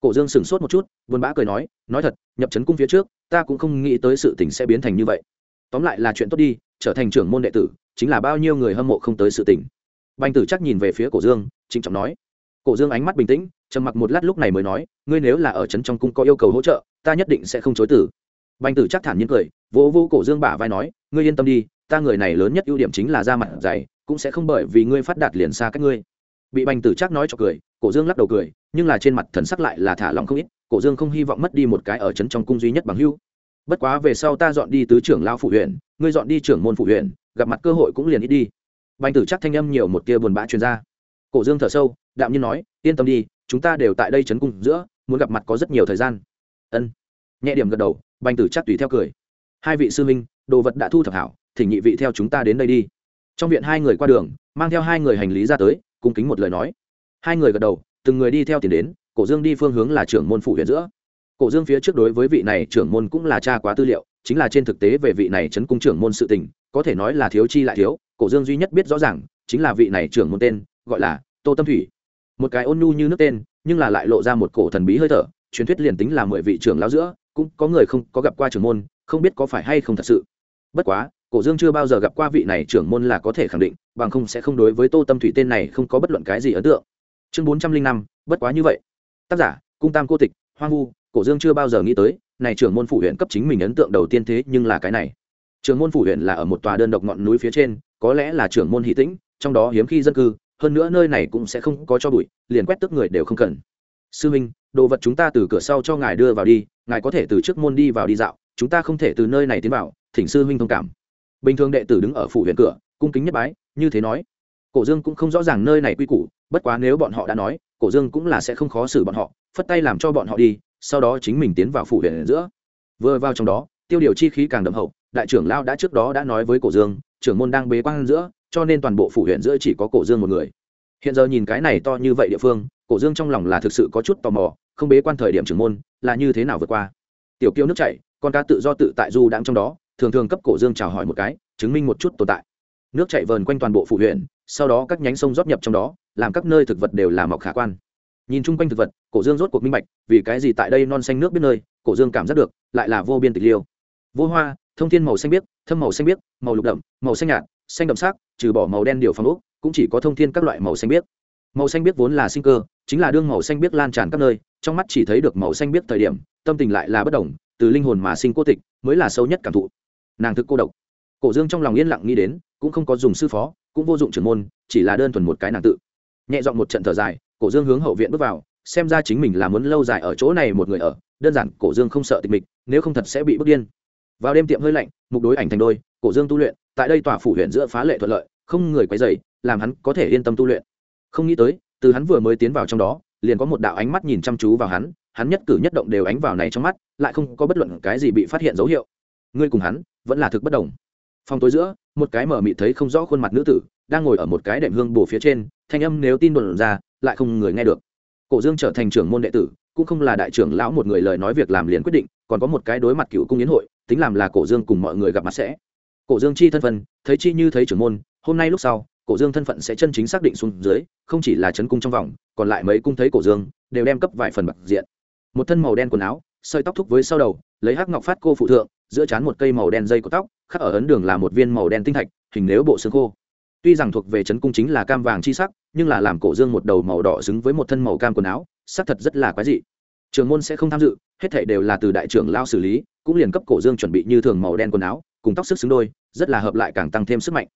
cổ dương sửng sốt một chút, buồn bã cười nói nói thật, nhập trấn cung phía trước, ta cũng không nghĩ tới sự tình sẽ biến thành như vậy. Tóm lại là chuyện tốt đi, trở thành trưởng môn đệ tử, chính là bao nhiêu người hâm mộ không tới sự tình. Banh tử chắc nhìn về phía cổ dương, trịnh trọng nói. Cổ dương ánh mắt bình tĩnh, trầm mặc một lát lúc này mới nói, ngươi nếu là ở trấn trong cung có yêu cầu hỗ trợ, ta nhất định sẽ không chối tử Banh tử chắc thản nhiên cười, vỗ vỗ cổ dương bả vai nói, ngươi yên tâm đi, ta người này lớn nhất ưu điểm chính là da mặt dày, cũng sẽ không bởi vì ngươi phát đạt liền xa cách ngươi. Bị bành tử chắc nói cho cười, cổ dương lắc đầu cười nhưng là trên mặt thần sắc lại là thả lòng không ít, cổ dương không hy vọng mất đi một cái ở trấn trong cung duy nhất bằng hưu bất quá về sau ta dọn đi tứ trưởng lao phụ huyện, ngươi dọn đi trưởng môn phụ huyện, gặp mặt cơ hội cũng liền ít đi. Bành tử chắc thanh âm nhiều một tia buồn bã chuyên gia cổ dương thở sâu, đạm nhiên nói, yên tâm đi, chúng ta đều tại đây trấn cung giữa, muốn gặp mặt có rất nhiều thời gian. Ân. Nhẹ điểm gật đầu, bành tử chắc tùy theo cười. Hai vị sư minh đồ vật đã thu thập hảo, thỉnh nhị vị theo chúng ta đến đây đi. Trong viện hai người qua đường, mang theo hai người hành lý ra tới, cung kính một lời nói. Hai người gật đầu từng người đi theo tiền đến, cổ dương đi phương hướng là trưởng môn phủ huyện giữa. Cổ dương phía trước đối với vị này trưởng môn cũng là cha quá tư liệu, chính là trên thực tế về vị này chấn cung trưởng môn sự tình, có thể nói là thiếu chi lại thiếu, cổ dương duy nhất biết rõ ràng, chính là vị này trưởng môn tên, gọi là tô tâm thủy. Một cái ôn nhu như nước tên, nhưng là lại lộ ra một cổ thần bí hơi thở, truyền thuyết liền tính là mười vị trưởng lão giữa, cũng có người không có gặp qua trưởng môn, không biết có phải hay không thật sự. Bất quá, cổ dương chưa bao giờ gặp qua vị này trưởng môn là có thể khẳng định, bằng không sẽ không đối với tô tâm thủy tên này không có bất luận cái gì ấn tượng chương bốn trăm linh năm, bất quá như vậy. Tác giả, cung tam cô tịch, hoang vu, cổ dương chưa bao giờ nghĩ tới, này trưởng môn phủ huyện cấp chính mình ấn tượng đầu tiên thế nhưng là cái này. Trưởng môn phủ huyện là ở một tòa đơn độc ngọn núi phía trên, có lẽ là trưởng môn hỷ tĩnh, trong đó hiếm khi dân cư, hơn nữa nơi này cũng sẽ không có cho bụi, liền quét tức người đều không cần. Sư minh, đồ vật chúng ta từ cửa sau cho ngài đưa vào đi, ngài có thể từ trước môn đi vào đi dạo, chúng ta không thể từ nơi này tiến vào, thỉnh sư huynh thông cảm. Bình thường đệ tử đứng ở phủ huyện cửa, cung kính nhất bái, như thế nói cổ dương cũng không rõ ràng nơi này quy củ, bất quá nếu bọn họ đã nói, cổ dương cũng là sẽ không khó xử bọn họ, phất tay làm cho bọn họ đi, sau đó chính mình tiến vào phủ huyện giữa. Vừa vào trong đó, tiêu điều chi khí càng đậm hậu, đại trưởng lao đã trước đó đã nói với cổ dương, trưởng môn đang bế quan giữa, cho nên toàn bộ phủ huyện giữa chỉ có cổ dương một người. Hiện giờ nhìn cái này to như vậy địa phương, cổ dương trong lòng là thực sự có chút tò mò, không bế quan thời điểm trưởng môn là như thế nào vượt qua. Tiểu kiêu nước chảy, con cá tự do tự tại du đang trong đó, thường thường cấp cổ dương chào hỏi một cái, chứng minh một chút tồn tại. Nước chảy vờn quanh toàn bộ phủ huyện sau đó các nhánh sông rót nhập trong đó, làm các nơi thực vật đều là mọc khả quan. Nhìn chung quanh thực vật, cổ dương rốt cuộc minh bạch, vì cái gì tại đây non xanh nước biết nơi, cổ dương cảm giác được, lại là vô biên tịch liêu. Vô hoa, thông thiên màu xanh biếc, thâm màu xanh biếc, màu lục đậm, màu xanh nhạt, xanh đậm sắc, trừ bỏ màu đen điều phong úc cũng chỉ có thông thiên các loại màu xanh biếc. Màu xanh biếc vốn là sinh cơ, chính là đương màu xanh biếc lan tràn các nơi, trong mắt chỉ thấy được màu xanh biếc thời điểm, tâm tình lại là bất đồng, từ linh hồn mà sinh cô tịch, mới là sâu nhất cảm thụ. Nàng thực cô độc. Cổ dương trong lòng yên lặng nghĩ đến, cũng không có dùng sư phó cũng vô dụng trưởng môn, chỉ là đơn thuần một cái nàng tự. Nhẹ dọn một trận thở dài, cổ dương hướng hậu viện bước vào, xem ra chính mình là muốn lâu dài ở chỗ này một người ở, đơn giản cổ dương không sợ tịch mịch, nếu không thật sẽ bị bước điên. Vào đêm tiệm hơi lạnh, mục đối ảnh thành đôi, cổ dương tu luyện, tại đây tòa phủ huyện giữa phá lệ thuận lợi, không người quấy dày làm hắn có thể yên tâm tu luyện. Không nghĩ tới, từ hắn vừa mới tiến vào trong đó, liền có một đạo ánh mắt nhìn chăm chú vào hắn hắn nhất cử nhất động đều ánh vào này trong mắt, lại không có bất luận cái gì bị phát hiện dấu hiệu. Ngươi cùng hắn, vẫn là thực bất đồng phòng tối giữa, một cái mở mị thấy không rõ khuôn mặt nữ tử, đang ngồi ở một cái đệm hương bổ phía trên, thanh âm nếu tin đồn ra, lại không người nghe được. Cổ dương trở thành trưởng môn đệ tử, cũng không là đại trưởng lão một người lời nói việc làm liền quyết định, còn có một cái đối mặt cựu cung yến hội, tính làm là cổ dương cùng mọi người gặp mặt sẽ. Cổ dương chi thân phận, thấy chi như thấy trưởng môn, hôm nay lúc sau, cổ dương thân phận sẽ chân chính xác định xuống dưới, không chỉ là chấn cung trong vòng, còn lại mấy cung thấy cổ dương, đều đem cấp vài phần bạc diện. Một thân màu đen quần áo, sợi tóc thúc với sau đầu, lấy hắc ngọc phát cô phụ thượng, giữa trán một cây màu đen dây của tóc khắc ở ấn đường là một viên màu đen tinh thạch, hình nếu bộ xương khô. Tuy rằng thuộc về trấn cung chính là cam vàng chi sắc, nhưng là làm cổ dương một đầu màu đỏ xứng với một thân màu cam quần áo, sắc thật rất là quái dị. Trường môn sẽ không tham dự, hết thảy đều là từ đại trưởng lao xử lý, cũng liền cấp cổ dương chuẩn bị như thường màu đen quần áo, cùng tóc sức xứng đôi, rất là hợp lại càng tăng thêm sức mạnh.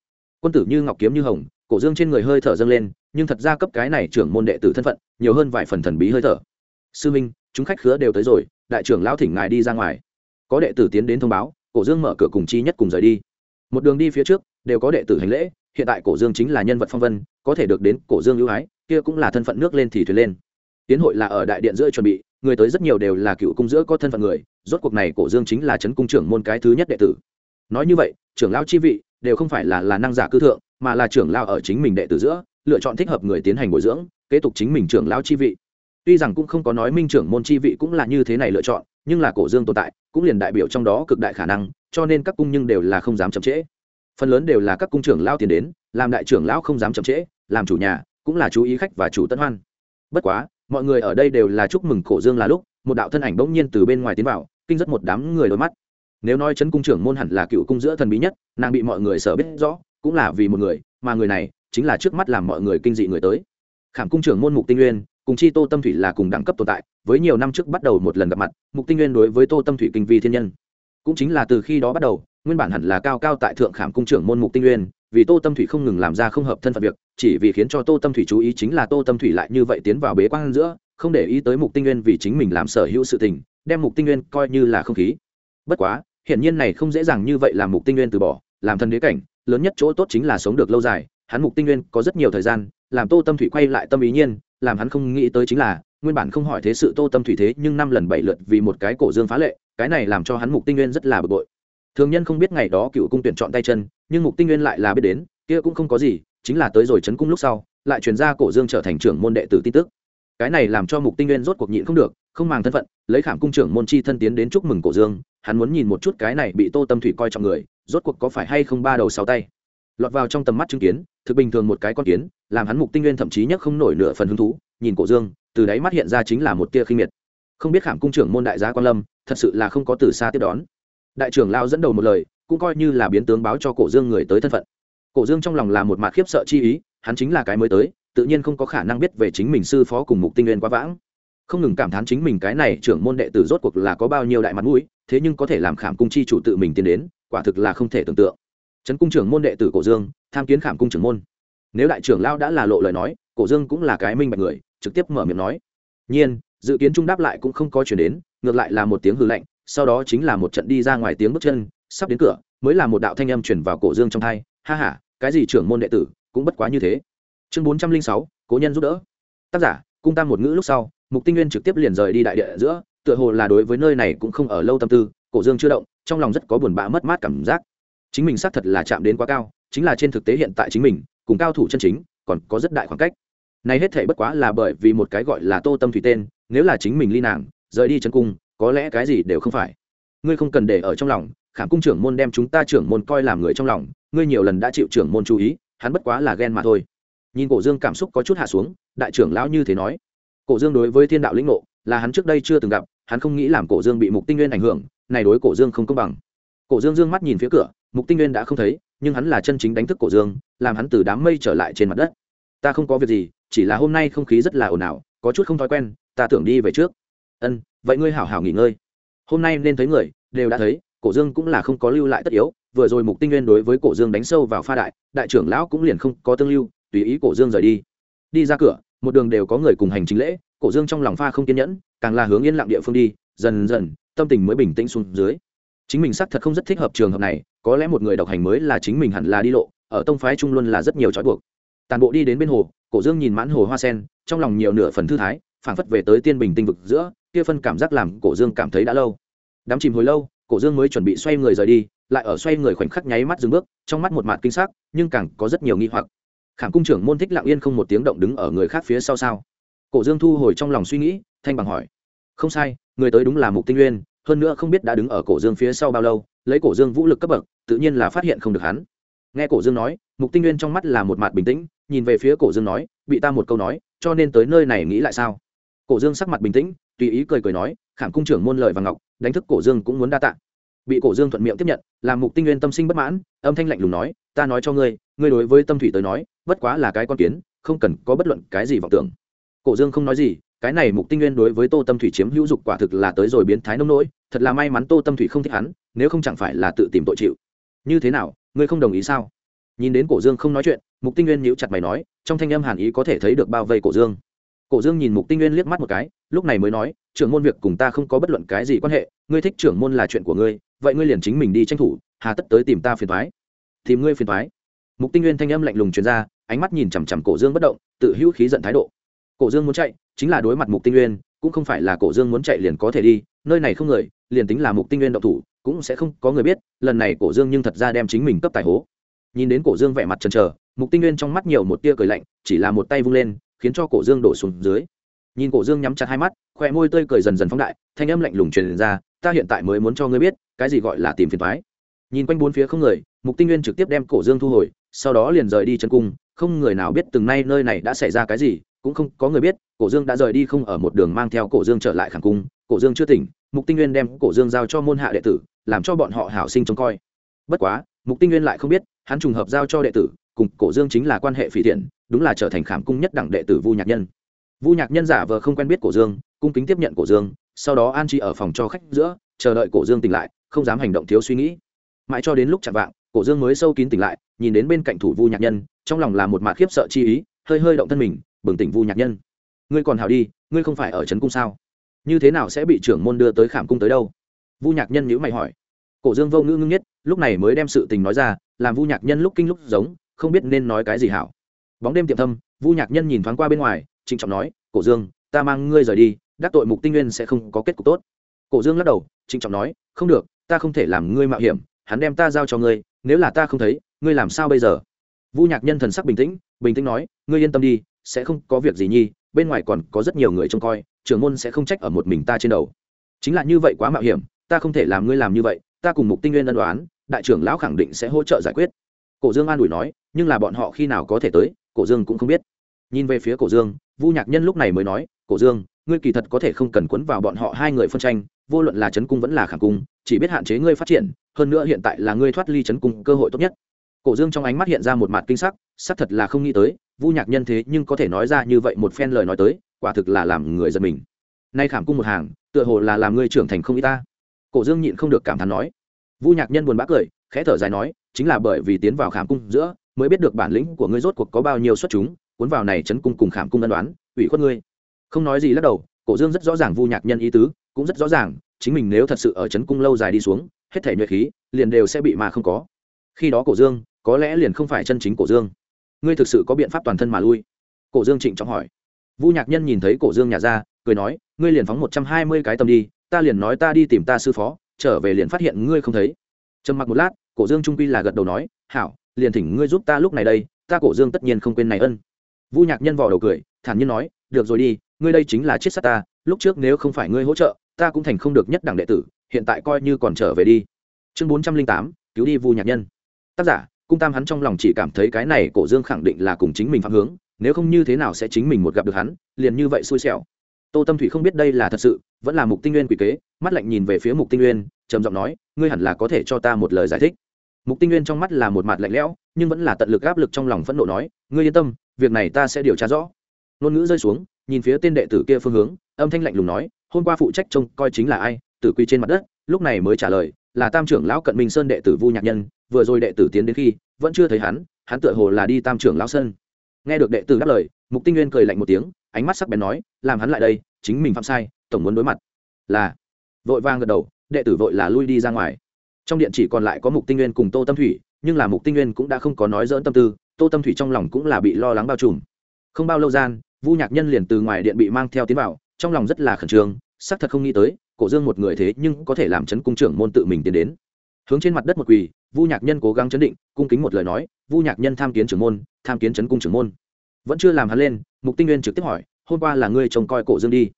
Quân tử như ngọc kiếm như hồng, cổ dương trên người hơi thở dâng lên, nhưng thật ra cấp cái này trưởng môn đệ tử thân phận, nhiều hơn vài phần thần bí hơi thở. Sư minh, chúng khách khứa đều tới rồi, đại trưởng lão thỉnh ngài đi ra ngoài. Có đệ tử tiến đến thông báo cổ dương mở cửa cùng chi nhất cùng rời đi. Một đường đi phía trước, đều có đệ tử hành lễ, hiện tại cổ dương chính là nhân vật phong vân, có thể được đến cổ dương ưu ái, kia cũng là thân phận nước lên thì thuyền lên. Tiến hội là ở đại điện giữa chuẩn bị, người tới rất nhiều đều là cựu cung giữa có thân phận người, rốt cuộc này cổ dương chính là trấn cung trưởng môn cái thứ nhất đệ tử. Nói như vậy, trưởng lao chi vị đều không phải là là năng giả cư thượng, mà là trưởng lao ở chính mình đệ tử giữa, lựa chọn thích hợp người tiến hành bồi dưỡng, kế tục chính mình trưởng lao chi vị. Tuy rằng cũng không có nói minh trưởng môn chi vị cũng là như thế này lựa chọn, nhưng là cổ dương tồn tại cũng liền đại biểu trong đó cực đại khả năng, cho nên các cung nhưng đều là không dám chậm trễ. Phần lớn đều là các cung trưởng lao tiền đến, làm đại trưởng lão không dám chậm trễ, làm chủ nhà cũng là chú ý khách và chủ tân hoan. Bất quá, mọi người ở đây đều là chúc mừng cổ dương là lúc, một đạo thân ảnh bỗng nhiên từ bên ngoài tiến vào, kinh rất một đám người đôi mắt. Nếu nói chấn cung trưởng môn hẳn là cựu cung giữa thần bí nhất, nàng bị mọi người sở biết rõ, cũng là vì một người, mà người này chính là trước mắt làm mọi người kinh dị người tới. Khảm cung trưởng môn mục tinh nguyên, cùng chi tô tâm thủy là cùng đẳng cấp tồn tại với nhiều năm trước bắt đầu một lần gặp mặt, mục tinh nguyên đối với tô tâm thủy kinh vi thiên nhân. Cũng chính là từ khi đó bắt đầu, nguyên bản hẳn là cao cao tại thượng khảm cung trưởng môn mục tinh nguyên, vì tô tâm thủy không ngừng làm ra không hợp thân phận việc, chỉ vì khiến cho tô tâm thủy chú ý chính là tô tâm thủy lại như vậy tiến vào bế quan giữa, không để ý tới mục tinh nguyên vì chính mình làm sở hữu sự tình, đem mục tinh nguyên coi như là không khí. Bất quá, hiển nhiên này không dễ dàng như vậy làm mục tinh nguyên từ bỏ, làm thân đế cảnh, lớn nhất chỗ tốt chính là sống được lâu dài, hắn mục tinh nguyên có rất nhiều thời gian, làm tô tâm thủy quay lại tâm ý nhiên, làm hắn không nghĩ tới chính là nguyên bản không hỏi thế sự tô tâm thủy thế nhưng năm lần bảy lượt vì một cái cổ dương phá lệ, cái này làm cho hắn mục tinh nguyên rất là bực bội. Thường nhân không biết ngày đó cựu cung tuyển chọn tay chân, nhưng mục tinh nguyên lại là biết đến, kia cũng không có gì, chính là tới rồi chấn cung lúc sau, lại chuyển ra cổ dương trở thành trưởng môn đệ tử tin tức. Cái này làm cho mục tinh nguyên rốt cuộc nhịn không được, không màng thân phận, lấy khảm cung trưởng môn chi thân tiến đến chúc mừng cổ dương, hắn muốn nhìn một chút cái này bị tô tâm thủy coi trọng người, rốt cuộc có phải hay không ba đầu sáu tay. Lọt vào trong tầm mắt chứng kiến, thực bình thường một cái con kiến, làm hắn mục tinh nguyên thậm chí nhất không nổi nửa phần hứng thú, nhìn cổ dương từ đáy mắt hiện ra chính là một tia khinh miệt. Không biết khảm cung trưởng môn đại gia quan lâm, thật sự là không có từ xa tiếp đón. Đại trưởng lao dẫn đầu một lời, cũng coi như là biến tướng báo cho cổ dương người tới thân phận. Cổ dương trong lòng là một mặt khiếp sợ chi ý, hắn chính là cái mới tới, tự nhiên không có khả năng biết về chính mình sư phó cùng mục tinh nguyên quá vãng. Không ngừng cảm thán chính mình cái này trưởng môn đệ tử rốt cuộc là có bao nhiêu đại mặt mũi, thế nhưng có thể làm khảm cung chi chủ tự mình tiến đến, quả thực là không thể tưởng tượng. Trấn cung trưởng môn đệ tử cổ dương, tham kiến khảm cung trưởng môn. Nếu đại trưởng lao đã là lộ lời nói, cổ dương cũng là cái minh bạch người trực tiếp mở miệng nói. Nhiên, dự kiến trung đáp lại cũng không có chuyển đến, ngược lại là một tiếng hư lạnh, sau đó chính là một trận đi ra ngoài tiếng bước chân, sắp đến cửa, mới là một đạo thanh âm chuyển vào cổ dương trong thai. Ha h a cái gì trưởng môn đệ tử, cũng bất quá như thế. Chương bốn trăm linh sáu, cố nhân giúp đỡ. Tác giả, cung tam một ngữ lúc sau, mục tinh nguyên trực tiếp liền rời đi đại địa giữa, tựa hồ là đối với nơi này cũng không ở lâu tâm tư, cổ dương chưa động, trong lòng rất có buồn bã mất mát cảm giác. Chính mình xác thật là chạm đến quá cao, chính là trên thực tế hiện tại chính mình, cùng cao thủ chân chính, còn có rất đại khoảng cách này hết thảy bất quá là bởi vì một cái gọi là tô tâm thủy tên, nếu là chính mình ly nàng, rời đi chân cung, có lẽ cái gì đều không phải. Ngươi không cần để ở trong lòng, khảm cung trưởng môn đem chúng ta trưởng môn coi làm người trong lòng, ngươi nhiều lần đã chịu trưởng môn chú ý, hắn bất quá là ghen mà thôi. Nhìn cổ dương cảm xúc có chút hạ xuống, đại trưởng lão như thế nói. Cổ dương đối với thiên đạo lĩnh ngộ, là hắn trước đây chưa từng gặp, hắn không nghĩ làm cổ dương bị mục tinh nguyên ảnh hưởng, này đối cổ dương không công bằng. Cổ dương dương mắt nhìn phía cửa, mục tinh nguyên đã không thấy, nhưng hắn là chân chính đánh thức cổ dương, làm hắn từ đám mây trở lại trên mặt đất ta không có việc gì, chỉ là hôm nay không khí rất là ồn ào, có chút không thói quen, ta tưởng đi về trước. Ân, vậy ngươi hảo hảo nghỉ ngơi. Hôm nay nên thấy người, đều đã thấy, cổ dương cũng là không có lưu lại tất yếu, vừa rồi mục tinh nguyên đối với cổ dương đánh sâu vào pha đại đại trưởng lão cũng liền không có tương lưu, tùy ý cổ dương rời đi. Đi ra cửa, một đường đều có người cùng hành chính lễ, cổ dương trong lòng pha không kiên nhẫn, càng là hướng yên lặng địa phương đi, dần dần, tâm tình mới bình tĩnh xuống dưới. Chính mình xác thật không rất thích hợp trường hợp này, có lẽ một người độc hành mới là chính mình hẳn là đi lộ, ở tông phái trung luôn là rất nhiều trói buộc tàn bộ đi đến bên hồ, cổ dương nhìn mãn hồ hoa sen, trong lòng nhiều nửa phần thư thái, phảng phất về tới tiên bình tinh vực giữa, kia phân cảm giác làm cổ dương cảm thấy đã lâu. Đám chìm hồi lâu, cổ dương mới chuẩn bị xoay người rời đi, lại ở xoay người khoảnh khắc nháy mắt dừng bước, trong mắt một mặt kinh sắc, nhưng càng có rất nhiều nghi hoặc. Khảm cung trưởng môn thích lặng yên không một tiếng động đứng ở người khác phía sau sao? Cổ dương thu hồi trong lòng suy nghĩ, thanh bằng hỏi. Không sai, người tới đúng là mục tinh nguyên, hơn nữa không biết đã đứng ở cổ dương phía sau bao lâu, lấy cổ dương vũ lực cấp bậc, tự nhiên là phát hiện không được hắn. Nghe cổ dương nói, mục tinh nguyên trong mắt là một mặt bình tĩnh nhìn về phía cổ dương nói, bị ta một câu nói, cho nên tới nơi này nghĩ lại sao? Cổ dương sắc mặt bình tĩnh, tùy ý cười cười nói, khảm cung trưởng môn lời và ngọc, đánh thức cổ dương cũng muốn đa tạ. Bị cổ dương thuận miệng tiếp nhận làm mục tinh nguyên tâm sinh bất mãn, âm thanh lạnh lùng nói, ta nói cho ngươi ngươi đối với tâm thủy tới nói, bất quá là cái con kiến, không cần có bất luận cái gì vọng tưởng. Cổ dương không nói gì, cái này mục tinh nguyên đối với tô tâm thủy chiếm hữu dục quả thực là tới rồi biến thái nông nỗi, thật là may mắn tô tâm thủy không thích hắn, nếu không chẳng phải là tự tìm tội chịu. Như thế nào, ngươi không đồng ý sao? Nhìn đến cổ dương không nói chuyện mục tinh nguyên nhíu chặt mày nói, trong thanh âm hàn ý có thể thấy được bao vây cổ dương. Cổ dương nhìn mục tinh nguyên liếc mắt một cái, lúc này mới nói, trưởng môn việc cùng ta không có bất luận cái gì quan hệ, ngươi thích trưởng môn là chuyện của ngươi, vậy ngươi liền chính mình đi tranh thủ, hà tất tới tìm ta phiền thoái. Tìm ngươi phiền thoái. Mục tinh nguyên thanh âm lạnh lùng truyền ra, ánh mắt nhìn chằm chằm cổ dương bất động, tự hữu khí giận thái độ. Cổ dương muốn chạy, chính là đối mặt mục tinh nguyên, cũng không phải là cổ dương muốn chạy liền có thể đi, nơi này không người, liền tính là mục tinh nguyên độc thủ, cũng sẽ không có người biết, lần này cổ dương nhưng thật ra đem chính mình cấp tài hố. Nhìn đến cổ dương vẻ mặt trần trờ mục tinh nguyên trong mắt nhiều một tia cười lạnh, chỉ là một tay vung lên, khiến cho cổ dương đổ xuống dưới. Nhìn cổ dương nhắm chặt hai mắt khoe môi tươi cười dần dần phóng đại, thanh âm lạnh lùng truyền ra, ta hiện tại mới muốn cho ngươi biết, cái gì gọi là tìm phiền thoái nhìn quanh bốn phía không người, mục tinh nguyên trực tiếp đem cổ dương thu hồi, sau đó liền rời đi chân cung, không người nào biết từng nay nơi này đã xảy ra cái gì, cũng không có người biết, cổ dương đã rời đi không ở một đường mang theo cổ dương trở lại khẳng cung, cổ dương chưa tỉnh, mục tinh nguyên đem cổ dương giao cho môn hạ đệ tử, làm cho bọn họ hảo sinh trông coi. Bất quá, mục tinh nguyên lại không biết, hắn trùng hợp giao cho đệ tử cùng cổ dương chính là quan hệ phỉ thiện, đúng là trở thành khảm cung nhất đẳng đệ tử vu nhạc nhân. Vu nhạc nhân giả vờ không quen biết cổ dương, cung kính tiếp nhận cổ dương, sau đó an trí ở phòng cho khách giữa, chờ đợi cổ dương tỉnh lại, không dám hành động thiếu suy nghĩ. Mãi cho đến lúc chạm vạng, cổ dương mới sâu kín tỉnh lại, nhìn đến bên cạnh thủ vu nhạc nhân, trong lòng là một mạt khiếp sợ chi ý, hơi hơi động thân mình, bừng tỉnh vu nhạc nhân. Ngươi còn hào đi, ngươi không phải ở trấn cung sao? Như thế nào sẽ bị trưởng môn đưa tới khảm cung tới đâu? Vu nhạc nhân nhữ mày hỏi. Cổ dương vô ngữ ngưng nhất lúc này mới đem sự tình nói ra, làm vu nhạc nhân lúc kinh lúc giống không biết nên nói cái gì hảo. Bóng đêm tiệm thâm, vu nhạc nhân nhìn thoáng qua bên ngoài, trịnh trọng nói, cổ dương, ta mang ngươi rời đi, đắc tội mục tinh nguyên sẽ không có kết cục tốt. Cổ dương lắc đầu, trịnh trọng nói, không được, ta không thể làm ngươi mạo hiểm, hắn đem ta giao cho ngươi, nếu là ta không thấy, ngươi làm sao bây giờ? Vu nhạc nhân thần sắc bình tĩnh bình tĩnh nói, ngươi yên tâm đi, sẽ không có việc gì nhi, bên ngoài còn có rất nhiều người trông coi, trưởng môn sẽ không trách ở một mình ta trên đầu. Chính là như vậy quá mạo hiểm, ta không thể làm ngươi làm như vậy, ta cùng mục tinh nguyên ân đoán đại trưởng lão khẳng định sẽ hỗ trợ giải quyết. Cổ dương an ủi nói nhưng là bọn họ khi nào có thể tới, cổ dương cũng không biết. Nhìn về phía cổ dương, vu nhạc nhân lúc này mới nói, cổ dương, ngươi kỳ thật có thể không cần quấn vào bọn họ hai người phân tranh, vô luận là chấn cung vẫn là khảm cung, chỉ biết hạn chế ngươi phát triển, hơn nữa hiện tại là ngươi thoát ly chấn cung cơ hội tốt nhất. Cổ dương trong ánh mắt hiện ra một mặt kinh sắc sắc thật là không nghĩ tới, vu nhạc nhân thế nhưng có thể nói ra như vậy một phen lời nói tới, quả thực là làm người giật mình. Nay khảm cung một hàng, tựa hồ là làm ngươi trưởng thành không y ta. Cổ dương nhịn không được cảm thán nói. Vu nhạc nhân buồn bã cười, khẽ thở dài nói, chính là bởi vì tiến vào khảm cung giữa mới biết được bản lĩnh của ngươi rốt cuộc có bao nhiêu xuất chúng, cuốn vào này chấn cung cùng khảm cung ân đoán ủy khuất ngươi. Không nói gì lắc đầu, cổ dương rất rõ ràng vu nhạc nhân ý tứ, cũng rất rõ ràng, chính mình nếu thật sự ở chấn cung lâu dài đi xuống, hết thể nhuệ khí, liền đều sẽ bị mà không có. Khi đó cổ dương, có lẽ liền không phải chân chính cổ dương. Ngươi thực sự có biện pháp toàn thân mà lui? Cổ dương trịnh trọng hỏi. Vu nhạc nhân nhìn thấy cổ dương nhà ra, cười nói, ngươi liền phóng một trăm hai mươi cái tâm đi, ta liền nói ta đi tìm ta sư phó, trở về liền phát hiện ngươi không thấy. Trầm mặc một lát, cổ dương trung quy là gật đầu nói, hảo liền thỉnh ngươi giúp ta lúc này đây, ta cổ dương tất nhiên không quên này ân. Vu nhạc nhân vò đầu cười, thản nhiên nói, được rồi đi, ngươi đây chính là chết sát ta, lúc trước nếu không phải ngươi hỗ trợ, ta cũng thành không được nhất đẳng đệ tử, hiện tại coi như còn trở về đi. Chương bốn trăm linh tám, cứu đi vu nhạc nhân. Tác giả, cung tam hắn trong lòng chỉ cảm thấy cái này cổ dương khẳng định là cùng chính mình phạm hướng, nếu không như thế nào sẽ chính mình một gặp được hắn, liền như vậy xui xẻo. Tô tâm thủy không biết đây là thật sự, vẫn là mục tinh nguyên quỷ kế, mắt lạnh nhìn về phía mục tinh nguyên, trầm giọng nói, ngươi hẳn là có thể cho ta một lời giải thích mục tinh nguyên trong mắt là một mặt lạnh lẽo, nhưng vẫn là tận lực áp lực trong lòng phẫn nộ nói, ngươi yên tâm, việc này ta sẽ điều tra rõ. Ngôn ngữ rơi xuống, nhìn phía tên đệ tử kia phương hướng, âm thanh lạnh lùng nói, hôm qua phụ trách trông coi chính là ai, tử quy trên mặt đất, lúc này mới trả lời, là tam trưởng lão cận minh sơn đệ tử vu nhạc nhân, vừa rồi đệ tử tiến đến khi, vẫn chưa thấy hắn hắn tựa hồ là đi tam trưởng lão sơn. Nghe được đệ tử đáp lời, mục tinh nguyên cười lạnh một tiếng, ánh mắt sắc bén nói, làm hắn lại đây, chính mình phạm sai, tổng muốn đối mặt. Là, vội vang gật đầu, đệ tử vội là lui đi ra ngoài trong điện chỉ còn lại có mục tinh nguyên cùng tô tâm thủy, nhưng là mục tinh nguyên cũng đã không có nói dỡn tâm tư, tô tâm thủy trong lòng cũng là bị lo lắng bao trùm. Không bao lâu gian, vu nhạc nhân liền từ ngoài điện bị mang theo tiến vào, trong lòng rất là khẩn trương, xác thật không nghĩ tới, cổ dương một người thế nhưng có thể làm chấn cung trưởng môn tự mình tiến đến. Hướng trên mặt đất một quỳ, vu nhạc nhân cố gắng chấn định, cung kính một lời nói, vu nhạc nhân tham kiến trưởng môn, tham kiến chấn cung trưởng môn. Vẫn chưa làm hắn lên, mục tinh nguyên trực tiếp hỏi, hôm qua là ngươi trông coi cổ dương đi?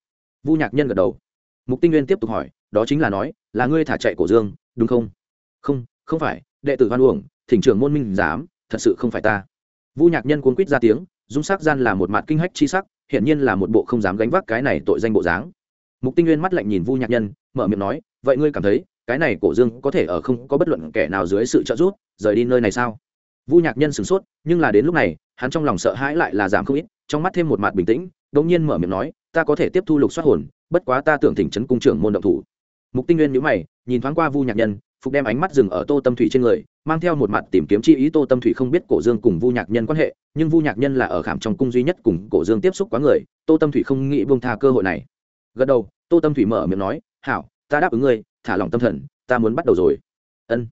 Vu nhạc nhân gật đầu. Mục tinh nguyên tiếp tục hỏi, đó chính là nói, là ngươi thả chạy cổ dương, đúng không? Không không phải, đệ tử hoan uổng, thỉnh trưởng môn minh dám thật sự không phải ta. Vu nhạc nhân cuốn quýt ra tiếng, dung sắc gian là một mặt kinh hách chi sắc hiện nhiên là một bộ không dám gánh vác cái này tội danh bộ dáng. Mục tinh nguyên mắt lạnh nhìn vu nhạc nhân, mở miệng nói, vậy ngươi cảm thấy, cái này cổ dương có thể ở không có bất luận kẻ nào dưới sự trợ giúp, rời đi nơi này sao? Vu nhạc nhân sửng sốt, nhưng là đến lúc này, hắn trong lòng sợ hãi lại là giảm không ít, trong mắt thêm một mặt bình tĩnh, đột nhiên mở miệng nói, ta có thể tiếp thu lục xoát hồn, bất quá ta tưởng thỉnh trấn cung trưởng môn động thủ. Mục tinh nguyên nhíu mày, nhìn thoáng qua vu nhạc nhân phục đem ánh mắt dừng ở tô tâm thủy trên người, mang theo một mặt tìm kiếm chi ý tô tâm thủy không biết cổ dương cùng vu nhạc nhân quan hệ, nhưng vu nhạc nhân là ở khảm trong cung duy nhất cùng cổ dương tiếp xúc quá người, tô tâm thủy không nghĩ buông tha cơ hội này. Gật đầu, tô tâm thủy mở miệng nói, hảo, ta đáp ứng ngươi, thả lòng tâm thần, ta muốn bắt đầu rồi. Ân.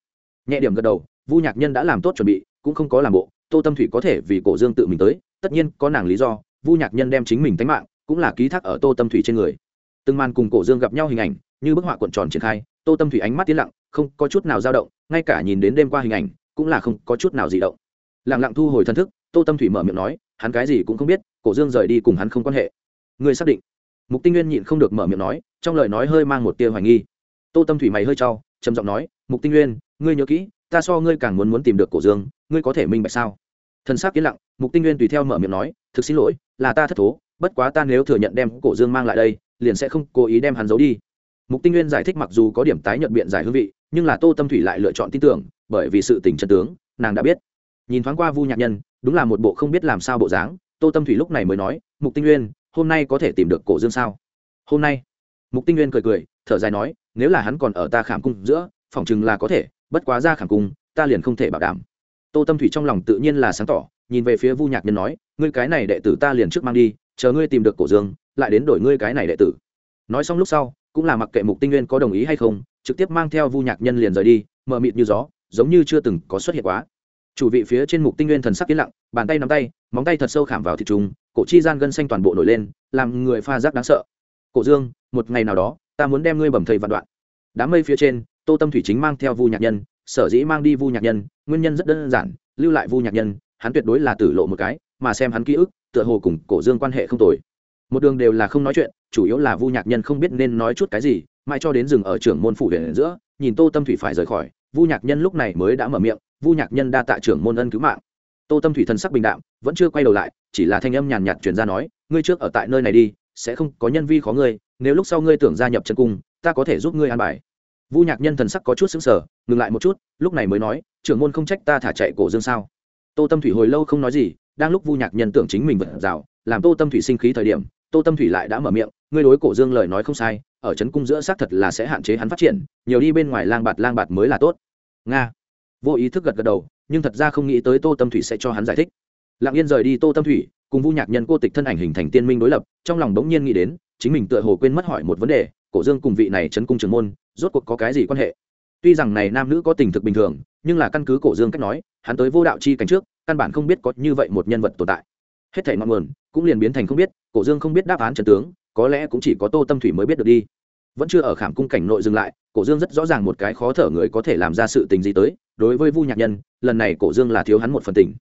Nhẹ điểm gật đầu, vu nhạc nhân đã làm tốt chuẩn bị, cũng không có làm bộ, tô tâm thủy có thể vì cổ dương tự mình tới, tất nhiên có nàng lý do, vu nhạc nhân đem chính mình tánh mạng cũng là ký thác ở tô tâm thủy trên người. Từng màn cùng cổ dương gặp nhau hình ảnh, như bức họa cuộn tròn triển khai, tô tâm thủy ánh mắt tiến lặng không có chút nào dao động, ngay cả nhìn đến đêm qua hình ảnh, cũng là không có chút nào gì động. Lặng lặng thu hồi thân thức, tô tâm thủy mở miệng nói, hắn cái gì cũng không biết, cổ dương rời đi cùng hắn không quan hệ. Người xác định. Mục tinh nguyên nhịn không được mở miệng nói, trong lời nói hơi mang một tia hoài nghi. Tô tâm thủy mày hơi trao, trầm giọng nói, mục tinh nguyên, ngươi nhớ kỹ, ta so ngươi càng muốn muốn tìm được cổ dương, ngươi có thể minh bạch sao? Thân xác yên lặng, mục tinh nguyên tùy theo mở miệng nói, thực xin lỗi, là ta thất thố, bất quá ta nếu thừa nhận đem cổ dương mang lại đây, liền sẽ không cố ý đem hắn giấu đi. Mục tinh nguyên giải thích mặc dù có điểm tái nhận biện giải hương vị nhưng là tô tâm thủy lại lựa chọn tin tưởng, bởi vì sự tình chân tướng, nàng đã biết. Nhìn thoáng qua vu nhạc nhân, đúng là một bộ không biết làm sao bộ dáng, tô tâm thủy lúc này mới nói, mục tinh nguyên, hôm nay có thể tìm được cổ dương sao? Hôm nay? Mục tinh nguyên cười cười, thở dài nói, nếu là hắn còn ở ta khảm cung giữa, phỏng chừng là có thể, bất quá ra khảm cung, ta liền không thể bảo đảm. Tô tâm thủy trong lòng tự nhiên là sáng tỏ, nhìn về phía vu nhạc nhân nói, ngươi cái này đệ tử ta liền trước mang đi, chờ ngươi tìm được cổ dương, lại đến đổi ngươi cái này đệ tử. Nói xong lúc sau, cũng là mặc kệ mục tinh nguyên có đồng ý hay không trực tiếp mang theo vu nhạc nhân liền rời đi, mờ mịt như gió, giống như chưa từng có xuất hiện quá. Chủ vị phía trên mục tinh nguyên thần sắc yên lặng, bàn tay nắm tay, móng tay thật sâu khảm vào thịt trùng cổ chi gian gân xanh toàn bộ nổi lên, làm người pha giác đáng sợ. Cổ dương, một ngày nào đó, ta muốn đem ngươi bầm thầy vạn đoạn. Đám mây phía trên, tô tâm thủy chính mang theo vu nhạc nhân, sở dĩ mang đi vu nhạc nhân, nguyên nhân rất đơn giản, lưu lại vu nhạc nhân, hắn tuyệt đối là tử lộ một cái, mà xem hắn ký ức, tựa hồ cùng cổ dương quan hệ không tồi. Một đường đều là không nói chuyện, chủ yếu là vu nhạc nhân không biết nên nói chút cái gì mãi cho đến rừng ở trưởng môn phủ huyện giữa, nhìn tô tâm thủy phải rời khỏi, vu nhạc nhân lúc này mới đã mở miệng, vu nhạc nhân đa tạ trưởng môn ân cứu mạng. Tô tâm thủy thần sắc bình đạm, vẫn chưa quay đầu lại, chỉ là thanh âm nhàn nhạt chuyển ra nói, ngươi trước ở tại nơi này đi, sẽ không có nhân vi khó ngươi, nếu lúc sau ngươi tưởng gia nhập chân cung, ta có thể giúp ngươi an bài. Vu nhạc nhân thần sắc có chút xứng sở ngừng lại một chút, lúc này mới nói, trưởng môn không trách ta thả chạy cổ dương sao? Tô tâm thủy hồi lâu không nói gì, đang lúc vu nhạc nhân tưởng chính mình vật rào làm tô tâm thủy sinh khí thời điểm, tô tâm thủy lại đã mở miệng, ngươi đối cổ dương lời nói không sai ở trấn cung giữa xác thật là sẽ hạn chế hắn phát triển, nhiều đi bên ngoài lang bạt lang bạt mới là tốt. Nga. Vô ý thức gật gật đầu, nhưng thật ra không nghĩ tới tô tâm thủy sẽ cho hắn giải thích. Lặng yên rời đi tô tâm thủy, cùng vu nhạc nhân cô tịch thân ảnh hình thành tiên minh đối lập, trong lòng đống nhiên nghĩ đến, chính mình tựa hồ quên mất hỏi một vấn đề, cổ dương cùng vị này trấn cung trường môn, rốt cuộc có cái gì quan hệ? Tuy rằng này nam nữ có tình thực bình thường, nhưng là căn cứ cổ dương cách nói, hắn tới vô đạo chi cảnh trước, căn bản không biết có như vậy một nhân vật tồn tại. Hết thảy ngọn nguồn cũng liền biến thành không biết, cổ dương không biết đáp án trần tướng có lẽ cũng chỉ có tô tâm thủy mới biết được đi. Vẫn chưa ở khảm cung cảnh nội dừng lại, cổ dương rất rõ ràng một cái khó thở người có thể làm ra sự tình gì tới, đối với vu nhạc nhân, lần này cổ dương là thiếu hắn một phần tình.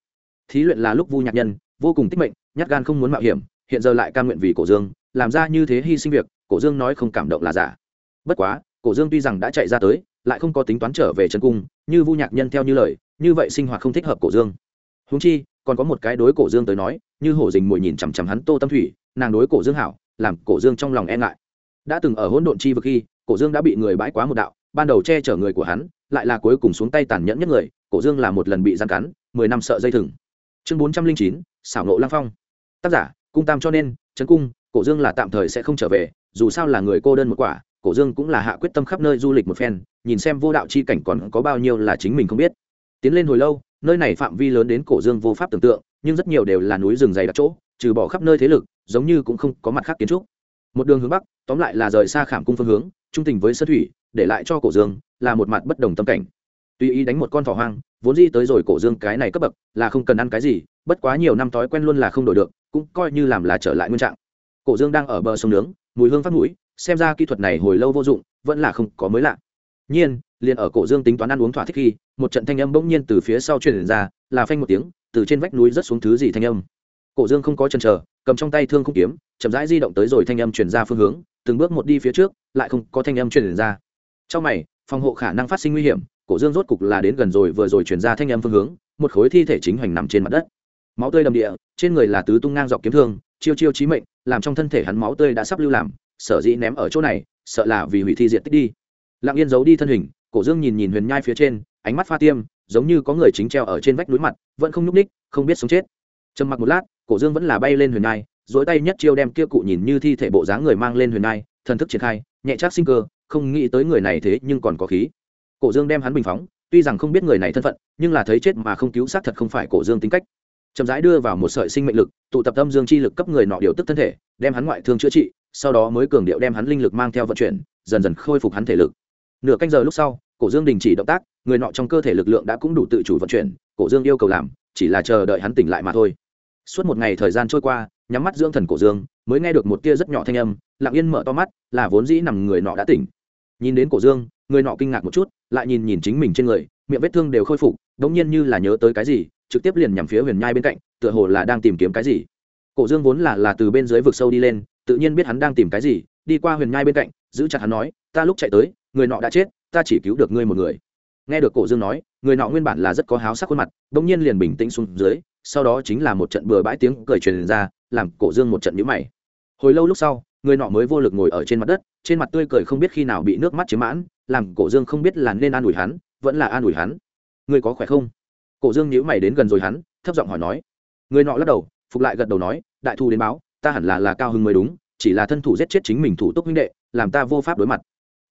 Thí luyện là lúc vu nhạc nhân, vô cùng tích mệnh, nhát gan không muốn mạo hiểm, hiện giờ lại ca nguyện vì cổ dương, làm ra như thế hy sinh việc, cổ dương nói không cảm động là giả. Bất quá, cổ dương tuy rằng đã chạy ra tới, lại không có tính toán trở về chân cung, như vu nhạc nhân theo như lời, như vậy sinh hoạt không thích hợp cổ dương. Húng chi, còn có một cái đối cổ dương tới nói, như hổ dình mùi nhìn chằm chằm hắn tô tâm thủy, nàng đối cổ dương hảo làm cổ dương trong lòng e ngại. Đã từng ở hỗn độn chi vực khi, cổ dương đã bị người bãi quá một đạo, ban đầu che chở người của hắn, lại là cuối cùng xuống tay tàn nhẫn nhất người, cổ dương là một lần bị gian cắn, mười năm sợ dây thừng. Chương bốn trăm linh chín, xảo nộ lang phong. Tác giả, cung tam cho nên, trấn cung, cổ dương là tạm thời sẽ không trở về, dù sao là người cô đơn một quả, cổ dương cũng là hạ quyết tâm khắp nơi du lịch một phen, nhìn xem vô đạo chi cảnh còn có bao nhiêu là chính mình không biết. Tiến lên hồi lâu, nơi này phạm vi lớn đến cổ dương vô pháp tưởng tượng, nhưng rất nhiều đều là núi rừng dày đặc chỗ trừ bỏ khắp nơi thế lực, giống như cũng không có mặt khác kiến trúc. Một đường hướng bắc, tóm lại là rời xa khảm cung phương hướng, trung tình với sơn thủy, để lại cho cổ dương là một mặt bất đồng tâm cảnh. Tuy ý đánh một con thỏ hoang, vốn di tới rồi cổ dương cái này cấp bậc là không cần ăn cái gì, bất quá nhiều năm thói quen luôn là không đổi được, cũng coi như làm là trở lại nguyên trạng. Cổ dương đang ở bờ sông nướng, mùi hương phát mũi, xem ra kỹ thuật này hồi lâu vô dụng, vẫn là không có mới lạ. Nhiên, liền ở cổ dương tính toán ăn uống thỏa thích khi, một trận thanh âm bỗng nhiên từ phía sau truyền ra, là phanh một tiếng, từ trên vách núi rất xuống thứ gì thanh âm cổ dương không có chân chờ, cầm trong tay thương không kiếm, chậm rãi di động tới rồi thanh âm truyền ra phương hướng, từng bước một đi phía trước, lại không có thanh âm truyền ra. Trong mày, phòng hộ khả năng phát sinh nguy hiểm, cổ dương rốt cục là đến gần rồi vừa rồi truyền ra thanh âm phương hướng, một khối thi thể chính hoành nằm trên mặt đất. Máu tươi đầm địa, trên người là tứ tung ngang dọc kiếm thương, chiêu chiêu chí mệnh, làm trong thân thể hắn máu tươi đã sắp lưu làm, sở dĩ ném ở chỗ này, sợ là vì hủy thi diện tích đi. Lặng yên giấu đi thân hình, cổ dương nhìn nhìn huyền nhai phía trên, ánh mắt pha tiêm, giống như có người chính treo ở trên vách núi mặt, vẫn không nhúc ních không biết sống chết trầm mặc một lát cổ dương vẫn là bay lên huyền nhai dối tay nhất chiêu đem kia cụ nhìn như thi thể bộ dáng người mang lên huyền nai, thần thức triển khai nhẹ chắc sinh cơ không nghĩ tới người này thế nhưng còn có khí. Cổ dương đem hắn bình phóng tuy rằng không biết người này thân phận nhưng là thấy chết mà không cứu xác thật không phải cổ dương tính cách. Chậm rãi đưa vào một sợi sinh mệnh lực tụ tập tâm dương chi lực cấp người nọ điều tức thân thể đem hắn ngoại thương chữa trị sau đó mới cường điệu đem hắn linh lực mang theo vận chuyển dần dần khôi phục hắn thể lực. Nửa canh giờ lúc sau cổ dương đình chỉ động tác người nọ trong cơ thể lực lượng đã cũng đủ tự chủ vận chuyển cổ dương yêu cầu làm chỉ là chờ đợi hắn tỉnh lại mà thôi suốt một ngày thời gian trôi qua, nhắm mắt dưỡng thần cổ dương, mới nghe được một tia rất nhỏ thanh âm, lặng yên mở to mắt, là vốn dĩ nằm người nọ đã tỉnh. Nhìn đến cổ dương, người nọ kinh ngạc một chút, lại nhìn nhìn chính mình trên người, miệng vết thương đều khôi phục, đống nhiên như là nhớ tới cái gì, trực tiếp liền nhằm phía huyền nhai bên cạnh, tựa hồ là đang tìm kiếm cái gì. Cổ dương vốn là là từ bên dưới vực sâu đi lên, tự nhiên biết hắn đang tìm cái gì, đi qua huyền nhai bên cạnh, giữ chặt hắn nói, ta lúc chạy tới, người nọ đã chết, ta chỉ cứu được ngươi một người. Nghe được cổ dương nói người nọ nguyên bản là rất có háo sắc khuôn mặt đ ỗ n g nhiên liền bình tĩnh xuống dưới, sau đó chính là một trận bừa bãi tiếng cười truyền ra, làm cổ dương một trận nhũ mày. Hồi lâu lúc sau, người nọ mới vô lực ngồi ở trên mặt đất, trên mặt tươi cười không biết khi nào bị nước mắt chiếm mãn, làm cổ dương không biết là nên an ủi hắn, vẫn là an ủi hắn. Người có khỏe không? Cổ dương nhữ mày đến gần rồi hắn, thấp giọng hỏi nói. Người nọ lắc đầu, phục lại gật đầu nói, đại thu đến báo, ta hẳn là là cao hưng mới đúng, chỉ là thân thủ giết chết chính mình thủ túc huynh đệ, làm ta vô pháp đối mặt.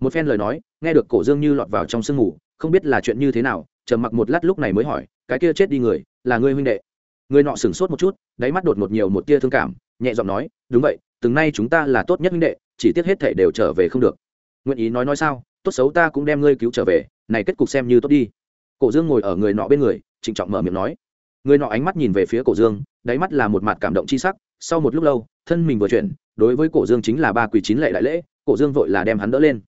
Một phen lời nói, nghe được cổ dương như lọt vào trong sương ngủ không biết là chuyện như thế nào trầm mặc một lát lúc này mới hỏi, cái kia chết đi người, là ngươi huynh đệ? Người nọ sửng sốt một chút, đáy mắt đột một nhiều một tia thương cảm, nhẹ giọng nói, đúng vậy, từng nay chúng ta là tốt nhất huynh đệ, chỉ tiếc hết thể đều trở về không được. Nguyện ý nói nói sao, tốt xấu ta cũng đem ngươi cứu trở về, này kết cục xem như tốt đi. Cổ dương ngồi ở người nọ bên người, trịnh trọng mở miệng nói. Người nọ ánh mắt nhìn về phía cổ dương, đáy mắt là một mặt cảm động c h i sắc, sau một lúc lâu, thân mình vừa chuyển, đối với cổ dương chính là ba quỷ chín lệ đại lễ, cổ dương vội là đem hắn đỡ lên.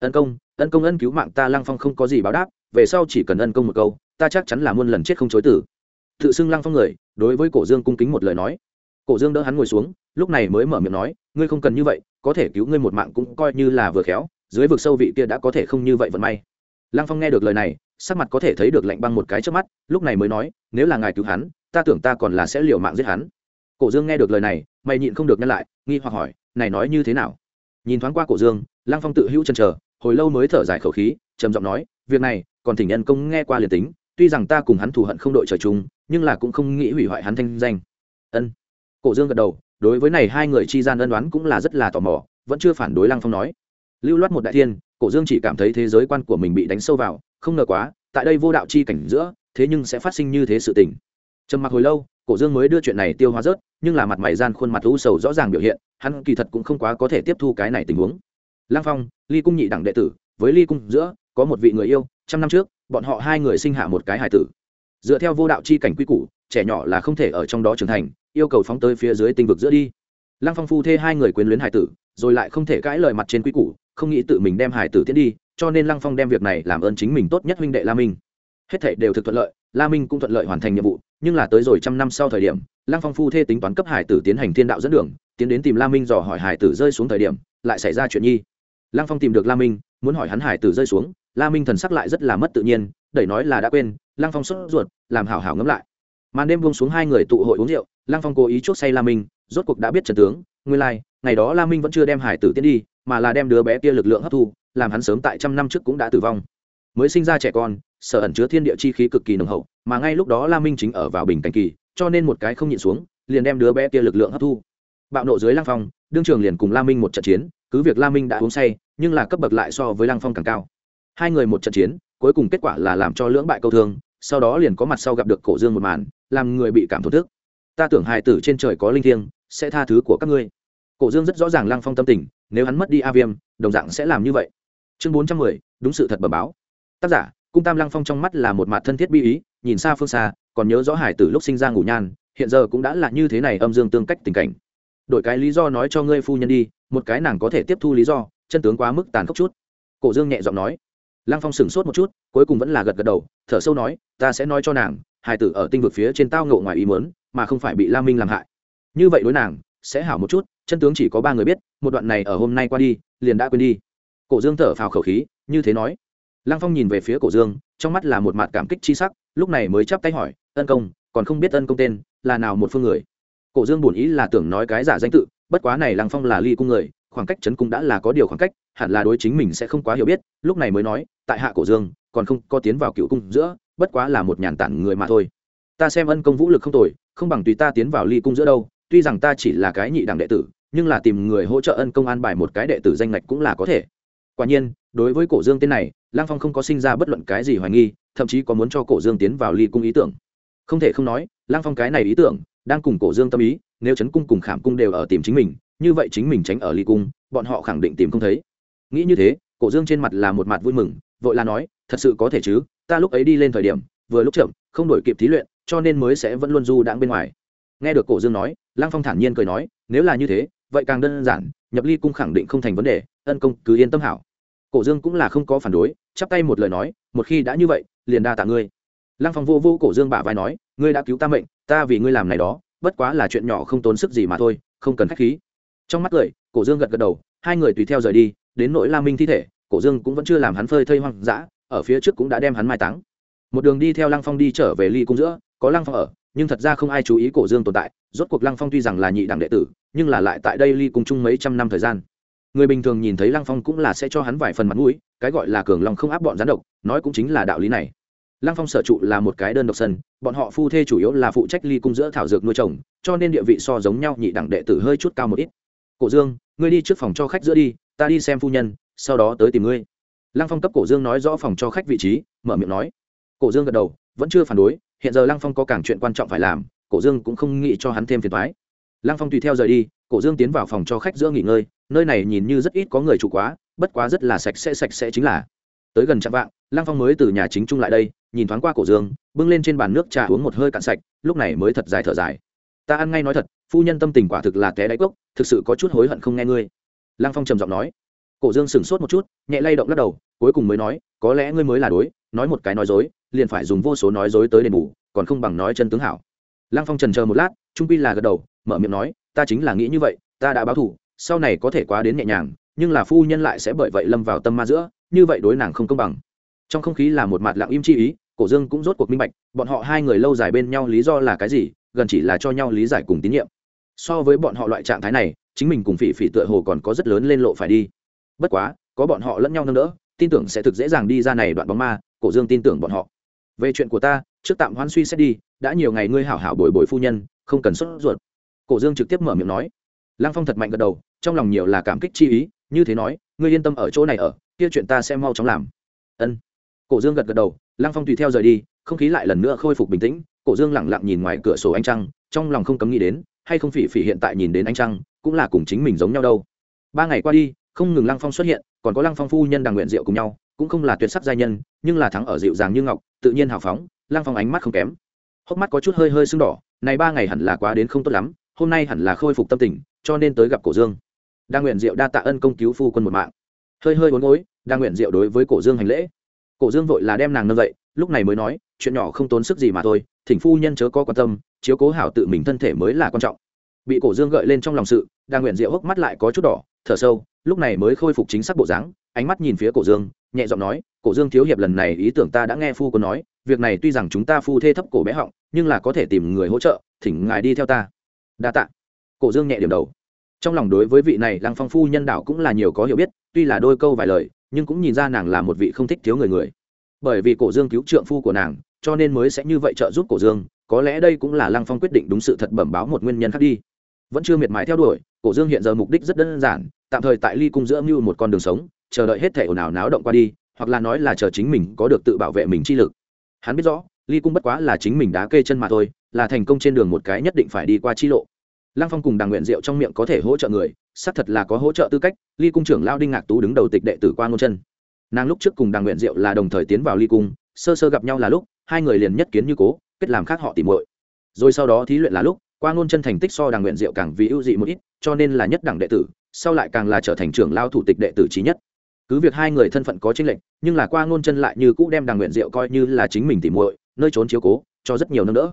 Ân công ân công ân cứu mạng ta, lăng phong không có gì báo đáp về sau chỉ cần ân công một câu, ta chắc chắn là muôn lần chết không chối tử tự xưng lăng phong người, đối với cổ dương cung kính một lời nói. Cổ dương đỡ hắn ngồi xuống, lúc này mới mở miệng nói, ngươi không cần như vậy, có thể cứu ngươi một mạng cũng coi như là vừa khéo, dưới vực sâu vị kia đã có thể không như vậy vận may. Lăng phong nghe được lời này, sắc mặt có thể thấy được lạnh băng một cái trước mắt, lúc này mới nói, nếu là ngài cứu hắn, ta tưởng ta còn là sẽ liều mạng giết hắn. Cổ dương nghe được lời này, mày nhịn không được nhắc lại, nghi hoặc hỏi, này nói như thế nào? Nhìn thoáng qua cổ dương, lăng phong tự hữu chân chờ, hồi lâu mới thở dài khẩu khí, trầm giọng nói việc này, còn thỉnh nhân công nghe qua liền tính, tuy rằng ta cùng hắn thù hận không đội trời chung, nhưng là cũng không nghĩ hủy hoại hắn thanh danh. Ân. Cổ dương gật đầu, đối với này hai người chi gian ân đoán cũng là rất là tò mò, vẫn chưa phản đối lăng phong nói. Lưu loát một đại thiên, cổ dương chỉ cảm thấy thế giới quan của mình bị đánh sâu vào, không ngờ quá, tại đây vô đạo chi cảnh giữa, thế nhưng sẽ phát sinh như thế sự tình. Trầm mặc hồi lâu, cổ dương mới đưa chuyện này tiêu hóa rớt, nhưng là mặt mày gian khuôn mặt u sầu rõ ràng biểu hiện, hắn kỳ thật cũng không quá có thể tiếp thu cái này tình huống. Lang phong, ly cung nhị đẳng đệ tử, với ly cung giữa có một vị người yêu, trăm năm trước, bọn họ hai người sinh hạ một cái hài tử. Dựa theo vô đạo chi cảnh quy củ, trẻ nhỏ là không thể ở trong đó trưởng thành, yêu cầu phóng tới phía dưới tinh vực giữa đi. Lăng phong phu thê hai người quyến luyến hải tử, rồi lại không thể cãi lời mặt trên quy củ, không nghĩ tự mình đem hải tử tiến đi, cho nên lăng phong đem việc này làm ơn chính mình tốt nhất huynh đệ la minh. Hết thể đều thực thuận lợi, la minh cũng thuận lợi hoàn thành nhiệm vụ, nhưng là tới rồi trăm năm sau thời điểm, lăng phong phu thê tính toán cấp hải tử tiến hành thiên đạo dẫn đường, tiến đến tìm la minh dò hỏi hải tử rơi xuống thời điểm, lại xảy ra chuyện nhi. Lăng phong tìm được la minh, muốn hỏi hắn hải tử rơi xuống la minh thần sắc lại rất là mất tự nhiên, đẩy nói là đã quên, lăng phong sốt ruột, làm hảo hảo ngẫm lại. Màn đêm buông xuống hai người tụ hội uống rượu, lăng phong cố ý chuốc say la minh, rốt cuộc đã biết trần tướng, nguyên lai, ngày đó la minh vẫn chưa đem hải tử tiến đi, mà là đem đứa bé kia lực lượng hấp thu, làm hắn sớm tại trăm năm trước cũng đã tử vong. Mới sinh ra trẻ con, sở ẩn chứa thiên địa chi khí cực kỳ nồng hậu, mà ngay lúc đó la minh chính ở vào bình cảnh kỳ, cho nên một cái không nhịn xuống, liền đem đứa bé kia lực lượng hấp thu. Bạo nộ dưới lăng phong, đương trường liền cùng la minh một trận chiến, cứ việc la minh đã uống say, nhưng là cấp bậc lại so với lăng phong càng cao hai người một trận chiến, cuối cùng kết quả là làm cho lưỡng bại câu thương, sau đó liền có mặt sau gặp được cổ dương một màn, làm người bị cảm thổ thức. Ta tưởng hài tử trên trời có linh thiêng, sẽ tha thứ của các ngươi. Cổ dương rất rõ ràng lăng phong tâm tình, nếu hắn mất đi a viêm, đồng dạng sẽ làm như vậy. Chương bốn trăm mười, đúng sự thật bẩm báo. Tác giả, cung tam lăng phong trong mắt là một mặt thân thiết bi ý, nhìn xa phương xa, còn nhớ rõ hải tử lúc sinh ra ngủ nhan, hiện giờ cũng đã là như thế này âm dương tương cách tình cảnh. Đổi cái lý do nói cho ngươi phu nhân đi, một cái nàng có thể tiếp thu lý do, chân tướng quá mức tàn khốc chút. Cổ dương nhẹ giọng nói lăng phong sửng sốt một chút, cuối cùng vẫn là gật gật đầu, thở sâu nói, ta sẽ nói cho nàng hải tử ở tinh vực phía trên tao ngộ ngoài ý muốn, mà không phải bị la minh làm hại. Như vậy đối nàng, sẽ hảo một chút, chân tướng chỉ có ba người biết, một đoạn này ở hôm nay qua đi, liền đã quên đi. Cổ dương thở phào khẩu khí, như thế nói. Lăng phong nhìn về phía cổ dương, trong mắt là một mặt cảm kích chi sắc, lúc này mới chắp tay hỏi, ân công, còn không biết ân công tên là nào một phương người? Cổ dương bổn ý là tưởng nói cái giả danh tự, bất quá này lăng phong là ly cung người khoảng cách chấn cung đã là có điều khoảng cách, hẳn là đối chính mình sẽ không quá hiểu biết, lúc này mới nói, tại hạ cổ dương, còn không có tiến vào cựu cung giữa, bất quá là một nhàn tản người mà thôi. Ta xem ân công vũ lực không tồi, không bằng tùy ta tiến vào ly cung giữa đâu, tuy rằng ta chỉ là cái nhị đẳng đệ tử, nhưng là tìm người hỗ trợ ân công an bài một cái đệ tử danh ngạch cũng là có thể. Quả nhiên, đối với cổ dương tên này lang phong không có sinh ra bất luận cái gì hoài nghi, thậm chí có muốn cho cổ dương tiến vào ly cung ý tưởng. Không thể không nói lang phong cái này ý tưởng, đang cùng cổ dương tâm ý, nếu chấn cung cùng khảm cung đều ở tìm chính mình như vậy chính mình tránh ở ly cung, bọn họ khẳng định tìm không thấy. Nghĩ như thế, cổ dương trên mặt là một mặt vui mừng, vội là nói, thật sự có thể chứ, ta lúc ấy đi lên thời điểm, vừa lúc chậm, không đổi kịp thí luyện, cho nên mới sẽ vẫn luôn du đãng bên ngoài. Nghe được cổ dương nói, lăng phong thản nhiên cười nói, nếu là như thế, vậy càng đơn giản, nhập ly cung khẳng định không thành vấn đề, ân công cứ yên tâm hảo. Cổ dương cũng là không có phản đối, chắp tay một lời nói, một khi đã như vậy, liền đa tạ ngươi. Lăng phong vô vô cổ dương bả vai nói, ngươi đã cứu ta mệnh, ta vì ngươi làm này đó, bất quá là chuyện nhỏ không tốn sức gì mà thôi, không cần khách khí trong mắt cười, cổ dương gật gật đầu, hai người tùy theo rời đi, đến nỗi la minh thi thể, cổ dương cũng vẫn chưa làm hắn phơi thây hoang dã, ở phía trước cũng đã đem hắn mai táng. Một đường đi theo lăng phong đi trở về ly cung giữa, có lăng phong ở, nhưng thật ra không ai chú ý cổ dương tồn tại, rốt cuộc lăng phong tuy rằng là nhị đẳng đệ tử, nhưng là lại tại đây ly cung chung mấy trăm năm thời gian. Người bình thường nhìn thấy lăng phong cũng là sẽ cho hắn vài phần mặt mũi, cái gọi là cường long không áp bọn gián độc, nói cũng chính là đạo lý này. Lăng phong sở trụ là một cái đơn độc sân, bọn họ phu thê chủ yếu là phụ trách ly cung giữa thảo dược nuôi trồng, cho nên địa vị so giống nhau nhị đẳng đệ tử hơi chút cao một ít cổ dương, ngươi đi trước phòng cho khách giữa đi, ta đi xem phu nhân, sau đó tới tìm ngươi. Lăng phong cấp cổ dương nói rõ phòng cho khách vị trí, mở miệng nói. Cổ dương gật đầu, vẫn chưa phản đối, hiện giờ lăng phong có càng chuyện quan trọng phải làm, cổ dương cũng không nghĩ cho hắn thêm phiền thoái lăng phong tùy theo rời đi, cổ dương tiến vào phòng cho khách giữa nghỉ ngơi, nơi này nhìn như rất ít có người chủ quá, bất quá rất là sạch sẽ sạch sẽ chính là. Tới gần trạm vạng, lăng phong mới từ nhà chính trung lại đây, nhìn thoáng qua cổ dương, bưng lên trên bàn nước trà uống một hơi cạn sạch, lúc này mới thật dài thở dài ta ăn ngay nói thật, phu nhân tâm tình quả thực là té đáy cốc, thực sự có chút hối hận không nghe ngươi. Lăng phong trầm giọng nói. Cổ dương sửng sốt một chút, nhẹ lay động lắc đầu, cuối cùng mới nói, có lẽ ngươi mới là đối, nói một cái nói dối, liền phải dùng vô số nói dối tới đền bù, còn không bằng nói chân tướng hảo. Lăng phong trần chờ một lát, trung pi là gật đầu, mở miệng nói, ta chính là nghĩ như vậy, ta đã báo thủ, sau này có thể quá đến nhẹ nhàng, nhưng là phu nhân lại sẽ bởi vậy lâm vào tâm ma giữa, như vậy đối nàng không công bằng. Trong không khí là một mặt lặng im chi ý, cổ dương cũng rốt cuộc minh bạch, bọn họ hai người lâu dài bên nhau lý do là cái gì gần chỉ là cho nhau lý giải cùng tín nhiệm. So với bọn họ loại trạng thái này, chính mình cùng phỉ phỉ tựa hồ còn có rất lớn lên lộ phải đi. Bất quá, có bọn họ lẫn nhau nâng đỡ, tin tưởng sẽ thực dễ dàng đi ra này đoạn bóng ma, cổ dương tin tưởng bọn họ. Về chuyện của ta, trước tạm hoan suy xét đi, đã nhiều ngày ngươi hảo hảo bồi bồi phu nhân, không cần sốt ruột. Cổ dương trực tiếp mở miệng nói. Lăng phong thật mạnh gật đầu, trong lòng nhiều là cảm kích chi ý, như thế nói, ngươi yên tâm ở chỗ này ở, kia chuyện ta sẽ mau chóng làm. Ân. Cổ dương gật gật đầu, lăng phong tùy theo rời đi, không khí lại lần nữa khôi phục bình tĩnh cổ dương lẳng lặng nhìn ngoài cửa sổ ánh trăng, trong lòng không cấm nghĩ đến, hay không phỉ phỉ hiện tại nhìn đến ánh trăng, cũng là cùng chính mình giống nhau đâu. Ba ngày qua đi, không ngừng lăng phong xuất hiện, còn có lăng phong phu nhân đàng nguyện rượu cùng nhau, cũng không là tuyệt sắc giai nhân, nhưng là thắng ở dịu dàng như ngọc, tự nhiên hào phóng, lăng phong ánh mắt không kém. Hốc mắt có chút hơi hơi sưng đỏ, này ba ngày hẳn là quá đến không tốt lắm, hôm nay hẳn là khôi phục tâm tình, cho nên tới gặp cổ dương. Đa nguyện diệu đa tạ ân công cứu phu quân một mạng. Hơi hơi uốn gối đa nguyện diệu đối với cổ dương hành lễ cổ dương vội là đem nàng nâng dậy, lúc này mới nói, chuyện nhỏ không tốn sức gì mà thôi, thỉnh phu nhân chớ có quan tâm, chiếu cố hảo tự mình thân thể mới là quan trọng. Bị cổ dương gợi lên trong lòng sự đa nguyện diệu hốc mắt lại có chút đỏ, thở sâu, lúc này mới khôi phục chính xác bộ dáng, ánh mắt nhìn phía cổ dương, nhẹ giọng nói, cổ dương thiếu hiệp lần này ý tưởng ta đã nghe phu quân nói, việc này tuy rằng chúng ta phu thê thấp cổ bé họng, nhưng là có thể tìm người hỗ trợ, thỉnh ngài đi theo ta. Đa tạ. Cổ dương nhẹ điểm đầu. Trong lòng đối với vị này lăng phong phu nhân đạo cũng là nhiều có hiểu biết, tuy là đôi câu vài lời nhưng cũng nhìn ra nàng là một vị không thích thiếu người người. Bởi vì cổ dương cứu trượng phu của nàng, cho nên mới sẽ như vậy trợ giúp cổ dương, có lẽ đây cũng là lăng phong quyết định đúng sự thật bẩm báo một nguyên nhân khác đi. Vẫn chưa miệt mài theo đuổi, cổ dương hiện giờ mục đích rất đơn giản, tạm thời tại ly cung giữa mưu một con đường sống, chờ đợi hết thể ồn ào náo động qua đi, hoặc là nói là chờ chính mình có được tự bảo vệ mình chi lực. Hắn biết rõ, ly cung bất quá là chính mình đá kê chân mà thôi, là thành công trên đường một cái nhất định phải đi qua chi lộ. Lăng phong cùng đàng nguyện diệu trong miệng có thể hỗ trợ người xác thật là có hỗ trợ tư cách, ly cung trưởng lao đinh ngạc tú đứng đầu tịch đệ tử qua ngôn chân. Nàng lúc trước cùng đàng nguyện diệu là đồng thời tiến vào ly cung, sơ sơ gặp nhau là lúc, hai người liền nhất kiến như cố, kết làm khác họ tìm muội. Rồi sau đó thí luyện là lúc, qua ngôn chân thành tích so đàng nguyện diệu càng vì ưu dị một ít, cho nên là nhất đẳng đệ tử, sau lại càng là trở thành trưởng lao thủ tịch đệ tử trí nhất. Cứ việc hai người thân phận có tranh lệch, nhưng là qua ngôn chân lại như cũ đem đàng nguyện diệu coi như là chính mình tìm muội, nơi trốn chiếu cố, cho rất nhiều nâng đỡ.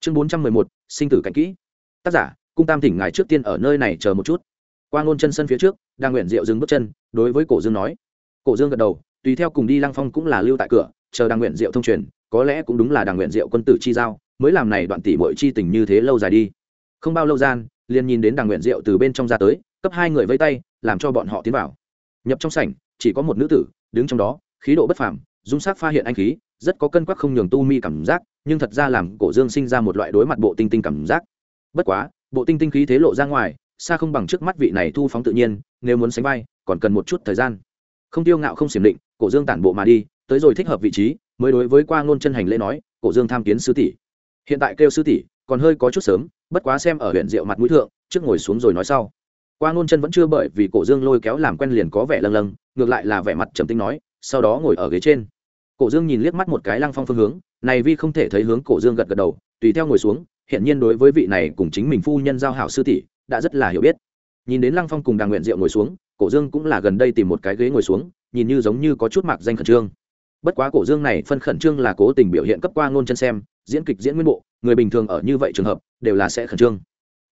Chương bốn trăm mười một, sinh tử cảnh kỹ. Tác giả, cung tam thỉnh ngài trước tiên ở nơi này chờ một chút qua ngôn chân sân phía trước, đang nguyện diệu dừng bước chân, đối với cổ dương nói. Cổ dương gật đầu, tùy theo cùng đi lăng phong cũng là lưu tại cửa, chờ đàng nguyện diệu thông truyền, có lẽ cũng đúng là đàng nguyện diệu quân tử chi giao, mới làm này đoạn tỷ muội chi tình như thế lâu dài đi. Không bao lâu gian, liền nhìn đến đàng nguyện diệu từ bên trong ra tới, cấp hai người vây tay, làm cho bọn họ tiến vào. Nhập trong sảnh, chỉ có một nữ tử, đứng trong đó, khí độ bất phàm, dung sắc pha hiện anh khí, rất có cân quắc không nhường tu mi cảm giác, nhưng thật ra làm cổ dương sinh ra một loại đối mặt bộ tinh tinh cảm giác. Bất quá, bộ tinh tinh khí thế lộ ra ngoài xa không bằng trước mắt vị này thu phóng tự nhiên, nếu muốn sánh vai, còn cần một chút thời gian. Không tiêu ngạo không xiểm định, cổ dương tản bộ mà đi, tới rồi thích hợp vị trí, mới đối với qua ngôn chân hành lễ nói, cổ dương tham kiến sư tỷ. Hiện tại kêu sư tỷ, còn hơi có chút sớm, bất quá xem ở huyện rượu mặt mũi thượng, trước ngồi xuống rồi nói sau. Qua ngôn chân vẫn chưa bởi vì cổ dương lôi kéo làm quen liền có vẻ lâng lâng, ngược lại là vẻ mặt trầm tinh nói, sau đó ngồi ở ghế trên. Cổ dương nhìn liếc mắt một cái lăng phong phương hướng, này vi không thể thấy hướng cổ dương gật gật đầu, tùy theo ngồi xuống hiện nhiên đối với vị này cùng chính mình phu nhân giao hảo sư tỷ đã rất là hiểu biết. Nhìn đến lăng phong cùng đàng nguyện diệu ngồi xuống, cổ dương cũng là gần đây tìm một cái ghế ngồi xuống, nhìn như giống như có chút mạc danh khẩn trương. Bất quá cổ dương này phân khẩn trương là cố tình biểu hiện cấp qua ngôn chân xem, diễn kịch diễn nguyên bộ, người bình thường ở như vậy trường hợp, đều là sẽ khẩn trương.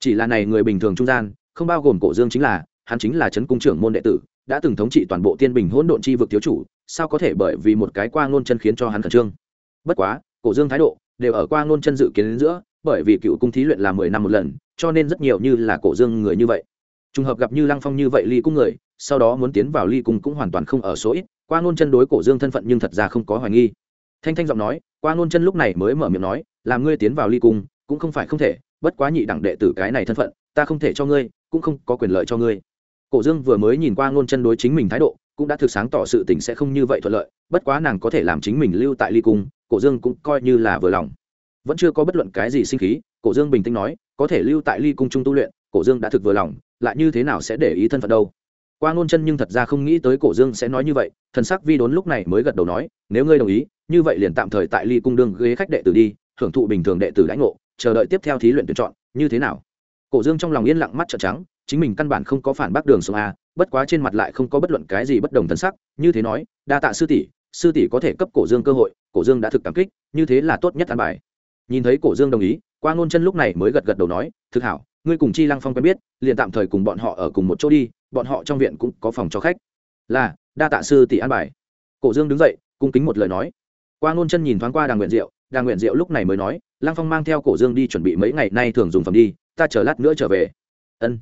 Chỉ là này người bình thường trung gian, không bao gồm cổ dương chính là, hắn chính là trấn cung trưởng môn đệ tử, đã từng thống trị toàn bộ tiên bình hỗn độn chi vực thiếu chủ, sao có thể bởi vì một cái qua ngôn chân khiến cho hắn khẩn trương? Bất quá, cổ dương thái độ đều ở qua ngôn chân dự kiến đến giữa bởi vì cựu cung thí luyện là mười năm một lần, cho nên rất nhiều như là cổ dương người như vậy. Trùng hợp gặp như lăng phong như vậy ly cung người, sau đó muốn tiến vào ly cung cũng hoàn toàn không ở số ít, qua ngôn chân đối cổ dương thân phận nhưng thật ra không có hoài nghi. Thanh thanh giọng nói, qua ngôn chân lúc này mới mở miệng nói, làm ngươi tiến vào ly cung, cũng không phải không thể, bất quá nhị đẳng đệ tử cái này thân phận, ta không thể cho ngươi, cũng không có quyền lợi cho ngươi. Cổ dương vừa mới nhìn qua ngôn chân đối chính mình thái độ, cũng đã thực sáng tỏ sự tình sẽ không như vậy thuận lợi, bất quá nàng có thể làm chính mình lưu tại ly cung, cổ dương cũng coi như là vừa lòng vẫn chưa có bất luận cái gì sinh khí, cổ dương bình tĩnh nói, có thể lưu tại ly cung trung tu luyện, cổ dương đã thực vừa lòng, lại như thế nào sẽ để ý thân phận đâu? Qua ngôn chân nhưng thật ra không nghĩ tới cổ dương sẽ nói như vậy, thần sắc vi đốn lúc này mới gật đầu nói, nếu ngươi đồng ý, như vậy liền tạm thời tại ly cung đương ghế khách đệ tử đi hưởng thụ bình thường đệ tử lãnh ngộ, chờ đợi tiếp theo thí luyện tuyển chọn, như thế nào? Cổ dương trong lòng yên lặng mắt trợn trắng, chính mình căn bản không có phản bác đường sông a, bất quá trên mặt lại không có bất luận cái gì bất đồng thân sắc, như thế nói, đa tạ sư tỷ sư tỷ có thể cấp cổ dương cơ hội, cổ dương đã thực cảm kích, như thế là tốt nhất an bài nhìn thấy cổ dương đồng ý, qua ngôn chân lúc này mới gật gật đầu nói, thực hảo, ngươi cùng chi lăng phong quen biết, liền tạm thời cùng bọn họ ở cùng một chỗ đi, bọn họ trong viện cũng có phòng cho khách. Là, đa tạ sư tỷ an bài. Cổ dương đứng dậy, cung kính một lời nói. Qua ngôn chân nhìn thoáng qua đàng nguyện diệu, đàng nguyện diệu lúc này mới nói, lăng phong mang theo cổ dương đi chuẩn bị mấy ngày nay thường dùng phẩm đi, ta chờ lát nữa trở về. Ân.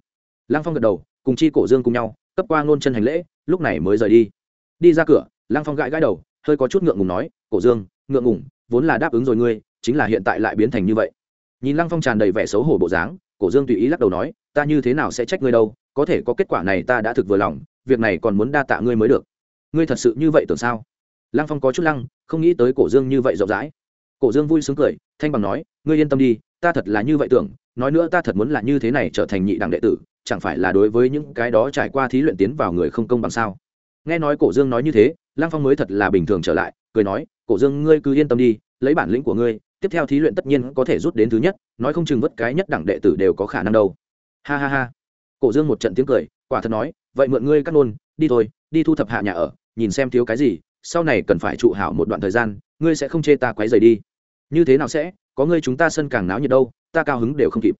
Lăng phong gật đầu, cùng chi cổ dương cùng nhau, cấp qua ngôn chân hành lễ, lúc này mới rời đi. Đi ra cửa, lăng phong gãi gãi đầu, hơi có chút ngượng ngùng nói, cổ dương, ngượng ngùng, vốn là đáp ứng rồi ngươi chính là hiện tại lại biến thành như vậy. Nhìn lăng phong tràn đầy vẻ xấu hổ bộ dáng, cổ dương tùy ý lắc đầu nói, ta như thế nào sẽ trách ngươi đâu, có thể có kết quả này ta đã thực vừa lòng, việc này còn muốn đa tạ ngươi mới được. Ngươi thật sự như vậy tưởng sao? Lăng phong có chút lăng, không nghĩ tới cổ dương như vậy rộng rãi. Cổ dương vui sướng cười, thanh bằng nói, ngươi yên tâm đi, ta thật là như vậy tưởng, nói nữa ta thật muốn là như thế này trở thành nhị đẳng đệ tử, chẳng phải là đối với những cái đó trải qua thí luyện tiến vào người không công bằng sao? Nghe nói cổ dương nói như thế, lăng phong mới thật là bình thường trở lại, cười nói, cổ dương, ngươi cứ yên tâm đi lấy bản lĩnh của ngươi, tiếp theo thí luyện tất nhiên có thể rút đến thứ nhất, nói không chừng vất cái nhất đẳng đệ tử đều có khả năng đâu. Ha ha ha. Cổ dương một trận tiếng cười, quả thật nói, vậy mượn ngươi cắt nôn, đi thôi, đi thu thập hạ nhà ở, nhìn xem thiếu cái gì, sau này cần phải trụ hảo một đoạn thời gian, ngươi sẽ không chê ta quấy rầy đi. Như thế nào sẽ, có ngươi chúng ta sân càng náo nhiệt đâu, ta cao hứng đều không kịp.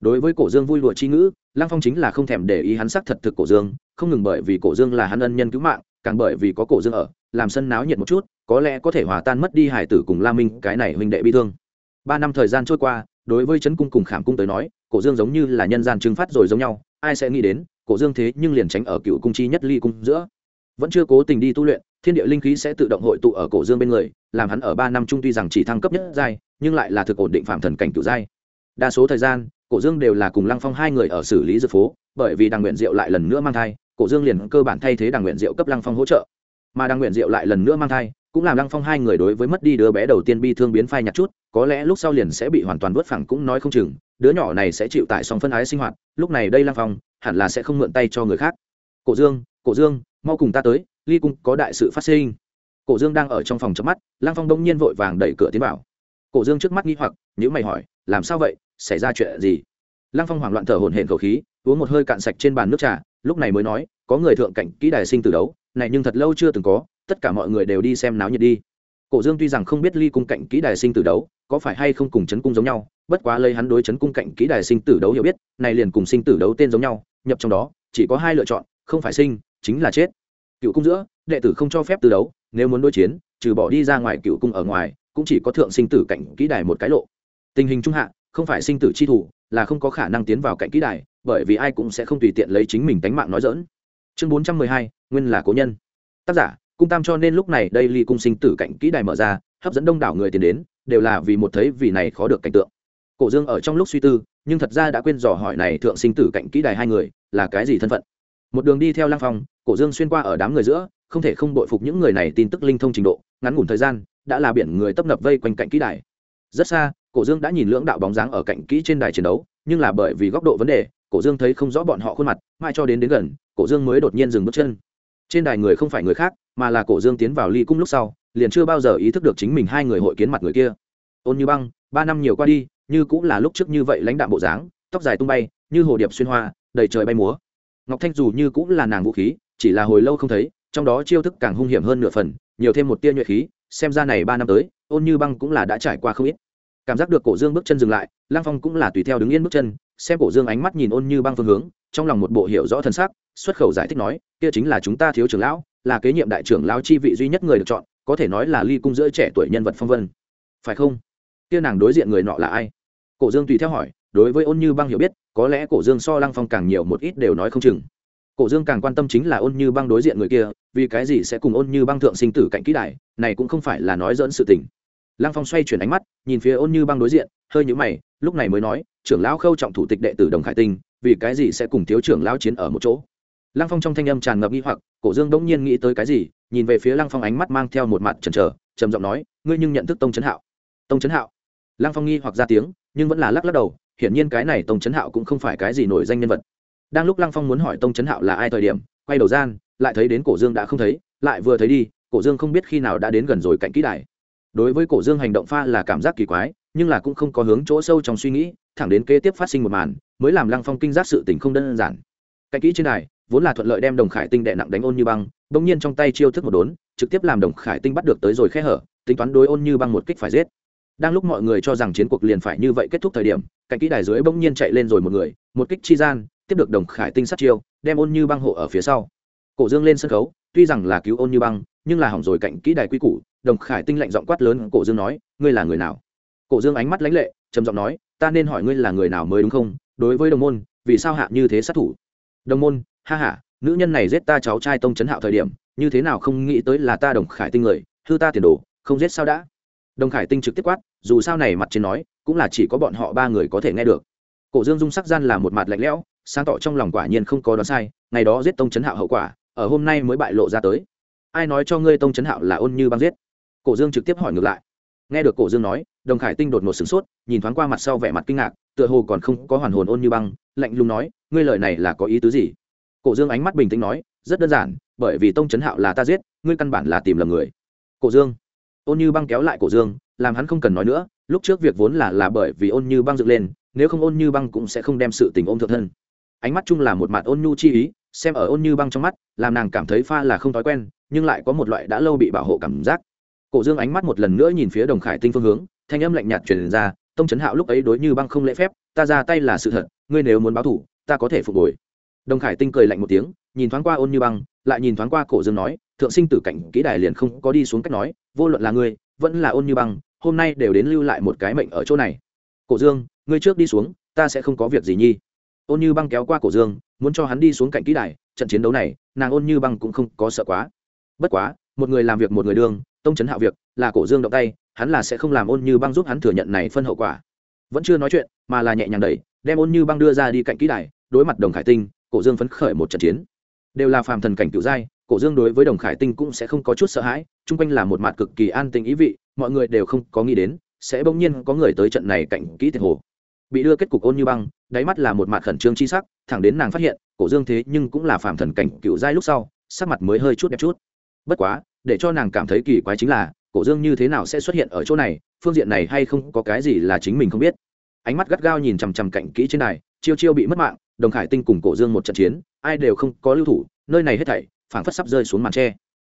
Đối với cổ dương vui lụa chi ngữ, lăng phong chính là không thèm để ý hắn sắc thật thực cổ dương, không ngừng bởi vì cổ dương là hắn ân nhân cứu mạng càng bởi vì có cổ dương ở, làm sân náo nhiệt một chút, có lẽ có thể hòa tan mất đi hải tử cùng la minh, cái này huynh đệ bi thương. Ba năm thời gian trôi qua, đối với trấn cung cùng khảm cung tới nói, cổ dương giống như là nhân gian trừng phát rồi giống nhau, ai sẽ nghĩ đến, cổ dương thế nhưng liền tránh ở cựu cung chi nhất ly cung giữa. Vẫn chưa cố tình đi tu luyện, thiên địa linh khí sẽ tự động hội tụ ở cổ dương bên người, làm hắn ở ba năm trung tuy rằng chỉ thăng cấp nhất giai, nhưng lại là thực ổn định phạm thần cảnh cựu giai. Đa số thời gian, cổ dương đều là cùng lăng phong hai người ở xử lý dược phố, bởi vì đàng nguyện diệu lại lần nữa mang thai cổ dương liền cơ bản thay thế đàng nguyện diệu cấp lăng phong hỗ trợ. Mà đàng nguyện diệu lại lần nữa mang thai, cũng làm lăng phong hai người đối với mất đi đứa bé đầu tiên bi thương biến phai nhặt chút, có lẽ lúc sau liền sẽ bị hoàn toàn vớt phẳng cũng nói không chừng, đứa nhỏ này sẽ chịu tại song phân ái sinh hoạt, lúc này đây lăng phong, hẳn là sẽ không mượn tay cho người khác. Cổ dương cổ dương, mau cùng ta tới, ly cung có đại sự phát sinh. Cổ dương đang ở trong phòng chớp mắt, lăng phong đông nhiên vội vàng đẩy cửa tiến vào. Cổ dương trước mắt nghi hoặc nhữ mày hỏi, làm sao vậy, xảy ra chuyện gì? Lăng phong hoảng loạn thở hổn hển khẩu khí uống một hơi cạn sạch trên bàn nước trà, lúc này mới nói, có người thượng cảnh kỹ đài sinh từ đấu, này nhưng thật lâu chưa từng có, tất cả mọi người đều đi xem náo nhiệt đi. Cổ dương tuy rằng không biết ly cung cạnh kỹ đài sinh tử đấu có phải hay không cùng chấn cung giống nhau, bất quá lấy hắn đối chấn cung cạnh kỹ đài sinh tử đấu hiểu biết, này liền cùng sinh tử đấu tên giống nhau, nhập trong đó, chỉ có hai lựa chọn, không phải sinh, chính là chết. Cựu cung giữa, đệ tử không cho phép từ đấu, nếu muốn đối chiến, trừ bỏ đi ra ngoài cựu cung ở ngoài, cũng chỉ có thượng sinh tử cạnh kỹ đài một cái lộ. Tình hình trung hạ, không phải sinh tử chi thủ, là không có khả năng tiến vào cạnh kỹ đài bởi vì ai cũng sẽ không tùy tiện lấy chính mình tánh mạng nói dỡn. Chương bốn trăm mười hai, nguyên là cố nhân. Tác giả, cung tam cho nên lúc này đây ly cung sinh tử cảnh kỹ đài mở ra, hấp dẫn đông đảo người tiến đến, đều là vì một thấy vì này khó được cảnh tượng. Cổ dương ở trong lúc suy tư, nhưng thật ra đã quên dò hỏi này thượng sinh tử cạnh kỹ đài hai người, là cái gì thân phận. Một đường đi theo lang phong, cổ dương xuyên qua ở đám người giữa, không thể không bội phục những người này tin tức linh thông trình độ, ngắn ngủn thời gian, đã là biển người tấp nập vây quanh cạnh kỹ đài. Rất xa, cổ dương đã nhìn lưỡng đạo bóng dáng ở cạnh kỹ trên đài chiến đấu, nhưng là bởi vì góc độ vấn đề cổ dương thấy không rõ bọn họ khuôn mặt mai cho đến đến gần, cổ dương mới đột nhiên dừng bước chân. Trên đài người không phải người khác, mà là cổ dương tiến vào ly cung lúc sau, liền chưa bao giờ ý thức được chính mình hai người hội kiến mặt người kia. Ôn như băng, ba năm nhiều qua đi, như cũng là lúc trước như vậy lãnh đạo bộ dáng, tóc dài tung bay, như hồ điệp xuyên hoa, đầy trời bay múa. Ngọc thanh dù như cũng là nàng vũ khí, chỉ là hồi lâu không thấy, trong đó chiêu thức càng hung hiểm hơn nửa phần, nhiều thêm một tia nhuệ khí, xem ra này ba năm tới, ôn như băng cũng là đã trải qua không ít. Cảm giác được cổ dương bước chân dừng lại lang phong cũng là tùy theo đứng yên bước chân xem cổ dương ánh mắt nhìn ôn như băng phương hướng, trong lòng một bộ hiểu rõ thân xác xuất khẩu giải thích nói, kia chính là chúng ta thiếu trưởng lão, là kế nhiệm đại trưởng lão chi vị duy nhất người được chọn, có thể nói là ly cung giữa trẻ tuổi nhân vật phong vân. Phải không? Kia nàng đối diện người nọ là ai? Cổ dương tùy theo hỏi, đối với ôn như băng hiểu biết, có lẽ cổ dương so lăng phong càng nhiều một ít đều nói không chừng. Cổ dương càng quan tâm chính là ôn như băng đối diện người kia, vì cái gì sẽ cùng ôn như băng thượng sinh tử cạnh kỹ đại, này cũng không phải là nói dẫn sự tình lăng phong xoay chuyển ánh mắt, nhìn phía ôn như băng đối diện, hơi nhũ mày, lúc này mới nói, trưởng lão khâu trọng thủ tịch đệ tử đồng khải tinh, vì cái gì sẽ cùng thiếu trưởng lão chiến ở một chỗ? Lăng phong trong thanh âm tràn ngập nghi hoặc, cổ dương bỗng nhiên nghĩ tới cái gì, nhìn về phía lăng phong ánh mắt mang theo một mặt chần chờ, trầm giọng nói, ngươi nhưng nhận thức tông trấn hạo. Tông trấn hạo? Lăng phong nghi hoặc ra tiếng, nhưng vẫn là lắc lắc đầu, hiển nhiên cái này tông trấn hạo cũng không phải cái gì nổi danh nhân vật. Đang lúc lăng phong muốn hỏi tông trấn hạo là ai thời điểm, quay đầu gian, lại thấy đến cổ dương đã không thấy, lại vừa thấy đi, cổ dương không biết khi nào đã đến gần rồi cạnh kỹ đài đối với cổ dương hành động pha là cảm giác kỳ quái, nhưng là cũng không có hướng chỗ sâu trong suy nghĩ, thẳng đến kế tiếp phát sinh một màn, mới làm lăng phong kinh giác sự tình không đơn giản. Cạnh kỹ trên này vốn là thuận lợi đem đồng khải tinh đệ nặng đánh ôn như băng, bỗng nhiên trong tay chiêu thức một đốn, trực tiếp làm đồng khải tinh bắt được tới rồi khe hở, tính toán đối ôn như băng một kích phải giết. Đang lúc mọi người cho rằng chiến cuộc liền phải như vậy kết thúc thời điểm cạnh kỹ đài dưới bỗng nhiên chạy lên rồi một người, một kích chi gian, tiếp được đồng khải tinh sát chiêu, đem ôn như băng hộ ở phía sau. Cổ dương lên sân khấu, tuy rằng là cứu ôn như băng, nhưng là hỏng rồi cạnh kỹ đài quy củ đồng khải tinh lạnh giọng quát lớn cổ dương nói, ngươi là người nào? Cổ dương ánh mắt lãnh lệ, trầm giọng nói, ta nên hỏi ngươi là người nào mới đúng không? Đối với đồng môn, vì sao hạ như thế sát thủ? Đồng môn, ha ha, nữ nhân này giết ta cháu trai tông trấn hạo thời điểm, như thế nào không nghĩ tới là ta đồng khải tinh người, hư ta tiền đồ, không giết sao đã? Đồng khải tinh trực tiếp quát, dù sao này mặt trên nói, cũng là chỉ có bọn họ ba người có thể nghe được. Cổ dương dung sắc gian là một mặt lạnh lẽo, sáng tỏ trong lòng quả nhiên không có đoán sai, ngày đó giết tông trấn hạo hậu quả, ở hôm nay mới bại lộ ra tới. Ai nói cho ngươi tông trấn hạo là ôn như băng giết? Cổ dương trực tiếp hỏi ngược lại. Nghe được cổ dương nói, đồng khải tinh đột ngột sửng sốt, nhìn thoáng qua mặt sau vẻ mặt kinh ngạc, tựa hồ còn không có hoàn hồn ôn như băng, lạnh lùng nói, ngươi lời này là có ý tứ gì? Cổ dương ánh mắt bình tĩnh nói, rất đơn giản, bởi vì tông trấn hạo là ta giết, ngươi căn bản là tìm lầm người. Cổ dương, ôn như băng kéo lại cổ dương, làm hắn không cần nói nữa, lúc trước việc vốn là là bởi vì ôn như băng dựng lên, nếu không ôn như băng cũng sẽ không đem sự tình ôm thượng thân. Ánh mắt chung là một mặt ôn nhu chi ý, xem ở ôn như băng trong mắt, làm nàng cảm thấy pha là không thói quen, nhưng lại có một loại đã lâu bị bảo hộ cảm giác cổ dương ánh mắt một lần nữa nhìn phía đồng khải tinh phương hướng, thanh âm lạnh nhạt truyền ra, tông trấn hạo lúc ấy đối như băng không lễ phép, ta ra tay là sự thật, ngươi nếu muốn báo thủ, ta có thể phục hồi. Đồng khải tinh cười lạnh một tiếng, nhìn thoáng qua ôn như băng, lại nhìn thoáng qua cổ dương nói, thượng sinh tử cảnh kỹ đài liền không có đi xuống cách nói, vô luận là ngươi, vẫn là ôn như băng, hôm nay đều đến lưu lại một cái mệnh ở chỗ này. Cổ dương, ngươi trước đi xuống, ta sẽ không có việc gì nhi. Ôn như băng kéo qua cổ dương, muốn cho hắn đi xuống cạnh kỹ đài, trận chiến đấu này, nàng ôn như băng cũng không có sợ quá. Bất quá một người làm việc một người đương, tông chấn hạo việc, là cổ dương động tay, hắn là sẽ không làm ôn như băng giúp hắn thừa nhận này phân hậu quả. Vẫn chưa nói chuyện, mà là nhẹ nhàng đẩy, đem ôn như băng đưa ra đi cạnh kỹ đài, đối mặt đồng khải tinh, cổ dương phấn khởi một trận chiến. Đều là phàm thần cảnh cựu giai, cổ dương đối với đồng khải tinh cũng sẽ không có chút sợ hãi, chung quanh là một mặt cực kỳ an tình ý vị, mọi người đều không có nghĩ đến, sẽ bỗng nhiên có người tới trận này cạnh kỹ thiệt hồ. Bị đưa kết cục ôn như băng, đáy mắt là một mặt khẩn trương chi sắc, thẳng đến nàng phát hiện, cổ dương thế nhưng cũng là phàm thần cảnh cựu giai lúc sau, sắc mặt mới hơi chút đẹp chút bất quá, để cho nàng cảm thấy kỳ quái chính là, cổ dương như thế nào sẽ xuất hiện ở chỗ này, phương diện này hay không có cái gì là chính mình không biết. Ánh mắt gắt gao nhìn chằm chằm cạnh kỹ trên này chiêu chiêu bị mất mạng, đồng khải tinh cùng cổ dương một trận chiến, ai đều không có lưu thủ, nơi này hết thảy, phảng phất sắp rơi xuống màn tre.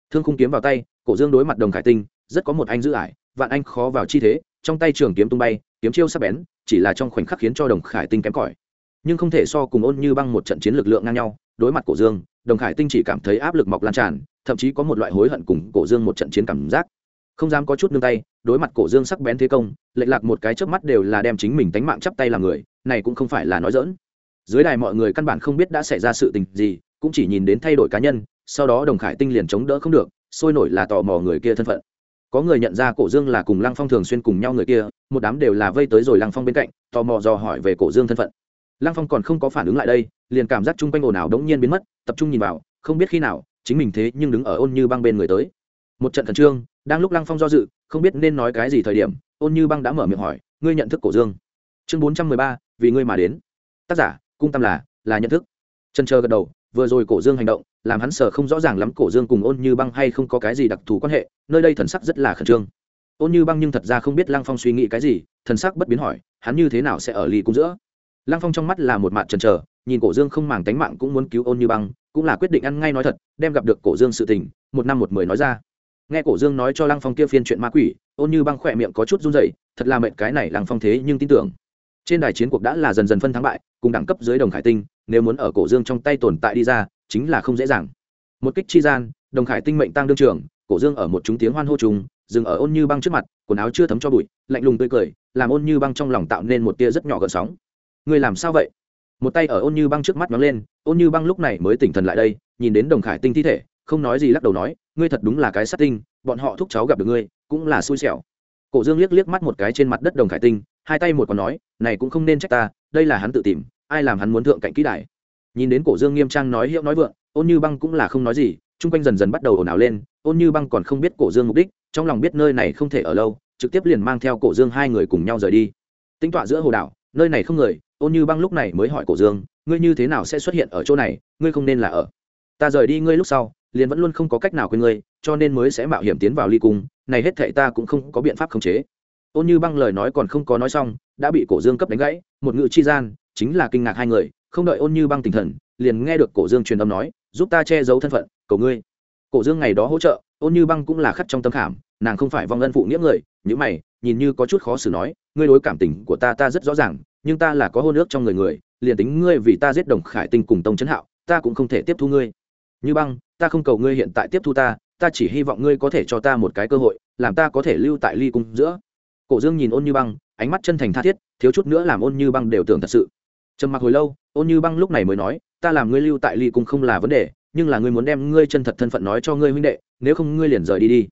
Thương khung kiếm vào tay, cổ dương đối mặt đồng khải tinh, rất có một anh giữ ải, vạn anh khó vào chi thế, trong tay trường kiếm tung bay, kiếm chiêu sắp bén, chỉ là trong khoảnh khắc khiến cho đồng khải tinh kém cỏi. Nhưng không thể so cùng ôn như băng một trận chiến lực lượng ngang nhau, đối mặt cổ dương đồng khải tinh chỉ cảm thấy áp lực mọc lan tràn, thậm chí có một loại hối hận cùng cổ dương một trận chiến cảm giác. Không dám có chút nương tay, đối mặt cổ dương sắc bén thế công, lệch lạc một cái trước mắt đều là đem chính mình tánh mạng chắp tay làm người, này cũng không phải là nói dỡn dưới đài mọi người căn bản không biết đã xảy ra sự tình gì, cũng chỉ nhìn đến thay đổi cá nhân, sau đó đồng khải tinh liền chống đỡ không được, sôi nổi là tò mò người kia thân phận. Có người nhận ra cổ dương là cùng lăng phong thường xuyên cùng nhau người kia, một đám đều là vây tới rồi lăng phong bên cạnh, tò mò dò hỏi về cổ dương thân phận. Lăng phong còn không có phản ứng lại đây liền cảm giác chung quanh ồn ào đống nhiên biến mất, tập trung nhìn vào, không biết khi nào, chính mình thế nhưng đứng ở ôn như băng bên người tới. Một trận khẩn trương, đang lúc lăng phong do dự, không biết nên nói cái gì thời điểm, ôn như băng đã mở miệng hỏi, ngươi nhận thức cổ dương? Chương bốn trăm mười ba, vì ngươi mà đến. Tác giả, cung tâm là là nhận thức. Chân chờ gật đầu, vừa rồi cổ dương hành động, làm hắn sợ không rõ ràng lắm cổ dương cùng ôn như băng hay không có cái gì đặc thù quan hệ, nơi đây thần sắc rất là khẩn trương. Ôn như băng nhưng thật ra không biết lăng phong suy nghĩ cái gì, thần sắc bất biến hỏi, hắn như thế nào sẽ ở ly cung giữa? Lăng phong trong mắt là một mặt trần trờ nhìn cổ dương không màng tánh mạng cũng muốn cứu ôn như băng, cũng là quyết định ăn ngay nói thật, đem gặp được cổ dương sự tình, một năm một mười nói ra. Nghe cổ dương nói cho lăng phong kia phiên chuyện ma quỷ, ôn như băng khỏe miệng có chút run dậy thật là mệnh cái này lăng phong thế nhưng tin tưởng. Trên đài chiến cuộc đã là dần dần phân thắng bại, cùng đẳng cấp dưới đồng khải tinh, nếu muốn ở cổ dương trong tay tồn tại đi ra, chính là không dễ dàng. Một kích chi gian, đồng khải tinh mệnh tăng đương trường, cổ dương ở một chúng tiếng hoan hô trùng dừng ở ôn như băng trước mặt, quần áo chưa thấm cho bụi, lạnh lùng tươi cười, làm ôn như băng trong lòng tạo nên một tia rất nhỏ gợn sóng. Ngươi làm sao vậy? Một tay ở ôn như băng trước mắt nóng lên, ôn như băng lúc này mới tỉnh thần lại đây, nhìn đến đồng khải tinh thi thể, không nói gì lắc đầu nói, ngươi thật đúng là cái sát tinh, bọn họ thúc cháu gặp được ngươi, cũng là xui xẻo. Cổ dương liếc liếc mắt một cái trên mặt đất đồng khải tinh, hai tay một còn nói, này cũng không nên trách ta, đây là hắn tự tìm, ai làm hắn muốn thượng cạnh kỹ đại nhìn đến cổ dương nghiêm trang nói hiệu nói vượng, ôn như băng cũng là không nói gì, chung quanh dần dần bắt đầu ồn ào lên, ôn như băng còn không biết cổ dương mục đích, trong lòng biết nơi này không thể ở lâu, trực tiếp liền mang theo cổ dương hai người cùng nhau rời đi. Tính tọa giữa hồ đảo, nơi này không người ôn như băng lúc này mới hỏi cổ dương, ngươi như thế nào sẽ xuất hiện ở chỗ này? Ngươi không nên là ở. Ta rời đi ngươi lúc sau, liền vẫn luôn không có cách nào quên ngươi, cho nên mới sẽ mạo hiểm tiến vào ly cung, này hết thệ ta cũng không có biện pháp khống chế. Ôn như băng lời nói còn không có nói xong, đã bị cổ dương cấp đánh gãy, một ngự chi gian, chính là kinh ngạc hai người, không đợi ôn như băng tinh thần, liền nghe được cổ dương truyền âm nói, giúp ta che giấu thân phận, cầu ngươi. Cổ dương ngày đó hỗ trợ, ôn như băng cũng là khắc trong tâm khảm, nàng không phải vong ân phụ nghĩa người n mày, nhìn như có chút khó xử nói, ngươi đối cảm tình của ta ta rất rõ ràng nhưng ta là có hôn ước trong người người, liền tính ngươi vì ta giết đồng khải tinh cùng tông trấn hạo, ta cũng không thể tiếp thu ngươi. Như băng, ta không cầu ngươi hiện tại tiếp thu ta ta chỉ hy vọng ngươi có thể cho ta một cái cơ hội, làm ta có thể lưu tại ly cung giữa. Cổ dương nhìn ôn như băng, ánh mắt chân thành tha thiết, thiếu chút nữa làm ôn như băng đều tưởng thật sự. Trầm mặc hồi lâu, ôn như băng lúc này mới nói, ta làm ngươi lưu tại ly cung không là vấn đề, nhưng là ngươi muốn đem ngươi chân thật thân phận nói cho ngươi huynh đệ, nếu không ngươi liền rời đi đi.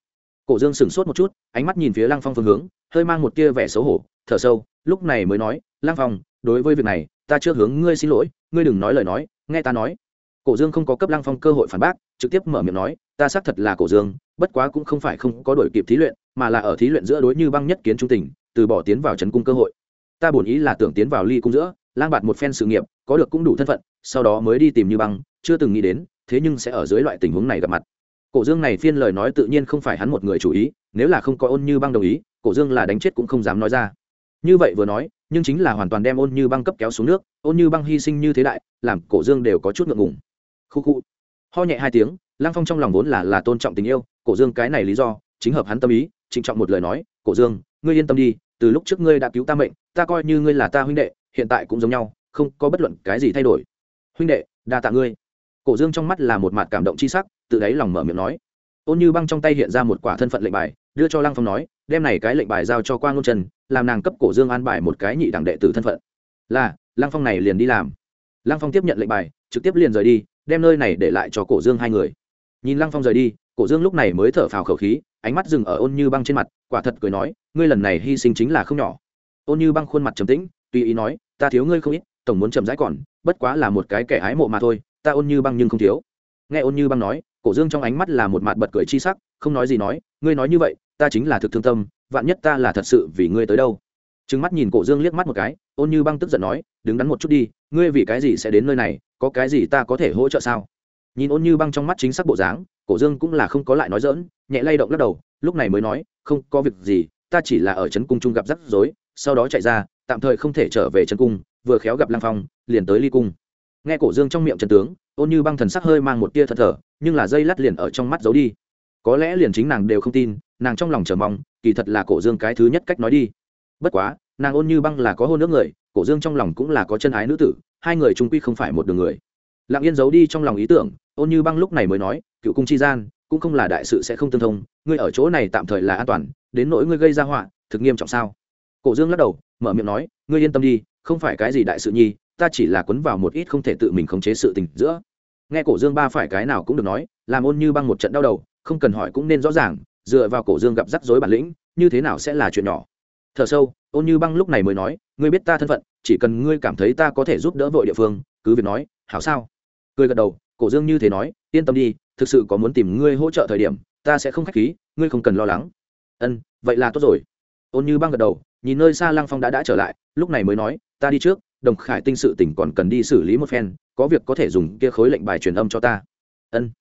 Cổ dương sửng sốt một chút, ánh mắt nhìn phía lăng phong phương hướng, hơi mang một tia vẻ xấu hổ, thở sâu lúc này mới nói lang phong, đối với việc này, ta chưa hướng ngươi xin lỗi, ngươi đừng nói lời nói, nghe ta nói. Cổ dương không có cấp lang phong cơ hội phản bác, trực tiếp mở miệng nói, ta xác thật là cổ dương, bất quá cũng không phải không có đổi kịp thí luyện, mà là ở thí luyện giữa đối như băng nhất kiến trung tình, từ bỏ tiến vào trấn cung cơ hội. Ta bổn ý là tưởng tiến vào ly cung giữa, lang bạt một phen sự nghiệp, có được cũng đủ thân phận, sau đó mới đi tìm như băng, chưa từng nghĩ đến, thế nhưng sẽ ở dưới loại tình huống này gặp mặt. Cổ dương này phiên lời nói tự nhiên không phải hắn một người chủ ý, nếu là không có ôn như băng đồng ý, cổ dương là đánh chết cũng không dám nói ra như vậy vừa nói, nhưng chính là hoàn toàn đem ôn như băng cấp kéo xuống nước, ôn như băng hy sinh như thế đại, làm cổ dương đều có chút ngượng ngùng. Khu khu. Ho nhẹ hai tiếng lang phong trong lòng vốn là là tôn trọng tình yêu, cổ dương cái này lý do, chính hợp hắn tâm ý, trịnh trọng một lời nói, cổ dương, ngươi yên tâm đi, từ lúc trước ngươi đã cứu ta mệnh, ta coi như ngươi là ta huynh đệ, hiện tại cũng giống nhau, không có bất luận cái gì thay đổi. Huynh đệ, đa tạ ngươi. Cổ dương trong mắt là một mặt cảm động c h i sắc tự đáy lòng mở miệng nói. Ôn như băng trong tay hiện ra một quả thân phận lệnh bài đưa cho lăng phong nói, đem này cái lệnh bài giao cho quang ngôn trần, làm nàng cấp cổ dương an bài một cái nhị đẳng đệ tử thân phận. Là, lăng phong này liền đi làm. Lăng phong tiếp nhận lệnh bài, trực tiếp liền rời đi, đem nơi này để lại cho cổ dương hai người. Nhìn lăng phong rời đi, cổ dương lúc này mới thở phào khẩu khí, ánh mắt dừng ở ôn như băng trên mặt, quả thật cười nói, ngươi lần này hy sinh chính là không nhỏ. Ôn như băng khuôn mặt trầm tĩnh, tùy ý nói, ta thiếu ngươi không ít, tổng muốn chậm rãi còn, bất quá là một cái kẻ ái mộ mà thôi, ta ôn như băng nhưng không thiếu. Nghe ôn như băng nói, cổ dương trong ánh mắt là một mặt bật cười chi sắc, không nói gì nói, ngươi nói như vậy ta chính là thực thương tâm, vạn nhất ta là thật sự vì ngươi tới đâu. Trừng mắt nhìn cổ dương liếc mắt một cái, ôn như băng tức giận nói, đứng đắn một chút đi, ngươi vì cái gì sẽ đến nơi này, có cái gì ta có thể hỗ trợ sao? Nhìn ôn như băng trong mắt chính xác bộ dáng, cổ dương cũng là không có lại nói dỡn nhẹ lay động lắc đầu, lúc này mới nói, không có việc gì, ta chỉ là ở trấn cung trung gặp rắc rối, sau đó chạy ra, tạm thời không thể trở về trấn cung, vừa khéo gặp lang phong, liền tới ly cung. Nghe cổ dương trong miệng trần tướng, ôn như băng thần sắc hơi mang một tia thật thở nhưng là dây lắt liền ở trong mắt giấu đi. Có lẽ liền chính nàng đều không tin nàng trong lòng chờ mong, kỳ thật là cổ dương cái thứ nhất cách nói đi. Bất quá, nàng ôn như băng là có hôn nước người, cổ dương trong lòng cũng là có chân ái nữ tử, hai người trung quy không phải một đường người. Lặng yên giấu đi trong lòng ý tưởng, ôn như băng lúc này mới nói, cựu cung chi gian, cũng không là đại sự sẽ không tương thông, ngươi ở chỗ này tạm thời là an toàn, đến nỗi ngươi gây ra họa, thực nghiêm trọng sao? Cổ dương lắc đầu, mở miệng nói, ngươi yên tâm đi, không phải cái gì đại sự nhi, ta chỉ là quấn vào một ít không thể tự mình khống chế sự tình giữa. Nghe cổ dương ba phải cái nào cũng được nói, làm ôn như băng một trận đau đầu, không cần hỏi cũng nên rõ ràng dựa vào cổ dương gặp rắc rối bản lĩnh, như thế nào sẽ là chuyện nhỏ? Thở sâu, ôn như băng lúc này mới nói, ngươi biết ta thân phận, chỉ cần ngươi cảm thấy ta có thể giúp đỡ vội địa phương, cứ việc nói, hảo sao? Cười gật đầu, cổ dương như thế nói, yên tâm đi, thực sự có muốn tìm ngươi hỗ trợ thời điểm, ta sẽ không k h á c h khí, ngươi không cần lo lắng. Ân, vậy là tốt rồi. Ôn như băng gật đầu, nhìn nơi xa lăng phong đã đã trở lại, lúc này mới nói, ta đi trước, đồng khải tinh sự tỉnh còn cần đi xử lý một phen, có việc có thể dùng kia khối lệnh bài truyền âm cho ta. Ân.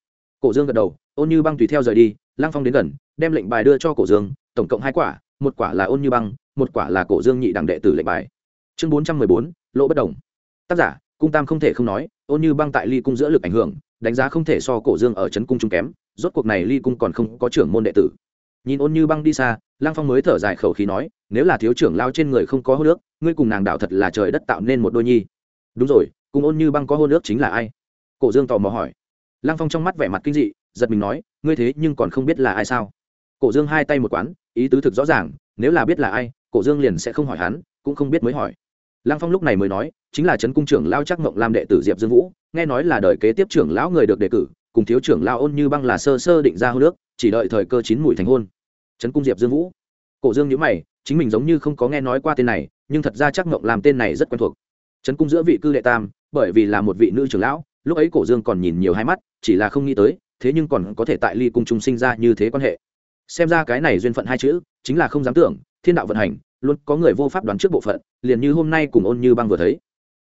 Cổ dương gật đầu, ôn như băng tùy theo rời đi lăng phong đến gần, đem lệnh bài đưa cho cổ dương, tổng cộng hai quả, một quả là ôn như băng, một quả là cổ dương nhị đẳng đệ tử lệnh bài. Chương bốn trăm mười bốn lỗ bất đồng. Tác giả, cung tam không thể không nói, ôn như băng tại ly cung giữa lực ảnh hưởng, đánh giá không thể so cổ dương ở trấn cung trung kém, rốt cuộc này ly cung còn không có trưởng môn đệ tử. Nhìn ôn như băng đi xa, lăng phong mới thở dài khẩu khí nói, nếu là thiếu trưởng lao trên người không có hô nước, ngươi cùng nàng đạo thật là trời đất tạo nên một đôi nhi. Đúng rồi, cùng ôn như băng có hô nước chính là ai? Cổ dương tò mò hỏi. Lăng phong trong mắt vẻ mặt kinh dị giật mình nói, ngươi thế nhưng còn không biết là ai sao? Cổ dương hai tay một quán, ý tứ thực rõ ràng, nếu là biết là ai, cổ dương liền sẽ không hỏi hắn, cũng không biết mới hỏi. Lăng phong lúc này mới nói, chính là trấn cung trưởng lao chắc mộng làm đệ tử diệp dương vũ, nghe nói là đời kế tiếp trưởng lão người được đề cử, cùng thiếu trưởng lao ôn như băng là sơ sơ định ra hô nước, chỉ đợi thời cơ chín mùi thành hôn. Trấn cung diệp dương vũ. Cổ dương nhữ mày, chính mình giống như không có nghe nói qua tên này, nhưng thật ra chắc mộng làm tên này rất quen thuộc. Trấn cung giữa vị cư đệ tam, bởi vì là một vị nữ trưởng lão, lúc ấy cổ dương còn nhìn nhiều hai mắt, chỉ là không nghĩ tới thế nhưng còn có thể tại ly cung trung sinh ra như thế quan hệ. Xem ra cái này duyên phận hai chữ, chính là không dám tưởng, thiên đạo vận hành, luôn có người vô pháp đoán trước bộ phận, liền như hôm nay cùng ôn như băng vừa thấy.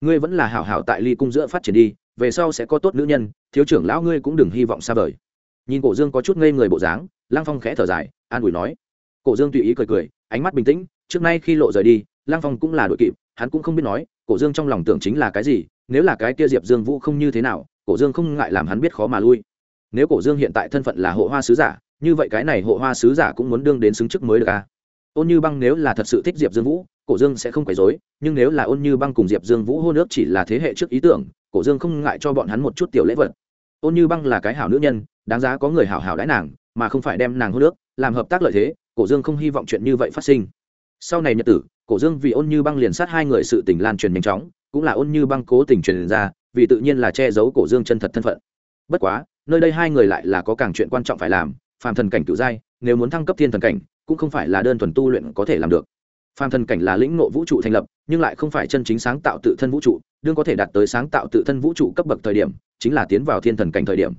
Ngươi vẫn là hảo hảo tại ly cung giữa phát triển đi, về sau sẽ có tốt nữ nhân, thiếu trưởng lão ngươi cũng đừng hy vọng xa vời. Nhìn cổ dương có chút ngây người bộ dáng, lăng phong khẽ thở dài, an ủi nói. Cổ dương tùy ý cười cười, ánh mắt bình tĩnh, trước nay khi lộ rời đi, lăng phong cũng là đội kịp, hắn cũng không biết nói, cổ dương trong lòng tưởng chính là cái gì, nếu là cái kia diệp dương vũ không như thế nào, cổ dương không ngại làm hắn biết khó mà lui nếu cổ dương hiện tại thân phận là hộ hoa sứ giả như vậy cái này hộ hoa sứ giả cũng muốn đương đến xứng chức mới được à? Ôn như băng nếu là thật sự thích diệp dương vũ cổ dương sẽ không quấy dối nhưng nếu là ôn như băng cùng diệp dương vũ hôn nước chỉ là thế hệ trước ý tưởng cổ dương không ngại cho bọn hắn một chút tiểu lễ vật. Ôn như băng là cái hảo nữ nhân đáng giá có người hảo hảo đãi nàng mà không phải đem nàng hôn nước, làm hợp tác lợi thế cổ dương không hy vọng chuyện như vậy phát sinh. Sau này nhật tử cổ dương vì ôn như băng liền sát hai người sự tình lan truyền nhanh chóng cũng là ôn như băng cố tình truyền ra vì tự nhiên là che giấu cổ dương chân thật thân phận bất quá, nơi đây hai người lại là có càng chuyện quan trọng phải làm, phàm thần cảnh cựu giai, nếu muốn thăng cấp thiên thần cảnh, cũng không phải là đơn thuần tu luyện có thể làm được. Phàm thần cảnh là lĩnh ngộ vũ trụ thành lập, nhưng lại không phải chân chính sáng tạo tự thân vũ trụ, đương có thể đạt tới sáng tạo tự thân vũ trụ cấp bậc thời điểm, chính là tiến vào thiên thần cảnh thời điểm.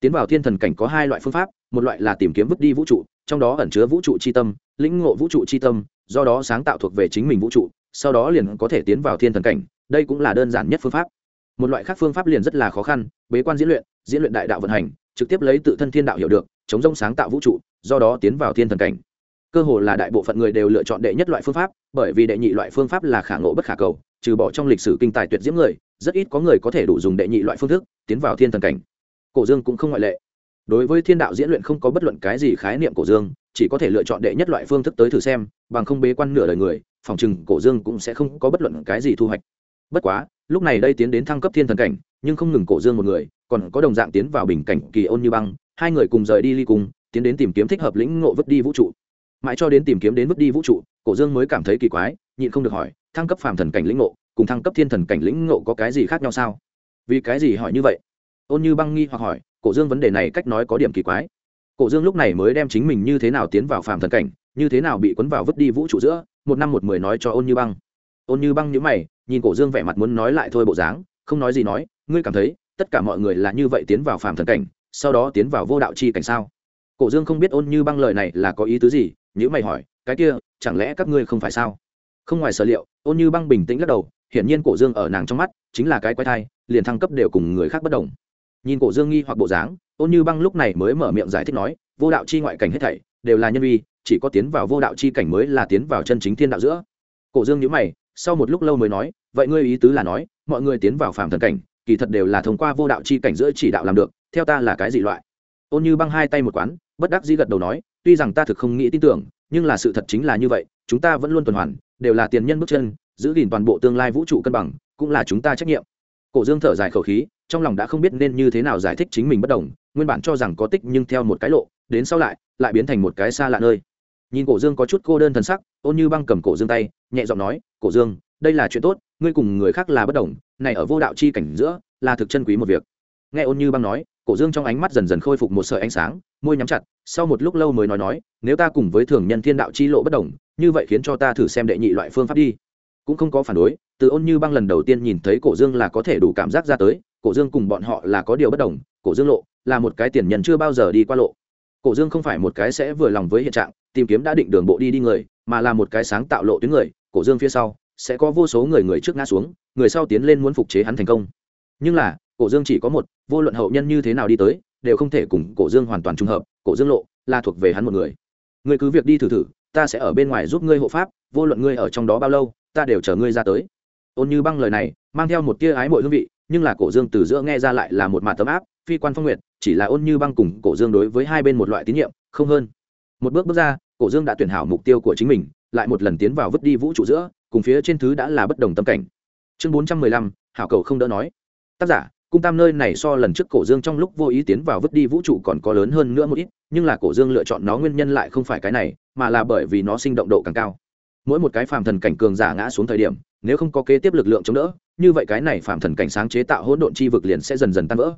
Tiến vào thiên thần cảnh có hai loại phương pháp, một loại là tìm kiếm vứt đi vũ trụ, trong đó ẩn chứa vũ trụ c h i tâm, lĩnh ngộ vũ trụ c h i tâm, do đó sáng tạo thuộc về chính mình vũ trụ, sau đó liền có thể tiến vào thiên thần cảnh, đây cũng là đơn giản nhất phương pháp. Một loại khác phương pháp liền rất là khó khăn, bế quan diễn luyện diễn luyện đại đạo vận hành, trực tiếp lấy tự thân thiên đạo hiểu được, chống rông sáng tạo vũ trụ, do đó tiến vào thiên thần cảnh. Cơ hồ là đại bộ phận người đều lựa chọn đệ nhất loại phương pháp, bởi vì đệ nhị loại phương pháp là khả ngộ bất khả cầu, trừ bỏ trong lịch sử kinh tài tuyệt diễm người, rất ít có người có thể đủ dùng đệ nhị loại phương thức, tiến vào thiên thần cảnh. Cổ dương cũng không ngoại lệ. Đối với thiên đạo diễn luyện không có bất luận cái gì khái niệm cổ dương, chỉ có thể lựa chọn đệ nhất loại phương thức tới thử xem, bằng không bế quan nửa đời người, phòng chừng cổ dương cũng sẽ không có bất luận cái gì thu hoạch. Bất quá, lúc này đây tiến đến thăng cấp thiên thần cảnh, nhưng không ngừng cổ dương một người còn có đồng dạng tiến vào bình cảnh kỳ ôn như băng, hai người cùng rời đi ly cùng tiến đến tìm kiếm thích hợp lĩnh ngộ vứt đi vũ trụ. Mãi cho đến tìm kiếm đến vứt đi vũ trụ, cổ dương mới cảm thấy kỳ quái, nhịn không được hỏi, thăng cấp phàm thần cảnh lĩnh ngộ, cùng thăng cấp thiên thần cảnh lĩnh ngộ có cái gì khác nhau sao? Vì cái gì hỏi như vậy? Ôn như băng nghi hoặc hỏi, cổ dương vấn đề này cách nói có điểm kỳ quái. Cổ dương lúc này mới đem chính mình như thế nào tiến vào phàm thần cảnh, như thế nào bị cuốn vào vứt đi vũ trụ giữa, một năm một mười nói cho ôn như băng. Ôn như băng nhữ mày, nhìn cổ dương vẻ mặt muốn nói lại thôi bộ dáng, không nói gì nói, ngươi cảm thấy tất cả mọi người là như vậy tiến vào phàm thần cảnh, sau đó tiến vào vô đạo chi cảnh sao? Cổ dương không biết ôn như băng lời này là có ý tứ gì nhữ mày hỏi, cái kia, chẳng lẽ các ngươi không phải sao? Không ngoài sở liệu, ôn như băng bình tĩnh lắc đầu, hiển nhiên cổ dương ở nàng trong mắt chính là cái quái thai, liền thăng cấp đều cùng người khác bất đồng. Nhìn cổ dương nghi hoặc bộ dáng, ôn như băng lúc này mới mở miệng giải thích nói, vô đạo chi ngoại cảnh hết thảy đều là nhân vi chỉ có tiến vào vô đạo chi cảnh mới là tiến vào chân chính thiên đạo giữa. Cổ dương nhữ mày, sau một lúc lâu mới nói, vậy ngươi ý tứ là nói, mọi người tiến vào phàm thần cảnh kỳ thật đều là thông qua vô đạo chi cảnh giữa chỉ đạo làm được, theo ta là cái gì loại. Ôn như băng hai tay một quán, bất đắc dĩ gật đầu nói, tuy rằng ta thực không nghĩ tin tưởng, nhưng là sự thật chính là như vậy, chúng ta vẫn luôn tuần hoàn, đều là tiền nhân bước chân, giữ gìn toàn bộ tương lai vũ trụ cân bằng, cũng là chúng ta trách nhiệm. Cổ dương thở dài khẩu khí, trong lòng đã không biết nên như thế nào giải thích chính mình bất đồng, nguyên bản cho rằng có tích nhưng theo một cái lộ, đến sau lại lại biến thành một cái xa lạ nơi. Nhìn cổ dương có chút cô đơn thần sắc, ôn như băng cầm cổ dương tay, nhẹ giọng nói, cổ dương, đây là chuyện tốt, ngươi cùng người khác là bất đồng này ở vô đạo chi cảnh giữa, là thực chân quý một việc. Nghe ôn như băng nói, cổ dương trong ánh mắt dần dần khôi phục một sợi ánh sáng, môi nhắm chặt, sau một lúc lâu mới nói nói, nếu ta cùng với thường nhân thiên đạo chi lộ bất đồng, như vậy khiến cho ta thử xem đệ nhị loại phương pháp đi. Cũng không có phản đối, từ ôn như băng lần đầu tiên nhìn thấy cổ dương là có thể đủ cảm giác ra tới, cổ dương cùng bọn họ là có điều bất đồng, cổ dương lộ là một cái tiền nhân chưa bao giờ đi qua lộ. Cổ dương không phải một cái sẽ vừa lòng với hiện trạng, tìm kiếm đã định đường bộ đi đi người, mà là một cái sáng tạo lộ tuyến người, cổ dương phía sau sẽ có vô số người người trước ngã xuống, người sau tiến lên muốn phục chế hắn thành công. Nhưng là, cổ dương chỉ có một, vô luận hậu nhân như thế nào đi tới, đều không thể cùng cổ dương hoàn toàn trùng hợp, cổ dương lộ, là thuộc về hắn một người. Người cứ việc đi thử thử, ta sẽ ở bên ngoài giúp ngươi hộ pháp, vô luận ngươi ở trong đó bao lâu, ta đều chờ ngươi ra tới. Ôn như băng lời này, mang theo một tia ái mội hương vị, nhưng là cổ dương từ giữa nghe ra lại là một mạt tấm áp, phi quan phong nguyệt, chỉ là ôn như băng cùng cổ dương đối với hai bên một loại tín nhiệm, không hơn. Một bước bước ra, cổ dương đã tuyển hảo mục tiêu của chính mình, lại một lần tiến vào vứt đi vũ trụ giữa cùng phía trên thứ đã là bất đồng tâm cảnh. Chương bốn trăm mười lăm, hảo cầu không đỡ nói. Tác giả, cung tam nơi này so lần trước cổ dương trong lúc vô ý tiến vào vứt đi vũ trụ còn có lớn hơn nữa một ít, nhưng là cổ dương lựa chọn nó nguyên nhân lại không phải cái này, mà là bởi vì nó sinh động độ càng cao. Mỗi một cái phàm thần cảnh cường giả ngã xuống thời điểm, nếu không có kế tiếp lực lượng chống đỡ, như vậy cái này phàm thần cảnh sáng chế tạo hỗn độn chi vực liền sẽ dần dần tan vỡ.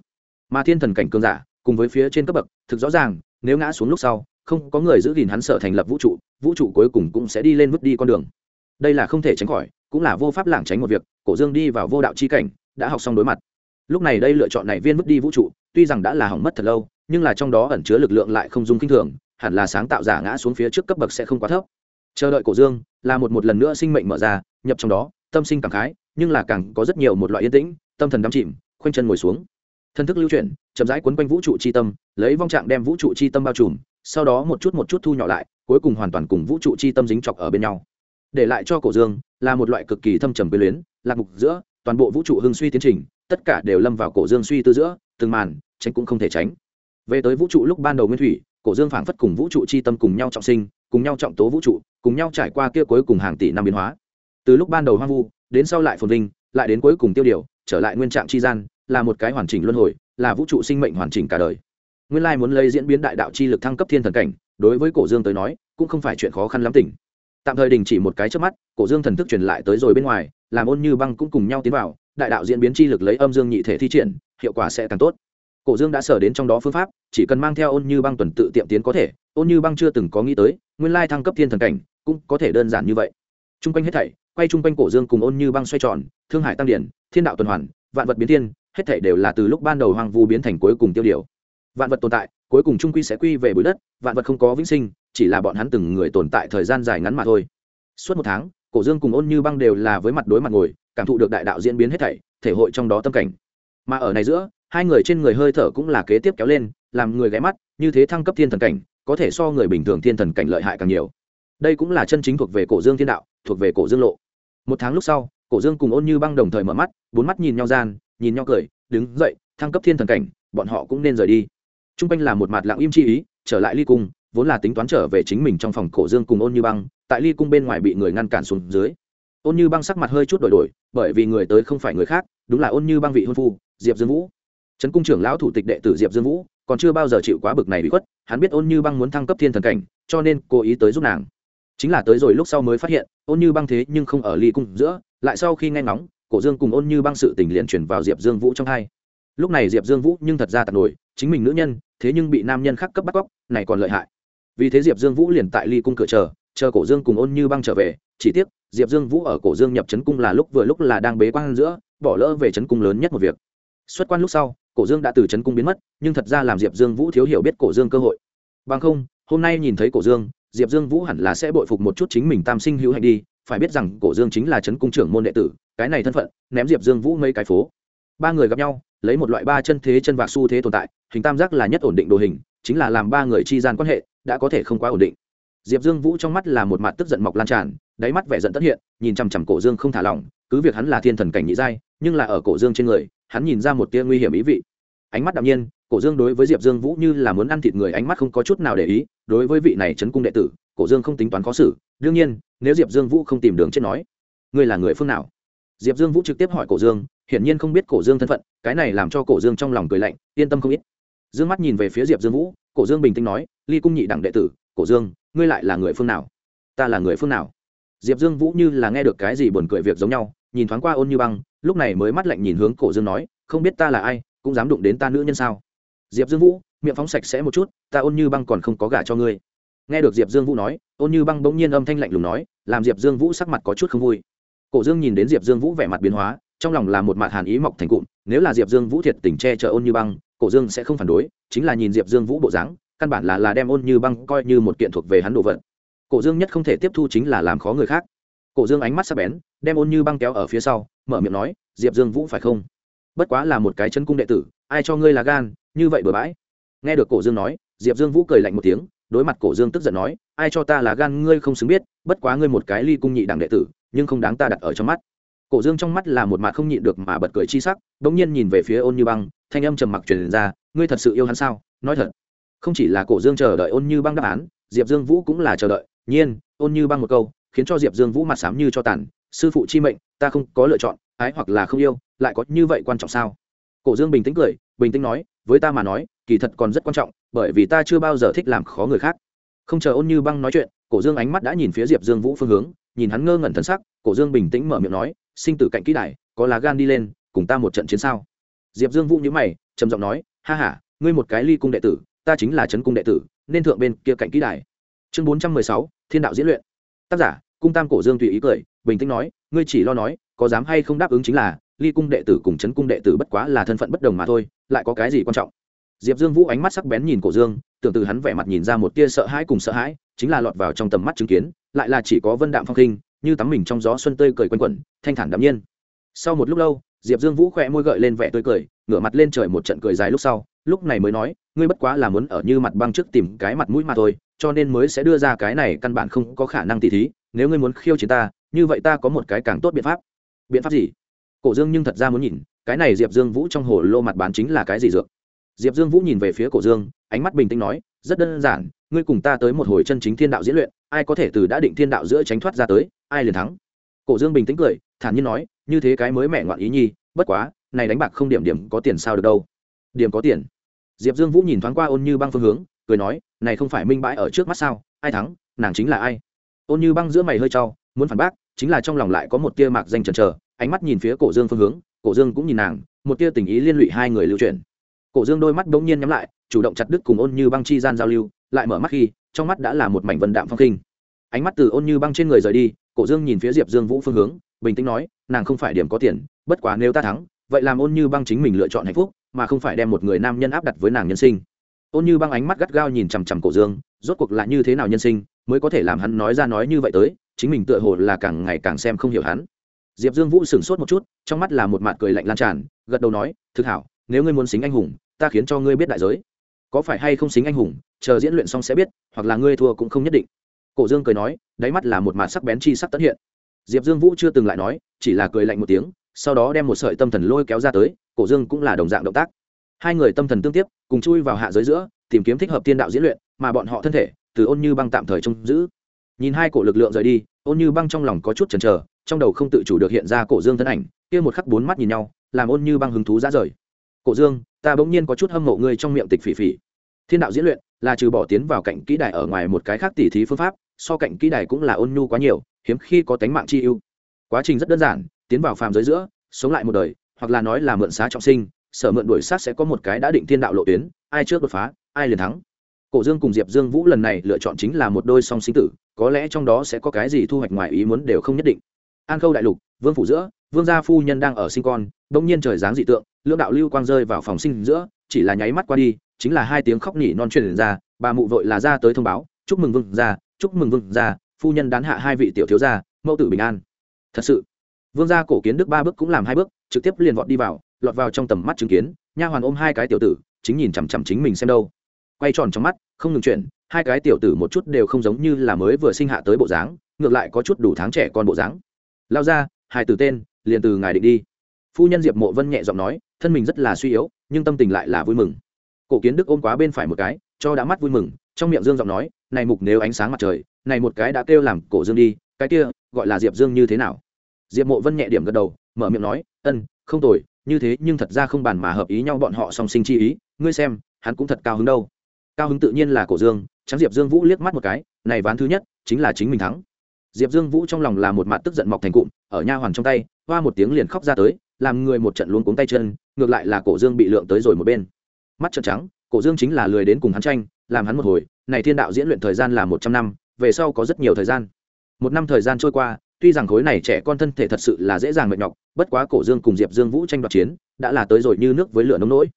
Mà thiên thần cảnh cường giả, cùng với phía trên cấp bậc, thực rõ ràng, nếu ngã xuống lúc sau, không có người giữ gìn hắn sợ thành lập vũ trụ vũ trụ cuối cùng cũng sẽ đi lên vứt đi con đường đây là không thể tránh khỏi, cũng là vô pháp lảng tránh một việc, cổ dương đi vào vô đạo chi cảnh, đã học xong đối mặt. Lúc này đây lựa chọn này viên vứt đi vũ trụ, tuy rằng đã là hỏng mất thật lâu, nhưng là trong đó ẩn chứa lực lượng lại không dung kinh thường, hẳn là sáng tạo giả ngã xuống phía trước cấp bậc sẽ không quá thấp. Chờ đợi cổ dương, là một một lần nữa sinh mệnh mở ra, nhập trong đó, tâm sinh cảm khái, nhưng là càng có rất nhiều một loại yên tĩnh, tâm thần đắm chìm, khoanh chân ngồi xuống. Thân thức lưu chuyển, chậm rãi quấn quanh vũ trụ chi tâm, lấy vong trạng đem vũ trụ chi tâm bao trùm, sau đó một chút một chút thu nhỏ lại, cuối cùng hoàn toàn cùng vũ trụ chi tâm dính chọc ở bên nhau để lại cho cổ dương là một loại cực kỳ thâm trầm quyền luyến, lạc mục giữa, toàn bộ vũ trụ hưng suy tiến trình, tất cả đều lâm vào cổ dương suy tư giữa, từng màn, tránh cũng không thể tránh. Về tới vũ trụ lúc ban đầu nguyên thủy, cổ dương phảng phất cùng vũ trụ chi tâm cùng nhau trọng sinh, cùng nhau trọng tố vũ trụ, cùng nhau trải qua kia cuối cùng hàng tỷ năm biến hóa. Từ lúc ban đầu hoang vu, đến sau lại phồn vinh, lại đến cuối cùng tiêu điều, trở lại nguyên trạng chi gian, là một cái hoàn chỉnh luân hồi, là vũ trụ sinh mệnh hoàn chỉnh cả đời. Nguyên lai muốn lấy diễn biến đại đạo chi lực thăng cấp thiên thần cảnh, đối với cổ dương tới nói, cũng không phải chuyện khó khăn lắm tỉnh tạm thời đình chỉ một cái trước mắt, cổ dương thần thức truyền lại tới rồi bên ngoài, làm ôn như băng cũng cùng nhau tiến vào, đại đạo diễn biến chi lực lấy âm dương nhị thể thi triển, hiệu quả sẽ càng tốt. Cổ dương đã sở đến trong đó phương pháp, chỉ cần mang theo ôn như băng tuần tự tiệm tiến có thể, ôn như băng chưa từng có nghĩ tới, nguyên lai thăng cấp thiên thần cảnh, cũng có thể đơn giản như vậy. T r u n g quanh hết thảy, quay t r u n g quanh cổ dương cùng ôn như băng xoay tròn, thương hải tăng điển, thiên đạo tuần hoàn, vạn vật biến thiên, hết thảy đều là từ lúc ban đầu hoang vu biến thành cuối cùng tiêu điều. Vạn vật tồn tại cuối cùng trung quy sẽ quy về bụi đất, vạn vật không có vĩnh sinh, chỉ là bọn hắn từng người tồn tại thời gian dài ngắn mà thôi. Suốt một tháng, cổ dương cùng ôn như băng đều là với mặt đối mặt ngồi, cảm thụ được đại đạo diễn biến hết thảy, thể hội trong đó tâm cảnh. Mà ở này giữa, hai người trên người hơi thở cũng là kế tiếp kéo lên, làm người ghé mắt, như thế thăng cấp thiên thần cảnh, có thể so người bình thường thiên thần cảnh lợi hại càng nhiều. Đây cũng là chân chính thuộc về cổ dương thiên đạo, thuộc về cổ dương lộ. Một tháng lúc sau, cổ dương cùng ôn như băng đồng thời mở mắt, bốn mắt nhìn nhau gian, nhìn nhau cười, đứng dậy, thăng cấp thiên thần cảnh, bọn họ cũng nên rời đi t r u n g quanh là một mặt lặng im chi ý, trở lại ly cung, vốn là tính toán trở về chính mình trong phòng cổ dương cùng ôn như băng, tại ly cung bên ngoài bị người ngăn cản xuống dưới. Ôn như băng sắc mặt hơi chút đổi đổi, bởi vì người tới không phải người khác, đúng là ôn như băng vị hôn phu, diệp dương vũ. Trấn cung trưởng lão thủ tịch đệ tử diệp dương vũ, còn chưa bao giờ chịu quá bực này bị khuất, hắn biết ôn như băng muốn thăng cấp thiên thần cảnh, cho nên cố ý tới giúp nàng. Chính là tới rồi lúc sau mới phát hiện, ôn như băng thế nhưng không ở ly cung giữa, lại sau khi nghe ngóng, cổ dương cùng ôn như băng sự tình liền chuyển vào diệp dương vũ trong hai lúc này diệp dương vũ nhưng thật ra tạt nổi, chính mình nữ nhân, thế nhưng bị nam nhân khác cấp bắt cóc, này còn lợi hại. Vì thế diệp dương vũ liền tại ly cung cửa chờ chờ cổ dương cùng ôn như băng trở về. Chỉ tiếc, diệp dương vũ ở cổ dương nhập trấn cung là lúc vừa lúc là đang bế quan giữa, bỏ lỡ về trấn cung lớn nhất một việc. Xuất quan lúc sau, cổ dương đã từ trấn cung biến mất, nhưng thật ra làm diệp dương vũ thiếu hiểu biết cổ dương cơ hội. Bằng không, hôm nay nhìn thấy cổ dương, diệp dương vũ hẳn là sẽ bội phục một chút chính mình tam sinh hữu hạnh đi. Phải biết rằng cổ dương chính là trấn cung trưởng môn đệ tử, cái này thân phận, ném diệp dương vũ mấy cái phố. Ba người gặp nhau lấy một loại ba chân thế chân vạc xu thế tồn tại, hình tam giác là nhất ổn định đồ hình, chính là làm ba người chi gian quan hệ, đã có thể không quá ổn định. Diệp dương vũ trong mắt là một mặt tức giận mọc lan tràn, đáy mắt vẻ giận tất hiện, nhìn chằm chằm cổ dương không thả lỏng, cứ việc hắn là thiên thần cảnh nhị giai, nhưng là ở cổ dương trên người, hắn nhìn ra một tia nguy hiểm ý vị. Ánh mắt đạm nhiên, cổ dương đối với diệp dương vũ như là muốn ăn thịt người ánh mắt không có chút nào để ý, đối với vị này chấn cung đệ tử, cổ dương không tính toán khó xử, đương nhiên, nếu diệp dương vũ không tìm đường chết nói, ngươi là người phương nào? Diệp dương vũ trực tiếp hỏi cổ dương hiển nhiên không biết cổ dương thân phận, cái này làm cho cổ dương trong lòng cười lạnh, yên tâm không ít. D ư ơ n g mắt nhìn về phía diệp dương vũ, cổ dương bình tĩnh nói, ly cung nhị đẳng đệ tử, cổ dương, ngươi lại là người phương nào? Ta là người phương nào? Diệp dương vũ như là nghe được cái gì buồn cười việc giống nhau, nhìn thoáng qua ôn như băng, lúc này mới mắt lạnh nhìn hướng cổ dương nói, không biết ta là ai, cũng dám đụng đến ta nữ nhân sao? Diệp dương vũ, miệng phóng sạch sẽ một chút, ta ôn như băng còn không có gả cho ngươi. Nghe được diệp dương vũ nói, ôn như băng bỗng nhiên âm thanh lạnh lùng nói, làm diệp dương vũ sắc mặt có chút không vui. Cổ dương nhìn đến diệp dương vũ vẻ mặt biến hóa trong lòng là một mặt hàn ý mọc thành cụm, nếu là diệp dương vũ thiệt tình che chở ôn như băng, cổ dương sẽ không phản đối, chính là nhìn diệp dương vũ bộ dáng, căn bản là là đem ôn như băng coi như một kiện thuộc về hắn đồ vật. Cổ dương nhất không thể tiếp thu chính là làm khó người khác. Cổ dương ánh mắt sắp bén, đem ôn như băng kéo ở phía sau, mở miệng nói, diệp dương vũ phải không? Bất quá là một cái chân cung đệ tử, ai cho ngươi là gan, như vậy bừa bãi. Nghe được cổ dương nói, diệp dương vũ cười lạnh một tiếng, đối mặt cổ dương tức giận nói, ai cho ta là gan ngươi không xứng biết, bất quá ngươi một cái ly cung nhị đẳng đệ tử, nhưng không đáng ta đặt ở trong mắt cổ dương trong mắt là một mặt không nhịn được mà bật cười chi sắc đ ỗ n g nhiên nhìn về phía ôn như băng, thanh âm trầm mặc truyền ra, ngươi thật sự yêu hắn sao? Nói thật. Không chỉ là cổ dương chờ đợi ôn như băng đáp án, diệp dương vũ cũng là chờ đợi. Nhiên, ôn như băng một câu, khiến cho diệp dương vũ mặt sám như cho tàn, sư phụ chi mệnh, ta không có lựa chọn, ái hoặc là không yêu, lại có như vậy quan trọng sao? Cổ dương bình tĩnh cười, bình tĩnh nói, với ta mà nói, kỳ thật còn rất quan trọng, bởi vì ta chưa bao giờ thích làm khó người khác. Không chờ ôn như băng nói chuyện, cổ dương ánh mắt đã nhìn phía diệp dương vũ phương hướng, nhìn hắn ngơ ngẩn thân sắc cổ dương bình tĩnh mở miệng nói, sinh tử cạnh kỹ đại, có lá gan đi lên, cùng ta một trận chiến sao? Diệp dương vũ nhữ mày, trầm giọng nói, ha h a ngươi một cái ly cung đệ tử, ta chính là trấn cung đệ tử, nên thượng bên kia cạnh kỹ đại. Chương bốn trăm mười sáu, thiên đạo diễn luyện. Tác giả, cung tam cổ dương tùy ý cười, bình tĩnh nói, ngươi chỉ lo nói, có dám hay không đáp ứng chính là, ly cung đệ tử cùng trấn cung đệ tử bất quá là thân phận bất đồng mà thôi, lại có cái gì quan trọng? Diệp dương vũ ánh mắt sắc bén nhìn cổ dương, tưởng từ hắn vẻ mặt nhìn ra một tia sợ hãi cùng sợ hãi, chính là lọt vào trong tầm mắt chứng kiến, lại là chỉ có vân đạm phong khinh như tắm mình trong gió xuân tươi cười quanh quẩn, thanh thản đạm nhiên. Sau một lúc lâu, diệp dương vũ khỏe môi gợi lên vẻ tươi cười, ngửa mặt lên trời một trận cười dài lúc sau, lúc này mới nói, ngươi bất quá là muốn ở như mặt băng trước tìm cái mặt mũi mà thôi, cho nên mới sẽ đưa ra cái này căn bản không có khả năng tỉ thí, nếu ngươi muốn khiêu chiến ta, như vậy ta có một cái càng tốt biện pháp. Biện pháp gì? Cổ dương nhưng thật ra muốn nhìn, cái này diệp dương vũ trong hồ lô mặt bán chính là cái gì dược? Diệp dương vũ nhìn về phía cổ dương, ánh mắt bình tĩnh nói, rất đơn giản, ngươi cùng ta tới một hồi chân chính thiên đạo diễn luyện, ai có thể từ đã định thiên đạo giữa tránh thoát ra tới ai liền thắng. Cổ dương bình tĩnh cười thản nhiên nói như thế cái mới mẹ ngoạn ý nhi bất quá này đánh bạc không điểm điểm có tiền sao được đâu. Điểm có tiền? Diệp dương vũ nhìn thoáng qua ôn như băng phương hướng cười nói này không phải minh bãi ở trước mắt sao ai thắng nàng chính là ai? Ôn như băng giữa mày hơi trau, muốn phản bác chính là trong lòng lại có một tia mạc danh trần chờ ánh mắt nhìn phía cổ dương phương hướng cổ dương cũng nhìn nàng một tia tình ý liên lụy hai người lưu truyền cổ dương đôi mắt bỗng nhiên nhắm lại chủ động chặt đứt cùng ôn như băng chi gian giao lưu lại mở mắt khi trong mắt đã là một mảnh vân đạm phong khinh. Ánh mắt từ ôn như băng trên người rời đi cổ dương nhìn phía diệp dương vũ phương hướng, bình tĩnh nói, nàng không phải điểm có tiền, bất quá nếu ta thắng, vậy làm ôn như băng chính mình lựa chọn hạnh phúc, mà không phải đem một người nam nhân áp đặt với nàng nhân sinh. Ôn như băng ánh mắt gắt gao nhìn chằm chằm cổ dương, rốt cuộc là như thế nào nhân sinh, mới có thể làm hắn nói ra nói như vậy tới, chính mình tựa hồ là càng ngày càng xem không hiểu hắn. Diệp dương vũ sửng sốt một chút, trong mắt là một mặt cười lạnh lan tràn, gật đầu nói, thực hảo, nếu ngươi muốn xính anh hùng, ta khiến cho ngươi biết đại giới. Có phải hay không xính anh hùng, chờ diễn luyện xong sẽ biết, hoặc là ngươi thua cũng không nhất định cổ dương cười nói, đáy mắt là một mặt sắc bén chi sắc tất hiện. Diệp dương vũ chưa từng lại nói, chỉ là cười lạnh một tiếng, sau đó đem một sợi tâm thần lôi kéo ra tới, cổ dương cũng là đồng dạng động tác. Hai người tâm thần tương tiếp, cùng chui vào hạ giới giữa, tìm kiếm thích hợp tiên đạo diễn luyện, mà bọn họ thân thể, từ ôn như băng tạm thời trông giữ. Nhìn hai cổ lực lượng rời đi, ôn như băng trong lòng có chút chần chờ, trong đầu không tự chủ được hiện ra cổ dương thân ảnh, kia một khắc bốn mắt nhìn nhau, làm ôn như băng hứng thú ra rời. Cổ dương, ta bỗng nhiên có chút hâm mộ ngươi trong miệng tịch phỉ phỉ. Thiên đạo diễn luyện là trừ bỏ tiến vào cạnh kỹ đại ở ngoài một cái khác tỉ thí phương pháp so cạnh kỹ đài cũng là ôn nhu quá nhiều, hiếm khi có tánh mạng chi ưu. Quá trình rất đơn giản, tiến vào phàm giới giữa, sống lại một đời, hoặc là nói là mượn xá trọng sinh, sở mượn đuổi sát sẽ có một cái đã định thiên đạo lộ tuyến, ai trước đột phá, ai liền thắng. Cổ dương cùng diệp dương vũ lần này lựa chọn chính là một đôi song sinh tử, có lẽ trong đó sẽ có cái gì thu hoạch ngoài ý muốn đều không nhất định. An khâu đại lục, vương phủ giữa, vương gia phu nhân đang ở sinh con đông nhiên trời dáng dị tượng, lưỡng đạo lưu quang rơi vào phòng sinh giữa, chỉ là nháy mắt qua đi, chính là hai tiếng khóc nỉ non truyền ra, bà mụ vội là ra tới thông báo, chúc mừng vương gia chúc mừng vương gia, phu nhân đán hạ hai vị tiểu thiếu gia, mẫu tử bình an. Thật sự, vương gia cổ kiến đức ba bước cũng làm hai bước, trực tiếp liền vọt đi vào, lọt vào trong tầm mắt chứng kiến, nha hoàn ôm hai cái tiểu tử, chính nhìn chằm chằm chính mình xem đâu. Quay tròn trong mắt, không ngừng chuyển, hai cái tiểu tử một chút đều không giống như là mới vừa sinh hạ tới bộ dáng, ngược lại có chút đủ tháng trẻ con bộ dáng. Lao ra, hai từ tên, liền từ ngài định đi. Phu nhân diệp mộ vân nhẹ giọng nói, thân mình rất là suy yếu, nhưng tâm tình lại là vui mừng. Cổ kiến đức ôm quá bên phải một cái, cho đã mắt vui mừng, trong miệng dương giọng nói này mục nếu ánh sáng mặt trời, này một cái đã kêu làm cổ dương đi, cái kia, gọi là diệp dương như thế nào? Diệp mộ vân nhẹ điểm gật đầu, mở miệng nói, ân, không tồi, như thế, nhưng thật ra không bàn mà hợp ý nhau bọn họ song sinh chi ý, ngươi xem, hắn cũng thật cao hứng đâu. Cao hứng tự nhiên là cổ dương, trắng diệp dương vũ liếc mắt một cái, này ván thứ nhất, chính là chính mình thắng. Diệp dương vũ trong lòng là một mặt tức giận mọc thành cụm, ở nha hoàn trong tay, hoa một tiếng liền khóc ra tới, làm người một trận luống cuống tay chân, ngược lại là cổ dương bị lượng tới rồi một bên. Mắt trợn trắng, cổ dương chính là lười đến cùng hắn tranh, làm hắn một hồi này thiên đạo diễn luyện thời gian là một trăm năm, về sau có rất nhiều thời gian. Một năm thời gian trôi qua, tuy rằng khối này trẻ con thân thể thật sự là dễ dàng mệt nhọc, bất quá cổ dương cùng diệp dương vũ tranh đoạt chiến, đã là tới rồi như nước với lửa nóng nỗi.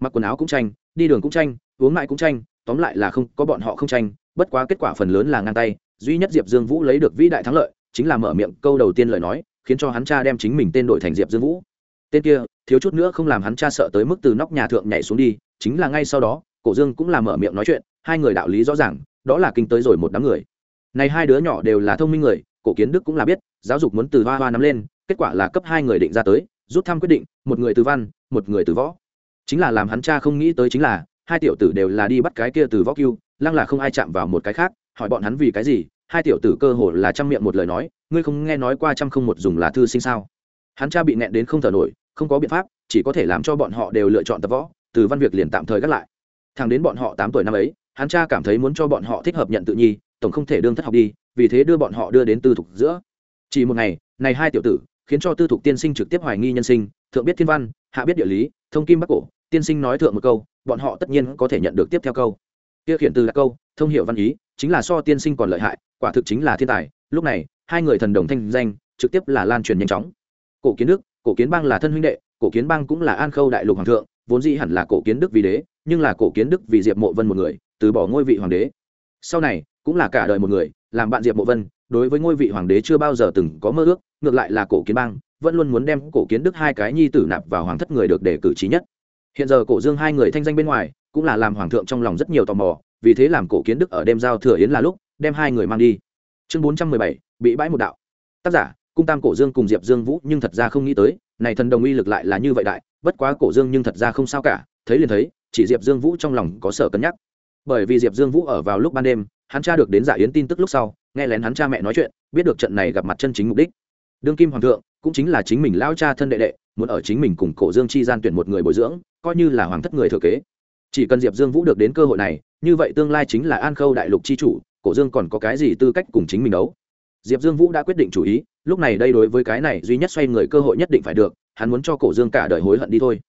Mặc quần áo cũng tranh, đi đường cũng tranh, uống mại cũng tranh, tóm lại là không, có bọn họ không tranh, bất quá kết quả phần lớn là ngang tay. Duy nhất diệp dương vũ lấy được vĩ đại thắng lợi, chính là mở miệng câu đầu tiên lời nói, khiến cho hắn cha đem chính mình tên đổi thành diệp dương vũ. Tên kia, thiếu chút nữa không làm hắn cha sợ tới mức từ nóc nhà thượng nhảy xuống đi, chính là ngay sau đó, cổ dương cũng làm mở miệng nói chuyện hai người đạo lý rõ ràng, đó là kinh tới rồi một đám người. Này hai đứa nhỏ đều là thông minh người, cổ kiến đức cũng là biết, giáo dục muốn từ hoa hoa nắm lên, kết quả là cấp hai người định ra tới, rút thăm quyết định, một người từ văn, một người từ võ. Chính là làm hắn cha không nghĩ tới chính là, hai tiểu tử đều là đi bắt cái kia từ võ cưu lăng là không ai chạm vào một cái khác, hỏi bọn hắn vì cái gì, hai tiểu tử cơ hồ là trăm miệng một lời nói, ngươi không nghe nói qua trăm không một dùng là thư sinh sao? Hắn cha bị nẹn đến không thở nổi, không có biện pháp, chỉ có thể làm cho bọn họ đều lựa chọn tập võ, từ văn việc liền tạm thời gác lại thằng đến bọn họ tám tuổi năm ấy, hắn cha cảm thấy muốn cho bọn họ thích hợp nhận tự nhi, tổng không thể đương thất học đi, vì thế đưa bọn họ đưa đến tư thục giữa. Chỉ một ngày, này hai tiểu tử, khiến cho tư thục tiên sinh trực tiếp hoài nghi nhân sinh, thượng biết thiên văn, hạ biết địa lý, thông kim bắc cổ, tiên sinh nói thượng một câu, bọn họ tất nhiên có thể nhận được tiếp theo câu. Kia khiển từ là câu, thông hiệu văn ý, chính là so tiên sinh còn lợi hại, quả thực chính là thiên tài. Lúc này, hai người thần đồng thanh danh, trực tiếp là lan truyền nhanh chóng. Cổ kiến đức, cổ kiến bang là thân huynh đệ, cổ kiến bang cũng là an khâu đại lục hoàng thượng vốn dĩ hẳn là cổ kiến đức vì đế, nhưng là cổ kiến đức vì diệp mộ vân một người, từ bỏ ngôi vị hoàng đế. Sau này, cũng là cả đời một người, làm bạn diệp mộ vân, đối với ngôi vị hoàng đế chưa bao giờ từng có mơ ước, ngược lại là cổ kiến bang, vẫn luôn muốn đem cổ kiến đức hai cái nhi tử nạp vào hoàng thất người được đề cử trí nhất. Hiện giờ cổ dương hai người thanh danh bên ngoài, cũng là làm hoàng thượng trong lòng rất nhiều tò mò, vì thế làm cổ kiến đức ở đêm giao thừa yến là lúc, đem hai người mang đi. Chương bốn trăm mười bảy, bị bãi một đạo. Tác giả, cung tam cổ dương cùng diệp dương vũ, nhưng thật ra không nghĩ tới, này thần đồng uy lực lại là như vậy đại bất quá cổ dương nhưng thật ra không sao cả, thấy liền thấy, chỉ diệp dương vũ trong lòng có sở cân nhắc. Bởi vì diệp dương vũ ở vào lúc ban đêm, hắn cha được đến giả yến tin tức lúc sau, nghe lén hắn cha mẹ nói chuyện, biết được trận này gặp mặt chân chính mục đích. Đương kim hoàng thượng, cũng chính là chính mình lao cha thân đệ đệ, muốn ở chính mình cùng cổ dương chi gian tuyển một người bồi dưỡng, coi như là hoàng thất người thừa kế. Chỉ cần diệp dương vũ được đến cơ hội này, như vậy tương lai chính là an khâu đại lục chi chủ, cổ dương còn có cái gì tư cách cùng chính mình đấu? Diệp dương vũ đã quyết định chủ ý, lúc này đây đối với cái này duy nhất xoay người cơ hội nhất định phải được hắn muốn cho cổ dương cả đời hối hận đi thôi.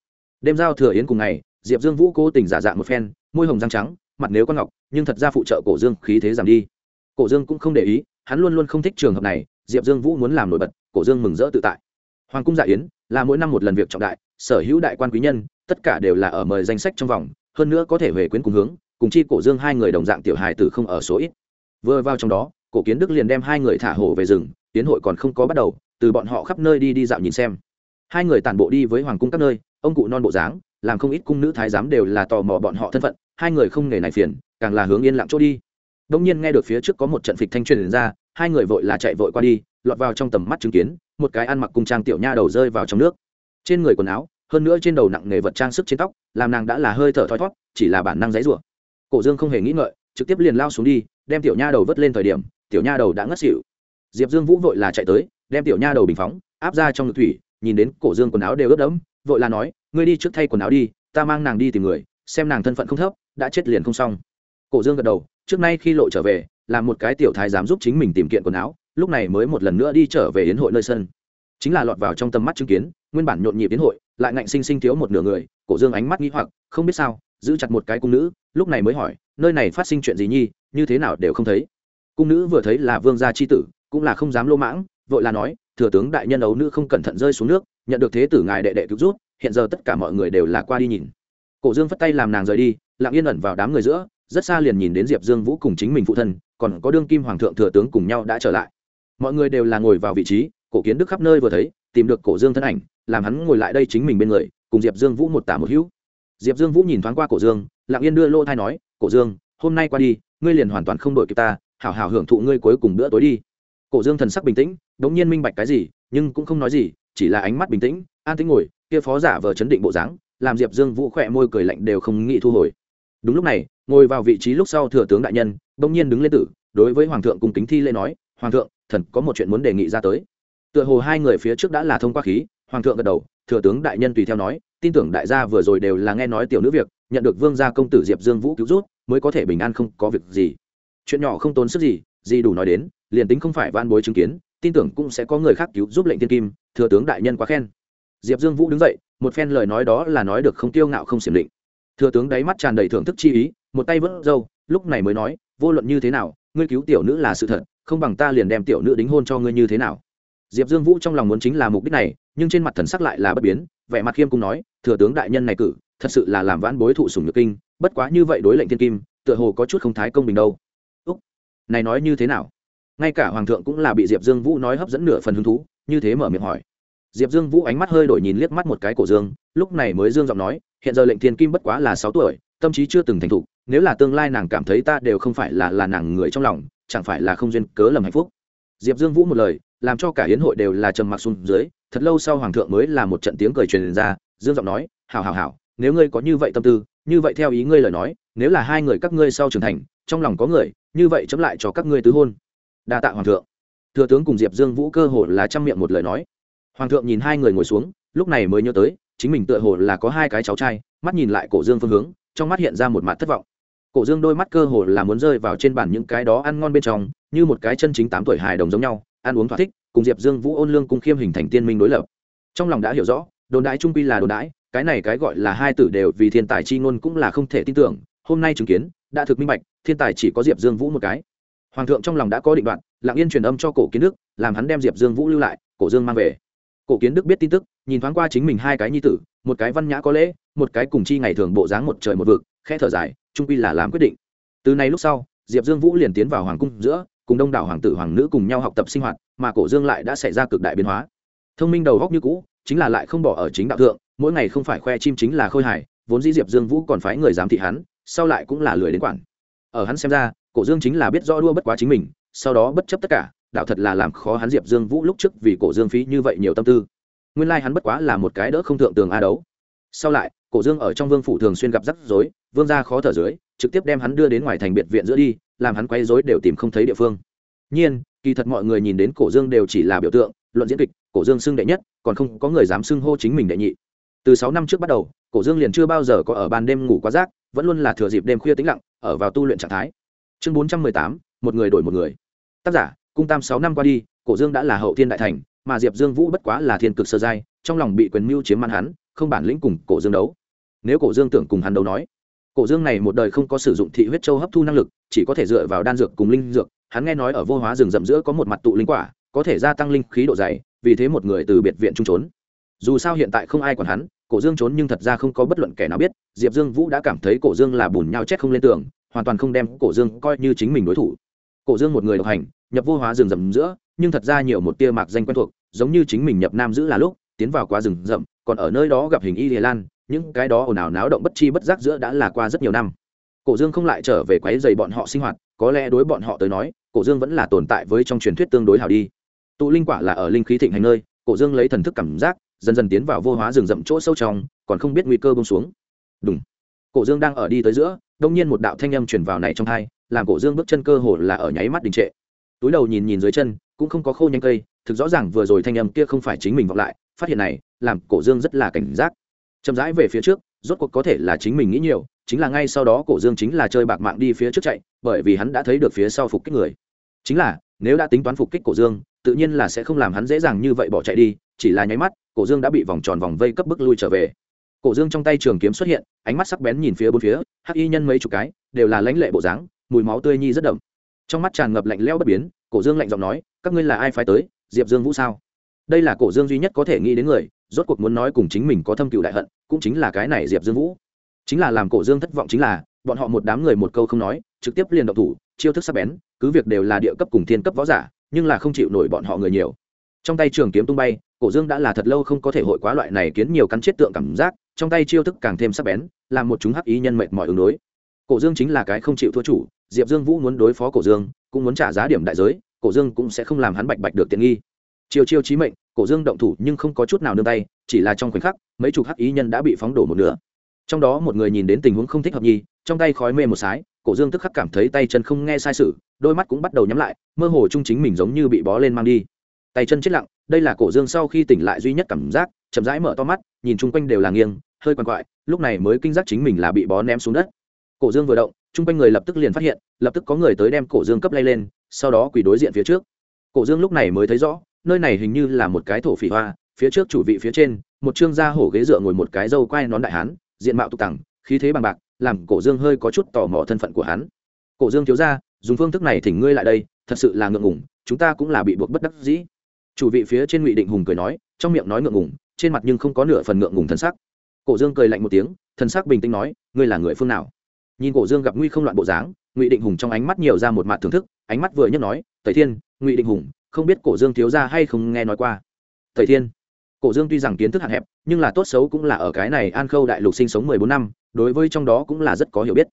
Đêm giao thừa yến cùng ngày, diệp dương vũ cố tình giả dạng một phen, môi hồng răng trắng, mặt nếu con ngọc, nhưng thật ra phụ trợ cổ dương khí thế giảm đi. Cổ dương cũng không để ý, hắn luôn luôn không thích trường hợp này, diệp dương vũ muốn làm nổi bật, cổ dương mừng rỡ tự tại. Hoàng cung dạ yến là mỗi năm một lần việc trọng đại, sở hữu đại quan quý nhân, tất cả đều là ở mời danh sách trong vòng, hơn nữa có thể về quyến cùng hướng, cùng chi cổ dương hai người đồng dạng tiểu hài tử không ở số ít. Vừa vào trong đó, cổ kiến đức liền đem hai người thả hổ về rừng tiến hội còn không có bắt đầu, từ bọn họ khắp nơi đi đi dạo nhìn xem hai người tản bộ đi với hoàng cung các nơi, ông cụ non bộ dáng, làm không ít cung nữ thái giám đều là tò mò bọn họ thân phận, hai người không nghề này phiền, càng là hướng yên lặng chỗ đi. Đông nhiên nghe được phía trước có một trận phịch thanh truyền ra, hai người vội là chạy vội qua đi, lọt vào trong tầm mắt chứng kiến, một cái ăn mặc cung trang tiểu nha đầu rơi vào trong nước. Trên người quần áo, hơn nữa trên đầu nặng nghề vật trang sức trên tóc, làm nàng đã là hơi thở thoi thót, chỉ là bản năng giấy rủa. Cổ dương không hề nghĩ ngợi, trực tiếp liền lao xuống đi, đem tiểu nha đầu vớt lên thời điểm, tiểu nha đầu đã ngất xỉu. Diệp dương vũ vội là chạy tới, đem tiểu nha đầu bình phóng, áp ra trong ngực thủy nhìn đến cổ dương quần áo đều ướt đẫm, vội là nói, ngươi đi trước thay quần áo đi, ta mang nàng đi tìm người, xem nàng thân phận không thấp, đã chết liền không xong. Cổ dương gật đầu, trước nay khi lộ trở về làm một cái tiểu thái dám giúp chính mình tìm kiện quần áo, lúc này mới một lần nữa đi trở về yến hội nơi sân. Chính là lọt vào trong tầm mắt chứng kiến, nguyên bản nhộn nhịp yến hội, lại ngạnh sinh sinh thiếu một nửa người, cổ dương ánh mắt nghĩ hoặc, không biết sao, giữ chặt một cái cung nữ, lúc này mới hỏi, nơi này phát sinh chuyện gì nhi, như thế nào đều không thấy? Cung nữ vừa thấy là vương gia c h i tử, cũng là không dám lô mãng, vội là nói thừa tướng đại nhân ấu nữ không cẩn thận rơi xuống nước, nhận được thế tử ngài đệ đệ cứu rút hiện giờ tất cả mọi người đều là qua đi nhìn. Cổ dương phất tay làm nàng rời đi, lặng yên ẩn vào đám người giữa, rất xa liền nhìn đến diệp dương vũ cùng chính mình phụ thân, còn có đương kim hoàng thượng thừa tướng cùng nhau đã trở lại. Mọi người đều là ngồi vào vị trí, cổ kiến đức khắp nơi vừa thấy, tìm được cổ dương thân ảnh, làm hắn ngồi lại đây chính mình bên người, cùng diệp dương vũ một tả một hữu. Diệp dương vũ nhìn thoáng qua cổ dương, lặng yên đưa lô thai nói, cổ dương, hôm nay qua đi, ngươi liền hoàn toàn không đổi kịp ta, hảo hảo hưởng thụ ngươi cuối cùng bữa tối đi. Cổ dương thần sắc bình tĩnh đống nhiên minh bạch cái gì, nhưng cũng không nói gì, chỉ là ánh mắt bình tĩnh, an tĩnh ngồi, kia phó giả vờ chấn định bộ dáng, làm diệp dương vũ khỏe môi cười lạnh đều không nghĩ thu hồi. Đúng lúc này, ngồi vào vị trí lúc sau thừa tướng đại nhân đ nhiên đứng lên tử, đối với hoàng thượng cùng kính thi lễ nói, hoàng thượng, thần có một chuyện muốn đề nghị ra tới. Tựa hồ hai người phía trước đã là thông qua khí, hoàng thượng gật đầu, thừa tướng đại nhân tùy theo nói, tin tưởng đại gia vừa rồi đều là nghe nói tiểu nữ việc, nhận được vương gia công tử diệp dương vũ cứu rút mới có thể bình an không có việc gì. Chuyện nhỏ không tốn sức gì gì đủ nói đến, liền tính không phải van bối chứng kiến tin tưởng cũng sẽ có người khác cứu giúp lệnh thiên kim, thừa tướng đại nhân quá khen. Diệp dương vũ đứng dậy, một phen lời nói đó là nói được không tiêu ngạo không xiểm định. Thừa tướng đáy mắt tràn đầy thưởng thức chi ý, một tay vớt râu, lúc này mới nói, vô luận như thế nào, ngươi cứu tiểu nữ là sự thật, không bằng ta liền đem tiểu nữ đính hôn cho ngươi như thế nào. Diệp dương vũ trong lòng muốn chính là mục đích này, nhưng trên mặt thần sắc lại là bất biến, vẻ mặt khiêm cung nói, thừa tướng đại nhân này cử, thật sự là làm vãn bối thụ sùng nhược kinh, bất quá như vậy đối lệnh thiên kim, tựa hồ có chút không thái công bình đâu. Úc, này nói như thế nào? Ngay cả hoàng thượng cũng là bị diệp dương vũ nói hấp dẫn nửa phần hứng thú, như thế mở miệng hỏi. Diệp dương vũ ánh mắt hơi đổi nhìn liếc mắt một cái cổ dương, lúc này mới dương giọng nói, hiện giờ lệnh thiên kim bất quá là sáu tuổi, tâm trí chưa từng thành thục, nếu là tương lai nàng cảm thấy ta đều không phải là là nàng người trong lòng, chẳng phải là không duyên cớ lầm hạnh phúc. Diệp dương vũ một lời, làm cho cả hiến hội đều là trầm mặc xuống dưới, thật lâu sau hoàng thượng mới là một trận tiếng cười truyền ra, dương giọng nói, hảo hảo hảo, nếu ngươi có như vậy tâm tư, như vậy theo ý ngươi lời nói, nếu là hai người các ngươi sau trưởng thành, trong lòng có người, như vậy chấm lại cho các ngươi tứ hôn đa tạ hoàng thượng. Thừa tướng cùng diệp dương vũ cơ hồ là chăm miệng một lời nói. Hoàng thượng nhìn hai người ngồi xuống, lúc này mới nhớ tới, chính mình tựa hồ là có hai cái cháu trai, mắt nhìn lại cổ dương phương hướng, trong mắt hiện ra một mặt thất vọng. Cổ dương đôi mắt cơ hồ là muốn rơi vào trên bàn những cái đó ăn ngon bên trong, như một cái chân chính tám tuổi hài đồng giống nhau, ăn uống thỏa thích, cùng diệp dương vũ ôn lương cung khiêm hình thành tiên minh đối lập. Trong lòng đã hiểu rõ, đồn đãi trung quy là đồn đãi cái này cái gọi là hai tử đều vì thiên tài chi ngôn cũng là không thể tin tưởng, hôm nay chứng kiến, đã thực minh bạch, thiên tài chỉ có diệp dương vũ một cái hoàng thượng trong lòng đã có định đoạn, lặng yên truyền âm cho cổ kiến đức, làm hắn đem diệp dương vũ lưu lại, cổ dương mang về. Cổ kiến đức biết tin tức, nhìn thoáng qua chính mình hai cái nhi tử, một cái văn nhã có lễ, một cái cùng chi ngày thường bộ dáng một trời một vực khe thở dài, trung quy là làm quyết định. Từ nay lúc sau, diệp dương vũ liền tiến vào hoàng cung giữa, cùng đông đảo hoàng tử hoàng nữ cùng nhau học tập sinh hoạt, mà cổ dương lại đã xảy ra cực đại biến hóa. Thông minh đầu góc như cũ, chính là lại không bỏ ở chính đạo thượng, mỗi ngày không phải khoe chim chính là khôi hài, vốn dĩ diệp dương vũ còn phái người giám thị hắn, sau lại cũng là lười đến quản. Ở hắn xem ra cổ dương chính là biết rõ đua bất quá chính mình, sau đó bất chấp tất cả, đạo thật là làm khó hắn diệp dương vũ lúc trước vì cổ dương phí như vậy nhiều tâm tư. Nguyên lai、like、hắn bất quá là một cái đỡ không thượng tường a đấu. Sau lại, cổ dương ở trong vương phủ thường xuyên gặp rắc rối, vương ra khó thở dưới, trực tiếp đem hắn đưa đến ngoài thành biệt viện giữa đi, làm hắn quay rối đều tìm không thấy địa phương. Nhiên, kỳ thật mọi người nhìn đến cổ dương đều chỉ là biểu tượng, luận diễn kịch, cổ dương xưng đệ nhất, còn không có người dám xưng hô chính mình đệ nhị. Từ sáu năm trước bắt đầu, cổ dương liền chưa bao giờ có ở ban đêm ngủ quá rác, vẫn luôn là thừa dịp đêm khuya tĩnh lặng, ở vào tu luyện trạng thái chương bốn trăm mười tám, một người đổi một người. Tác giả, cung tam sáu năm qua đi, cổ dương đã là hậu thiên đại thành, mà diệp dương vũ bất quá là thiên cực sơ giai, trong lòng bị quyền mưu chiếm man hắn, không bản lĩnh cùng cổ dương đấu. Nếu cổ dương tưởng cùng hắn đấu nói, cổ dương này một đời không có sử dụng thị huyết châu hấp thu năng lực, chỉ có thể dựa vào đan dược cùng linh dược. Hắn nghe nói ở vô hóa rừng rậm giữa có một mặt tụ linh quả, có thể gia tăng linh khí độ dày, vì thế một người từ biệt viện trung trốn. Dù sao hiện tại không ai còn hắn, cổ dương trốn nhưng thật ra không có bất luận kẻ nào biết, diệp dương vũ đã cảm thấy cổ dương là bùn nhau chết không lên tường hoàn toàn không đem cổ dương coi như chính mình đối thủ. Cổ dương một người độc hành, nhập vô hóa rừng rậm giữa, nhưng thật ra nhiều một tia mạc danh quen thuộc, giống như chính mình nhập nam giữ là lúc, tiến vào qua rừng rậm, còn ở nơi đó gặp hình y lìa lan, những cái đó ồn ào náo động bất chi bất giác giữa đã là qua rất nhiều năm. Cổ dương không lại trở về quấy dày bọn họ sinh hoạt, có lẽ đối bọn họ tới nói, cổ dương vẫn là tồn tại với trong truyền thuyết tương đối hảo đi. Tụ linh quả là ở linh khí thịnh hành nơi, cổ dương lấy thần thức cảm giác, dần dần tiến vào vô hóa rừng rậm chỗ sâu trong, còn không biết nguy cơ bông xuống. Đúng cổ dương đang ở đi tới giữa đông nhiên một đạo thanh âm truyền vào này trong thai làm cổ dương bước chân cơ hồ là ở nháy mắt đình trệ. Túi đầu nhìn nhìn dưới chân, cũng không có khô nhanh cây, thực rõ ràng vừa rồi thanh âm kia không phải chính mình vọng lại, phát hiện này, làm cổ dương rất là cảnh giác. Chậm rãi về phía trước, rốt cuộc có thể là chính mình nghĩ nhiều, chính là ngay sau đó cổ dương chính là chơi bạc mạng đi phía trước chạy, bởi vì hắn đã thấy được phía sau phục kích người. Chính là, nếu đã tính toán phục kích cổ dương, tự nhiên là sẽ không làm hắn dễ dàng như vậy bỏ chạy đi, chỉ là nháy mắt, cổ dương đã bị vòng tròn vòng vây cấp bức lui trở về cổ dương trong tay trường kiếm xuất hiện, ánh mắt sắc bén nhìn phía bốn phía, hắc y nhân mấy chục cái, đều là lãnh lệ bộ dáng, mùi máu tươi nhi rất đậm. Trong mắt tràn ngập lạnh lẽo bất biến, cổ dương lạnh giọng nói, các ngươi là ai phái tới, diệp dương vũ sao? Đây là cổ dương duy nhất có thể nghĩ đến người, rốt cuộc muốn nói cùng chính mình có thâm cựu đại hận, cũng chính là cái này diệp dương vũ. Chính là làm cổ dương thất vọng chính là, bọn họ một đám người một câu không nói, trực tiếp liền động thủ, chiêu thức sắc bén, cứ việc đều là địa cấp cùng thiên cấp võ giả, nhưng là không chịu nổi bọn họ người nhiều trong tay trường kiếm tung bay, cổ dương đã là thật lâu không có thể hội quá loại này kiến nhiều cắn chết tượng cảm giác, trong tay chiêu thức càng thêm sắc bén, làm một chúng hắc ý nhân mệt mỏi ứng đối. Cổ dương chính là cái không chịu thua chủ, diệp dương vũ muốn đối phó cổ dương, cũng muốn trả giá điểm đại giới, cổ dương cũng sẽ không làm hắn bạch bạch được tiện nghi. Chiêu chiêu chí mệnh, cổ dương động thủ nhưng không có chút nào nương tay, chỉ là trong khoảnh khắc, mấy chục hắc ý nhân đã bị phóng đổ một nửa. Trong đó một người nhìn đến tình huống không thích hợp nhi, trong tay khói mê một sái, cổ dương tức khắc cảm thấy tay chân không nghe sai sự, đôi mắt cũng bắt đầu nhắm lại, mơ hồ trung chính mình giống như bị bó lên mang đi tay chân chết lặng, đây là cổ dương sau khi tỉnh lại duy nhất cảm giác, chậm rãi mở to mắt, nhìn chung quanh đều là nghiêng, hơi quằn quại, lúc này mới kinh giác chính mình là bị bó ném xuống đất. Cổ dương vừa động, chung quanh người lập tức liền phát hiện, lập tức có người tới đem cổ dương cấp lay lên, sau đó quỳ đối diện phía trước. Cổ dương lúc này mới thấy rõ, nơi này hình như là một cái thổ phỉ hoa, phía trước chủ vị phía trên, một trương gia hổ ghế dựa ngồi một cái dâu quai nón đại hán, diện mạo tục tẳng, khí thế bằng bạc, làm cổ dương hơi có chút tò mò thân phận của hắn. Cổ dương thiếu ra dùng phương thức này thỉnh ngươi lại đây, thật sự là ngượng ngủng chúng ta cũng là bị buộc bất đắc dĩ chủ vị phía trên ngụy định hùng cười nói trong miệng nói ngượng ngùng, trên mặt nhưng không có nửa phần ngượng ngùng thân sắc. Cổ dương cười lạnh một tiếng thân sắc bình tĩnh nói ngươi là người phương nào? Nhìn cổ dương gặp nguy không loạn bộ dáng ngụy định hùng trong ánh mắt nhiều ra một mặt thưởng thức ánh mắt vừa nhất nói tẩy thiên ngụy định hùng không biết cổ dương thiếu ra hay không nghe nói qua? Tẩy thiên? Cổ dương tuy rằng kiến thức hạn hẹp nhưng là tốt xấu cũng là ở cái này an khâu đại lục sinh sống mười bốn năm đối với trong đó cũng là rất có hiểu biết.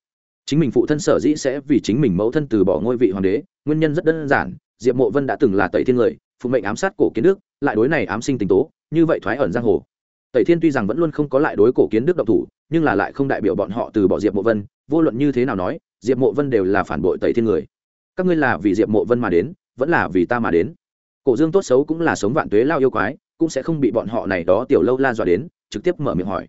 Chính mình phụ thân sở dĩ sẽ vì chính mình mẫu thân từ bỏ ngôi vị hoàng đế nguyên nhân rất đơn giản diệp mộ vân đã từng là tẩy thiên người phụ mệnh ám sát cổ kiến đức, lại đối này ám sinh tình tố, như vậy thoái ẩn giang hồ. Tẩy thiên tuy rằng vẫn luôn không có lại đối cổ kiến đức độc thủ, nhưng là lại không đại biểu bọn họ từ bỏ diệp mộ vân, vô luận như thế nào nói, diệp mộ vân đều là phản bội tẩy thiên người. Các ngươi là vì diệp mộ vân mà đến, vẫn là vì ta mà đến. Cổ dương tốt xấu cũng là sống vạn tuế lao yêu quái, cũng sẽ không bị bọn họ này đó tiểu lâu la dọa đến, trực tiếp mở miệng hỏi.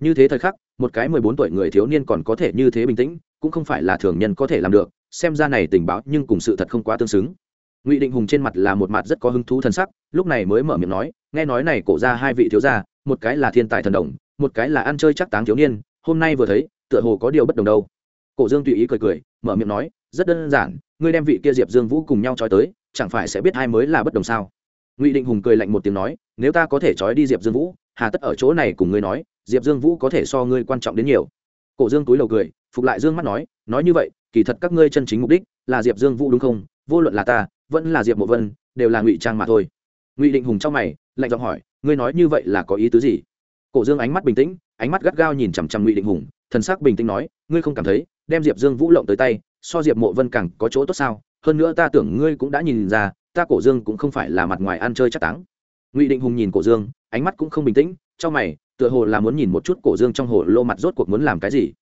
Như thế thời khắc, một cái mười bốn tuổi người thiếu niên còn có thể như thế bình tĩnh, cũng không phải là thường nhân có thể làm được, xem ra này tình báo nhưng cùng sự thật không quá tương xứng ngụy định hùng trên mặt là một mặt rất có hứng thú t sắc lúc này mới mở miệng nói nghe nói này cổ ra hai vị thiếu gia một cái là thiên tài thần đồng một cái là ăn chơi chắc táng thiếu niên hôm nay vừa thấy tựa hồ có điều bất đồng đâu cổ dương tùy ý cười cười mở miệng nói rất đơn giản ngươi đem vị kia diệp dương vũ cùng nhau trói tới chẳng phải sẽ biết hai mới là bất đồng sao ngụy định hùng cười lạnh một tiếng nói nếu ta có thể trói đi diệp dương vũ hà tất ở chỗ này cùng ngươi nói diệp dương vũ có thể so ngươi quan trọng đến nhiều cổ dương túi lầu cười phục lại dương mắt nói nói như vậy kỳ thật các ngươi chân chính mục đích là diệp dương vũ đúng không vô luận là ta, vẫn là diệp mộ vân, đều là ngụy trang mà thôi. Ngụy định hùng trong mày, lạnh giọng hỏi, ngươi nói như vậy là có ý tứ gì? Cổ dương ánh mắt bình tĩnh, ánh mắt gắt gao nhìn chằm chằm ngụy định hùng, thần sắc bình tĩnh nói, ngươi không cảm thấy, đem diệp dương vũ lộng tới tay, so diệp mộ vân càng có chỗ tốt sao? Hơn nữa ta tưởng ngươi cũng đã nhìn ra, ta cổ dương cũng không phải là mặt ngoài ăn chơi chắc táng. Ngụy định hùng nhìn cổ dương, ánh mắt cũng không bình tĩnh, trong mày, tựa hồ là muốn nhìn một chút cổ dương trong hồ lô mặt rốt cuộc muốn làm cái gì.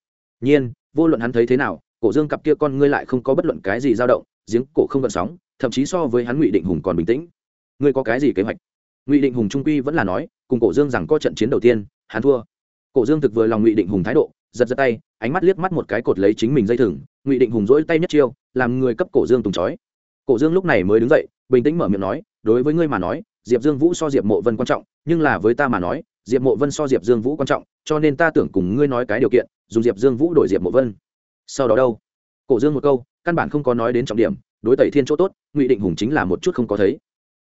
Nhiên, vô luận hắn thấy thế nào, cổ dương cặp kia con ngươi lại không có bất luận cái gì dao động giếng cổ không gợn sóng, thậm chí so với hắn ngụy định hùng còn bình tĩnh. Ngươi có cái gì kế hoạch? Ngụy định hùng trung quy vẫn là nói, cùng cổ dương rằng có trận chiến đầu tiên, hắn thua. Cổ dương thực vừa lòng ngụy định hùng thái độ, giật giật tay, ánh mắt liếc mắt một cái cột lấy chính mình dây thừng, ngụy định hùng dỗi tay nhất chiêu, làm người cấp cổ dương tùng trói cổ dương lúc này mới đứng dậy, bình tĩnh mở miệng nói, đối với ngươi mà nói, diệp dương vũ so diệp mộ vân quan trọng, nhưng là với ta mà nói, diệp mộ vân so diệp dương vũ quan trọng, cho nên ta tưởng cùng ngươi nói cái điều kiện, dùng diệp dương vũ đổi diệp mộ vân. Sau đó đâu? Cổ dương một câu căn bản không có nói đến trọng điểm, đối tẩy thiên chỗ tốt, ngụy định hùng chính là một chút không có thấy.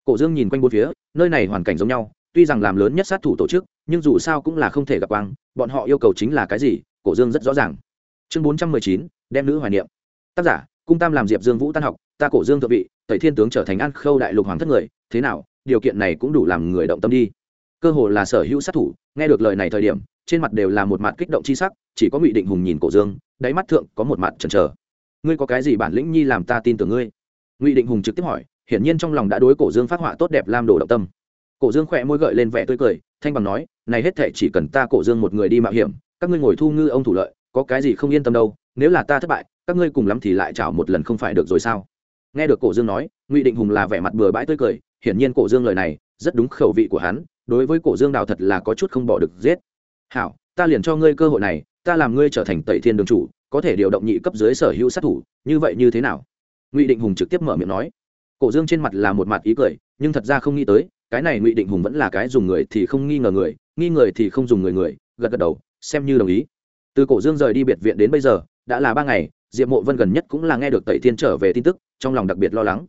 Cổ dương nhìn quanh bốn phía, nơi này hoàn cảnh giống nhau, tuy rằng làm lớn nhất sát thủ tổ chức, nhưng dù sao cũng là không thể gặp quang, bọn họ yêu cầu chính là cái gì, cổ dương rất rõ ràng. Chương bốn trăm mười chín, đem nữ hoài niệm. Tác giả, cung tam làm diệp dương vũ tan học, ta cổ dương thượng vị, tẩy thiên tướng trở thành an khâu đại lục hoàng thất người, thế nào, điều kiện này cũng đủ làm người động tâm đi. Cơ hồ là sở hữu sát thủ, nghe được lời này thời điểm, trên mặt đều là một mặt kích động chi sắc, chỉ có ngụy định hùng nhìn cổ dương, đáy mắt thượng có một mặt chần chờ ngươi có cái gì bản lĩnh nhi làm ta tin tưởng ngươi? Ngụy định hùng trực tiếp hỏi, hiển nhiên trong lòng đã đối cổ dương phát họa tốt đẹp lam đồ động tâm. Cổ dương khỏe môi gợi lên vẻ tươi cười, thanh bằng nói, này hết thể chỉ cần ta cổ dương một người đi mạo hiểm, các ngươi ngồi thu ngư ông thủ lợi, có cái gì không yên tâm đâu, nếu là ta thất bại, các ngươi cùng lắm thì lại chảo một lần không phải được rồi sao? Nghe được cổ dương nói, ngụy định hùng là vẻ mặt bừa bãi tươi cười, hiển nhiên cổ dương lời này, rất đúng khẩu vị của hắn, đối với cổ dương đào thật là có chút không bỏ được giết. Hảo, ta liền cho ngươi cơ hội này, ta làm ngươi trở thành tẩy thiên đường chủ có thể điều động nhị cấp dưới sở hữu sát thủ, như vậy như thế nào? Ngụy định hùng trực tiếp mở miệng nói. Cổ dương trên mặt là một mặt ý cười, nhưng thật ra không nghĩ tới, cái này ngụy định hùng vẫn là cái dùng người thì không nghi ngờ người, nghi người thì không dùng người người, gật gật đầu, xem như đồng ý. Từ cổ dương rời đi biệt viện đến bây giờ, đã là ba ngày, diệp mộ vân gần nhất cũng là nghe được tẩy thiên trở về tin tức, trong lòng đặc biệt lo lắng.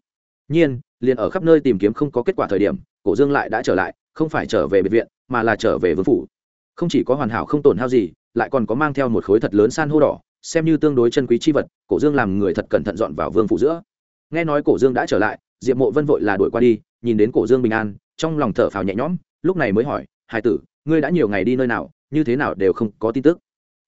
Nhiên, liền ở khắp nơi tìm kiếm không có kết quả thời điểm, cổ dương lại đã trở lại, không phải trở về biệt viện, mà là trở về vương phủ. Không chỉ có hoàn hảo không tổn hao gì, lại còn có mang theo một khối thật lớn san hô đỏ xem như tương đối chân quý chi vật, cổ dương làm người thật cẩn thận dọn vào vương phủ giữa. Nghe nói cổ dương đã trở lại, diệp mộ vân vội là đuổi qua đi, nhìn đến cổ dương bình an, trong lòng thở phào nhẹ nhõm, lúc này mới hỏi, hải tử, ngươi đã nhiều ngày đi nơi nào, như thế nào đều không có tin tức?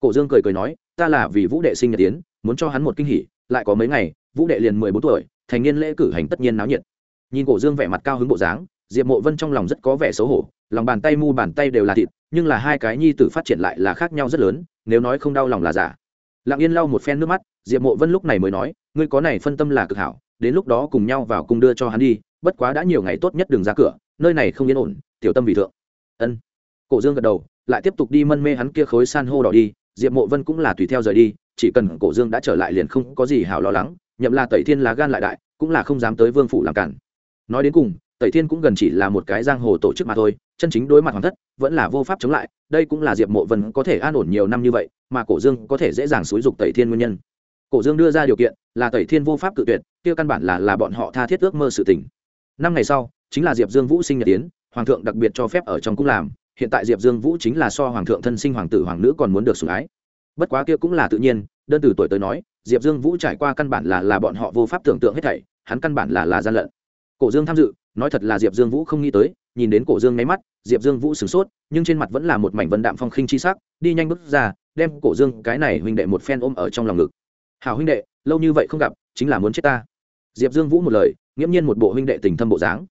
Cổ dương cười cười nói, ta là vì vũ đệ sinh nhật tiến muốn cho hắn một kinh hỉ, lại có mấy ngày, vũ đệ liền mười bốn tuổi, thành niên lễ cử hành tất nhiên náo nhiệt. Nhìn cổ dương vẻ mặt cao hứng bộ dáng, diệp mộ vân trong lòng rất có vẻ xấu hổ, lòng bàn tay mu bàn tay đều là thịt, nhưng là hai cái nhi tử phát triển lại là khác nhau rất lớn, nếu nói không đau lòng là giả lặng yên lau một phen nước mắt, diệp mộ vân lúc này mới nói, ngươi có này phân tâm là cực hảo, đến lúc đó cùng nhau vào cung đưa cho hắn đi, bất quá đã nhiều ngày tốt nhất đừng ra cửa, nơi này không yên ổn, tiểu tâm vì thượng. Ân. Cổ dương gật đầu, lại tiếp tục đi mân mê hắn kia khối san hô đỏ đi, diệp mộ vân cũng là tùy theo rời đi, chỉ cần cổ dương đã trở lại liền không có gì hảo lo lắng, nhậm là tẩy thiên lá gan lại đại, cũng là không dám tới vương phủ làm cản. Nói đến cùng tẩy thiên cũng gần chỉ là một cái giang hồ tổ chức mà thôi, chân chính đối mặt hoàng thất, vẫn là vô pháp chống lại, đây cũng là diệp mộ vân có thể an ổn nhiều năm như vậy, mà cổ dương có thể dễ dàng xúi dục tẩy thiên nguyên nhân. Cổ dương đưa ra điều kiện là tẩy thiên vô pháp cự tuyệt, kia căn bản là là bọn họ tha thiết ước mơ sự tỉnh. năm ngày sau, chính là diệp dương vũ sinh nhật tiến, hoàng thượng đặc biệt cho phép ở trong cung làm, hiện tại diệp dương vũ chính là so hoàng thượng thân sinh hoàng tử hoàng nữ còn muốn được sủng ái. Bất quá kia cũng là tự nhiên, đơn từ tuổi tới nói, diệp dương vũ trải qua căn bản là là bọn họ vô pháp tưởng tượng hết thảy, hắn căn bản là là gian lận. Cổ dương tham dự nói thật là diệp dương vũ không nghĩ tới, nhìn đến cổ dương nháy mắt, diệp dương vũ sửng sốt, nhưng trên mặt vẫn là một mảnh vân đạm phong khinh chi sắc, đi nhanh bước ra, đem cổ dương cái này huynh đệ một phen ôm ở trong lòng ngực. Hào huynh đệ, lâu như vậy không gặp, chính là muốn chết ta. Diệp dương vũ một lời, nghiễm nhiên một bộ huynh đệ tình thâm bộ dáng.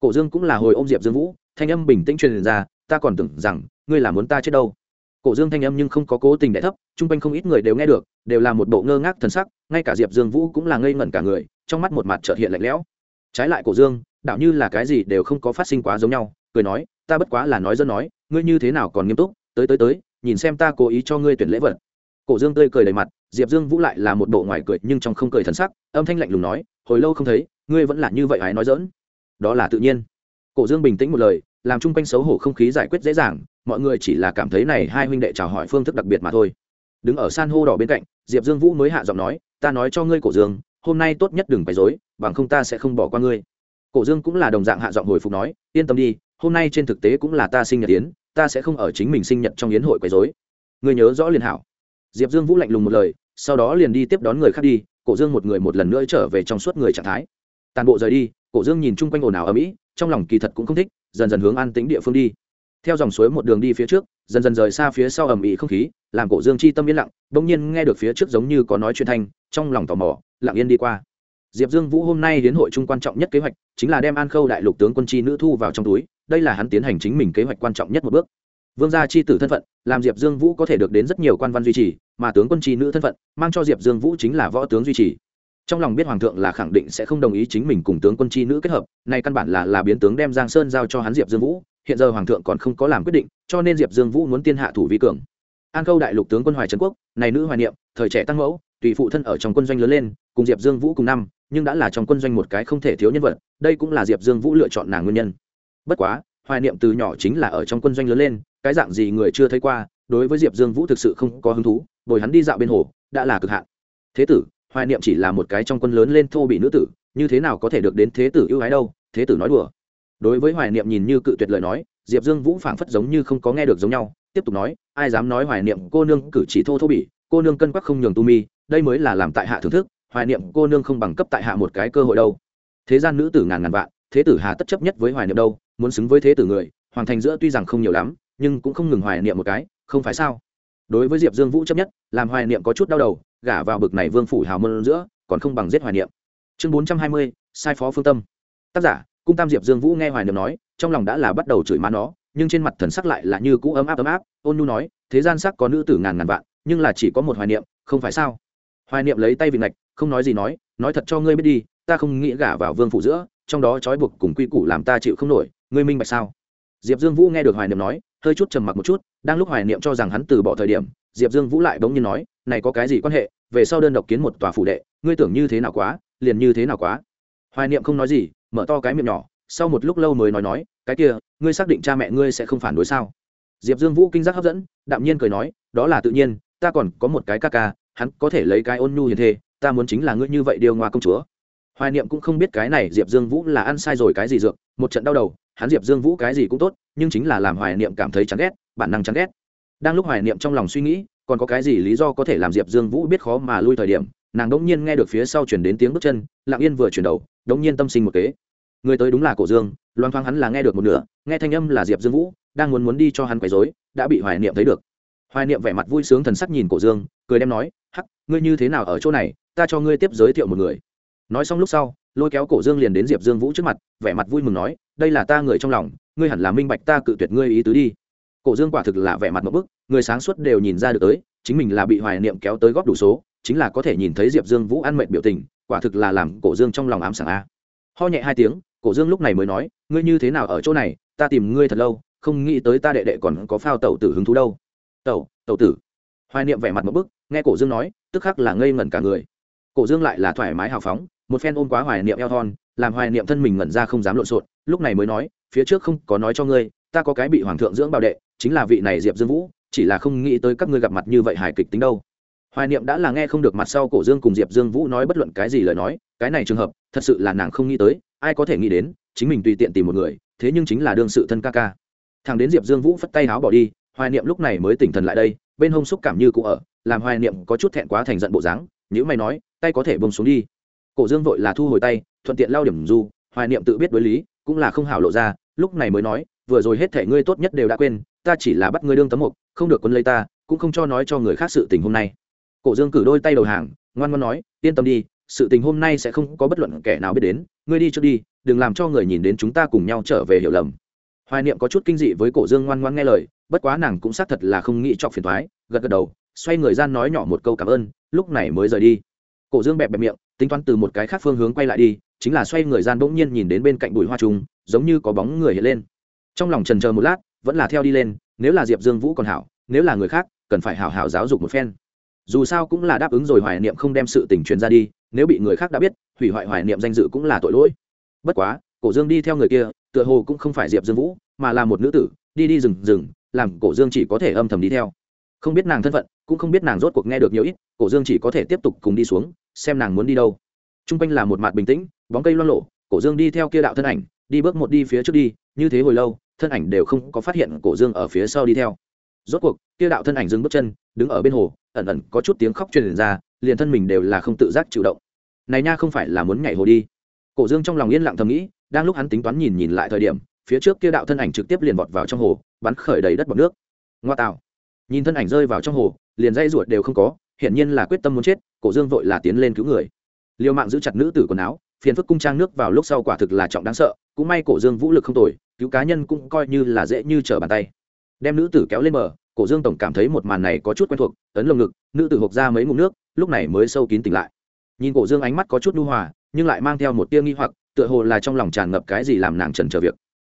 Cổ dương cũng là hồi ôm diệp dương vũ, thanh âm bình tĩnh truyền ra, ta còn tưởng rằng, ngươi là muốn ta chết đâu. Cổ dương thanh âm nhưng không có cố tình đẻ thấp, chung quanh không ít người đều nghe được, đều là một bộ ngơ ngác thần sắc, ngay cả diệp dương vũ cũng là ngây ngẩn cả người, trong mắt một mặt trợt hiện lạnh lẽo. Trái lại cổ dương đạo như là cái gì đều không có phát sinh quá giống nhau, cười nói, ta bất quá là nói dân nói, ngươi như thế nào còn nghiêm túc? Tới tới tới, nhìn xem ta cố ý cho ngươi tuyển lễ vật. Cổ dương tươi cười đầy mặt, diệp dương vũ lại là một bộ ngoài cười nhưng trong không cười thần sắc, âm thanh lạnh lùng nói, hồi lâu không thấy, ngươi vẫn là như vậy hãy nói dỡn. Đó là tự nhiên. Cổ dương bình tĩnh một lời, làm chung quanh xấu hổ không khí giải quyết dễ dàng, mọi người chỉ là cảm thấy này hai huynh đệ chào hỏi phương thức đặc biệt mà thôi. Đứng ở san hô đỏ bên cạnh, diệp dương vũ mới hạ giọng nói, ta nói cho ngươi, cổ dương, hôm nay tốt nhất đừng bày dối bằng không ta sẽ không bỏ qua ngươi cổ dương cũng là đồng dạng hạ giọng hồi phục nói, yên tâm đi, hôm nay trên thực tế cũng là ta sinh nhật yến, ta sẽ không ở chính mình sinh nhật trong yến hội quấy dối Người nhớ rõ liền hảo. Diệp dương vũ lạnh lùng một lời, sau đó liền đi tiếp đón người khác đi, cổ dương một người một lần nữa trở về trong suốt người trạng thái. Tàn bộ rời đi, cổ dương nhìn chung quanh ồn ào ở mỹ, trong lòng kỳ thật cũng không thích, dần dần hướng an tính địa phương đi. Theo dòng suối một đường đi phía trước, dần dần rời xa phía sau ầm ĩ không khí, làm cổ dương chi tâm yên lặng, bỗng nhiên nghe được phía trước giống như có nói chuyện thanh, trong lòng tò mò, lặng yên đi qua diệp dương vũ hôm nay đến hội trung quan trọng nhất kế hoạch, chính là đem an khâu đại lục tướng quân chi nữ thu vào trong túi, đây là hắn tiến hành chính mình kế hoạch quan trọng nhất một bước. Vương gia chi tử thân phận, làm diệp dương vũ có thể được đến rất nhiều quan văn duy trì, mà tướng quân chi nữ thân phận, mang cho diệp dương vũ chính là võ tướng duy trì. Trong lòng biết hoàng thượng là khẳng định sẽ không đồng ý chính mình cùng tướng quân chi nữ kết hợp nay căn bản là là biến tướng đem giang sơn giao cho hắn diệp dương vũ, hiện giờ hoàng thượng còn không có làm quyết định, cho nên diệp dương vũ muốn tiên hạ thủ vi cường. An khâu đại lục tướng quân hoài trấn quốc, này nữ hoài niệm, thời trẻ tăng mẫu, tùy phụ thân ở trong quân doanh lớn lên, cùng diệp dương vũ cùng năm nhưng đã là trong quân doanh một cái không thể thiếu nhân vật, đây cũng là diệp dương vũ lựa chọn nàng nguyên nhân. Bất quá, hoài niệm từ nhỏ chính là ở trong quân doanh lớn lên, cái dạng gì người chưa thấy qua, đối với diệp dương vũ thực sự không có hứng thú, bồi hắn đi dạo bên hồ, đã là cực hạn. Thế tử, hoài niệm chỉ là một cái trong quân lớn lên thô bị nữ tử, như thế nào có thể được đến thế tử ưu ái đâu, thế tử nói đùa. Đối với hoài niệm nhìn như cự tuyệt lời nói, diệp dương vũ phảng phất giống như không có nghe được giống nhau, tiếp tục nói, ai dám nói hoài niệm cô nương cử chỉ thô thô bỉ, cô nương cân quắc không nhường tu mi, đây mới là làm tại hạ thưởng thức hoài niệm cô nương không bằng cấp tại hạ một cái cơ hội đâu. Thế gian nữ tử ngàn ngàn vạn, thế tử hà tất chấp nhất với hoài niệm đâu, muốn xứng với thế tử người, hoàng thành giữa tuy rằng không nhiều lắm, nhưng cũng không ngừng hoài niệm một cái, không phải sao? Đối với diệp dương vũ chấp nhất, làm hoài niệm có chút đau đầu, gả vào bực này vương phủ hào môn giữa, còn không bằng giết hoài niệm. Chương bốn trăm hai mươi, sai phó phương tâm. Tác giả, cung tam diệp dương vũ nghe hoài niệm nói, trong lòng đã là bắt đầu chửi má nó, nhưng trên mặt thần sắc lại là như cũ ấm áp ấm áp. Ôn nhu nói, thế gian sắc có nữ tử ngàn ngàn vạn, nhưng là chỉ có một hoài niệm, không phải sao? Hoài niệm lấy tay vị ngạch, không nói gì nói nói thật cho ngươi biết đi, ta không nghĩ gả vào vương phủ giữa, trong đó trói buộc cùng quy củ làm ta chịu không nổi, ngươi minh bạch sao? Diệp dương vũ nghe được hoài niệm nói, hơi chút trầm mặc một chút, đang lúc hoài niệm cho rằng hắn từ bỏ thời điểm, diệp dương vũ lại bỗng nhiên nói, này có cái gì quan hệ, về sau đơn độc kiến một tòa phủ đệ, ngươi tưởng như thế nào quá, liền như thế nào quá. Hoài niệm không nói gì, mở to cái miệng nhỏ, sau một lúc lâu mới nói nói, cái kia, ngươi xác định cha mẹ ngươi sẽ không phản đối sao? Diệp dương vũ kinh giác hấp dẫn, đạm nhiên cười nói, đó là tự nhiên, ta còn có một cái ca ca hắn có thể lấy cái ôn nhu hiền thê, ta muốn chính là ngươi như vậy điều ngoa công chúa. Hoài niệm cũng không biết cái này diệp dương vũ là ăn sai rồi cái gì dược, một trận đau đầu, hắn diệp dương vũ cái gì cũng tốt, nhưng chính là làm hoài niệm cảm thấy chán ghét, bản năng chán ghét. Đang lúc hoài niệm trong lòng suy nghĩ, còn có cái gì lý do có thể làm diệp dương vũ biết khó mà lui thời điểm, nàng đỗng nhiên nghe được phía sau chuyển đến tiếng bước chân, lặng yên vừa chuyển đầu, đống nhiên tâm sinh một kế. Người tới đúng là cổ dương loan thoáng hắn là nghe được một nửa, nghe thanh âm là diệp dương vũ, đang muốn muốn đi cho hắn quấy dối đã bị hoài niệm thấy được hoài niệm vẻ mặt vui sướng thần sắc nhìn cổ dương, cười đem nói, hắc, ngươi như thế nào ở chỗ này, ta cho ngươi tiếp giới thiệu một người. Nói xong lúc sau, lôi kéo cổ dương liền đến diệp dương vũ trước mặt, vẻ mặt vui mừng nói, đây là ta người trong lòng, ngươi hẳn là minh bạch ta cự tuyệt ngươi ý tứ đi. Cổ dương quả thực là vẻ mặt một bức, người sáng suốt đều nhìn ra được tới, chính mình là bị hoài niệm kéo tới góp đủ số, chính là có thể nhìn thấy diệp dương vũ ăn mệnh biểu tình, quả thực là làm cổ dương trong lòng ám sảng a. Ho nhẹ hai tiếng, cổ dương lúc này mới nói, ngươi như thế nào ở chỗ này, ta tìm ngươi thật lâu, không nghĩ tới ta đệ đệ còn có phao tẩu tử hứng thú đâu tẩu tẩu tử. Hoài niệm vẻ mặt một bức, nghe cổ dương nói, tức khắc là ngây ngẩn cả người. Cổ dương lại là thoải mái hào phóng, một phen ôm quá hoài niệm eo thon, làm hoài niệm thân mình ngẩn ra không dám lộn xộn, lúc này mới nói, phía trước không có nói cho ngươi, ta có cái bị hoàng thượng dưỡng bảo đệ, chính là vị này diệp dương vũ, chỉ là không nghĩ tới các ngươi gặp mặt như vậy hài kịch tính đâu. Hoài niệm đã là nghe không được mặt sau cổ dương cùng diệp dương vũ nói bất luận cái gì lời nói, cái này trường hợp, thật sự là nàng không nghĩ tới, ai có thể nghĩ đến, chính mình tùy tiện tìm một người, thế nhưng chính là đương sự thân ca ca. Thằng đến diệp dương vũ phất tay háo bỏ đi hoài niệm lúc này mới tỉnh thần lại đây, bên hông xúc cảm như cụ ở, làm hoài niệm có chút thẹn quá thành giận bộ dáng nếu mày nói, tay có thể bông xuống đi. Cổ dương vội là thu hồi tay, thuận tiện lao điểm du hoài niệm tự biết đối lý, cũng là không hảo lộ ra, lúc này mới nói, vừa rồi hết thể ngươi tốt nhất đều đã quên, ta chỉ là bắt ngươi đương tấm mục, không được quân lấy ta, cũng không cho nói cho người khác sự tình hôm nay. Cổ dương cử đôi tay đầu hàng, ngoan ngoan nói, yên tâm đi, sự tình hôm nay sẽ không có bất luận kẻ nào biết đến, ngươi đi trước đi, đừng làm cho người nhìn đến chúng ta cùng nhau trở về hiểu lầm hoài niệm có chút kinh dị với cổ dương ngoan ngoan nghe lời, bất quá nàng cũng xác thật là không nghĩ chọc phiền thoái, gật gật đầu, xoay người gian nói nhỏ một câu cảm ơn, lúc này mới rời đi. Cổ dương bẹp bẹp miệng, tính toán từ một cái khác phương hướng quay lại đi, chính là xoay người gian bỗng nhiên nhìn đến bên cạnh bụi hoa trùng, giống như có bóng người hiện lên. Trong lòng trần chờ một lát, vẫn là theo đi lên, nếu là diệp dương vũ còn hảo, nếu là người khác, cần phải hảo hảo giáo dục một phen. Dù sao cũng là đáp ứng rồi hoài niệm không đem sự tình truyền ra đi, nếu bị người khác đã biết, hủy hoại hoài niệm danh dự cũng là tội lỗi. Bất quá cổ dương đi theo người kia, tựa hồ cũng không phải diệp dương vũ, mà là một nữ tử, đi đi rừng rừng, làm cổ dương chỉ có thể âm thầm đi theo. Không biết nàng thân phận, cũng không biết nàng rốt cuộc nghe được nhiều ít, cổ dương chỉ có thể tiếp tục cùng đi xuống, xem nàng muốn đi đâu. T r u n g quanh là một mặt bình tĩnh, bóng cây loan lộ cổ dương đi theo kia đạo thân ảnh, đi bước một đi phía trước đi, như thế hồi lâu, thân ảnh đều không có phát hiện cổ dương ở phía sau đi theo. Rốt cuộc, kia đạo thân ảnh dừng bước chân, đứng ở bên hồ, ẩn ẩn có chút tiếng khóc truyền ra, liền thân mình đều là không tự giác chịu động. Này nha không phải là muốn nhảy hồ đi. Cổ dương trong lòng yên lặng thầm nghĩ đang lúc hắn tính toán nhìn nhìn lại thời điểm, phía trước kia đạo thân ảnh trực tiếp liền vọt vào trong hồ, bắn khởi đầy đất bọc nước. Ngoa tạo. Nhìn thân ảnh rơi vào trong hồ, liền dây ruột đều không có, hiển nhiên là quyết tâm muốn chết, cổ dương vội là tiến lên cứu người. Liều mạng giữ chặt nữ tử quần áo, phiền phức cung trang nước vào lúc sau quả thực là trọng đáng sợ, cũng may cổ dương vũ lực không tồi, cứu cá nhân cũng coi như là dễ như trở bàn tay. Đem nữ tử kéo lên bờ, cổ dương tổng cảm thấy một màn này có chút quen thuộc, ấn lồng ngực, nữ tử hộp ra mấy ngụm nước, lúc này mới sâu kín tỉnh lại. Nhìn cổ dương ánh mắt có chút nhu hòa, nhưng lại mang theo một tia nghi hoặc tựa hồ là trong lòng tràn ngập cái gì làm nàng trần trở việc.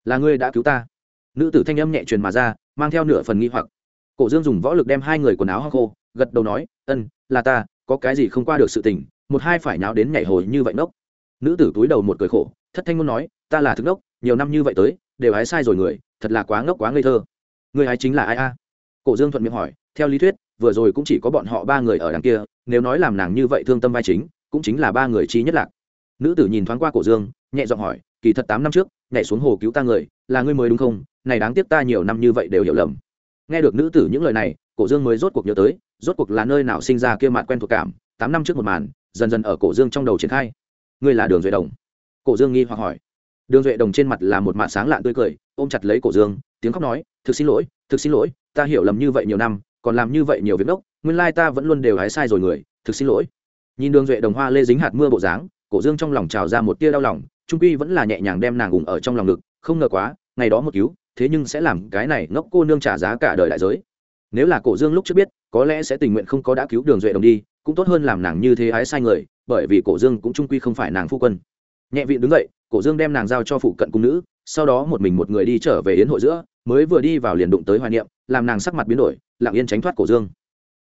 Là ngươi đã cứu ta. Nữ tử thanh âm nhẹ truyền mà ra, mang theo nửa phần nghi hoặc. Cổ dương dùng võ lực đem hai người quần áo hoa khô, gật đầu nói, ân, là ta, có cái gì không qua được sự tình, một hai phải nháo đến nhảy hồi như vậy ngốc. Nữ tử túi đầu một cười khổ, thất thanh muốn nói, ta là thức ngốc, nhiều năm như vậy tới, đều hái sai rồi người, thật là quá ngốc quá ngây thơ. Người hái chính là ai a? Cổ dương thuận miệng hỏi, theo lý thuyết, vừa rồi cũng chỉ có bọn họ ba người ở đằng kia, nếu nói làm nàng như vậy thương tâm vai chính, cũng chính là ba người trí nhất lạc nữ tử nhìn thoáng qua cổ dương, nhẹ giọng hỏi, kỳ thật tám năm trước, nhảy xuống hồ cứu ta người, là ngươi mới đúng không? Này đáng tiếc ta nhiều năm như vậy đều hiểu lầm. Nghe được nữ tử những lời này, cổ dương mới rốt cuộc nhớ tới, rốt cuộc là nơi nào sinh ra kia mặt quen thuộc cảm. Tám năm trước một màn, dần dần ở cổ dương trong đầu triển khai. Ngươi là đường duệ đồng? Cổ dương nghi hoặc hỏi. Đường duệ đồng trên mặt là một mặt sáng lạn tươi cười, ôm chặt lấy cổ dương, tiếng khóc nói, thực xin lỗi, thực xin lỗi, ta hiểu lầm như vậy nhiều năm, còn làm như vậy nhiều việc đốc nguyên lai ta vẫn luôn đều hái sai rồi người, thực xin lỗi. Nhìn đường duệ đồng hoa lê dính hạt mưa bộ dáng cổ dương trong lòng trào ra một tia đau lòng, trung quy vẫn là nhẹ nhàng đem nàng ủng ở trong lòng ngực, không ngờ quá, ngày đó một cứu, thế nhưng sẽ làm cái này ngốc cô nương trả giá cả đời đại giới. Nếu là cổ dương lúc trước biết, có lẽ sẽ tình nguyện không có đã cứu đường duệ đồng đi, cũng tốt hơn làm nàng như thế ái sai người, bởi vì cổ dương cũng trung quy không phải nàng phu quân. Nhẹ vị đứng dậy, cổ dương đem nàng giao cho phụ cận cung nữ, sau đó một mình một người đi trở về yến hội giữa, mới vừa đi vào liền đụng tới hoài niệm, làm nàng sắc mặt biến đổi, lặng yên tránh thoát cổ dương.